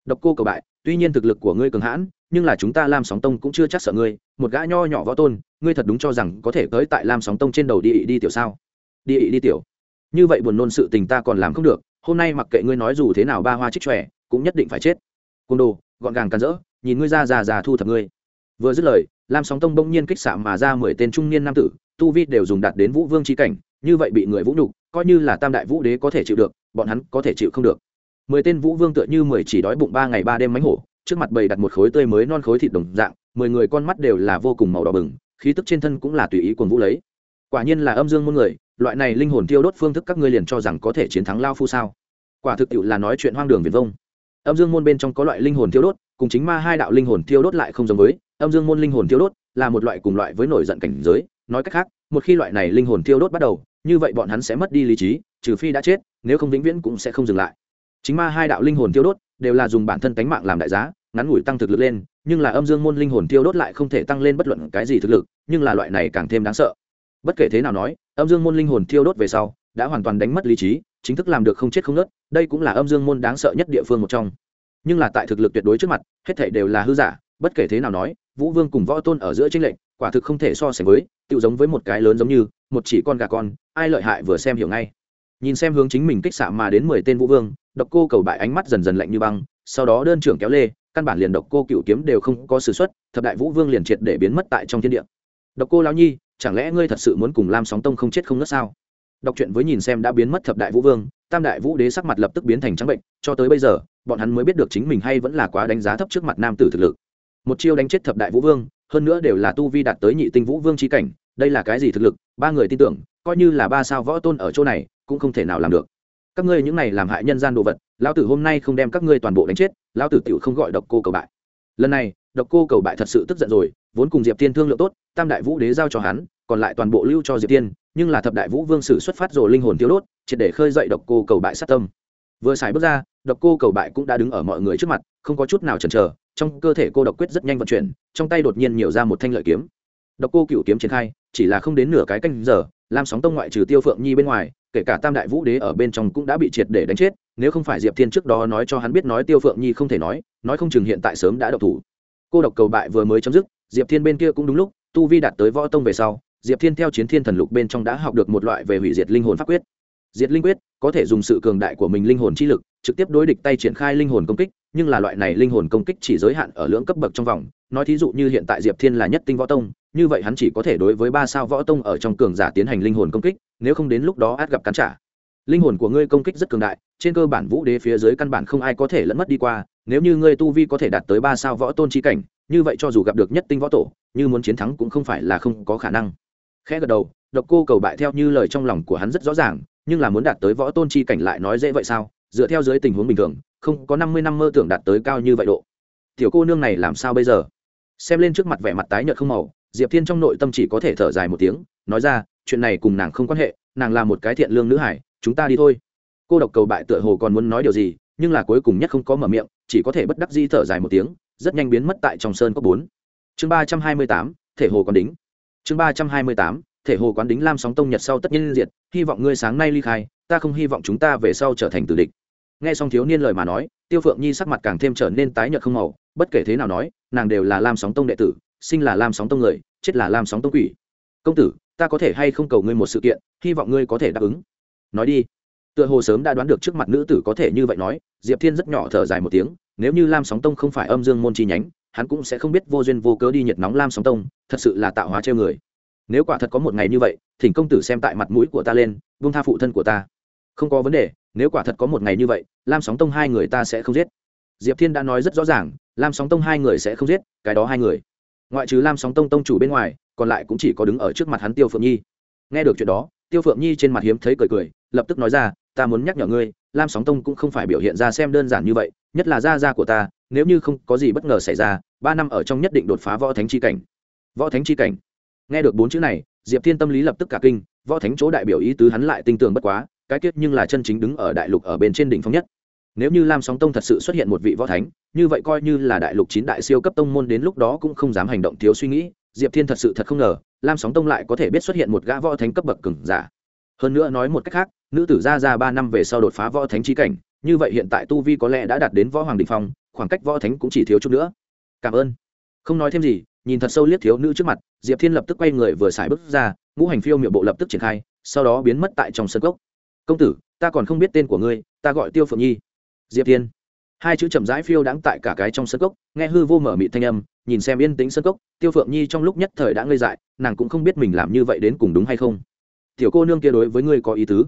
độc cô cầu bại, tuy nhiên thực lực của ngươi cường hãn, nhưng là chúng ta lam sóng tông cũng chưa chắc sợ ngươi. Một gã nho nhỏ võ tôn, ngươi thật đúng cho rằng có thể tới tại lam sóng tông trên đầu đi ị đi tiểu sao? Đi ị đi tiểu. Như vậy buồn nôn sự tình ta còn làm không được, hôm nay mặc kệ ngươi nói dù thế nào ba hoa trích trẻ, cũng nhất định phải chết. Côn đồ, gọn gàng càn rỡ, nhìn ngươi ra già già thu thập ngươi. Vừa dứt lời, lam sóng tông bỗng nhiên kích xạ mà ra mười tên trung niên nam tử, tu vi đều dùng đạt đến vũ vương c cảnh, như vậy bị người vũ nhục, coi như là tam đại vũ đế có thể chịu được, bọn hắn có thể chịu không được mười tên vũ vương tựa như mười chỉ đói bụng ba ngày ba đêm mánh hổ, trước mặt bầy đặt một khối tươi mới non khối thịt đồng dạng, mười người con mắt đều là vô cùng màu đỏ bừng, khí tức trên thân cũng là tùy ý quần vũ lấy. Quả nhiên là âm dương môn người, loại này linh hồn tiêu đốt phương thức các ngươi liền cho rằng có thể chiến thắng lao phu sao? Quả thực tiệu là nói chuyện hoang đường viền vông. Âm dương môn bên trong có loại linh hồn tiêu đốt, cùng chính ma hai đạo linh hồn tiêu đốt lại không giống với, âm dương môn linh hồn tiêu đốt là một loại cùng loại với nổi giận cảnh giới, nói cách khác, một khi loại này linh hồn tiêu đốt bắt đầu, như vậy bọn hắn sẽ mất đi lý trí, trừ phi đã chết, nếu không vĩnh viễn cũng sẽ không dừng lại chính ma hai đạo linh hồn tiêu đốt đều là dùng bản thân tánh mạng làm đại giá, ngắn ngủi tăng thực lực lên, nhưng là âm dương môn linh hồn tiêu đốt lại không thể tăng lên bất luận cái gì thực lực, nhưng là loại này càng thêm đáng sợ. Bất kể thế nào nói, âm dương môn linh hồn tiêu đốt về sau, đã hoàn toàn đánh mất lý trí, chính thức làm được không chết không nớt đây cũng là âm dương môn đáng sợ nhất địa phương một trong. Nhưng là tại thực lực tuyệt đối trước mặt, hết thể đều là hư giả, bất kể thế nào nói, vũ vương cùng võ tôn ở giữa tranh lệnh quả thực không thể so sánh với tự giống với một cái lớn giống như, một chỉ con gà con, ai lợi hại vừa xem hiểu ngay nhìn xem hướng chính mình kích xạ mà đến mười tên vũ vương, độc cô cầu bại ánh mắt dần dần lạnh như băng, sau đó đơn trưởng kéo lê, căn bản liền độc cô cựu kiếm đều không có s ử x u ấ t thập đại vũ vương liền triệt để biến mất tại trong thiên địa. Độc cô lao nhi, chẳng lẽ ngươi thật sự muốn cùng lam sóng tông không chết không nớt sao? Đọc chuyện với nhìn xem đã biến mất thập đại vũ vương, tam đại vũ đế sắc mặt lập tức biến thành trắng bệnh, cho tới bây giờ, bọn hắn mới biết được chính mình hay vẫn là quá đánh giá thấp trước mặt nam tử thực lực. Một chiêu đánh chết thập đại vũ vương, hơn nữa đều là tu vi đạt tới nhị tinh vũ vương trí cảnh đây là cái gì thực lực, ba người tin tưởng, coi như là ba sao võ tôn ở chỗ này, cũng không thể nào làm được. Các ngươi những này làm hại nhân gian đồ vật, lão tử hôm nay không đem các ngươi toàn bộ đánh chết, lão tử tiểu không gọi độc cô cầu bại. Lần này, độc cô cầu bại thật sự tức giận rồi, vốn cùng diệp tiên thương lượng tốt, tam đại vũ đế giao cho hắn, còn lại toàn bộ lưu cho diệp tiên nhưng là thập đại vũ vương sử xuất phát rồi linh hồn tiêu đốt, triệt để khơi dậy độc cô cầu bại sát tâm. Vừa xài bước ra, độc cô cầu bại cũng đã đứng ở mọi người trước mặt, không có chút nào chần chờ, trong cơ thể cô độc quyết rất nhanh vận chuyển, trong tay đột nhiên nhiều ra một thanh lợi kiếm. Độc cô cựu kiếm triển khai chỉ là không đến nửa cái canh giờ, lam sóng tông ngoại trừ tiêu phượng nhi bên ngoài, kể cả tam đại vũ đế ở bên trong cũng đã bị triệt để đánh chết, nếu không phải diệp thiên trước đó nói cho hắn biết nói tiêu phượng nhi không thể nói nói không chừng hiện tại sớm đã độc thủ. Cô độc cầu bại vừa mới chấm dứt, diệp thiên bên kia cũng đúng lúc, tu vi đạt tới võ tông về sau, diệp thiên theo chiến thiên thần lục bên trong đã học được một loại về hủy diệt linh hồn pháp quyết diệt linh quyết, có thể dùng sự cường đại của mình linh hồn chi lực, trực tiếp đối địch tay triển khai linh hồn công kích, nhưng là loại này linh hồn công kích chỉ giới hạn ở lưỡng cấp bậc trong vòng. Nói thí dụ như hiện tại diệp thiên là nhất tinh võ tông, như vậy hắn chỉ có thể đối với ba sao võ tông ở trong cường giả tiến hành linh hồn công kích, nếu không đến lúc đó át gặp cắn trả. Linh hồn của ngươi công kích rất cường đại, trên cơ bản vũ đế phía dưới căn bản không ai có thể lẫn mất đi qua, nếu như ngươi tu vi có thể đạt tới ba sao võ tôn chi cảnh, như vậy cho dù gặp được nhất tinh võ tổ, như muốn chiến thắng cũng không phải là không có khả năng. Khẽ gật đầu, độc cô cầu bại theo như lời trong lòng của hắn rất rõ ràng nhưng là muốn đạt tới võ tôn chi cảnh lại nói dễ vậy sao? Dựa theo dưới tình huống bình thường, không có năm mươi năm mơ tưởng đạt tới cao như vậy độ. Tiểu cô nương này làm sao bây giờ? Xem lên trước mặt vẻ mặt tái nhợt không màu, diệp thiên trong nội tâm chỉ có thể thở dài một tiếng, nói ra, chuyện này cùng nàng không quan hệ, nàng là một cái thiện lương nữ hải, chúng ta đi thôi. Cô độc cầu bại tựa hồ còn muốn nói điều gì, nhưng là cuối cùng nhất không có mở miệng, chỉ có thể bất đắc di thở dài một tiếng, rất nhanh biến mất tại trong sơn có bốn. Chương ba trăm hai mươi tám, thể hồ còn đính. Chương ba trăm hai mươi tám thể hồ quán đính lam sóng tông nhật sau tất nhiên diệt, hy vọng ngươi sáng nay ly khai, ta không hy vọng chúng ta về sau trở thành tử địch. Nghe xong thiếu niên lời mà nói, tiêu phượng nhi sắc mặt càng thêm trở nên tái nhợt không màu, bất kể thế nào nói, nàng đều là lam sóng tông đệ tử, sinh là lam sóng tông người, chết là lam sóng tông quỷ. Công tử, ta có thể hay không cầu ngươi một sự kiện, hy vọng ngươi có thể đáp ứng. Nói đi. Tựa hồ sớm đã đoán được trước mặt nữ tử có thể như vậy nói, diệp thiên rất nhỏ thở dài một tiếng, nếu như lam sóng tông không phải âm dương môn chi nhánh, hắn cũng sẽ không biết vô duyên vô cớ đi nhiệt nóng lam sóng tông, thật sự là tạo hóa treo người nếu quả thật có một ngày như vậy, thỉnh công tử xem tại mặt mũi của ta lên vung tha phụ thân của ta. Không có vấn đề, nếu quả thật có một ngày như vậy, lam sóng tông hai người ta sẽ không giết. Diệp thiên đã nói rất rõ ràng, lam sóng tông hai người sẽ không giết, cái đó hai người. Ngoại trừ lam sóng tông tông chủ bên ngoài, còn lại cũng chỉ có đứng ở trước mặt hắn tiêu phượng nhi. Nghe được chuyện đó, tiêu phượng nhi trên mặt hiếm thấy cười cười, lập tức nói ra, ta muốn nhắc nhở ngươi, lam sóng tông cũng không phải biểu hiện ra xem đơn giản như vậy, nhất là gia gia của ta, nếu như không có gì bất ngờ xảy ra, ba năm ở trong nhất định đột phá võ thánh chi cảnh. Võ thánh chi cảnh? Nghe được bốn chữ này, diệp thiên tâm lý lập tức cả kinh, võ thánh chỗ đại biểu ý tứ hắn lại tinh tường bất quá, cái kết nhưng là chân chính đứng ở đại lục ở bên trên đỉnh phong nhất. Nếu như lam sóng tông thật sự xuất hiện một vị võ thánh, như vậy coi như là đại lục chín đại siêu cấp tông môn đến lúc đó cũng không dám hành động thiếu suy nghĩ, diệp thiên thật sự thật không ngờ, lam sóng tông lại có thể biết xuất hiện một gã võ thánh cấp bậc cừng giả. Hơn nữa nói một cách khác, nữ tử ra ra ba năm về sau đột phá võ thánh trí cảnh, như vậy hiện tại tu vi có lẽ đã đạt đến võ hoàng đình phong, khoảng cách võ thánh cũng chỉ thiếu chút nữa. Cảm ơn. Không nói thêm gì, nhìn thật sâu liếc thiếu nữ trước mặt diệp thiên lập tức quay người vừa xài bước ra, ngũ hành phiêu miệng bộ lập tức triển khai, sau đó biến mất tại trong sân cốc. Công tử, ta còn không biết tên của ngươi, ta gọi tiêu phượng nhi. Diệp thiên. Hai chữ chậm rãi phiêu đáng tại cả cái trong sân cốc, nghe hư vô mở mị thanh âm, nhìn xem yên tĩnh sân cốc, tiêu phượng nhi trong lúc nhất thời đã ngây dại, nàng cũng không biết mình làm như vậy đến cùng đúng hay không. Tiểu cô nương kia đối với ngươi có ý tứ?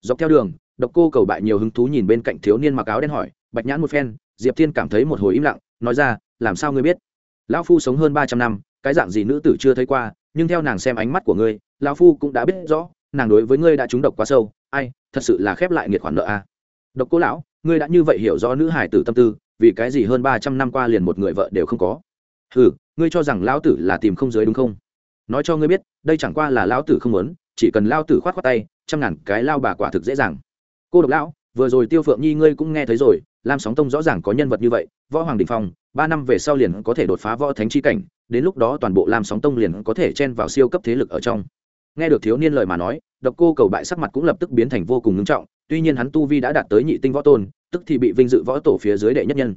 Dọc theo đường, độc cô cầu bại nhiều hứng thú nhìn bên cạnh thiếu niên mặc áo đen hỏi, bạch nhãn một phen, diệp thiên cảm thấy một hồi im lặng, nói ra, làm sao ngươi biết? Lão phu sống hơn ba trăm năm cái dạng gì nữ tử chưa thấy qua, nhưng theo nàng xem ánh mắt của ngươi, lão phu cũng đã biết rõ, nàng đối với ngươi đã trúng độc quá sâu, ai, thật sự là khép lại nghiệt khoản nợ a à. độc cô lão, ngươi đã như vậy hiểu rõ nữ hải tử tâm tư, vì cái gì hơn ba trăm năm qua liền một người vợ đều không có? Ừ ngươi cho rằng lão tử là tìm không giới đúng không? Nói cho ngươi biết, đây chẳng qua là lão tử không muốn, chỉ cần lao tử khoát khoát tay, trăm ngàn cái lao bà quả thực dễ dàng. Cô độc lão, vừa rồi tiêu phượng nhi ngươi cũng nghe thấy rồi, lam sóng tông rõ ràng có nhân vật như vậy, võ hoàng đình phong, ba năm về sau liền có thể đột phá võ thánh chi cảnh đến lúc đó toàn bộ lam sóng tông liền có thể chen vào siêu cấp thế lực ở trong. Nghe được thiếu niên lời mà nói, độc cô cầu bại sắc mặt cũng lập tức biến thành vô cùng ngưng trọng, tuy nhiên hắn tu vi đã đạt tới nhị tinh võ tôn, tức thì bị vinh dự võ tổ phía dưới đệ nhất nhân.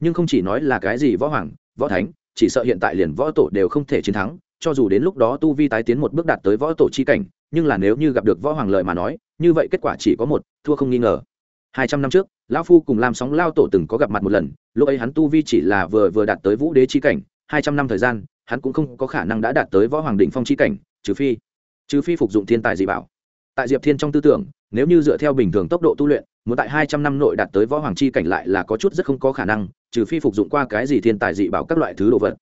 Nhưng không chỉ nói là cái gì võ hoàng, võ thánh, chỉ sợ hiện tại liền võ tổ đều không thể chiến thắng, cho dù đến lúc đó tu vi tái tiến một bước đạt tới võ tổ chi cảnh, nhưng là nếu như gặp được võ hoàng lợi mà nói, như vậy kết quả chỉ có một, thua không nghi ngờ. Hai trăm năm trước, lão phu cùng lam sóng lao tổ từng có gặp mặt một lần, lúc ấy hắn tu vi chỉ là vừa vừa đạt tới vũ đế chi cảnh hai trăm năm thời gian, hắn cũng không có khả năng đã đạt tới võ hoàng đỉnh phong chi cảnh, trừ phi trừ phi phục dụng thiên tài dị bảo. Tại diệp thiên trong tư tưởng, nếu như dựa theo bình thường tốc độ tu luyện, muốn tại hai trăm năm nội đạt tới võ hoàng chi cảnh lại là có chút rất không có khả năng, trừ phi phục dụng qua cái gì thiên tài dị bảo các loại thứ đồ vật.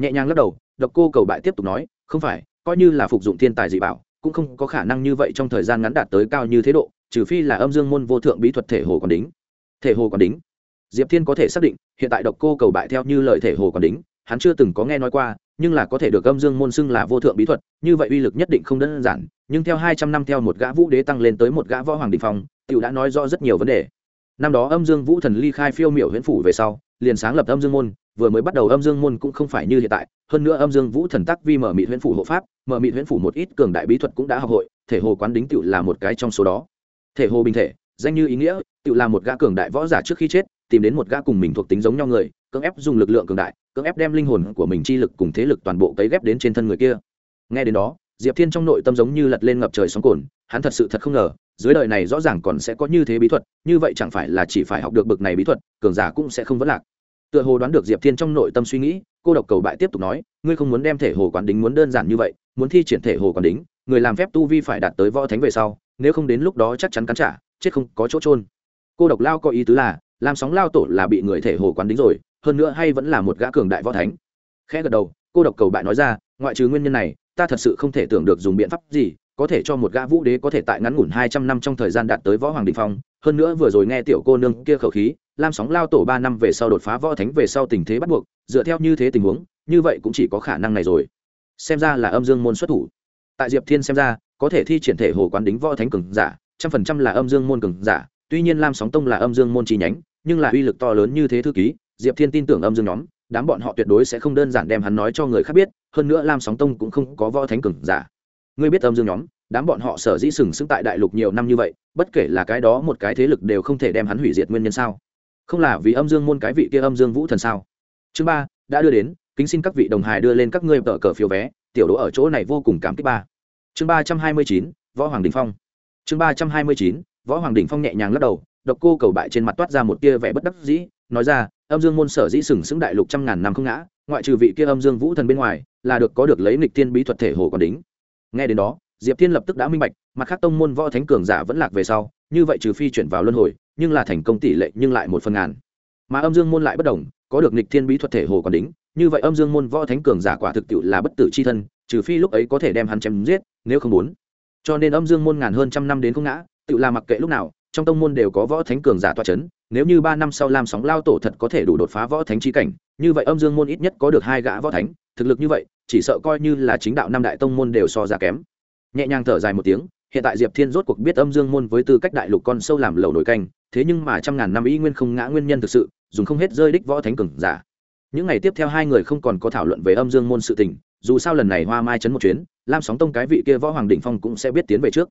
Nhẹ nhàng lắc đầu, độc cô cầu bại tiếp tục nói, không phải, coi như là phục dụng thiên tài dị bảo, cũng không có khả năng như vậy trong thời gian ngắn đạt tới cao như thế độ, trừ phi là âm dương môn vô thượng bí thuật thể hồ còn đính. Thể hồ còn đính. Diệp thiên có thể xác định, hiện tại độc cô cầu bại theo như lời thể hồ còn đính hắn chưa từng có nghe nói qua, nhưng là có thể được âm dương môn xưng là vô thượng bí thuật, như vậy uy lực nhất định không đơn giản, nhưng theo hai trăm năm theo một gã vũ đế tăng lên tới một gã võ hoàng đình phong, Tiểu đã nói rõ rất nhiều vấn đề. Năm đó âm dương vũ thần ly khai phiêu miểu huyễn phủ về sau, liền sáng lập âm dương môn, vừa mới bắt đầu âm dương môn cũng không phải như hiện tại, hơn nữa âm dương vũ thần tắc vi mở mị huyễn phủ hộ pháp, mở mị huyễn phủ một ít cường đại bí thuật cũng đã học hội, thể hồ quán đính Tiểu là một cái trong số đó. Thể hồ bình thể, danh như ý nghĩa, Tiểu là một gã cường đại võ giả trước khi chết, tìm đến một gã cùng mình thuộc tính giống nhau người cưỡng ép dùng lực lượng cường đại, cưỡng ép đem linh hồn của mình chi lực cùng thế lực toàn bộ cấy ghép đến trên thân người kia. Nghe đến đó, diệp thiên trong nội tâm giống như lật lên ngập trời sóng cồn, hắn thật sự thật không ngờ, dưới đời này rõ ràng còn sẽ có như thế bí thuật, như vậy chẳng phải là chỉ phải học được bực này bí thuật, cường giả cũng sẽ không vấn lạc. Tựa hồ đoán được diệp thiên trong nội tâm suy nghĩ, cô độc cầu bại tiếp tục nói, ngươi không muốn đem thể hồ quán đính muốn đơn giản như vậy, muốn thi triển thể hồ quán đính, người làm phép tu vi phải đạt tới võ thánh về sau, nếu không đến lúc đó chắc chắn cắn trả, chết không có chỗ trôn cô độc lao có ý tứ là, làm sóng lao tổ là bị người thể hồ quán đính rồi hơn nữa hay vẫn là một gã cường đại võ thánh. Khẽ gật đầu, cô độc cầu bại nói ra, ngoại trừ nguyên nhân này, ta thật sự không thể tưởng được dùng biện pháp gì có thể cho một gã vũ đế có thể tại ngắn ngủn hai trăm năm trong thời gian đạt tới võ hoàng đình phong. Hơn nữa vừa rồi nghe tiểu cô nương kia khẩu khí, lam sóng lao tổ ba năm về sau đột phá võ thánh về sau tình thế bắt buộc, dựa theo như thế tình huống, như vậy cũng chỉ có khả năng này rồi. Xem ra là âm dương môn xuất thủ. Tại diệp thiên xem ra, có thể thi triển thể hồ quán đính võ thánh cường giả, trăm phần trăm là âm dương môn cường giả, tuy nhiên lam sóng tông là âm dương môn chi nhánh, nhưng là uy lực to lớn như thế thư ký diệp thiên tin tưởng âm dương nhóm, đám bọn họ tuyệt đối sẽ không đơn giản đem hắn nói cho người khác biết, hơn nữa lam sóng tông cũng không có võ thánh cường giả. Ngươi biết âm dương nhóm, đám bọn họ sở dĩ sừng sững tại đại lục nhiều năm như vậy, bất kể là cái đó một cái thế lực đều không thể đem hắn hủy diệt nguyên nhân sao? Không là vì âm dương môn cái vị kia âm dương vũ thần sao? Chương ba, đã đưa đến, kính xin các vị đồng hài đưa lên các ngươi tờ cờ phiếu vé, tiểu đỗ ở chỗ này vô cùng cảm kích ba. Chương ba trăm hai mươi chín, võ hoàng đình phong. Chương ba trăm hai mươi chín, võ hoàng đình phong nhẹ nhàng lắc đầu, độc cô cầu bại trên mặt toát ra một tia vẻ bất đắc dĩ nói ra, âm dương môn sở dĩ sừng sững đại lục trăm ngàn năm không ngã, ngoại trừ vị kia âm dương vũ thần bên ngoài, là được có được lấy nghịch thiên bí thuật thể hồ còn đính. Nghe đến đó, diệp thiên lập tức đã minh bạch, mặt khác tông môn võ thánh cường giả vẫn lạc về sau, như vậy trừ phi chuyển vào luân hồi, nhưng là thành công tỷ lệ nhưng lại một phần ngàn. Mà âm dương môn lại bất đồng, có được nghịch thiên bí thuật thể hồ còn đính, như vậy âm dương môn võ thánh cường giả quả thực tiệu là bất tử c h i thân, trừ phi lúc ấy có thể đem hắn chém giết, nếu không muốn. Cho nên âm dương môn ngàn hơn trăm năm đến không ngã tự là mặc kệ lúc nào, trong tông môn đều có võ thánh cường giả toa c h ấ n nếu như ba năm sau lam sóng lao tổ thật có thể đủ đột phá võ thánh chi cảnh, như vậy âm dương môn ít nhất có được hai gã võ thánh. Thực lực như vậy, chỉ sợ coi như là chính đạo năm đại tông môn đều so ra kém. Nhẹ nhàng thở dài một tiếng, hiện tại diệp thiên rốt cuộc biết âm dương môn với tư cách đại lục con sâu làm lầu nổi canh, thế nhưng mà trăm ngàn năm ý nguyên không ngã nguyên nhân thực sự, dùng không hết rơi đích võ thánh cường giả. Những ngày tiếp theo hai người không còn có thảo luận về âm dương môn sự tình, dù sao lần này hoa mai chấn một chuyến, lam sóng tông cái vị kia võ hoàng đỉnh phong cũng sẽ biết tiến về trước.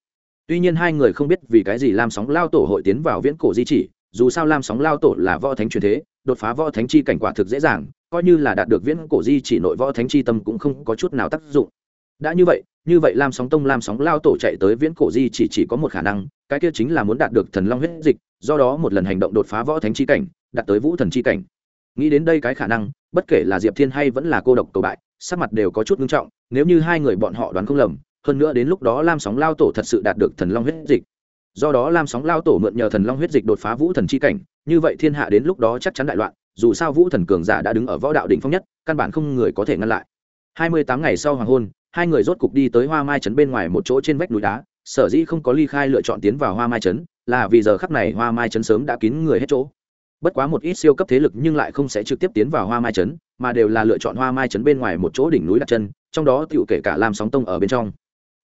Tuy nhiên hai người không biết vì cái gì lam sóng lao tổ hội tiến vào viễn cổ di chỉ dù sao lam sóng lao tổ là võ thánh truyền thế, đột phá võ thánh chi cảnh quả thực dễ dàng, coi như là đạt được viễn cổ di chỉ nội võ thánh chi tâm cũng không có chút nào tác dụng. Đã như vậy như vậy lam sóng tông, lam sóng lao tổ chạy tới viễn cổ di chỉ chỉ có một khả năng, cái kia chính là muốn đạt được thần long huyết dịch, do đó một lần hành động đột phá võ thánh chi cảnh, đạt tới vũ thần chi cảnh. Nghĩ đến đây cái khả năng, bất kể là diệp thiên hay vẫn là cô độc cầu bại, sắc mặt đều có chút nghiêm trọng, nếu như hai người bọn họ đoán không lầm, hơn nữa đến lúc đó lam sóng lao tổ thật sự đạt được thần long huyết dịch do đó lam sóng lao tổ mượn nhờ thần long huyết dịch đột phá vũ thần chi cảnh, như vậy thiên hạ đến lúc đó chắc chắn đại loạn, dù sao vũ thần cường giả đã đứng ở võ đạo đỉnh phong nhất, căn bản không người có thể ngăn lại. Hai mươi tám ngày sau hoàng hôn, hai người rốt cục đi tới hoa mai trấn bên ngoài một chỗ trên vách núi đá, sở dĩ không có ly khai lựa chọn tiến vào hoa mai trấn, là vì giờ khắc này hoa mai trấn sớm đã kín người hết chỗ. Bất quá một ít siêu cấp thế lực nhưng lại không sẽ trực tiếp tiến vào hoa mai trấn, mà đều là lựa chọn hoa mai trấn bên ngoài một chỗ đỉnh núi đặt chân, trong đó tựu kể cả lam sóng tông ở bên trong.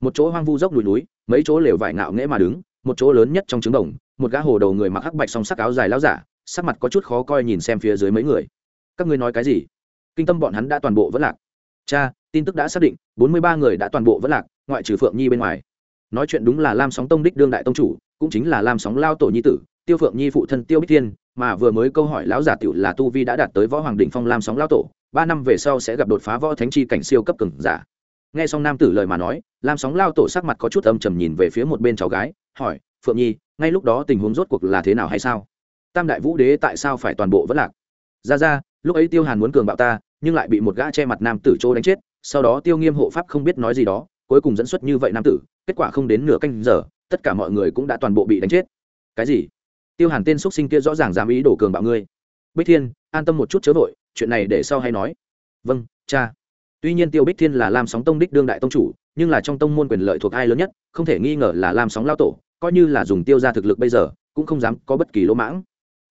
Một chỗ hoang vu dốc núi núi, mấy chỗ lều vải ngạo nghễ mà đứng một chỗ lớn nhất trong trứng đồng, một gã hồ đầu người mặc hắc bạch song sắc áo dài láo giả, sắc mặt có chút khó coi nhìn xem phía dưới mấy người. Các ngươi nói cái gì? Kinh tâm bọn hắn đã toàn bộ vẫn lạc. Cha, tin tức đã xác định, bốn mươi ba người đã toàn bộ vẫn lạc, ngoại trừ phượng nhi bên ngoài. Nói chuyện đúng là lam sóng tông đích đương đại tông chủ, cũng chính là lam sóng lao tổ nhi tử, tiêu phượng nhi phụ thân tiêu bích thiên, mà vừa mới câu hỏi lão giả tiểu là tu vi đã đạt tới võ hoàng đỉnh phong lam sóng lao tổ, ba năm về sau sẽ gặp đột phá võ thánh chi cảnh siêu cấp cường giả nghe xong nam tử lời mà nói, lam sóng lao tổ sắc mặt có chút âm trầm nhìn về phía một bên cháu gái, hỏi, phượng nhi, ngay lúc đó tình huống rốt cuộc là thế nào hay sao? Tam đại vũ đế tại sao phải toàn bộ vẫn lạc? Ra ra, lúc ấy tiêu hàn muốn cường bạo ta, nhưng lại bị một gã che mặt nam tử chỗ đánh chết, sau đó tiêu nghiêm hộ pháp không biết nói gì đó, cuối cùng dẫn xuất như vậy nam tử, kết quả không đến nửa canh giờ, tất cả mọi người cũng đã toàn bộ bị đánh chết. Cái gì? Tiêu hàn tên x sinh kia rõ ràng dám ý đổ cường bạo ngươi. Bích thiên, an tâm một chút chớ vội, chuyện này để sau hay nói. Vâng cha tuy nhiên tiêu bích thiên là lam sóng tông đích đương đại tông chủ, nhưng là trong tông môn quyền lợi thuộc ai lớn nhất, không thể nghi ngờ là lam sóng lao tổ, coi như là dùng tiêu ra thực lực bây giờ, cũng không dám có bất kỳ lỗ mãng.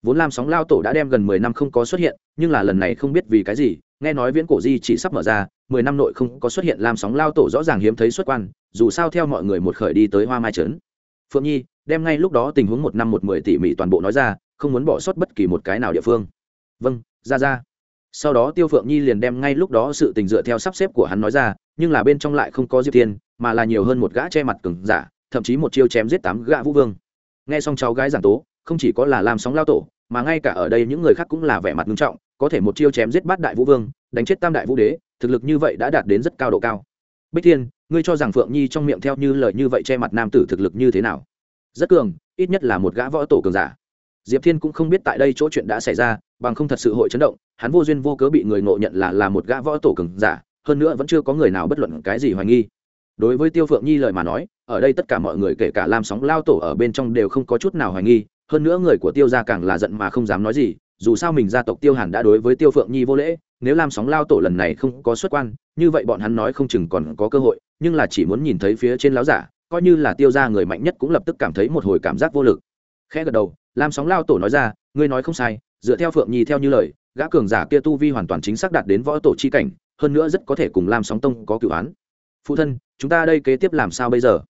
Vốn lam sóng lao tổ đã đem gần mười năm không có xuất hiện, nhưng là lần này không biết vì cái gì, nghe nói viễn cổ di chỉ sắp mở ra, mười năm nội không có xuất hiện lam sóng lao tổ rõ ràng hiếm thấy xuất quan, dù sao theo mọi người một khởi đi tới hoa mai trấn. Phượng nhi, đem ngay lúc đó tình huống một năm một mười tỉ mỉ toàn bộ nói ra, không muốn bỏ sót bất kỳ một cái nào địa phương. Vâng ra ra sau đó tiêu phượng nhi liền đem ngay lúc đó sự tình dựa theo sắp xếp của hắn nói ra, nhưng là bên trong lại không có diệp thiên, mà là nhiều hơn một gã che mặt cứng giả, thậm chí một chiêu chém giết tám gã vũ vương. Nghe xong cháu gái giảng tố, không chỉ có là làm sóng lao tổ, mà ngay cả ở đây những người khác cũng là vẻ mặt nghiêm trọng, có thể một chiêu chém giết bát đại vũ vương, đánh chết tam đại vũ đế, thực lực như vậy đã đạt đến rất cao độ cao. Bích thiên, ngươi cho rằng phượng nhi trong miệng theo như lời như vậy che mặt nam tử thực lực như thế nào? Rất cường, ít nhất là một gã võ tổ cường giả. Diệp thiên cũng không biết tại đây chỗ chuyện đã xảy ra bằng không thật sự hội chấn động, hắn vô duyên vô cớ bị người ngộ nhận là là một gã võ tổ cường giả, hơn nữa vẫn chưa có người nào bất luận cái gì hoài nghi. Đối với tiêu phượng nhi lời mà nói, ở đây tất cả mọi người kể cả lam sóng lao tổ ở bên trong đều không có chút nào hoài nghi, hơn nữa người của tiêu gia càng là giận mà không dám nói gì, dù sao mình gia tộc tiêu hàn đã đối với tiêu phượng nhi vô lễ, nếu lam sóng lao tổ lần này không có xuất quan, như vậy bọn hắn nói không chừng còn có cơ hội, nhưng là chỉ muốn nhìn thấy phía trên láo giả, coi như là tiêu gia người mạnh nhất cũng lập tức cảm thấy một hồi cảm giác vô lực. Khẽ gật đầu, lam sóng lao tổ nói ra, ngươi nói không sai dựa theo phượng nhi theo như lời, gã cường giả kia tu vi hoàn toàn chính xác đạt đến võ tổ chi cảnh, hơn nữa rất có thể cùng lam sóng tông có cựu án. Phụ thân, chúng ta đây kế tiếp làm sao bây giờ?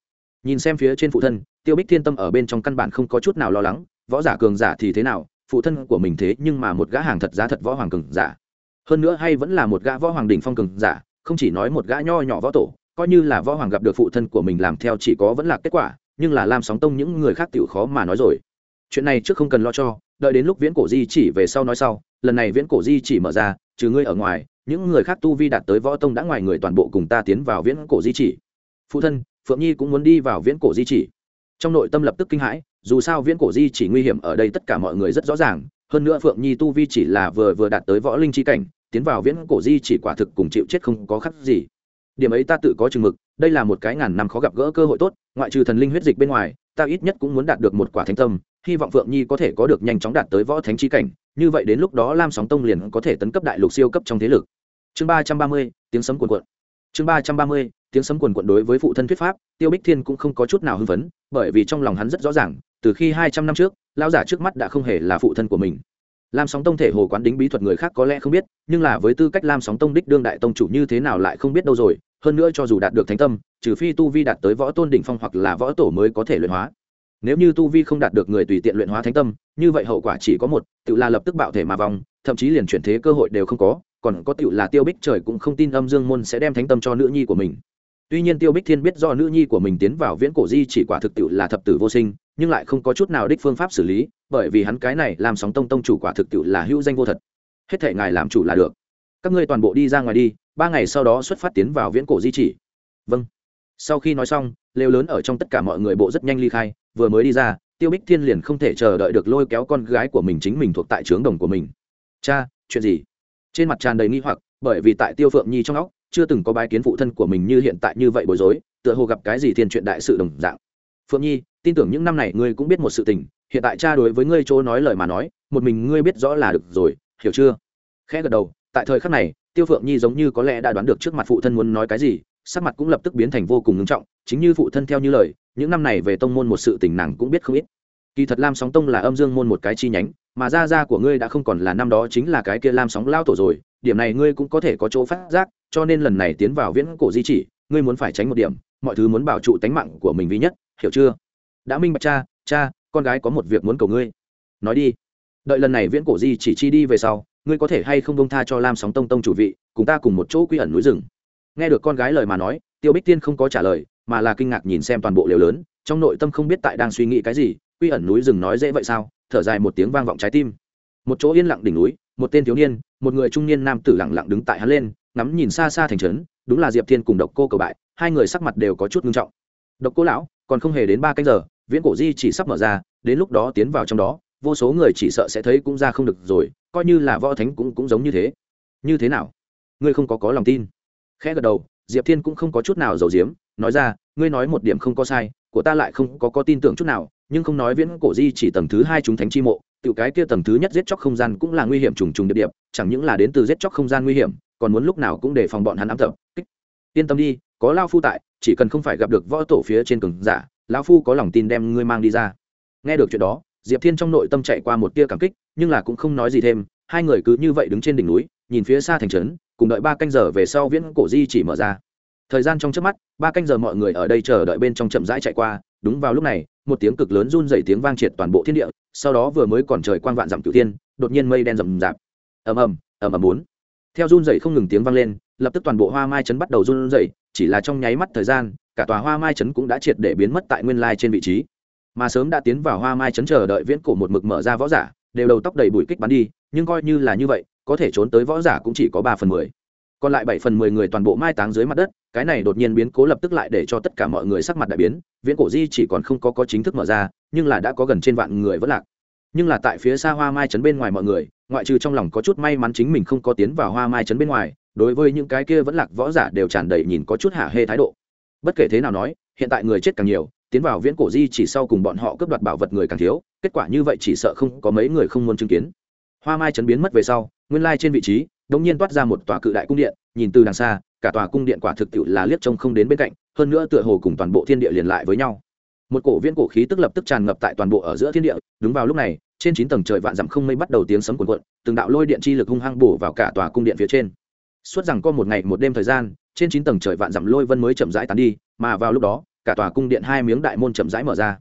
Nhìn xem phía trên phụ thân, tiêu bích thiên tâm ở bên trong căn bản không có chút nào lo lắng, võ giả cường giả thì thế nào, phụ thân của mình thế nhưng mà một gã hàng thật giá thật võ hoàng cường giả. Hơn nữa hay vẫn là một gã võ hoàng đỉnh phong cường giả, không chỉ nói một gã nho nhỏ võ tổ, coi như là võ hoàng gặp được phụ thân của mình làm theo chỉ có vẫn là kết quả, nhưng là làm sóng tông những người khác tiểu khó mà nói rồi chuyện này trước không cần lo cho, đợi đến lúc viễn cổ di chỉ về sau nói sau, lần này viễn cổ di chỉ mở ra, trừ ngươi ở ngoài, những người khác tu vi đạt tới võ tông đã ngoài người toàn bộ cùng ta tiến vào viễn cổ di chỉ. Phụ thân, phượng nhi cũng muốn đi vào viễn cổ di chỉ. Trong nội tâm lập tức kinh hãi, dù sao viễn cổ di chỉ nguy hiểm ở đây tất cả mọi người rất rõ ràng, hơn nữa phượng nhi tu vi chỉ là vừa vừa đạt tới võ linh chi cảnh, tiến vào viễn cổ di chỉ quả thực cùng chịu chết không có khác gì. Điểm ấy ta tự có chừng mực, đây là một cái ngàn năm khó gặp gỡ cơ hội tốt, ngoại trừ thần linh huyết dịch bên ngoài, ta ít nhất cũng muốn đạt được một quả thánh tâm hy vọng phượng nhi có thể có được nhanh chóng đạt tới võ thánh chi cảnh, như vậy đến lúc đó lam sóng tông liền có thể tấn cấp đại lục siêu cấp trong thế lực. Chương ba trăm ba mươi, tiếng sấm cuồn cuộn. Chương ba trăm ba mươi, tiếng sấm cuồn cuộn đối với phụ thân thuyết pháp, tiêu bích thiên cũng không có chút nào hưng phấn, bởi vì trong lòng hắn rất rõ ràng, từ khi hai trăm năm trước lao giả trước mắt đã không hề là phụ thân của mình. Lam sóng tông thể hồ quán đính bí thuật người khác có lẽ không biết, nhưng là với tư cách lam sóng tông đích đương đại tông chủ như thế nào lại không biết đâu rồi, hơn nữa cho dù đạt được thánh tâm, trừ phi tu vi đạt tới võ tôn đỉnh phong hoặc là võ tổ mới có thể luyện hóa nếu như tu vi không đạt được người tùy tiện luyện hóa thánh tâm, như vậy hậu quả chỉ có một, tự là lập tức bạo thể mà vong, thậm chí liền chuyển thế cơ hội đều không có, còn có tự là tiêu bích trời cũng không tin âm dương môn sẽ đem thánh tâm cho nữ nhi của mình. Tuy nhiên tiêu bích thiên biết do nữ nhi của mình tiến vào viễn cổ di chỉ quả thực tự là thập tử vô sinh, nhưng lại không có chút nào đích phương pháp xử lý, bởi vì hắn cái này làm sóng tông tông chủ quả thực tự là hữu danh vô thật. Hết thể ngài làm chủ là được. Các ngươi toàn bộ đi ra ngoài đi, ba ngày sau đó xuất phát tiến vào viễn cổ di chỉ. Vâng sau khi nói xong, lều lớn ở trong tất cả mọi người bộ rất nhanh ly khai, vừa mới đi ra, tiêu bích thiên liền không thể chờ đợi được lôi kéo con gái của mình chính mình thuộc tại trướng đồng của mình. Cha, chuyện gì? Trên mặt tràn đầy nghi hoặc, bởi vì tại tiêu phượng nhi trong óc, chưa từng có bái kiến phụ thân của mình như hiện tại như vậy bối rối, tựa hồ gặp cái gì thiên chuyện đại sự đồng dạng. Phượng nhi, tin tưởng những năm này ngươi cũng biết một sự tình, hiện tại cha đối với ngươi chỗ nói lời mà nói, một mình ngươi biết rõ là được rồi, hiểu chưa? Khẽ gật đầu, tại thời khắc này, tiêu phượng nhi giống như có lẽ đã đoán được trước mặt phụ thân muốn nói cái gì sắc mặt cũng lập tức biến thành vô cùng ngưng trọng, chính như phụ thân theo như lời, những năm này về tông môn một sự tình nàng cũng biết không ít. Kỳ thật lam sóng tông là âm dương môn một cái chi nhánh, mà gia gia của ngươi đã không còn là năm đó chính là cái kia lam sóng lao tổ rồi, điểm này ngươi cũng có thể có chỗ phát giác, cho nên lần này tiến vào viễn cổ di chỉ, ngươi muốn phải tránh một điểm, mọi thứ muốn bảo trụ tánh mạng của mình vi nhất, hiểu chưa? Đã minh bạch, cha cha, con gái có một việc muốn cầu ngươi. Nói đi. Đợi lần này viễn cổ di chỉ chi đi về sau, ngươi có thể hay không bông tha cho lam sóng tông tông chủ vị, cùng ta cùng một chỗ quy ẩn núi rừng nghe được con gái lời mà nói, tiêu bích tiên không có trả lời, mà là kinh ngạc nhìn xem toàn bộ liều lớn, trong nội tâm không biết tại đang suy nghĩ cái gì, quy ẩn núi rừng nói dễ vậy sao, thở dài một tiếng vang vọng trái tim. Một chỗ yên lặng đỉnh núi, một tên thiếu niên, một người trung niên nam tử lặng lặng đứng tại hắn lên, ngắm nhìn xa xa thành trấn, đúng là diệp thiên cùng độc cô cầu bại, hai người sắc mặt đều có chút ngưng trọng. Độc cô lão, còn không hề đến ba canh giờ, viễn cổ di chỉ sắp mở ra, đến lúc đó tiến vào trong đó, vô số người chỉ sợ sẽ thấy cũng ra không được rồi, coi như là võ thánh cũng cũng giống như thế. Như thế nào? Ngươi không có có lòng tin? Khẽ gật đầu, diệp thiên cũng không có chút nào giàu diếm nói ra, ngươi nói một điểm không có sai, của ta lại không có có tin tưởng chút nào, nhưng không nói viễn cổ di chỉ tầng thứ hai chúng thánh chi mộ, tiểu cái kia tầng thứ nhất giết chóc không gian cũng là nguy hiểm trùng trùng điệp điệp, chẳng những là đến từ giết chóc không gian nguy hiểm, còn muốn lúc nào cũng để phòng bọn hắn ám tập. Kích. Yên tâm đi, có lao phu tại, chỉ cần không phải gặp được võ tổ phía trên cường giả, lão phu có lòng tin đem ngươi mang đi ra. Nghe được chuyện đó, diệp thiên trong nội tâm chạy qua một tia cảm kích, nhưng là cũng không nói gì thêm, hai người cứ như vậy đứng trên đỉnh núi, nhìn phía xa thành trấn cùng đợi ba canh giờ về sau viễn cổ di chỉ mở ra. Thời gian trong trước mắt, ba canh giờ mọi người ở đây chờ đợi bên trong chậm rãi chạy qua. Đúng vào lúc này, một tiếng cực lớn run dày tiếng vang triệt toàn bộ thiên địa, sau đó vừa mới còn trời quang vạn dặm cửu thiên, đột nhiên mây đen rầm rạp. Ầm ầm ầm ầm bốn. Theo run dày không ngừng tiếng vang lên, lập tức toàn bộ hoa mai trấn bắt đầu run dày chỉ là trong nháy mắt thời gian, cả tòa hoa mai trấn cũng đã triệt để biến mất tại nguyên lai trên vị trí. Mà sớm đã tiến vào hoa mai trấn chờ đợi viễn cổ một mực mở ra võ giả, đều đầu tóc đầy bụi kích bắn đi, nhưng coi như là như vậy có thể trốn tới võ giả cũng chỉ có ba phần mười. Còn lại bảy phần mười người toàn bộ mai táng dưới mặt đất, cái này đột nhiên biến cố lập tức lại để cho tất cả mọi người sắc mặt đại biến, viễn cổ di chỉ còn không có có chính thức mở ra, nhưng là đã có gần trên vạn người vẫn lạc. Nhưng là tại phía xa hoa mai trấn bên ngoài mọi người, ngoại trừ trong lòng có chút may mắn chính mình không có tiến vào hoa mai trấn bên ngoài, đối với những cái kia vẫn lạc võ giả đều tràn đầy nhìn có chút hạ hê thái độ. Bất kể thế nào nói, hiện tại người chết càng nhiều, tiến vào viễn cổ di chỉ sau cùng bọn họ cướp đoạt bảo vật người càng thiếu, kết quả như vậy chỉ sợ không có mấy người không muốn chứng kiến. Hoa mai chấn biến mất về sau nguyên lai trên vị trí đống nhiên toát ra một tòa cự đại cung điện, nhìn từ đằng xa, cả tòa cung điện quả thực tiệu là liếc trông không đến bên cạnh, hơn nữa tựa hồ cùng toàn bộ thiên địa liền lại với nhau. Một cổ viễn cổ khí tức lập tức tràn ngập tại toàn bộ ở giữa thiên địa, đúng vào lúc này, trên chín tầng trời vạn dặm không mây bắt đầu tiếng sấm cuồn cuộn, từng đạo lôi điện chi lực hung hăng bổ vào cả tòa cung điện phía trên. Suốt rằng có một ngày một đêm thời gian, trên chín tầng trời vạn dặm lôi vân mới chậm rãi tán đi, mà vào lúc đó, cả tòa cung điện hai miếng đại môn chậm rãi mở ra.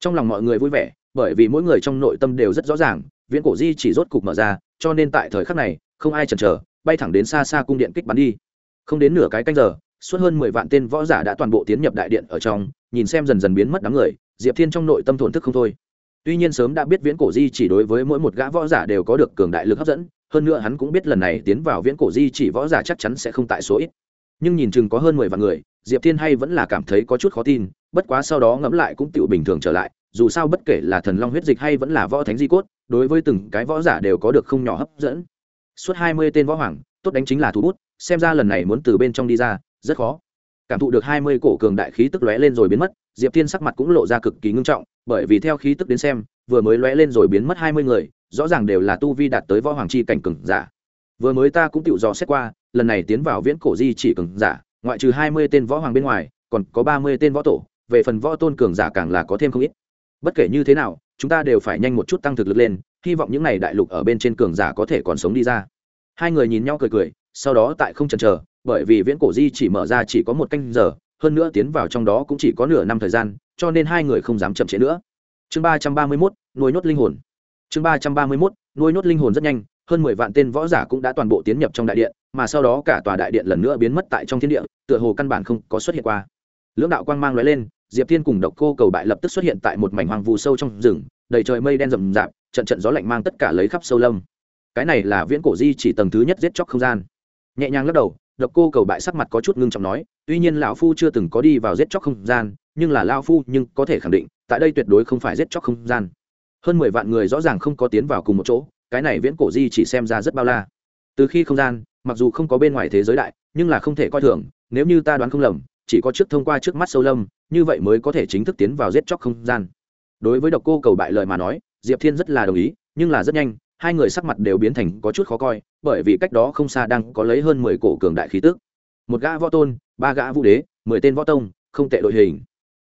Trong lòng mọi người vui vẻ, bởi vì mỗi người trong nội tâm đều rất rõ ràng, viễn cổ di chỉ rốt cục mở ra cho nên tại thời khắc này, không ai chần chờ, bay thẳng đến xa xa cung điện kích bắn đi. Không đến nửa cái canh giờ, suốt hơn mười vạn tên võ giả đã toàn bộ tiến nhập đại điện ở trong, nhìn xem dần dần biến mất đám người, diệp thiên trong nội tâm thổn thức không thôi. Tuy nhiên sớm đã biết viễn cổ di chỉ đối với mỗi một gã võ giả đều có được cường đại lực hấp dẫn, hơn nữa hắn cũng biết lần này tiến vào viễn cổ di chỉ võ giả chắc chắn sẽ không tại số ít. Nhưng nhìn chừng có hơn mười vạn người, diệp thiên hay vẫn là cảm thấy có chút khó tin, bất quá sau đó ngẫm lại cũng tựu bình thường trở lại dù sao bất kể là thần long huyết dịch hay vẫn là võ thánh di cốt, đối với từng cái võ giả đều có được không nhỏ hấp dẫn. Suốt hai mươi tên võ hoàng, tốt đánh chính là thủ bút, xem ra lần này muốn từ bên trong đi ra, rất khó. Cảm thụ được hai mươi cổ cường đại khí tức lóe lên rồi biến mất, diệp thiên sắc mặt cũng lộ ra cực kỳ ngưng trọng, bởi vì theo khí tức đến xem, vừa mới lóe lên rồi biến mất hai mươi người, rõ ràng đều là tu vi đạt tới võ hoàng chi cảnh cường giả. Vừa mới ta cũng tự dò xét qua, lần này tiến vào viễn cổ di chỉ cường giả, ngoại trừ hai mươi tên võ hoàng bên ngoài, còn có ba mươi tên võ tổ, về phần võ tôn cường giả càng là có thêm không ít bất kể như thế nào, chúng ta đều phải nhanh một chút tăng thực lực lên, hy vọng những n à y đại lục ở bên trên cường giả có thể còn sống đi ra. Hai người nhìn nhau cười cười, sau đó tại không chần chờ, bởi vì viễn cổ di chỉ mở ra chỉ có một canh giờ, hơn nữa tiến vào trong đó cũng chỉ có nửa năm thời gian, cho nên hai người không dám chậm trễ nữa. Chương ba trăm ba mươi mốt, nuôi nhốt linh hồn. Chương ba trăm ba mươi mốt, nuôi nhốt linh hồn rất nhanh, hơn mười vạn tên võ giả cũng đã toàn bộ tiến nhập trong đại điện, mà sau đó cả tòa đại điện lần nữa biến mất tại trong thiên địa, tựa hồ căn bản không có xuất hiện qua. Lưỡng đạo quang mang lóe lên diệp thiên cùng độc cô cầu bại lập tức xuất hiện tại một mảnh hoang vu sâu trong rừng, đầy trời mây đen rậm rạp, trận trận gió lạnh mang tất cả lấy khắp sâu lâm. Cái này là viễn cổ di chỉ tầng thứ nhất giết chóc không gian. Nhẹ nhàng lắc đầu, độc cô cầu bại sắc mặt có chút ngưng trọng nói, tuy nhiên lão phu chưa từng có đi vào giết chóc không gian, nhưng là lao phu nhưng có thể khẳng định, tại đây tuyệt đối không phải giết chóc không gian. Hơn mười vạn người rõ ràng không có tiến vào cùng một chỗ, cái này viễn cổ di chỉ xem ra rất bao la. Từ khi không gian, mặc dù không có bên ngoài thế giới đại, nhưng là không thể coi thường, nếu như ta đoán không lầm, chỉ có trước thông qua trước mắt sâu lâm như vậy mới có thể chính thức tiến vào giết chóc không gian. Đối với độc cô cầu bại lời mà nói, diệp thiên rất là đồng ý, nhưng là rất nhanh, hai người sắc mặt đều biến thành có chút khó coi, bởi vì cách đó không xa đang có lấy hơn mười cổ cường đại khí tức. Một gã võ tôn, ba gã vũ đế, mười tên võ tông, không tệ đội hình.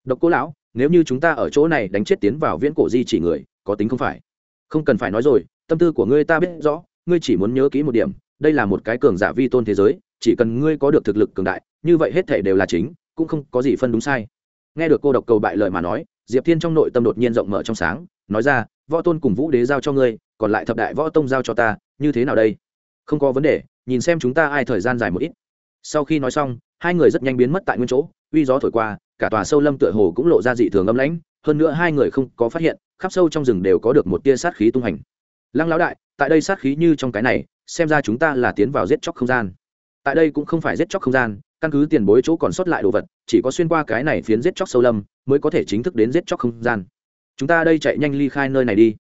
Độc cô lão, nếu như chúng ta ở chỗ này đánh chết tiến vào viễn cổ di chỉ người, có tính không phải? Không cần phải nói rồi, tâm tư của ngươi ta biết rõ, ngươi chỉ muốn nhớ kỹ một điểm, đây là một cái cường giả vi tôn thế giới, chỉ cần ngươi có được thực lực cường đại, như vậy hết thể đều là chính, cũng không có gì phân đúng sai nghe được cô độc cầu bại lời mà nói, diệp thiên trong nội tâm đột nhiên rộng mở trong sáng, nói ra, võ tôn cùng vũ đế giao cho ngươi, còn lại thập đại võ tông giao cho ta, như thế nào đây? Không có vấn đề, nhìn xem chúng ta ai thời gian dài một ít. Sau khi nói xong, hai người rất nhanh biến mất tại nguyên chỗ, uy gió thổi qua, cả tòa sâu lâm tựa hồ cũng lộ ra dị thường âm lãnh, hơn nữa hai người không có phát hiện, khắp sâu trong rừng đều có được một tia sát khí tung hành. Lăng lão đại, tại đây sát khí như trong cái này, xem ra chúng ta là tiến vào giết chóc không gian. Tại đây cũng không phải giết chóc không gian căn cứ tiền bối chỗ còn sót lại đồ vật, chỉ có xuyên qua cái này phiến giết chóc sâu lâm, mới có thể chính thức đến giết chóc không gian. Chúng ta đây chạy nhanh ly khai nơi này đi.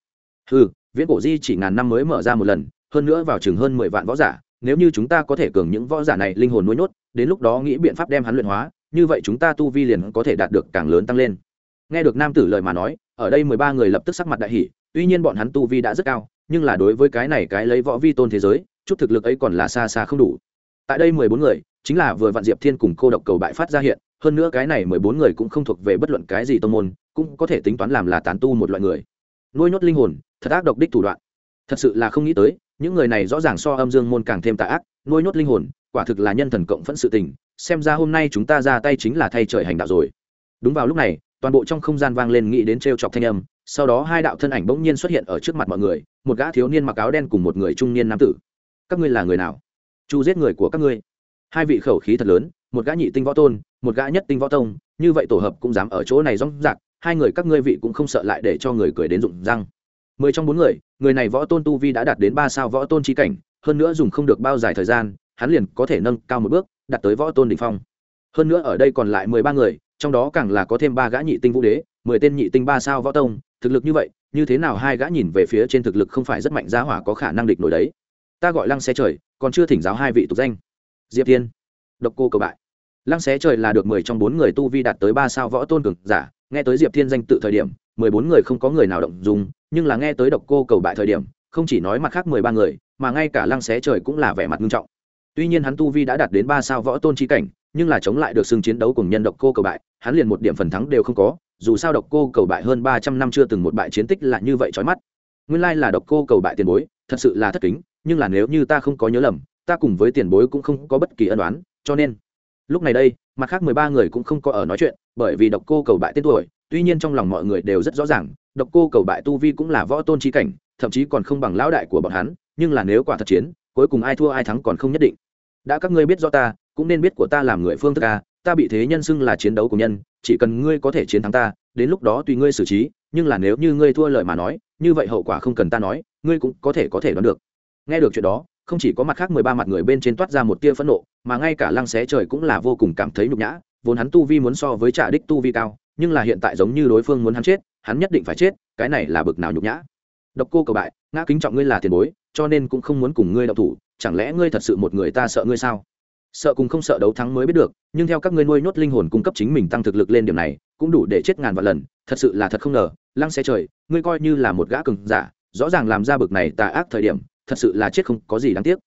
Ừ viễn cổ di chỉ ngàn năm mới mở ra một lần, hơn nữa vào chừng hơn mười vạn võ giả, nếu như chúng ta có thể cường những võ giả này linh hồn nuôi nhốt, đến lúc đó nghĩ biện pháp đem hắn luyện hóa, như vậy chúng ta tu vi liền có thể đạt được càng lớn tăng lên. Nghe được nam tử lời mà nói, ở đây mười ba người lập tức sắc mặt đại hỷ tuy nhiên bọn hắn tu vi đã rất cao, nhưng là đối với cái này cái lấy võ vi tôn thế giới, chút thực lực ấy còn là xa xa không đủ. Tại đây mười bốn người chính là vừa vạn diệp thiên cùng cô độc cầu bại phát ra hiện, hơn nữa cái này mười bốn người cũng không thuộc về bất luận cái gì tông môn, cũng có thể tính toán làm là tán tu một loại người. Nuôi nhốt linh hồn, thật ác độc đích thủ đoạn. Thật sự là không nghĩ tới, những người này rõ ràng so âm dương môn càng thêm tà ác, nuôi nhốt linh hồn, quả thực là nhân thần cộng phẫn sự tình, xem ra hôm nay chúng ta ra tay chính là thay trời hành đạo rồi. Đúng vào lúc này, toàn bộ trong không gian vang lên nghĩ đến t r e o chọc thanh âm, sau đó hai đạo thân ảnh bỗng nhiên xuất hiện ở trước mặt mọi người, một gã thiếu niên mặc áo đen cùng một người trung niên nam tử. Các ngươi là người nào? Chu giết người của các ngươi hai vị khẩu khí thật lớn, một gã nhị tinh võ tôn, một gã nhất tinh võ tông, như vậy tổ hợp cũng dám ở chỗ này rong rạc, hai người các ngươi vị cũng không sợ lại để cho người cười đến rụng răng. Mười trong bốn người người này võ tôn tu vi đã đạt đến ba sao võ tôn trí cảnh, hơn nữa dùng không được bao dài thời gian, hắn liền có thể nâng cao một bước, đạt tới võ tôn đ ỉ n h phong. Hơn nữa ở đây còn lại mười ba người, trong đó càng là có thêm ba gã nhị tinh vũ đế, mười tên nhị tinh ba sao võ tông, thực lực như vậy, như thế nào hai gã nhìn về phía trên thực lực không phải rất mạnh, giá hỏa có khả năng địch nổi đấy. Ta gọi lăng xe trời, còn chưa thỉnh giáo hai vị tục danh diệp thiên. Độc cô cầu bại. Lăng xé trời là được mười trong bốn người tu vi đạt tới ba sao võ tôn cường giả. Nghe tới diệp thiên danh tự thời điểm, mười bốn người không có người nào động dùng nhưng là nghe tới độc cô cầu bại thời điểm, không chỉ nói mặt khác mười ba người, mà ngay cả lăng xé trời cũng là vẻ mặt nghiêm trọng. Tuy nhiên hắn tu vi đã đạt đến ba sao võ tôn chi cảnh, nhưng là chống lại được xưng chiến đấu cùng nhân độc cô cầu bại, hắn liền một điểm phần thắng đều không có, dù sao độc cô cầu bại hơn ba trăm năm chưa từng một bại chiến tích là như vậy trói mắt. Nguyên lai là độc cô cầu bại tiền bối, thật sự là thất kính, nhưng là nếu như ta không có nhớ lầm ta cùng với tiền bối cũng không có bất kỳ ân đoán cho nên, lúc này đây, mặt khác mười ba người cũng không có ở nói chuyện, bởi vì độc cô cầu bại tên tuổi, tuy nhiên trong lòng mọi người đều rất rõ ràng, độc cô cầu bại tu vi cũng là võ tôn trí cảnh, thậm chí còn không bằng lão đại của bọn hắn, nhưng là nếu quả thật chiến, cuối cùng ai thua ai thắng còn không nhất định. Đã các ngươi biết do ta, cũng nên biết của ta làm người phương thức ca ta bị thế nhân xưng là chiến đấu của nhân, chỉ cần ngươi có thể chiến thắng ta, đến lúc đó tùy ngươi xử trí, nhưng là nếu như ngươi thua lời mà nói, như vậy hậu quả không cần ta nói, ngươi cũng có thể có thể đoán được. Nghe được chuyện đó không chỉ có mặt khác mười ba mặt người bên trên toát ra một tia phẫn nộ, mà ngay cả lăng xé trời cũng là vô cùng cảm thấy nhục nhã, vốn hắn tu vi muốn so với trả đích tu vi cao, nhưng là hiện tại giống như đối phương muốn hắn chết, hắn nhất định phải chết, cái này là bực nào nhục nhã. Độc cô cầu bại, ngã kính trọng ngươi là tiền bối, cho nên cũng không muốn cùng ngươi đậu thủ, chẳng lẽ ngươi thật sự một người ta sợ ngươi sao? Sợ cùng không sợ đấu thắng mới biết được, nhưng theo các ngươi nuôi nhốt linh hồn cung cấp chính mình tăng thực lực lên điểm này, cũng đủ để chết ngàn vạn lần, thật sự là thật không ngờ, lăng xe trời, ngươi coi như là một gã cừng giả, rõ ràng làm ra bực này tà ác thời điểm thật sự là chết không có gì đáng tiếc.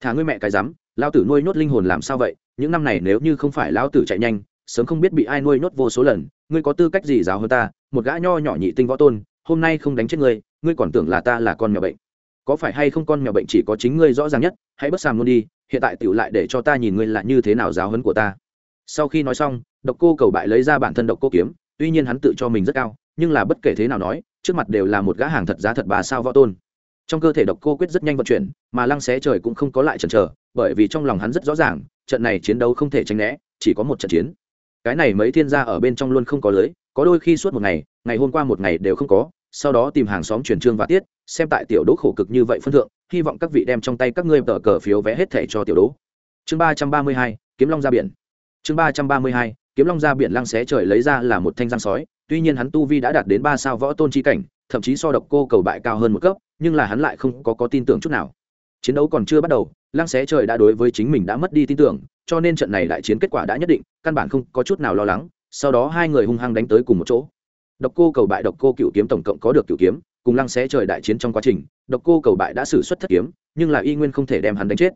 Thả ngươi mẹ cái rắm lao tử nuôi nhốt linh hồn làm sao vậy? Những năm này nếu như không phải lao tử chạy nhanh, sớm không biết bị ai nuôi nhốt vô số lần, ngươi có tư cách gì giáo hơn ta? Một gã nho nhỏ nhị tinh võ tôn, hôm nay không đánh chết ngươi ngươi còn tưởng là ta là con mèo bệnh. Có phải hay không con mèo bệnh chỉ có chính ngươi rõ ràng nhất? Hãy bất sàm luôn đi, hiện tại tựu lại để cho ta nhìn ngươi là như thế nào giáo hấn của ta. Sau khi nói xong, độc cô cầu bại lấy ra bản thân độc cô kiếm, tuy nhiên hắn tự cho mình rất cao, nhưng là bất kể thế nào nói, trước mặt đều là một gã hàng thật giá thật bà sao võ tôn trong cơ thể độc cô quyết rất nhanh vận chuyển, mà lăng xé trời cũng không có lại chần chờ, bởi vì trong lòng hắn rất rõ ràng, trận này chiến đấu không thể tránh né, chỉ có một trận chiến. Cái này mấy thiên gia ở bên trong luôn không có lưới, có đôi khi suốt một ngày ngày hôm qua một ngày đều không có, sau đó tìm hàng xóm truyền trương và tiết, xem tại tiểu đỗ khổ cực như vậy phân thượng, hy vọng các vị đem trong tay các ngươi tờ cờ phiếu vé hết thẻ cho tiểu đỗ. Chương ba trăm ba mươi hai, kiếm long ra biển. Chương ba trăm ba mươi hai, kiếm long ra biển lăng xé trời lấy ra là một thanh giang sói, tuy nhiên hắn tu vi đã đạt đến ba sao võ tôn chi cảnh, thậm chí so độc cô cầu bại cao hơn một cấp nhưng là hắn lại không có có tin tưởng chút nào. Chiến đấu còn chưa bắt đầu, lăng xé trời đã đối với chính mình đã mất đi tin tưởng, cho nên trận này đại chiến kết quả đã nhất định, căn bản không có chút nào lo lắng. Sau đó hai người hung hăng đánh tới cùng một chỗ. Độc cô cầu bại độc cô cựu kiếm tổng cộng có được cựu kiếm, cùng lăng xé trời đại chiến trong quá trình, độc cô cầu bại đã xử suất thất kiếm, nhưng là y nguyên không thể đem hắn đánh chết.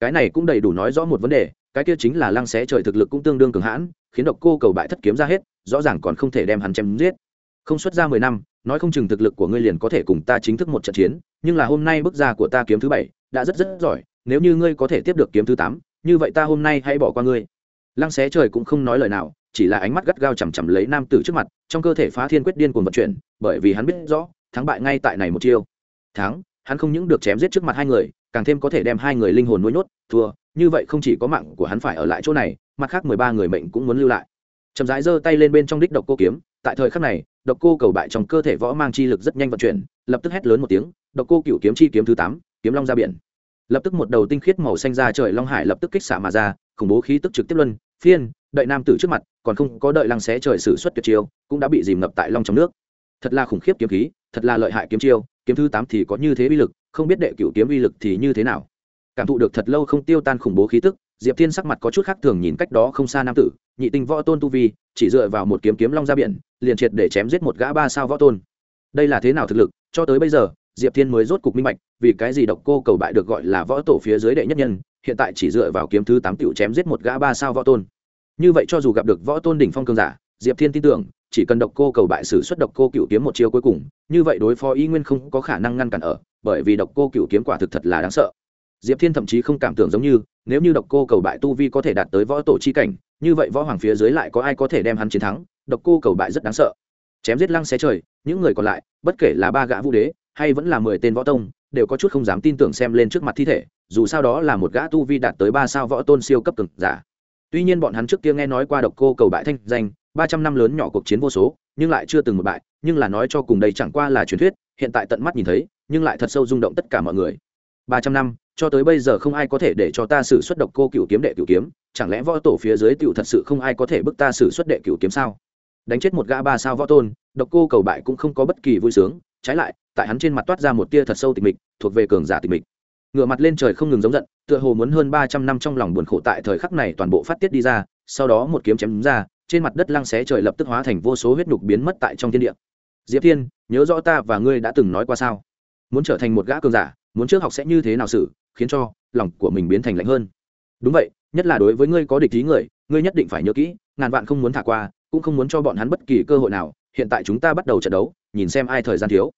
Cái này cũng đầy đủ nói rõ một vấn đề, cái kia chính là lăng xé trời thực lực cũng tương đương cường hãn, khiến độc cô cầu bại thất kiếm ra hết, rõ ràng còn không thể đem hắn chém giết. Không xuất ra mười năm nói không chừng thực lực của ngươi liền có thể cùng ta chính thức một trận chiến, nhưng là hôm nay bước ra của ta kiếm thứ bảy, đã rất rất giỏi, nếu như ngươi có thể tiếp được kiếm thứ tám, như vậy ta hôm nay hãy bỏ qua ngươi. Lăng xé trời cũng không nói lời nào, chỉ là ánh mắt gắt gao chằm chằm lấy nam tử trước mặt, trong cơ thể phá thiên quyết điên cuồng vận chuyển, bởi vì hắn biết rõ, thắng bại ngay tại này một chiêu. Thắng, hắn không những được chém giết trước mặt hai người, càng thêm có thể đem hai người linh hồn nuôi nhốt, thua, như vậy không chỉ có mạng của hắn phải ở lại chỗ này, mặt khác mười ba người mệnh cũng muốn lưu lại. Chậm rãi giơ tay lên bên trong đích độc cô kiếm tại thời khắc này, độc cô cầu bại trong cơ thể võ mang chi lực rất nhanh vận chuyển, lập tức hét lớn một tiếng, độc cô cựu kiếm chi kiếm thứ tám, kiếm long ra biển. Lập tức một đầu tinh khiết màu xanh ra trời long hải lập tức kích xả mà ra, khủng bố khí tức trực tiếp luân, phiên, đợi nam tử trước mặt, còn không có đợi lăng xé trời sử xuất tuyệt chiêu, cũng đã bị dìm ngập tại long trong nước. Thật là khủng khiếp kiếm khí, thật là lợi hại kiếm chiêu, kiếm thứ tám thì có như thế uy lực, không biết đệ cựu kiếm uy lực thì như thế nào. Cảm thụ được thật lâu không tiêu tan khủng bố khí tức diệp thiên sắc mặt có chút khác thường nhìn cách đó không xa nam tử, nhị tinh võ tôn tu vi, chỉ dựa vào một kiếm kiếm long ra biển, liền triệt để chém giết một gã ba sao võ tôn. Đây là thế nào thực lực? Cho tới bây giờ, diệp thiên mới rốt cục minh bạch, vì cái gì độc cô cầu bại được gọi là võ tổ phía dưới đệ nhất nhân, hiện tại chỉ dựa vào kiếm thứ tám tiểu chém giết một gã ba sao võ tôn. Như vậy cho dù gặp được võ tôn đỉnh phong cường giả, diệp thiên tin tưởng, chỉ cần độc cô cầu bại sử xuất độc cô cựu kiếm một chiêu cuối cùng, như vậy đối phó y nguyên không có khả năng ngăn cản ở, bởi vì độc cô cựu kiếm quả thực thật là đáng sợ diệp thiên thậm chí không cảm tưởng giống như, nếu như độc cô cầu bại tu vi có thể đạt tới võ tổ chi cảnh, như vậy võ hoàng phía dưới lại có ai có thể đem hắn chiến thắng, độc cô cầu bại rất đáng sợ. Chém giết lăng xé trời, những người còn lại, bất kể là ba gã vũ đế, hay vẫn là mười tên võ tông, đều có chút không dám tin tưởng xem lên trước mặt thi thể, dù sao đó là một gã tu vi đạt tới ba sao võ tôn siêu cấp cực giả. Tuy nhiên bọn hắn trước kia nghe nói qua độc cô cầu bại thanh danh, ba trăm năm lớn nhỏ cuộc chiến vô số, nhưng lại chưa từng một bại, nhưng là nói cho cùng đây chẳng qua là truyền thuyết, hiện tại tận mắt nhìn thấy, nhưng lại thật sâu rung động tất cả mọi người. Ba trăm năm cho tới bây giờ không ai có thể để cho ta xử xuất độc cô cựu kiếm đệ cựu kiếm, chẳng lẽ võ tổ phía dưới tiểu thật sự không ai có thể bức ta xử xuất đệ cựu kiếm sao? Đánh chết một gã ba sao võ tôn, độc cô cầu bại cũng không có bất kỳ vui sướng, trái lại, tại hắn trên mặt toát ra một tia thật sâu tịch mịch, thuộc về cường giả tịch mịch. Ngửa mặt lên trời không ngừng giống giận, tựa hồ muốn hơn ba trăm năm trong lòng buồn khổ tại thời khắc này toàn bộ phát tiết đi ra, sau đó một kiếm chém ra, trên mặt đất lăng xé trời lập tức hóa thành vô số huyết nhục biến mất tại trong thiên địa. Diệp thiên, nhớ rõ ta và ngươi đã từng nói qua sao? Muốn trở thành một gã cường giả, muốn trước học sẽ như thế nào xử? Khiến cho lòng của mình biến thành lạnh hơn. Đúng vậy, nhất là đối với ngươi có địch ý người, ngươi nhất định phải nhớ kỹ, ngàn vạn không muốn thả qua, cũng không muốn cho bọn hắn bất kỳ cơ hội nào. Hiện tại chúng ta bắt đầu trận đấu, nhìn xem ai thời gian thiếu.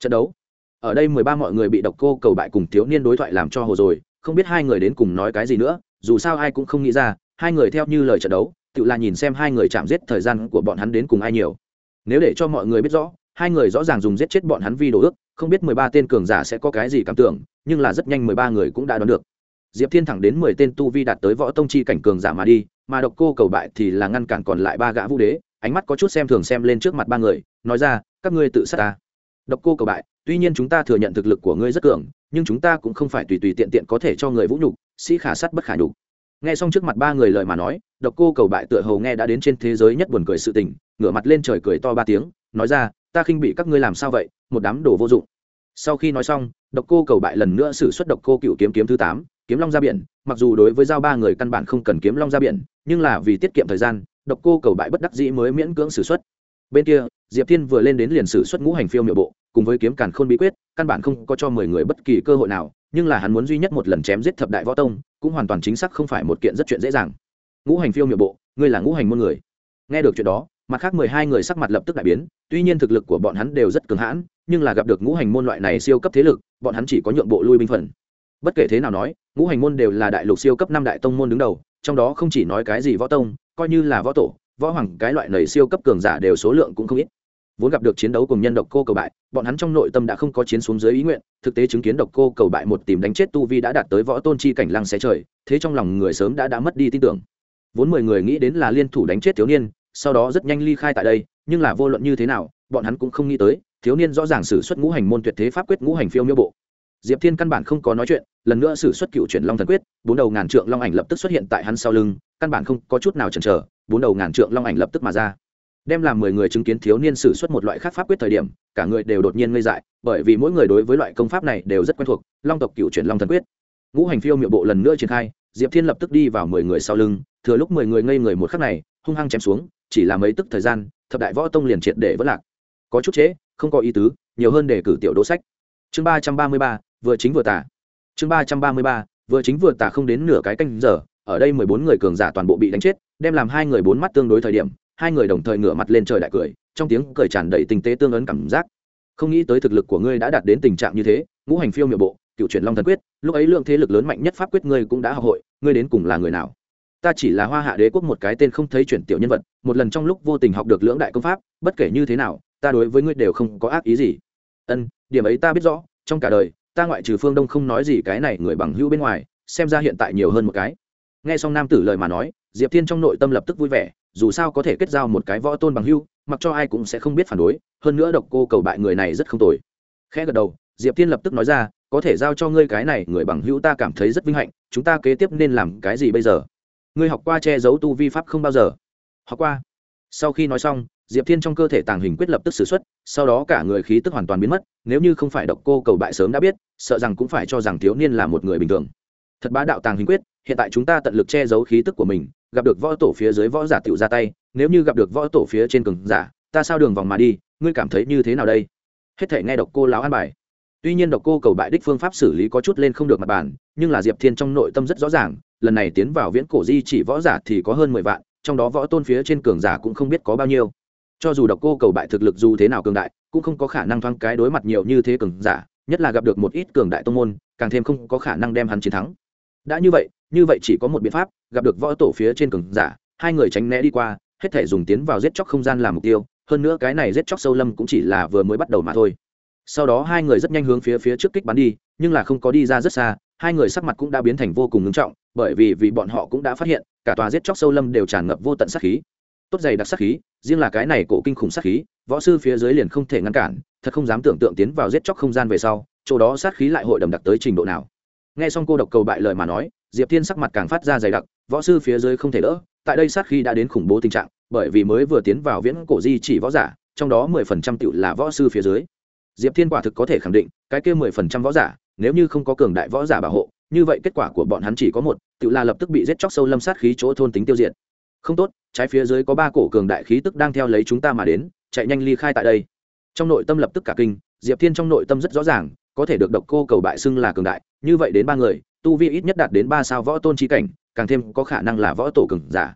Trận đấu. Ở đây mười ba mọi người bị độc cô cầu bại cùng thiếu niên đối thoại làm cho hồ rồi, không biết hai người đến cùng nói cái gì nữa, dù sao ai cũng không nghĩ ra, hai người theo như lời trận đấu, tự là nhìn xem hai người chạm giết thời gian của bọn hắn đến cùng ai nhiều. Nếu để cho mọi người biết rõ hai người rõ ràng dùng giết chết bọn hắn vi đồ ước, không biết mười ba tên cường giả sẽ có cái gì cảm tưởng, nhưng là rất nhanh mười ba người cũng đã đoán được. Diệp thiên thẳng đến mười tên tu vi đạt tới võ tông chi cảnh cường giả mà đi, mà độc cô cầu bại thì là ngăn cản còn lại ba gã vũ đế, ánh mắt có chút xem thường xem lên trước mặt ba người, nói ra, các ngươi tự sát ta. Độc cô cầu bại, tuy nhiên chúng ta thừa nhận thực lực của ngươi rất cường, nhưng chúng ta cũng không phải tùy tùy tiện tiện có thể cho người vũ nhục, sĩ khả sắt bất khả nhục. Nghe xong trước mặt ba người lời mà nói, độc cô cầu bại tựa hầu nghe đã đến trên thế giới nhất buồn cười sự tình, ngửa mặt lên trời cười to ba tiếng, nói ra ta khinh bị các ngươi làm sao vậy, một đám đồ vô dụng. Sau khi nói xong, độc cô cầu bại lần nữa xử suất độc cô cựu kiếm kiếm thứ tám, kiếm long ra biển. Mặc dù đối với giao ba người căn bản không cần kiếm long ra biển, nhưng là vì tiết kiệm thời gian, độc cô cầu bại bất đắc dĩ mới miễn cưỡng xử suất. Bên kia, diệp thiên vừa lên đến liền xử suất ngũ hành phiêu miệu bộ, cùng với kiếm càn khôn bí quyết, căn bản không có cho mười người bất kỳ cơ hội nào, nhưng là hắn muốn duy nhất một lần chém giết thập đại võ tông, cũng hoàn toàn chính xác không phải một kiện rất chuyện dễ dàng. Ngũ hành phiêu miệu bộ, ngươi là ngũ hành môn người. Nghe được chuyện đó mặt khác mười hai người sắc mặt lập tức đại biến, tuy nhiên thực lực của bọn hắn đều rất cường hãn, nhưng là gặp được ngũ hành môn loại này siêu cấp thế lực, bọn hắn chỉ có nhượng bộ lui binh phần. Bất kể thế nào nói, ngũ hành môn đều là đại lục siêu cấp năm đại tông môn đứng đầu, trong đó không chỉ nói cái gì võ tông, coi như là võ tổ, võ hoàng, cái loại nầy siêu cấp cường giả đều số lượng cũng không ít. Vốn gặp được chiến đấu cùng nhân độc cô cầu bại, bọn hắn trong nội tâm đã không có chiến xuống dưới ý nguyện, thực tế chứng kiến độc cô cầu bại một tìm đánh chết tu vi đã đạt tới võ tôn chi cảnh lăng xé trời, thế trong lòng người sớm đã đã mất đi tin tưởng. Vốn mười người nghĩ đến là liên thủ đánh chết thiếu niên sau đó rất nhanh ly khai tại đây, nhưng là vô luận như thế nào, bọn hắn cũng không nghĩ tới, thiếu niên rõ ràng xử suất ngũ hành môn tuyệt thế pháp quyết ngũ hành phiêu miêu bộ. Diệp thiên căn bản không có nói chuyện, lần nữa xử suất cựu chuyển long thần quyết, bốn đầu ngàn trượng long ảnh lập tức xuất hiện tại hắn sau lưng, căn bản không có chút nào chần chờ, bốn đầu ngàn trượng long ảnh lập tức mà ra. Đem làm mười người chứng kiến thiếu niên xử suất một loại khác pháp quyết thời điểm, cả người đều đột nhiên ngây dại, bởi vì mỗi người đối với loại công pháp này đều rất quen thuộc, long tộc cựu chuyển long thần quyết. Ngũ hành phiêu miệu bộ lần nữa triển khai, diệp thiên lập tức đi vào mười người sau lưng, thừa lúc mười người ngây người một khắc này, hung hăng chém xuống chỉ là mấy tức thời gian thập đại võ tông liền triệt để vỡ lạc. Có chút chế, không có ý tứ nhiều hơn để cử tiểu đỗ sách. Chương ba trăm ba mươi ba vừa chính vừa tả chương ba trăm ba mươi ba vừa chính vừa tả không đến nửa cái canh giờ ở đây mười bốn người cường giả toàn bộ bị đánh chết đem làm hai người bốn mắt tương đối thời điểm hai người đồng thời ngửa mặt lên trời đại cười trong tiếng cười tràn đầy tình tế tương ấn cảm giác. Không nghĩ tới thực lực của ngươi đã đạt đến tình trạng như thế ngũ hành phiêu miệu bộ cựu chuyển long thần quyết lúc ấy lượng thế lực lớn mạnh nhất pháp quyết ngươi cũng đã học hội ngươi đến cùng là người nào? Ta chỉ là hoa hạ đế quốc một cái tên không thấy chuyển tiểu nhân vật, một lần trong lúc vô tình học được lưỡng đại công pháp, bất kể như thế nào, ta đối với ngươi đều không có ác ý gì. Ân, điểm ấy ta biết rõ, trong cả đời, ta ngoại trừ phương đông không nói gì cái này người bằng hữu bên ngoài, xem ra hiện tại nhiều hơn một cái. Nghe xong nam tử lời mà nói, diệp thiên trong nội tâm lập tức vui vẻ, dù sao có thể kết giao một cái võ tôn bằng hữu, mặc cho ai cũng sẽ không biết phản đối, hơn nữa độc cô cầu bại người này rất không tồi. Khẽ gật đầu, diệp thiên lập tức nói ra, có thể giao cho ngươi cái này người bằng hữu ta cảm thấy rất vinh hạnh, chúng ta kế tiếp nên làm cái gì bây giờ? Ngươi học qua che giấu tu vi pháp không bao giờ. Học qua. Sau khi nói xong, diệp thiên trong cơ thể tàng hình quyết lập tức xử x u ấ t sau đó cả người khí tức hoàn toàn biến mất, nếu như không phải độc cô cầu bại sớm đã biết, sợ rằng cũng phải cho rằng thiếu niên là một người bình thường. Thật bá đạo tàng hình quyết, hiện tại chúng ta tận lực che giấu khí tức của mình, gặp được võ tổ phía dưới võ giả tựu ra tay, nếu như gặp được võ tổ phía trên cường giả, ta sao đường vòng mà đi, ngươi cảm thấy như thế nào đây? Hết thể nghe độc cô láo an bài tuy nhiên độc cô cầu bại đích phương pháp xử lý có chút lên không được mặt bàn, nhưng là diệp thiên trong nội tâm rất rõ ràng, lần này tiến vào viễn cổ di chỉ võ giả thì có hơn mười vạn, trong đó võ tôn phía trên cường giả cũng không biết có bao nhiêu. Cho dù độc cô cầu bại thực lực dù thế nào cường đại, cũng không có khả năng thoáng cái đối mặt nhiều như thế cường giả, nhất là gặp được một ít cường đại tông môn, càng thêm không có khả năng đem hắn chiến thắng. Đã như vậy như vậy chỉ có một biện pháp, gặp được võ tổ phía trên cường giả, hai người tránh né đi qua, hết thể dùng tiến vào giết chóc không gian làm mục tiêu, hơn nữa cái này giết chóc sâu lâm cũng chỉ là vừa mới bắt đầu mà thôi sau đó hai người rất nhanh hướng phía phía trước kích bắn đi, nhưng là không có đi ra rất xa, hai người sắc mặt cũng đã biến thành vô cùng ngưng trọng, bởi vì vì bọn họ cũng đã phát hiện, cả tòa giết chóc sâu lâm đều tràn ngập vô tận sát khí. Tốt dày đặc sát khí, riêng là cái này cổ kinh khủng sát khí, võ sư phía dưới liền không thể ngăn cản, thật không dám tưởng tượng tiến vào giết chóc không gian về sau, chỗ đó sát khí lại hội đầm đặc tới trình độ nào. Nghe xong cô độc cầu bại lời mà nói, diệp thiên sắc mặt càng phát ra dày đặc, võ sư phía dưới không thể đỡ, tại đây sát khí đã đến khủng bố tình trạng, bởi vì mới vừa tiến vào viễn cổ di chỉ võ giả, trong đó mười phần trăm tựu là võ sư phía dưới diệp thiên quả thực có thể khẳng định, cái kia mười phần trăm võ giả, nếu như không có cường đại võ giả bảo hộ, như vậy kết quả của bọn hắn chỉ có một, tự là lập tức bị giết chóc sâu lâm sát khí chỗ thôn tính tiêu diệt. Không tốt, trái phía dưới có ba cổ cường đại khí tức đang theo lấy chúng ta mà đến, chạy nhanh ly khai tại đây. Trong nội tâm lập tức cả kinh, diệp thiên trong nội tâm rất rõ ràng, có thể được độc cô cầu bại xưng là cường đại, như vậy đến ba người, tu vi ít nhất đạt đến ba sao võ tôn trí cảnh, càng thêm có khả năng là võ tổ cường giả.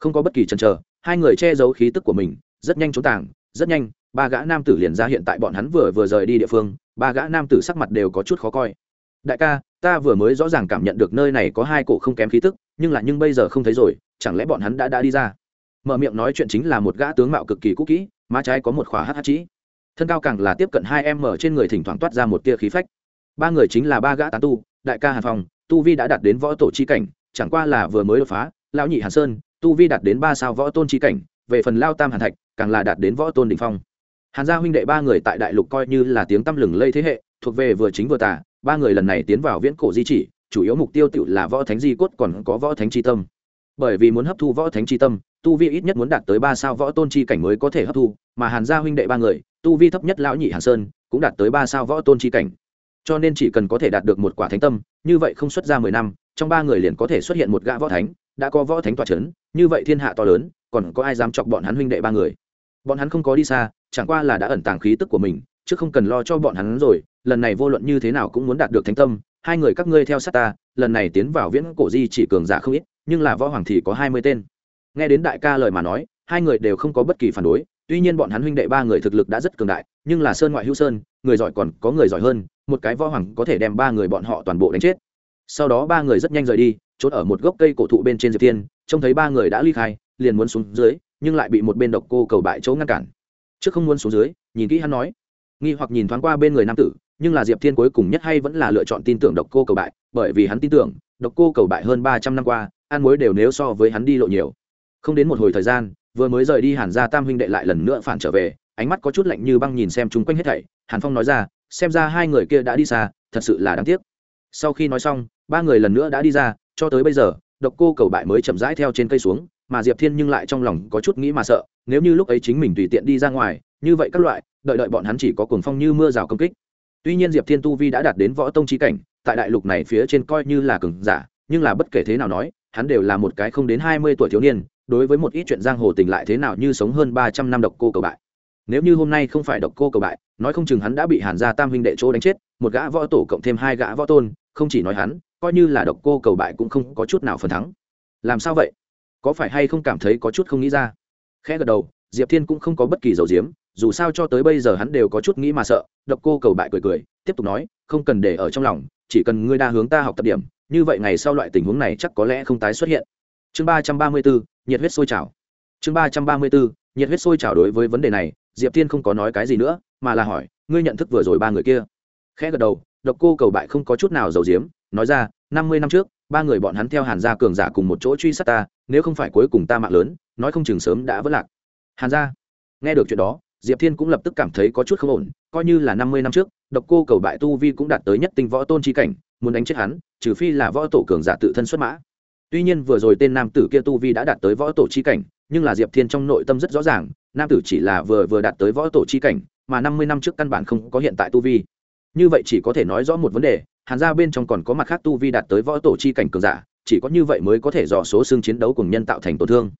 Không có bất kỳ chần chờ, hai người che giấu khí tức của mình, rất nhanh trốn tàng rất nhanh, ba gã nam tử liền ra hiện tại bọn hắn vừa vừa rời đi địa phương, ba gã nam tử sắc mặt đều có chút khó coi. Đại ca, ta vừa mới rõ ràng cảm nhận được nơi này có hai cổ không kém khí tức, nhưng là nhưng bây giờ không thấy rồi, chẳng lẽ bọn hắn đã đã đi ra? Mở miệng nói chuyện chính là một gã tướng mạo cực kỳ cũ kỹ, má trái có một khóa hát hát trĩ thân cao càng là tiếp cận hai em mở trên người thỉnh thoảng toát ra một tia khí phách. Ba người chính là ba gã tán tu, đại ca hàn phong, tu vi đã đạt đến võ tổ chi cảnh, chẳng qua là vừa mới đột phá, lão nhị hàn sơn, tu vi đạt đến ba sao võ tôn chi cảnh, về phần lao tam hàn thạch càng là đạt đến võ tôn đỉnh phong. Hàn gia huynh đệ ba người tại đại lục coi như là tiếng tăm lừng lây thế hệ, thuộc về vừa chính vừa tả ba người lần này tiến vào viễn cổ di chỉ, chủ yếu mục tiêu tự là võ thánh di cốt còn có võ thánh chi tâm. Bởi vì muốn hấp thu võ thánh chi tâm, tu vi ít nhất muốn đạt tới ba sao võ tôn chi cảnh mới có thể hấp thu, mà hàn gia huynh đệ ba người, tu vi thấp nhất lão nhị hàn sơn, cũng đạt tới ba sao võ tôn chi cảnh. Cho nên chỉ cần có thể đạt được một quả thánh tâm, như vậy không xuất ra mười năm, trong ba người liền có thể xuất hiện một gã võ thánh, đã có võ thánh tọa c h ấ n như vậy thiên hạ to lớn, còn có ai dám chọc bọn hắn huynh đệ ba người? Bọn hắn không có đi xa, chẳng qua là đã ẩn tàng khí tức của mình, chứ không cần lo cho bọn hắn rồi, lần này vô luận như thế nào cũng muốn đạt được thánh tâm, hai người các ngươi theo sát ta, lần này tiến vào viễn cổ di chỉ cường giả không ít, nhưng là võ hoàng thì có hai mươi tên. Nghe đến đại ca lời mà nói, hai người đều không có bất kỳ phản đối, tuy nhiên bọn hắn huynh đệ ba người thực lực đã rất cường đại, nhưng là sơn ngoại hữu sơn, người giỏi còn có người giỏi hơn, một cái võ hoàng có thể đem ba người bọn họ toàn bộ đánh chết. Sau đó ba người rất nhanh rời đi trốn ở một gốc cây cổ thụ bên trên diệp thiên trông thấy ba người đã ly khai, liền muốn xuống dưới nhưng lại bị một bên độc cô cầu bại chỗ ngăn cản. Trước không muốn xuống dưới, nhìn kỹ hắn nói. Nghi hoặc nhìn thoáng qua bên người nam tử, nhưng là diệp thiên cuối cùng nhất hay vẫn là lựa chọn tin tưởng độc cô cầu bại, bởi vì hắn tin tưởng, độc cô cầu bại hơn ba trăm năm qua, ăn mối đều nếu so với hắn đi lộ nhiều. Không đến một hồi thời gian, vừa mới rời đi hàn ra tam huynh đệ lại lần nữa phản trở về, ánh mắt có chút lạnh như băng nhìn xem chung quanh hết thảy. Hàn phong nói ra, xem ra hai người kia đã đi xa, thật sự là đáng tiếc. Sau khi nói xong, ba người lần nữa đã đi ra, cho tới bây giờ, độc cô cầu bại mới chậm rãi theo trên cây xuống mà diệp thiên nhưng lại trong lòng có chút nghĩ mà sợ, nếu như lúc ấy chính mình tùy tiện đi ra ngoài, như vậy các loại, đợi đợi bọn hắn chỉ có cuồng phong như mưa rào công kích. Tuy nhiên diệp thiên tu vi đã đạt đến võ tông trí cảnh, tại đại lục này phía trên coi như là cường giả, nhưng là bất kể thế nào nói, hắn đều là một cái không đến hai mươi tuổi thiếu niên, đối với một ít chuyện giang hồ tình lại thế nào như sống hơn ba trăm năm độc cô cầu bại. Nếu như hôm nay không phải độc cô cầu bại, nói không chừng hắn đã bị hàn gia tam huynh đệ chỗ đánh chết, một gã võ tổ cộng thêm hai gã võ tôn, không chỉ nói hắn, coi như là độc cô cầu bại cũng không có chút nào phần thắng. Làm sao vậy? Có phải hay không cảm thấy có chút không nghĩ ra? Khẽ gật đầu, diệp thiên cũng không có bất kỳ dầu diếm, dù sao cho tới bây giờ hắn đều có chút nghĩ mà sợ, độc cô cầu bại cười cười, tiếp tục nói, không cần để ở trong lòng, chỉ cần ngươi đa hướng ta học tập điểm, như vậy ngày sau loại tình huống này chắc có lẽ không tái xuất hiện. Chương ba trăm ba mươi bốn, nhiệt huyết sôi trào. Chương ba trăm ba mươi bốn, nhiệt huyết sôi trào đối với vấn đề này, diệp thiên không có nói cái gì nữa, mà là hỏi, ngươi nhận thức vừa rồi ba người kia? Khẽ gật đầu, độc cô cầu bại không có chút nào giàu diếm, nói ra, năm mươi năm trước ba người bọn hắn theo hàn gia cường giả cùng một chỗ truy sát ta, nếu không phải cuối cùng ta mạng lớn, nói không chừng sớm đã vỡ lạc. Hàn gia, nghe được chuyện đó, diệp thiên cũng lập tức cảm thấy có chút không ổn, coi như là năm mươi năm trước, độc cô cầu bại tu vi cũng đạt tới nhất tinh võ tôn chi cảnh, muốn đánh chết hắn, trừ phi là võ tổ cường giả tự thân xuất mã. Tuy nhiên vừa rồi tên nam tử kia tu vi đã đạt tới võ tổ chi cảnh, nhưng là diệp thiên trong nội tâm rất rõ ràng, nam tử chỉ là vừa vừa đạt tới võ tổ chi cảnh, mà năm mươi năm trước căn bản không có hiện tại tu vi. Như vậy chỉ có thể nói rõ một vấn đề hàn gia bên trong còn có mặt khác tu vi đạt tới võ tổ chi cảnh cường giả, chỉ có như vậy mới có thể dò số xương chiến đấu cùng nhân tạo thành tổn thương.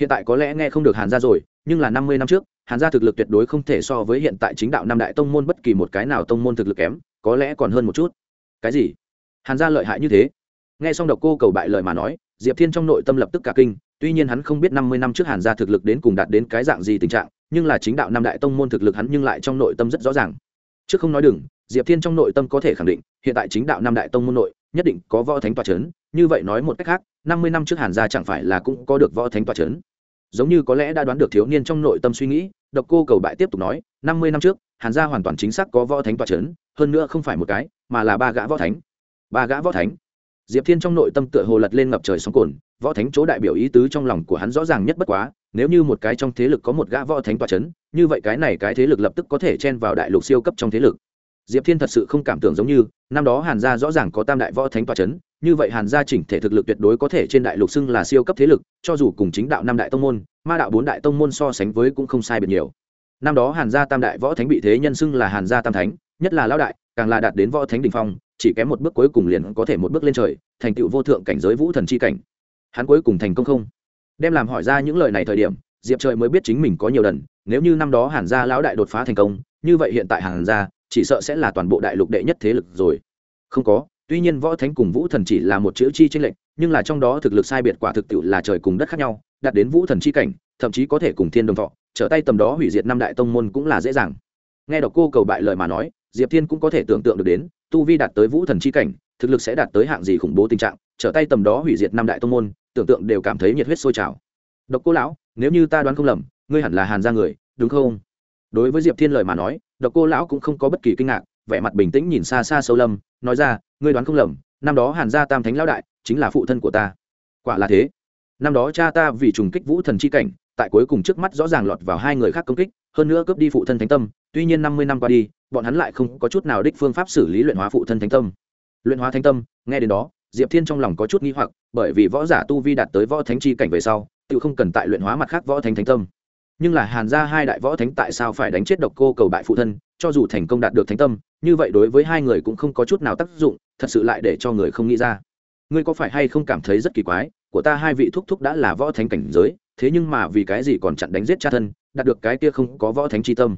Hiện tại có lẽ nghe không được hàn gia rồi, nhưng là năm mươi năm trước, hàn gia thực lực tuyệt đối không thể so với hiện tại chính đạo năm đại tông môn bất kỳ một cái nào tông môn thực lực kém, có lẽ còn hơn một chút. Cái gì? Hàn gia lợi hại như thế? Nghe xong độc cô cầu bại lời mà nói, diệp thiên trong nội tâm lập tức cả kinh, tuy nhiên hắn không biết năm mươi năm trước hàn gia thực lực đến cùng đạt đến cái dạng gì tình trạng, nhưng là chính đạo năm đại tông môn thực lực hắn nhưng lại trong nội tâm rất rõ ràng trước không nói đừng, diệp thiên trong nội tâm có thể khẳng định, hiện tại chính đạo năm đại tông môn nội, nhất định có võ thánh tòa c h ấ n như vậy nói một cách khác, năm mươi năm trước hàn gia chẳng phải là cũng có được võ thánh tòa c h ấ n giống như có lẽ đã đoán được thiếu niên trong nội tâm suy nghĩ, độc cô cầu bại tiếp tục nói, năm mươi năm trước, hàn gia hoàn toàn chính xác có võ thánh tòa c h ấ n hơn nữa không phải một cái, mà là ba gã võ thánh. Ba gã võ thánh? Diệp thiên trong nội tâm tựa hồ lật lên ngập trời sóng cồn võ thánh chỗ đại biểu ý tứ trong lòng của hắn rõ ràng nhất bất quá, nếu như một cái trong thế lực có một gã võ thánh tọa c h ấ n như vậy cái này cái thế lực lập tức có thể chen vào đại lục siêu cấp trong thế lực. Diệp thiên thật sự không cảm tưởng giống như, năm đó hàn gia rõ ràng có tam đại võ thánh tọa c h ấ n như vậy hàn gia chỉnh thể thực lực tuyệt đối có thể trên đại lục xưng là siêu cấp thế lực, cho dù cùng chính đạo năm đại tông môn, ma đạo bốn đại tông môn so sánh với cũng không sai biệt nhiều. Năm đó hàn gia tam đại võ thánh bị thế nhân xưng là hàn gia tam thánh, nhất là lão đại, càng là đạt đến võ thánh đình phong chỉ kém một bước cuối cùng liền có thể một bước lên trời, thành tựu vô thượng cảnh giới vũ thần c h i cảnh. Hắn cuối cùng thành công không? Đem làm hỏi ra những lời này thời điểm, diệp trời mới biết chính mình có nhiều lần, nếu như năm đó hàn gia lão đại đột phá thành công, như vậy hiện tại hàn gia chỉ sợ sẽ là toàn bộ đại lục đệ nhất thế lực rồi. Không có, tuy nhiên võ thánh cùng vũ thần chỉ là một chữ chi tranh lệch, nhưng là trong đó thực lực sai biệt quả thực tiệu là trời cùng đất khác nhau, đạt đến vũ thần chi cảnh, thậm chí có thể cùng thiên đồng thọ, trở tay tầm đó hủy diệt năm đại tông môn cũng là dễ dàng. Nghe đọc cô cầu bại lời mà nói, diệp thiên cũng có thể tưởng tượng được đến tu vi đạt tới vũ thần chi cảnh, thực lực sẽ đạt tới hạng gì khủng bố tình trạng, trở tay tầm đó hủy diệt năm đại tông môn, tưởng tượng đều cảm thấy nhiệt huyết sôi trào. Độc cô lão, nếu như ta đoán không lầm, ngươi hẳn là hàn gia người, đúng không? Đối với diệp thiên lời mà nói, độc cô lão cũng không có bất kỳ kinh ngạc, vẻ mặt bình tĩnh nhìn xa xa sâu lâm, nói ra, ngươi đoán không lầm, năm đó hàn gia tam thánh lão đại chính là phụ thân của ta. Quả là thế. Năm đó cha ta vì trùng kích vũ thần chi cảnh, tại cuối cùng trước mắt rõ ràng lọt vào hai người khác công kích, hơn nữa cướp đi phụ thân thánh tâm, tuy nhiên năm mươi năm qua đi bọn hắn lại không có chút nào đích phương pháp xử lý luyện hóa phụ thân thánh tâm. Luyện hóa thánh tâm, nghe đến đó, diệp thiên trong lòng có chút nghi hoặc, bởi vì võ giả tu vi đạt tới võ thánh chi cảnh về sau, tự không cần tại luyện hóa mặt khác võ thánh thánh tâm. Nhưng là hàn gia hai đại võ thánh tại sao phải đánh chết độc cô cầu bại phụ thân, cho dù thành công đạt được thánh tâm, như vậy đối với hai người cũng không có chút nào tác dụng, thật sự lại để cho người không nghĩ ra. Ngươi có phải hay không cảm thấy rất kỳ quái, của ta hai vị thúc thúc đã là võ thánh cảnh giới, thế nhưng mà vì cái gì còn chặn đánh giết cha thân, đạt được cái kia không có võ thánh chi tâm?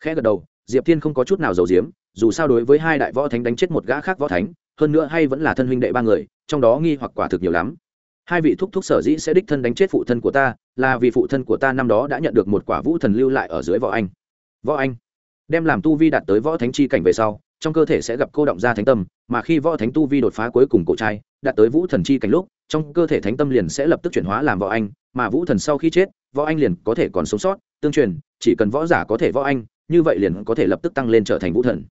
Khẽ gật đầu diệp thiên không có chút nào giàu diếm dù sao đối với hai đại võ thánh đánh chết một gã khác võ thánh, hơn nữa hay vẫn là thân huynh đệ ba người, trong đó nghi hoặc quả thực nhiều lắm. Hai vị thúc thúc sở dĩ sẽ đích thân đánh chết phụ thân của ta, là vì phụ thân của ta năm đó đã nhận được một quả vũ thần lưu lại ở dưới võ anh. Võ anh. Đem làm tu vi đạt tới võ thánh chi cảnh về sau, trong cơ thể sẽ gặp cô động ra thánh tâm, mà khi võ thánh tu vi đột phá cuối cùng cổ trai, đạt tới vũ thần chi cảnh lúc, trong cơ thể thánh tâm liền sẽ lập tức chuyển hóa làm võ anh, mà vũ thần sau khi chết, võ anh liền có thể còn sống sót, tương truyền, chỉ cần võ giả có thể võ anh như vậy liền có thể lập tức tăng lên trở thành vũ thần.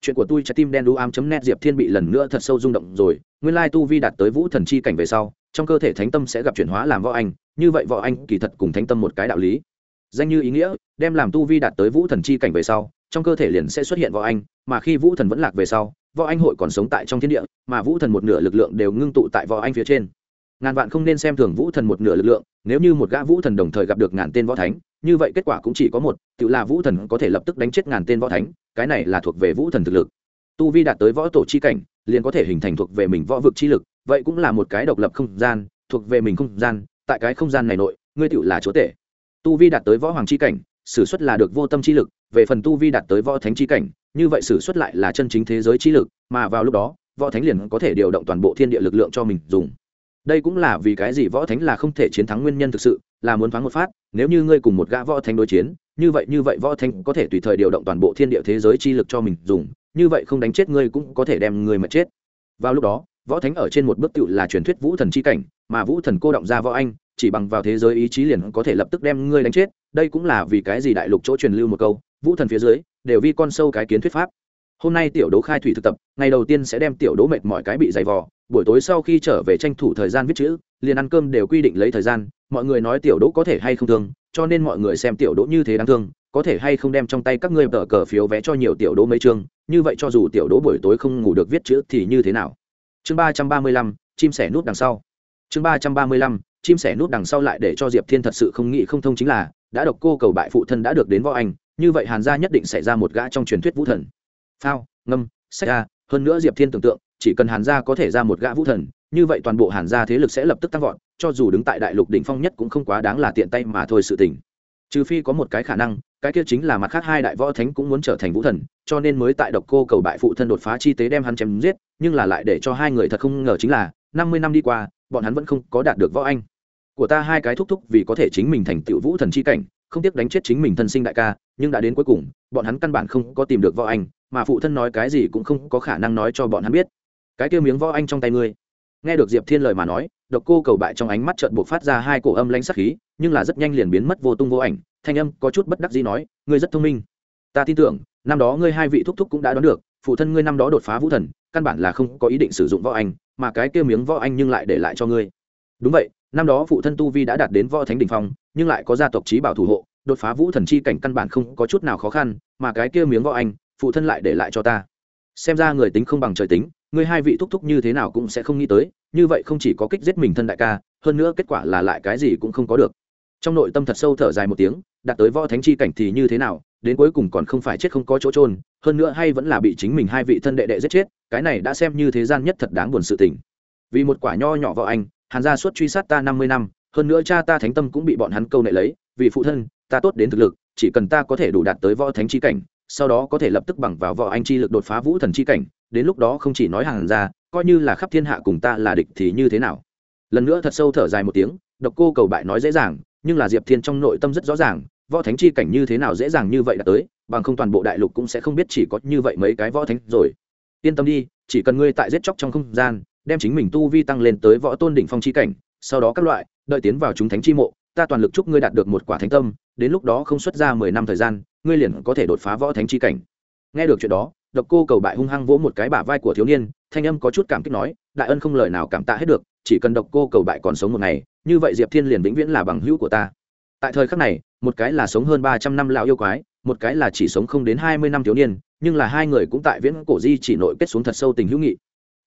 Chuyện của tôi trái tim đen đu am nét diệp thiên bị lần nữa thật sâu rung động rồi, nguyên lai tu vi đạt tới vũ thần chi cảnh về sau, trong cơ thể thánh tâm sẽ gặp chuyển hóa làm võ anh, như vậy võ anh kỳ thật cùng thánh tâm một cái đạo lý. Danh như ý nghĩa, đem làm tu vi đạt tới vũ thần chi cảnh về sau, trong cơ thể liền sẽ xuất hiện võ anh, mà khi vũ thần vẫn lạc về sau, võ anh hội còn sống tại trong thiên địa, mà vũ thần một nửa lực lượng đều ngưng tụ tại võ anh phía trên ngàn vạn không nên xem thường vũ thần một nửa lực lượng, nếu như một gã vũ thần đồng thời gặp được ngàn tên võ thánh, như vậy kết quả cũng chỉ có một, tự là vũ thần có thể lập tức đánh chết ngàn tên võ thánh, cái này là thuộc về vũ thần thực lực. Tu vi đạt tới võ tổ chi cảnh, liền có thể hình thành thuộc về mình võ vực chi lực, vậy cũng là một cái độc lập không gian, thuộc về mình không gian, tại cái không gian này nội, ngươi tự là chúa tể. Tu vi đạt tới võ hoàng chi cảnh s ử suất là được vô tâm chi lực, về phần tu vi đạt tới võ thánh chi cảnh, như vậy s ử suất lại là chân chính thế giới chi lực, mà vào lúc đó, võ thánh liền có thể điều động toàn bộ thiên địa lực lượng cho mình dùng đây cũng là vì cái gì võ thánh là không thể chiến thắng nguyên nhân thực sự, là muốn thoáng một phát, nếu như ngươi cùng một gã võ thánh đối chiến, như vậy như vậy võ thánh có thể tùy thời điều động toàn bộ thiên địa thế giới chi lực cho mình dùng, như vậy không đánh chết ngươi cũng có thể đem ngươi mà chết. Vào lúc đó, võ thánh ở trên một bước tựu là truyền thuyết vũ thần chi cảnh, mà vũ thần cô động ra võ anh, chỉ bằng vào thế giới ý chí liền có thể lập tức đem ngươi đánh chết. Đây cũng là vì cái gì đại lục chỗ truyền lưu một câu, vũ thần phía dưới, đều vi con sâu cái kiến thuyết pháp hôm nay tiểu đố khai thủy thực tập, ngày đầu tiên sẽ đem tiểu đố mệt mọi cái bị dày vò, buổi tối sau khi trở về tranh thủ thời gian viết chữ, liền ăn cơm đều quy định lấy thời gian, mọi người nói tiểu đố có thể hay không thương, cho nên mọi người xem tiểu đố như thế đáng thương, có thể hay không đem trong tay các ngươi tờ cờ phiếu vé cho nhiều tiểu đố mấy chương, như vậy cho dù tiểu đố buổi tối không ngủ được viết chữ thì như thế nào? Chương ba trăm ba mươi lăm, chim sẻ nút đằng sau. Chương ba trăm ba mươi lăm, chim sẻ nút đằng sau lại để cho diệp thiên thật sự không nghĩ không thông chính là, đã độc cô cầu bại phụ thân đã được đến võ anh, như vậy hàn gia nhất định xảy ra một gã trong truyền thuyết vũ thần phao, ngâm, sách a, hơn nữa diệp thiên tưởng tượng, chỉ cần hàn gia có thể ra một gã vũ thần, như vậy toàn bộ hàn gia thế lực sẽ lập tức tăng vọt, cho dù đứng tại đại lục đỉnh phong nhất cũng không quá đáng là tiện tay mà thôi sự tình. Trừ phi có một cái khả năng, cái kia chính là mặt khác hai đại võ thánh cũng muốn trở thành vũ thần, cho nên mới tại độc cô cầu bại phụ thân đột phá chi tế đem hắn chém giết, nhưng là lại để cho hai người thật không ngờ chính là, năm mươi năm đi qua, bọn hắn vẫn không có đạt được võ anh. Của ta hai cái thúc thúc vì có thể chính mình thành tựu vũ thần chi cảnh, không tiếc đánh chết chính mình thân sinh đại ca, nhưng đã đến cuối cùng, bọn hắn căn bản không có tìm được võ anh mà phụ thân nói cái gì cũng không có khả năng nói cho bọn hắn biết. Cái kia miếng võ anh trong tay ngươi. Nghe được diệp thiên lời mà nói, độc cô cầu bại trong ánh mắt trợn buộc phát ra hai cổ âm lãnh sắc khí, nhưng là rất nhanh liền biến mất vô tung vô ảnh. Thanh âm có chút bất đắc dĩ nói, ngươi rất thông minh. Ta tin tưởng, năm đó ngươi hai vị thúc thúc cũng đã đoán được, phụ thân ngươi năm đó đột phá vũ thần, căn bản là không có ý định sử dụng võ anh, mà cái kia miếng võ anh nhưng lại để lại cho ngươi. Đúng vậy, năm đó phụ thân tu vi đã đạt đến võ thánh đỉnh phong, nhưng lại có gia tộc trí bảo thủ hộ, đột phá vũ thần chi cảnh căn bản không có chút nào khó khăn, mà cái kia miếng võ anh phụ thân lại để lại cho ta. Xem ra người tính không bằng trời tính, ngươi hai vị thúc thúc như thế nào cũng sẽ không nghĩ tới, như vậy không chỉ có kích giết mình thân đại ca, hơn nữa kết quả là lại cái gì cũng không có được. Trong nội tâm thật sâu thở dài một tiếng, đạt tới võ thánh chi cảnh thì như thế nào, đến cuối cùng còn không phải chết không có chỗ trôn hơn nữa hay vẫn là bị chính mình hai vị thân đệ đệ giết chết, cái này đã xem như thế gian nhất thật đáng buồn sự tình. Vì một quả nho nhỏ vợ anh, hàn gia suốt truy sát ta năm mươi năm, hơn nữa cha ta thánh tâm cũng bị bọn hắn câu nệ lấy, vì phụ thân, ta tốt đến thực lực, chỉ cần ta có thể đủ đạt tới võ thánh chi cảnh sau đó có thể lập tức bằng vào võ anh chi lực đột phá vũ thần chi cảnh, đến lúc đó không chỉ nói hàng ra, coi như là khắp thiên hạ cùng ta là địch thì như thế nào? Lần nữa thật sâu thở dài một tiếng, độc cô cầu bại nói dễ dàng, nhưng là diệp thiên trong nội tâm rất rõ ràng, võ thánh chi cảnh như thế nào dễ dàng như vậy đã tới, bằng không toàn bộ đại lục cũng sẽ không biết chỉ có như vậy mấy cái võ thánh rồi. Yên tâm đi, chỉ cần ngươi tại giết chóc trong không gian, đem chính mình tu vi tăng lên tới võ tôn đỉnh phong chi cảnh, sau đó các loại, đợi tiến vào chúng thánh chi mộ, ta toàn lực chúc ngươi đạt được một quả thánh tâm, đến lúc đó không xuất ra mười năm thời gian ngươi liền có thể đột phá võ thánh chi cảnh. Nghe được chuyện đó, độc cô cầu bại hung hăng vỗ một cái bả vai của thiếu niên, thanh âm có chút cảm kích nói, đại ân không lời nào cảm tạ hết được, chỉ cần độc cô cầu bại còn sống một ngày, như vậy diệp thiên liền vĩnh viễn là bằng hữu của ta. Tại thời khắc này, một cái là sống hơn ba trăm năm lão yêu quái, một cái là chỉ sống không đến hai mươi năm thiếu niên, nhưng là hai người cũng tại viễn cổ di chỉ nội kết xuống thật sâu tình hữu nghị.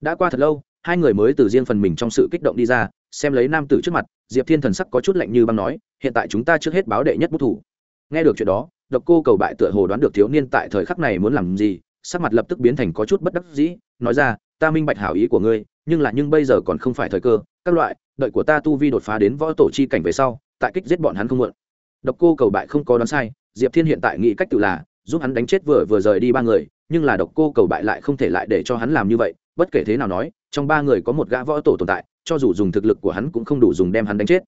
Đã qua thật lâu, hai người mới từ riêng phần mình trong sự kích động đi ra, xem lấy nam tử trước mặt, diệp thiên thần sắc có chút lạnh như băng nói, hiện tại chúng ta trước hết báo đệ nhất bút thủ. Nghe được chuyện đó độc cô cầu bại tựa hồ đoán được thiếu niên tại thời khắc này muốn làm gì, sắc mặt lập tức biến thành có chút bất đắc dĩ, nói ra, ta minh bạch hảo ý của ngươi, nhưng là nhưng bây giờ còn không phải thời cơ, các loại, đợi của ta tu vi đột phá đến võ tổ chi cảnh về sau, tại kích giết bọn hắn không muộn. Độc cô cầu bại không có đoán sai, diệp thiên hiện tại nghĩ cách tự là, giúp hắn đánh chết vừa vừa rời đi ba người, nhưng là độc cô cầu bại lại không thể lại để cho hắn làm như vậy, bất kể thế nào nói, trong ba người có một gã võ tổ tồn tại, cho dù dùng thực lực của hắn cũng không đủ dùng đem hắn đánh chết.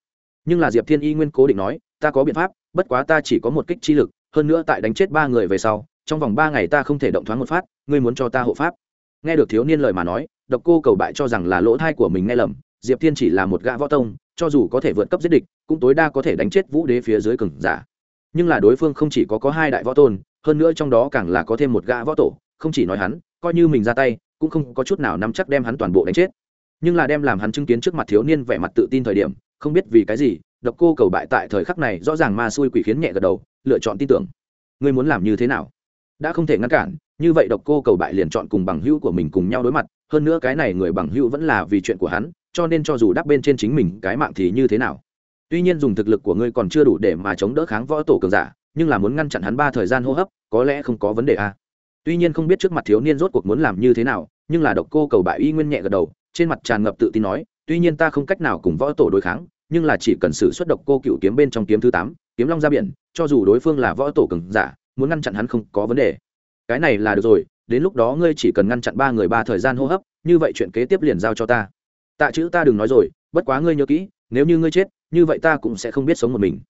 Nhưng là diệp thiên y nguyên cố định nói, ta có biện pháp, bất quá ta chỉ có một kích chi lực hơn nữa tại đánh chết ba người về sau, trong vòng ba ngày ta không thể động thoáng một phát, ngươi muốn cho ta hộ pháp. Nghe được thiếu niên lời mà nói, độc cô cầu bại cho rằng là lỗ thai của mình nghe lầm, diệp thiên chỉ là một gã võ tông, cho dù có thể vượt cấp giết địch, cũng tối đa có thể đánh chết vũ đế phía dưới cừng giả. Nhưng là đối phương không chỉ có có hai đại võ tôn, hơn nữa trong đó càng là có thêm một gã võ tổ, không chỉ nói hắn, coi như mình ra tay, cũng không có chút nào nắm chắc đem hắn toàn bộ đánh chết. Nhưng là đem làm hắn chứng kiến trước mặt thiếu niên vẻ mặt tự tin thời điểm, không biết vì cái gì, độc cô cầu bại tại thời khắc này rõ ràng ma xui quỷ khiến nhẹ gật đầu lựa chọn tin tưởng. Ngươi muốn làm như thế nào? Đã không thể ngăn cản, như vậy độc cô cầu bại liền chọn cùng bằng hữu của mình cùng nhau đối mặt, hơn nữa cái này người bằng hữu vẫn là vì chuyện của hắn, cho nên cho dù đắp bên trên chính mình cái mạng thì như thế nào? Tuy nhiên dùng thực lực của ngươi còn chưa đủ để mà chống đỡ kháng võ tổ cường giả, nhưng là muốn ngăn chặn hắn ba thời gian hô hấp, có lẽ không có vấn đề a à. tuy nhiên không biết trước mặt thiếu niên rốt cuộc muốn làm như thế nào, nhưng là độc cô cầu bại y nguyên nhẹ gật đầu, trên mặt tràn ngập tự tin nói, tuy nhiên ta không cách nào cùng võ tổ đối kháng, nhưng là chỉ cần sử xuất độc cô cựu kiếm bên trong kiếm thứ tám kiếm long ra biển, cho dù đối phương là võ tổ cường giả, muốn ngăn chặn hắn không có vấn đề. Cái này là được rồi, đến lúc đó ngươi chỉ cần ngăn chặn ba người ba thời gian hô hấp, như vậy chuyện kế tiếp liền giao cho ta. Tạ chữ ta đừng nói rồi, bất quá ngươi nhớ kỹ, nếu như ngươi chết, như vậy ta cũng sẽ không biết sống một mình.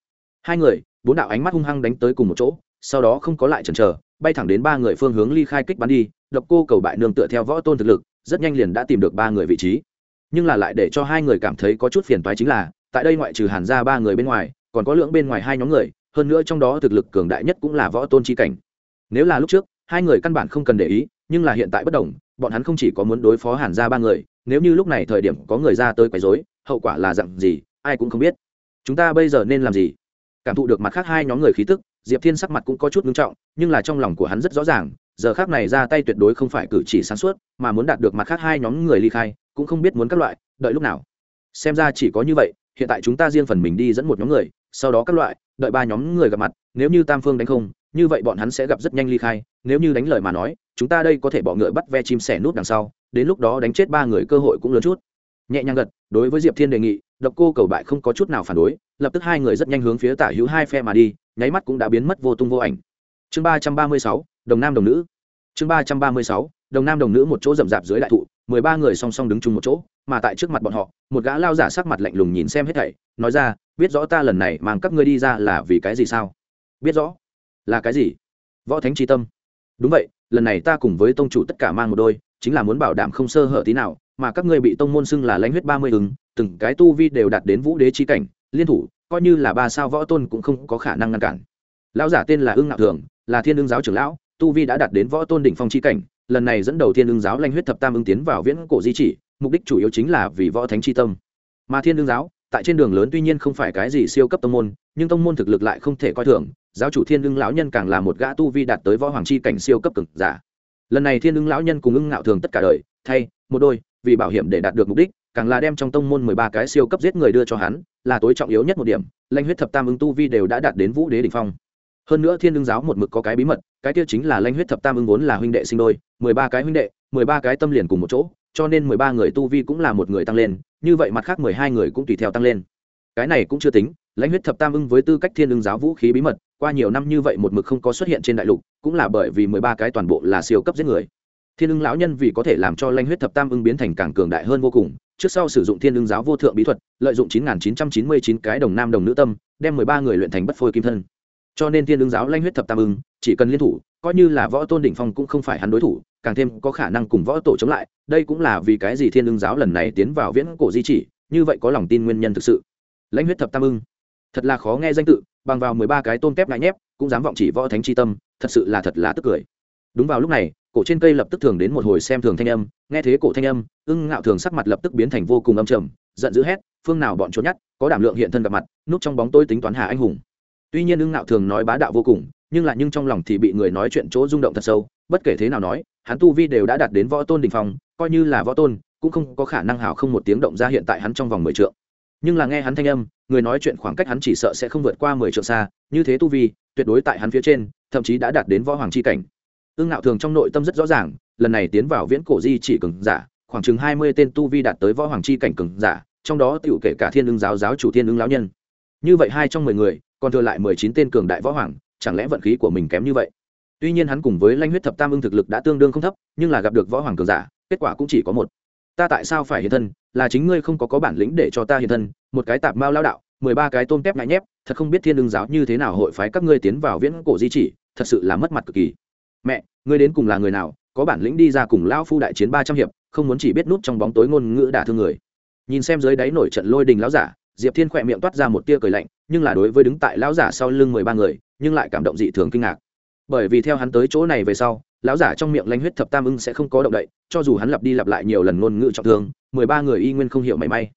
Hai người, bốn đạo ánh mắt hung hăng đánh tới cùng một chỗ, sau đó không có lại chần chờ, bay thẳng đến ba người phương hướng ly khai kích bắn đi, độc cô cầu bại nương tựa theo võ tôn thực lực, rất nhanh liền đã tìm được ba người vị trí. Nhưng là lại để cho hai người cảm thấy có chút phiền toái chính là, tại đây ngoại trừ hàn ra ba người bên ngoài còn có lượng bên ngoài hai nhóm người, hơn nữa trong đó thực lực cường đại nhất cũng là võ tôn chi cảnh. Nếu là lúc trước, hai người căn bản không cần để ý, nhưng là hiện tại bất đồng, bọn hắn không chỉ có muốn đối phó hàn ra ba người, nếu như lúc này thời điểm có người ra tới quấy rối, hậu quả là dặn gì, ai cũng không biết. Chúng ta bây giờ nên làm gì? Cảm thụ được mặt khác hai nhóm người khí tức, diệp thiên sắc mặt cũng có chút ngưng trọng, nhưng là trong lòng của hắn rất rõ ràng, giờ khác này ra tay tuyệt đối không phải cử chỉ sáng suốt, mà muốn đạt được mặt khác hai nhóm người ly khai, cũng không biết muốn các loại, đợi lúc nào. Xem ra chỉ có như vậy, hiện tại chúng ta riêng phần mình đi dẫn một nhóm người sau đó các loại, đợi ba nhóm người gặp mặt, nếu như tam phương đánh không, như vậy bọn hắn sẽ gặp rất nhanh ly khai, nếu như đánh lời mà nói, chúng ta đây có thể bỏ ngựa bắt ve chim sẻ nút đằng sau, đến lúc đó đánh chết ba người cơ hội cũng lớn chút. Nhẹ nhàng gật, đối với diệp thiên đề nghị, độc cô cầu bại không có chút nào phản đối, lập tức hai người rất nhanh hướng phía tả hữu hai phe mà đi, nháy mắt cũng đã biến mất vô tung vô ảnh. Chương ba trăm ba mươi sáu, đồng nam đồng nữ. Chương ba trăm ba mươi sáu, đồng nam đồng nữ một chỗ rậm rạp dưới đại thụ, mười ba người song song đứng chung một chỗ, mà tại trước mặt bọn họ, một gã lao giả sắc mặt lạnh lùng nhìn xem hết thảy, nói ra biết rõ ta lần này mang các ngươi đi ra là vì cái gì sao? Biết rõ. Là cái gì? Võ thánh tri tâm. Đúng vậy, lần này ta cùng với tông chủ tất cả mang một đôi, chính là muốn bảo đảm không sơ hở tí nào, mà các ngươi bị tông môn xưng là lãnh huyết ba mươi ứng từng cái tu vi đều đạt đến vũ đế chi cảnh, liên thủ, coi như là ba sao võ tôn cũng không có khả năng ngăn cản. Lão giả tên là ưng ngạo thường, là thiên ưng giáo trưởng lão, tu vi đã đạt đến võ tôn đỉnh phong chi cảnh, lần này dẫn đầu thiên ưng giáo lãnh huyết thập tam ưng tiến vào viễn cổ di chỉ, mục đích chủ yếu chính là vì võ thánh chi tâm. Mà thiên ưng giáo tại trên đường lớn tuy nhiên không phải cái gì siêu cấp tông môn, nhưng tông môn thực lực lại không thể coi thường, giáo chủ thiên ưng lão nhân càng là một gã tu vi đạt tới võ hoàng chi cảnh siêu cấp cực giả. Lần này thiên ưng lão nhân cùng ưng ngạo thường tất cả đời, thay, một đôi, vì bảo hiểm để đạt được mục đích, càng là đem trong tông môn mười ba cái siêu cấp giết người đưa cho hắn, là tối trọng yếu nhất một điểm lanh huyết thập tam ưng tu vi đều đã đạt đến vũ đế đ ỉ n h phong. Hơn nữa thiên ưng giáo một mực có cái bí mật, cái kia chính là lanh huyết thập tam ưng vốn là huynh đệ sinh đôi, mười ba cái huynh đệ, mười ba cái tâm liền cùng một chỗ, cho nên mười ba người tu vi cũng là một người tăng lên như vậy mặt khác mười hai người cũng tùy theo tăng lên. Cái này cũng chưa tính, lãnh huyết thập tam ưng với tư cách thiên ưng giáo vũ khí bí mật, qua nhiều năm như vậy một mực không có xuất hiện trên đại lục, cũng là bởi vì mười ba cái toàn bộ là siêu cấp giết người. Thiên ưng lão nhân vì có thể làm cho lãnh huyết thập tam ưng biến thành càng cường đại hơn vô cùng, trước sau sử dụng thiên ưng giáo vô thượng bí thuật, lợi dụng chín nghìn chín trăm chín mươi chín cái đồng nam đồng nữ tâm, đem mười ba người luyện thành bất phôi kim thân. Cho nên thiên ưng giáo lãnh huyết thập tam ưng chỉ cần liên thủ, coi như là võ tôn đỉnh phong cũng không phải hắn đối thủ càng thêm có khả năng cùng võ tổ chống lại, đây cũng là vì cái gì thiên ưng giáo lần này tiến vào viễn cổ di chỉ, như vậy có lòng tin nguyên nhân thực sự. Lãnh huyết thập tam ưng. Thật là khó nghe danh tự, bằng vào mười ba cái tôm tép ngại nhép, cũng dám vọng chỉ võ thánh c tâm, thật sự là thật là tức cười. Đúng vào lúc này, cổ trên cây lập tức thường đến một hồi xem thường thanh âm, nghe thế cổ thanh âm, ưng ngạo thường sắc mặt lập tức biến thành vô cùng âm trầm, giận dữ hét, phương nào bọn trốn nhát, có đảm lượng hiện thân gặp mặt, núp trong bóng tôi tính toán hà anh hùng. Tuy nhiên ưng ngạo thường nói bá đạo vô cùng nhưng lại nhưng trong lòng thì bị người nói chuyện chỗ rung động thật sâu, bất kể thế nào nói, hắn tu vi đều đã đạt đến võ tôn đình phong, coi như là võ tôn, cũng không có khả năng hào không một tiếng động ra hiện tại hắn trong vòng mười trượng. Nhưng là nghe hắn thanh âm, người nói chuyện khoảng cách hắn chỉ sợ sẽ không vượt qua mười trượng xa, như thế tu vi, tuyệt đối tại hắn phía trên, thậm chí đã đạt đến võ hoàng c h i cảnh. Ương ngạo thường trong nội tâm rất rõ ràng, lần này tiến vào viễn cổ di chỉ cường giả, khoảng chừng hai mươi tên tu vi đạt tới võ hoàng chi cảnh cường giả, trong đó tựu kể cả thiên ưng giáo giáo chủ thiên ưng lão nhân. Như vậy hai trong mười người, còn thừa lại mười chín tên cường đại võ hoàng chẳng lẽ vận khí của mình kém như vậy? Tuy nhiên hắn cùng với lanh huyết thập tam ưng thực lực đã tương đương không thấp, nhưng là gặp được võ hoàng cường giả, kết quả cũng chỉ có một. Ta tại sao phải hiện thân? Là chính ngươi không có có bản lĩnh để cho ta hiện thân? Một cái tạp mao lao đạo, mười ba cái tôm tép ngại nhép, thật không biết thiên Đương giáo như thế nào hội phái các ngươi tiến vào viễn cổ di chỉ, thật sự là mất mặt cực kỳ. Mẹ, ngươi đến cùng là người nào? Có bản lĩnh đi ra cùng lão phu đại chiến ba trăm hiệp, không muốn chỉ biết nút trong bóng tối ngôn ngữ đả thương người. Nhìn xem dưới đáy nổi trận lôi đình lão giả diệp thiên khỏe miệng toát ra một tia cười lạnh, nhưng là đối với đứng tại lão giả sau lưng mười ba người, nhưng lại cảm động dị thường kinh ngạc. Bởi vì theo hắn tới chỗ này về sau, lão giả trong miệng lanh huyết thập tam ưng sẽ không có động đậy, cho dù hắn lặp đi lặp lại nhiều lần ngôn ngữ trọng thương, mười ba người y nguyên không hiểu mảy may.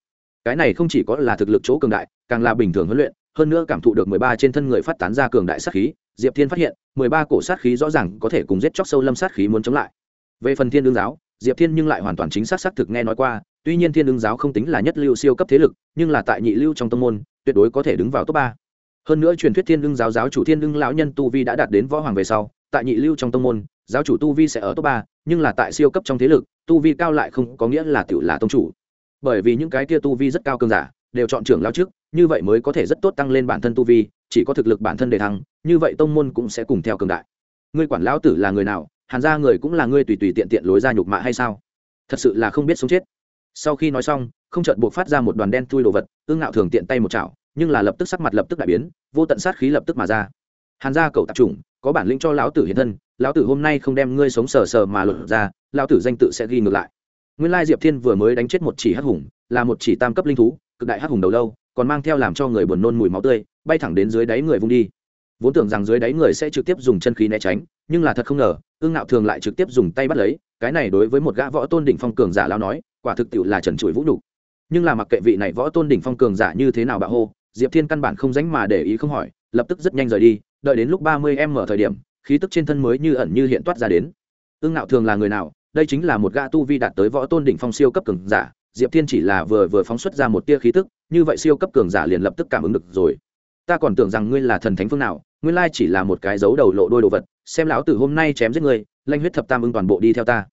Cái này không chỉ có là thực lực chỗ cường đại, càng là bình thường huấn luyện, hơn nữa cảm thụ được mười ba trên thân người phát tán ra cường đại sát khí, diệp thiên phát hiện, mười ba cổ sát khí rõ ràng có thể cùng giết chóc sâu lâm sát khí muốn chống lại. Về phần thiên đương giáo, diệp thiên nhưng lại hoàn toàn chính xác xác thực nghe nói qua tuy nhiên thiên ứng giáo không tính là nhất lưu siêu cấp thế lực, nhưng là tại nhị lưu trong tông môn, tuyệt đối có thể đứng vào top ba. Hơn nữa truyền thuyết thiên đương giáo giáo chủ thiên đương lão nhân tu vi đã đạt đến võ hoàng về sau, tại nhị lưu trong tông môn, giáo chủ tu vi sẽ ở top ba, nhưng là tại siêu cấp trong thế lực, tu vi cao lại không có nghĩa là tiểu là tông chủ. Bởi vì những cái kia tu vi rất cao cường giả, đều chọn trưởng lao trước, như vậy mới có thể rất tốt tăng lên bản thân tu vi, chỉ có thực lực bản thân để thăng, như vậy tông môn cũng sẽ cùng theo cường đại. Ngươi quản lão tử là người nào? Hàn ra người cũng là ngươi tùy tùy tiện tiện lối ra nhục mạ hay sao? Thật sự là không biết sống chết sau khi nói xong, không chợt buộc phát ra một đoàn đen thui đồ vật, ương ngạo thường tiện tay một chảo, nhưng là lập tức sắc mặt lập tức đại biến, vô tận sát khí lập tức mà ra. Hàn gia cậu tạp chủng, có bản lĩnh cho lão tử hiện thân, lão tử hôm nay không đem ngươi sống sờ sờ mà lột ra, lão tử danh tự sẽ ghi ngược lại. Nguyên lai diệp thiên vừa mới đánh chết một chỉ hắc hùng, là một chỉ tam cấp linh thú, cực đại hắc hùng đầu lâu, còn mang theo làm cho người buồn nôn mùi máu tươi, bay thẳng đến dưới đáy người vung đi. Vốn tưởng rằng dưới đáy người sẽ trực tiếp dùng chân khí né tránh, nhưng là thật không ngờ, ương ngạo thường lại trực tiếp dùng tay bắt lấy, cái này đối với một gã võ tôn đỉnh phong cường giả lao nói quả thực tiệu là trần trụi vũ đủ nhưng là mặc kệ vị này võ tôn đỉnh phong cường giả như thế nào bạo hô, diệp thiên căn bản không dánh mà để ý không hỏi, lập tức rất nhanh rời đi, đợi đến lúc ba mươi em mở thời điểm, khí tức trên thân mới như ẩn như hiện toát ra đến. Ương ngạo thường là người nào? Đây chính là một gã tu vi đạt tới võ tôn đỉnh phong siêu cấp cường giả, diệp thiên chỉ là vừa vừa phóng xuất ra một tia khí tức, như vậy siêu cấp cường giả liền lập tức cảm ứng được rồi. Ta còn tưởng rằng ngươi là thần thánh phương nào, nguyên lai chỉ là một cái dấu đầu lộ đôi đồ vật, xem lão tử hôm nay chém giết ngươi, lanh huyết thập tam ưng toàn bộ đi theo ta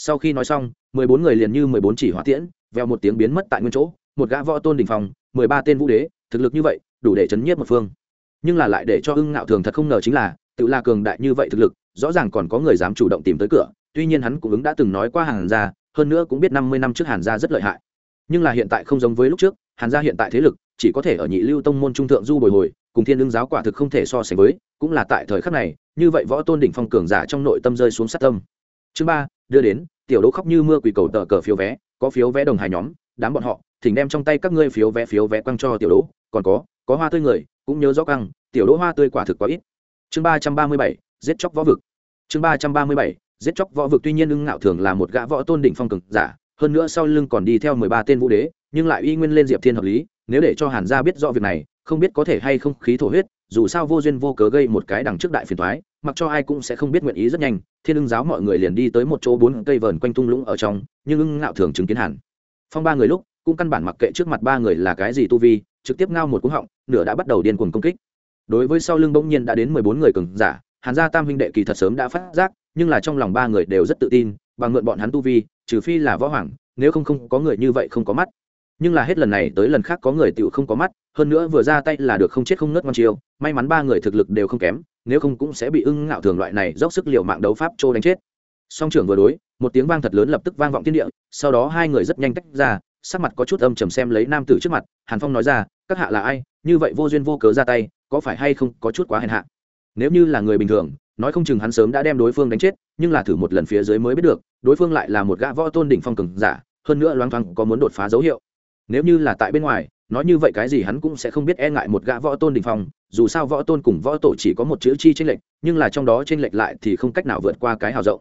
sau khi nói xong mười bốn người liền như mười bốn chỉ hỏa tiễn veo một tiếng biến mất tại nguyên chỗ một gã võ tôn đình phòng mười ba tên vũ đế thực lực như vậy đủ để chấn nhiếp một phương. Nhưng là lại để cho ưng ngạo thường thật không ngờ chính là tự la cường đại như vậy thực lực rõ ràng còn có người dám chủ động tìm tới cửa tuy nhiên hắn cũng ứng đã từng nói qua hàng gia, hơn nữa cũng biết năm mươi năm trước hàn gia rất lợi hại. Nhưng là hiện tại không giống với lúc trước hàn gia hiện tại thế lực chỉ có thể ở nhị lưu tông môn trung thượng du bồi hồi cùng thiên lương giáo quả thực không thể so sánh với cũng là tại thời khắc này như vậy võ tôn đỉnh phong cường giả trong nội tâm rơi xuống sát tâm. Chương ba đưa đến, tiểu đỗ khóc như mưa quỳ cầu tờ cờ phiếu vé, có phiếu vé đồng hài nhóm, đám bọn họ, thỉnh đem trong tay các ngươi phiếu vé phiếu vé quăng cho tiểu đỗ, còn có có hoa tươi người, cũng nhớ rõ căng tiểu đỗ hoa tươi quả thực quá ít. Chương ba trăm ba mươi bảy, giết chóc võ vực. Chương ba trăm ba mươi bảy, giết chóc võ vực tuy nhiên ưng ngạo thường là một gã võ tôn đỉnh phong cường giả, hơn nữa sau lưng còn đi theo mười ba tên vũ đế, nhưng lại uy nguyên lên diệp thiên hợp lý, nếu để cho hàn gia biết rõ việc này, không biết có thể hay không khí thổ huyết, dù sao vô duyên vô cớ gây một cái đằng trước đại phiền thoái mặc cho ai cũng sẽ không biết nguyện ý rất nhanh, thiên ưng giáo mọi người liền đi tới một chỗ bốn cây vờn quanh tung lũng ở trong, nhưng ưng ngạo thường chứng kiến hẳn. phong ba người lúc, cũng căn bản mặc kệ trước mặt ba người là cái gì tu vi, trực tiếp ngao một cú họng, nửa đã bắt đầu điên cuồng công kích đối với sau lưng bỗng nhiên đã đến mười bốn người cường giả, hàn gia tam huynh đệ kỳ thật sớm đã phát giác, nhưng là trong lòng ba người đều rất tự tin bằng mượn bọn hắn tu vi, trừ phi là võ hoàng, nếu không không có người như vậy không có mắt nhưng là hết lần này tới lần khác có người tựu không có mắt, hơn nữa vừa ra tay là được không chết không nớt ngon chiêu, may mắn ba người thực lực đều không kém nếu không cũng sẽ bị ưng ngạo thường loại này dốc sức liệu mạng đấu pháp trô đánh chết. Song trưởng vừa đối, một tiếng vang thật lớn lập tức vang vọng thiên địa, sau đó hai người rất nhanh tách ra, sắc mặt có chút âm trầm xem lấy nam tử trước mặt, hàn phong nói ra, các hạ là ai? Như vậy vô duyên vô cớ ra tay, có phải hay không có chút quá hèn hạ? Nếu như là người bình thường, nói không chừng hắn sớm đã đem đối phương đánh chết, nhưng là thử một lần phía dưới mới biết được, đối phương lại là một gã võ tôn đỉnh phong cường giả, hơn nữa loáng thoáng có muốn đột phá dấu hiệu. Nếu như là tại bên ngoài, nói như vậy cái gì hắn cũng sẽ không biết e ngại một gã võ tôn đỉnh phong dù sao võ tôn cùng võ tổ chỉ có một chữ chi tranh lệch, nhưng là trong đó tranh lệch lại thì không cách nào vượt qua cái hào rộng.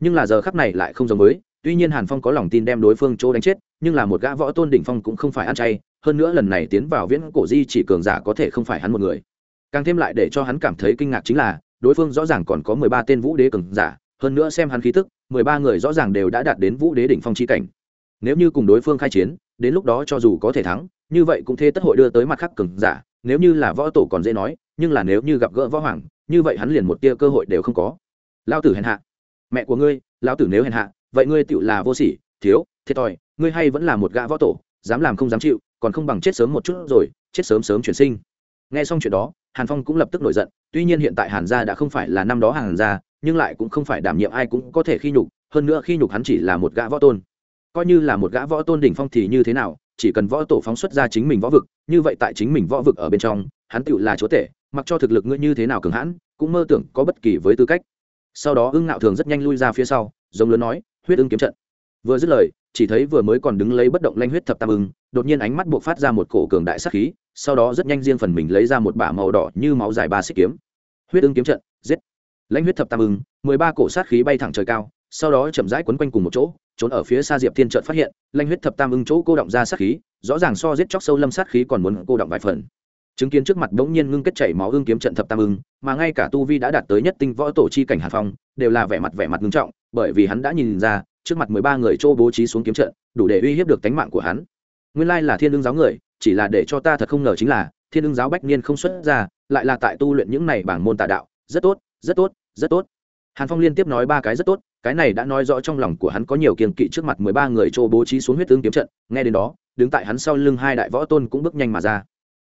Nhưng là giờ khắc này lại không giống với, tuy nhiên hàn phong có lòng tin đem đối phương chỗ đánh chết, nhưng là một gã võ tôn đỉnh phong cũng không phải ăn chay, hơn nữa lần này tiến vào viễn cổ di chỉ cường giả có thể không phải hắn một người. Càng thêm lại để cho hắn cảm thấy kinh ngạc chính là, đối phương rõ ràng còn có mười ba tên vũ đế cường giả, hơn nữa xem hắn khí tức, mười ba người rõ ràng đều đã đạt đến vũ đế đỉnh phong chi cảnh. Nếu như cùng đối phương khai chiến, đến lúc đó cho dù có thể thắng, như vậy cũng thế tất hội đưa tới mặt khác cường giả nếu như là võ tổ còn dễ nói, nhưng là nếu như gặp gỡ võ hoàng, như vậy hắn liền một tia cơ hội đều không có. Lao tử hèn hạ. Mẹ của ngươi lao tử nếu hèn hạ, vậy ngươi tựu là vô sỉ, thiếu, thiệt thòi, ngươi hay vẫn là một gã võ tổ, dám làm không dám chịu, còn không bằng chết sớm một chút rồi, chết sớm sớm chuyển sinh. Nghe xong chuyện đó, hàn phong cũng lập tức nổi giận, tuy nhiên hiện tại hàn gia đã không phải là năm đó hàn gia, nhưng lại cũng không phải đảm nhiệm ai cũng có thể khi nhục, hơn nữa khi nhục hắn chỉ là một gã võ tôn. Coi như là một gã võ tôn đỉnh phong thì như thế nào chỉ cần võ tổ phóng xuất ra chính mình võ vực, như vậy tại chính mình võ vực ở bên trong, hắn tựu là chúa tể, mặc cho thực lực ngươi như thế nào cường hãn, cũng mơ tưởng có bất kỳ với tư cách. Sau đó ưng ngạo thường rất nhanh lui ra phía sau, giống lớn nói, huyết ưng kiếm trận. Vừa dứt lời, chỉ thấy vừa mới còn đứng lấy bất động lanh huyết thập tam ưng, đột nhiên ánh mắt buộc phát ra một cổ cường đại sắc khí, sau đó rất nhanh riêng phần mình lấy ra một bả màu đỏ như máu dài ba xích kiếm. Huyết ưng kiếm trận, giết. Lãnh huyết thập tam ưng, mười ba cổ sát khí bay thẳng trời cao sau đó chậm rãi quấn quanh cùng một chỗ, trốn ở phía xa diệp thiên trợt phát hiện, lanh huyết thập tam ưng chỗ cô động ra sát khí, rõ ràng so giết chóc sâu lâm sát khí còn muốn cô động vài phần. Chứng kiến trước mặt đ ố n g nhiên ngưng kết chảy máu ưng kiếm trận thập tam ưng, mà ngay cả tu vi đã đạt tới nhất tinh võ tổ chi cảnh hàn phong, đều là vẻ mặt vẻ mặt ngưng trọng, bởi vì hắn đã nhìn ra, trước mặt mười ba người chỗ bố trí xuống kiếm trận, đủ để uy hiếp được tánh mạng của hắn. Nguyên lai là thiên ưng giáo người, chỉ là để cho ta thật không ngờ chính là, thiên ưng giáo bách niên không xuất ra, lại là tại tu luyện những này bảng môn tà đạo. Rất tốt rất tốt rất tốt. Hàn phong liên tiếp nói ba cái rất tốt cái này đã nói rõ trong lòng của hắn có nhiều kiềng kỵ trước mặt mười ba người chỗ bố trí xuống huyết tương kiếm trận, nghe đến đó, đứng tại hắn sau lưng hai đại võ tôn cũng bước nhanh mà ra.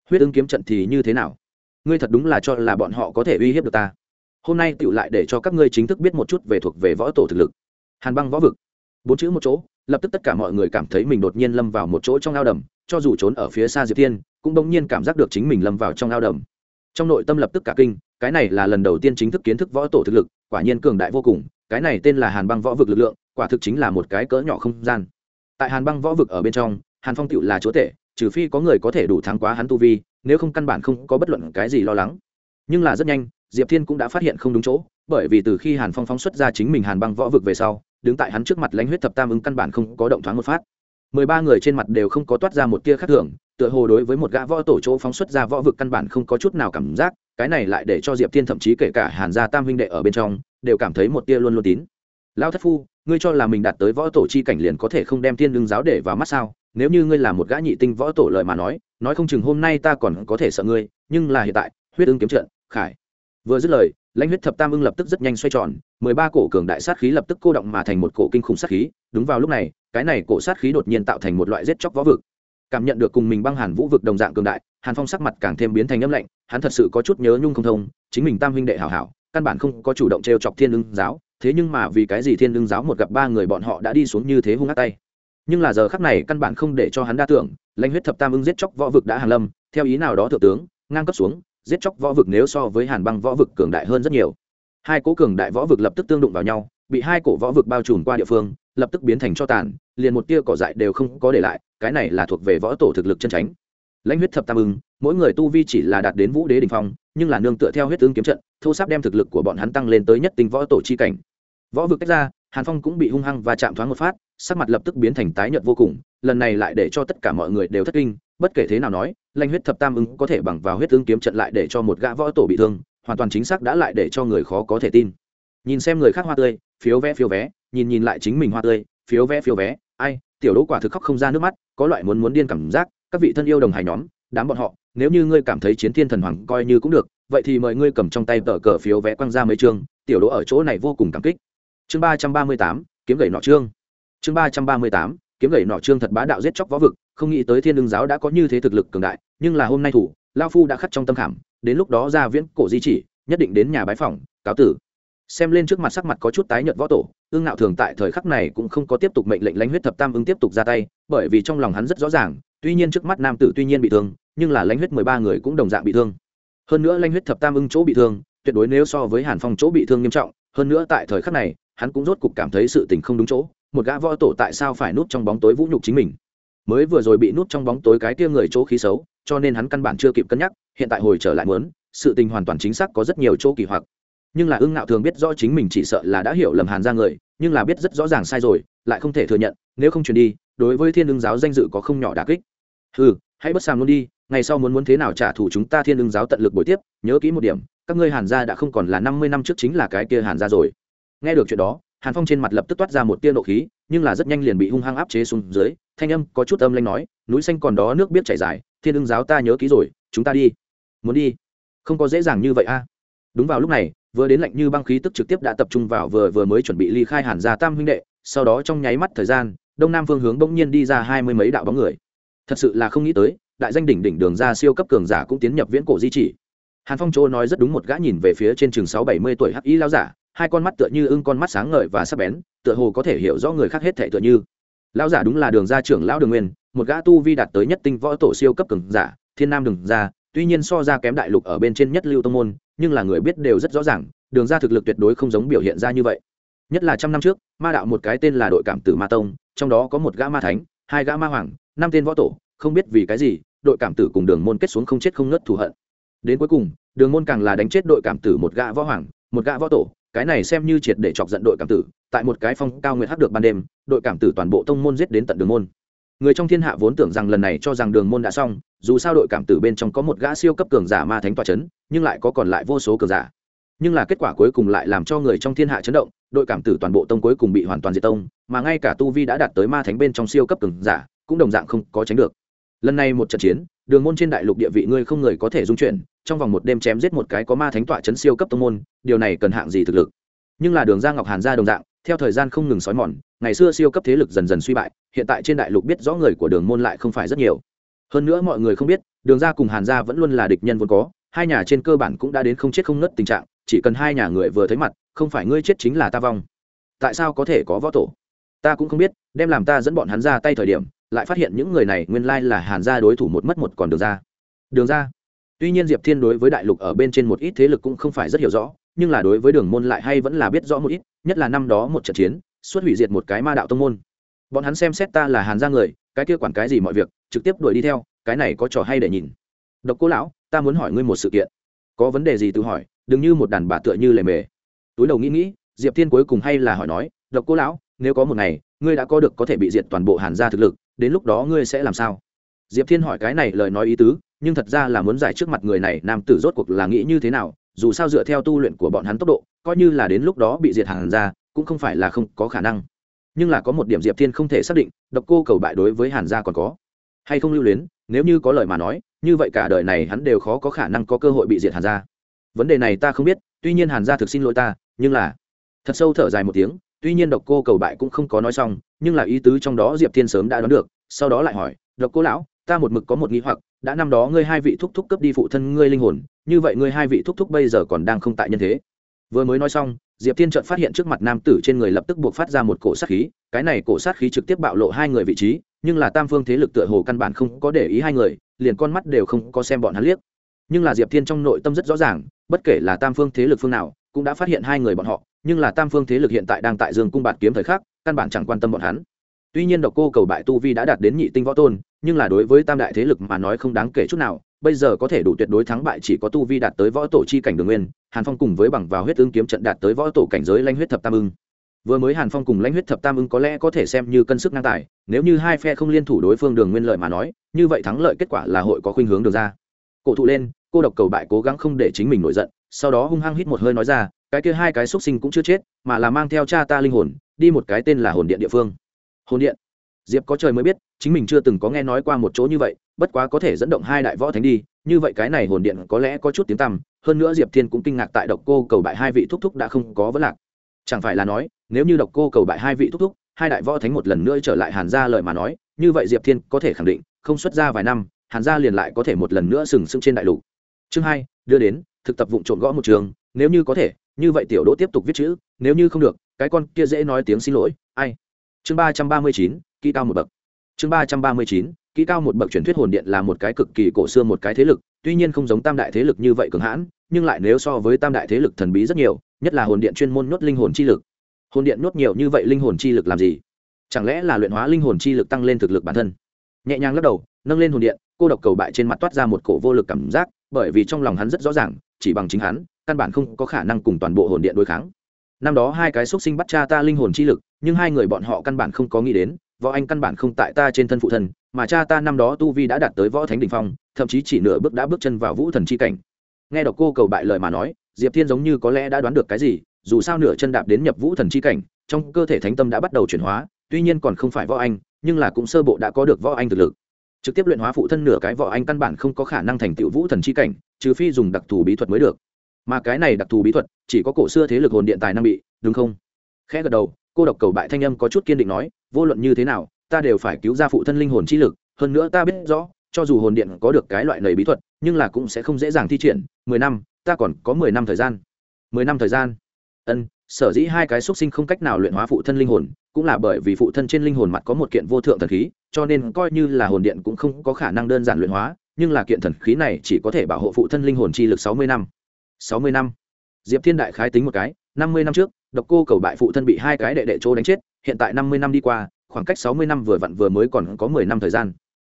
Huyết ứng kiếm trận thì như thế nào? Ngươi thật đúng là cho là bọn họ có thể uy hiếp được ta. Hôm nay tựu lại để cho các ngươi chính thức biết một chút về thuộc về võ tổ thực lực. Hàn băng võ vực. Bốn chữ một chỗ, lập tức tất cả mọi người cảm thấy mình đột nhiên lâm vào một chỗ trong ao đầm, cho dù trốn ở phía xa diệp thiên, cũng bỗng nhiên cảm giác được chính mình lâm vào trong ao đầm. Trong nội tâm lập tức cả kinh, cái này là lần đầu tiên chính thức kiến thức võ tổ thực lực, quả nhiên cường đại vô cùng cái này tên là hàn băng võ vực lực lượng, quả thực chính là một cái cỡ nhỏ không gian. Tại hàn băng võ vực ở bên trong, hàn phong tựu là chúa tể, trừ phi có người có thể đủ thắng quá hắn tu vi, nếu không căn bản không có bất luận cái gì lo lắng. Nhưng là rất nhanh, diệp thiên cũng đã phát hiện không đúng chỗ, bởi vì từ khi hàn phong phóng xuất ra chính mình hàn băng võ vực về sau, đứng tại hắn trước mặt lãnh huyết thập tam ứng căn bản không có động thoáng một phát. Mười ba người trên mặt đều không có toát ra một tia khác thường, tựa hồ đối với một gã võ tổ chỗ phóng xuất ra võ vực căn bản không có chút nào cảm giác, cái này lại để cho diệp thiên thậm chí kể cả hàn gia tam huynh đệ ở bên trong đều cảm thấy một tia luôn luôn tín. Lao thất phu, ngươi cho là mình đạt tới võ tổ chi cảnh liền có thể không đem thiên lương giáo để vào mắt sao? Nếu như ngươi là một gã nhị tinh võ tổ lợi mà nói nói không chừng hôm nay ta còn có thể sợ ngươi, nhưng là hiện tại, huyết ưng kiếm trận, khải. Vừa dứt lời, lãnh huyết thập tam ưng lập tức rất nhanh xoay tròn, mười ba cổ cường đại sát khí lập tức cô động mà thành một cổ kinh khủng sát khí. Đúng vào lúc này, cái này cổ sát khí đột nhiên tạo thành một loại giết chóc võ vực. Cảm nhận được cùng mình băng hàn vũ vực đồng dạng cường đại, hàn phong sắc mặt càng thêm biến thành âm lạnh, hắn thật sự có chút nhớ nhung không thông, chính mình tam huynh đệ hảo hảo căn bản không có chủ động t r e o chọc thiên lương giáo, thế nhưng mà vì cái gì thiên lương giáo một gặp ba người bọn họ đã đi xuống như thế hung ác tay? Nhưng là giờ khắc này căn bản không để cho hắn đa tưởng, lãnh huyết thập tam ưng giết chóc võ vực đã hàn lâm, theo ý nào đó thượng tướng, ngang cấp xuống, giết chóc võ vực nếu so với hàn băng võ vực cường đại hơn rất nhiều. Hai cố cường đại võ vực lập tức tương đụng vào nhau, bị hai cổ võ vực bao trùm qua địa phương, lập tức biến thành cho tàn, liền một tia cỏ dại đều không có để lại, cái này là thuộc về võ tổ thực lực chân tránh lãnh huyết thập tam ưng, mỗi người tu vi chỉ là đạt đến vũ đế đình phong, nhưng là nương tựa theo huyết tương kiếm trận thô sáp đem thực lực của bọn hắn tăng lên tới nhất tinh võ tổ chi cảnh. Võ vực tách ra, hàn phong cũng bị hung hăng và chạm thoáng một phát, sắc mặt lập tức biến thành tái nhợt vô cùng, lần này lại để cho tất cả mọi người đều thất kinh, bất kể thế nào nói, lanh huyết thập tam ứng có thể bằng vào huyết ứng kiếm trận lại để cho một gã võ tổ bị thương, hoàn toàn chính xác đã lại để cho người khó có thể tin. Nhìn xem người khác hoa tươi, phiếu vé phiếu vé, nhìn nhìn lại chính mình hoa tươi, phiếu vé phiếu vé, ai, tiểu đỗ quả thực khóc không ra nước mắt, có loại muốn muốn điên cảm giác, các vị thân yêu đồng hài nhóm, đám bọn họ, nếu như ngươi cảm thấy chiến thiên thần hoàng coi như cũng được vậy thì mời ngươi cầm trong tay tờ cờ phiếu vé quăng ra mấy chương, tiểu đỗ ở chỗ này vô cùng cảm kích. Chương ba trăm ba mươi tám, kiếm gậy nọ trương. Chương ba trăm ba mươi tám, kiếm gậy nọ trương thật bá đạo giết chóc võ vực, không nghĩ tới thiên đương giáo đã có như thế thực lực cường đại, nhưng là hôm nay thủ lao phu đã khắc trong tâm khảm, đến lúc đó ra viễn cổ di chỉ, nhất định đến nhà bái phòng cáo tử. Xem lên trước mặt sắc mặt có chút tái nhợt võ tổ, ương ngạo thường tại thời khắc này cũng không có tiếp tục mệnh lệnh lãnh huyết thập tam ứng tiếp tục ra tay, bởi vì trong lòng hắn rất rõ ràng, tuy nhiên trước mắt nam tử tuy nhiên bị thương, nhưng là lãnh huyết mười ba người cũng đồng dạng bị thương hơn nữa lanh huyết thập tam ưng chỗ bị thương, tuyệt đối nếu so với hàn phong chỗ bị thương nghiêm trọng, hơn nữa tại thời khắc này, hắn cũng rốt cục cảm thấy sự tình không đúng chỗ, một gã võ tổ tại sao phải núp trong bóng tối vũ nhục chính mình. Mới vừa rồi bị núp trong bóng tối cái tia người chỗ khí xấu, cho nên hắn căn bản chưa kịp cân nhắc, hiện tại hồi trở lại muốn, sự tình hoàn toàn chính xác có rất nhiều chỗ kỳ hoặc. Nhưng là ưng ngạo thường biết rõ chính mình chỉ sợ là đã hiểu lầm hàn ra người, nhưng là biết rất rõ ràng sai rồi, lại không thể thừa nhận, nếu không truyền đi, đối với thiên ưng giáo danh dự có không nhỏ đà kích. Ừ hãy bất sàm luôn đi, ngày sau muốn muốn thế nào trả thù chúng ta thiên ưng giáo tận lực buổi tiếp, nhớ kỹ một điểm, các ngươi hàn gia đã không còn là năm mươi năm trước chính là cái kia hàn gia rồi. Nghe được chuyện đó, hàn phong trên mặt lập tức toát ra một tia nộ khí, nhưng là rất nhanh liền bị hung hăng áp chế xuống dưới, thanh âm có chút âm lanh nói, núi xanh còn đó nước biết chảy dài, thiên ưng giáo ta nhớ kỹ rồi, chúng ta đi. Muốn đi? Không có dễ dàng như vậy a. Đúng vào lúc này, vừa đến lạnh như băng khí tức trực tiếp đã tập trung vào vừa vừa mới chuẩn bị ly khai hàn gia tam huynh đệ, sau đó trong nháy mắt thời gian, đông nam phương hướng bỗng nhiên đi ra hai mươi mấy đạo bóng người thật sự là không nghĩ tới, đại danh đỉnh đỉnh đường ra siêu cấp cường giả cũng tiến nhập viễn cổ di chỉ. Hàn phong chỗ nói rất đúng một gã nhìn về phía trên chừng sáu bảy mươi tuổi hắc y lao giả, hai con mắt tựa như ưng con mắt sáng ngời và sắc bén, tựa hồ có thể hiểu rõ người khác hết thể tựa như. Lao giả đúng là đường gia trưởng lão đường nguyên, một gã tu vi đạt tới nhất tinh võ tổ siêu cấp cường giả, thiên nam đường gia, tuy nhiên so ra kém đại lục ở bên trên nhất lưu tông môn, nhưng là người biết đều rất rõ ràng, đường ra thực lực tuyệt đối không giống biểu hiện ra như vậy. Nhất là trăm năm trước, ma đạo một cái tên là đội cảm tử ma tông, trong đó có một gã ma thánh hai gã ma hoàng, năm tên võ tổ, không biết vì cái gì, đội cảm tử cùng đường môn kết xuống không chết không ngất thù hận. Đến cuối cùng, đường môn càng là đánh chết đội cảm tử một gã võ hoàng, một gã võ tổ, cái này xem như triệt để chọc giận đội cảm tử, tại một cái phong cao nguyệt hát được ban đêm, đội cảm tử toàn bộ tông môn giết đến tận đường môn. Người trong thiên hạ vốn tưởng rằng lần này cho rằng đường môn đã xong, dù sao đội cảm tử bên trong có một gã siêu cấp cường giả ma thánh tòa c h ấ n nhưng lại có còn lại vô số cường giả nhưng là kết quả cuối cùng lại làm cho người trong thiên hạ chấn động, đội cảm tử toàn bộ tông cuối cùng bị hoàn toàn diệt tông, mà ngay cả tu vi đã đạt tới ma thánh bên trong siêu cấp cường giả, cũng đồng dạng không có tránh được. Lần này một trận chiến, đường môn trên đại lục địa vị ngươi không người có thể dung chuyển, trong vòng một đêm chém giết một cái có ma thánh tọa chấn siêu cấp tông môn, điều này cần hạng gì thực lực? Nhưng là đường ra ngọc hàn ra đồng dạng, theo thời gian không ngừng xói mòn, ngày xưa siêu cấp thế lực dần dần suy bại, hiện tại trên đại lục biết rõ người của đường môn lại không phải rất nhiều. Hơn nữa mọi người không biết, đường ra cùng hàn gia vẫn luôn là địch nhân vốn có, hai nhà trên cơ bản cũng đã đến không chết không ngất tình trạng chỉ cần hai nhà người vừa thấy mặt, không phải ngươi chết chính là ta vong. Tại sao có thể có võ tổ? Ta cũng không biết, đem làm ta dẫn bọn hắn ra tay thời điểm, lại phát hiện những người này nguyên lai là hàn gia đối thủ một mất một còn đường ra đường ra tuy nhiên diệp thiên đối với đại lục ở bên trên một ít thế lực cũng không phải rất hiểu rõ, nhưng là đối với đường môn lại hay vẫn là biết rõ một ít, nhất là năm đó một trận chiến suốt hủy diệt một cái ma đạo tông môn. Bọn hắn xem xét ta là hàn gia người, cái kia quản cái gì mọi việc, trực tiếp đuổi đi theo, cái này có trò hay để nhìn. Độc cô lão, ta muốn hỏi ngươi một sự kiện. Có vấn đề gì tự hỏi đừng như một đàn bà tựa như lề mề. Túi đầu nghĩ nghĩ, diệp thiên cuối cùng hay là hỏi nói, độc cô lão, nếu có một ngày, ngươi đã có được có thể bị diệt toàn bộ hàn gia thực lực, đến lúc đó ngươi sẽ làm sao? Diệp thiên hỏi cái này lời nói ý tứ, nhưng thật ra là muốn giải trước mặt người này, nam tử rốt cuộc là nghĩ như thế nào, dù sao dựa theo tu luyện của bọn hắn tốc độ, coi như là đến lúc đó bị diệt hàn gia, cũng không phải là không có khả năng. Nhưng là có một điểm diệp thiên không thể xác định, độc cô cầu bại đối với hàn gia còn có hay không lưu luyến, nếu như có lời mà nói, như vậy cả đời này hắn đều khó có khả năng có cơ hội bị diệt hàn gia vấn đề này ta không biết, tuy nhiên hàn gia thực xin lỗi ta, nhưng là, thật sâu thở dài một tiếng, tuy nhiên độc cô cầu bại cũng không có nói xong, nhưng là ý tứ trong đó diệp thiên sớm đã đoán được, sau đó lại hỏi, độc cô lão, ta một mực có một nghi hoặc, đã năm đó ngươi hai vị thúc thúc cấp đi phụ thân ngươi linh hồn, như vậy ngươi hai vị thúc thúc bây giờ còn đang không tại nhân thế. Vừa mới nói xong, diệp thiên trợt phát hiện trước mặt nam tử trên người lập tức buộc phát ra một cổ sát khí, cái này cổ sát khí trực tiếp bạo lộ hai người vị trí, nhưng là tam phương thế lực tựa hồ căn bản không có để ý hai người, liền con mắt đều không có xem bọn hắn liếc. Nhưng là diệp thiên trong nội tâm rất rõ ràng bất kể là tam phương thế lực phương nào, cũng đã phát hiện hai người bọn họ, nhưng là tam phương thế lực hiện tại đang tại dương cung bạt kiếm thời khắc, căn bản chẳng quan tâm bọn hắn. Tuy nhiên độc cô cầu bại tu vi đã đạt đến nhị tinh võ tôn, nhưng là đối với tam đại thế lực mà nói không đáng kể chút nào, bây giờ có thể đủ tuyệt đối thắng bại chỉ có tu vi đạt tới võ tổ chi cảnh đường nguyên, hàn phong cùng với bằng vào huyết ương kiếm trận đạt tới võ tổ cảnh giới lanh huyết thập tam ưng. Vừa mới hàn phong cùng lãnh huyết thập tam ưng có lẽ có thể xem như cân sức ngang tài, nếu như hai phe không liên thủ đối phương đường nguyên lợi mà nói, như vậy thắng lợi kết quả là hội có khuynh hướng được ra. Cổ thụ lên cô độc cầu bại cố gắng không để chính mình nổi giận, sau đó hung hăng hít một hơi nói ra, cái kia hai cái xuất sinh cũng chưa chết, mà là mang theo cha ta linh hồn, đi một cái tên là hồn điện địa phương. Hồn điện? Diệp có trời mới biết, chính mình chưa từng có nghe nói qua một chỗ như vậy, bất quá có thể dẫn động hai đại võ thánh đi, như vậy cái này hồn điện có lẽ có chút tiếng tăm, hơn nữa diệp thiên cũng kinh ngạc tại độc cô cầu bại hai vị thúc thúc đã không có vấn lạc. Chẳng phải là nói, nếu như độc cô cầu bại hai vị thúc thúc, hai đại võ thánh một lần nữa trở lại hàn gia lời mà nói, như vậy diệp thiên có thể khẳng định, không xuất ra vài năm, hàn gia liền lại có thể một lần nữa sừng sững trên đại lục chương hai, đưa đến, thực tập vụ trộm gõ một trường, nếu như có thể, như vậy tiểu đỗ tiếp tục viết chữ, nếu như không được, cái con kia dễ nói tiếng xin lỗi, ai? Chương ba trăm ba mươi chín, kỹ cao một bậc. Chương ba trăm ba mươi chín, kỹ cao một bậc truyền thuyết hồn điện là một cái cực kỳ cổ xưa một cái thế lực, tuy nhiên không giống tam đại thế lực như vậy cường hãn, nhưng lại nếu so với tam đại thế lực thần bí rất nhiều, nhất là hồn điện chuyên môn nhốt linh hồn chi lực. Hồn điện nhốt nhiều như vậy linh hồn chi lực làm gì? Chẳng lẽ là luyện hóa linh hồn chi lực tăng lên thực lực bản thân? Nhẹ nhàng lắc đầu, nâng lên hồn điện, cô độc cầu bại trên mặt toát ra một cổ vô lực cảm giác bởi vì trong lòng hắn rất rõ ràng chỉ bằng chính hắn căn bản không có khả năng cùng toàn bộ hồn điện đối kháng. Năm đó hai cái xúc sinh bắt cha ta linh hồn chi lực nhưng hai người bọn họ căn bản không có nghĩ đến võ anh căn bản không tại ta trên thân phụ thần, mà cha ta năm đó tu vi đã đạt tới võ thánh đình phong thậm chí chỉ nửa bước đã bước chân vào vũ thần chi cảnh. Nghe đọc cô cầu bại lời mà nói diệp thiên giống như có lẽ đã đoán được cái gì dù sao nửa chân đạp đến nhập vũ thần chi cảnh trong cơ thể thánh tâm đã bắt đầu chuyển hóa tuy nhiên còn không phải võ anh nhưng là cũng sơ bộ đã có được võ anh thực lực trực tiếp luyện hóa phụ thân nửa cái vỏ anh căn bản không có khả năng thành tựu vũ thần chi cảnh, trừ phi dùng đặc thù bí thuật mới được. Mà cái này đặc thù bí thuật, chỉ có cổ xưa thế lực hồn điện tài năng bị, đúng không? Khẽ gật đầu, cô độc cầu bại thanh âm có chút kiên định nói, vô luận như thế nào, ta đều phải cứu ra phụ thân linh hồn chi lực, hơn nữa ta biết rõ, cho dù hồn điện có được cái loại nầy bí thuật, nhưng là cũng sẽ không dễ dàng thi triển, mười năm, ta còn có mười năm thời gian. Mười năm thời gian? Ân sở dĩ hai cái xúc sinh không cách nào luyện hóa phụ thân linh hồn, cũng là bởi vì phụ thân trên linh hồn mặt có một kiện vô thượng thần khí, cho nên coi như là hồn điện cũng không có khả năng đơn giản luyện hóa, nhưng là kiện thần khí này chỉ có thể bảo hộ phụ thân linh hồn chi lực sáu mươi năm. sáu mươi năm. Diệp thiên đại khái tính một cái, năm mươi năm trước, độc cô cầu bại phụ thân bị hai cái đệ đệ chỗ đánh chết, hiện tại năm mươi năm đi qua, khoảng cách sáu mươi năm vừa vặn vừa mới còn có mười năm thời gian.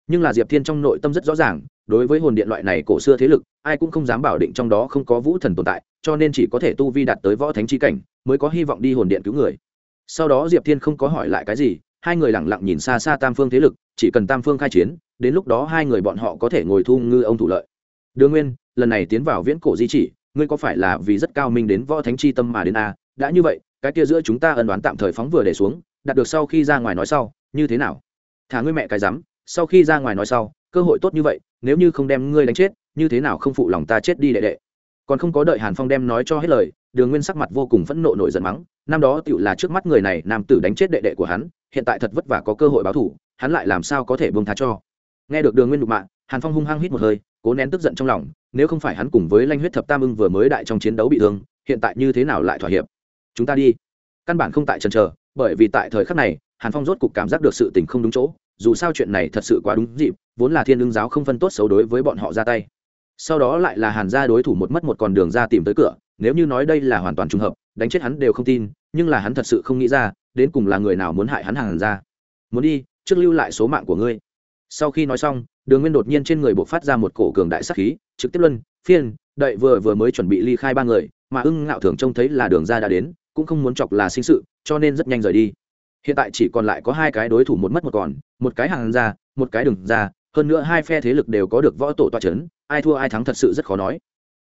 Nhưng là diệp thiên trong nội tâm rất rõ ràng, đối với hồn điện loại này cổ xưa thế lực, ai cũng không dám bảo định trong đó không có vũ thần tồn tại, cho nên chỉ có thể tu vi đạt tới võ thánh chi cảnh mới có hy vọng đi hồn điện cứu người. Sau đó diệp thiên không có hỏi lại cái gì, hai người lẳng lặng nhìn xa xa tam phương thế lực, chỉ cần tam phương khai chiến, đến lúc đó hai người bọn họ có thể ngồi thu ngư ông thủ lợi. Đương nguyên, lần này tiến vào viễn cổ di chỉ, ngươi có phải là vì rất cao minh đến võ thánh chi tâm mà đến a đã như vậy, cái kia giữa chúng ta ân đoán tạm thời phóng vừa để xuống, đạt được sau khi ra ngoài nói sau, như thế nào? Thả ngươi mẹ cái rắm, sau khi ra ngoài nói sau, cơ hội tốt như vậy, nếu như không đem ngươi đánh chết, như thế nào không phụ lòng ta chết đi đệ đệ? Còn không có đợi hàn phong đem nói cho hết lời đường nguyên sắc mặt vô cùng phẫn nộ nổi giận mắng, năm đó tựu là trước mắt người này, nam tử đánh chết đệ đệ của hắn, hiện tại thật vất vả có cơ hội báo thủ, hắn lại làm sao có thể bông tha cho. Nghe được đường nguyên đục mạng hàn phong hung hăng hít một hơi, cố nén tức giận trong lòng, nếu không phải hắn cùng với lanh huyết thập tam ưng vừa mới đại trong chiến đấu bị thương, hiện tại như thế nào lại thỏa hiệp? Chúng ta đi. Căn bản không tại trần trờ bởi vì tại thời khắc này, hàn phong rốt cục cảm giác được sự tình không đúng chỗ, dù sao chuyện này thật sự quá đúng dịp, vốn là thiên ưng giáo không phân tốt xấu đối với bọn họ ra tay. Sau đó lại là hàn gia đối thủ một mất một con đường ra tìm tới cửa nếu như nói đây là hoàn toàn trùng hợp, đánh chết hắn đều không tin, nhưng là hắn thật sự không nghĩ ra, đến cùng là người nào muốn hại hắn hàng ra. Muốn đi, trước lưu lại số mạng của ngươi. Sau khi nói xong, đường nguyên đột nhiên trên người buộc phát ra một cổ cường đại sắc khí, trực tiếp luân, phiên, đậy vừa vừa mới chuẩn bị ly khai ba người, mà ưng ngạo thường trông thấy là đường ra đã đến, cũng không muốn chọc là sinh sự, cho nên rất nhanh rời đi. Hiện tại chỉ còn lại có hai cái đối thủ một mất một còn, một cái hàng ra, một cái Đường ra hơn nữa hai phe thế lực đều có được võ tổ toa c h ấ n ai thua ai thắng thật sự rất khó nói.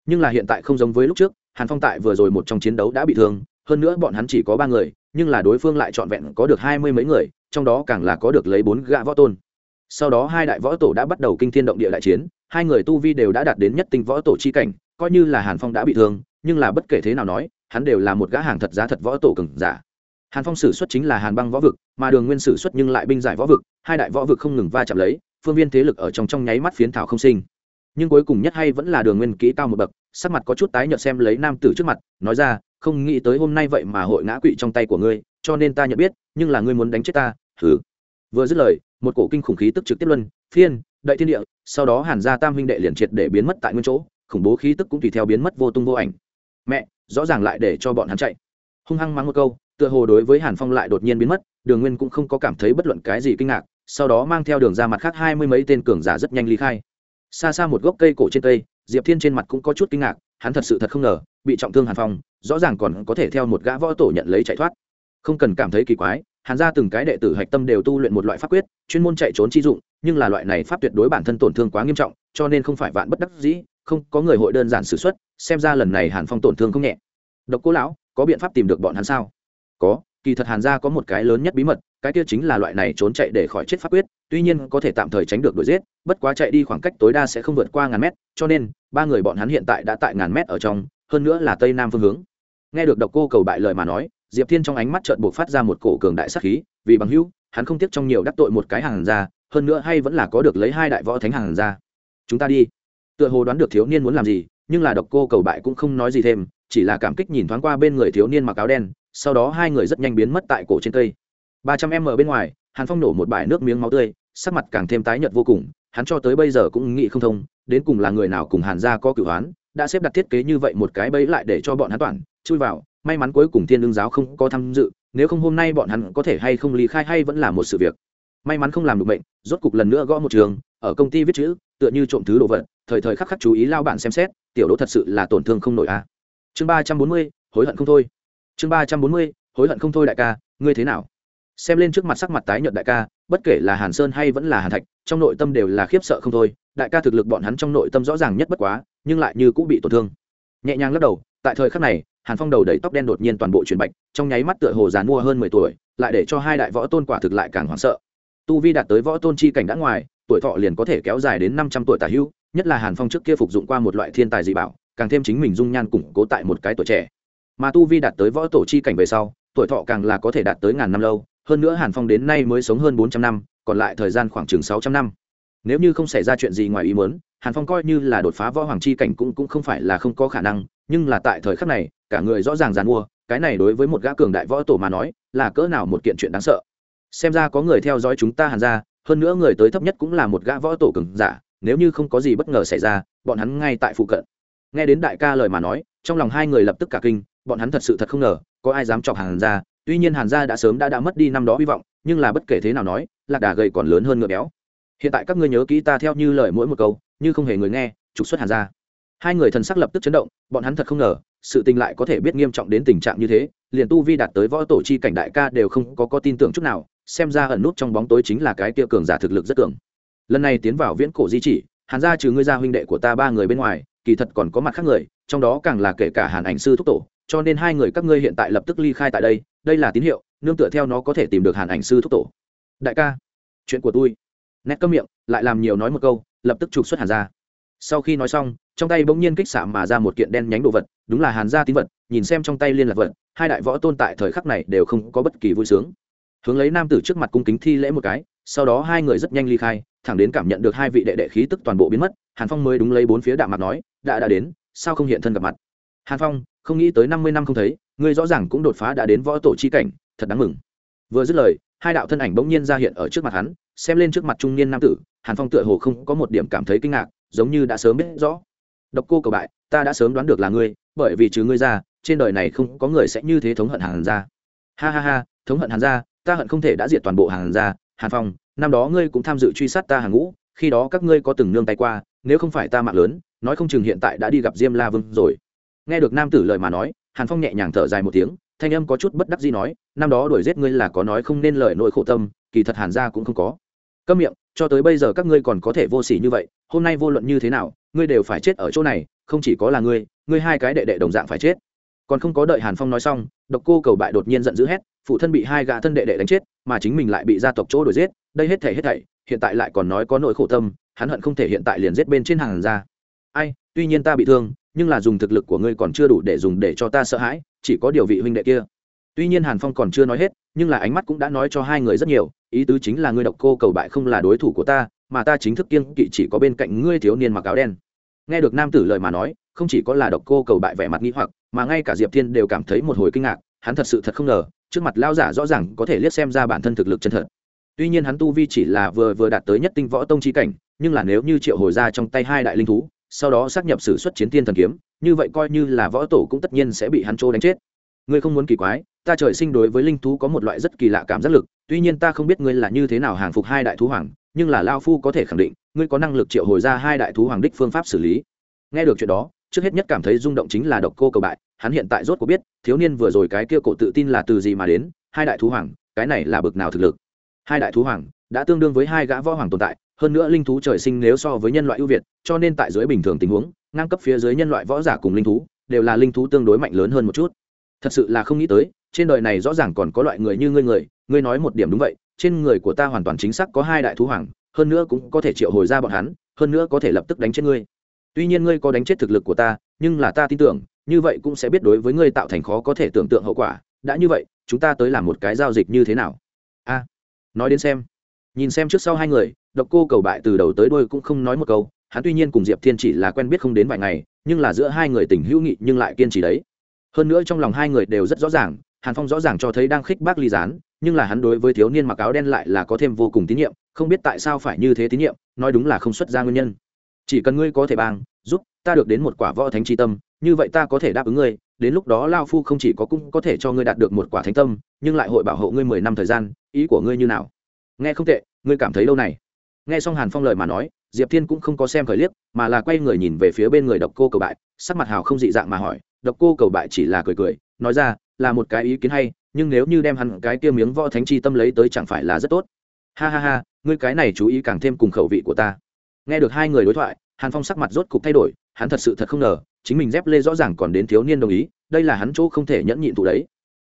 Nhưng là hiện tại không giống với lúc trước hàn phong tại vừa rồi một trong chiến đấu đã bị thương, hơn nữa bọn hắn chỉ có ba người, nhưng là đối phương lại trọn vẹn có được hai mươi mấy người, trong đó càng là có được lấy bốn gã võ tôn. Sau đó hai đại võ tổ đã bắt đầu kinh thiên động địa đại chiến, hai người tu vi đều đã đạt đến nhất tinh võ tổ chi cảnh, coi như là hàn phong đã bị thương, nhưng là bất kể thế nào nói, hắn đều là một gã hàng thật giá thật võ tổ cừng giả. Hàn phong sử xuất chính là hàn băng võ vực, mà đường nguyên sử xuất nhưng lại binh giải võ vực, hai đại võ vực không ngừng va chạm lấy, phương viên thế lực ở trong trong nháy mắt phiến thảo không sinh. Nhưng cuối cùng nhất hay vẫn là đường nguyên kỹ cao một bậc sắc mặt có chút tái nhợt xem lấy nam tử trước mặt, nói ra, không nghĩ tới hôm nay vậy mà hội ngã quỵ trong tay của ngươi, cho nên ta nhận biết, nhưng là ngươi muốn đánh chết ta thử vừa dứt lời, một cổ kinh khủng khí tức trực tiếp luân, phiên đậy thiên địa, sau đó hàn gia tam huynh đệ liền triệt để biến mất tại nguyên chỗ, khủng bố khí tức cũng tùy theo biến mất vô tung vô ảnh. Mẹ, rõ ràng lại để cho bọn hắn chạy. Hung hăng mắng một câu, tựa hồ đối với hàn phong lại đột nhiên biến mất, đường nguyên cũng không có cảm thấy bất luận cái gì kinh ngạc, sau đó mang theo đường ra mặt khác hai mươi mấy tên cường giả rất nhanh ly khai. Xa xa một gốc cây cổ trên cây diệp thiên trên mặt cũng có chút kinh ngạc, hắn thật sự thật không ngờ, bị trọng thương hàn phong, rõ ràng còn có thể theo một gã võ tổ nhận lấy chạy thoát. Không cần cảm thấy kỳ quái, hàn ra từng cái đệ tử hạch tâm đều tu luyện một loại pháp quyết, chuyên môn chạy trốn chi dụng, nhưng là loại này pháp tuyệt đối bản thân tổn thương quá nghiêm trọng, cho nên không phải vạn bất đắc dĩ, không, có người hội đơn giản xử xuất xem ra lần này hàn phong tổn thương không nhẹ. Độc cô lão, có biện pháp tìm được bọn hắn sao? Có, kỳ thật hàn gia có một cái lớn nhất bí mật cái kia chính là loại này trốn chạy để khỏi chết pháp quyết, tuy nhiên có thể tạm thời tránh được đuổi giết, bất quá chạy đi khoảng cách tối đa sẽ không vượt qua ngàn mét, cho nên, ba người bọn hắn hiện tại đã tại ngàn mét ở trong, hơn nữa là tây nam phương hướng. Nghe được độc cô cầu bại lời mà nói, diệp thiên trong ánh mắt trợn buộc phát ra một cổ cường đại sắc khí, vì bằng hữu, hắn không tiếc trong nhiều đắc tội một cái hàng ra hơn nữa hay vẫn là có được lấy hai đại võ thánh hàng ra chúng ta đi. Tựa hồ đoán được thiếu niên muốn làm gì, nhưng là độc cô cầu bại cũng không nói gì thêm, chỉ là cảm kích nhìn thoáng qua bên người thiếu niên mặc áo đen, sau đó hai người rất nhanh biến mất tại cổ trên cây ba trăm em ở bên ngoài, hàn phong nổ một bãi nước miếng máu tươi, sắc mặt càng thêm tái nhợt vô cùng, hắn cho tới bây giờ cũng nghĩ không thông, đến cùng là người nào cùng hàn gia có cửu hoán đã xếp đặt thiết kế như vậy một cái bẫy lại để cho bọn hắn toàn chui vào, may mắn cuối cùng thiên lương giáo không có tham dự, nếu không hôm nay bọn hắn có thể hay không lý khai hay vẫn là một sự việc. May mắn không làm được bệnh rốt cục lần nữa gõ một trường, ở công ty viết chữ, tựa như trộm thứ đồ vật, thời thời khắc khắc chú ý lao bạn xem xét, tiểu đỗ thật sự là tổn thương không nổi a. Chương ba trăm bốn mươi, hối hận không thôi. Chương ba trăm bốn mươi, hối hận không thôi đại ca, ngươi thế nào? Xem lên trước mặt sắc mặt tái nhợt đại ca, bất kể là hàn sơn hay vẫn là hàn thạch, trong nội tâm đều là khiếp sợ không thôi. Đại ca thực lực bọn hắn trong nội tâm rõ ràng nhất bất quá, nhưng lại như cũng bị tổn thương. Nhẹ nhàng lắc đầu, tại thời khắc này, hàn phong đầu đầy tóc đen đột nhiên toàn bộ chuyển bạch, trong nháy mắt tựa hồ dàn mua hơn mười tuổi, lại để cho hai đại võ tôn quả thực lại càng hoảng sợ. Tu vi đạt tới võ tôn chi cảnh đã ngoài, tuổi thọ liền có thể kéo dài đến năm trăm tuổi tả hữu nhất là hàn phong trước kia phục dụng qua một loại thiên tài dị bảo, càng thêm chính mình dung nhan củng cố tại một cái tuổi trẻ. Mà tu vi đạt tới võ tổ chi cảnh về sau, tuổi thọ càng là có thể đạt tới ngàn năm lâu hơn nữa hàn phong đến nay mới sống hơn bốn trăm năm, còn lại thời gian khoảng chừng sáu trăm năm. Nếu như không xảy ra chuyện gì ngoài ý muốn, hàn phong coi như là đột phá võ hoàng chi cảnh cũng cũng không phải là không có khả năng, nhưng là tại thời khắc này, cả người rõ ràng dàn mua, cái này đối với một gã cường đại võ tổ mà nói, là cỡ nào một kiện chuyện đáng sợ. Xem ra có người theo dõi chúng ta hàn ra hơn nữa người tới thấp nhất cũng là một gã võ tổ cường giả, nếu như không có gì bất ngờ xảy ra, bọn hắn ngay tại phụ cận. Nghe đến đại ca lời mà nói, trong lòng hai người lập tức cả kinh, bọn hắn thật sự thật không ngờ, có ai dám chọc hàn ra tuy nhiên hàn gia đã sớm đã đã mất đi năm đó hy vọng, nhưng là bất kể thế nào nói, lạc đà gầy còn lớn hơn ngựa béo. Hiện tại các ngươi nhớ kỹ ta theo như lời mỗi một câu, như không hề người nghe, trục xuất hàn gia. Hai người thần sắc lập tức chấn động, bọn hắn thật không ngờ, sự tình lại có thể biết nghiêm trọng đến tình trạng như thế, liền tu vi đạt tới võ tổ chi cảnh đại ca đều không có có tin tưởng chút nào, xem ra ẩn nút trong bóng tối chính là cái tia cường giả thực lực rất cường. Lần này tiến vào viễn cổ di chỉ, hàn gia trừ ngươi gia huynh đệ của ta ba người bên ngoài, kỳ thật còn có mặt khác người, trong đó càng là kể cả hàn ảnh sư thúc tổ, cho nên hai người các ngươi hiện tại lập tức ly khai tại đây đây là tín hiệu, nương tựa theo nó có thể tìm được hàn ảnh sư thúc tổ. Đại ca, chuyện của tôi. Nét cơm miệng, lại làm nhiều nói một câu, lập tức trục xuất hàn ra sau khi nói xong, trong tay bỗng nhiên kích xạ mà ra một kiện đen nhánh đồ vật, đúng là hàn gia tín vật, nhìn xem trong tay liên lạc vật, hai đại võ tôn tại thời khắc này đều không có bất kỳ vui sướng. Hướng lấy nam tử trước mặt cung kính thi lễ một cái, sau đó hai người rất nhanh ly khai, thẳng đến cảm nhận được hai vị đệ đệ khí tức toàn bộ biến mất, hàn phong mới đúng lấy bốn phía đạm mặt nói, đã đã đến, sao không hiện thân gặp mặt? Hàn phong không nghĩ tới năm mươi năm không thấy, ngươi rõ ràng cũng đột phá đã đến võ tổ chi cảnh, thật đáng mừng. Vừa dứt lời, hai đạo thân ảnh bỗng nhiên ra hiện ở trước mặt hắn, xem lên trước mặt trung niên nam tử, hàn phong tựa hồ không có một điểm cảm thấy kinh ngạc, giống như đã sớm biết rõ. Độc cô cầu bại, ta đã sớm đoán được là ngươi, bởi vì trừ ngươi ra, trên đời này không có người sẽ như thế thống hận hàn gia. Ha ha ha, thống hận hàn gia, ta hận không thể đã diệt toàn bộ hàn gia. Hàn phong, năm đó ngươi cũng tham dự truy sát ta hàng ngũ, khi đó các ngươi có từng nương tay qua, nếu không phải ta mạng lớn, nói không chừng hiện tại đã đi gặp diêm la vương rồi nghe được nam tử lời mà nói, hàn phong nhẹ nhàng thở dài một tiếng, thanh âm có chút bất đắc gì nói, năm đó đuổi giết ngươi là có nói không nên lời nỗi khổ tâm, kỳ thật hàn gia cũng không có. Câm miệng, cho tới bây giờ các ngươi còn có thể vô s ỉ như vậy, hôm nay vô luận như thế nào, ngươi đều phải chết ở chỗ này, không chỉ có là ngươi ngươi hai cái đệ đệ đồng dạng phải chết. Còn không có đợi hàn phong nói xong, độc cô cầu bại đột nhiên giận dữ hét, phụ thân bị hai gã thân đệ đệ đánh chết, mà chính mình lại bị gia tộc chỗ đuổi giết, đây hết thể hết thảy, hiện tại lại còn nói có nỗi khổ tâm, hắn hận không thể hiện tại liền giết bên trên hàng ra ai, tuy nhiên ta bị thương, nhưng là dùng thực lực của ngươi còn chưa đủ để dùng để cho ta sợ hãi, chỉ có điều vị huynh đệ kia. Tuy nhiên hàn phong còn chưa nói hết, nhưng là ánh mắt cũng đã nói cho hai người rất nhiều, ý tứ chính là ngươi độc cô cầu bại không là đối thủ của ta, mà ta chính thức kiên kỵ chỉ có bên cạnh ngươi thiếu niên mặc áo đen. Nghe được nam tử lời mà nói, không chỉ có là độc cô cầu bại vẻ mặt nghĩ hoặc, mà ngay cả diệp thiên đều cảm thấy một hồi kinh ngạc, hắn thật sự thật không ngờ, trước mặt lao giả rõ ràng có thể liếc xem ra bản thân thực lực chân thật. Tuy nhiên hắn tu vi chỉ là vừa vừa đạt tới nhất tinh võ tông chi cảnh, nhưng là nếu như triệu hồi ra trong tay hai đại linh thú sau đó xác nhập sử xuất chiến tiên thần kiếm, như vậy coi như là võ tổ cũng tất nhiên sẽ bị hắn trô đánh chết. Ngươi không muốn kỳ quái, ta trời sinh đối với linh thú có một loại rất kỳ lạ cảm giác lực, tuy nhiên ta không biết ngươi là như thế nào hàng phục hai đại thú hoàng, nhưng là lao phu có thể khẳng định, ngươi có năng lực triệu hồi ra hai đại thú hoàng đích phương pháp xử lý. Nghe được chuyện đó, trước hết nhất cảm thấy rung động chính là độc cô cầu bại, hắn hiện tại rốt cuộc biết, thiếu niên vừa rồi cái kia cổ tự tin là từ gì mà đến, hai đại thú hoàng, cái này là bực nào thực lực. Hai đại thú hoàng, đã tương đương với hai gã võ hoàng tồn tại hơn nữa linh thú trời sinh nếu so với nhân loại ưu việt, cho nên tại dưới bình thường tình huống, ngang cấp phía dưới nhân loại võ giả cùng linh thú, đều là linh thú tương đối mạnh lớn hơn một chút. Thật sự là không nghĩ tới, trên đời này rõ ràng còn có loại người như ngươi người, ngươi nói một điểm đúng vậy, trên người của ta hoàn toàn chính xác có hai đại thú hoàng, hơn nữa cũng có thể triệu hồi ra bọn hắn, hơn nữa có thể lập tức đánh chết ngươi. Tuy nhiên ngươi có đánh chết thực lực của ta, nhưng là ta tin tưởng, như vậy cũng sẽ biết đối với ngươi tạo thành khó có thể tưởng tượng hậu quả. Đã như vậy, chúng ta tới làm một cái giao dịch như thế nào? A, nói đến xem nhìn xem trước sau hai người, độc cô cầu bại từ đầu tới đôi cũng không nói một câu, hắn tuy nhiên cùng diệp thiên chỉ là quen biết không đến vài ngày, nhưng là giữa hai người tình hữu nghị nhưng lại kiên trì đấy. Hơn nữa trong lòng hai người đều rất rõ ràng, hàn phong rõ ràng cho thấy đang khích bác ly gián, nhưng là hắn đối với thiếu niên mặc áo đen lại là có thêm vô cùng tín nhiệm, không biết tại sao phải như thế tín nhiệm, nói đúng là không xuất ra nguyên nhân. Chỉ cần ngươi có thể bang, giúp ta được đến một quả võ thánh tri tâm, như vậy ta có thể đáp ứng ngươi, đến lúc đó lao phu không chỉ có cũng có thể cho ngươi đạt được một quả thánh tâm, nhưng lại hội bảo hộ ngươi mười năm thời gian, ý của ngươi như nào? Nghe không tệ, ngươi cảm thấy lâu này? Nghe xong hàn phong lời mà nói, diệp thiên cũng không có xem khởi liếc, mà là quay người nhìn về phía bên người độc cô cầu bại, sắc mặt hào không dị dạng mà hỏi, độc cô cầu bại chỉ là cười cười, nói ra, là một cái ý kiến hay, nhưng nếu như đem hắn cái kia miếng võ thánh chi tâm lấy tới chẳng phải là rất tốt? Ha ha ha, ngươi cái này chú ý càng thêm cùng khẩu vị của ta. Nghe được hai người đối thoại, hàn phong sắc mặt rốt cục thay đổi, hắn thật sự thật không ngờ, chính mình dép lê rõ ràng còn đến thiếu niên đồng ý, đây là hắn chỗ không thể nhẫn nhịn tụ đấy.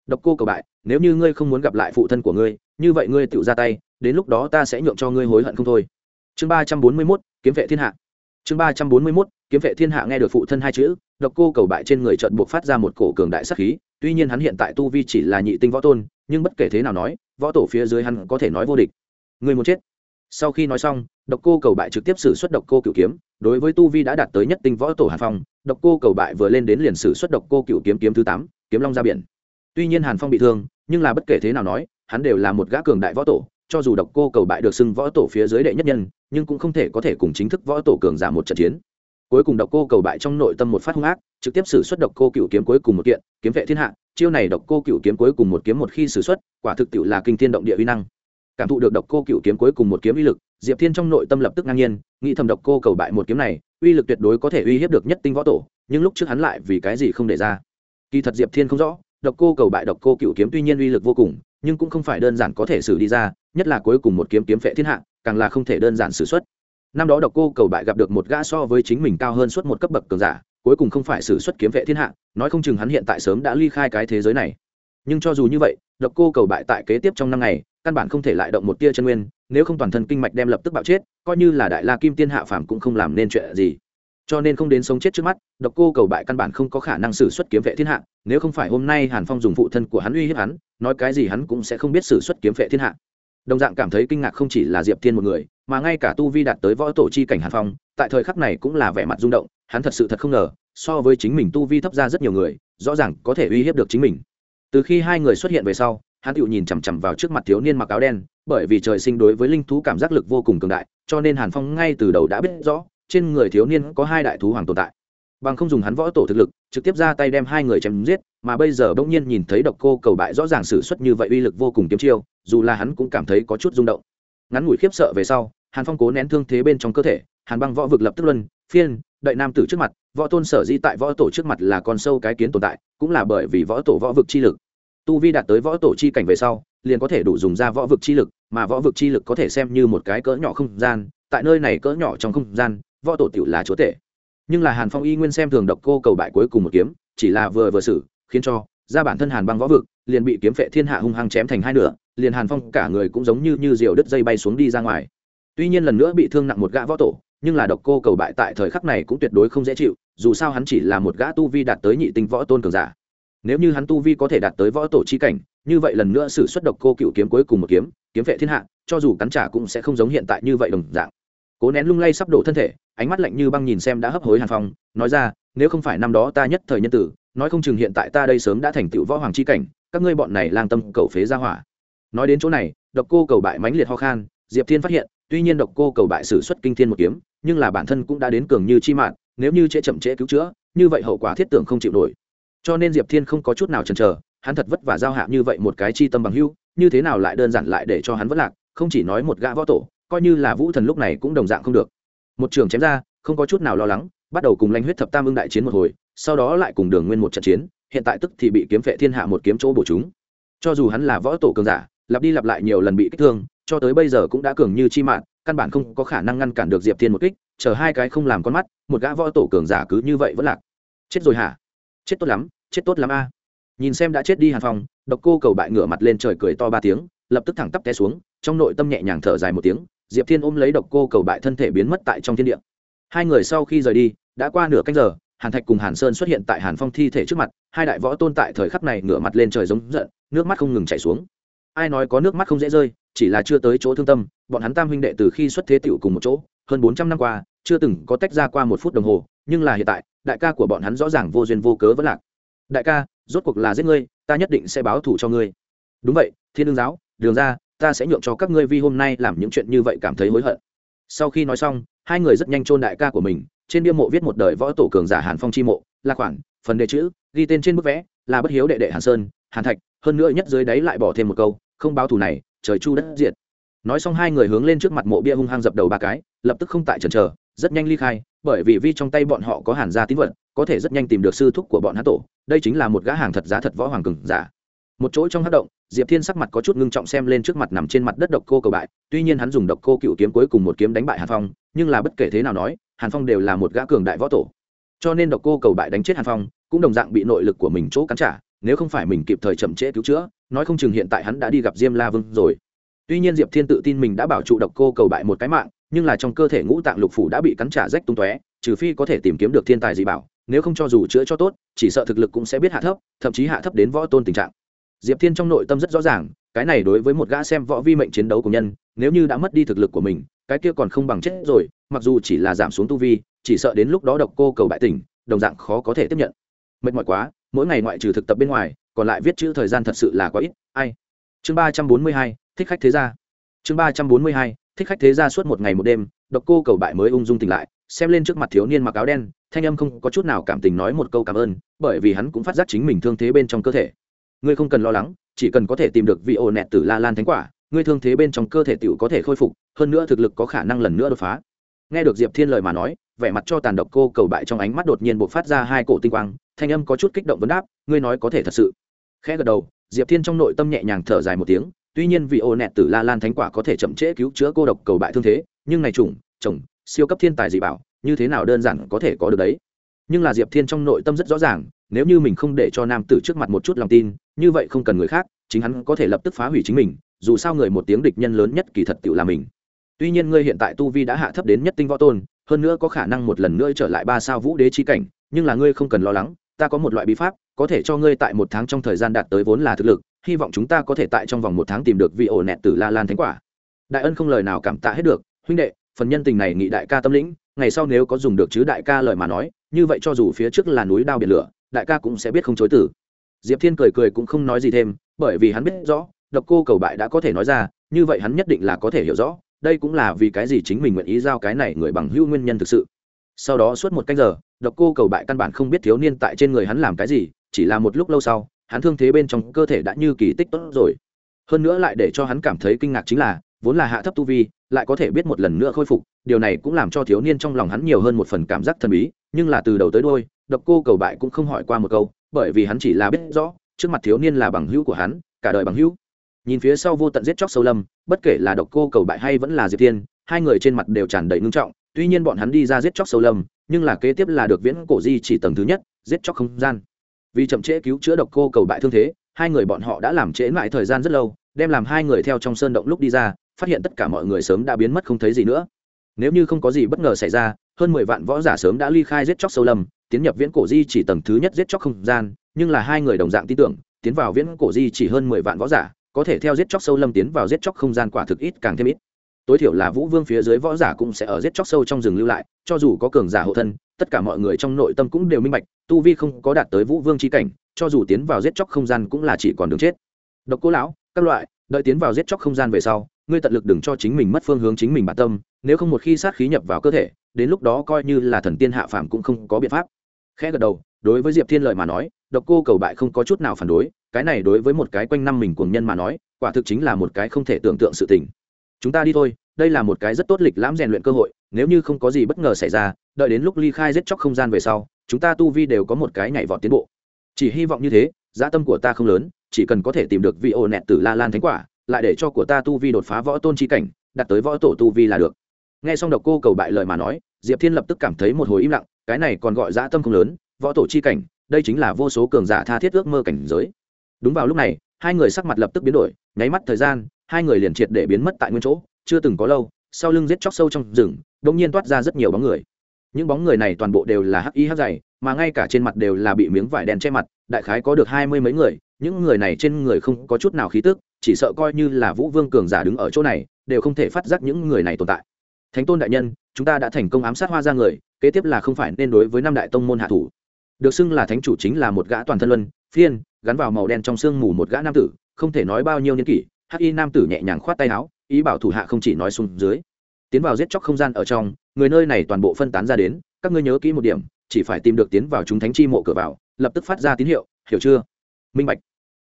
Độc cô cầu bại, nếu như ngươi không muốn gặp lại phụ thân của ngươi, như vậy ngươi tự ra tay đến lúc đó ta sẽ nhượng cho ngươi hối hận không thôi. Chương ba trăm bốn mươi mốt, kiếm vệ thiên hạ. Chương ba trăm bốn mươi mốt, kiếm vệ thiên hạ nghe được phụ thân hai chữ, độc cô cầu bại trên người trận buộc phát ra một cổ cường đại sắc khí, tuy nhiên hắn hiện tại tu vi chỉ là nhị tinh võ tôn, nhưng bất kể thế nào nói, võ tổ phía dưới hắn có thể nói vô địch. Người muốn chết. Sau khi nói xong, độc cô cầu bại trực tiếp xử suất độc cô cựu kiếm, đối với tu vi đã đạt tới nhất tinh võ tổ hàn phong, độc cô cầu bại vừa lên đến liền xử suất độc cô cựu kiếm kiếm thứ tám, kiếm long ra biển. Tuy nhiên hàn phong bị thương, nhưng là bất kể thế nào nói, hắn đều là một gã cường đại võ tổ cho dù độc cô cầu bại được xưng võ tổ phía dưới đệ nhất nhân nhưng cũng không thể có thể cùng chính thức võ tổ cường giả một trận chiến. Cuối cùng độc cô cầu bại trong nội tâm một phát hung ác trực tiếp xử xuất độc cô cựu kiếm cuối cùng một kiện kiếm vệ thiên hạ chiêu này độc cô cựu kiếm cuối cùng một kiếm một khi xử xuất, quả thực tiệu là kinh thiên động địa uy năng. Cảm thụ được độc cô cựu kiếm cuối cùng một kiếm uy lực diệp thiên trong nội tâm lập tức ngang nhiên nghĩ thầm độc cô cầu bại một kiếm này uy lực tuyệt đối có thể uy hiếp được nhất tinh võ tổ nhưng lúc trước hắn lại vì cái gì không để ra. Kỳ thật diệp thiên không rõ độc cô cầu bại độc cô cựu kiếm tuy nhiên uy lực vô cùng nhưng cũng không phải đơn giản có thể xử đi ra nhất là cuối cùng một kiếm kiếm phệ thiên hạ, càng là không thể đơn giản xử xuất năm đó độc cô cầu bại gặp được một gã so với chính mình cao hơn suốt một cấp bậc cường giả, cuối cùng không phải xử xuất kiếm vệ thiên hạ, nói không chừng hắn hiện tại sớm đã ly khai cái thế giới này. Nhưng cho dù như vậy, độc cô cầu bại tại kế tiếp trong năm ngày, căn bản không thể lại động một tia chân nguyên, nếu không toàn thân kinh mạch đem lập tức bạo chết, coi như là đại la kim tiên hạ phàm cũng không làm nên chuyện gì. Cho nên không đến sống chết trước mắt, độc cô cầu bại căn bản không có khả năng xử xuất kiếm vệ thiên hạ, nếu không phải hôm nay hàn phong dùng phụ thân của hắn uy hiếp hắn, nói cái gì hắn cũng sẽ không biết xử xuất kiếm vệ thiên hạ đồng dạng cảm thấy kinh ngạc không chỉ là diệp thiên một người, mà ngay cả tu vi đạt tới võ tổ chi cảnh hàn phong, tại thời khắc này cũng là vẻ mặt rung động, hắn thật sự thật không ngờ, so với chính mình tu vi thấp ra rất nhiều người, rõ ràng có thể uy hiếp được chính mình. Từ khi hai người xuất hiện về sau, hắn tự nhìn chằm chằm vào trước mặt thiếu niên mặc áo đen, bởi vì trời sinh đối với linh thú cảm giác lực vô cùng cường đại, cho nên hàn phong ngay từ đầu đã biết rõ, trên người thiếu niên có hai đại thú hoàng tồn tại bằng không dùng hắn võ tổ thực lực, trực tiếp ra tay đem hai người chém giết, mà bây giờ bỗng nhiên nhìn thấy độc cô cầu bại rõ ràng xử suất như vậy uy lực vô cùng kiếm chiêu, dù là hắn cũng cảm thấy có chút rung động. Ngắn ngủi khiếp sợ về sau, hàn phong cố nén thương thế bên trong cơ thể, hàn băng võ vực lập tức luân, phiên, đợi nam tử trước mặt, võ tôn sở di tại võ tổ trước mặt là con sâu cái kiến tồn tại, cũng là bởi vì võ tổ võ vực chi lực. Tu vi đạt tới võ tổ chi cảnh về sau, liền có thể đủ dùng ra võ vực chi lực, mà võ vực chi lực có thể xem như một cái cỡ nhỏ không gian, tại nơi này cỡ nhỏ trong không gian, võ tổ tiểu là chúa tể nhưng là hàn phong y nguyên xem thường độc cô cầu bại cuối cùng một kiếm, chỉ là vừa vừa xử, khiến cho ra bản thân hàn băng võ vực liền bị kiếm phệ thiên hạ hung hăng chém thành hai nửa, liền hàn phong cả người cũng giống như như diều đứt dây bay xuống đi ra ngoài. Tuy nhiên lần nữa bị thương nặng một gã võ tổ, nhưng là độc cô cầu bại tại thời khắc này cũng tuyệt đối không dễ chịu, dù sao hắn chỉ là một gã tu vi đạt tới nhị tinh võ tôn cường giả. Nếu như hắn tu vi có thể đạt tới võ tổ chi cảnh, như vậy lần nữa xử xuất độc cô cựu kiếm cuối cùng một kiếm kiếm vệ thiên hạ, cho dù cắn trả cũng sẽ không giống hiện tại như vậy đồng dạng. Cố nén lung lay sắp đổ thân thể ánh mắt lạnh như băng nhìn xem đã hấp hối hàn phong, nói ra, nếu không phải năm đó ta nhất thời nhân tử, nói không chừng hiện tại ta đây sớm đã thành tựu võ hoàng chi cảnh, các ngươi bọn này lang tâm cầu phế ra hỏa. Nói đến chỗ này, độc cô cầu bại mãnh liệt ho khan, diệp thiên phát hiện, tuy nhiên độc cô cầu bại sử xuất kinh thiên một kiếm, nhưng là bản thân cũng đã đến cường như chi mạng nếu như trễ chậm trễ cứu chữa, như vậy hậu quả thiết tưởng không chịu nổi. Cho nên diệp thiên không có chút nào chần chờ, hắn thật vất vả giao hạ như vậy một cái chi tâm bằng hưu như thế nào lại đơn giản lại để cho hắn vất lạc, không chỉ nói một gã võ tổ, coi như là vũ thần lúc này cũng đồng dạng không được một trường chém ra, không có chút nào lo lắng, bắt đầu cùng lanh huyết thập tam ưng đại chiến một hồi, sau đó lại cùng đường nguyên một trận chiến, hiện tại tức thì bị kiếm vệ thiên hạ một kiếm chỗ bổ chúng. Cho dù hắn là võ tổ cường giả, lặp đi lặp lại nhiều lần bị kích thương, cho tới bây giờ cũng đã cường như chi mạng, căn bản không có khả năng ngăn cản được diệp thiên một kích, chờ hai cái không làm con mắt, một gã võ tổ cường giả cứ như vậy vẫn lạc. Chết rồi hả? Chết tốt lắm, chết tốt lắm a. Nhìn xem đã chết đi hàn phong, độc cô cầu bại ngửa mặt lên trời cười to ba tiếng, lập tức thẳng tắp té xuống, trong nội tâm nhẹ nhàng thở dài một tiếng diệp thiên ôm lấy độc cô cầu bại thân thể biến mất tại trong thiên địa. Hai người sau khi rời đi, đã qua nửa canh giờ, hàn thạch cùng hàn sơn xuất hiện tại hàn phong thi thể trước mặt, hai đại võ tôn tại thời khắc này ngửa mặt lên trời giống giận, nước mắt không ngừng chảy xuống. Ai nói có nước mắt không dễ rơi, chỉ là chưa tới chỗ thương tâm, bọn hắn tam huynh đệ từ khi xuất thế tựu cùng một chỗ, hơn bốn trăm năm qua, chưa từng có tách ra qua một phút đồng hồ, nhưng là hiện tại, đại ca của bọn hắn rõ ràng vô duyên vô cớ vẫn lạc. Đại ca, rốt cuộc là giết ngươi, ta nhất định sẽ báo thù cho ngươi. Đúng vậy, thiên đương giáo, đường ra ta sẽ nhượng cho các ngươi vi hôm nay làm những chuyện như vậy cảm thấy hối hận. Sau khi nói xong, hai người rất nhanh chôn đại ca của mình, trên bia mộ viết một đời võ tổ cường giả hàn phong chi mộ, là khoản, phần đề chữ, ghi tên trên bức vẽ, là bất hiếu đệ đệ hàn sơn, hàn thạch, hơn nữa nhất dưới đáy lại bỏ thêm một câu, không báo thù này, trời chu đất diệt. Nói xong hai người hướng lên trước mặt mộ bia hung hăng dập đầu ba cái, lập tức không tại chần chờ, rất nhanh ly khai, bởi vì vi trong tay bọn họ có hàn gia tín vật, có thể rất nhanh tìm được sư thúc của bọn hắn tổ, đây chính là một gã hàng thật giá thật võ hoàng cường giả một chỗ trong hát động, diệp thiên sắc mặt có chút ngưng trọng xem lên trước mặt nằm trên mặt đất độc cô cầu bại, tuy nhiên hắn dùng độc cô cựu kiếm cuối cùng một kiếm đánh bại hàn phong, nhưng là bất kể thế nào nói, hàn phong đều là một gã cường đại võ tổ. Cho nên độc cô cầu bại đánh chết hàn phong, cũng đồng dạng bị nội lực của mình chỗ cắn trả, nếu không phải mình kịp thời chậm trễ cứu chữa, nói không chừng hiện tại hắn đã đi gặp diêm la vương rồi. Tuy nhiên diệp thiên tự tin mình đã bảo trụ độc cô cầu bại một cái mạng, nhưng là trong cơ thể ngũ tạng lục phủ đã bị cắn trả rách tung tóe, trừ phi có thể tìm kiếm được thiên tài gì bảo, nếu không cho dù chữa cho tốt, chỉ sợ thực lực cũng sẽ biết hạ thấp, thậm chí hạ thấp đến võ tôn tình trạng diệp thiên trong nội tâm rất rõ ràng, cái này đối với một gã xem võ vi mệnh chiến đấu của nhân, nếu như đã mất đi thực lực của mình, cái kia còn không bằng chết rồi, mặc dù chỉ là giảm xuống tu vi, chỉ sợ đến lúc đó độc cô cầu bại tỉnh, đồng dạng khó có thể tiếp nhận. Mệt mỏi quá, mỗi ngày ngoại trừ thực tập bên ngoài, còn lại viết chữ thời gian thật sự là quá ít, ai? Chương ba trăm bốn mươi hai, thích khách thế gia. Chương ba trăm bốn mươi hai, thích khách thế gia suốt một ngày một đêm, độc cô cầu bại mới ung dung tỉnh lại, xem lên trước mặt thiếu niên mặc áo đen, thanh âm không có chút nào cảm tình nói một câu cảm ơn, bởi vì hắn cũng phát giác chính mình thương thế bên trong cơ thể ngươi không cần lo lắng, chỉ cần có thể tìm được vị ổ nẹt tử la lan thánh quả, ngươi thương thế bên trong cơ thể tựu có thể khôi phục, hơn nữa thực lực có khả năng lần nữa đột phá. Nghe được diệp thiên lời mà nói, vẻ mặt cho tàn độc cô cầu bại trong ánh mắt đột nhiên b ộ c phát ra hai cổ tinh quang, thanh âm có chút kích động vấn đáp, ngươi nói có thể thật sự. Khẽ gật đầu, diệp thiên trong nội tâm nhẹ nhàng thở dài một tiếng, tuy nhiên vị ổ nẹt tử la lan thánh quả có thể chậm trễ cứu chữa cô độc cầu bại thương thế, nhưng này chủng, chồng, siêu cấp thiên tài dị bảo, như thế nào đơn giản có thể có được đấy? Nhưng là diệp thiên trong nội tâm rất rõ ràng, nếu như mình không để cho nam tử trước mặt một chút lòng tin, như vậy không cần người khác, chính hắn có thể lập tức phá hủy chính mình, dù sao người một tiếng địch nhân lớn nhất kỳ thật tự là mình. Tuy nhiên ngươi hiện tại tu vi đã hạ thấp đến nhất tinh võ tôn, hơn nữa có khả năng một lần nữa trở lại ba sao vũ đế chi cảnh, nhưng là ngươi không cần lo lắng, ta có một loại bí pháp, có thể cho ngươi tại một tháng trong thời gian đạt tới vốn là thực lực, hy vọng chúng ta có thể tại trong vòng một tháng tìm được vị ổ nẹt tử la lan thánh quả. Đại ân không lời nào cảm tạ hết được, huynh đệ, phần nhân tình này nghị đại ca tâm lĩnh, ngày sau nếu có dùng được chứ đại ca lời mà nói như vậy cho dù phía trước là núi đao biển lửa, đại ca cũng sẽ biết không chối tử diệp thiên cười cười cũng không nói gì thêm, bởi vì hắn biết rõ, độc cô cầu bại đã có thể nói ra, như vậy hắn nhất định là có thể hiểu rõ, đây cũng là vì cái gì chính mình nguyện ý giao cái này người bằng hữu nguyên nhân thực sự. Sau đó suốt một canh giờ, độc cô cầu bại căn bản không biết thiếu niên tại trên người hắn làm cái gì, chỉ là một lúc lâu sau, hắn thương thế bên trong cơ thể đã như kỳ tích tốt rồi. Hơn nữa lại để cho hắn cảm thấy kinh ngạc chính là, vốn là hạ thấp tu vi, lại có thể biết một lần nữa khôi phục, điều này cũng làm cho thiếu niên trong lòng hắn nhiều hơn một phần cảm giác thần bí nhưng là từ đầu tới đôi độc cô cầu bại cũng không hỏi qua một câu, bởi vì hắn chỉ là biết rõ, trước mặt thiếu niên là bằng hữu của hắn, cả đời bằng hữu. Nhìn phía sau vô tận giết chóc sâu lâm, bất kể là độc cô cầu bại hay vẫn là diệp tiên hai người trên mặt đều tràn đầy ngưng trọng, tuy nhiên bọn hắn đi ra giết chóc sâu lâm, nhưng là kế tiếp là được viễn cổ di chỉ tầng thứ nhất, giết chóc không gian. Vì chậm trễ cứu chữa độc cô cầu bại thương thế, hai người bọn họ đã làm trễ lại thời gian rất lâu, đem làm hai người theo trong sơn động lúc đi ra, phát hiện tất cả mọi người sớm đã biến mất không thấy gì nữa. Nếu như không có gì bất ngờ xảy ra hơn mười vạn võ giả sớm đã ly khai giết chóc sâu lâm, tiến nhập viễn cổ di chỉ tầng thứ nhất giết chóc không gian, nhưng là hai người đồng dạng tin tưởng, tiến vào viễn cổ di chỉ hơn mười vạn võ giả, có thể theo giết chóc sâu lâm tiến vào giết chóc không gian quả thực ít càng thêm ít. Tối thiểu là vũ vương phía dưới võ giả cũng sẽ ở giết chóc sâu trong rừng lưu lại, cho dù có cường giả hộ thân, tất cả mọi người trong nội tâm cũng đều minh bạch, tu vi không có đạt tới vũ vương c h i cảnh, cho dù tiến vào giết chóc không gian cũng là chỉ còn đường chết. Độc cô lão, các loại, đợi tiến vào giết chóc không gian về sau, ngươi tận lực đừng cho chính mình mất phương hướng chính mình bản tâm, nếu không một khi sát khí nhập vào cơ thể đến lúc đó coi như là thần tiên hạ phàm cũng không có biện pháp. Khẽ gật đầu, đối với diệp thiên lợi mà nói, độc cô cầu bại không có chút nào phản đối, cái này đối với một cái quanh năm mình cuồng nhân mà nói, quả thực chính là một cái không thể tưởng tượng sự tình. Chúng ta đi thôi, đây là một cái rất tốt lịch lãm rèn luyện cơ hội, nếu như không có gì bất ngờ xảy ra, đợi đến lúc ly khai giết chóc không gian về sau, chúng ta tu vi đều có một cái nhảy vọt tiến bộ. Chỉ hy vọng như thế dạ tâm của ta không lớn, chỉ cần có thể tìm được vị ô nẹt tử la lan thánh quả, lại để cho của ta tu vi đột phá võ tôn chi cảnh đặt tới võ tổ tu vi là được nghe xong độc cô cầu bại lời mà nói, diệp thiên lập tức cảm thấy một hồi im lặng, cái này còn gọi dã tâm không lớn, võ tổ chi cảnh, đây chính là vô số cường giả tha thiết ước mơ cảnh giới. Đúng vào lúc này, hai người sắc mặt lập tức biến đổi, nháy mắt thời gian, hai người liền triệt để biến mất tại nguyên chỗ, chưa từng có lâu, sau lưng giết chóc sâu trong rừng, đột nhiên toát ra rất nhiều bóng người. Những bóng người này toàn bộ đều là hắc y hắc dày, mà ngay cả trên mặt đều là bị miếng vải đen che mặt, đại khái có được hai mươi mấy người, những người này trên người không có chút nào khí tức, chỉ sợ coi như là vũ vương cường giả đứng ở chỗ này, đều không thể phát giác những người này tồn tại thánh tôn đại nhân, chúng ta đã thành công ám sát hoa ra người, kế tiếp là không phải nên đối với năm đại tông môn hạ thủ. Được xưng là thánh chủ chính là một gã toàn thân luân, phiên, gắn vào màu đen trong sương mù một gã nam tử, không thể nói bao nhiêu niên kỷ, hắc y nam tử nhẹ nhàng khoát tay áo, ý bảo thủ hạ không chỉ nói xuống dưới. Tiến vào giết chóc không gian ở trong, người nơi này toàn bộ phân tán ra đến, các ngươi nhớ kỹ một điểm, chỉ phải tìm được tiến vào chúng thánh chi mộ cửa vào, lập tức phát ra tín hiệu, hiểu chưa? Minh bạch.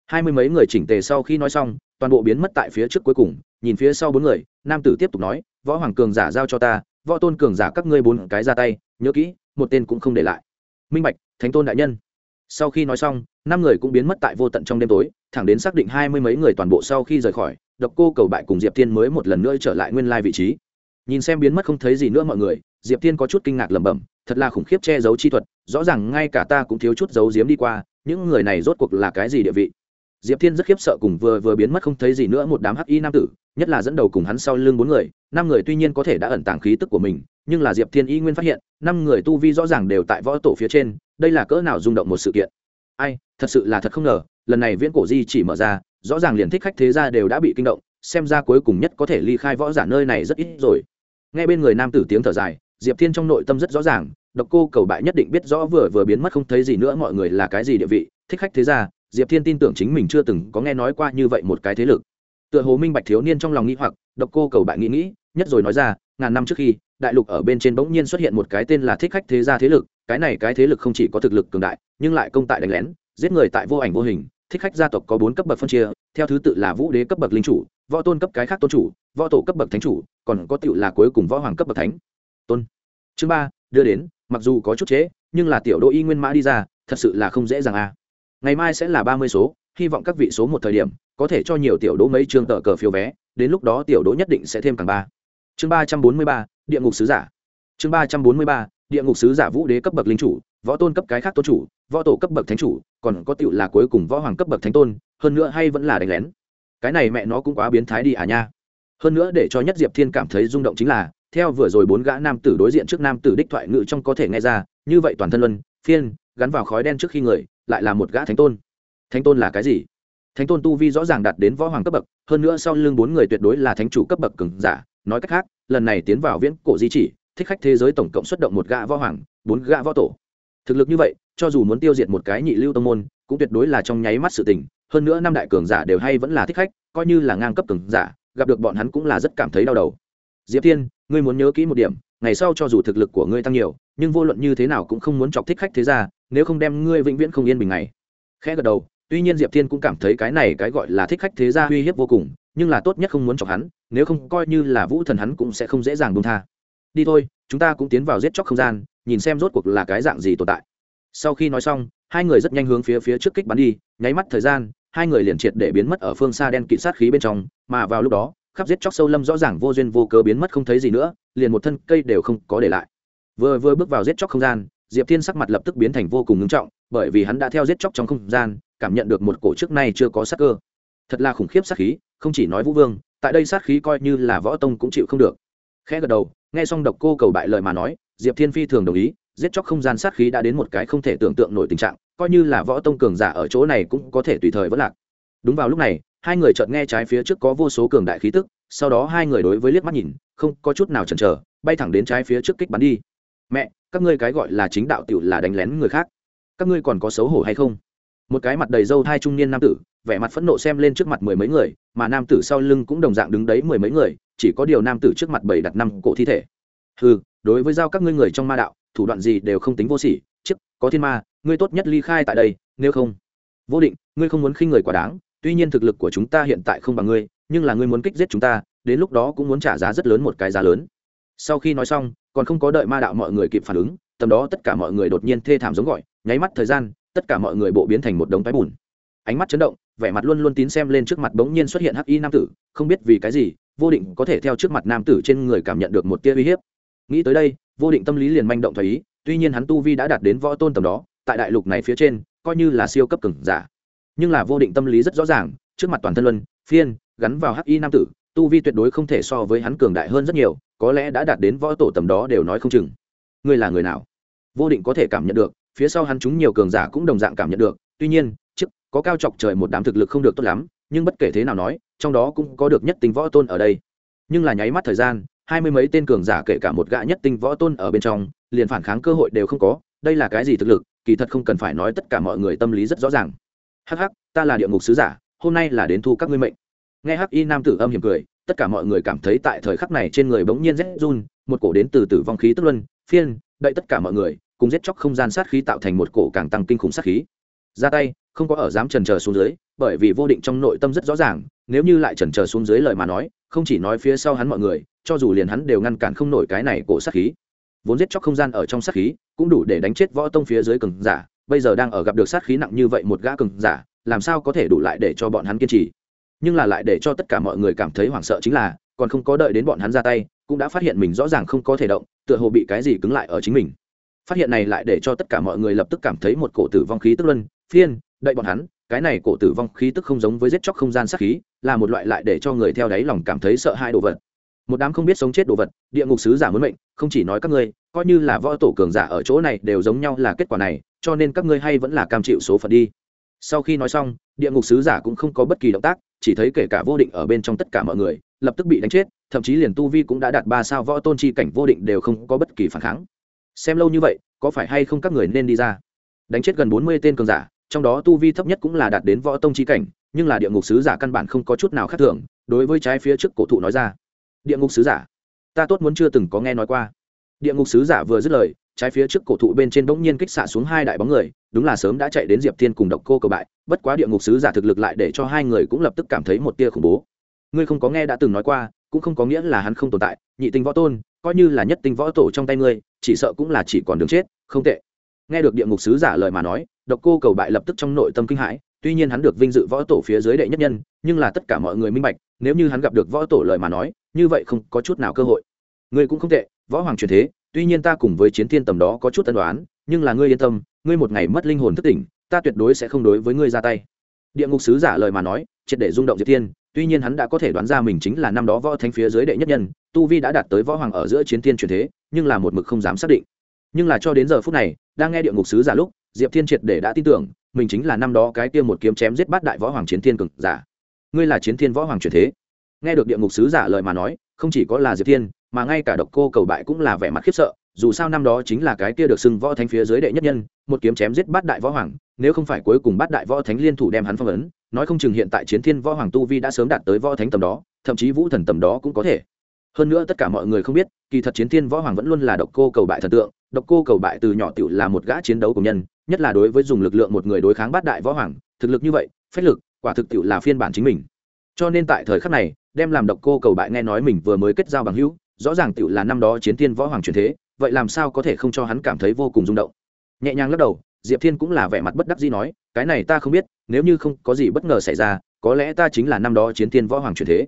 Hai mươi mấy người chỉnh tề sau khi nói xong, toàn bộ biến mất tại phía trước cuối cùng, nhìn phía sau bốn người, nam tử tiếp tục nói võ hoàng cường giả giao cho ta, võ tôn cường giả các ngươi bốn cái ra tay, nhớ kỹ, một tên cũng không để lại. Minh bạch, thánh tôn đại nhân. Sau khi nói xong, năm người cũng biến mất tại vô tận trong đêm tối, thẳng đến xác định hai mươi mấy người toàn bộ sau khi rời khỏi, độc cô cầu bại cùng diệp thiên mới một lần nữa trở lại nguyên lai vị trí. Nhìn xem biến mất không thấy gì nữa mọi người, diệp thiên có chút kinh ngạc lẩm bẩm, thật là khủng khiếp che giấu chi thuật, rõ ràng ngay cả ta cũng thiếu chút giấu giếm đi qua, những người này rốt cuộc là cái gì địa vị? Diệp thiên rất khiếp sợ cùng vừa vừa biến mất không thấy gì nữa một đám hắc y nam tử, nhất là dẫn đầu cùng hắn sau lưng bốn người. Năm người tuy nhiên có thể đã ẩn tàng khí tức của mình, nhưng là diệp thiên y nguyên phát hiện, năm người tu vi rõ ràng đều tại võ tổ phía trên, đây là cỡ nào rung động một sự kiện. Ai, thật sự là thật không ngờ, lần này viễn cổ di chỉ mở ra, rõ ràng liền thích khách thế gia đều đã bị kinh động, xem ra cuối cùng nhất có thể ly khai võ giả nơi này rất ít rồi. Nghe bên người nam tử tiếng thở dài, diệp thiên trong nội tâm rất rõ ràng, độc cô cầu bại nhất định biết rõ vừa vừa biến mất không thấy gì nữa mọi người là cái gì địa vị, thích khách thế gia diệp thiên tin tưởng chính mình chưa từng có nghe nói qua như vậy một cái thế lực. Tựa hồ minh bạch thiếu niên trong lòng nghĩ hoặc độc cô cầu bại nghĩ nghĩ nhất rồi nói ra ngàn năm trước khi đại lục ở bên trên bỗng nhiên xuất hiện một cái tên là thích khách thế gia thế lực cái này cái thế lực không chỉ có thực lực cường đại nhưng lại công tại đánh lén giết người tại vô ảnh vô hình. Thích khách gia tộc có bốn cấp bậc phân chia theo thứ tự là vũ đế cấp bậc linh chủ võ tôn cấp cái khác tôn chủ võ tổ cấp bậc thánh chủ còn có tựu là cuối cùng võ hoàng cấp bậc thánh. Tôn. Chương ba đưa đến mặc dù có chút chế, nhưng là tiểu đô y nguyên mã đi ra thật sự là không dễ dàng à ngày mai sẽ là ba mươi số, hy vọng các vị số một thời điểm, có thể cho nhiều tiểu đỗ mấy chương tờ cờ phiếu vé, đến lúc đó tiểu đỗ nhất định sẽ thêm càng ba. Chương ba trăm bốn mươi ba, địa ngục sứ giả. Chương ba trăm bốn mươi ba, địa ngục sứ giả vũ đế cấp bậc linh chủ, võ tôn cấp cái khác tôn chủ, võ tổ cấp bậc thánh chủ, còn có tựu là cuối cùng võ hoàng cấp bậc thánh tôn, hơn nữa hay vẫn là đánh lén. Cái này mẹ nó cũng quá biến thái đi à nha. Hơn nữa để cho nhất diệp thiên cảm thấy rung động chính là, theo vừa rồi bốn gã nam tử đối diện trước nam tử đích thoại ngự trong có thể nghe ra, như vậy toàn thân luân, phiên, gắn vào khói đen trước khi người lại là một gã thánh tôn. Thánh tôn là cái gì? Thánh tôn tu vi rõ ràng đạt đến võ hoàng cấp bậc, hơn nữa sau lưng bốn người tuyệt đối là thánh chủ cấp bậc cường giả. Nói cách khác, lần này tiến vào viễn cổ di chỉ, thích khách thế giới tổng cộng xuất động một gã võ hoàng, bốn gã võ tổ. Thực lực như vậy, cho dù muốn tiêu diệt một cái nhị lưu tông môn, cũng tuyệt đối là trong nháy mắt sự tình. Hơn nữa năm đại cường giả đều hay vẫn là thích khách, coi như là ngang cấp cường giả, gặp được bọn hắn cũng là rất cảm thấy đau đầu. Diệp thiên, ngươi muốn nhớ kỹ một điểm, ngày sau cho dù thực lực của ngươi tăng nhiều nhưng vô luận như thế nào cũng không muốn chọc thích khách thế ra nếu không đem ngươi vĩnh viễn không yên bình ngày khẽ gật đầu, tuy nhiên diệp thiên cũng cảm thấy cái này cái gọi là thích khách thế gia uy hiếp vô cùng, nhưng là tốt nhất không muốn chọc hắn, nếu không coi như là vũ thần hắn cũng sẽ không dễ dàng buông tha. Đi thôi, chúng ta cũng tiến vào giết chóc không gian, nhìn xem rốt cuộc là cái dạng gì tồn tại. Sau khi nói xong, hai người rất nhanh hướng phía phía trước kích bắn đi, nháy mắt thời gian, hai người liền triệt để biến mất ở phương xa đen kịt sát khí bên trong, mà vào lúc đó, khắp giết chóc sâu lâm rõ ràng vô duyên vô cớ biến mất không thấy gì nữa, liền một thân cây đều không có để lại vừa vừa bước vào giết chóc không gian, diệp thiên sắc mặt lập tức biến thành vô cùng ngưng trọng, bởi vì hắn đã theo giết chóc trong không gian, cảm nhận được một cổ trước nay chưa có sát cơ. Thật là khủng khiếp sát khí, không chỉ nói vũ vương, tại đây sát khí coi như là võ tông cũng chịu không được. Khẽ gật đầu, nghe xong độc cô cầu bại lời mà nói, diệp thiên phi thường đồng ý, giết chóc không gian sát khí đã đến một cái không thể tưởng tượng nổi tình trạng, coi như là võ tông cường giả ở chỗ này cũng có thể tùy thời vẫn lạc. Đúng vào lúc này, hai người chợt nghe trái phía trước có vô số cường đại khí tức, sau đó hai người đối với liếc mắt nhìn, không có chút nào chần chờ, bay thẳng đến trái phía trước kích bắn đi mẹ, các ngươi cái gọi là chính đạo tiểu là đánh lén người khác. Các ngươi còn có xấu hổ hay không? Một cái mặt đầy râu hai trung niên nam tử, vẻ mặt phẫn nộ xem lên trước mặt mười mấy người, mà nam tử sau lưng cũng đồng dạng đứng đấy mười mấy người, chỉ có điều nam tử trước mặt bảy đặt năm cổ thi thể. Ừ đối với giao các ngươi người trong ma đạo, thủ đoạn gì đều không tính vô sỉ chức có thiên ma, ngươi tốt nhất ly khai tại đây, nếu không. Vô định, ngươi không muốn khinh người quá đáng, tuy nhiên thực lực của chúng ta hiện tại không bằng ngươi, nhưng là ngươi muốn kích giết chúng ta, đến lúc đó cũng muốn trả giá rất lớn một cái giá lớn sau khi nói xong, còn không có đợi ma đạo mọi người kịp phản ứng, tầm đó tất cả mọi người đột nhiên thê thảm giống gọi, nháy mắt thời gian, tất cả mọi người bộ biến thành một đống tái bùn. Ánh mắt chấn động, vẻ mặt luôn luôn tín xem lên trước mặt bỗng nhiên xuất hiện hắc y nam tử, không biết vì cái gì, vô định có thể theo trước mặt nam tử trên người cảm nhận được một tia uy hiếp. Nghĩ tới đây, vô định tâm lý liền manh động thấy ý, tuy nhiên hắn tu vi đã đạt đến võ tôn tầm đó, tại đại lục này phía trên, coi như là siêu cấp cường giả. Nhưng là vô định tâm lý rất rõ ràng, trước mặt toàn thân luân, phiên, gắn vào hắc y nam tử tu vi tuyệt đối không thể so với hắn cường đại hơn rất nhiều, có lẽ đã đạt đến võ tổ tầm đó đều nói không chừng. Ngươi là người nào? Vô định có thể cảm nhận được, phía sau hắn chúng nhiều cường giả cũng đồng dạng cảm nhận được, tuy nhiên chức có cao chọc trời một đám thực lực không được tốt lắm, nhưng bất kể thế nào nói, trong đó cũng có được nhất tinh võ tôn ở đây. Nhưng là nháy mắt thời gian, hai mươi mấy tên cường giả kể cả một gã nhất tinh võ tôn ở bên trong, liền phản kháng cơ hội đều không có, đây là cái gì thực lực, kỳ thật không cần phải nói tất cả mọi người tâm lý rất rõ ràng. Hắc hắc, ta là địa ngục sứ giả, hôm nay là đến thu các ngươi mệnh nghe hắc y nam tử âm hiểm cười, tất cả mọi người cảm thấy tại thời khắc này trên người bỗng nhiên rét run, một cổ đến từ tử vong khí tức luân, phiên đậy tất cả mọi người, cùng giết chóc không gian sát khí tạo thành một cổ càng tăng kinh khủng sát khí. Ra tay, không có ở dám trần chờ xuống dưới, bởi vì vô định trong nội tâm rất rõ ràng, nếu như lại trần chờ xuống dưới lời mà nói, không chỉ nói phía sau hắn mọi người, cho dù liền hắn đều ngăn cản không nổi cái này cổ sát khí. Vốn giết chóc không gian ở trong sát khí, cũng đủ để đánh chết võ tông phía dưới cường giả, bây giờ đang ở gặp được sát khí nặng như vậy một gã cường giả, làm sao có thể đủ lại để cho bọn hắn kiên trì? Nhưng là lại để cho tất cả mọi người cảm thấy hoảng sợ chính là, còn không có đợi đến bọn hắn ra tay, cũng đã phát hiện mình rõ ràng không có thể động, tựa hồ bị cái gì cứng lại ở chính mình. Phát hiện này lại để cho tất cả mọi người lập tức cảm thấy một cổ tử vong khí tức luân, phiên đậy bọn hắn, cái này cổ tử vong khí tức không giống với giết chóc không gian sát khí, là một loại lại để cho người theo đáy lòng cảm thấy sợ hãi đồ vật. Một đám không biết sống chết đồ vật, địa ngục sứ giả muốn mệnh, không chỉ nói các ngươi, coi như là võ tổ cường giả ở chỗ này đều giống nhau là kết quả này, cho nên các ngươi hay vẫn là cam chịu số phận đi. Sau khi nói xong, địa ngục sứ giả cũng không có bất kỳ động tác chỉ thấy kể cả vô định ở bên trong tất cả mọi người, lập tức bị đánh chết, thậm chí liền tu vi cũng đã đạt ba sao võ tôn chi cảnh vô định đều không có bất kỳ phản kháng. Xem lâu như vậy, có phải hay không các người nên đi ra? Đánh chết gần bốn mươi tên cường giả, trong đó tu vi thấp nhất cũng là đạt đến võ tông chi cảnh, nhưng là địa ngục sứ giả căn bản không có chút nào khác thường, đối với trái phía trước cổ thụ nói ra. Địa ngục sứ giả, ta tốt muốn chưa từng có nghe nói qua. Địa ngục sứ giả vừa dứt lời, trái phía trước cổ thụ bên trên bỗng nhiên kích xạ xuống hai đại bóng người, đúng là sớm đã chạy đến diệp thiên cùng độc cô cầu bại bất quá địa ngục sứ giả thực lực lại để cho hai người cũng lập tức cảm thấy một tia khủng bố. Ngươi không có nghe đã từng nói qua, cũng không có nghĩa là hắn không tồn tại, nhị tinh võ tôn, coi như là nhất tinh võ tổ trong tay ngươi, chỉ sợ cũng là chỉ còn đường chết, không tệ. Nghe được địa ngục sứ giả lời mà nói, độc cô cầu bại lập tức trong nội tâm kinh hãi, tuy nhiên hắn được vinh dự võ tổ phía dưới đệ nhất nhân, nhưng là tất cả mọi người minh bạch, nếu như hắn gặp được võ tổ lời mà nói, như vậy không có chút nào cơ hội. Ngươi cũng không tệ, võ hoàng truyền thế, tuy nhiên ta cùng với chiến thiên tầm đó có chút tân đoán nhưng là ngươi yên tâm, ngươi một ngày mất linh hồn thất tỉnh ta tuyệt đối sẽ không đối với ngươi ra tay. Địa ngục sứ giả lời mà nói, triệt để rung động diệp thiên, tuy nhiên hắn đã có thể đoán ra mình chính là năm đó võ thánh phía dưới đệ nhất nhân, tu vi đã đạt tới võ hoàng ở giữa chiến thiên truyền thế, nhưng là một mực không dám xác định. Nhưng là cho đến giờ phút này, đang nghe địa ngục sứ giả lúc, diệp thiên triệt để đã tin tưởng, mình chính là năm đó cái tiêm một kiếm chém giết bát đại võ hoàng chiến thiên cực giả. Ngươi là chiến thiên võ hoàng truyền thế. Nghe được địa ngục sứ giả lời mà nói, không chỉ có là diệp thiên, mà ngay cả độc cô cầu bại cũng là vẻ mặt khiếp sợ, dù sao năm đó chính là cái kia được xưng võ thánh phía dưới đệ nhất nhân, một kiếm chém giết bát đại võ hoàng nếu không phải cuối cùng bát đại võ thánh liên thủ đem hắn phong ấn, nói không chừng hiện tại chiến thiên võ hoàng tu vi đã sớm đạt tới võ thánh tầm đó, thậm chí vũ thần tầm đó cũng có thể. Hơn nữa tất cả mọi người không biết, kỳ thật chiến thiên võ hoàng vẫn luôn là độc cô cầu bại thần tượng, độc cô cầu bại từ nhỏ tiểu là một gã chiến đấu của nhân, nhất là đối với dùng lực lượng một người đối kháng bát đại võ hoàng, thực lực như vậy, phách lực, quả thực tiểu là phiên bản chính mình. Cho nên tại thời khắc này, đem làm độc cô cầu bại nghe nói mình vừa mới kết giao bằng hữu, rõ ràng tiểu là năm đó chiến thiên võ hoàng truyền thế, vậy làm sao có thể không cho hắn cảm thấy vô cùng rung động? Nhẹ nhàng lắc đầu diệp thiên cũng là vẻ mặt bất đắc dĩ nói, cái này ta không biết, nếu như không có gì bất ngờ xảy ra, có lẽ ta chính là năm đó chiến thiên võ hoàng truyền thế.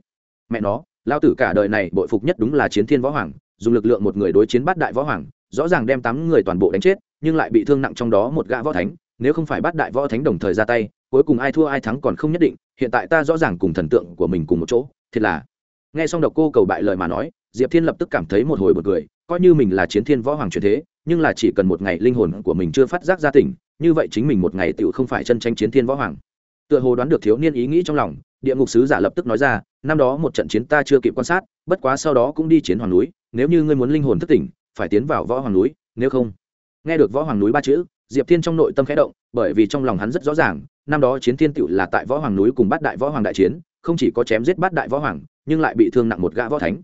Mẹ nó lao tử cả đời này bội phục nhất đúng là chiến thiên võ hoàng, dùng lực lượng một người đối chiến bát đại võ hoàng, rõ ràng đem tám người toàn bộ đánh chết, nhưng lại bị thương nặng trong đó một gã võ thánh, nếu không phải bát đại võ thánh đồng thời ra tay, cuối cùng ai thua ai thắng còn không nhất định, hiện tại ta rõ ràng cùng thần tượng của mình cùng một chỗ, thiệt là. Nghe xong độc cô cầu bại lời mà nói, diệp thiên lập tức cảm thấy một hồi một cười, coi như mình là chiến thiên võ hoàng truyền thế nhưng là chỉ cần một ngày linh hồn của mình chưa phát giác ra tỉnh, như vậy chính mình một ngày tựu không phải chân tranh chiến thiên võ hoàng. Tựa hồ đoán được thiếu niên ý nghĩ trong lòng, địa ngục sứ giả lập tức nói ra, năm đó một trận chiến ta chưa kịp quan sát, bất quá sau đó cũng đi chiến hoàng núi, nếu như ngươi muốn linh hồn thức tỉnh, phải tiến vào võ hoàng núi, nếu không. Nghe được võ hoàng núi ba chữ, diệp thiên trong nội tâm khẽ động, bởi vì trong lòng hắn rất rõ ràng, năm đó chiến thiên tựu là tại võ hoàng núi cùng bát đại võ hoàng đại chiến, không chỉ có chém giết bát đại võ hoàng, nhưng lại bị thương nặng một gã võ thánh.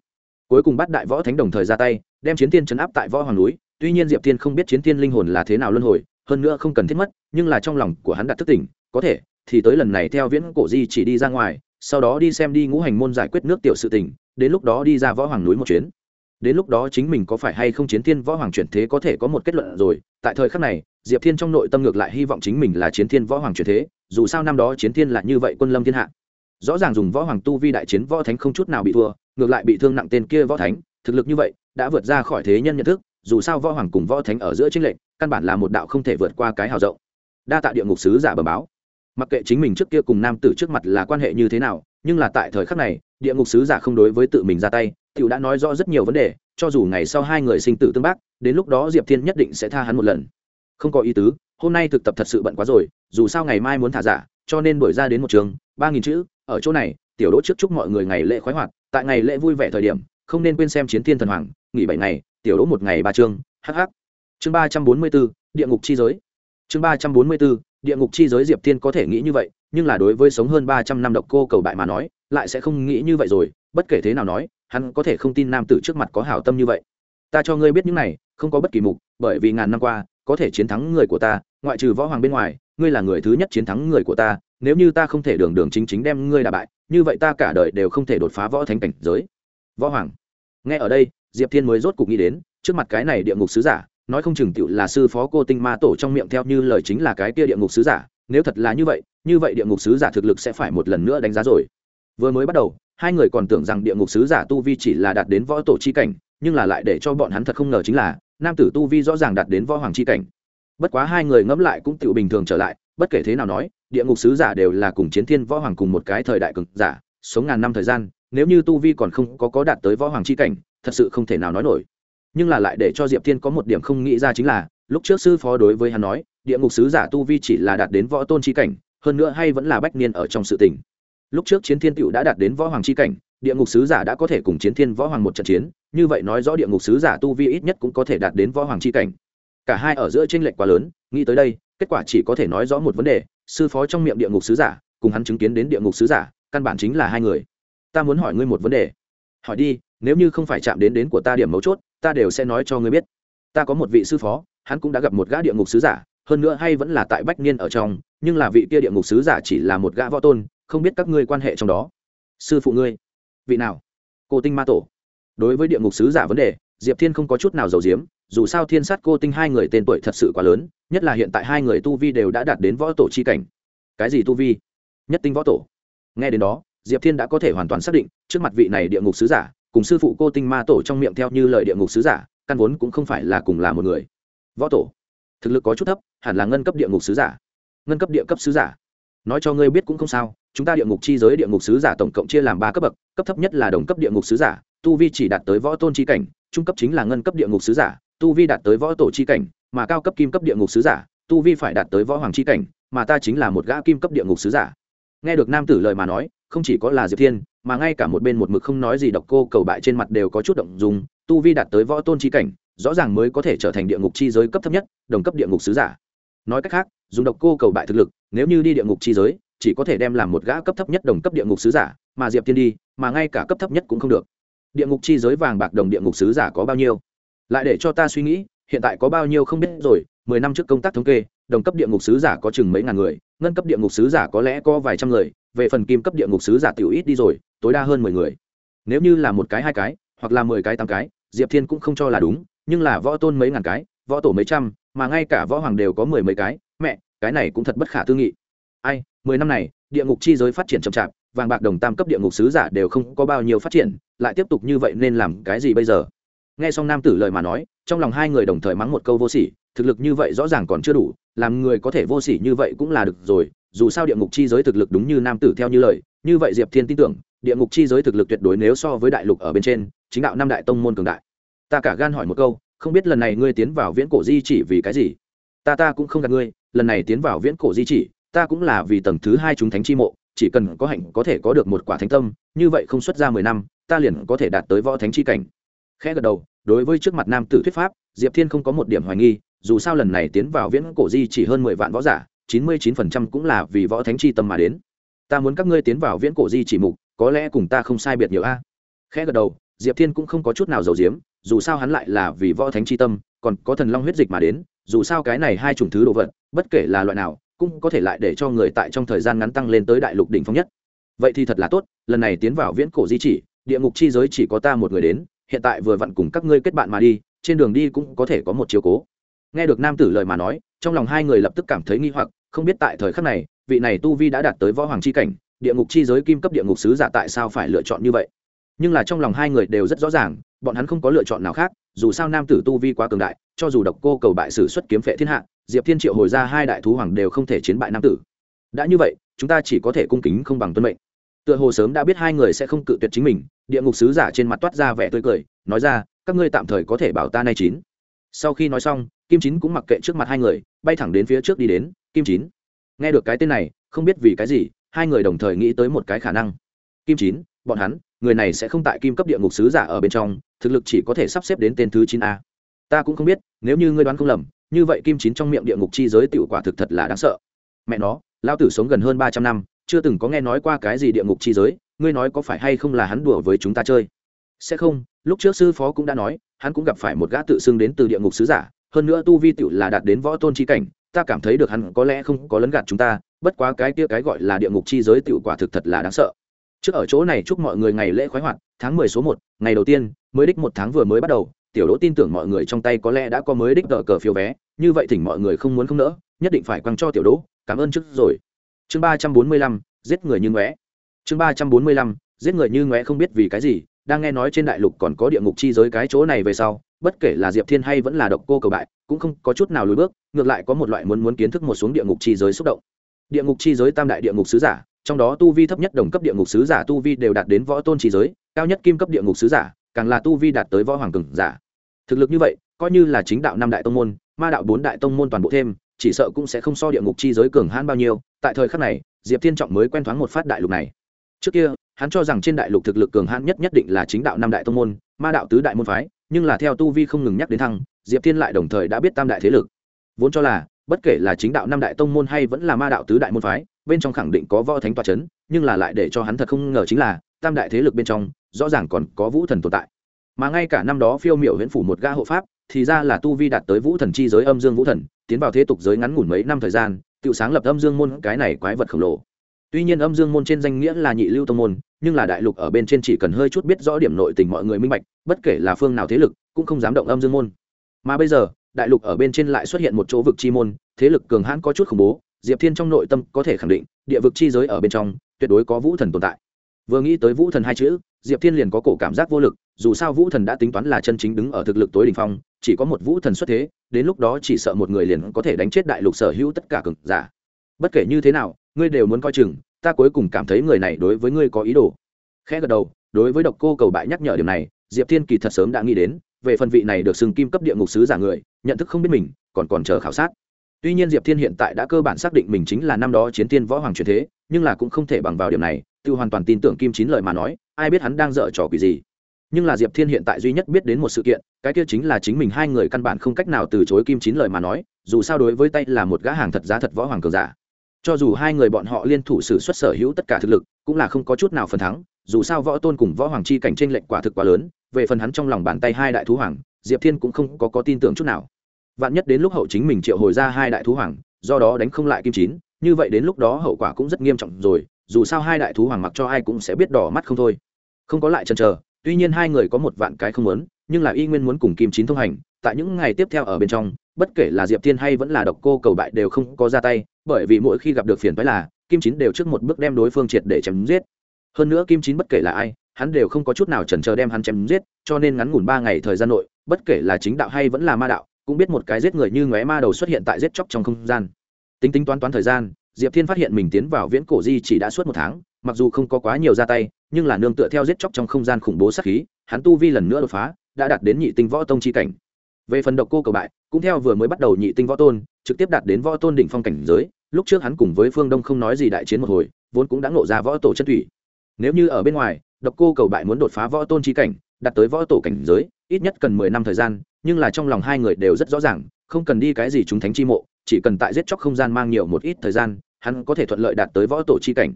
Cuối cùng bát đại võ thánh đồng thời ra tay, đem chiến thiên chấn áp tại võ hoàng núi tuy nhiên diệp thiên không biết chiến thiên linh hồn là thế nào luân hồi, hơn nữa không cần thiết mất, nhưng là trong lòng của hắn đặt thức tỉnh, có thể, thì tới lần này theo viễn cổ di chỉ đi ra ngoài, sau đó đi xem đi ngũ hành môn giải quyết nước tiểu sự tình, đến lúc đó đi ra võ hoàng núi một chuyến. Đến lúc đó chính mình có phải hay không chiến thiên võ hoàng chuyển thế có thể có một kết luận rồi, tại thời khắc này, diệp thiên trong nội tâm ngược lại hy vọng chính mình là chiến thiên võ hoàng chuyển thế, dù sao năm đó chiến thiên là như vậy quân lâm thiên hạ. Rõ ràng dùng võ hoàng tu vi đại chiến võ thánh không chút nào bị thua, ngược lại bị thương nặng tên kia võ thánh, thực lực như vậy, đã vượt ra khỏi thế nhân nhận thức dù sao võ hoàng cùng võ thánh ở giữa chính lệnh căn bản là một đạo không thể vượt qua cái hào rộng. Đa tạ địa ngục sứ giả bờ báo. Mặc kệ chính mình trước kia cùng nam tử trước mặt là quan hệ như thế nào, nhưng là tại thời khắc này, địa ngục sứ giả không đối với tự mình ra tay t i ể u đã nói rõ rất nhiều vấn đề, cho dù ngày sau hai người sinh tử tương bác, đến lúc đó diệp thiên nhất định sẽ tha hắn một lần. Không có ý tứ, hôm nay thực tập thật sự bận quá rồi, dù sao ngày mai muốn thả giả, cho nên đổi ra đến một trường, ba nghìn chữ, ở chỗ này, tiểu đỗ trước chúc mọi người ngày lễ khoái hoạt, tại ngày lễ vui vẻ thời điểm không nên quên xem chiến thiên thần hoàng, nghỉ bảy ngày, tiểu đỗ một ngày ba chương hh chương ba trăm bốn mươi b ố địa ngục chi giới. Chương ba trăm bốn mươi b ố địa ngục chi giới diệp thiên có thể nghĩ như vậy, nhưng là đối với sống hơn ba trăm năm độc cô cầu bại mà nói, lại sẽ không nghĩ như vậy rồi, bất kể thế nào nói, hắn có thể không tin nam tử trước mặt có hảo tâm như vậy. Ta cho ngươi biết những này, không có bất kỳ mục, bởi vì ngàn năm qua, có thể chiến thắng người của ta, ngoại trừ võ hoàng bên ngoài, ngươi là người thứ nhất chiến thắng người của ta, nếu như ta không thể đường đường chính chính đem ngươi đả bại, như vậy ta cả đời đều không thể đột phá võ thánh cảnh giới võ hoàng. Nghe ở đây, diệp thiên mới rốt cục nghĩ đến, trước mặt cái này địa ngục sứ giả, nói không chừng tựu là sư phó cô tinh ma tổ trong miệng theo như lời chính là cái kia địa ngục sứ giả, nếu thật là như vậy như vậy địa ngục sứ giả thực lực sẽ phải một lần nữa đánh giá rồi. Vừa mới bắt đầu, hai người còn tưởng rằng địa ngục sứ giả tu vi chỉ là đạt đến võ tổ chi cảnh, nhưng là lại để cho bọn hắn thật không ngờ chính là, nam tử tu vi rõ ràng đạt đến võ hoàng chi cảnh. Bất quá hai người ngẫm lại cũng tựu bình thường trở lại, bất kể thế nào nói, địa ngục sứ giả đều là cùng chiến thiên võ hoàng cùng một cái thời đại cực giả, sống ngàn năm thời gian nếu như tu vi còn không có có đạt tới võ hoàng chi cảnh, thật sự không thể nào nói nổi. Nhưng là lại để cho diệp thiên có một điểm không nghĩ ra chính là, lúc trước sư phó đối với hắn nói, địa ngục sứ giả tu vi chỉ là đạt đến võ tôn chi cảnh, hơn nữa hay vẫn là bách niên ở trong sự tình. Lúc trước chiến thiên tựu đã đạt đến võ hoàng chi cảnh, địa ngục sứ giả đã có thể cùng chiến thiên võ hoàng một trận chiến, như vậy nói rõ địa ngục sứ giả tu vi ít nhất cũng có thể đạt đến võ hoàng chi cảnh. Cả hai ở giữa tranh lệch quá lớn, nghĩ tới đây, kết quả chỉ có thể nói rõ một vấn đề, sư phó trong miệng địa ngục sứ giả, cùng hắn chứng kiến đến địa ngục sứ giả, căn bản chính là hai người ta muốn hỏi ngươi một vấn đề. Hỏi đi, nếu như không phải chạm đến đến của ta điểm mấu chốt, ta đều sẽ nói cho ngươi biết. Ta có một vị sư phó, hắn cũng đã gặp một gã địa ngục sứ giả, hơn nữa hay vẫn là tại bách niên ở trong, nhưng là vị kia địa ngục sứ giả chỉ là một gã võ tôn, không biết các ngươi quan hệ trong đó. Sư phụ ngươi, vị nào? Cô tinh ma tổ. Đối với địa ngục sứ giả vấn đề, diệp thiên không có chút nào giàu diếm dù sao thiên sát cô tinh hai người tên tuổi thật sự quá lớn, nhất là hiện tại hai người tu vi đều đã đạt đến võ tổ chi cảnh. Cái gì tu vi? Nhất tinh võ tổ. Nghe đến đó diệp thiên đã có thể hoàn toàn xác định, trước mặt vị này địa ngục sứ giả, cùng sư phụ cô tinh ma tổ trong miệng theo như lời địa ngục sứ giả, căn vốn cũng không phải là cùng là một người. Võ tổ, thực lực có chút thấp, hẳn là ngân cấp địa ngục sứ giả. Ngân cấp địa cấp sứ giả. Nói cho ngươi biết cũng không sao, chúng ta địa ngục chi giới địa ngục sứ giả tổng cộng chia làm ba cấp bậc, cấp thấp nhất là đồng cấp địa ngục sứ giả, tu vi chỉ đạt tới võ tôn chi cảnh, trung cấp chính là ngân cấp địa ngục sứ giả, tu vi đạt tới võ tổ chi cảnh, mà cao cấp kim cấp địa ngục sứ giả, tu vi phải đạt tới võ hoàng chi cảnh, mà ta chính là một gã kim cấp địa ngục sứ giả. Nghe được nam tử lời mà nói không chỉ có là diệp thiên, mà ngay cả một bên một mực không nói gì độc cô cầu bại trên mặt đều có chút động dùng tu vi đạt tới võ tôn chi cảnh, rõ ràng mới có thể trở thành địa ngục chi giới cấp thấp nhất, đồng cấp địa ngục sứ giả. Nói cách khác, dùng độc cô cầu bại thực lực, nếu như đi địa ngục chi giới, chỉ có thể đem làm một gã cấp thấp nhất đồng cấp địa ngục sứ giả, mà diệp Thiên đi, mà ngay cả cấp thấp nhất cũng không được. Địa ngục chi giới vàng bạc đồng địa ngục sứ giả có bao nhiêu? Lại để cho ta suy nghĩ, hiện tại có bao nhiêu không biết rồi, mười năm trước công tác thống kê, đồng cấp địa ngục sứ giả có chừng mấy ngàn người, ngân cấp địa ngục sứ giả có lẽ có vài trăm người về phần kim cấp địa ngục sứ giả tiểu ít đi rồi, tối đa hơn mười người. Nếu như là một cái, hai cái, hoặc là mười cái, tám cái, diệp thiên cũng không cho là đúng, nhưng là võ tôn mấy ngàn cái, võ tổ mấy trăm, mà ngay cả võ hoàng đều có mười mấy cái, mẹ, cái này cũng thật bất khả tư nghị. Ai, mười năm này, địa ngục chi giới phát triển chậm chạp, vàng bạc đồng tam cấp địa ngục sứ giả đều không có bao nhiêu phát triển, lại tiếp tục như vậy nên làm cái gì bây giờ? Nghe xong nam tử lời mà nói, trong lòng hai người đồng thời mắng một câu vô sỉ thực lực như vậy rõ ràng còn chưa đủ, làm người có thể vô sỉ như vậy cũng là được rồi, dù sao địa ngục chi giới thực lực đúng như nam tử theo như lời, như vậy diệp thiên tin tưởng, địa ngục chi giới thực lực tuyệt đối nếu so với đại lục ở bên trên, chính đạo năm đại tông môn cường đại. Ta cả gan hỏi một câu, không biết lần này ngươi tiến vào viễn cổ di chỉ vì cái gì? Ta ta cũng không gạt ngươi, lần này tiến vào viễn cổ di chỉ, ta cũng là vì tầng thứ hai chúng thánh chi mộ, chỉ cần có hạnh có thể có được một quả thánh tâm, như vậy không xuất ra mười năm, ta liền có thể đạt tới võ thánh chi cảnh. Khẽ gật đầu, đối với trước mặt nam tử thuyết pháp, diệp thiên không có một điểm hoài nghi dù sao lần này tiến vào viễn cổ di chỉ hơn mười vạn võ giả, chín mươi chín phần trăm cũng là vì võ thánh chi tâm mà đến. Ta muốn các ngươi tiến vào viễn cổ di chỉ mục, có lẽ cùng ta không sai biệt nhiều a. Khẽ gật đầu, diệp thiên cũng không có chút nào giàu diếm dù sao hắn lại là vì võ thánh chi tâm, còn có thần long huyết dịch mà đến, dù sao cái này hai chủng thứ đồ vật, bất kể là loại nào, cũng có thể lại để cho người tại trong thời gian ngắn tăng lên tới đại lục đỉnh phong nhất. Vậy thì thật là tốt, lần này tiến vào viễn cổ di chỉ, địa ngục chi giới chỉ có ta một người đến, hiện tại vừa vặn cùng các ngươi kết bạn mà đi, trên đường đi cũng có thể có một chiều cố nghe được nam tử lời mà nói, trong lòng hai người lập tức cảm thấy nghi hoặc, không biết tại thời khắc này, vị này tu vi đã đạt tới võ hoàng chi cảnh, địa ngục chi giới kim cấp địa ngục sứ giả tại sao phải lựa chọn như vậy? Nhưng là trong lòng hai người đều rất rõ ràng, bọn hắn không có lựa chọn nào khác, dù sao nam tử tu vi quá cường đại, cho dù độc cô cầu bại sử xuất kiếm phệ thiên hạ, diệp thiên triệu hồi ra hai đại thú hoàng đều không thể chiến bại nam tử. Đã như vậy, chúng ta chỉ có thể cung kính không bằng tuân mệnh. Tựa hồ sớm đã biết hai người sẽ không cự tuyệt chính mình, địa ngục sứ giả trên mặt toát ra vẻ tươi cười, nói ra, các ngươi tạm thời có thể bảo ta nay chín sau khi nói xong, kim chín cũng mặc kệ trước mặt hai người, bay thẳng đến phía trước đi đến. Kim chín, nghe được cái tên này, không biết vì cái gì, hai người đồng thời nghĩ tới một cái khả năng. Kim chín, bọn hắn, người này sẽ không tại kim cấp địa ngục sứ giả ở bên trong, thực lực chỉ có thể sắp xếp đến tên thứ chín a. Ta cũng không biết, nếu như ngươi đoán không lầm, như vậy kim chín trong miệng địa ngục chi giới tiểu quả thực thật là đáng sợ. Mẹ nó lao tử sống gần hơn ba trăm năm, chưa từng có nghe nói qua cái gì địa ngục chi giới, ngươi nói có phải hay không là hắn đùa với chúng ta chơi? Sẽ không, lúc trước sư phó cũng đã nói hắn cũng gặp phải một gã tự xưng đến từ địa ngục sứ giả, hơn nữa tu vi tựu là đạt đến võ tôn chi cảnh, ta cảm thấy được hắn có lẽ không có lấn gạt chúng ta, bất quá cái kia cái gọi là địa ngục chi giới tựu quả thực thật là đáng sợ. Trước ở chỗ này chúc mọi người ngày lễ khoái hoạt, tháng mười số một, ngày đầu tiên, mới đích một tháng vừa mới bắt đầu, tiểu đỗ tin tưởng mọi người trong tay có lẽ đã có mới đích tờ cờ phiếu vé, như vậy thỉnh mọi người không muốn không nỡ, nhất định phải quăng cho tiểu đỗ, cảm ơn trước rồi. Chương ba trăm bốn mươi lăm, giết người như ngóe. Chương ba trăm bốn mươi lăm, giết người như ngóe không biết vì cái gì đang nghe nói trên đại lục còn có địa ngục chi giới cái chỗ này về sau, bất kể là diệp thiên hay vẫn là độc cô cầu bại, cũng không có chút nào lùi bước, ngược lại có một loại muốn muốn kiến thức một xuống địa ngục chi giới xúc động. Địa ngục chi giới tam đại địa ngục sứ giả, trong đó tu vi thấp nhất đồng cấp địa ngục sứ giả tu vi đều đạt đến võ tôn chi giới, cao nhất kim cấp địa ngục sứ giả, càng là tu vi đạt tới võ hoàng cường giả. Thực lực như vậy, coi như là chính đạo năm đại tông môn, ma đạo bốn đại tông môn toàn bộ thêm, chỉ sợ cũng sẽ không so địa ngục chi giới cường hãn bao nhiêu. Tại thời khắc này, diệp thiên trọng mới quen thoáng một phát đại lục này trước kia, hắn cho rằng trên đại lục thực lực cường hãn nhất nhất định là chính đạo năm đại tông môn, ma đạo tứ đại môn phái, nhưng là theo tu vi không ngừng nhắc đến thăng, diệp thiên lại đồng thời đã biết tam đại thế lực. Vốn cho là, bất kể là chính đạo năm đại tông môn hay vẫn là ma đạo tứ đại môn phái, bên trong khẳng định có võ thánh toa c h ấ n nhưng là lại để cho hắn thật không ngờ chính là, tam đại thế lực bên trong, rõ ràng còn có vũ thần tồn tại. Mà ngay cả năm đó phiêu m i ệ u huyện phủ một ga hộ pháp, thì ra là tu vi đạt tới vũ thần chi giới âm dương vũ thần, tiến vào thế tục giới ngắn ngủn mấy năm thời gian tự sáng lập âm dương môn, cái này quái vật khổng lồ tuy nhiên âm dương môn trên danh nghĩa là nhị lưu tông môn, nhưng là đại lục ở bên trên chỉ cần hơi chút biết rõ điểm nội tình mọi người minh bạch, bất kể là phương nào thế lực, cũng không dám động âm dương môn. Mà bây giờ, đại lục ở bên trên lại xuất hiện một chỗ vực chi môn, thế lực cường hãn có chút khủng bố, diệp thiên trong nội tâm có thể khẳng định, địa vực chi giới ở bên trong, tuyệt đối có vũ thần tồn tại. Vừa nghĩ tới vũ thần hai chữ, diệp thiên liền có cổ cảm giác vô lực, dù sao vũ thần đã tính toán là chân chính đứng ở thực lực tối đ ỉ n h phong, chỉ có một vũ thần xuất thế, đến lúc đó chỉ sợ một người liền có thể đánh chết đại lục sở hữu tất cả cực giả. Bất kể như thế nào ngươi đều muốn coi chừng, ta cuối cùng cảm thấy người này đối với ngươi có ý đồ. Khẽ gật đầu, đối với độc cô cầu bại nhắc nhở điều này, diệp thiên kỳ thật sớm đã nghĩ đến, về phần vị này được xưng kim cấp địa ngục sứ giả người, nhận thức không biết mình, còn còn chờ khảo sát. Tuy nhiên diệp thiên hiện tại đã cơ bản xác định mình chính là năm đó chiến tiên võ hoàng truyền thế, nhưng là cũng không thể bằng vào điểm này, tự hoàn toàn tin tưởng kim chín lời mà nói, ai biết hắn đang dở trò quỷ gì. Nhưng là diệp thiên hiện tại duy nhất biết đến một sự kiện, cái kia chính là chính mình hai người căn bản không cách nào từ chối kim chín lời mà nói, dù sao đối với tay là một gã hàng thật giá thật võ hoàng cường giả cho dù hai người bọn họ liên thủ xử xuất sở hữu tất cả thực lực cũng là không có chút nào phần thắng dù sao võ tôn cùng võ hoàng chi cảnh tranh lệnh quả thực quá lớn về phần hắn trong lòng bàn tay hai đại thú hoàng diệp thiên cũng không có, có tin tưởng chút nào. Vạn nhất đến lúc hậu chính mình triệu hồi ra hai đại thú hoàng do đó đánh không lại kim chín như vậy đến lúc đó hậu quả cũng rất nghiêm trọng rồi dù sao hai đại thú hoàng mặc cho ai cũng sẽ biết đỏ mắt không thôi. Không có lại chần chờ tuy nhiên hai người có một vạn cái không muốn nhưng là y nguyên muốn cùng kim chín thông hành tại những ngày tiếp theo ở bên trong bất kể là diệp thiên hay vẫn là độc cô cầu bại đều không có ra tay, bởi vì mỗi khi gặp được phiền phái là kim chín đều trước một bước đem đối phương triệt để chém giết. Hơn nữa kim chín bất kể là ai, hắn đều không có chút nào chần chờ đem hắn chém giết, cho nên ngắn ngủn ba ngày thời gian nội, bất kể là chính đạo hay vẫn là ma đạo, cũng biết một cái giết người như ngóe ma đầu xuất hiện tại giết chóc trong không gian. Tính tính toán toán thời gian, diệp thiên phát hiện mình tiến vào viễn cổ di chỉ đã suốt một tháng, mặc dù không có quá nhiều ra tay, nhưng là nương tựa theo giết chóc trong không gian khủng bố sát khí, hắn tu vi lần nữa đột phá, đã đạt đến nhị tinh võ tông chi cảnh. Về phần độc cô cầu bại cũng theo vừa mới bắt đầu nhị tinh võ tôn, trực tiếp đạt đến võ tôn đỉnh phong cảnh giới, lúc trước hắn cùng với phương đông không nói gì đại chiến một hồi, vốn cũng đã ngộ ra võ tổ chân thủy. Nếu như ở bên ngoài, độc cô cầu bại muốn đột phá võ tôn trí cảnh, đạt tới võ tổ cảnh giới, ít nhất cần mười năm thời gian, nhưng là trong lòng hai người đều rất rõ ràng, không cần đi cái gì chúng thánh chi mộ, chỉ cần tại giết chóc không gian mang nhiều một ít thời gian, hắn có thể thuận lợi đạt tới võ tổ chi cảnh.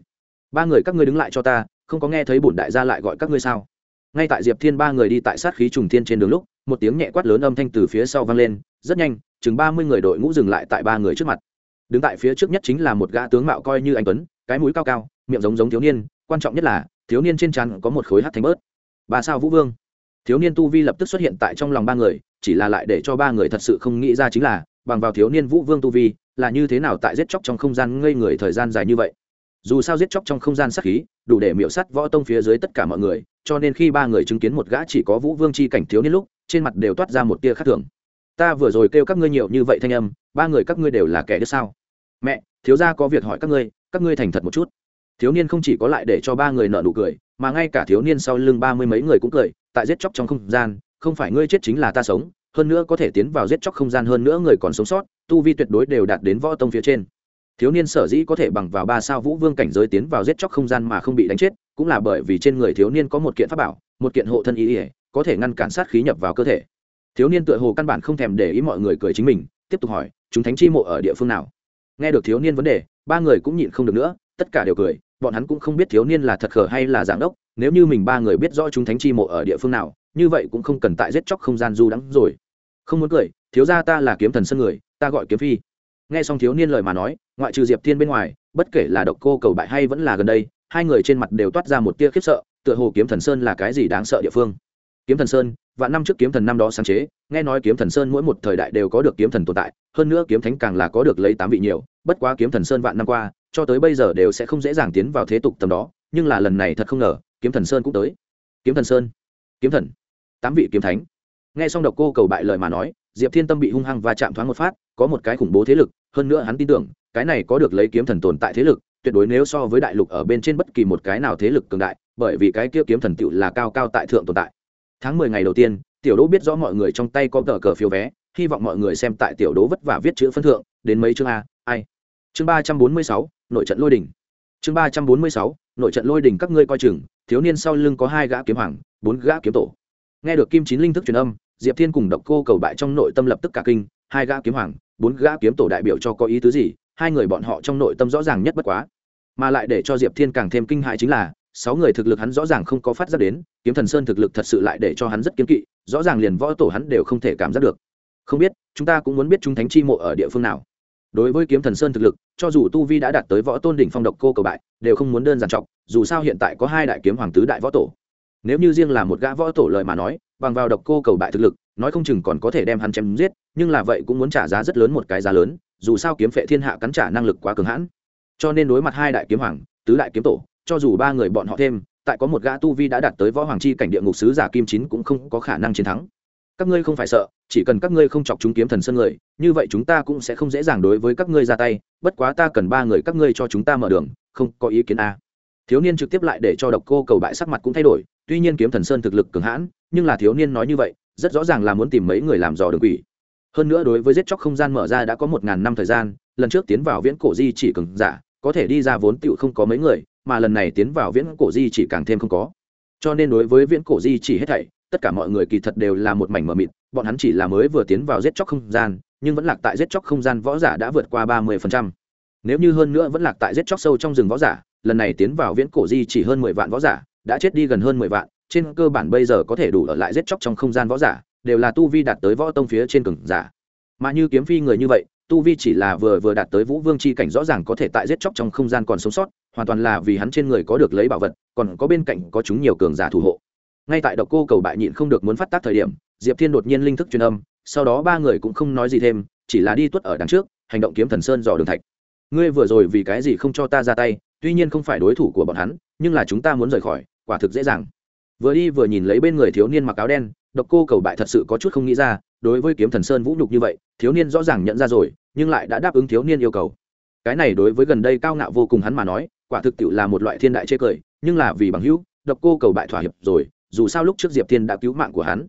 Ba người các ngươi đứng lại cho ta, không có nghe thấy bổn đại gia lại gọi các ngươi sao? Ngay tại diệp thiên ba người đi tại sát khí trùng thiên trên đường lúc, một tiếng nhẹ quát lớn âm thanh từ phía sau vang lên rất nhanh, chừng ba mươi người đội ngũ dừng lại tại ba người trước mặt. Đứng tại phía trước nhất chính là một gã tướng mạo coi như anh tuấn, cái mũi cao cao, miệng giống giống thiếu niên, quan trọng nhất là, thiếu niên trên trán có một khối hát thành bớt. Ba sao vũ vương. Thiếu niên tu vi lập tức xuất hiện tại trong lòng ba người, chỉ là lại để cho ba người thật sự không nghĩ ra chính là, bằng vào thiếu niên vũ vương tu vi, là như thế nào tại giết chóc trong không gian ngây người thời gian dài như vậy. Dù sao giết chóc trong không gian sắc khí, đủ để miễu sắt võ tông phía dưới tất cả mọi người, cho nên khi ba người chứng kiến một gã chỉ có vũ vương c h i cảnh thiếu niên lúc, trên mặt đều toát ra một tia khác thường ta vừa rồi kêu các ngươi nhiều như vậy thanh âm, ba người các ngươi đều là kẻ đứa sao? Mẹ, thiếu gia có việc hỏi các ngươi các ngươi thành thật một chút. Thiếu niên không chỉ có lại để cho ba người nợ nụ cười, mà ngay cả thiếu niên sau lưng ba mươi mấy người cũng cười, tại giết chóc trong không gian, không phải ngươi chết chính là ta sống, hơn nữa có thể tiến vào giết chóc không gian hơn nữa người còn sống sót, tu vi tuyệt đối đều đạt đến võ tông phía trên. Thiếu niên sở dĩ có thể bằng vào ba sao vũ vương cảnh giới tiến vào giết chóc không gian mà không bị đánh chết, cũng là bởi vì trên người thiếu niên có một kiện pháp bảo, một kiện hộ thân ý ỉa có thể ngăn cản sát khí nhập vào cơ thể thiếu niên tựa hồ căn bản không thèm để ý mọi người cười chính mình, tiếp tục hỏi, chúng thánh chi mộ ở địa phương nào? Nghe được thiếu niên vấn đề, ba người cũng nhịn không được nữa, tất cả đều cười, bọn hắn cũng không biết thiếu niên là thật khờ hay là giảng đốc, nếu như mình ba người biết rõ chúng thánh chi mộ ở địa phương nào, như vậy cũng không cần tại giết chóc không gian du đắng rồi. Không muốn cười, thiếu gia ta là kiếm thần sân người, ta gọi kiếm phi. Nghe xong thiếu niên lời mà nói, ngoại trừ diệp thiên bên ngoài, bất kể là độc cô cầu bại hay vẫn là gần đây, hai người trên mặt đều toát ra một tia khiếp sợ, tựa hồ kiếm thần sơn là cái gì đáng sợ địa phương. Kiếm thần sơn và năm trước kiếm thần năm đó sáng chế, nghe nói kiếm thần sơn mỗi một thời đại đều có được kiếm thần tồn tại, hơn nữa kiếm thánh càng là có được lấy tám vị nhiều, bất quá kiếm thần sơn vạn năm qua, cho tới bây giờ đều sẽ không dễ dàng tiến vào thế tục tầm đó, nhưng là lần này thật không ngờ, kiếm thần sơn cũng tới. Kiếm thần sơn, kiếm thần, tám vị kiếm thánh. Nghe xong độc cô cầu bại lời mà nói, diệp thiên tâm bị hung hăng và chạm thoáng một phát, có một cái khủng bố thế lực, hơn nữa hắn tin tưởng, cái này có được lấy kiếm thần tồn tại thế lực, tuyệt đối nếu so với đại lục ở bên trên bất kỳ một cái nào thế lực cường đại, bởi vì cái kia kiếm thần tựu là cao cao tại thượng tồn tại tháng mười ngày đầu tiên, tiểu đỗ biết rõ mọi người trong tay có tờ cờ phiếu vé, hy vọng mọi người xem tại tiểu đỗ vất vả viết chữ phân thượng, đến mấy chương a, ai? Chương ba trăm bốn mươi sáu, nội trận lôi đỉnh chương ba trăm bốn mươi sáu, nội trận lôi đỉnh các ngươi coi chừng, thiếu niên sau lưng có hai gã kiếm hoàng, bốn gã kiếm tổ. Nghe được kim chín linh thức truyền âm, diệp thiên cùng độc cô cầu bại trong nội tâm lập tức cả kinh, hai gã kiếm hoàng, bốn gã kiếm tổ đại biểu cho có ý tứ gì, hai người bọn họ trong nội tâm rõ ràng nhất bất quá. Mà lại để cho diệp thiên càng thêm kinh hại chính là sáu người thực lực hắn rõ ràng không có phát giác đến, kiếm thần sơn thực lực thật sự lại để cho hắn rất kiếm kỵ, rõ ràng liền võ tổ hắn đều không thể cảm giác được. Không biết, chúng ta cũng muốn biết chúng thánh chi mộ ở địa phương nào. Đối với kiếm thần sơn thực lực, cho dù tu vi đã đạt tới võ tôn đỉnh phong độc cô cầu bại, đều không muốn đơn giản trọng dù sao hiện tại có hai đại kiếm hoàng tứ đại võ tổ. Nếu như riêng là một gã võ tổ lời mà nói, bằng vào độc cô cầu bại thực lực, nói không chừng còn có thể đem hắn chém giết, nhưng là vậy cũng muốn trả giá rất lớn một cái giá lớn, dù sao kiếm phệ thiên hạ cắn trả năng lực quá cường hãn. Cho nên đối mặt hai đại kiếm hoàng, tứ đại kiếm tổ cho dù ba người bọn họ thêm, tại có một gã tu vi đã đạt tới võ hoàng chi cảnh địa ngục sứ giả kim chín cũng không có khả năng chiến thắng. Các ngươi không phải sợ, chỉ cần các ngươi không chọc chúng kiếm thần sơn người, như vậy chúng ta cũng sẽ không dễ dàng đối với các ngươi ra tay, bất quá ta cần ba người các ngươi cho chúng ta mở đường, không có ý kiến a. Thiếu niên trực tiếp lại để cho độc cô cầu bại sắc mặt cũng thay đổi, tuy nhiên kiếm thần sơn thực lực cường hãn, nhưng là thiếu niên nói như vậy, rất rõ ràng là muốn tìm mấy người làm dò đường quỷ. Hơn nữa đối với giết chóc không gian mở ra đã có một ngàn năm thời gian, lần trước tiến vào viễn cổ di chỉ cường giả, có thể đi ra vốn tựu không có mấy người mà lần này tiến vào viễn cổ di chỉ càng thêm không có. Cho nên đối với viễn cổ di chỉ hết thảy, tất cả mọi người kỳ thật đều là một mảnh mờ mịt, bọn hắn chỉ là mới vừa tiến vào giết chóc không gian, nhưng vẫn lạc tại giết chóc không gian võ giả đã vượt qua ba mươi phần trăm. Nếu như hơn nữa vẫn lạc tại giết chóc sâu trong rừng võ giả, lần này tiến vào viễn cổ di chỉ hơn mười vạn võ giả, đã chết đi gần hơn mười vạn, trên cơ bản bây giờ có thể đủ ở lại giết chóc trong không gian võ giả, đều là tu vi đạt tới võ tông phía trên cường giả. Mà như kiếm phi người như vậy tu vi chỉ là vừa vừa đạt tới vũ vương c h i cảnh rõ ràng có thể tại giết chóc trong không gian còn sống sót, hoàn toàn là vì hắn trên người có được lấy bảo vật, còn có bên cạnh có chúng nhiều cường giả thủ hộ. Ngay tại độc cô cầu bại nhịn không được muốn phát tác thời điểm, diệp thiên đột nhiên linh thức truyền âm, sau đó ba người cũng không nói gì thêm, chỉ là đi tuất ở đằng trước, hành động kiếm thần sơn dò đường thạch. Ngươi vừa rồi vì cái gì không cho ta ra tay, tuy nhiên không phải đối thủ của bọn hắn, nhưng là chúng ta muốn rời khỏi, quả thực dễ dàng. Vừa đi vừa nhìn lấy bên người thiếu niên mặc áo đen, độc cô cầu bại thật sự có chút không nghĩ ra đối với kiếm thần sơn vũ nhục như vậy, thiếu niên rõ ràng nhận ra rồi, nhưng lại đã đáp ứng thiếu niên yêu cầu. Cái này đối với gần đây cao ngạo vô cùng hắn mà nói, quả thực tiệu là một loại thiên đại chê cười, nhưng là vì bằng hữu, độc cô cầu bại thỏa hiệp rồi, dù sao lúc trước diệp thiên đã cứu mạng của hắn.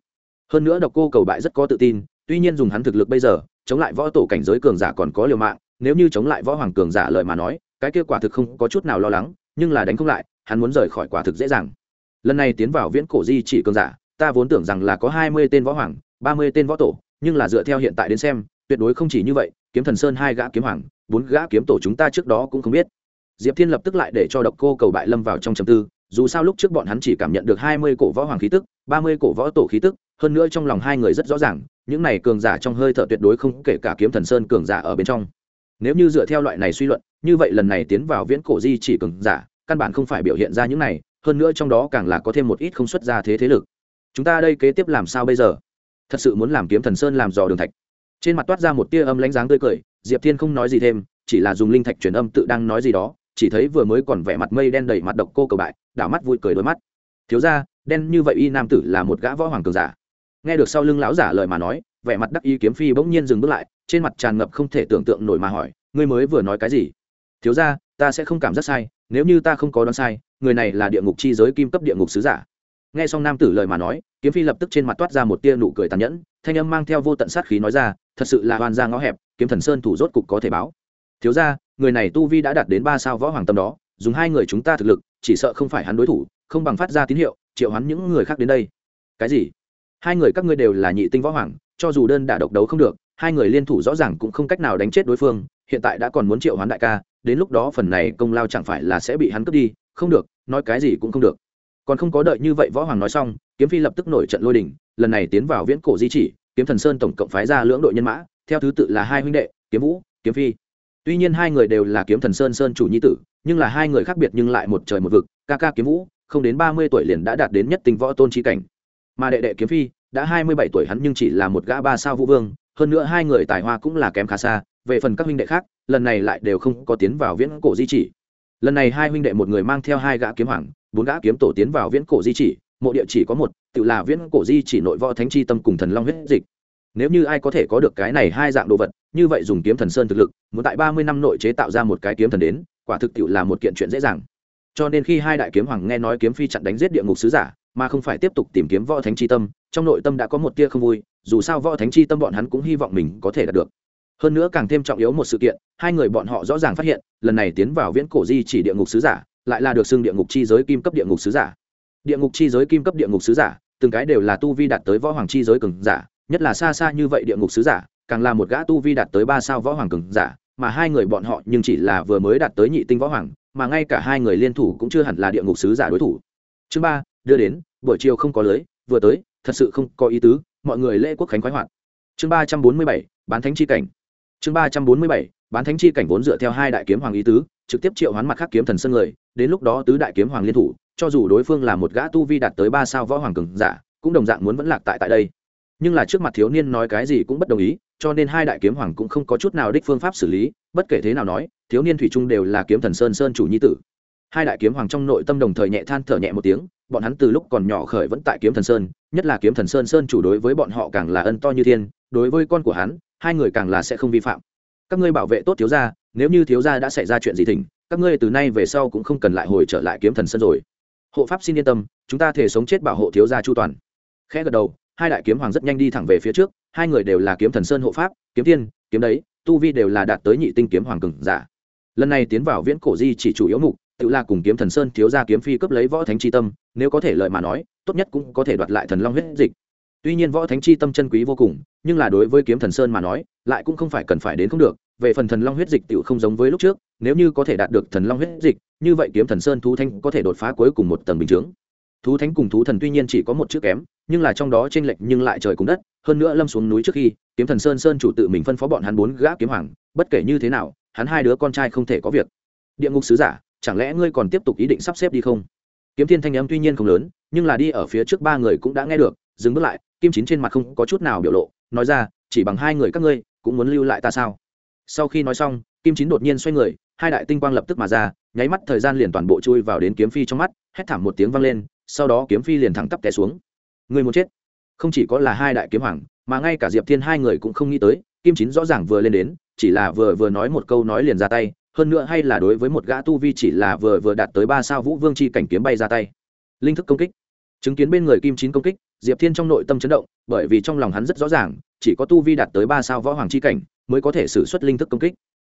Hơn nữa độc cô cầu bại rất có tự tin, tuy nhiên dùng hắn thực lực bây giờ, chống lại võ tổ cảnh giới cường giả còn có liều mạng, nếu như chống lại võ hoàng cường giả lợi mà nói, cái kia quả thực không có chút nào lo lắng, nhưng là đánh không lại, hắn muốn rời khỏi quả thực dễ dàng. Lần này tiến vào viễn cổ di chỉ cường giả, ta vốn tưởng rằng là có hai mươi tên võ hoàng ba mươi tên võ tổ, nhưng là dựa theo hiện tại đến xem, tuyệt đối không chỉ như vậy, kiếm thần sơn hai gã kiếm hoàng, bốn gã kiếm tổ chúng ta trước đó cũng không biết. Diệp thiên lập tức lại để cho độc cô cầu bại lâm vào trong trầm tư, dù sao lúc trước bọn hắn chỉ cảm nhận được hai mươi cổ võ hoàng khí tức, ba mươi cổ võ tổ khí tức, hơn nữa trong lòng hai người rất rõ ràng, những này cường giả trong hơi thở tuyệt đối không kể cả kiếm thần sơn cường giả ở bên trong. Nếu như dựa theo loại này suy luận, như vậy lần này tiến vào viễn cổ di chỉ cường giả, căn bản không phải biểu hiện ra những này, hơn nữa trong đó càng là có thêm một ít không xuất ra thế thế lực. Chúng ta đây kế tiếp làm sao bây giờ? Thật sự muốn làm kiếm thần sơn làm dò đường thạch. Trên mặt toát ra một tia âm lãnh dáng tươi cười, diệp thiên không nói gì thêm, chỉ là dùng linh thạch truyền âm tự đang nói gì đó, chỉ thấy vừa mới còn vẻ mặt mây đen đầy mặt độc cô cầu bại, đảo mắt vui cười đôi mắt. Thiếu ra đen như vậy y nam tử là một gã võ hoàng cường giả. Nghe được sau lưng lão giả lời mà nói, vẻ mặt đắc y kiếm phi bỗng nhiên dừng bước lại, trên mặt tràn ngập không thể tưởng tượng nổi mà hỏi, ngươi mới vừa nói cái gì? Thiếu ra ta sẽ không cảm giác sai, nếu như ta không có đoán sai, người này là địa ngục chi giới kim cấp địa ngục sứ giả nghe xong nam tử lời mà nói, kiếm phi lập tức trên mặt toát ra một tia nụ cười tàn nhẫn, thanh âm mang theo vô tận sát khí nói ra, thật sự là hoàn ra ngõ hẹp, kiếm thần sơn thủ rốt cục có thể báo. Thiếu ra người này tu vi đã đạt đến ba sao võ hoàng tâm đó, dùng hai người chúng ta thực lực, chỉ sợ không phải hắn đối thủ, không bằng phát ra tín hiệu, triệu hắn những người khác đến đây. Cái gì? Hai người các ngươi đều là nhị tinh võ hoàng, cho dù đơn đả độc đấu không được, hai người liên thủ rõ ràng cũng không cách nào đánh chết đối phương, hiện tại đã còn muốn triệu hoán đại ca, đến lúc đó phần này công lao chẳng phải là sẽ bị hắn cướp đi, không được, nói cái gì cũng không được còn không có đợi như vậy võ hoàng nói xong, kiếm phi lập tức nổi trận lôi đình, lần này tiến vào viễn cổ di chỉ, kiếm thần sơn tổng cộng phái ra lưỡng đội nhân mã, theo thứ tự là hai huynh đệ, kiếm vũ, kiếm phi. Tuy nhiên hai người đều là kiếm thần sơn sơn chủ nhi tử, nhưng là hai người khác biệt nhưng lại một trời một vực, ca ca kiếm vũ, không đến ba mươi tuổi liền đã đạt đến nhất tinh võ tôn trí cảnh. Mà đệ đệ kiếm phi, đã hai mươi bảy tuổi hắn nhưng chỉ là một gã ba sao vũ vương, hơn nữa hai người tài hoa cũng là kém khá xa, về phần các huynh đệ khác, lần này lại đều không có tiến vào viễn cổ di chỉ. Lần này hai huynh đệ một người mang theo hai gã kiếm hoàng bốn gã kiếm tổ tiến vào viễn cổ di chỉ, mộ địa chỉ có một, tự là viễn cổ di chỉ nội võ thánh chi tâm cùng thần long huyết dịch. Nếu như ai có thể có được cái này hai dạng đồ vật, như vậy dùng kiếm thần sơn thực lực, muốn tại ba mươi năm nội chế tạo ra một cái kiếm thần đến, quả thực tiệu là một kiện chuyện dễ dàng. Cho nên khi hai đại kiếm hoàng nghe nói kiếm phi chặn đánh giết địa ngục sứ giả, mà không phải tiếp tục tìm kiếm võ thánh chi tâm, trong nội tâm đã có một tia không vui, dù sao võ thánh chi tâm bọn hắn cũng hy vọng mình có thể đạt được. Hơn nữa càng thêm trọng yếu một sự kiện, hai người bọn họ rõ ràng phát hiện, lần này tiến vào viễn cổ di chỉ địa ngục sứ giả lại là được xưng địa ngục chi giới kim cấp địa ngục sứ giả. Địa ngục chi giới kim cấp địa ngục sứ giả, từng cái đều là tu vi đạt tới võ hoàng chi giới cường giả, nhất là xa xa như vậy địa ngục sứ giả, càng là một gã tu vi đạt tới ba sao võ hoàng cường giả, mà hai người bọn họ nhưng chỉ là vừa mới đạt tới nhị tinh võ hoàng, mà ngay cả hai người liên thủ cũng chưa hẳn là địa ngục sứ giả đối thủ. Chương ba, đưa đến, buổi chiều không có lưới, vừa tới, thật sự không có ý tứ, mọi người lễ quốc khánh khoái hoạt. Chương ba trăm bốn mươi bảy, bán thánh chi cảnh. Chương ba trăm bốn mươi bảy, bán thánh chi cảnh vốn dựa theo hai đại kiếm hoàng ý tứ, trực tiếp triệu hoán mặt khác kiếm thần sân người đến lúc đó tứ đại kiếm hoàng liên thủ, cho dù đối phương là một gã tu vi đạt tới ba sao võ hoàng cường giả, cũng đồng dạng muốn vẫn lạc tại tại đây. Nhưng là trước mặt thiếu niên nói cái gì cũng bất đồng ý, cho nên hai đại kiếm hoàng cũng không có chút nào đích phương pháp xử lý, bất kể thế nào nói, thiếu niên thủy trung đều là kiếm thần sơn sơn chủ nhi tử. Hai đại kiếm hoàng trong nội tâm đồng thời nhẹ than thở nhẹ một tiếng, bọn hắn từ lúc còn nhỏ khởi vẫn tại kiếm thần sơn, nhất là kiếm thần sơn sơn chủ đối với bọn họ càng là ân to như thiên, đối với con của hắn, hai người càng là sẽ không vi phạm. Các ngươi bảo vệ tốt thiếu gia, nếu như thiếu gia đã xảy ra chuyện gì thỉnh các ngươi từ nay về sau cũng không cần lại hồi trở lại kiếm thần sơn rồi. Hộ pháp xin yên tâm, chúng ta thể sống chết bảo hộ thiếu gia chu toàn. Khẽ gật đầu, hai đại kiếm hoàng rất nhanh đi thẳng về phía trước, hai người đều là kiếm thần sơn hộ pháp, kiếm tiên, kiếm đấy, tu vi đều là đạt tới nhị tinh kiếm hoàng cường giả. Lần này tiến vào viễn cổ di chỉ chủ yếu mục, tự là cùng kiếm thần sơn thiếu gia kiếm phi cấp lấy võ thánh chi tâm, nếu có thể lợi mà nói, tốt nhất cũng có thể đoạt lại thần long huyết dịch. Tuy nhiên võ thánh chi tâm chân quý vô cùng, nhưng là đối với kiếm thần sơn mà nói, lại cũng không phải cần phải đến không được, về phần thần long huyết dịch tự không giống với lúc trước nếu như có thể đạt được thần long huyết dịch, như vậy kiếm thần sơn thú thanh có thể đột phá cuối cùng một tầng bình chướng. Thú thánh cùng thú thần tuy nhiên chỉ có một chữ kém, nhưng là trong đó t r ê n lệch nhưng lại trời cùng đất, hơn nữa lâm xuống núi trước khi, kiếm thần sơn sơn chủ tự mình phân phó bọn hắn bốn gã kiếm hoàng, bất kể như thế nào, hắn hai đứa con trai không thể có việc. Địa ngục sứ giả, chẳng lẽ ngươi còn tiếp tục ý định sắp xếp đi không? Kiếm thiên thanh âm tuy nhiên không lớn, nhưng là đi ở phía trước ba người cũng đã nghe được, dừng bước lại, kim chín trên mặt không có chút nào biểu lộ, nói ra, chỉ bằng hai người các ngươi, cũng muốn lưu lại ta sao? Sau khi nói xong, kim chín đột nhiên xoay người hai đại tinh quang lập tức mà ra, nháy mắt thời gian liền toàn bộ chui vào đến kiếm phi trong mắt, hét thảm một tiếng vang lên, sau đó kiếm phi liền thẳng tắp té xuống. Người muốn chết? Không chỉ có là hai đại kiếm hoàng, mà ngay cả diệp thiên hai người cũng không nghĩ tới, kim chín rõ ràng vừa lên đến, chỉ là vừa vừa nói một câu nói liền ra tay, hơn nữa hay là đối với một gã tu vi chỉ là vừa vừa đạt tới ba sao vũ vương chi cảnh kiếm bay ra tay. Linh thức công kích. Chứng kiến bên người kim chín công kích, diệp thiên trong nội tâm chấn động, bởi vì trong lòng hắn rất rõ ràng, chỉ có tu vi đạt tới ba sao võ hoàng chi cảnh, mới có thể xử suất linh thức công kích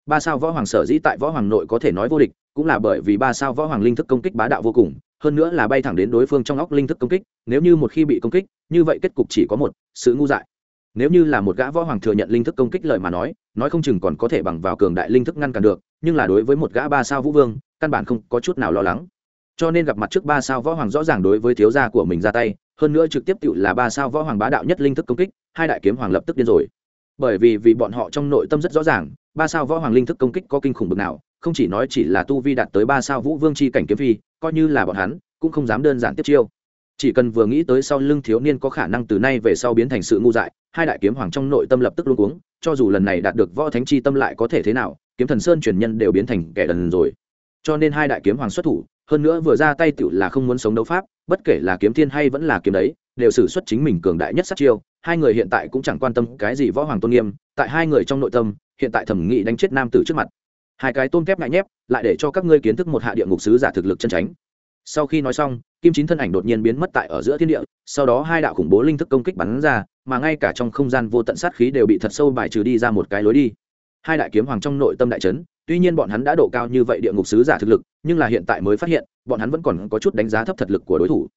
ba sao võ hoàng sở dĩ tại võ hoàng nội có thể nói vô địch, cũng là bởi vì ba sao võ hoàng linh thức công kích bá đạo vô cùng, hơn nữa là bay thẳng đến đối phương trong óc linh thức công kích, nếu như một khi bị công kích, như vậy kết cục chỉ có một, sự ngu dại. Nếu như là một gã võ hoàng thừa nhận linh thức công kích lời mà nói nói không chừng còn có thể bằng vào cường đại linh thức ngăn cản được, nhưng là đối với một gã ba sao vũ vương, căn bản không có chút nào lo lắng. Cho nên gặp mặt trước ba sao võ hoàng rõ ràng đối với thiếu gia của mình ra tay, hơn nữa trực tiếp tự là ba sao võ hoàng bá đạo nhất linh thức công kích, hai đại kiếm hoàng lập tức điên rồi. Bởi vì vì bọn họ trong nội tâm rất rõ ràng ba sao võ hoàng linh thức công kích có kinh khủng bực nào, không chỉ nói chỉ là tu vi đạt tới ba sao vũ vương c h i cảnh kiếm phi, coi như là bọn hắn, cũng không dám đơn giản tiếp chiêu. Chỉ cần vừa nghĩ tới sau lưng thiếu niên có khả năng từ nay về sau biến thành sự ngu dại, hai đại kiếm hoàng trong nội tâm lập tức luôn cuống, cho dù lần này đạt được võ thánh chi tâm lại có thể thế nào, kiếm thần sơn truyền nhân đều biến thành kẻ đần rồi. Cho nên hai đại kiếm hoàng xuất thủ, hơn nữa vừa ra tay tựu là không muốn sống đấu pháp, bất kể là kiếm thiên hay vẫn là kiếm đấy, đều xử xuất chính mình cường đại nhất sát chiêu, hai người hiện tại cũng chẳng quan tâm cái gì võ hoàng tôn nghiêm, tại hai người trong nội tâm hiện tại thẩm nghị đánh chết nam tử trước mặt. Hai cái tôn kép ngại nhép, lại để cho các ngươi kiến thức một hạ địa ngục sứ giả thực lực chân tránh sau khi nói xong, kim chín thân ảnh đột nhiên biến mất tại ở giữa thiên địa, sau đó hai đạo khủng bố linh thức công kích bắn ra, mà ngay cả trong không gian vô tận sát khí đều bị thật sâu bài trừ đi ra một cái lối đi. Hai đại kiếm hoàng trong nội tâm đại trấn tuy nhiên bọn hắn đã độ cao như vậy địa ngục sứ giả thực lực, nhưng là hiện tại mới phát hiện, bọn hắn vẫn còn có chút đánh giá thấp thật lực của đối thủ.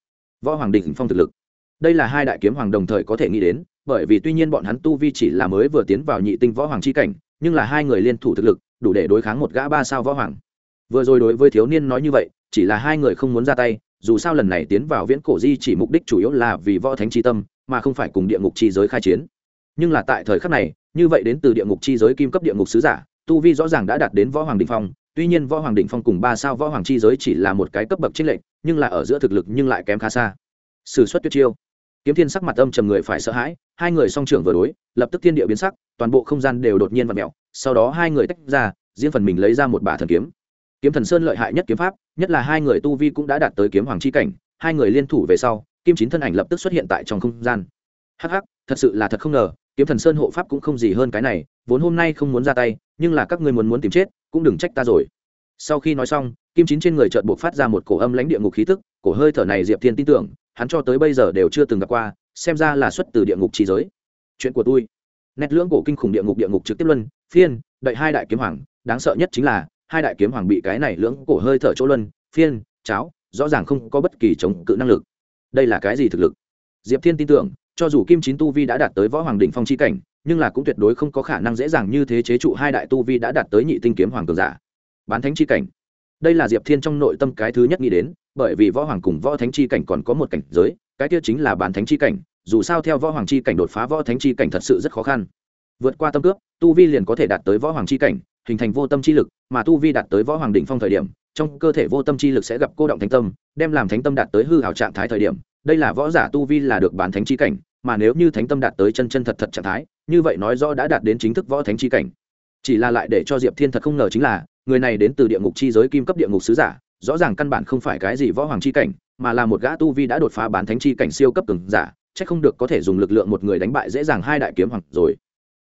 Võ hoàng đình phong thực lực. Đây là hai đại kiếm hoàng đồng thời có thể nghĩ đến, bởi vì tuy nhiên bọn hắn tu vi chỉ là mới vừa tiến vào nhị tinh võ hoàng c h i cảnh nhưng là hai người liên thủ thực lực, đủ để đối kháng một gã ba sao võ hoàng. Vừa rồi đối với thiếu niên nói như vậy, chỉ là hai người không muốn ra tay, dù sao lần này tiến vào viễn cổ di chỉ mục đích chủ yếu là vì võ thánh tri tâm, mà không phải cùng địa ngục chi giới khai chiến. Nhưng là tại thời khắc này, như vậy đến từ địa ngục chi giới kim cấp địa ngục sứ giả, tu vi rõ ràng đã đạt đến võ hoàng đình phong, tuy nhiên võ hoàng đình phong cùng ba sao võ hoàng chi giới chỉ là một cái cấp bậc trích lệnh nhưng là ở giữa thực lực nhưng lại kém khá xa. Sử xuất tuyết chiêu kiếm thiên sắc mặt âm trầm người phải sợ hãi, hai người song trưởng vừa đối, lập tức thiên địa biến sắc, toàn bộ không gian đều đột nhiên và mẹo sau đó hai người tách ra, riêng phần mình lấy ra một bả thần kiếm. Kiếm thần sơn lợi hại nhất kiếm pháp, nhất là hai người tu vi cũng đã đạt tới kiếm hoàng chi cảnh, hai người liên thủ về sau, kim chín thân ảnh lập tức xuất hiện tại trong không gian. Hắc hắc, thật sự là thật không ngờ, kiếm thần sơn hộ pháp cũng không gì hơn cái này, vốn hôm nay không muốn ra tay, nhưng là các ngươi muốn muốn tìm chết, cũng đừng trách ta rồi. Sau khi nói xong, kim chín trên người chợt buộc phát ra một cổ âm lãnh địa ngục khí tức, cổ hơi thở này diệp thiên tin tưởng hắn cho tới bây giờ đều chưa từng gặp qua, xem ra là xuất từ địa ngục trí giới. Chuyện của tôi. Nét lưỡng cổ kinh khủng địa ngục địa ngục trực tiếp luân, phiên, đợi hai đại kiếm hoàng, đáng sợ nhất chính là, hai đại kiếm hoàng bị cái này lưỡng cổ hơi thở chỗ luân, phiên, cháo, rõ ràng không có bất kỳ chống cự năng lực. Đây là cái gì thực lực? Diệp thiên tin tưởng, cho dù kim chín tu vi đã đạt tới võ hoàng đỉnh phong chi cảnh, nhưng là cũng tuyệt đối không có khả năng dễ dàng như thế chế trụ hai đại tu vi đã đạt tới nhị tinh kiếm hoàng cường giả. Bán thánh chi cảnh. Đây là diệp thiên trong nội tâm cái thứ nhất nghĩ đến bởi vì võ hoàng cùng võ thánh chi cảnh còn có một cảnh giới, cái kia chính là bán thánh chi cảnh, dù sao theo võ hoàng chi cảnh đột phá võ thánh chi cảnh thật sự rất khó khăn. Vượt qua tâm cướp tu vi liền có thể đạt tới võ hoàng chi cảnh, hình thành vô tâm chi lực, mà tu vi đạt tới võ hoàng đỉnh phong thời điểm, trong cơ thể vô tâm chi lực sẽ gặp cô động thánh tâm, đem làm thánh tâm đạt tới hư hảo trạng thái thời điểm, đây là võ giả tu vi là được bán thánh chi cảnh, mà nếu như thánh tâm đạt tới chân chân thật thật trạng thái, như vậy nói rõ đã đạt đến chính thức võ thánh chi cảnh. Chỉ là lại để cho diệp thiên thật không ngờ chính là, người này đến từ địa ngục chi giới kim cấp địa ngục sứ giả rõ ràng căn bản không phải cái gì võ hoàng chi cảnh, mà là một gã tu vi đã đột phá bán thánh chi cảnh siêu cấp cường giả, chắc không được có thể dùng lực lượng một người đánh bại dễ dàng hai đại kiếm hoàng rồi.